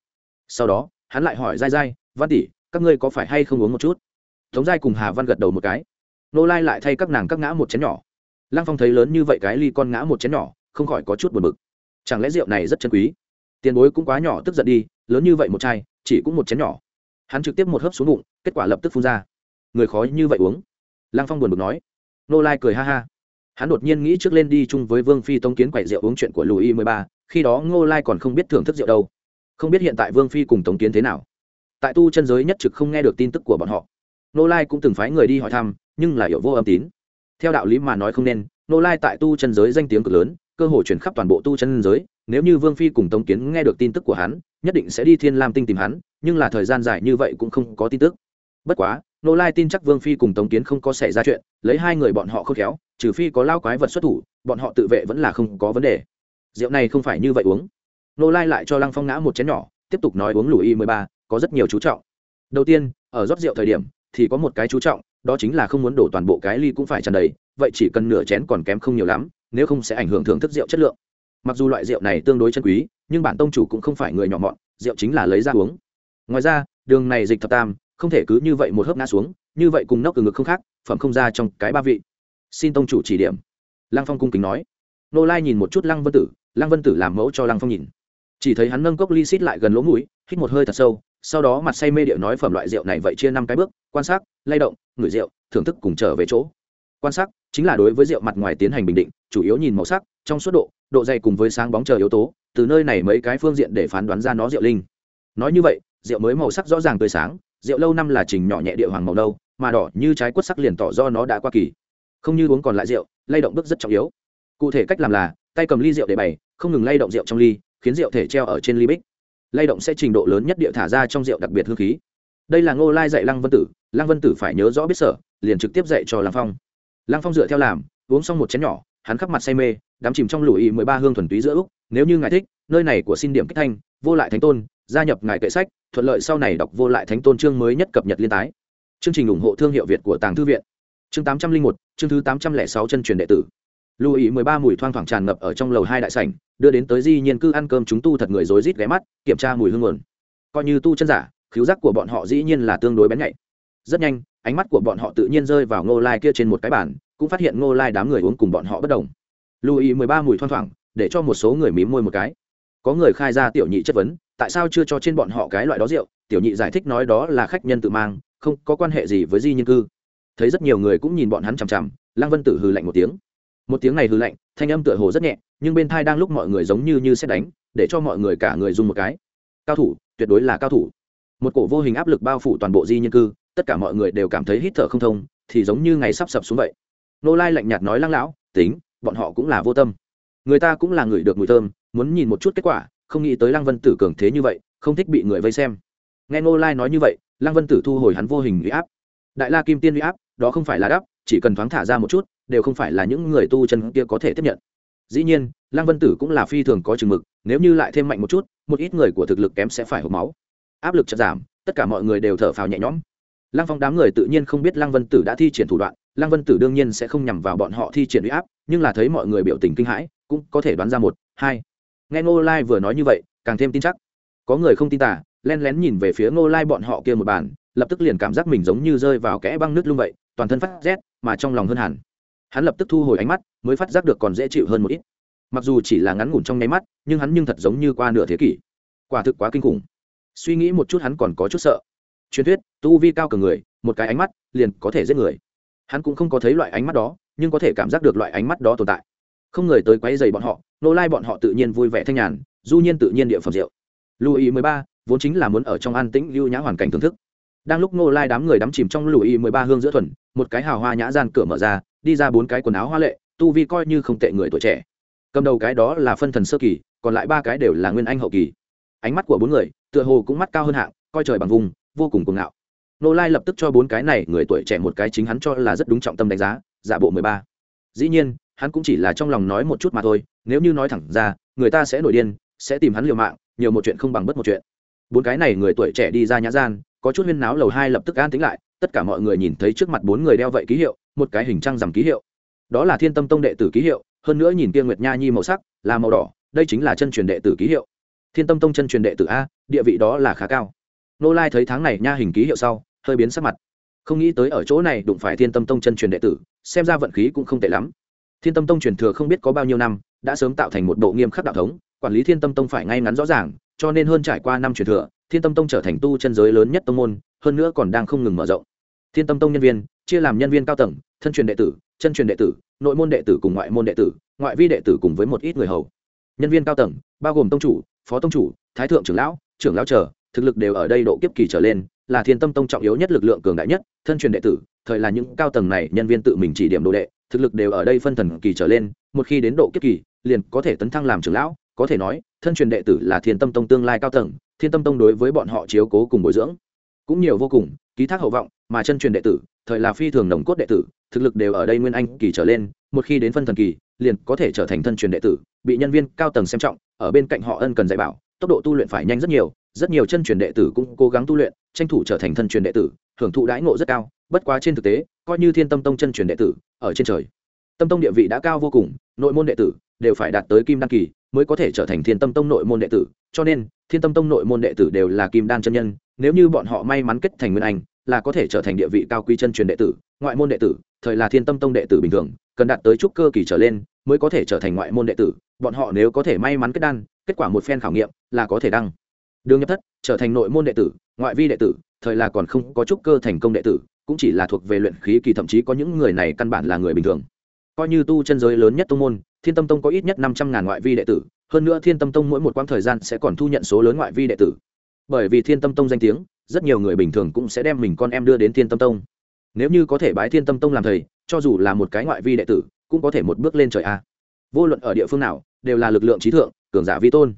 S1: Sau đó, hắn lại hỏi dai dai văn tỷ, các ngươi có phải hay không uống một chút? Tống giai cùng hà văn gật đầu một cái. Nô lai lại thay các nàng các ngã một chén nhỏ. Lăng phong thấy lớn như vậy cái ly con ngã một chén nhỏ, không khỏi có chút buồn bực. Chẳng lẽ rượu này rất chân quý? Tiền bối cũng quá nhỏ, tức giận đi lớn như vậy một chai, chỉ cũng một chén nhỏ. Hắn trực tiếp một hớp xuống bụng, kết quả lập tức phun ra. Người khó như vậy uống. Lăng phong buồn bực nói. Nô lai cười ha ha. Hắn đột nhiên nghĩ trước lên đi chung với vương phi tống kiến quậy rượu uống chuyện của lùi mười ba, khi đó ngô lai còn không biết thưởng thức rượu đâu. Không biết hiện tại vương phi cùng tống kiến thế nào. Tại tu chân giới nhất trực không nghe được tin tức của bọn họ. Nô lai cũng từng phái người đi hỏi thăm, nhưng là hiểu vô âm tín. Theo đạo lý mà nói không nên nô lai tại tu chân giới danh tiếng cực lớn, cơ hội chuyển khắp toàn bộ tu chân giới nếu như vương phi cùng tống kiến nghe được tin tức của hắn, nhất định sẽ đi thiên lam tinh tìm hắn, nhưng là thời gian dài như vậy cũng không có tin tức. Bất quá nô lai tin chắc vương phi cùng tống kiến không có xảy ra chuyện, lấy hai người bọn họ khôi khéo, trừ phi có lao quái vật xuất thủ, bọn họ tự vệ vẫn là không có vấn đề. Rượu này không phải như vậy uống. Nô lai lại cho lăng phong ngã một chén nhỏ, tiếp tục nói uống lùi y mười ba, có rất nhiều chú trọng. Đầu tiên, ở rót rượu thời điểm, thì có một cái chú trọng, đó chính là không muốn đổ toàn bộ cái ly cũng phải tràn đầy, vậy chỉ cần nửa chén còn kém không nhiều lắm, nếu không sẽ ảnh hưởng thưởng thức rượu chất lượng mặc dù loại rượu này tương đối chân quý, nhưng bản tông chủ cũng không phải người nhỏ mọn, rượu chính là lấy ra uống. Ngoài ra, đường này dịch thập tam, không thể cứ như vậy một hớp ngã xuống, như vậy cùng nóc từ ngực không khác, phẩm không ra trong cái ba vị. Xin tông chủ chỉ điểm. Lăng phong cung kính nói. Nô lai nhìn một chút lăng vân tử, lăng vân tử làm mẫu cho lăng phong nhìn. Chỉ thấy hắn nâng cốc ly xít lại gần lỗ mũi, hít một hơi thật sâu, sau đó mặt say mê điệu nói phẩm loại rượu này vậy chia năm cái bước, quan sát, lay động, ngửi rượu, thưởng thức cùng trở về chỗ. Quan sát, chính là đối với rượu mặt ngoài tiến hành bình định, chủ yếu nhìn màu sắc trong suốt độ độ dày cùng với sáng bóng chờ yếu tố, từ nơi này mấy cái phương diện để phán đoán ra nó rượu linh. Nói như vậy, rượu mới màu sắc rõ ràng tươi sáng, rượu lâu năm là trình nhỏ nhẹ địa hoàng màu đâu mà đỏ như trái quất sắc liền tỏ do nó đã qua kỳ. Không như uống còn lại rượu, lay động bước rất trọng yếu. Cụ thể cách làm là, tay cầm ly rượu để bày, không ngừng lay động rượu trong ly, khiến rượu thể treo ở trên ly bích. Lay động sẽ trình độ lớn nhất địa thả ra trong rượu đặc biệt hương khí. Đây là ngô lai dạy lăng vân tử, lăng vân tử phải nhớ rõ biết sở, liền trực tiếp dạy cho lăng phong. Lăng phong dựa theo làm, uống xong một chén nhỏ hắn khắp mặt say mê, đắm chìm trong lùi mười ba hương thuần túy giữa úc, nếu như ngài thích, nơi này của xin điểm kích thanh, vô lại thánh tôn, gia nhập ngài kệ sách, thuận lợi sau này đọc vô lại thánh tôn chương mới nhất cập nhật liên tái. Chương trình ủng hộ thương hiệu việt của tàng thư viện. Chương tám trăm linh một, chương thứ tám trăm lẻ sáu chân truyền đệ tử. Lưu ý mười ba mùi thoang thoảng tràn ngập ở trong lầu hai đại sảnh, đưa đến tới di nhiên cư ăn cơm chúng tu thật người rối rít ghé mắt, kiểm tra mùi hương nguồn. Coi như tu chân giả khiếu giác của bọn họ dĩ nhiên là tương đối bén nhạy. Rất nhanh, ánh mắt của bọn họ tự nhiên rơi vào ngô lai kia trên một cái bàn cũng phát hiện ngô lai đám người uống cùng bọn họ bất đồng. Lưu ý mười ba mùi thoang thoảng, để cho một số người mím môi một cái. Có người khai ra tiểu nhị chất vấn, tại sao chưa cho trên bọn họ cái loại đó rượu? Tiểu nhị giải thích nói đó là khách nhân tự mang, không có quan hệ gì với di nhân cư. Thấy rất nhiều người cũng nhìn bọn hắn chằm chằm, lăng vân tử hừ lạnh một tiếng. Một tiếng này hừ lạnh, thanh âm tựa hồ rất nhẹ, nhưng bên thai đang lúc mọi người giống như như xét đánh, để cho mọi người cả người dùng một cái. Cao thủ, tuyệt đối là cao thủ. Một cổ vô hình áp lực bao phủ toàn bộ di nhân cư, tất cả mọi người đều cảm thấy hít thở không thông, thì giống như ngày sắp sập xuống vậy nô lai lạnh nhạt nói lăng lão, tính, bọn họ cũng là vô tâm. Người ta cũng là người được mùi thơm, muốn nhìn một chút kết quả, không nghĩ tới lăng vân tử cường thế như vậy, không thích bị người vây xem. Nghe nô lai nói như vậy, lăng vân tử thu hồi hắn vô hình huy áp. Đại la kim tiên huy áp, đó không phải là đắp chỉ cần thoáng thả ra một chút, đều không phải là những người tu chân kia có thể tiếp nhận. Dĩ nhiên, lăng vân tử cũng là phi thường có chừng mực, nếu như lại thêm mạnh một chút, một ít người của thực lực kém sẽ phải hộp máu. Áp lực chật giảm, tất cả mọi người đều thở phào nhẹ nhõm. Lăng phong đám người tự nhiên không biết lăng vân tử đã thi triển thủ đoạn lăng vân tử đương nhiên sẽ không nhằm vào bọn họ thi triển uy áp, nhưng là thấy mọi người biểu tình kinh hãi, cũng có thể đoán ra một, hai. Nghe ngô lai vừa nói như vậy, càng thêm tin chắc. Có người không tin tả len lén nhìn về phía ngô lai bọn họ kia một bàn, lập tức liền cảm giác mình giống như rơi vào kẽ băng nước lung vậy, toàn thân phát rét, mà trong lòng hơn hẳn. Hắn lập tức thu hồi ánh mắt, mới phát giác được còn dễ chịu hơn một ít. Mặc dù chỉ là ngắn ngủn trong nháy mắt, nhưng hắn nhưng thật giống như qua nửa thế kỷ. Quả thực quá kinh khủng. Suy nghĩ một chút hắn còn có chút sợ. Truyền thuyết, tu vi cao cường người, một cái ánh mắt, liền có thể giết người hắn cũng không có thấy loại ánh mắt đó, nhưng có thể cảm giác được loại ánh mắt đó tồn tại. Không người tới quấy dày bọn họ, nô lai bọn họ tự nhiên vui vẻ thanh nhàn, du nhiên tự nhiên địa phẩm rượu. Lưu ý mười ba, vốn chính là muốn ở trong an tĩnh lưu nhã hoàn cảnh thưởng thức. Đang lúc nô lai đám người đắm chìm trong lưu ý mười ba hương giữa thuần, một cái hào hoa nhã gian cửa mở ra, đi ra bốn cái quần áo hoa lệ, tu vi coi như không tệ người tuổi trẻ. Cầm đầu cái đó là phân thần sơ kỳ, còn lại ba cái đều là nguyên anh hậu kỳ. Ánh mắt của bốn người, tựa hồ cũng mắt cao hơn hạng, coi trời bằng vùng, vô cùng cuồng ngạo nô lai lập tức cho bốn cái này, người tuổi trẻ một cái chính hắn cho là rất đúng trọng tâm đánh giá, giả bộ mười ba. Dĩ nhiên, hắn cũng chỉ là trong lòng nói một chút mà thôi, nếu như nói thẳng ra, người ta sẽ nổi điên, sẽ tìm hắn liều mạng, nhiều một chuyện không bằng bất một chuyện. Bốn cái này người tuổi trẻ đi ra nhã gian, có chút huyên náo lầu hai lập tức an tính lại, tất cả mọi người nhìn thấy trước mặt bốn người đeo vậy ký hiệu, một cái hình trăng rằm ký hiệu. Đó là thiên tâm tông đệ tử ký hiệu, hơn nữa nhìn kia nguyệt nha nhi màu sắc, là màu đỏ, đây chính là chân truyền đệ tử ký hiệu. Thiên tâm tông chân truyền đệ tử a, địa vị đó là khá cao. Nô lai thấy tháng này nha hình ký hiệu sau hơi biến sắc mặt. Không nghĩ tới ở chỗ này đụng phải thiên tâm tông chân truyền đệ tử, xem ra vận khí cũng không tệ lắm. Thiên tâm tông truyền thừa không biết có bao nhiêu năm, đã sớm tạo thành một bộ nghiêm khắc đạo thống, quản lý thiên tâm tông phải ngay ngắn rõ ràng, cho nên hơn trải qua năm truyền thừa, thiên tâm tông trở thành tu chân giới lớn nhất tông môn, hơn nữa còn đang không ngừng mở rộng. Thiên tâm tông nhân viên, chia làm nhân viên cao tầng, thân truyền đệ tử, chân truyền đệ tử, nội môn đệ tử cùng ngoại môn đệ tử, ngoại vi đệ tử cùng với một ít người hầu. Nhân viên cao tầng, bao gồm tông chủ, phó tông chủ, thái thượng trưởng lão trưởng lão trở thực lực đều ở đây độ kiếp kỳ trở lên là thiên tâm tông trọng yếu nhất lực lượng cường đại nhất, thân truyền đệ tử, thời là những cao tầng này nhân viên tự mình chỉ điểm đồ đệ, thực lực đều ở đây phân thần kỳ trở lên, một khi đến độ kiếp kỳ, liền có thể tấn thăng làm trưởng lão, có thể nói, thân truyền đệ tử là thiên tâm tông tương lai cao tầng, thiên tâm tông đối với bọn họ chiếu cố cùng bồi dưỡng cũng nhiều vô cùng, ký thác hậu vọng, mà chân truyền đệ tử, thời là phi thường nồng cốt đệ tử, thực lực đều ở đây nguyên anh kỳ trở lên, một khi đến phân thần kỳ, liền có thể trở thành thân truyền đệ tử, bị nhân viên cao tầng xem trọng, ở bên cạnh họ ân cần dạy bảo, tốc độ tu luyện phải nhanh rất nhiều rất nhiều chân truyền đệ tử cũng cố gắng tu luyện tranh thủ trở thành thân truyền đệ tử, hưởng thụ đãi ngộ rất cao, bất quá trên thực tế, coi như thiên tâm tông chân truyền đệ tử, ở trên trời, tâm tông địa vị đã cao vô cùng, nội môn đệ tử đều phải đạt tới kim đan kỳ mới có thể trở thành thiên tâm tông nội môn đệ tử, cho nên, thiên tâm tông nội môn đệ tử đều là kim đan chân nhân, nếu như bọn họ may mắn kết thành nguyên anh, là có thể trở thành địa vị cao quý chân truyền đệ tử, ngoại môn đệ tử, thời là thiên tâm tông đệ tử bình thường, cần đạt tới trúc cơ kỳ trở lên mới có thể trở thành ngoại môn đệ tử, bọn họ nếu có thể may mắn kết đan, kết quả một phen khảo nghiệm là có thể đăng đường nhập thất, trở thành nội môn đệ tử, ngoại vi đệ tử, thời là còn không có trúc cơ thành công đệ tử, cũng chỉ là thuộc về luyện khí kỳ, thậm chí có những người này căn bản là người bình thường. Coi như tu chân giới lớn nhất tông môn, thiên tâm tông có ít nhất năm trăm ngàn ngoại vi đệ tử, hơn nữa thiên tâm tông mỗi một quãng thời gian sẽ còn thu nhận số lớn ngoại vi đệ tử. Bởi vì thiên tâm tông danh tiếng, rất nhiều người bình thường cũng sẽ đem mình con em đưa đến thiên tâm tông. Nếu như có thể bái thiên tâm tông làm thầy, cho dù là một cái ngoại vi đệ tử, cũng có thể một bước lên trời a. Vô luận ở địa phương nào, đều là lực lượng trí thượng, cường giả vi tôn.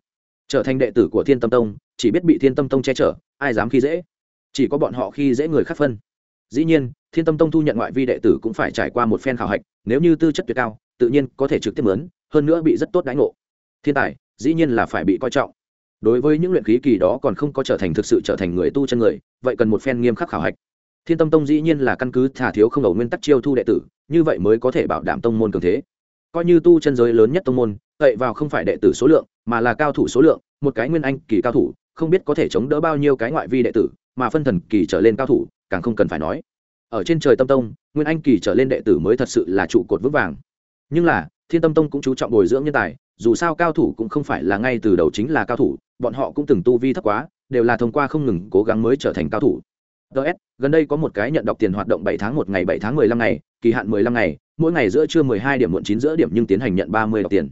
S1: Trở thành đệ tử của thiên tâm tông chỉ biết bị thiên tâm tông che chở, ai dám khi dễ. Chỉ có bọn họ khi dễ người khác phân. Dĩ nhiên, thiên tâm tông thu nhận ngoại vi đệ tử cũng phải trải qua một phen khảo hạch, nếu như tư chất tuyệt cao, tự nhiên có thể trực tiếp mướn, hơn nữa bị rất tốt đánh ngộ. Thiên tài, dĩ nhiên là phải bị coi trọng. Đối với những luyện khí kỳ đó còn không có trở thành thực sự trở thành người tu chân người, vậy cần một phen nghiêm khắc khảo hạch. Thiên tâm tông dĩ nhiên là căn cứ thả thiếu không đầu nguyên tắc chiêu thu đệ tử, như vậy mới có thể bảo đảm tông môn cường thế. Coi như tu chân giới lớn nhất tông môn cậy vào không phải đệ tử số lượng, mà là cao thủ số lượng, một cái nguyên anh kỳ cao thủ không biết có thể chống đỡ bao nhiêu cái ngoại vi đệ tử, mà phân thần kỳ trở lên cao thủ, càng không cần phải nói. Ở trên trời tâm tông, nguyên anh kỳ trở lên đệ tử mới thật sự là trụ cột vững vàng. Nhưng là, thiên tâm tông cũng chú trọng bồi dưỡng nhân tài, dù sao cao thủ cũng không phải là ngay từ đầu chính là cao thủ, bọn họ cũng từng tu vi thấp quá, đều là thông qua không ngừng cố gắng mới trở thành cao thủ. Ts gần đây có một cái nhận đọc tiền hoạt động bảy tháng một ngày, bảy tháng mười lăm ngày, kỳ hạn mười lăm ngày, mỗi ngày giữa trưa mười hai điểm muộn chín giữa điểm nhưng tiến hành nhận ba mươi đọc tiền.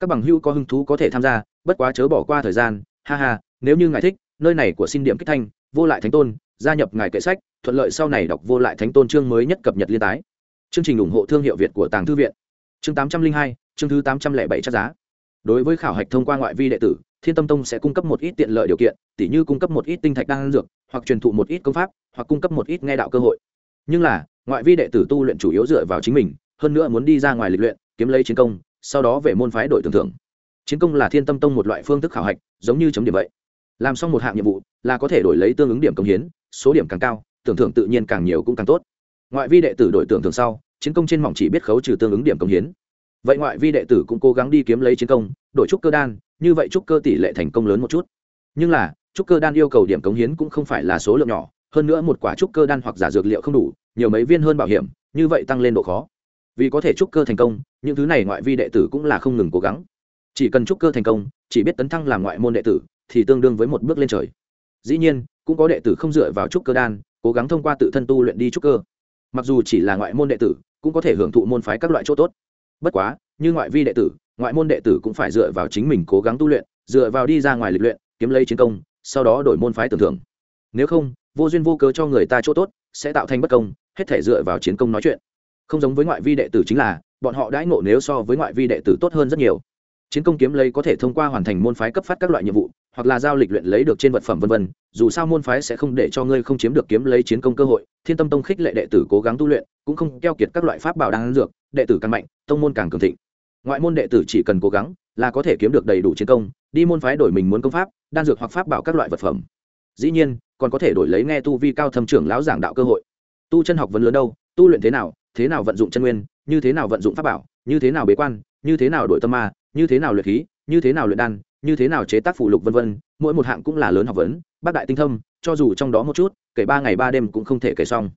S1: Các bằng hữu có hứng thú có thể tham gia, bất quá chớ bỏ qua thời gian, ha ha nếu như ngài thích, nơi này của xin điểm kích thanh, vô lại thánh tôn, gia nhập ngài kệ sách, thuận lợi sau này đọc vô lại thánh tôn chương mới nhất cập nhật liên tái. Chương trình ủng hộ thương hiệu việt của tàng thư viện. Chương tám trăm linh hai, chương thứ tám trăm lẻ bảy chắc giá. Đối với khảo hạch thông qua ngoại vi đệ tử, thiên tâm tông sẽ cung cấp một ít tiện lợi điều kiện, tỉ như cung cấp một ít tinh thạch đan dược, hoặc truyền thụ một ít công pháp, hoặc cung cấp một ít nghe đạo cơ hội. Nhưng là, ngoại vi đệ tử tu luyện chủ yếu dựa vào chính mình, hơn nữa muốn đi ra ngoài lịch luyện, kiếm lấy chiến công, sau đó về môn phái đổi tưởng thưởng. Chiến công là thiên tâm tông một loại phương thức khảo hạch, giống như chấm điểm vậy làm xong một hạng nhiệm vụ là có thể đổi lấy tương ứng điểm công hiến, số điểm càng cao, tưởng thưởng tự nhiên càng nhiều cũng càng tốt. Ngoại vi đệ tử đổi tưởng thưởng sau, chiến công trên mỏng chỉ biết khấu trừ tương ứng điểm công hiến. Vậy ngoại vi đệ tử cũng cố gắng đi kiếm lấy chiến công, đổi trúc cơ đan, như vậy trúc cơ tỷ lệ thành công lớn một chút. Nhưng là, trúc cơ đan yêu cầu điểm cống hiến cũng không phải là số lượng nhỏ, hơn nữa một quả trúc cơ đan hoặc giả dược liệu không đủ, nhiều mấy viên hơn bảo hiểm, như vậy tăng lên độ khó. Vì có thể trúc cơ thành công, những thứ này ngoại vi đệ tử cũng là không ngừng cố gắng. Chỉ cần trúc cơ thành công, chỉ biết tấn thăng làm ngoại môn đệ tử thì tương đương với một bước lên trời. Dĩ nhiên, cũng có đệ tử không dựa vào trúc cơ đan, cố gắng thông qua tự thân tu luyện đi trúc cơ. Mặc dù chỉ là ngoại môn đệ tử, cũng có thể hưởng thụ môn phái các loại chỗ tốt. Bất quá, như ngoại vi đệ tử, ngoại môn đệ tử cũng phải dựa vào chính mình cố gắng tu luyện, dựa vào đi ra ngoài lịch luyện, kiếm lấy chiến công, sau đó đổi môn phái tưởng thưởng. Nếu không, vô duyên vô cớ cho người ta chỗ tốt, sẽ tạo thành bất công, hết thể dựa vào chiến công nói chuyện. Không giống với ngoại vi đệ tử chính là, bọn họ đãi ngộ nếu so với ngoại vi đệ tử tốt hơn rất nhiều. Chiến công kiếm lấy có thể thông qua hoàn thành môn phái cấp phát các loại nhiệm vụ hoặc là giao lịch luyện lấy được trên vật phẩm vân vân, dù sao môn phái sẽ không để cho ngươi không chiếm được kiếm lấy chiến công cơ hội, thiên tâm tông khích lệ đệ tử cố gắng tu luyện, cũng không keo kiệt các loại pháp bảo đang dược, đệ tử càng mạnh, tông môn càng cường thịnh. Ngoại môn đệ tử chỉ cần cố gắng là có thể kiếm được đầy đủ chiến công, đi môn phái đổi mình muốn công pháp, đan dược hoặc pháp bảo các loại vật phẩm. Dĩ nhiên, còn có thể đổi lấy nghe tu vi cao thâm trưởng lão giảng đạo cơ hội. Tu chân học vấn lớn đâu, tu luyện thế nào thế nào vận dụng chân nguyên, như thế nào vận dụng pháp bảo, như thế nào bế quan, như thế nào đổi tâm ma, như thế nào luyện khí, như thế nào luyện đan như thế nào chế tác phụ lục vân vân, mỗi một hạng cũng là lớn học vấn, bác đại tinh thâm, cho dù trong đó một chút, kể ba ngày ba đêm cũng không thể kể xong.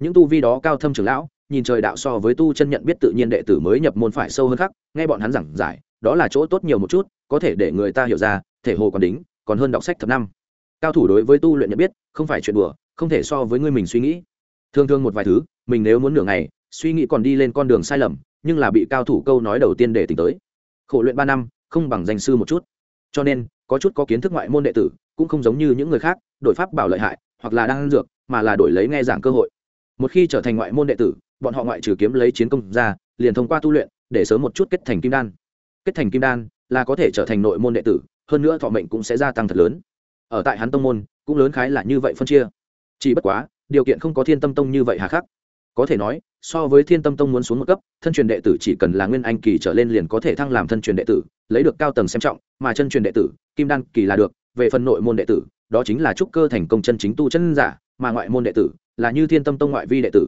S1: Những tu vi đó cao thâm trưởng lão, nhìn trời đạo so với tu chân nhận biết tự nhiên đệ tử mới nhập môn phải sâu hơn khắc, nghe bọn hắn giảng giải, đó là chỗ tốt nhiều một chút, có thể để người ta hiểu ra, thể hồ còn đính, còn hơn đọc sách thập năm. Cao thủ đối với tu luyện nhận biết, không phải chuyện đùa, không thể so với người mình suy nghĩ. Thường thường một vài thứ, mình nếu muốn nửa ngày, suy nghĩ còn đi lên con đường sai lầm, nhưng là bị cao thủ câu nói đầu tiên để tỉnh tới. Khổ luyện ba năm, không bằng danh sư một chút cho nên, có chút có kiến thức ngoại môn đệ tử, cũng không giống như những người khác, đổi pháp bảo lợi hại, hoặc là đang dược, mà là đổi lấy nghe giảng cơ hội. Một khi trở thành ngoại môn đệ tử, bọn họ ngoại trừ kiếm lấy chiến công ra, liền thông qua tu luyện, để sớm một chút kết thành kim đan. Kết thành kim đan là có thể trở thành nội môn đệ tử, hơn nữa thọ mệnh cũng sẽ gia tăng thật lớn. Ở tại hắn tông môn, cũng lớn khái là như vậy phân chia. Chỉ bất quá, điều kiện không có thiên tâm tông như vậy hà khắc có thể nói, so với thiên tâm tông muốn xuống một cấp, thân truyền đệ tử chỉ cần là nguyên anh kỳ trở lên liền có thể thăng làm thân truyền đệ tử, lấy được cao tầng xem trọng, mà chân truyền đệ tử, kim đan kỳ là được, về phần nội môn đệ tử, đó chính là trúc cơ thành công chân chính tu chân giả, mà ngoại môn đệ tử là như thiên tâm tông ngoại vi đệ tử.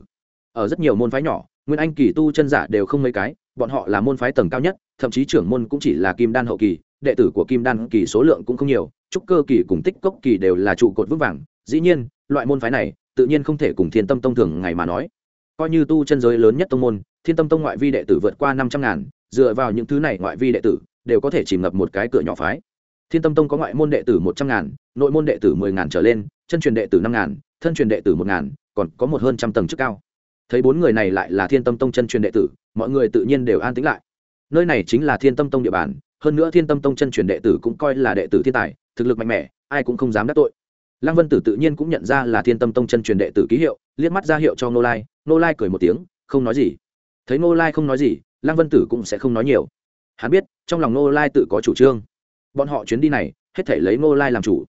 S1: Ở rất nhiều môn phái nhỏ, nguyên anh kỳ tu chân giả đều không mấy cái, bọn họ là môn phái tầng cao nhất, thậm chí trưởng môn cũng chỉ là kim đan hậu kỳ, đệ tử của kim đan kỳ số lượng cũng không nhiều, trúc cơ kỳ cùng tích cốc kỳ đều là trụ cột vững vàng. Dĩ nhiên, loại môn phái này, tự nhiên không thể cùng thiên tâm tông thường ngày mà nói coi như tu chân giới lớn nhất tông môn, thiên tâm tông ngoại vi đệ tử vượt qua năm trăm ngàn, dựa vào những thứ này ngoại vi đệ tử, đều có thể chìm ngập một cái cửa nhỏ phái. Thiên tâm tông có ngoại môn đệ tử một trăm ngàn, nội môn đệ tử mười ngàn trở lên, chân truyền đệ tử năm ngàn, thân truyền đệ tử một ngàn, còn có một hơn trăm tầng chức cao. Thấy bốn người này lại là thiên tâm tông chân truyền đệ tử, mọi người tự nhiên đều an tĩnh lại. Nơi này chính là thiên tâm tông địa bàn, hơn nữa thiên tâm tông chân truyền đệ tử cũng coi là đệ tử thiên tài, thực lực mạnh mẽ, ai cũng không dám đắc tội. Lăng vân tử tự nhiên cũng nhận ra là thiên tâm tông chân truyền đệ tử ký hiệu, liếc mắt ra hiệu cho nô lai nô lai cười một tiếng, không nói gì. Thấy nô lai không nói gì, lăng vân tử cũng sẽ không nói nhiều. Hắn biết, trong lòng nô lai tự có chủ trương. Bọn họ chuyến đi này, hết thể lấy nô lai làm chủ.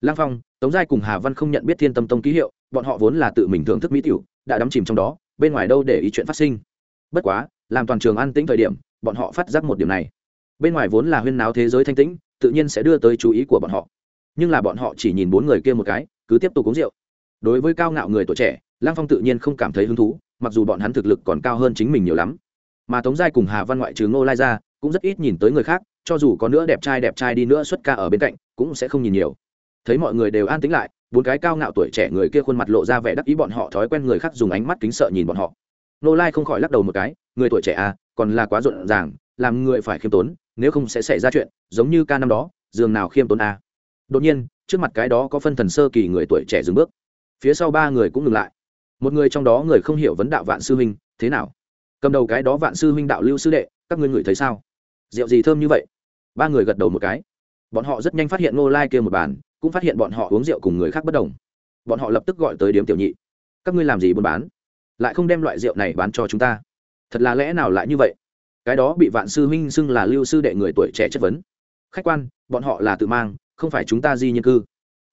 S1: Lăng phong, tống giai cùng hà văn không nhận biết thiên tâm tông ký hiệu, bọn họ vốn là tự mình thưởng thức mỹ tiểu, đã đắm chìm trong đó, bên ngoài đâu để ý chuyện phát sinh. Bất quá, làm toàn trường an tĩnh thời điểm, bọn họ phát giác một điểm này. Bên ngoài vốn là huyên náo thế giới thanh tĩnh, tự nhiên sẽ đưa tới chú ý của bọn họ. Nhưng là bọn họ chỉ nhìn bốn người kia một cái, cứ tiếp tục uống rượu. Đối với cao ngạo người tuổi trẻ lang phong tự nhiên không cảm thấy hứng thú, mặc dù bọn hắn thực lực còn cao hơn chính mình nhiều lắm. Mà tống giai cùng hà văn ngoại trừ ngô lai ra, cũng rất ít nhìn tới người khác, cho dù có nữa đẹp trai đẹp trai đi nữa xuất ca ở bên cạnh, cũng sẽ không nhìn nhiều. Thấy mọi người đều an tĩnh lại, bốn cái cao ngạo tuổi trẻ người kia khuôn mặt lộ ra vẻ đắc ý bọn họ thói quen người khác dùng ánh mắt kính sợ nhìn bọn họ. Nô lai không khỏi lắc đầu một cái, người tuổi trẻ à còn là quá rộn ràng, làm người phải khiêm tốn, nếu không sẽ xảy ra chuyện, giống như ca năm đó giường nào khiêm tốn à. đột nhiên, trước mặt cái đó có phân thần sơ kỳ người tuổi trẻ dừng bước. Phía sau ba người cũng ngừng lại một người trong đó người không hiểu vấn đạo vạn sư huynh, thế nào? Cầm đầu cái đó vạn sư huynh đạo lưu sư đệ, các ngươi ngửi thấy sao? Rượu gì thơm như vậy? Ba người gật đầu một cái. Bọn họ rất nhanh phát hiện ngô lai kia một bàn, cũng phát hiện bọn họ uống rượu cùng người khác bất đồng. Bọn họ lập tức gọi tới điếm tiểu nhị. Các ngươi làm gì buôn bán? Lại không đem loại rượu này bán cho chúng ta. Thật là lẽ nào lại như vậy? Cái đó bị vạn sư huynh xưng là lưu sư đệ người tuổi trẻ chất vấn. Khách quan, bọn họ là tự mang, không phải chúng ta di nhân cư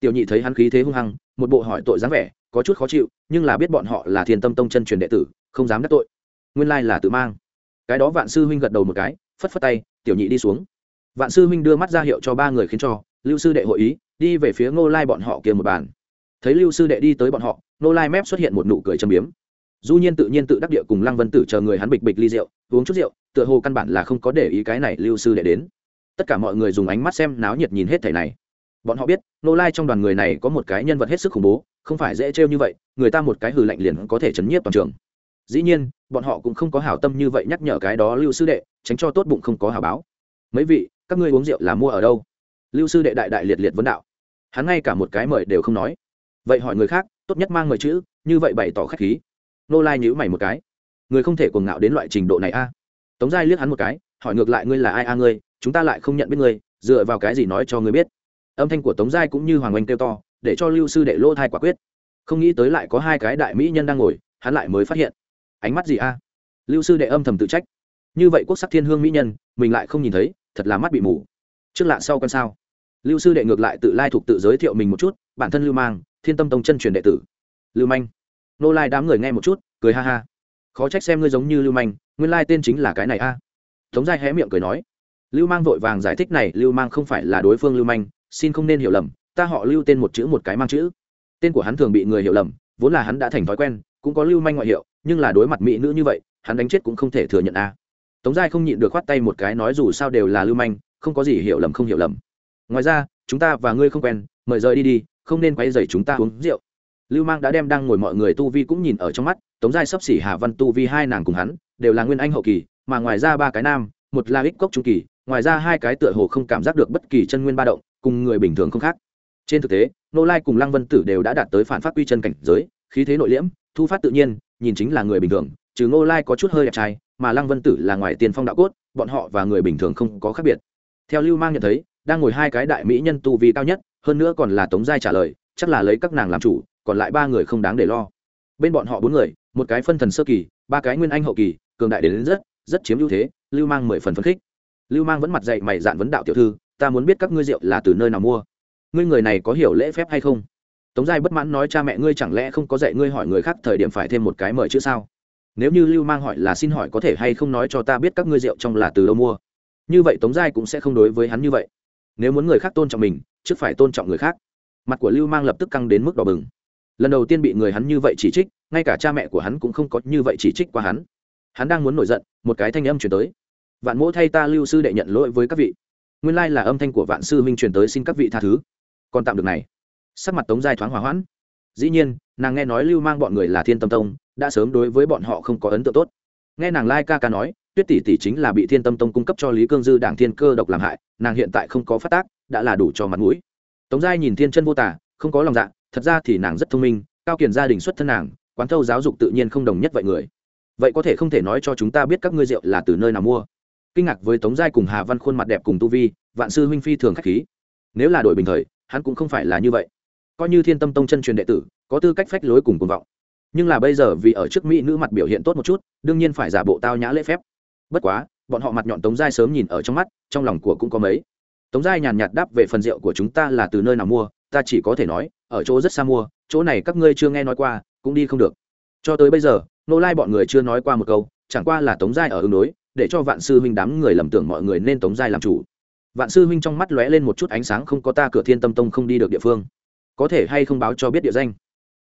S1: tiểu nhị thấy hắn khí thế hung hăng, một bộ hỏi tội dáng vẻ, có chút khó chịu, nhưng là biết bọn họ là thiên tâm tông chân truyền đệ tử, không dám đắc tội. Nguyên lai là tự mang. Cái đó vạn sư huynh gật đầu một cái, phất phất tay, tiểu nhị đi xuống. Vạn sư huynh đưa mắt ra hiệu cho ba người khiến cho, lưu sư đệ hội ý, đi về phía ngô lai bọn họ kia một bàn. Thấy lưu sư đệ đi tới bọn họ, ngô lai mép xuất hiện một nụ cười châm biếm. Du nhiên tự nhiên tự đắc địa cùng lăng vân tử chờ người hắn bịch bịch ly rượu, uống chút rượu, tựa hồ căn bản là không có để ý cái này lưu sư đệ đến. Tất cả mọi người dùng ánh mắt xem náo nhiệt nhìn hết thảy này bọn họ biết nô lai trong đoàn người này có một cái nhân vật hết sức khủng bố, không phải dễ trêu như vậy, người ta một cái hừ lạnh liền có thể chấn nhiếp toàn trường. Dĩ nhiên, bọn họ cũng không có hảo tâm như vậy nhắc nhở cái đó lưu sư đệ, tránh cho tốt bụng không có hảo báo. Mấy vị, các ngươi uống rượu là mua ở đâu? Lưu sư đệ đại đại liệt liệt vấn đạo. Hắn ngay cả một cái mời đều không nói. Vậy hỏi người khác, tốt nhất mang mời chữ, như vậy bày tỏ khách khí. Nô lai nhữ mày một cái. Người không thể cuồng ngạo đến loại trình độ này a. Tống giai liếc hắn một cái, hỏi ngược lại ngươi là ai a ngươi, chúng ta lại không nhận biết ngươi, dựa vào cái gì nói cho ngươi biết? Âm thanh của tống giai cũng như hoàng oanh kêu to, để cho lưu sư đệ lỗ thai quả quyết. Không nghĩ tới lại có hai cái đại mỹ nhân đang ngồi, hắn lại mới phát hiện. Ánh mắt gì a? Lưu sư đệ âm thầm tự trách. Như vậy quốc sắc thiên hương mỹ nhân, mình lại không nhìn thấy, thật là mắt bị mù. Trước lạ sau con sao? Lưu sư đệ ngược lại tự lai thuộc tự giới thiệu mình một chút, bản thân lưu mang, thiên tâm tông chân truyền đệ tử. Lưu manh. Nô lai đám người nghe một chút, cười ha ha. Khó trách xem ngươi giống như lưu manh, nguyên lai tên chính là cái này a. Tống giai hé miệng cười nói. Lưu mang vội vàng giải thích này, lưu mang không phải là đối phương lưu manh xin không nên hiểu lầm, ta họ lưu tên một chữ một cái mang chữ. Tên của hắn thường bị người hiểu lầm, vốn là hắn đã thành thói quen, cũng có lưu manh ngoại hiệu, nhưng là đối mặt mỹ nữ như vậy, hắn đánh chết cũng không thể thừa nhận a. Tống giai không nhịn được khoát tay một cái nói dù sao đều là lưu manh, không có gì hiểu lầm không hiểu lầm. Ngoài ra, chúng ta và ngươi không quen, mời rời đi đi, không nên quay dày chúng ta uống rượu. Lưu mang đã đem đang ngồi mọi người tu vi cũng nhìn ở trong mắt, tống giai sắp xỉ hà văn tu vi hai nàng cùng hắn, đều là nguyên anh hậu kỳ, mà ngoài ra ba cái nam, một là ích cốc trung kỳ, ngoài ra hai cái tựa hồ không cảm giác được bất kỳ chân nguyên ba động cùng người bình thường không khác. Trên thực tế nô lai cùng lăng vân tử đều đã đạt tới phản phát quy chân cảnh giới khí thế nội liễm thu phát tự nhiên nhìn chính là người bình thường trừ nô lai có chút hơi đẹp trai mà lăng vân tử là ngoài tiền phong đạo cốt bọn họ và người bình thường không có khác biệt. Theo lưu mang nhận thấy đang ngồi hai cái đại mỹ nhân tu vi cao nhất hơn nữa còn là tống giai trả lời chắc là lấy các nàng làm chủ còn lại ba người không đáng để lo. Bên bọn họ bốn người một cái phân thần sơ kỳ ba cái nguyên anh hậu kỳ cường đại đến, đến rất rất chiếm ưu thế lưu mang mười phần phấn khích. Lưu mang vẫn mặt dạy mày dạn vấn đạo tiểu thư ta muốn biết các ngươi rượu là từ nơi nào mua. Ngươi người này có hiểu lễ phép hay không? Tống giai bất mãn nói cha mẹ ngươi chẳng lẽ không có dạy ngươi hỏi người khác thời điểm phải thêm một cái mời chữ sao? Nếu như lưu mang hỏi là xin hỏi có thể hay không nói cho ta biết các ngươi rượu trong là từ đâu mua? Như vậy tống giai cũng sẽ không đối với hắn như vậy. Nếu muốn người khác tôn trọng mình, trước phải tôn trọng người khác. Mặt của lưu mang lập tức căng đến mức đỏ bừng. Lần đầu tiên bị người hắn như vậy chỉ trích, ngay cả cha mẹ của hắn cũng không có như vậy chỉ trích qua hắn. Hắn đang muốn nổi giận, một cái thanh âm chuyển tới. Vạn mỗ thay ta lưu sư đệ nhận lỗi với các vị nguyên lai là âm thanh của vạn sư huynh truyền tới xin các vị tha thứ. Còn tạm được này. Sắc mặt tống giai thoáng hòa hoãn. Dĩ nhiên, nàng nghe nói lưu mang bọn người là thiên tâm tông, đã sớm đối với bọn họ không có ấn tượng tốt. Nghe nàng lai ca ca nói, tuyết tỷ tỷ chính là bị thiên tâm tông cung cấp cho lý cương dư đảng thiên cơ độc làm hại, nàng hiện tại không có phát tác, đã là đủ cho mặt mũi. Tống giai nhìn thiên chân vô tả không có lòng dạ thật ra thì nàng rất thông minh, cao kiền gia đình xuất thân nàng, quán thâu giáo dục tự nhiên không đồng nhất vậy người. Vậy có thể không thể nói cho chúng ta biết các ngươi rượu là từ nơi nào mua kinh ngạc với tống giai cùng hà văn khuôn mặt đẹp cùng tu vi, vạn sư huynh phi thường k h á c h khí. Nếu là đội bình thời, hắn cũng không phải là như vậy. Coi như thiên tâm tông chân truyền đệ tử, có tư cách phách lối cùng cuồng vọng. Nhưng là bây giờ vì ở trước mỹ nữ mặt biểu hiện tốt một chút, đương nhiên phải giả bộ tao nhã lễ phép. Bất quá, bọn họ mặt nhọn tống giai sớm nhìn ở trong mắt, trong lòng của cũng có mấy. Tống giai nhàn nhạt đáp về phần rượu của chúng ta là từ nơi nào mua, ta chỉ có thể nói, ở chỗ rất xa mua, chỗ này các ngươi chưa nghe nói qua, cũng đi không được. Cho tới bây giờ, nô lai bọn người chưa nói qua một câu, chẳng qua là tống giai ở ứng đối để cho vạn sư huynh đám người lầm tưởng mọi người nên tống giai làm chủ. Vạn sư huynh trong mắt lóe lên một chút ánh sáng không có ta cửa thiên tâm tông không đi được địa phương. Có thể hay không báo cho biết địa danh?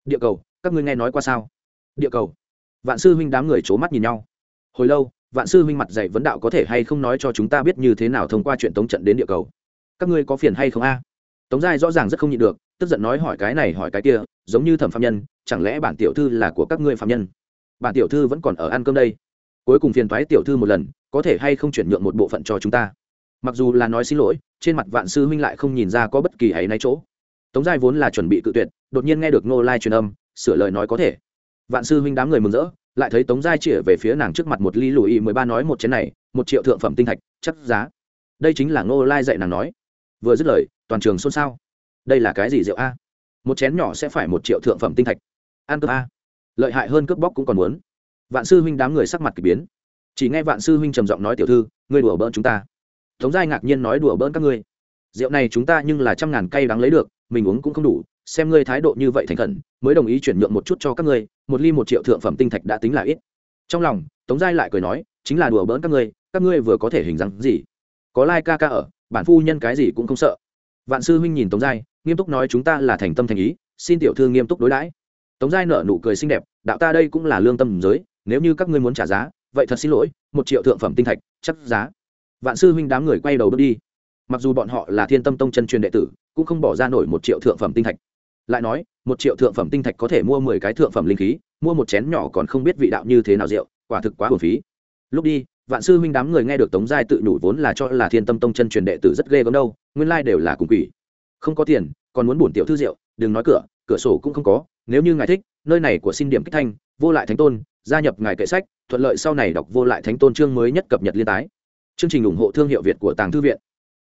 S1: Địa cầu, các ngươi nghe nói qua sao? Địa cầu. Vạn sư huynh đám người c h ố mắt nhìn nhau. Hồi lâu, vạn sư huynh mặt dạy vấn đạo có thể hay không nói cho chúng ta biết như thế nào thông qua chuyện tống trận đến địa cầu? Các ngươi có phiền hay không a? Tống giai rõ ràng rất không nhịn được, tức giận nói hỏi cái này hỏi cái kia, giống như thẩm phạm nhân, chẳng lẽ bản tiểu thư là của các ngươi phạm nhân? Bản tiểu thư vẫn còn ở ăn cơm đây cuối cùng phiền thoái tiểu thư một lần, có thể hay không chuyển nhượng một bộ phận cho chúng ta? Mặc dù là nói xin lỗi, trên mặt vạn sư huynh lại không nhìn ra có bất kỳ hay náy chỗ. Tống giai vốn là chuẩn bị cự tuyệt, đột nhiên nghe được nô lai truyền âm, sửa lời nói có thể. Vạn sư huynh đám người mừng rỡ, lại thấy tống giai chĩa về phía nàng trước mặt một ly lùi mười ba nói một chén này, một triệu thượng phẩm tinh thạch, chắc giá. Đây chính là nô lai dạy nàng nói. Vừa dứt lời, toàn trường xôn xao. Đây là cái gì rượu a? Một chén nhỏ sẽ phải một triệu thượng phẩm tinh thạch. Ăn cướp a. Lợi hại hơn cướp bóc cũng còn muốn vạn sư huynh đám người sắc mặt k ỳ biến. Chỉ nghe vạn sư huynh trầm giọng nói tiểu thư, ngươi đùa bỡn chúng ta. Tống giai ngạc nhiên nói đùa bỡn các ngươi. Rượu này chúng ta nhưng là trăm ngàn cây đáng lấy được, mình uống cũng không đủ, xem ngươi thái độ như vậy thành khẩn, mới đồng ý chuyển nhượng một chút cho các ngươi, một ly một triệu thượng phẩm tinh thạch đã tính là ít. Trong lòng, tống giai lại cười nói, chính là đùa bỡn các ngươi các ngươi vừa có thể hình dáng gì? Có lai、like、ca ca ở, bản phu nhân cái gì cũng không sợ. Vạn sư huynh nhìn tống giai, nghiêm túc nói chúng ta là thành tâm thành ý, xin tiểu thư nghiêm túc đối đãi. Tống giai nở nụ cười xinh đẹp, đạo ta đây cũng là lương tâm giới nếu như các ngươi muốn trả giá, vậy thật xin lỗi, một triệu thượng phẩm tinh thạch, chắc giá. Vạn sư huynh đám người quay đầu bước đi. Mặc dù bọn họ là thiên tâm tông chân truyền đệ tử, cũng không bỏ ra nổi một triệu thượng phẩm tinh thạch. Lại nói, một triệu thượng phẩm tinh thạch có thể mua mười cái thượng phẩm linh khí, mua một chén nhỏ còn không biết vị đạo như thế nào rượu, quả thực quá hồn phí. Lúc đi, vạn sư huynh đám người nghe được tống giai tự nhủ vốn là cho là thiên tâm tông chân truyền đệ tử rất ghê gớm đâu, nguyên lai đều là cùng quỷ. Không có tiền, còn muốn bổn tiểu thư rượu, đừng nói cửa cửa sổ cũng không có, nếu như ngài thích nơi này của xin điểm kích thanh, vô lại thánh tôn, gia nhập ngài kệ sách, thuận lợi sau này đọc vô lại thánh tôn chương mới nhất cập nhật liên tái. Chương trình ủng hộ thương hiệu việt của tàng thư viện.